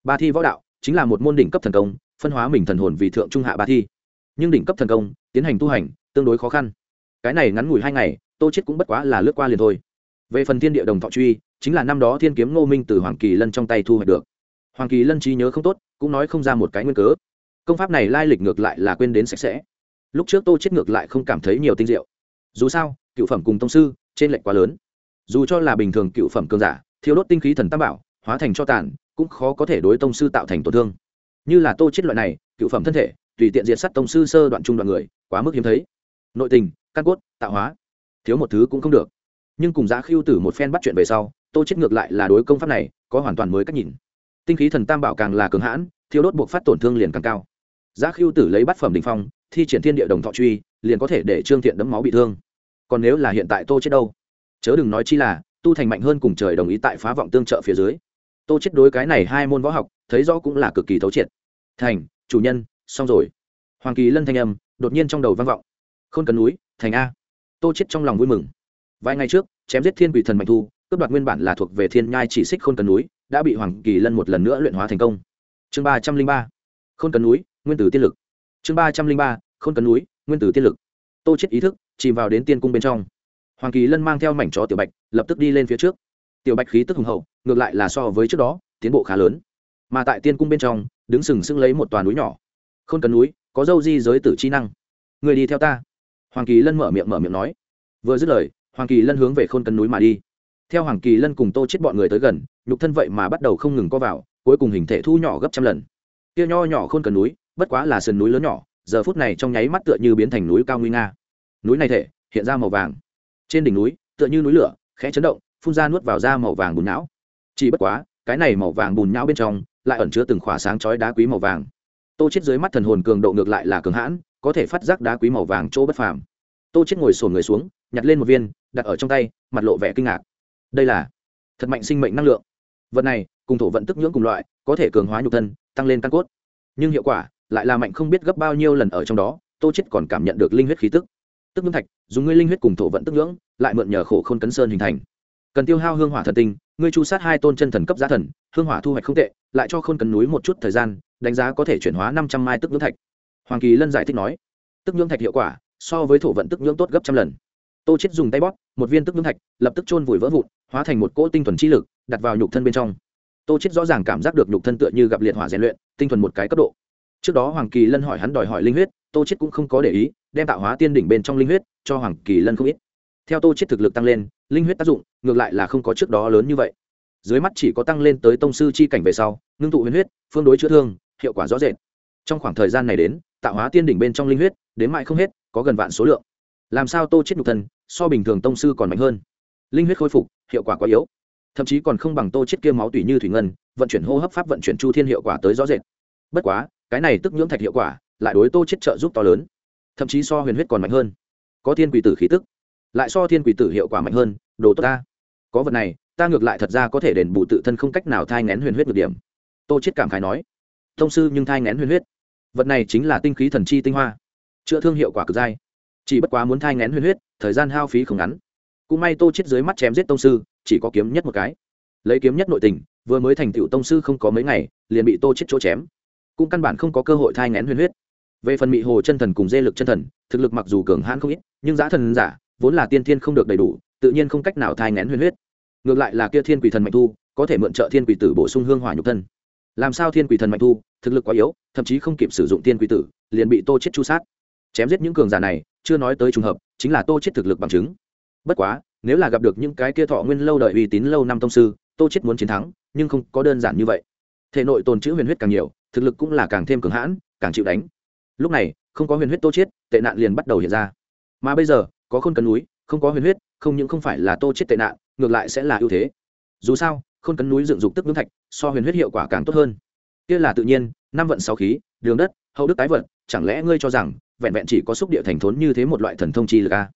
Ba thi võ đạo chính là một môn đỉnh cấp thần công, phân hóa mình thần hồn vì thượng trung hạ ba thi nhưng đỉnh cấp thần công, tiến hành tu hành, tương đối khó khăn. Cái này ngắn ngủi hai ngày, tô chết cũng bất quá là lướt qua liền thôi. Về phần thiên địa đồng thọ truy, chính là năm đó thiên kiếm ngô minh từ hoàng kỳ lân trong tay thu hoạch được. Hoàng kỳ lân trí nhớ không tốt, cũng nói không ra một cái nguyên cớ. Công pháp này lai lịch ngược lại là quên đến sạch sẽ. Lúc trước tô chết ngược lại không cảm thấy nhiều tinh diệu. Dù sao, cựu phẩm cùng tông sư, trên lệnh quá lớn. Dù cho là bình thường cựu phẩm cường giả thiếu đốt tinh khí thần tam bảo, hóa thành cho tàn, cũng khó có thể đối tông sư tạo thành tổn thương. Như là tô chết loại này, cựu phẩm thân thể tùy tiện diệt sát tông sư sơ đoạn trung đoạn người, quá mức hiếm thấy. Nội tình, căn cốt, tạo hóa, thiếu một thứ cũng không được. Nhưng cùng giá khiêu tử một phen bắt chuyện về sau, tô chết ngược lại là đối công pháp này có hoàn toàn mới cách nhìn. Tinh khí thần tam bảo càng là cường hãn thiếu đốt buộc phát tổn thương liền càng cao. Giá khiêu tử lấy bát phẩm đỉnh phong, thi triển thiên địa đồng thọ truy, liền có thể để trương thiện đấm máu bị thương. Còn nếu là hiện tại tô chết đâu? Chớ đừng nói chi là, tu thành mạnh hơn cùng trời đồng ý tại phá vọng tương trợ phía dưới. Tô chết đối cái này hai môn võ học, thấy rõ cũng là cực kỳ thấu triệt. Thành, chủ nhân xong rồi. Hoàng kỳ lân thanh âm đột nhiên trong đầu vang vọng. Khôn cần núi, thành a. Tô chết trong lòng vui mừng. Vài ngày trước, chém giết thiên quỷ thần mạnh thu, cướp đoạt nguyên bản là thuộc về thiên nhai chỉ xích khôn cần núi, đã bị hoàng kỳ lân một lần nữa luyện hóa thành công. Chương ba trăm linh ba. Khôn cần núi, nguyên tử tiên lực. Chương ba trăm linh ba. Khôn cần núi, nguyên tử tiên lực. Tô chết ý thức chìm vào đến tiên cung bên trong. Hoàng kỳ lân mang theo mảnh chó tiểu bạch, lập tức đi lên phía trước. Tiểu bạch khí tức hùng hậu, ngược lại là so với trước đó, tiến bộ khá lớn. Mà tại tiên cung bên trong, đứng sừng sững lấy một toàn núi nhỏ. Khôn cần núi, có dâu di giới tử chi năng. Người đi theo ta. Hoàng kỳ lân mở miệng mở miệng nói. Vừa dứt lời, hoàng kỳ lân hướng về khôn cần núi mà đi. Theo hoàng kỳ lân cùng tô chết bọn người tới gần, nhục thân vậy mà bắt đầu không ngừng co vào, cuối cùng hình thể thu nhỏ gấp trăm lần. Kia nho nhỏ khôn cần núi, bất quá là sườn núi lớn nhỏ, giờ phút này trong nháy mắt tựa như biến thành núi cao nguy nga. Núi này thể, hiện ra màu vàng. Trên đỉnh núi, tựa như núi lửa, khẽ chấn động, phun ra nuốt vào da màu vàng bùn não chỉ bất quá, cái này màu vàng bùn não bên trong, lại ẩn chứa từng khỏa sáng chói đá quý màu vàng tô chết dưới mắt thần hồn cường độ ngược lại là cường hãn, có thể phát giác đá quý màu vàng chỗ bất phàm. Tô chết ngồi sồn người xuống, nhặt lên một viên, đặt ở trong tay, mặt lộ vẻ kinh ngạc. Đây là thật mạnh sinh mệnh năng lượng. Vật này, cùng thổ vận tức nhưỡng cùng loại, có thể cường hóa nhục thân, tăng lên căn cốt. Nhưng hiệu quả lại là mạnh không biết gấp bao nhiêu lần ở trong đó, tô chết còn cảm nhận được linh huyết khí tức. Tức nhưỡng thạch, dùng ngươi linh huyết cùng thổ vận tức nhưỡng, lại mượn nhờ khổ khôn cấn sơn hình thành cần tiêu hao hương hỏa thần tinh, ngươi chu sát hai tôn chân thần cấp giá thần, hương hỏa thu hoạch không tệ, lại cho khôn cần núi một chút thời gian, đánh giá có thể chuyển hóa năm trăm mai tức nhưỡng thạch. Hoàng kỳ lân giải thích nói. Tức nhưỡng thạch hiệu quả, so với thổ vận tức nhưỡng tốt gấp trăm lần. Tô chết dùng tay bóp, một viên tức nhưỡng thạch, lập tức chôn vùi vỡ vụn, hóa thành một cỗ tinh thuần chi lực, đặt vào nhục thân bên trong. Tô chết rõ ràng cảm giác được nhục thân tựa như gặp liệt hỏa rèn luyện, tinh thuần một cái cấp độ. Trước đó hoàng kỳ lân hỏi hắn đòi hỏi linh huyết, tô chết cũng không có để ý, đem tạo hóa tiên đỉnh bên trong linh huyết, cho hoàng kỳ lân không ít theo tô chết thực lực tăng lên, linh huyết tác dụng, ngược lại là không có trước đó lớn như vậy. Dưới mắt chỉ có tăng lên tới tông sư chi cảnh về sau, ngưng tụ huyền huyết, phương đối chữa thương, hiệu quả rõ rệt. Trong khoảng thời gian này đến, tạo hóa tiên đỉnh bên trong linh huyết, đến mãi không hết, có gần vạn số lượng. Làm sao tô chết nhục thân, so bình thường tông sư còn mạnh hơn? Linh huyết khôi phục, hiệu quả quá yếu. Thậm chí còn không bằng tô chết kia máu tùy như thủy ngân, vận chuyển hô hấp pháp vận chuyển chu thiên hiệu quả tới rõ rệt. Bất quá, cái này tức nhưỡng thạch hiệu quả, lại đối tô chết trợ giúp to lớn. Thậm chí so huyền huyết còn mạnh hơn. Có thiên quỷ tử khí tức lại so thiên quỷ tử hiệu quả mạnh hơn, đồ tốt ta. Có vật này, ta ngược lại thật ra có thể đền bù tự thân không cách nào thai ngén huyền huyết được điểm. Tô chết cảm khái nói. Thông sư nhưng thai ngén huyền huyết. Vật này chính là tinh khí thần chi tinh hoa. Chữa thương hiệu quả cực dai. Chỉ bất quá muốn thai ngén huyền huyết, thời gian hao phí không ngắn. Cũng may tô chết dưới mắt chém giết tông sư, chỉ có kiếm nhất một cái. Lấy kiếm nhất nội tình, vừa mới thành tựu tông sư không có mấy ngày, liền bị tô chết chỗ chém. Cũng căn bản không có cơ hội thai ngén huyền huyết. Về phần mị hồ chân thần cùng dê lực chân thần, thực lực mặc dù cường hãn không ít, nhưng giá thần giả vốn là tiên thiên không được đầy đủ, tự nhiên không cách nào thai ngén huyền huyết. Ngược lại là kia thiên quỷ thần mạnh thu, có thể mượn trợ thiên quỷ tử bổ sung hương hỏa nhục thân. Làm sao thiên quỷ thần mạnh thu, thực lực quá yếu, thậm chí không kịp sử dụng thiên quỷ tử, liền bị tô chết chu sát. Chém giết những cường giả này, chưa nói tới trùng hợp, chính là tô chết thực lực bằng chứng. Bất quá, nếu là gặp được những cái kia thọ nguyên lâu đời uy tín lâu năm tông sư, tô chết muốn chiến thắng, nhưng không có đơn giản như vậy. Thể nội tồn chữ huyền huyết càng nhiều, thực lực cũng là càng thêm cường hãn, càng chịu đánh. Lúc này, không có huyền huyết tô chết, tệ nạn liền bắt đầu hiện ra. Mà bây giờ có khôn cấn núi không có huyền huyết không những không phải là tô chết tệ nạn ngược lại sẽ là ưu thế. Dù sao khôn cấn núi dựng dục tức ngưỡng thạch so huyền huyết hiệu quả càng tốt hơn. Kia là tự nhiên năm vận sáu khí đường đất hậu đức tái vận chẳng lẽ ngươi cho rằng vẹn vẹn chỉ có xúc địa thành thốn như thế một loại thần thông chi lực a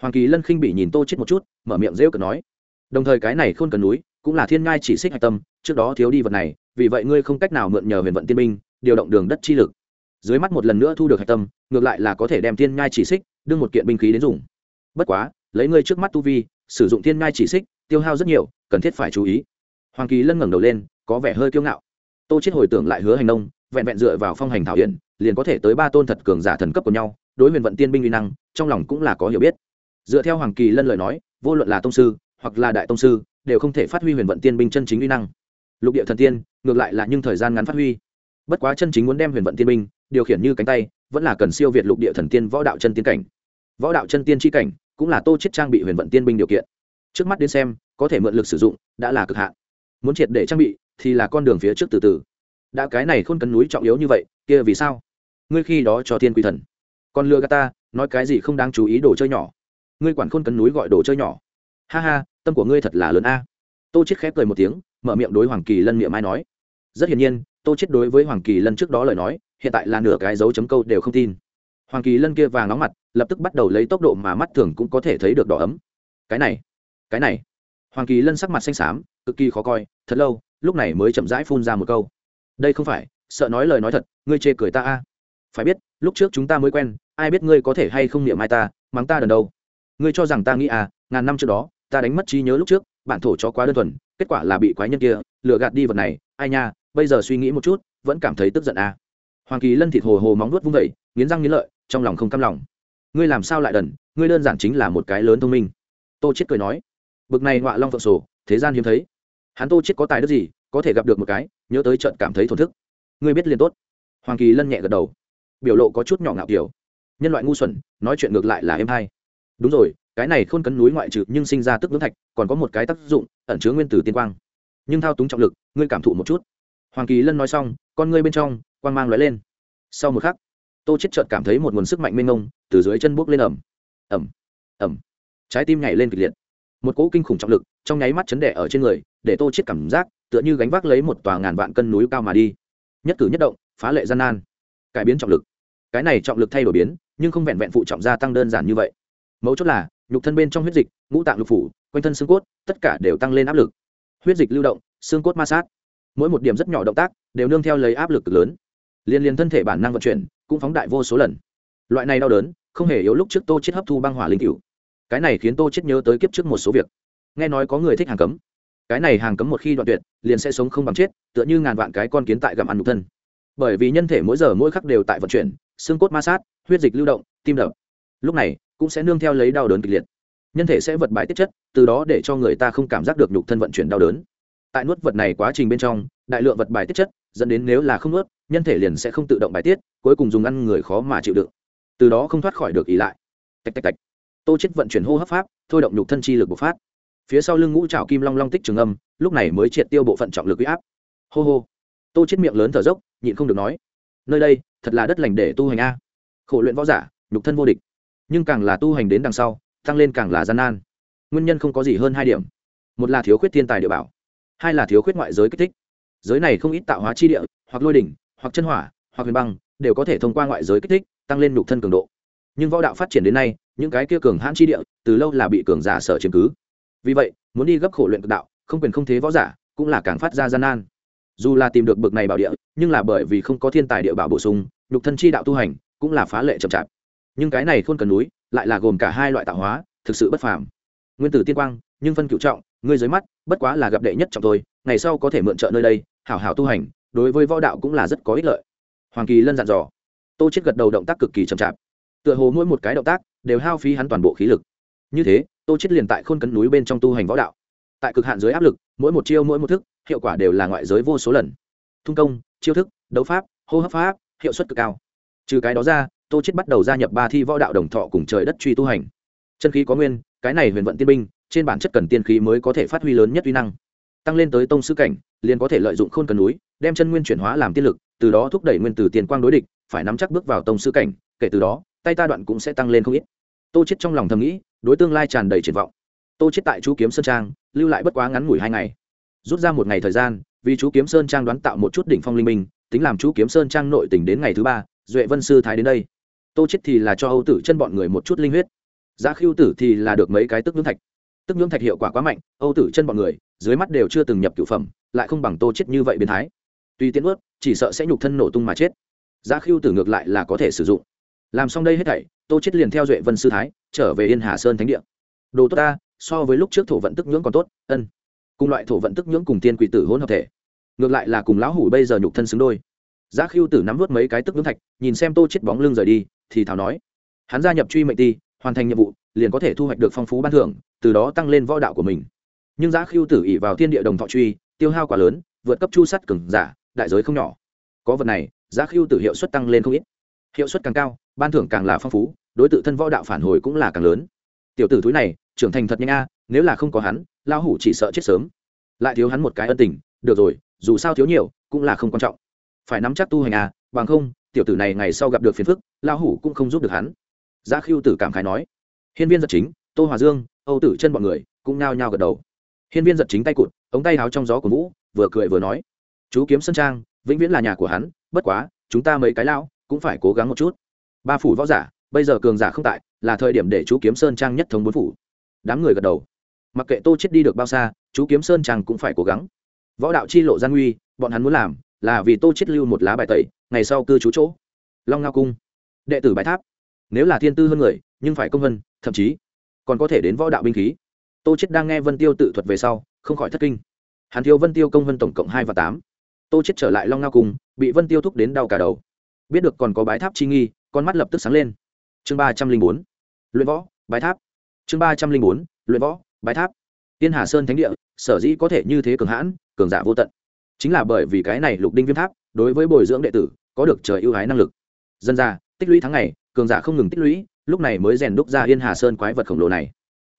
hoàng kỳ lân khinh bị nhìn tô chết một chút mở miệng rêu cợt nói. Đồng thời cái này khôn cấn núi cũng là thiên ngai chỉ xích hạch tâm trước đó thiếu đi vật này vì vậy ngươi không cách nào mượn nhờ huyền vận tiên minh, điều động đường đất chi lực. Dưới mắt một lần nữa thu được hạch tâm ngược lại là có thể đem thiên ngai chỉ xích đưa một kiện binh khí đến dùng bất quá, lấy ngươi trước mắt tu vi, sử dụng thiên ngai chỉ xích, tiêu hao rất nhiều, cần thiết phải chú ý. Hoàng kỳ lân ngẩng đầu lên, có vẻ hơi kiêu ngạo. Tô chết hồi tưởng lại hứa hành nông, vẹn vẹn dựa vào phong hành thảo hiển, liền có thể tới ba tôn thật cường giả thần cấp của nhau, đối huyền vận tiên binh uy năng, trong lòng cũng là có hiểu biết. Dựa theo hoàng kỳ lân lời nói, vô luận là tông sư, hoặc là đại tông sư, đều không thể phát huy huyền vận tiên binh chân chính uy năng. Lục địa thần tiên, ngược lại là nhưng thời gian ngắn phát huy. Bất quá chân chính muốn đem huyền vận tiên binh điều khiển như cánh tay, vẫn là cần siêu việt lục địa thần tiên võ đạo chân tiên cảnh. Võ đạo chân tiên tri cảnh cũng là tô chết trang bị huyền vận tiên binh điều kiện. Trước mắt đến xem, có thể mượn lực sử dụng, đã là cực hạn. Muốn triệt để trang bị, thì là con đường phía trước từ từ. Đã cái này khôn cấn núi trọng yếu như vậy, kia vì sao? Ngươi khi đó cho thiên quỷ thần. Còn lừa gạt ta, nói cái gì không đáng chú ý đồ chơi nhỏ. Ngươi quản khôn cấn núi gọi đồ chơi nhỏ. Ha ha, tâm của ngươi thật là lớn a. Tô chết khép cười một tiếng, mở miệng đối hoàng kỳ lân miệng mai nói. Rất hiển nhiên, tô chết đối với hoàng kỳ lân trước đó lời nói, hiện tại là nửa cái dấu chấm câu đều không tin hoàng kỳ lân kia vàng nóng mặt, lập tức bắt đầu lấy tốc độ mà mắt thường cũng có thể thấy được đỏ ấm. Cái này cái này. Hoàng kỳ lân sắc mặt xanh xám, cực kỳ khó coi, thật lâu, lúc này mới chậm rãi phun ra một câu. Đây không phải, sợ nói lời nói thật, ngươi chê cười ta a. Phải biết, lúc trước chúng ta mới quen, ai biết ngươi có thể hay không niệm ai ta, mắng ta đần đâu. Ngươi cho rằng ta nghĩ à ngàn năm trước đó, ta đánh mất trí nhớ lúc trước, bản thổ cho quá đơn thuần, kết quả là bị quái nhân kia, lừa gạt đi vật này, ai nha, bây giờ suy nghĩ một chút, vẫn cảm thấy tức giận à. Hoàng kỳ lân thịt hồ hồ móng nuốt vung vẩy nghiến răng nghiến lợi trong lòng không căm lòng. Ngươi làm sao lại đần, ngươi đơn giản chính là một cái lớn thông minh. Tô chết cười nói, bực này ngọa long phượng sổ, thế gian hiếm thấy. Hắn tô chết có tài đức gì, có thể gặp được một cái, nhớ tới trận cảm thấy thổn thức. Ngươi biết liền tốt. Hoàng kỳ lân nhẹ gật đầu, biểu lộ có chút nhỏ ngạo kiểu. Nhân loại ngu xuẩn, nói chuyện ngược lại là em hay. Đúng rồi, cái này khôn cấn núi ngoại trừ nhưng sinh ra tức ngưỡng thạch, còn có một cái tác dụng, ẩn chứa nguyên tử tiên quang. Nhưng thao túng trọng lực, ngươi cảm thụ một chút. Hoàng kỳ lân nói xong, con ngươi bên trong, quang mang lóe lên. Sau một khắc tô chết chợt cảm thấy một nguồn sức mạnh mênh mông từ dưới chân bước lên ẩm ẩm ẩm trái tim nhảy lên kịch liệt. Một cỗ kinh khủng trọng lực trong nháy mắt chấn đẻ ở trên người, để tô chết cảm giác tựa như gánh vác lấy một tòa ngàn vạn cân núi cao mà đi. Nhất cử nhất động, phá lệ gian nan. Cải biến trọng lực. Cái này trọng lực thay đổi biến, nhưng không vẹn vẹn phụ trọng gia tăng đơn giản như vậy. Mấu chốt là, nhục thân bên trong huyết dịch, ngũ tạng lục phủ, quanh thân xương cốt, tất cả đều tăng lên áp lực. Huyết dịch lưu động, xương cốt ma sát. Mỗi một điểm rất nhỏ động tác đều nương theo lấy áp lực cực lớn. Liên liên thân thể bản năng vận chuyển cũng phóng đại vô số lần. Loại này đau đớn, không hề yếu lúc trước tô chết hấp thu băng hỏa linh cựu cái này khiến tô chết nhớ tới kiếp trước một số việc. Nghe nói có người thích hàng cấm. Cái này hàng cấm một khi đoạn tuyệt, liền sẽ sống không bằng chết, tựa như ngàn vạn cái con kiến tại gặm ăn nhục thân. Bởi vì nhân thể mỗi giờ mỗi khắc đều tại vận chuyển, xương cốt ma sát, huyết dịch lưu động, tim đập. Lúc này, cũng sẽ nương theo lấy đau đớn kịch liệt. Nhân thể sẽ vật bại tiết chất, từ đó để cho người ta không cảm giác được nhục thân vận chuyển đau đớn. Tại nuốt vật này quá trình bên trong, đại lượng vật bài tiết chất dẫn đến nếu là không nuốt, nhân thể liền sẽ không tự động bài tiết, cuối cùng dùng ăn người khó mà chịu đựng. Từ đó không thoát khỏi được ý lại. Tạch tạch tạch. Tô chết vận chuyển hô hấp pháp, thôi động nhục thân chi lực bộc phát. Phía sau lưng ngũ trào kim long long tích trường âm, lúc này mới triệt tiêu bộ phận trọng lực huy áp. Hô hô. Tô chết miệng lớn thở dốc, nhịn không được nói, nơi đây, thật là đất lành để tu hành a. Khổ luyện võ giả, nhục thân vô địch. Nhưng càng là tu hành đến đằng sau, tăng lên càng là gian nan. Nguyên nhân không có gì hơn hai điểm. Một là thiếu khuyết thiên tài địa bảo, hai là thiếu khuyết ngoại giới kích thích giới này không ít tạo hóa chi địa, hoặc lôi đỉnh, hoặc chân hỏa, hoặc huyền băng, đều có thể thông qua ngoại giới kích thích, tăng lên nhục thân cường độ. Nhưng võ đạo phát triển đến nay, những cái kia cường hãn chi địa, từ lâu là bị cường giả sở chiếm cứ. Vì vậy, muốn đi gấp khổ luyện cực đạo, không quyền không thế võ giả, cũng là càng phát ra gian nan. Dù là tìm được bực này bảo địa, nhưng là bởi vì không có thiên tài địa bảo bổ sung, nhục thân chi đạo tu hành cũng là phá lệ chậm chạp. Nhưng cái này khôn cần núi, lại là gồm cả hai loại tạo hóa, thực sự bất phàm. Nguyên tử tiên quang, nhưng phân cựu trọng, ngươi dưới mắt, bất quá là gặp đệ nhất trọng thôi, ngày sau có thể mượn trợ nơi đây hảo hảo tu hành, đối với võ đạo cũng là rất có ích lợi. Hoàng kỳ lân dặn dò. Tô chết gật đầu động tác cực kỳ chậm chạp. Tựa hồ mỗi một cái động tác đều hao phí hắn toàn bộ khí lực. Như thế, tô chết liền tại khôn cấn núi bên trong tu hành võ đạo. Tại cực hạn dưới áp lực, mỗi một chiêu mỗi một thức, hiệu quả đều là ngoại giới vô số lần. Thung công, chiêu thức, đấu pháp, hô hấp pháp, hiệu suất cực cao. Trừ cái đó ra, tô chết bắt đầu gia nhập ba thi võ đạo đồng thọ cùng trời đất truy tu hành. Chân khí có nguyên, cái này huyền vận tiên binh, trên bản chất cần tiên khí mới có thể phát huy lớn nhất uy năng tăng lên tới tông sư cảnh, liền có thể lợi dụng khôn cần núi, đem chân nguyên chuyển hóa làm tiên lực, từ đó thúc đẩy nguyên từ tiền quang đối địch, phải nắm chắc bước vào tông sư cảnh, kể từ đó, tay ta đoạn cũng sẽ tăng lên không ít. Tô chết trong lòng thầm nghĩ, đối tương lai tràn đầy triển vọng. Tô chết tại chú kiếm sơn trang, lưu lại bất quá ngắn ngủi hai ngày. Rút ra một ngày thời gian, vì chú kiếm sơn trang đoán tạo một chút đỉnh phong linh minh, tính làm chú kiếm sơn trang nội tỉnh đến ngày thứ ba, duệ vân sư thái đến đây. Tô chết thì là cho âu tử chân bọn người một chút linh huyết. Giá khiêu tử thì là được mấy cái tức ngưỡng thạch. Tức ngưỡng thạch hiệu quả quá mạnh, âu tử chân bọn người dưới mắt đều chưa từng nhập cửu phẩm, lại không bằng tô chết như vậy biến thái. Tuy tiến ướt, chỉ sợ sẽ nhục thân nổ tung mà chết. Giá khiêu tử ngược lại là có thể sử dụng. Làm xong đây hết thảy, tô chết liền theo duệ vân sư thái, trở về yên hà sơn thánh địa. Đồ tốt ta, so với lúc trước thổ vận tức nhưỡng còn tốt, ân. Cùng loại thổ vận tức nhưỡng cùng tiên quỷ tử hỗn hợp thể. Ngược lại là cùng lão hủ bây giờ nhục thân xứng đôi. Giá khiêu tử nắm vớt mấy cái tức nhưỡng thạch, nhìn xem tô chết bóng lưng rời đi, thì thảo nói. Hắn gia nhập truy mệnh ti, hoàn thành nhiệm vụ, liền có thể thu hoạch được phong phú ban thưởng, từ đó tăng lên võ đạo của mình nhưng giá khiêu tử ỉ vào thiên địa đồng thọ truy, tiêu hao quá lớn, vượt cấp chu sắt cừng giả, đại giới không nhỏ. Có vật này giá khiêu tử hiệu suất tăng lên không ít. Hiệu suất càng cao, ban thưởng càng là phong phú, đối tượng thân võ đạo phản hồi cũng là càng lớn. Tiểu tử thúi này, trưởng thành thật nhanh a, nếu là không có hắn lao hủ chỉ sợ chết sớm. Lại thiếu hắn một cái ân tình, được rồi, dù sao thiếu nhiều, cũng là không quan trọng. Phải nắm chắc tu hành a bằng không, tiểu tử này ngày sau gặp được phiền phức lao hủ cũng không giúp được hắn. Giá khiêu tử cảm khái nói. Hiên viên giật chính, tô hòa dương, âu tử chân bọn người, cũng nao nhao gật đầu hiên viên giật chính tay cụt, ống tay háo trong gió của vũ, vừa cười vừa nói, chú kiếm Sơn trang, vĩnh viễn là nhà của hắn, bất quá, chúng ta mấy cái lão cũng phải cố gắng một chút. Ba phủ võ giả, bây giờ cường giả không tại, là thời điểm để chú kiếm sơn trang nhất thống bốn phủ. Đám người gật đầu. Mặc kệ tô chết đi được bao xa, chú kiếm sơn trang cũng phải cố gắng. Võ đạo chi lộ gian nguy, bọn hắn muốn làm là vì tô chết lưu một lá bài tẩy, ngày sau cư trú chỗ. Long ngao cung. Đệ tử bài tháp. Nếu là thiên tư hơn người, nhưng phải công vân, thậm chí còn có thể đến võ đạo binh khí tô chết đang nghe vân tiêu tự thuật về sau, không khỏi thất kinh. Hắn thiếu vân tiêu công vân tổng cộng hai và tám. Tô chết trở lại long ngao cung bị vân tiêu thúc đến đau cả đầu. Biết được còn có bái tháp chi nghi, con mắt lập tức sáng lên. Chương ba trăm linh bốn. Luyện võ, bái tháp. Chương ba trăm linh bốn. Luyện võ, bái tháp. Tiên hà sơn thánh địa, sở dĩ có thể như thế cường hãn, cường giả vô tận. Chính là bởi vì cái này lục đinh viêm tháp, đối với bồi dưỡng đệ tử, có được trời ưu ái năng lực. Dân ra tích lũy tháng ngày, cường giả không ngừng tích lũy, lúc này mới rèn đúc ra yên hà sơn quái vật khổng lồ này.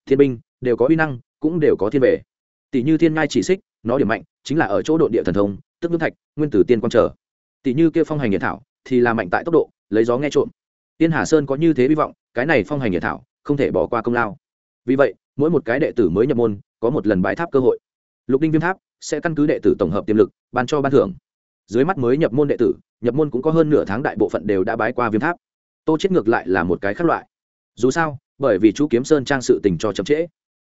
Thiên binh đều có uy năng, cũng đều có thiên về. Tỷ như thiên ngai chỉ xích, nó điểm mạnh chính là ở chỗ độ địa thần thông, tức nước thạch, nguyên tử tiên quang trở. Tỷ như kia phong hành nhiệt thảo, thì là mạnh tại tốc độ, lấy gió nghe trộm. Tiên hà sơn có như thế hy vọng, cái này phong hành nhiệt thảo, không thể bỏ qua công lao. Vì vậy, mỗi một cái đệ tử mới nhập môn, có một lần bái tháp cơ hội. Lục đinh viêm tháp sẽ căn cứ đệ tử tổng hợp tiềm lực, ban cho ban thưởng. Dưới mắt mới nhập môn đệ tử, nhập môn cũng có hơn nửa tháng đại bộ phận đều đã bái qua viêm tháp. Tô chết ngược lại là một cái khác loại. Dù sao, bởi vì chú kiếm sơn trang sự tình cho chậm trễ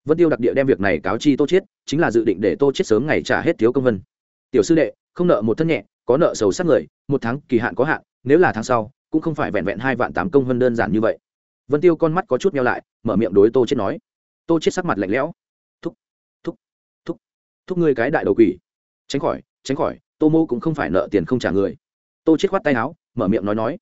vân tiêu đặc địa đem việc này cáo chi tô Chiết, chính là dự định để tô Chiết sớm ngày trả hết thiếu công vân. Tiểu sư đệ không nợ một thân nhẹ có nợ sầu sát người một tháng kỳ hạn có hạn nếu là tháng sau cũng không phải vẹn vẹn hai vạn tám công vân đơn giản như vậy. Vân tiêu con mắt có chút meo lại mở miệng đối tô chết nói. Tô chết sắc mặt lạnh lẽo. Thúc thúc thúc thúc ngươi cái đại đầu quỷ. Tránh khỏi tránh khỏi tô mô cũng không phải nợ tiền không trả người. Tô chết khoát tay áo mở miệng nói nói.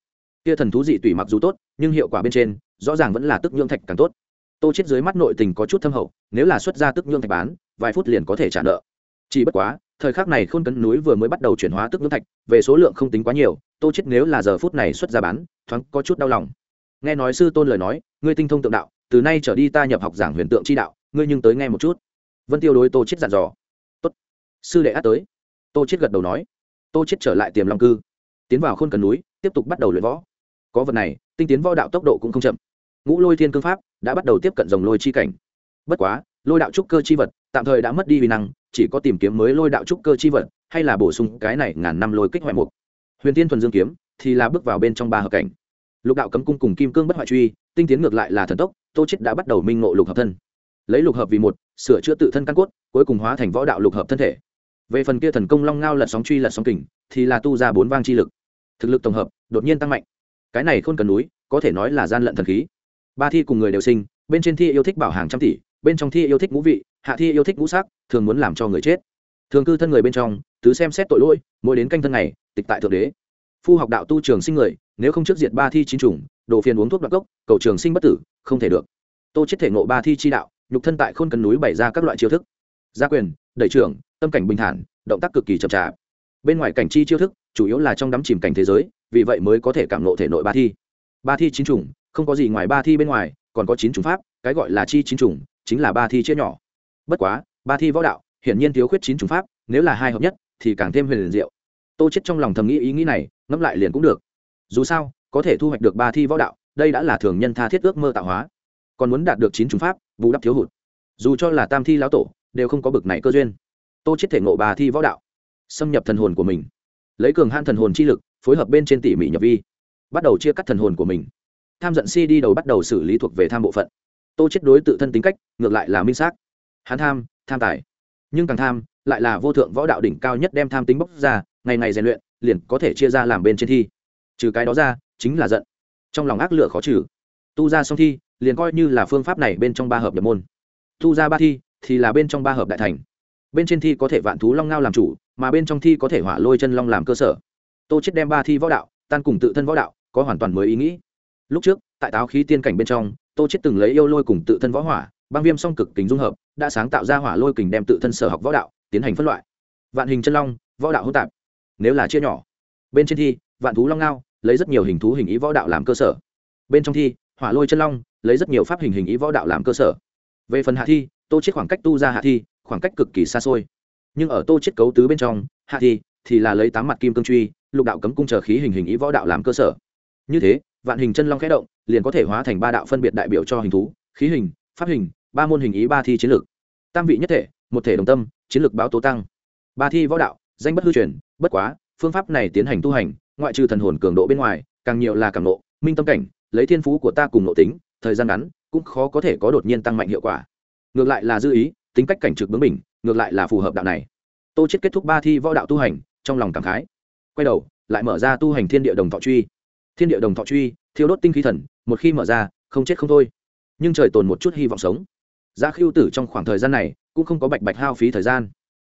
Kia thần thú dị tùy mặc dù tốt nhưng hiệu quả bên trên rõ ràng vẫn là tức nhương thạch càng tốt tô chết dưới mắt nội tình có chút thâm hậu, nếu là xuất ra tức nhương thạch bán, vài phút liền có thể trả nợ. Chỉ bất quá, thời khắc này khôn cấn núi vừa mới bắt đầu chuyển hóa tức nhương thạch, về số lượng không tính quá nhiều, tô chết nếu là giờ phút này xuất ra bán, thoáng có chút đau lòng. Nghe nói sư tôn lời nói, ngươi tinh thông tượng đạo, từ nay trở đi ta nhập học giảng huyền tượng chi đạo, ngươi nhưng tới nghe một chút. Vân tiêu đối tô chết dặn dò. Tốt. Sư đệ át tới. Tô chết gật đầu nói. Tô chết trở lại tiềm long cư. Tiến vào khôn cần núi, tiếp tục bắt đầu luyện võ. Có vật này, tinh tiến võ đạo tốc độ cũng không chậm. Ngũ lôi thiên cương pháp đã bắt đầu tiếp cận dòng lôi chi cảnh. Bất quá, lôi đạo trúc cơ chi vật tạm thời đã mất đi vi năng, chỉ có tìm kiếm mới lôi đạo trúc cơ chi vật, hay là bổ sung cái này ngàn năm lôi kích hoại mục. Huyền tiên thuần dương kiếm thì là bước vào bên trong ba hợp cảnh. Lục đạo cấm cung cùng kim cương bất hoại truy, tinh tiến ngược lại là thần tốc, tô chết đã bắt đầu minh ngộ lục hợp thân. Lấy lục hợp vì một, sửa chữa tự thân căn cốt, cuối cùng hóa thành võ đạo lục hợp thân thể. Về phần kia thần công long ngao lật sóng truy lật sóng kình, thì là tu ra bốn vang chi lực. Thực lực tổng hợp đột nhiên tăng mạnh. Cái này không cần núi, có thể nói là gian lận thần khí ba thi cùng người đều sinh, bên trên thi yêu thích bảo hàng trăm tỷ, bên trong thi yêu thích ngũ vị, hạ thi yêu thích ngũ sắc, thường muốn làm cho người chết. Thường cư thân người bên trong, tứ xem xét tội lỗi, mỗi đến canh thân này tịch tại thượng đế. Phu học đạo tu trường sinh người, nếu không trước diệt ba thi chín chủng, đồ phiền uống thuốc đặc gốc, cầu trường sinh bất tử, không thể được. Tô chết thể ngộ ba thi chi đạo, nhục thân tại khôn cần núi bày ra các loại chiêu thức. Gia quyền, đẩy trưởng, tâm cảnh bình thản, động tác cực kỳ chậm chạp. Bên ngoài cảnh chi chiêu thức, chủ yếu là trong đắm chìm cảnh thế giới, vì vậy mới có thể cảm nộ thể nội ba thi ba thi chín chủng, không có gì ngoài ba thi bên ngoài, còn có chín chủng pháp, cái gọi là chi chín chủng, chính là ba thi chia nhỏ. Bất quá, ba thi võ đạo, hiển nhiên thiếu khuyết chín chủng pháp, nếu là hai hợp nhất, thì càng thêm huyền diệu. Tô chết trong lòng thầm nghĩ ý nghĩ này, ngẫm lại liền cũng được. Dù sao, có thể thu hoạch được ba thi võ đạo, đây đã là thường nhân tha thiết ước mơ tạo hóa. Còn muốn đạt được chín chủng pháp, bù đắp thiếu hụt. Dù cho là tam thi lão tổ, đều không có bực này cơ duyên. Tô chết thể ngộ ba thi võ đạo. Xâm nhập thần hồn của mình. Lấy cường han thần hồn chi lực, phối hợp bên trên tỉ mỉ nhập vi bắt đầu chia cắt thần hồn của mình. Tham giận si đi đầu bắt đầu xử lý thuộc về tham bộ phận. Tô chết đối tự thân tính cách, ngược lại là minh xác. Hắn tham tham tài. Nhưng càng tham, lại là vô thượng võ đạo đỉnh cao nhất đem tham tính bốc ra, ngày ngày rèn luyện, liền có thể chia ra làm bên trên thi. Trừ cái đó ra, chính là giận. Trong lòng ác lửa khó trừ. Tu ra xong thi, liền coi như là phương pháp này bên trong ba hợp nhập môn. Tu ra ba thi, thì là bên trong ba hợp đại thành. Bên trên thi có thể vạn thú long ngao làm chủ, mà bên trong thi có thể hỏa lôi chân long làm cơ sở. Tô chết đem ba thi võ đạo, tan cùng tự thân võ đạo có hoàn toàn mới ý nghĩ. Lúc trước, tại táo khí tiên cảnh bên trong, tô chết từng lấy yêu lôi cùng tự thân võ hỏa, băng viêm song cực kính dung hợp, đã sáng tạo ra hỏa lôi kình đem tự thân sở học võ đạo tiến hành phân loại. Vạn hình chân long, võ đạo hỗn tạp. Nếu là chia nhỏ, bên trên thi, vạn thú long ngao, lấy rất nhiều hình thú hình ý võ đạo làm cơ sở. Bên trong thi, hỏa lôi chân long, lấy rất nhiều pháp hình hình ý võ đạo làm cơ sở. Về phần hạ thi, tô chết khoảng cách tu ra hạ thi, khoảng cách cực kỳ xa xôi. Nhưng ở tô chết cấu tứ bên trong, hạ thi thì là lấy tám mặt kim cương truy, lục đạo cấm cung chờ khí hình hình ý võ đạo làm cơ sở như thế, vạn hình chân long khẽ động, liền có thể hóa thành ba đạo phân biệt đại biểu cho hình thú, khí hình, pháp hình, ba môn hình ý ba thi chiến lược. Tam vị nhất thể, một thể đồng tâm, chiến lược báo tố tăng. Ba thi võ đạo, danh bất hư truyền, bất quá, phương pháp này tiến hành tu hành, ngoại trừ thần hồn cường độ bên ngoài, càng nhiều là cảm nộ minh tâm cảnh, lấy thiên phú của ta cùng nội tính, thời gian ngắn, cũng khó có thể có đột nhiên tăng mạnh hiệu quả. Ngược lại là dư ý, tính cách cảnh trực bướng mình ngược lại là phù hợp đạo này. Tô chết kết thúc ba thi võ đạo tu hành, trong lòng cảm khái. Quay đầu, lại mở ra tu hành thiên địa đồng thọ truy thiên địa đồng thọ truy, thiêu đốt tinh khí thần, một khi mở ra, không chết không thôi. Nhưng trời tồn một chút hy vọng sống. Giá khiêu tử trong khoảng thời gian này cũng không có bạch bạch hao phí thời gian.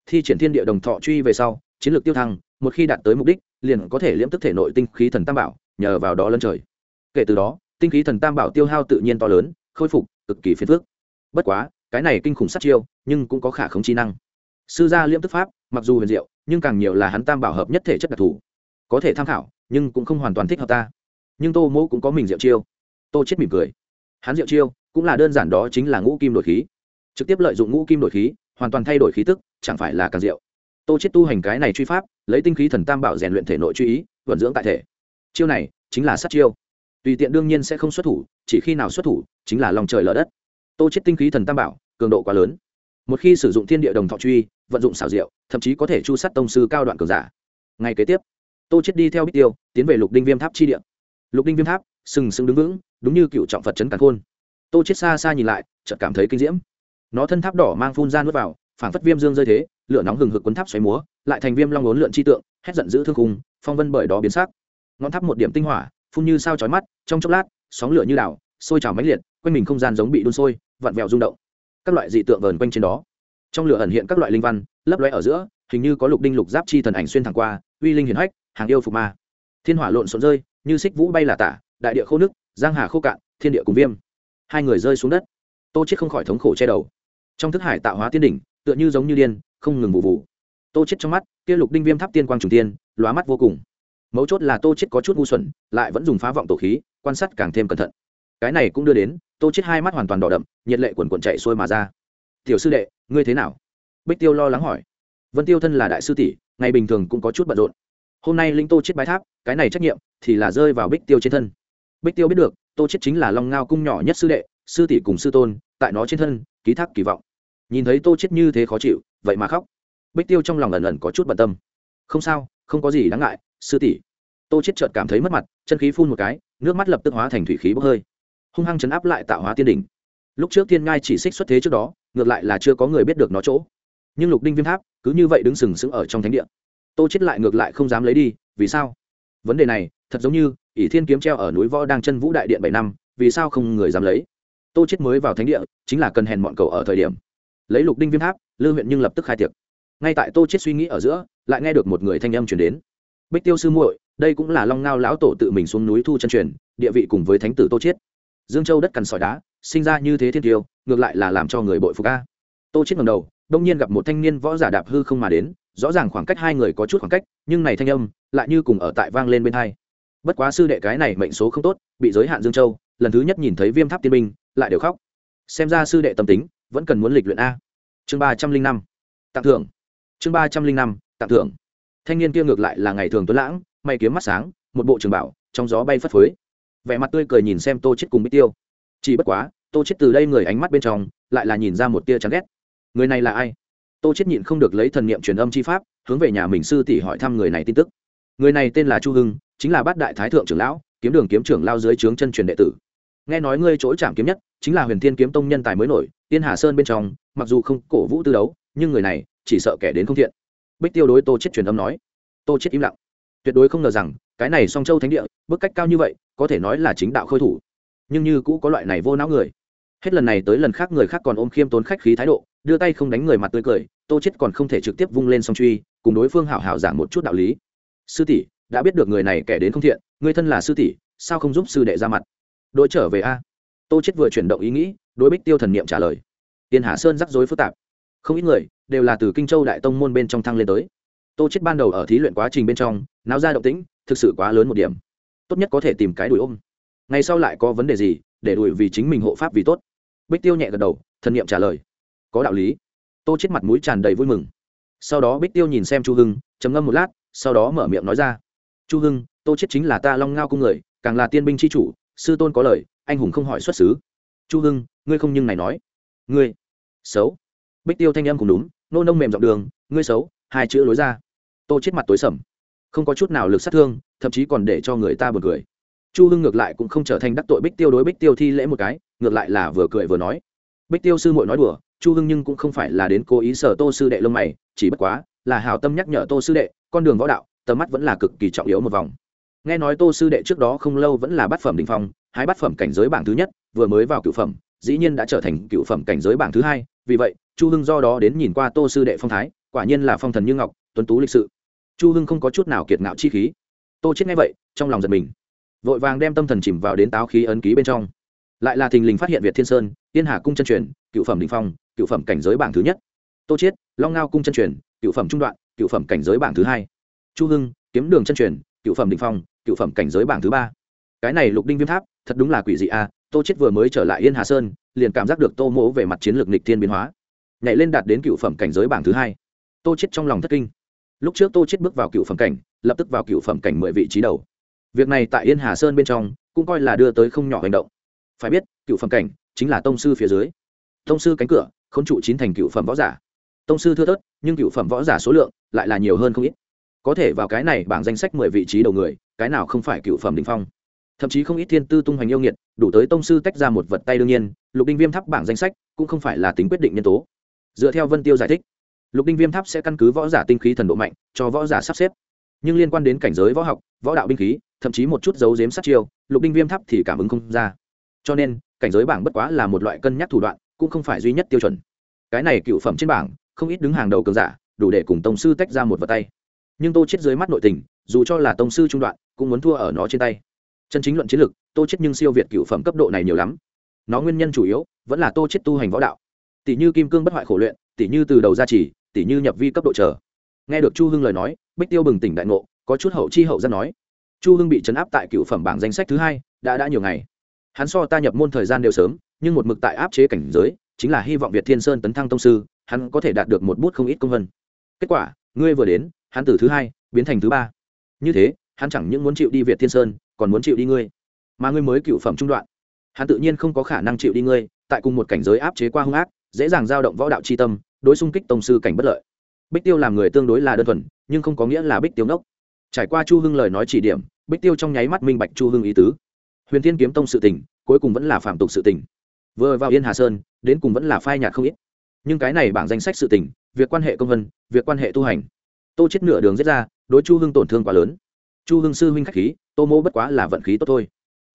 Thi triển thiên địa đồng thọ truy về sau, chiến lược tiêu thăng, một khi đạt tới mục đích, liền có thể liễm tức thể nội tinh khí thần tam bảo, nhờ vào đó lân trời. Kể từ đó, tinh khí thần tam bảo tiêu hao tự nhiên to lớn, khôi phục, cực kỳ phiền phức. Bất quá, cái này kinh khủng sát chiêu, nhưng cũng có khả khống chi năng. Sư gia liễm tức pháp, mặc dù huyền diệu, nhưng càng nhiều là hắn tam bảo hợp nhất thể chất đặc thù. Có thể tham khảo nhưng cũng không hoàn toàn thích hợp ta. Nhưng tô mỗ cũng có mình diệu chiêu. Tô chết mỉm cười. Hắn diệu chiêu cũng là đơn giản đó chính là ngũ kim đổi khí. Trực tiếp lợi dụng ngũ kim đổi khí, hoàn toàn thay đổi khí tức, chẳng phải là càng diệu. Tô chết tu hành cái này truy pháp, lấy tinh khí thần tam bảo rèn luyện thể nội truy ý, vận dưỡng tại thể. Chiêu này chính là sát chiêu. Tùy tiện đương nhiên sẽ không xuất thủ, chỉ khi nào xuất thủ chính là lòng trời lở đất. Tô chết tinh khí thần tam bảo, cường độ quá lớn. Một khi sử dụng thiên địa đồng thọ truy, vận dụng xảo diệu, thậm chí có thể chu sát tông sư cao đoạn cường giả. Ngay kế tiếp tô chết đi theo bích tiêu, tiến về lục đinh viêm tháp chi địa. Lục đinh viêm tháp, sừng sững đứng vững, đúng như cựu trọng phật trấn càn khôn. Tô chết xa xa nhìn lại, chợt cảm thấy kinh diễm. Nó thân tháp đỏ mang phun ra nuốt vào, phảng phất viêm dương rơi thế, lửa nóng hừng hực cuốn tháp xoáy múa, lại thành viêm long lốn lượn chi tượng, hét giận dữ thương khung, phong vân bởi đó biến sắc. Ngọn tháp một điểm tinh hỏa, phun như sao chói mắt, trong chốc lát, sóng lửa như đảo, sôi trào mãnh liệt, quanh mình không gian giống bị đun sôi, vặn vẹo rung động. Các loại dị tượng vờn quanh trên đó. Trong lửa ẩn hiện các loại linh văn, lấp lóe ở giữa, hình như có lục đinh lục giáp chi thần ảnh xuyên thẳng qua, uy linh hiển hách hàng yêu phục ma. Thiên hỏa lộn xộn rơi, như xích vũ bay là tả, đại địa khô nước, giang hà khô cạn, thiên địa cùng viêm. Hai người rơi xuống đất. Tô chết không khỏi thống khổ che đầu. Trong thức hải tạo hóa tiên đỉnh, tựa như giống như điên, không ngừng vụ vụ. Tô chết trong mắt, kia lục đinh viêm tháp tiên quang trùng tiên, lóa mắt vô cùng. Mấu chốt là tô chết có chút ngu xuẩn, lại vẫn dùng phá vọng tổ khí, quan sát càng thêm cẩn thận. Cái này cũng đưa đến, tô chết hai mắt hoàn toàn đỏ đậm, nhiệt lệ quần quần chạy xuôi mà ra. Tiểu sư đệ, ngươi thế nào? Bích tiêu lo lắng hỏi. Vân tiêu thân là đại sư tỷ, ngày bình thường cũng có chút bận rộn hôm nay linh tô chết bái tháp cái này trách nhiệm thì là rơi vào bích tiêu trên thân. Bích tiêu biết được, tô chết chính là long ngao cung nhỏ nhất sư đệ, sư tỷ cùng sư tôn, tại nó trên thân, ký thác kỳ vọng. Nhìn thấy tô chết như thế khó chịu, vậy mà khóc. Bích tiêu trong lòng ẩn ẩn có chút bận tâm. Không sao, không có gì đáng ngại, sư tỷ. Tô chết chợt cảm thấy mất mặt, chân khí phun một cái, nước mắt lập tức hóa thành thủy khí bốc hơi. Hung hăng chấn áp lại tạo hóa tiên đỉnh. Lúc trước tiên ngai chỉ xích xuất thế trước đó, ngược lại là chưa có người biết được nó chỗ. Nhưng lục đinh viêm tháp cứ như vậy đứng sừng sững ở trong thánh địa tô chết lại ngược lại không dám lấy đi, vì sao? Vấn đề này, thật giống như, ỷ thiên kiếm treo ở núi võ đang chân vũ đại điện bảy năm, vì sao không người dám lấy? Tô chết mới vào thánh địa, chính là cần hèn mọn cầu ở thời điểm. Lấy lục đinh viêm tháp, lư huyện nhưng lập tức khai tiệc. Ngay tại tô chết suy nghĩ ở giữa, lại nghe được một người thanh âm truyền đến. Bích tiêu sư muội, đây cũng là long ngao lão tổ tự mình xuống núi thu chân truyền, địa vị cùng với thánh tử tô chết. Dương châu đất cằn sỏi đá, sinh ra như thế thiên tiêu, ngược lại là làm cho người bội phục a. Tô chết ngẩng đầu, đông nhiên gặp một thanh niên võ giả đạp hư không mà đến rõ ràng khoảng cách hai người có chút khoảng cách, nhưng này thanh âm lại như cùng ở tại vang lên bên hai. Bất quá sư đệ cái này mệnh số không tốt, bị giới hạn dương châu, lần thứ nhất nhìn thấy viêm tháp tiên binh, lại đều khóc. Xem ra sư đệ tâm tính, vẫn cần muốn lịch luyện a. Chương ba trăm linh năm, tặng thưởng. Chương ba trăm linh năm, tặng thưởng. Thanh niên kia ngược lại là ngày thường tuấn lãng, may kiếm mắt sáng, một bộ trường bảo, trong gió bay phất phới. Vẻ mặt tươi cười nhìn xem tô chết cùng bích tiêu. Chỉ bất quá, tô chết từ đây người ánh mắt bên trong, lại là nhìn ra một tia chán ghét. Người này là ai? Tô chết nhịn không được lấy thần niệm truyền âm chi pháp, hướng về nhà mình sư tỷ hỏi thăm người này tin tức. Người này tên là chu hưng, chính là bát đại thái thượng trưởng lão, kiếm đường kiếm trưởng lao dưới trướng chân truyền đệ tử. Nghe nói ngươi chỗ chạm kiếm nhất, chính là huyền thiên kiếm tông nhân tài mới nổi, tiên hà sơn bên trong, mặc dù không cổ vũ tư đấu, nhưng người này chỉ sợ kẻ đến không thiện. Bích tiêu đối tô chết truyền âm nói. Tô chết im lặng. Tuyệt đối không ngờ rằng, cái này song châu thánh địa, bước cách cao như vậy, có thể nói là chính đạo khôi thủ. Nhưng như cũ có loại này vô não người. Hết lần này tới lần khác người khác còn ôm khiêm tốn khách khí thái độ đưa tay không đánh người mặt tươi cười, tô chết còn không thể trực tiếp vung lên song truy, cùng đối phương hảo hảo giảng một chút đạo lý. Sư tỷ, đã biết được người này kẻ đến không thiện, người thân là sư tỷ, sao không giúp sư đệ ra mặt? Đội trở về a. Tô chết vừa chuyển động ý nghĩ, đối bích tiêu thần niệm trả lời. Tiên hà sơn rắc rối phức tạp. Không ít người đều là từ kinh châu đại tông môn bên trong thăng lên tới. Tô chết ban đầu ở thí luyện quá trình bên trong, náo ra động tĩnh, thực sự quá lớn một điểm. Tốt nhất có thể tìm cái đuổi ôm. Ngày sau lại có vấn đề gì, để đuổi vì chính mình hộ pháp vì tốt. Bích tiêu nhẹ gật đầu, thần niệm trả lời có đạo lý. Tô chết mặt mũi tràn đầy vui mừng. Sau đó bích tiêu nhìn xem chu hưng, trầm ngâm một lát, sau đó mở miệng nói ra. Chu hưng, tô chết chính là ta long ngao cung người, càng là tiên binh chi chủ, sư tôn có lời, anh hùng không hỏi xuất xứ. Chu hưng, ngươi không nhưng này nói. Ngươi, xấu. Bích tiêu thanh âm cũng đúng, nô nông mềm dọc đường, ngươi xấu, hai chữ lối ra. Tô chết mặt tối sầm. Không có chút nào lực sát thương, thậm chí còn để cho người ta bật cười. Chu hưng ngược lại cũng không trở thành đắc tội bích tiêu đối bích tiêu thi lễ một cái, ngược lại là vừa cười vừa nói. Bích tiêu sư muội nói đùa chu hưng nhưng cũng không phải là đến cố ý sở tô sư đệ lông mày, chỉ bất quá là hào tâm nhắc nhở tô sư đệ, con đường võ đạo, tầm mắt vẫn là cực kỳ trọng yếu một vòng. Nghe nói tô sư đệ trước đó không lâu vẫn là bát phẩm đình phong, hai bát phẩm cảnh giới bảng thứ nhất, vừa mới vào cựu phẩm, dĩ nhiên đã trở thành cựu phẩm cảnh giới bảng thứ hai, vì vậy, chu hưng do đó đến nhìn qua tô sư đệ phong thái, quả nhiên là phong thần như ngọc, tuấn tú lịch sự. Chu hưng không có chút nào kiệt ngạo chi khí. Tô chết nghe vậy, trong lòng giật mình. Vội vàng đem tâm thần chìm vào đến táo khí ấn ký bên trong. Lại là thình lình phát hiện việt thiên sơn tiên hà cung chân truyền cựu phẩm đình phong cựu phẩm cảnh giới bảng thứ nhất. Tô chiết, long ngao cung chân truyền, cựu phẩm trung đoạn, cựu phẩm cảnh giới bảng thứ hai. Chu hưng, kiếm đường chân truyền, cựu phẩm đình phong, cựu phẩm cảnh giới bảng thứ ba. Cái này lục đinh viêm tháp, thật đúng là quỷ dị a, tô chiết vừa mới trở lại yên hà sơn, liền cảm giác được tô mỗ về mặt chiến lược nịch thiên biến hóa. Nhảy lên đạt đến cựu phẩm cảnh giới bảng thứ hai. Tô chiết trong lòng thất kinh. Lúc trước tô chiết bước vào cựu phẩm cảnh, lập tức vào cựu phẩm cảnh mười vị trí đầu. Việc này tại yên hà sơn bên trong, cũng coi là đưa tới không nhỏ hành động. Phải biết, cựu phẩm cảnh chính là tông sư phía dưới. Tông sư cánh cửa không trụ chín thành cựu phẩm võ giả. Tông sư thưa thớt, nhưng cựu phẩm võ giả số lượng lại là nhiều hơn không ít. Có thể vào cái này bảng danh sách mười vị trí đầu người, cái nào không phải cựu phẩm đình phong? Thậm chí không ít thiên tư tung hoành yêu nghiệt, đủ tới tông sư tách ra một vật tay đương nhiên, lục đinh viêm tháp bảng danh sách cũng không phải là tính quyết định nhân tố. Dựa theo vân tiêu giải thích, lục đinh viêm tháp sẽ căn cứ võ giả tinh khí thần độ mạnh, cho võ giả sắp xếp. Nhưng liên quan đến cảnh giới võ học, võ đạo binh khí, thậm chí một chút dấu dếm sát chiêu, lục đinh viêm tháp thì cảm ứng không ra. Cho nên, cảnh giới bảng bất quá là một loại cân nhắc thủ đoạn cũng không phải duy nhất tiêu chuẩn. Cái này cựu phẩm trên bảng, không ít đứng hàng đầu cường giả, đủ để cùng tông sư tách ra một vật tay. Nhưng tô chết dưới mắt nội tình, dù cho là tông sư trung đoạn, cũng muốn thua ở nó trên tay. Chân chính luận chiến lược tô chết nhưng siêu việt cựu phẩm cấp độ này nhiều lắm. Nó nguyên nhân chủ yếu, vẫn là tô chết tu hành võ đạo. Tỷ như kim cương bất hoại khổ luyện, tỷ như từ đầu ra chỉ, tỷ như nhập vi cấp độ trở nghe được chu hưng lời nói, bích tiêu bừng tỉnh đại ngộ, có chút hậu chi hậu ra nói. Chu hưng bị chấn áp tại cựu phẩm bảng danh sách thứ hai, đã đã nhiều ngày. Hắn so ta nhập môn thời gian đều sớm nhưng một mực tại áp chế cảnh giới, chính là hy vọng việt thiên sơn tấn thăng tông sư, hắn có thể đạt được một bút không ít công vân. Kết quả, ngươi vừa đến, hắn từ thứ hai biến thành thứ ba. Như thế, hắn chẳng những muốn chịu đi việt thiên sơn, còn muốn chịu đi ngươi. Mà ngươi mới cựu phẩm trung đoạn. Hắn tự nhiên không có khả năng chịu đi ngươi, tại cùng một cảnh giới áp chế qua hung ác, dễ dàng giao động võ đạo c h i tâm, đối xung kích tông sư cảnh bất lợi. Bích tiêu làm người tương đối là đơn thuần, nhưng không có nghĩa là bích tiêu nốc trải qua chu hưng lời nói chỉ điểm, bích tiêu trong nháy mắt minh bạch chu hưng ý tứ. Huyền thiên kiếm tông sự tình, cuối cùng vẫn là phạm tục sự tình vừa vào yên hà sơn, đến cùng vẫn là phai nhạt không ít. Nhưng cái này bảng danh sách sự tình, việc quan hệ công vân, việc quan hệ tu hành. Tô chết nửa đường giết ra, đối chu hưng tổn thương quá lớn. Chu hưng sư huynh khách khí, tô mô bất quá là vận khí tốt thôi.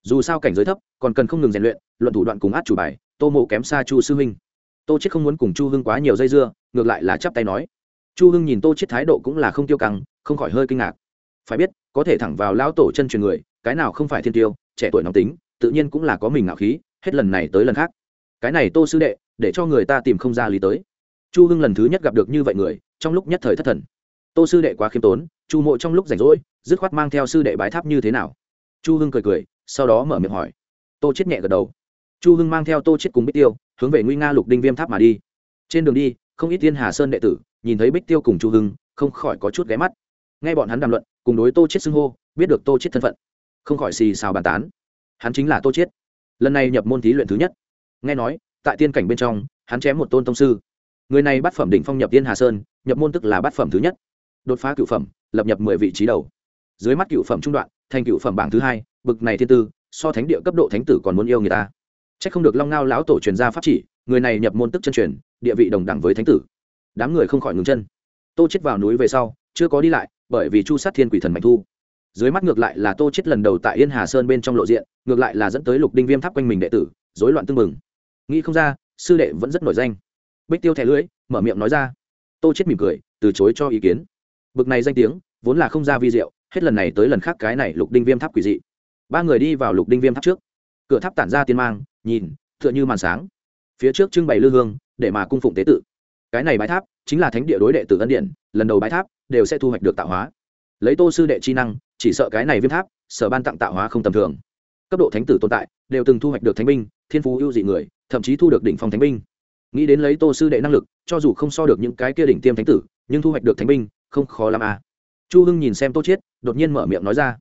Dù sao cảnh giới thấp, còn cần không ngừng rèn luyện, luận thủ đoạn cùng át chủ bài, tô mộ kém xa chu sư huynh. Tô chết không muốn cùng chu hưng quá nhiều dây dưa, ngược lại là chắp tay nói. Chu hưng nhìn tô chết thái độ cũng là không tiêu căng, không khỏi hơi kinh ngạc. Phải biết, có thể thẳng vào lão tổ chân truyền người, cái nào không phải thiên tiêu, trẻ tuổi nóng tính, tự nhiên cũng là có mình ngạo khí hết lần này tới lần khác. Cái này tô sư đệ, để cho người ta tìm không ra lý tới. Chu hưng lần thứ nhất gặp được như vậy người, trong lúc nhất thời thất thần. Tô sư đệ quá khiêm tốn, chu mộ trong lúc rảnh rỗi, dứt khoát mang theo sư đệ bái tháp như thế nào? Chu hưng cười cười, sau đó mở miệng hỏi. Tô chết nhẹ gật đầu. Chu hưng mang theo tô chết cùng bích tiêu, hướng về nguy nga lục đinh viêm tháp mà đi. Trên đường đi, không ít tiên hà sơn đệ tử, nhìn thấy bích tiêu cùng chu hưng, không khỏi có chút ghé mắt. Nghe bọn hắn đàm luận, cùng đối tô chết xưng hô, biết được tô chết thân phận, không khỏi xì xào bàn tán. Hắn chính là tô chết lần này nhập môn thí luyện thứ nhất. Nghe nói, tại tiên cảnh bên trong, hắn chém một tôn tông sư. Người này bắt phẩm đỉnh phong nhập tiên hà sơn, nhập môn tức là bắt phẩm thứ nhất. Đột phá cựu phẩm, lập nhập mười vị trí đầu. Dưới mắt cựu phẩm trung đoạn, thành cựu phẩm bảng thứ hai, bực này thiên tư, so thánh địa cấp độ thánh tử còn muốn yêu người ta. C h ắ c không được long ngao lão tổ truyền gia pháp chỉ, người này nhập môn tức chân truyền, địa vị đồng đẳng với thánh tử. Đám người không khỏi ngừng chân. Tô chết vào núi về sau, chưa có đi lại, bởi vì chu sát thiên quỷ thần mạnh thu dưới mắt ngược lại là tô chết lần đầu tại yên hà sơn bên trong lộ diện, ngược lại là dẫn tới lục đinh viêm tháp quanh mình đệ tử, rối loạn tương mừng nghĩ không ra, sư đệ vẫn rất nổi danh. Bích tiêu thẻ lưỡi, mở miệng nói ra. Tô chết mỉm cười, từ chối cho ý kiến. Bực này danh tiếng, vốn là không ra vi diệu, hết lần này tới lần khác cái này lục đinh viêm tháp quỷ dị. Ba người đi vào lục đinh viêm tháp trước. Cửa tháp tản ra tiên mang, nhìn, tựa như màn sáng. Phía trước trưng bày lư hương, để mà cung phụng tế tự. Cái này bái tháp chính là thánh địa đối đệ tử ân điện lần đầu bái tháp đều sẽ thu hoạch được tạo hóa. Lấy tô sư đệ chi năng chỉ sợ cái này viêm tháp, sở ban tặng tạo hóa không tầm thường. Cấp độ thánh tử tồn tại, đều từng thu hoạch được thánh binh, thiên phú ưu dị người, thậm chí thu được đỉnh phong thánh binh. Nghĩ đến lấy tô sư đệ năng lực, cho dù không so được những cái kia đỉnh tiêm thánh tử, nhưng thu hoạch được thánh binh, không khó làm à. chu hưng nhìn xem tô chiết, đột nhiên mở miệng nói ra.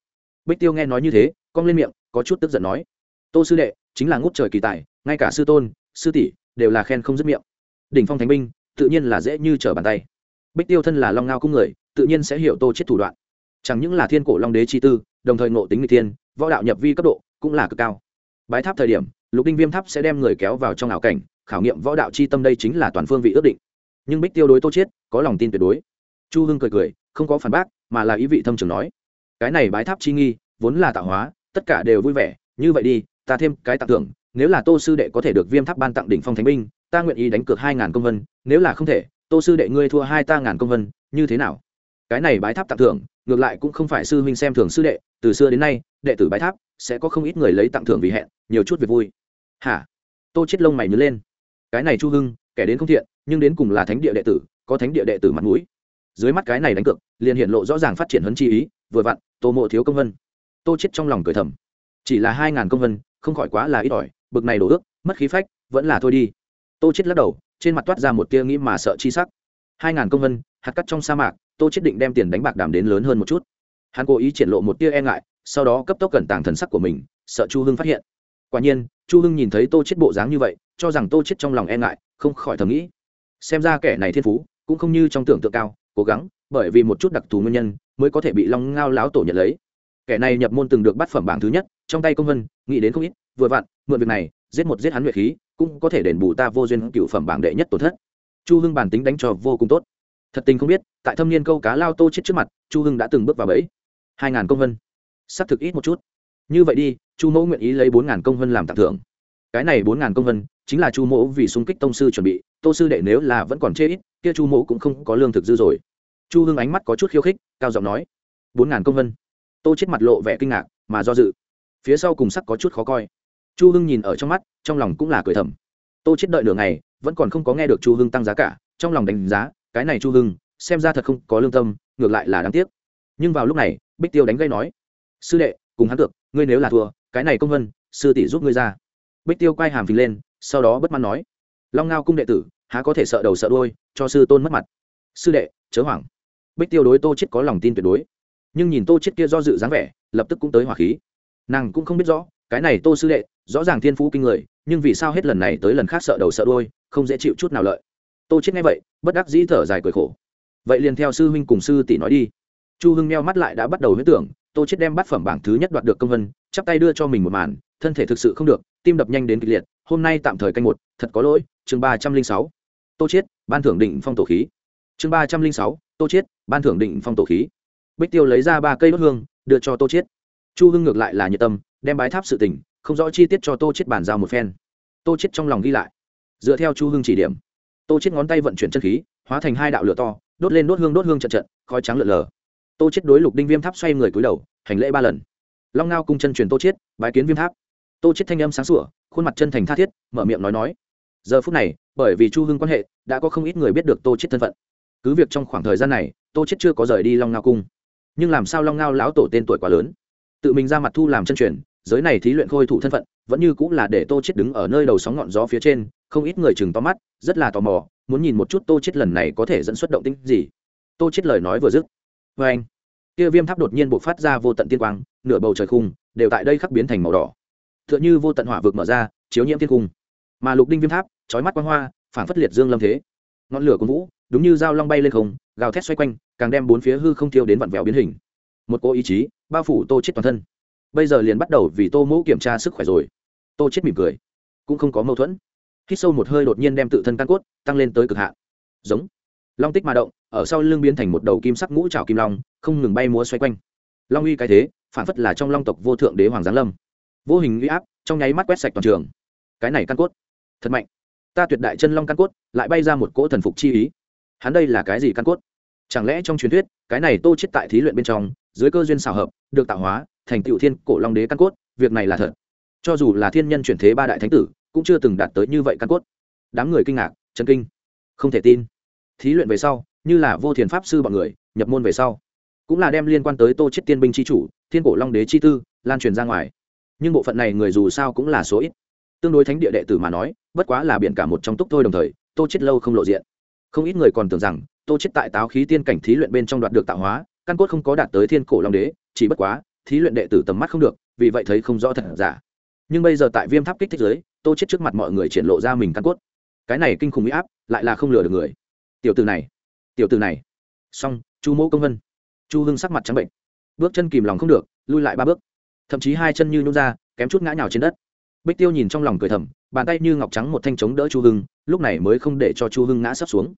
Bích tiêu nghe nói như thế, cong lên miệng, có chút tức giận nói. Tô sư đệ, chính là ngút trời kỳ tài, ngay cả sư tôn, sư tỷ, đều là khen không dứt miệng. Đỉnh phong thánh binh, tự nhiên là dễ như trở bàn tay. Bích tiêu thân là long ngao cung người, tự nhiên sẽ hiểu tô chết thủ đoạn chẳng những là thiên cổ long đế chi tư, đồng thời ngộ tính người thiên, võ đạo nhập vi cấp độ cũng là cực cao. Bái tháp thời điểm, lục đinh viêm tháp sẽ đem người kéo vào trong ảo cảnh, khảo nghiệm võ đạo chi tâm đây chính là toàn phương vị ước định. Nhưng bích tiêu đối tô chiết có lòng tin tuyệt đối. Chu hưng cười cười, không có phản bác, mà là ý vị thâm trường nói, cái này bái tháp chi nghi, vốn là tạo hóa, tất cả đều vui vẻ, như vậy đi, ta thêm cái tặng thưởng, nếu là tô sư đệ có thể được viêm tháp ban tặng đỉnh phong thánh binh, ta nguyện ý đánh cược hai ngàn công vân, nếu là không thể, tô sư đệ ngươi thua hai ta ngàn công vân, như thế nào? Cái này bái tháp tặng thưởng ngược lại cũng không phải sư huynh xem thường sư đệ, từ xưa đến nay, đệ tử bái tháp sẽ có không ít người lấy tặng thưởng vì hẹn, nhiều chút việc vui. Hả? Tô chết lông mày nhớ lên. Cái này chu hưng, kẻ đến không thiện, nhưng đến cùng là thánh địa đệ tử, có thánh địa đệ tử mặt mũi. Dưới mắt cái này đánh cược, liền hiện lộ rõ ràng phát triển huấn chi ý, vừa vặn, tô mộ thiếu công vân. Tô chết trong lòng cười thầm. Chỉ là hai ngàn công vân, không khỏi quá là ít ỏi, bực này đổ ước, mất khí phách, vẫn là thôi đi. Tô chết lắc đầu, trên mặt toát ra một tia nghĩ mà sợ chi sắc. Hai ngàn công vân, hạt cắt trong sa mạc tô chết định đem tiền đánh bạc đảm đến lớn hơn một chút. Hắn cố ý triển lộ một tia e ngại, sau đó cấp tốc cẩn tàng thần sắc của mình, sợ chu hưng phát hiện. Quả nhiên, chu hưng nhìn thấy tô chết bộ dáng như vậy, cho rằng tô chết trong lòng e ngại, không khỏi thầm nghĩ. Xem ra kẻ này thiên phú, cũng không như trong tưởng tượng cao, cố gắng, bởi vì một chút đặc thù nguyên nhân, mới có thể bị long ngao láo tổ nhận lấy. Kẻ này nhập môn từng được bắt phẩm bảng thứ nhất, trong tay công vân, nghĩ đến không ít, vừa vặn, mượn việc này, giết một giết hắn nguyệt khí, cũng có thể đền bù ta vô duyên cựu phẩm bảng đệ nhất tổn thất. Chu hưng bản tính đánh trò vô cùng tốt thật tình không biết, tại thâm niên câu cá lao tô chết trước mặt, chu hưng đã từng bước vào bẫy. Hai ngàn công vân. Xác thực ít một chút. Như vậy đi, chu mẫu nguyện ý lấy bốn ngàn công vân làm tặng thưởng. Cái này bốn ngàn công vân, chính là chu mẫu vì xung kích tông sư chuẩn bị, tô sư đệ nếu là vẫn còn chê ít, kia chu mẫu cũng không có lương thực dư rồi. Chu hưng ánh mắt có chút khiêu khích, cao giọng nói, bốn ngàn công vân. Tô chết mặt lộ vẻ kinh ngạc, mà do dự. Phía sau cùng sắc có chút khó coi. Chu hưng nhìn ở trong mắt, trong lòng cũng là cười thầm. Tô chết đợi nửa ngày, vẫn còn không có nghe được chu hưng tăng giá cả, trong lòng đánh giá cái này chu hưng, xem ra thật không có lương tâm, ngược lại là đáng tiếc. Nhưng vào lúc này, bích tiêu đánh gây nói, sư đệ, cùng hắn cược ngươi nếu là thua, cái này công vân, sư tỷ giúp ngươi ra. Bích tiêu quay hàm phình lên, sau đó bất mãn nói, long ngao cung đệ tử, há có thể sợ đầu sợ đôi cho sư tôn mất mặt. Sư đệ, chớ hoảng. Bích tiêu đối tô chết có lòng tin tuyệt đối. Nhưng nhìn tô chết kia do dự dáng vẻ, lập tức cũng tới hỏa khí. Nàng cũng không biết rõ, cái này tô sư đệ, rõ ràng thiên phú kinh người, nhưng vì sao hết lần này tới lần khác sợ đầu sợ đôi không dễ chịu chút nào lợi tô chết nghe vậy, bất đắc dĩ thở dài cười khổ. Vậy liền theo sư huynh cùng sư tỷ nói đi. Chu hưng meo mắt lại đã bắt đầu huyết tưởng, tô chết đem bát phẩm bảng thứ nhất đoạt được công vân, chắp tay đưa cho mình một màn, thân thể thực sự không được, tim đập nhanh đến kịch liệt, hôm nay tạm thời canh một, thật có lỗi, chương ba trăm linh sáu. Tô chết, ban thưởng định phong tổ khí. Chương ba trăm linh sáu, tô chết, ban thưởng định phong tổ khí. Bích tiêu lấy ra ba cây đốt hương, đưa cho tô chết. Chu hưng ngược lại là nhiệt tâm, đem bái tháp sự tình, không rõ chi tiết cho tô chết bàn giao một phen. Tô chết trong lòng ghi lại. Dựa theo chu hưng chỉ điểm tô chết ngón tay vận chuyển chân khí, hóa thành hai đạo lửa to, đốt lên đốt hương đốt hương trận trận, khói trắng lượn lờ. Tô chết đối lục đinh viêm tháp xoay người cúi đầu, hành lễ ba lần. Long ngao cung chân truyền tô chết, bái kiến viêm tháp. Tô chết thanh âm sáng sủa, khuôn mặt chân thành tha thiết, mở miệng nói nói. Giờ phút này, bởi vì chu hưng quan hệ, đã có không ít người biết được tô chết thân phận. Cứ việc trong khoảng thời gian này, tô chết chưa có rời đi long ngao cung, nhưng làm sao long ngao lão tổ tên tuổi quá lớn? Tự mình ra mặt thu làm chân truyền, giới này thí luyện khôi thủ thân phận vẫn như cũng là để tô chết đứng ở nơi đầu sóng ngọn gió phía trên, không ít người chừng to mắt, rất là tò mò, muốn nhìn một chút tô chết lần này có thể dẫn xuất động tĩnh gì. Tô chết lời nói vừa dứt với anh. Kia viêm tháp đột nhiên bộc phát ra vô tận tiên quang, nửa bầu trời khung đều tại đây khắc biến thành màu đỏ. Tựa như vô tận hỏa vực mở ra, chiếu nhiễm thiên cung mà lục đinh viêm tháp, chói mắt quang hoa phản phất liệt dương lâm thế. Ngọn lửa của vũ, đúng như dao long bay lên không, gào thét xoay quanh, càng đem bốn phía hư không thiêu đến vặn vẹo biến hình. Một cô ý chí bao phủ tô chết toàn thân bây giờ liền bắt đầu vì tô mẫu kiểm tra sức khỏe rồi. Tô chết mỉm cười. Cũng không có mâu thuẫn. Hít sâu một hơi đột nhiên đem tự thân căn cốt tăng lên tới cực hạn. Giống. Long tích mà động, ở sau lưng biến thành một đầu kim sắc ngũ trào kim long, không ngừng bay múa xoay quanh. Long uy cái thế, phản phất là trong long tộc vô thượng đế hoàng giáng lâm. Vô hình uy áp, trong nháy mắt quét sạch toàn trường. Cái này căn cốt, thật mạnh. Ta tuyệt đại chân long căn cốt, lại bay ra một cỗ thần phục chi ý. Hắn đây là cái gì căn cốt? Chẳng lẽ trong truyền thuyết, cái này tô chết tại thí luyện bên trong, dưới cơ duyên xào hợp, được tạo hóa thành tựu thiên cổ long đế căn cốt, việc này là thật. Cho dù là thiên nhân chuyển thế ba đại thánh tử, cũng chưa từng đạt tới như vậy căn cốt. Đám người kinh ngạc chân kinh. Không thể tin. Thí luyện về sau, như là vô thiền pháp sư bọn người, nhập môn về sau, cũng là đem liên quan tới tô chết tiên binh chi chủ, thiên cổ long đế chi tư, lan truyền ra ngoài. Nhưng bộ phận này người dù sao cũng là số ít. Tương đối thánh địa đệ tử mà nói, bất quá là biển cả một trong túc thôi đồng thời, tô chết lâu không lộ diện. Không ít người còn tưởng rằng, tô chết tại táo khí tiên cảnh thí luyện bên trong đoạt được tạo hóa, căn cốt không có đạt tới thiên cổ long đế, chỉ bất quá thí luyện đệ tử tầm mắt không được, vì vậy thấy không rõ thật giả. Nhưng bây giờ tại viêm tháp kích thích giới, tô chết trước mặt mọi người triển lộ ra mình căn cốt. Cái này kinh khủng huy áp, lại là không lừa được người. Tiểu từ này, tiểu từ này. Xong, chu mẫu công vân. Chu hưng sắc mặt trắng bệnh. Bước chân kìm lòng không được, lui lại ba bước. Thậm chí hai chân như nhún ra, kém chút ngã nhào trên đất. Bích tiêu nhìn trong lòng cười thầm, bàn tay như ngọc trắng một thanh chống đỡ chu hưng, lúc này mới không để cho chu hưng ngã sấp xuống.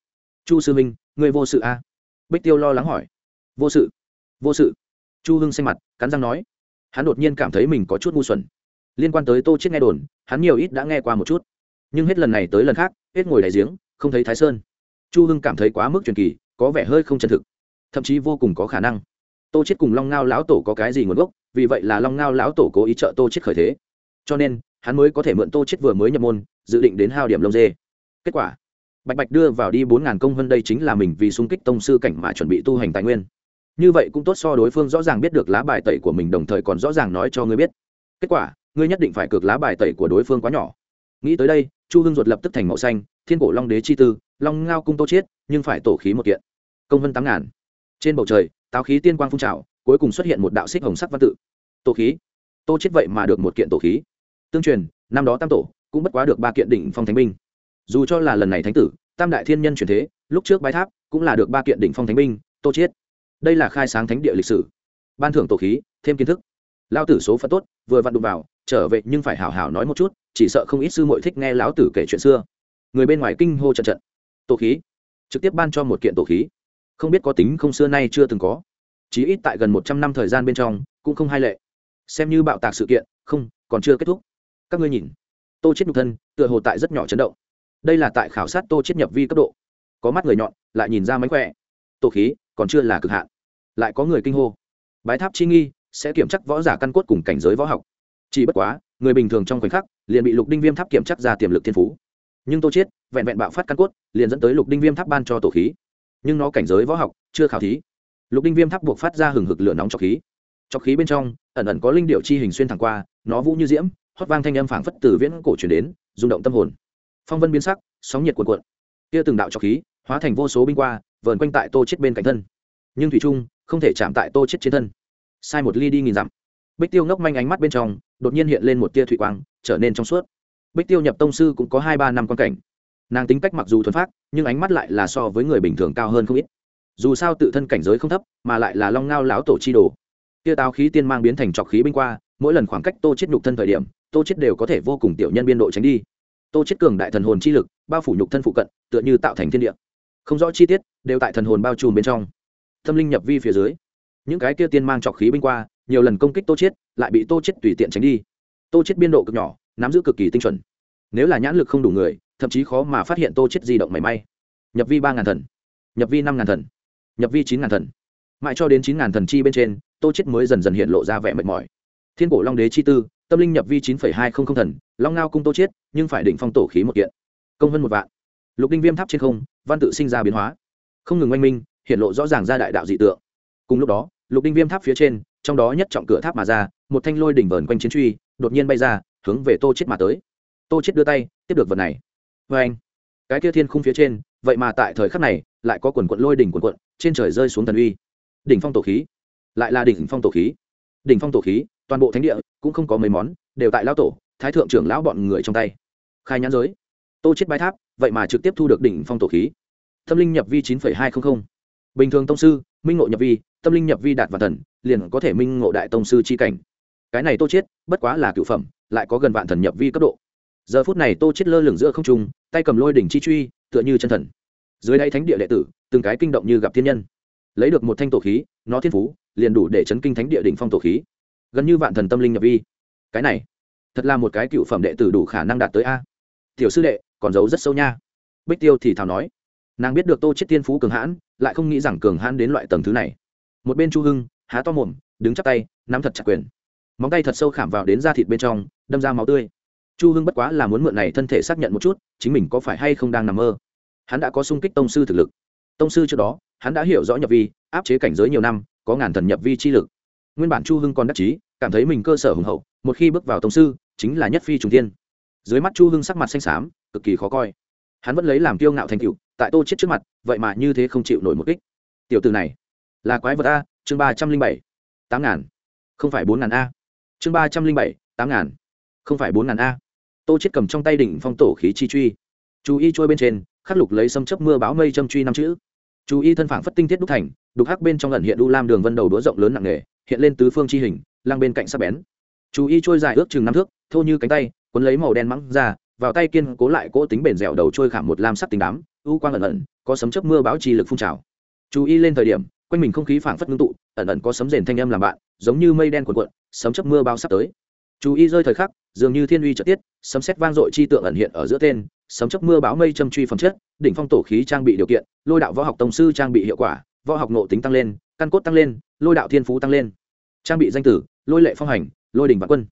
Chu sư minh người vô sự a à? bích tiêu lo lắng hỏi. Vô sự vô sự chu hưng xanh mặt, cắn răng nói. Hắn đột nhiên cảm thấy mình có chút ngu xuẩn. Liên quan tới tô chết nghe đồn, hắn nhiều ít đã nghe qua một chút. Nhưng hết lần này tới lần khác, hết ngồi đại giếng, không thấy thái sơn. Chu hưng cảm thấy quá mức truyền kỳ, có vẻ hơi không chân thực. Thậm chí vô cùng có khả năng. Tô chết cùng long ngao lão tổ có cái gì nguồn gốc, vì vậy là long ngao lão tổ cố ý trợ tô chết khởi thế. Cho nên, hắn mới có thể mượn tô chết vừa mới nhập môn, dự định đến hao điểm lông dê. Kết quả, bạch bạch đưa vào đi bốn ngàn công hơn đây chính là mình vì xung kích tông sư cảnh mà chuẩn bị tu hành tài nguyên như vậy cũng tốt so đối phương rõ ràng biết được lá bài tẩy của mình đồng thời còn rõ ràng nói cho ngươi biết. Kết quả, ngươi nhất định phải cược lá bài tẩy của đối phương quá nhỏ. Nghĩ tới đây, chu hưng ruột lập tức thành màu xanh, thiên cổ long đế chi tư, long ngao cung tô chiết, nhưng phải tổ khí một kiện. Công vân tám ngàn. Trên bầu trời, táo khí tiên quang phun trào, cuối cùng xuất hiện một đạo xích hồng sắc văn tự. Tổ khí. Tô chết vậy mà được một kiện tổ khí. Tương truyền, năm đó tam tổ cũng bất quá được ba kiện đỉnh phong thánh binh. Dù cho là lần này thánh tử, tam đại thiên nhân chuyển thế, lúc trước bái tháp cũng là được ba kiện đỉnh phong thánh binh, tô chiết đây là khai sáng thánh địa lịch sử. Ban thưởng tổ khí, thêm kiến thức. Lao tử số phận tốt, vừa vặn đụng vào, trở về nhưng phải hảo hảo nói một chút, chỉ sợ không ít sư muội thích nghe lão tử kể chuyện xưa. Người bên ngoài kinh hô trận trận. Tổ khí. Trực tiếp ban cho một kiện tổ khí. Không biết có tính không xưa nay chưa từng có. Chí ít tại gần một trăm năm thời gian bên trong, cũng không hai lệ. Xem như bạo tạc sự kiện, không, còn chưa kết thúc. Các ngươi nhìn. Tô chết nhục thân, tựa hồ tại rất nhỏ chấn động. Đây là tại khảo sát tô chết nhập vi cấp độ. Có mắt người nhọn, lại nhìn ra mánh khỏe. Tổ khí còn chưa là cực hạn. Lại có người kinh hô. Bái tháp chi nghi sẽ kiểm chắc võ giả căn cốt cùng cảnh giới võ học. Chỉ bất quá, người bình thường trong khoảnh khắc liền bị lục đinh viêm tháp kiểm chắc ra tiềm lực thiên phú. Nhưng tô chiết vẹn vẹn bạo phát căn cốt, liền dẫn tới lục đinh viêm tháp ban cho tổ khí. Nhưng nó cảnh giới võ học chưa khảo thí. Lục đinh viêm tháp buộc phát ra hừng hực lửa nóng trọc khí. Trọc khí bên trong, ẩn ẩn có linh điệu chi hình xuyên thẳng qua, nó vũ như diễm, hót vang thanh âm phảng phất từ viễn cổ truyền đến, rung động tâm hồn. Phong vân biến sắc, sóng nhiệt cuộn cuộn. Kia từng đạo trọc khí, hóa thành vô số binh qua vờn quanh tại tô chết bên cạnh thân. Nhưng thủy trung không thể chạm tại tô chết trên thân. Sai một ly đi nghìn dặm. Bích tiêu ngốc manh ánh mắt bên trong đột nhiên hiện lên một tia thủy quang, trở nên trong suốt. Bích tiêu nhập tông sư cũng có hai ba năm quan cảnh. Nàng tính cách mặc dù thuần phát nhưng ánh mắt lại là so với người bình thường cao hơn không ít. Dù sao tự thân cảnh giới không thấp, mà lại là long ngao lão tổ chi đồ. Tia táo khí tiên mang biến thành trọc khí binh qua, mỗi lần khoảng cách tô chết nhục thân thời điểm, tô chết đều có thể vô cùng tiểu nhân biên độ tránh đi. Tô chết cường đại thần hồn chi lực, bao phủ nhục thân phụ cận, tựa như tạo thành thiên địa. Không rõ chi tiết đều tại thần hồn bao trùm bên trong. Tâm linh nhập vi phía dưới, những cái kia tiên mang trọc khí binh qua, nhiều lần công kích tô chết lại bị tô chết tùy tiện tránh đi. Tô chết biên độ cực nhỏ, nắm giữ cực kỳ tinh chuẩn. Nếu là nhãn lực không đủ người, thậm chí khó mà phát hiện tô chết di động mảy may. Nhập vi ba ngàn thần, nhập vi năm ngàn thần, nhập vi chín ngàn thần. Mãi cho đến chín ngàn thần chi bên trên, tô chết mới dần dần hiện lộ ra vẻ mệt mỏi. Thiên cổ long đế chi tư, tâm linh nhập vi chín hai không không thần, long ngao cung tô chết nhưng phải định phong tổ khí một kiện. Công hơn một vạn. Lục đinh viêm tháp trên không, văn tự sinh ra biến hóa không ngừng oanh minh, hiện lộ rõ ràng ra đại đạo dị tượng. Cùng lúc đó, lục đinh viêm tháp phía trên, trong đó nhất trọng cửa tháp mà ra, một thanh lôi đỉnh vờn quanh chiến truy, đột nhiên bay ra, hướng về tô chết mà tới. Tô chết đưa tay, tiếp được vật này. Vê anh cái kia thiên khung phía trên, vậy mà tại thời khắc này, lại có quần quận lôi đỉnh quần quận, trên trời rơi xuống thần uy. Đỉnh phong tổ khí. Lại là đỉnh phong tổ khí. Đỉnh phong tổ khí, toàn bộ thánh địa, cũng không có mấy món, đều tại lão tổ, thái thượng trưởng lão bọn người trong tay. Khai nhãn giới. Tô chết bái tháp, vậy mà trực tiếp thu được đỉnh phong tổ khí tâm linh nhập vi chín hai trăm linh bình thường tông sư, minh ngộ nhập vi, tâm linh nhập vi đạt vạn thần, liền có thể minh ngộ đại tông sư chi cảnh. Cái này tô chết bất quá là cựu phẩm, lại có gần vạn thần nhập vi cấp độ. Giờ phút này tô chết lơ lửng giữa không trung, tay cầm lôi đỉnh chi truy, tựa như chân thần. Dưới đây thánh địa đệ tử, từng cái kinh động như gặp thiên nhân. Lấy được một thanh tổ khí, nó thiên phú, liền đủ để chấn kinh thánh địa đỉnh phong tổ khí. Gần như vạn thần tâm linh nhập vi. Cái này, thật là một cái cựu phẩm đệ tử đủ khả năng đạt tới a. Tiểu sư đệ, còn giấu rất sâu nha. Bích tiêu thì thào nói nàng biết được tô chết tiên phú cường hãn, lại không nghĩ rằng cường hãn đến loại tầng thứ này. Một bên chu hưng, há to mồm, đứng chắp tay, nắm thật chặt quyền. Móng tay thật sâu khảm vào đến da thịt bên trong, đâm ra máu tươi. Chu hưng bất quá là muốn mượn này thân thể xác nhận một chút, chính mình có phải hay không đang nằm mơ. Hắn đã có sung kích tông sư thực lực. Tông sư trước đó, hắn đã hiểu rõ nhập vi, áp chế cảnh giới nhiều năm, có ngàn thần nhập vi chi lực. Nguyên bản chu hưng còn đắc chí, cảm thấy mình cơ sở hùng hậu, một khi bước vào tông sư, chính là nhất phi trùng tiên dưới mắt chu hưng sắc mặt xanh xám, cực kỳ khó coi. Hắn vẫn lấy làm kiêu ngạo thành cựu tại tô chết trước mặt, vậy mà như thế không chịu nổi một kích. Tiểu từ này, là quái vật a, chương ba trăm linh bảy, tám ngàn. Không phải bốn ngàn a. Chương ba trăm linh bảy, tám ngàn. Không phải bốn ngàn a. Tô chết cầm trong tay đỉnh phong tổ khí chi truy. Chú y trôi bên trên, khắc lục lấy sâm chấp mưa báo mây châm truy năm chữ. Chú y thân phản phất tinh thiết đúc thành, đục hắc bên trong lần hiện đu lam đường vân đầu đũa rộng lớn nặng nề, hiện lên tứ phương chi hình lang bên cạnh sắp bén. Chú y trôi dài ước chừng năm thước, thô như cánh tay, cuốn lấy màu đen mắng ra, vào tay kiên cố lại cỗ tính bền dẻo đầu trôi khảm một lam sắc tính đám u quang ẩn ẩn, có sấm chớp mưa báo trì lực phun trào. Chú ý lên thời điểm, quanh mình không khí phảng phất ngưng tụ, ẩn ẩn có sấm rền thanh âm làm bạn, giống như mây đen cuộn cuộn, sấm chớp mưa bão sắp tới. Chú ý rơi thời khắc, dường như thiên uy trợ tiết, sấm sét vang dội chi tượng ẩn hiện ở giữa tên, sấm chớp mưa báo mây châm truy phẩm chất, đỉnh phong tổ khí trang bị điều kiện, lôi đạo võ học tổng sư trang bị hiệu quả, võ học nộ tính tăng lên, căn cốt tăng lên, lôi đạo thiên phú tăng lên. Trang bị danh tử, lôi lệ phong hành, lôi đình vạn quân.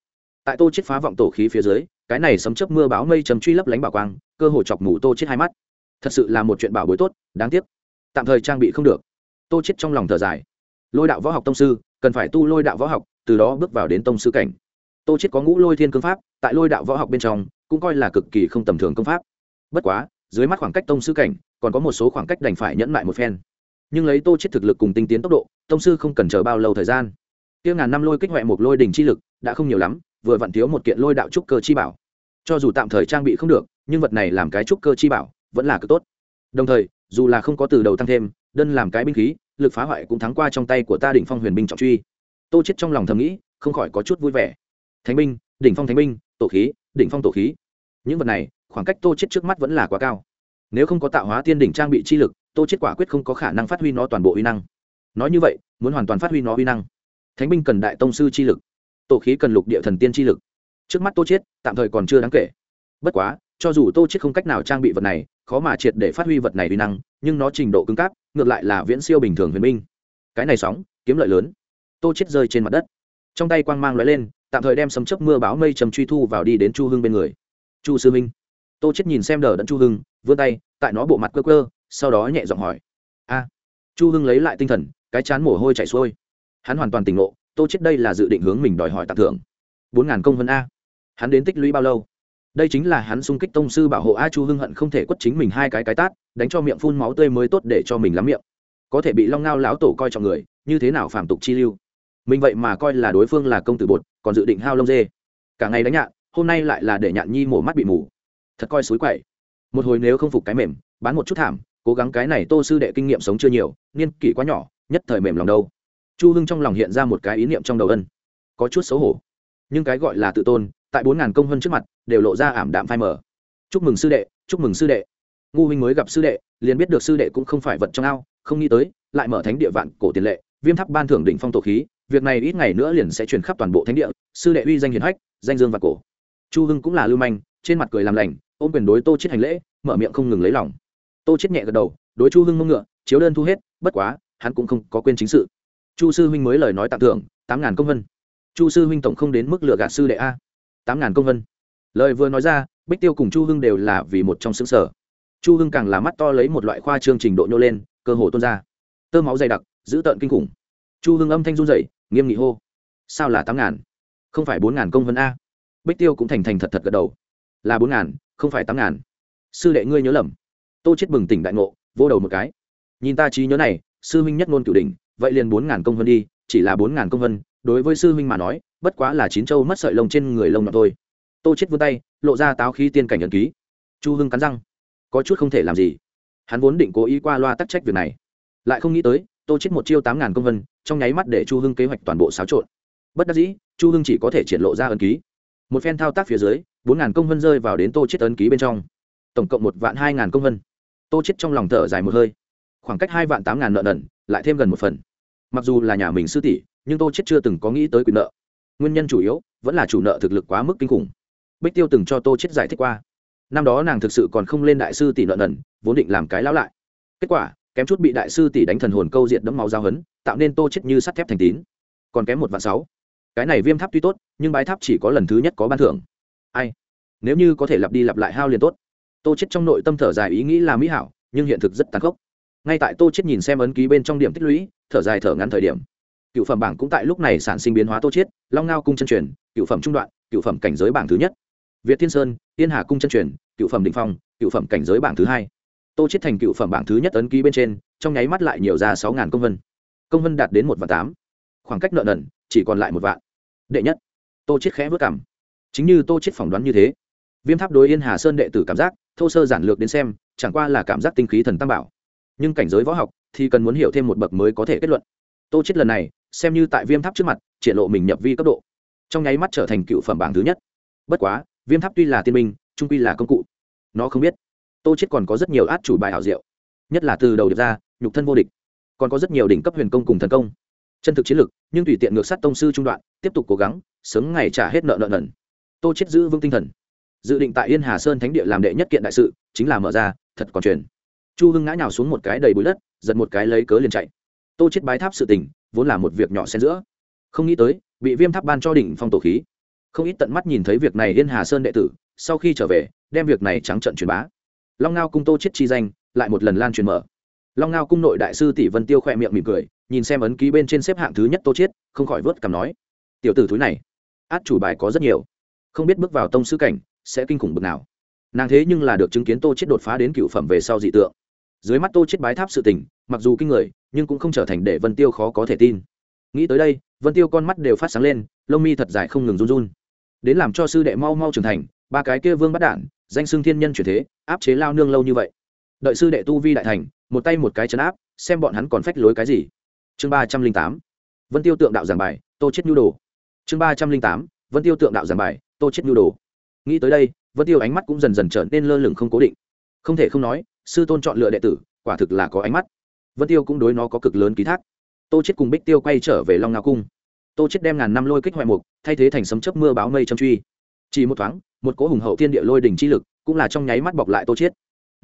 Tại tô chết phá vọng tổ khí phía dưới, cái này sấm chớp mưa báo mây chấm truy lấp lánh bảo quang, cơ hội chọc mù tô chết hai mắt thật sự là một chuyện bảo bối tốt, đáng tiếc. Tạm thời trang bị không được. Tô chết trong lòng thở dài. Lôi đạo võ học tông sư, cần phải tu lôi đạo võ học, từ đó bước vào đến tông sư cảnh. Tô chết có ngũ lôi thiên cương pháp, tại lôi đạo võ học bên trong, cũng coi là cực kỳ không tầm thường công pháp. Bất quá, dưới mắt khoảng cách tông sư cảnh, còn có một số khoảng cách đành phải nhẫn lại một phen. Nhưng lấy tô chết thực lực cùng tinh tiến tốc độ, tông sư không cần chờ bao lâu thời gian. Tiêu ngàn năm lôi kích huệ một lôi đỉnh chi lực, đã không nhiều lắm, vừa vặn thiếu một kiện lôi đạo trúc cơ chi bảo. Cho dù tạm thời trang bị không được, nhưng vật này làm cái trúc cơ chi bảo vẫn là cực tốt. Đồng thời, dù là không có từ đầu tăng thêm, đơn làm cái binh khí, lực phá hoại cũng thắng qua trong tay của ta đỉnh phong huyền binh trọng truy. Tô chết trong lòng thầm nghĩ, không khỏi có chút vui vẻ. Thánh binh, đỉnh phong thánh binh, tổ khí, đỉnh phong tổ khí. Những vật này, khoảng cách tô chết trước mắt vẫn là quá cao. Nếu không có tạo hóa tiên đỉnh trang bị chi lực, tô chết quả quyết không có khả năng phát huy nó toàn bộ uy năng. Nói như vậy, muốn hoàn toàn phát huy nó uy năng. Thánh binh cần đại tông sư chi lực. Tổ khí cần lục địa thần tiên chi lực. Trước mắt tô chết, tạm thời còn chưa đáng kể. Bất quá cho dù tô chết không cách nào trang bị vật này, khó mà triệt để phát huy vật này uy năng, nhưng nó trình độ cứng cáp, ngược lại là viễn siêu bình thường huyền minh cái này sóng, kiếm lợi lớn. Tô chết rơi trên mặt đất. Trong tay quang mang lóe lên, tạm thời đem sấm chớp mưa báo mây trầm truy thu vào đi đến chu hưng bên người. Chu sư minh tô chết nhìn xem đờ đẫn chu hưng, vươn tay, tại nó bộ mặt cơ cơ sau đó nhẹ giọng hỏi. A. Chu hưng lấy lại tinh thần, cái chán mồ hôi chảy xuôi. Hắn hoàn toàn tỉnh ngộ, tô chết đây là dự định hướng mình đòi hỏi tặng thưởng. Bốn ngàn công vân a. Hắn đến tích lũy bao lâu? Đây chính là hắn xung kích tông sư bảo hộ a chu hưng hận không thể quất chính mình hai cái cái tát, đánh cho miệng phun máu tươi mới tốt để cho mình lắm miệng. Có thể bị long ngao lão tổ coi trọng người, như thế nào phàm tục chi lưu? Mình vậy mà coi là đối phương là công tử bột, còn dự định hao lông dê. Cả ngày đánh nhạn, hôm nay lại là để nhạn nhi mổ mắt bị mù. Thật coi suối quậy. Một hồi nếu không phục cái mềm, bán một chút thảm, cố gắng cái này tô sư đệ kinh nghiệm sống chưa nhiều, niên kỷ quá nhỏ, nhất thời mềm lòng đâu. Chu hưng trong lòng hiện ra một cái ý niệm trong đầu ân. Có chút xấu hổ. Nhưng cái gọi là tự tôn tại bốn ngàn công hơn trước mặt, đều lộ ra ảm đạm phai mờ. Chúc mừng sư đệ, chúc mừng sư đệ. Ngu huynh mới gặp sư đệ, liền biết được sư đệ cũng không phải vật trong ao, không nghĩ tới, lại mở thánh địa vạn cổ tiền lệ, viêm tháp ban thưởng đỉnh phong tổ khí, việc này ít ngày nữa liền sẽ truyền khắp toàn bộ thánh địa, sư đệ uy danh hiền hách, danh dương và cổ. Chu hưng cũng là lưu manh, trên mặt cười làm lành, ôm quyền đối tô chết hành lễ, mở miệng không ngừng lấy lòng. Tô chết nhẹ gật đầu, đối chu hưng mông ngựa, chiếu đơn thu hết, bất quá, hắn cũng không có quên chính sự. Chu sư huynh mới lời nói tặng thưởng, tám ngàn công vân chu sư huynh tổng không đến mức lựa gạt sư đệ a tám ngàn công vân. Lời vừa nói ra, bích tiêu cùng chu hưng đều là vì một trong xứng sở. Chu hưng càng là mắt to lấy một loại khoa trương trình độ nhô lên, cơ hồ tuôn ra. Tơ máu dày đặc giữ tợn kinh khủng. Chu hưng âm thanh run rẩy, nghiêm nghị hô. Sao là tám ngàn? Không phải bốn ngàn công vân a? Bích tiêu cũng thành thành thật thật gật đầu. Là bốn ngàn, không phải tám ngàn. Sư đệ ngươi nhớ lầm. Tô chết bừng tỉnh đại ngộ vô đầu một cái. Nhìn ta trí nhớ này, sư huynh nhất ngôn cửu đỉnh, vậy liền bốn ngàn công vân đi, chỉ là bốn ngàn công vân, đối với sư huynh mà nói bất quá là chín châu mất sợi lông trên người lông nhỏ thôi. Tô chết vươn tay, lộ ra táo khí tiên cảnh ẩn ký. Chu hưng cắn răng. Có chút không thể làm gì. Hắn vốn định cố ý qua loa tắc trách việc này. Lại không nghĩ tới, tô chết một chiêu tám ngàn công vân, trong nháy mắt để chu hưng kế hoạch toàn bộ xáo trộn. Bất đắc dĩ, chu hưng chỉ có thể triển lộ ra ấn ký. Một phen thao tác phía dưới, bốn ngàn công vân rơi vào đến tô chết ấn ký bên trong. Tổng cộng một vạn hai ngàn công vân. Tô chết trong lòng thở dài một hơi. Khoảng cách hai vạn tám ngàn nợ nần, lại thêm gần một phần. Mặc dù là nhà mình sư tỷ, nhưng tô chết chưa từng có nghĩ tới quyền nợ nguyên nhân chủ yếu vẫn là chủ nợ thực lực quá mức kinh khủng. Bích tiêu từng cho tô chết giải thích qua. Năm đó nàng thực sự còn không lên đại sư tỷ nợ nần, vốn định làm cái lão lại. Kết quả, kém chút bị đại sư tỷ đánh thần hồn câu diện đẫm máu giao hấn, tạo nên tô chết như sắt thép thành tín. Còn kém một vạn sáu. Cái này viêm tháp tuy tốt, nhưng bái tháp chỉ có lần thứ nhất có ban thưởng. Ai? Nếu như có thể lặp đi lặp lại hao liền tốt. Tô chết trong nội tâm thở dài ý nghĩ là mỹ hảo, nhưng hiện thực rất tàn khốc. Ngay tại tô chết nhìn xem ấn ký bên trong điểm tích lũy, thở dài thở ngắn thời điểm cựu phẩm bảng cũng tại lúc này sản sinh biến hóa tô chiết, long ngao cung chân truyền, cựu phẩm trung đoạn, cựu phẩm cảnh giới bảng thứ nhất. Việt thiên sơn, yên hà cung chân truyền, cựu phẩm định phong, cựu phẩm cảnh giới bảng thứ hai. Tô chiết thành cựu phẩm bảng thứ nhất ấn ký bên trên, trong nháy mắt lại nhiều ra sáu ngàn công vân. Công vân đạt đến một vạn tám. Khoảng cách nợ nần, chỉ còn lại một vạn. Đệ nhất. Tô chiết khẽ vớt cảm. Chính như tô chiết phỏng đoán như thế, viêm tháp đối yên hà sơn đệ tử cảm giác, thô sơ giản lược đến xem, chẳng qua là cảm giác tinh khí thần tam bảo. Nhưng cảnh giới võ học thì cần muốn hiểu thêm một bậc mới có thể kết luận. Tô chiết lần này xem như tại viêm tháp trước mặt, triển lộ mình nhập vi cấp độ. Trong nháy mắt trở thành cựu phẩm bảng thứ nhất. Bất quá, viêm tháp tuy là tiên minh, trung quy là công cụ. Nó không biết. Tô chết còn có rất nhiều át chủ bài hảo diệu. Nhất là từ đầu điệp ra, nhục thân vô địch. Còn có rất nhiều đỉnh cấp huyền công cùng thần công. Chân thực chiến lực nhưng tùy tiện ngược sát tông sư trung đoạn, tiếp tục cố gắng, sớm ngày trả hết nợ nợ nần. Tô chết giữ vững tinh thần. Dự định tại yên hà sơn thánh địa làm đệ nhất kiện đại sự, chính là mở ra, thật còn truyền. Chu hưng ngã nhào xuống một cái đầy bụi đất, giật một cái lấy cớ liền chạy. Tô chết bái tháp sự tình vốn là một việc nhỏ xen giữa. Không nghĩ tới, bị viêm tháp ban cho đỉnh phong tổ khí. Không ít tận mắt nhìn thấy việc này liên hà sơn đệ tử, sau khi trở về, đem việc này trắng trận truyền bá. Long ngao cung tô chết chi danh, lại một lần lan truyền mở. Long ngao cung nội đại sư tỷ vân tiêu khỏe miệng mỉm cười, nhìn xem ấn ký bên trên xếp hạng thứ nhất tô chết, không khỏi vớt cằm nói, tiểu tử thúi này, át chủ bài có rất nhiều. Không biết bước vào tông sư cảnh, sẽ kinh khủng bực nào. Nàng thế nhưng là được chứng kiến tô chết đột phá đến cựu phẩm về sau dị tượng dưới mắt tô chết bái tháp sự tình, mặc dù kinh người, nhưng cũng không trở thành để vân tiêu khó có thể tin. Nghĩ tới đây, vân tiêu con mắt đều phát sáng lên, lông mi thật dài không ngừng run run. Đến làm cho sư đệ mau mau trưởng thành, ba cái kia vương bắt đản, danh xưng thiên nhân chuyển thế, áp chế lao nương lâu như vậy. Đợi sư đệ tu vi đại thành, một tay một cái chấn áp, xem bọn hắn còn phách lối cái gì. Chương ba trăm linh tám, vân tiêu tượng đạo giảng bài, tô chết nhu đồ. Chương ba trăm linh tám, vân tiêu tượng đạo giảng bài, tô chết nhu đồ. Nghĩ tới đây, vân tiêu ánh mắt cũng dần dần trở nên lơ lửng không cố định. Không thể không nói sư tôn chọn lựa đệ tử, quả thực là có ánh mắt. Vân tiêu cũng đối nó có cực lớn ký thác. Tô chết cùng bích tiêu quay trở về long ngao cung. Tô chết đem ngàn năm lôi kích hoại mục, thay thế thành sấm chớp mưa báo mây châm truy. Chỉ một thoáng, một cỗ hùng hậu thiên địa lôi đỉnh chi lực cũng là trong nháy mắt bọc lại tô chết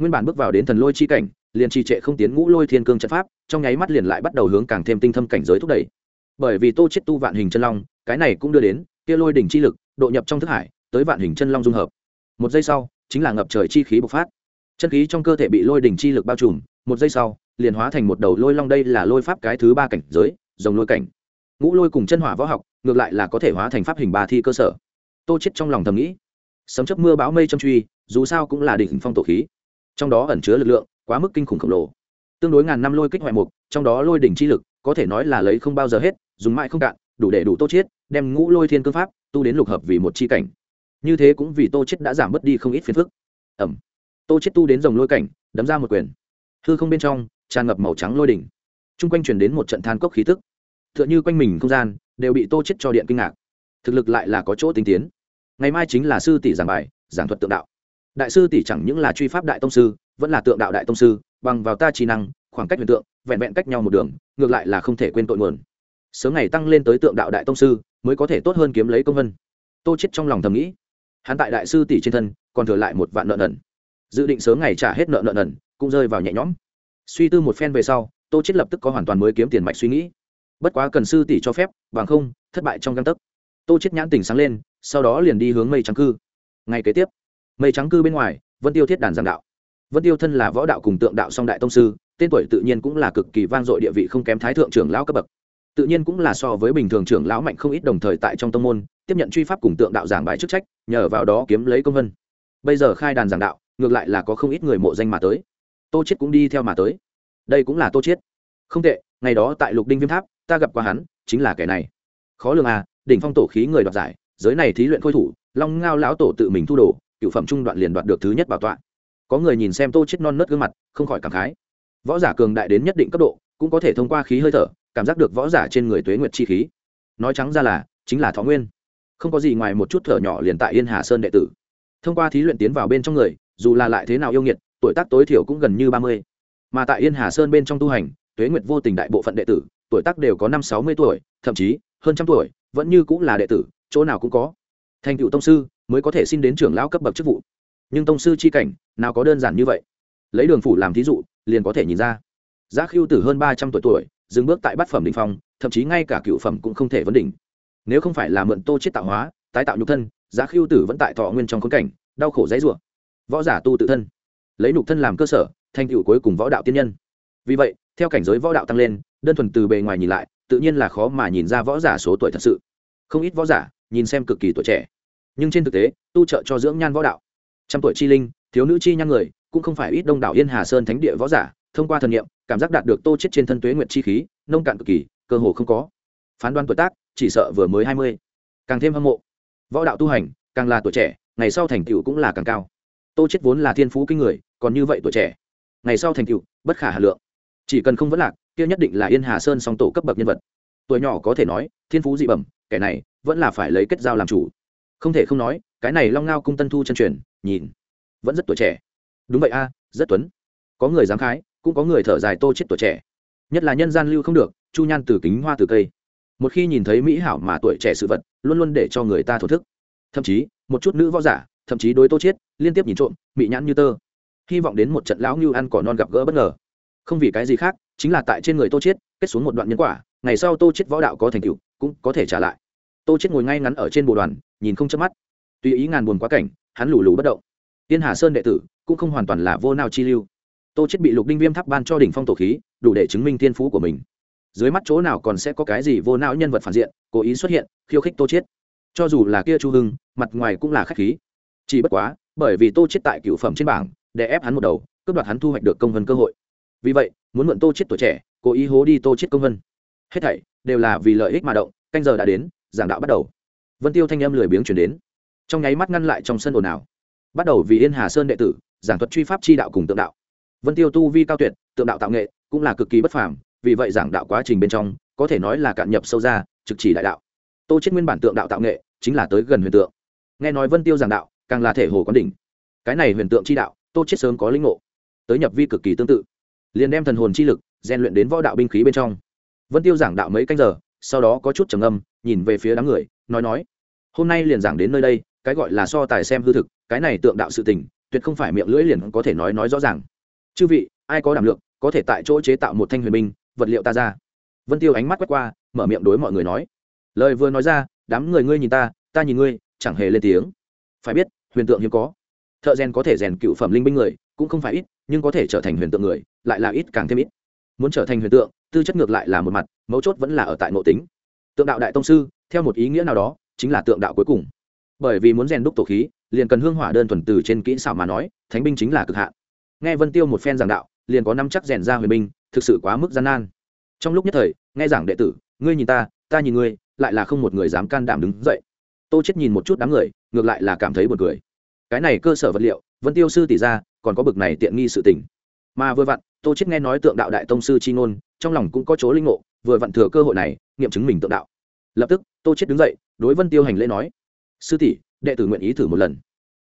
nguyên bản bước vào đến thần lôi chi cảnh, liền trì trệ không tiến ngũ lôi thiên cương trận pháp, trong nháy mắt liền lại bắt đầu hướng càng thêm tinh thâm cảnh giới thúc đẩy. Bởi vì tô chết tu vạn hình chân long, cái này cũng đưa đến, kia lôi đỉnh chi lực, độ nhập trong thức hải, tới vạn hình chân long dung hợp. Một giây sau, chính là ngập trời chi khí bộc phát chân khí trong cơ thể bị lôi đỉnh chi lực bao trùm, một giây sau, liền hóa thành một đầu lôi long đây là lôi pháp cái thứ ba cảnh giới dòng lôi cảnh. Ngũ lôi cùng chân hỏa võ học, ngược lại là có thể hóa thành pháp hình ba thi cơ sở. Tô chết trong lòng thầm nghĩ. Sấm chấp mưa bão mây châm truy, dù sao cũng là đỉnh phong tổ khí. Trong đó ẩn chứa lực lượng, quá mức kinh khủng khổng lồ. Tương đối ngàn năm lôi kích ngoại mục, trong đó lôi đỉnh chi lực, có thể nói là lấy không bao giờ hết, dùng mãi không cạn, đủ để đủ tô chết, đem ngũ lôi thiên cương pháp, tu đến lục hợp vì một chi cảnh. Như thế cũng vì tô chết đã giảm bớt đi không ít phiền phức. Ẩm tô chết tu đến dòng lôi cảnh, đấm ra một quyền. Hư không bên trong, tràn ngập màu trắng lôi đỉnh. Chung quanh truyền đến một trận than cốc khí tức. Tựa như quanh mình không gian, đều bị tô chết cho điện kinh ngạc. Thực lực lại là có chỗ tinh tiến. Ngày mai chính là sư tỷ giảng bài, giảng thuật tượng đạo. Đại sư tỷ chẳng những là truy pháp đại tông sư, vẫn là tượng đạo đại tông sư, bằng vào ta trí năng, khoảng cách huyền tượng, vẹn vẹn cách nhau một đường, ngược lại là không thể quên tội nguồn. Sớm ngày tăng lên tới tượng đạo đại tông sư, mới có thể tốt hơn kiếm lấy công vân. Tô chết trong lòng thầm nghĩ. Hắn tại đại sư tỷ trên thân, còn thừa lại một vạn nợ nần dự định sớm ngày trả hết nợ nợ nần, cũng rơi vào nhẹ nhõm. Suy tư một phen về sau, tô chết lập tức có hoàn toàn mới kiếm tiền mạch suy nghĩ. Bất quá cần sư tỷ cho phép, bằng không, thất bại trong găng tấc. Tô chết nhãn tỉnh sáng lên, sau đó liền đi hướng mây trắng cư. Ngày kế tiếp, mây trắng cư bên ngoài, vân tiêu thiết đàn giảng đạo. Vân tiêu thân là võ đạo cùng tượng đạo song đại tông sư, tên tuổi tự nhiên cũng là cực kỳ vang dội địa vị không kém thái thượng trưởng lão cấp bậc. Tự nhiên cũng là so với bình thường trưởng lão mạnh không ít đồng thời tại trong tông môn, tiếp nhận truy pháp cùng tượng đạo giảng bài chức trách, nhờ vào đó kiếm lấy công vân. Bây giờ khai đàn giảng đạo ngược lại là có không ít người mộ danh mà tới. Tô chết cũng đi theo mà tới. Đây cũng là tô chết không tệ, ngày đó tại lục đinh viêm tháp, ta gặp qua hắn, chính là kẻ này. Khó lường à đỉnh phong tổ khí người đoạt giải, giới này thí luyện khôi thủ, long ngao lão tổ tự mình thu đồ, cựu phẩm trung đoạn liền đoạt được thứ nhất bảo tọa. Có người nhìn xem tô chết non nớt gương mặt, không khỏi cảm khái. Võ giả cường đại đến nhất định cấp độ, cũng có thể thông qua khí hơi thở, cảm giác được võ giả trên người tuế nguyệt chi khí. Nói trắng ra là, chính là thọ nguyên. Không có gì ngoài một chút thở nhỏ liền tại yên hà sơn đệ tử. Thông qua thí luyện tiến vào bên trong người dù là lại thế nào yêu nghiệt, tuổi tác tối thiểu cũng gần như ba mươi. Mà tại yên hà sơn bên trong tu hành, tuế nguyệt vô tình đại bộ phận đệ tử, tuổi tác đều có năm sáu mươi tuổi, thậm chí hơn trăm tuổi, vẫn như cũng là đệ tử, chỗ nào cũng có. Thành cựu tông sư mới có thể xin đến trưởng lão cấp bậc chức vụ. Nhưng tông sư c h i cảnh, nào có đơn giản như vậy? Lấy đường phủ làm thí dụ, liền có thể nhìn ra. Giá khiêu tử hơn ba trăm tuổi tuổi, dừng bước tại bát phẩm đình phong, thậm chí ngay cả cựu phẩm cũng không thể vấn đỉnh. Nếu không phải là mượn tô chết tạo hóa, tái tạo nhục thân, giá khiêu tử vẫn tại thọ nguyên trong khốn cảnh, đau khổ dãy rủa võ giả tu tự thân. Lấy nục thân làm cơ sở, thành tựu cuối cùng võ đạo tiên nhân. Vì vậy, theo cảnh giới võ đạo tăng lên, đơn thuần từ bề ngoài nhìn lại, tự nhiên là khó mà nhìn ra võ giả số tuổi thật sự. Không ít võ giả, nhìn xem cực kỳ tuổi trẻ. Nhưng trên thực tế, tu trợ cho dưỡng nhan võ đạo. Trăm tuổi chi linh, thiếu nữ chi nhan người, cũng không phải ít đông đảo yên hà sơn thánh địa võ giả, thông qua thần nghiệm cảm giác đạt được tô chết trên thân tuế nguyện chi khí, nông cạn cực kỳ, cơ hồ không có. Phán đoán tuổi tác, chỉ sợ vừa mới hai mươi. Càng thêm hâm mộ. Võ đạo tu hành, càng là tuổi trẻ, ngày sau thành tựu cũng là càng cao tô chết vốn là thiên phú kinh người, còn như vậy tuổi trẻ. Ngày sau thành tựu, bất khả hà lượng. Chỉ cần không vẫn lạc, kia nhất định là yên hà sơn song tổ cấp bậc nhân vật. Tuổi nhỏ có thể nói, thiên phú dị bẩm, kẻ này vẫn là phải lấy kết giao làm chủ. Không thể không nói, cái này long ngao cung tân thu chân truyền, nhìn, vẫn rất tuổi trẻ. Đúng vậy a, rất tuấn. Có người dám khái, cũng có người thở dài tô chết tuổi trẻ. Nhất là nhân gian lưu không được, chu nhan từ kính hoa từ cây. Một khi nhìn thấy mỹ hảo mà tuổi trẻ sự vật, luôn luôn để cho người ta thổ thức. Thậm chí, một chút nữ võ giả thậm chí đối tô chết liên tiếp nhìn trộm bị nhãn như tơ. Hy vọng đến một trận lão như ăn cỏ non gặp gỡ bất ngờ. Không vì cái gì khác, chính là tại trên người tô chết kết xuống một đoạn nhân quả, ngày sau tô chết võ đạo có thành tựu, cũng có thể trả lại. Tô chết ngồi ngay ngắn ở trên bồ đoàn, nhìn không chớp mắt. Tùy ý ngàn buồn quá cảnh, hắn lù lù bất động. Tiên hà sơn đệ tử, cũng không hoàn toàn là vô nào chi lưu. Tô chết bị lục đinh viêm tháp ban cho đỉnh phong tổ khí, đủ để chứng minh thiên phú của mình. Dưới mắt chỗ nào còn sẽ có cái gì vô não nhân vật phản diện, cố ý xuất hiện, khiêu khích tô chết cho dù là kia chu hưng, mặt ngoài cũng là khách khí chỉ bất quá, bởi vì tô chết tại cựu phẩm trên bảng, để ép hắn một đầu, cướp đoạt hắn thu hoạch được công vân cơ hội. Vì vậy, muốn mượn tô chết tuổi trẻ, cố ý hố đi tô chết công vân. Hết thảy đều là vì lợi ích mà động, canh giờ đã đến, giảng đạo bắt đầu. Vân tiêu thanh âm lười biếng chuyển đến. Trong nháy mắt ngăn lại trong sân ồn ào. Bắt đầu vì yên hà sơn đệ tử, giảng thuật truy pháp chi đạo cùng tượng đạo. Vân tiêu tu vi cao tuyệt, tượng đạo tạo nghệ cũng là cực kỳ bất phàm, vì vậy giảng đạo quá trình bên trong, có thể nói là cạn nhập sâu ra, trực chỉ đại đạo. Tô chết nguyên bản tượng đạo tạo nghệ chính là tới gần huyền tượng. Nghe nói vân tiêu giảng đạo càng là thể hồ quán đỉnh. Cái này huyền tượng chi đạo, tô chết sớm có linh ngộ, tới nhập vi cực kỳ tương tự. Liền đem thần hồn chi lực rèn luyện đến võ đạo binh khí bên trong. Vân tiêu giảng đạo mấy canh giờ, sau đó có chút trầm âm nhìn về phía đám người, nói nói, hôm nay liền giảng đến nơi đây, cái gọi là so tài xem hư thực, cái này tượng đạo sự tình, tuyệt không phải miệng lưỡi liền có thể nói nói rõ ràng. Chư vị, ai có đảm lượng, có thể tại chỗ chế tạo một thanh huyền binh, vật liệu ta ra. Vân tiêu ánh mắt quét qua, mở miệng đối mọi người nói, lời vừa nói ra, đám người ngươi nhìn ta ta nhìn ngươi, chẳng hề lên tiếng. Phải biết huyền tượng hiếm có. Thợ rèn có thể rèn cựu phẩm linh binh người, cũng không phải ít, nhưng có thể trở thành huyền tượng người, lại là ít càng thêm ít. Muốn trở thành huyền tượng, tư chất ngược lại là một mặt, mấu chốt vẫn là ở tại nội tính. Tượng đạo đại tông sư, theo một ý nghĩa nào đó, chính là tượng đạo cuối cùng. Bởi vì muốn rèn đúc tổ khí, liền cần hương hỏa đơn thuần từ trên kỹ xảo mà nói, thánh binh chính là cực hạn. Nghe vân tiêu một phen giảng đạo, liền có năm chắc rèn ra huyền binh, thực sự quá mức gian nan. Trong lúc nhất thời, nghe giảng đệ tử, ngươi nhìn ta ta nhìn ngươi lại là không một người dám can đảm đứng dậy tô chết nhìn một chút đám người, ngược lại là cảm thấy buồn cười. Cái này cơ sở vật liệu, vân tiêu sư tỷ ra, còn có bực này tiện nghi sự tình. Mà vừa vặn, tô chết nghe nói tượng đạo đại tông sư chi ngôn, trong lòng cũng có chỗ linh ngộ, vừa vặn thừa cơ hội này, nghiệm chứng mình tượng đạo. Lập tức, tô chết đứng dậy, đối vân tiêu hành lễ nói, sư tỷ, đệ tử nguyện ý thử một lần.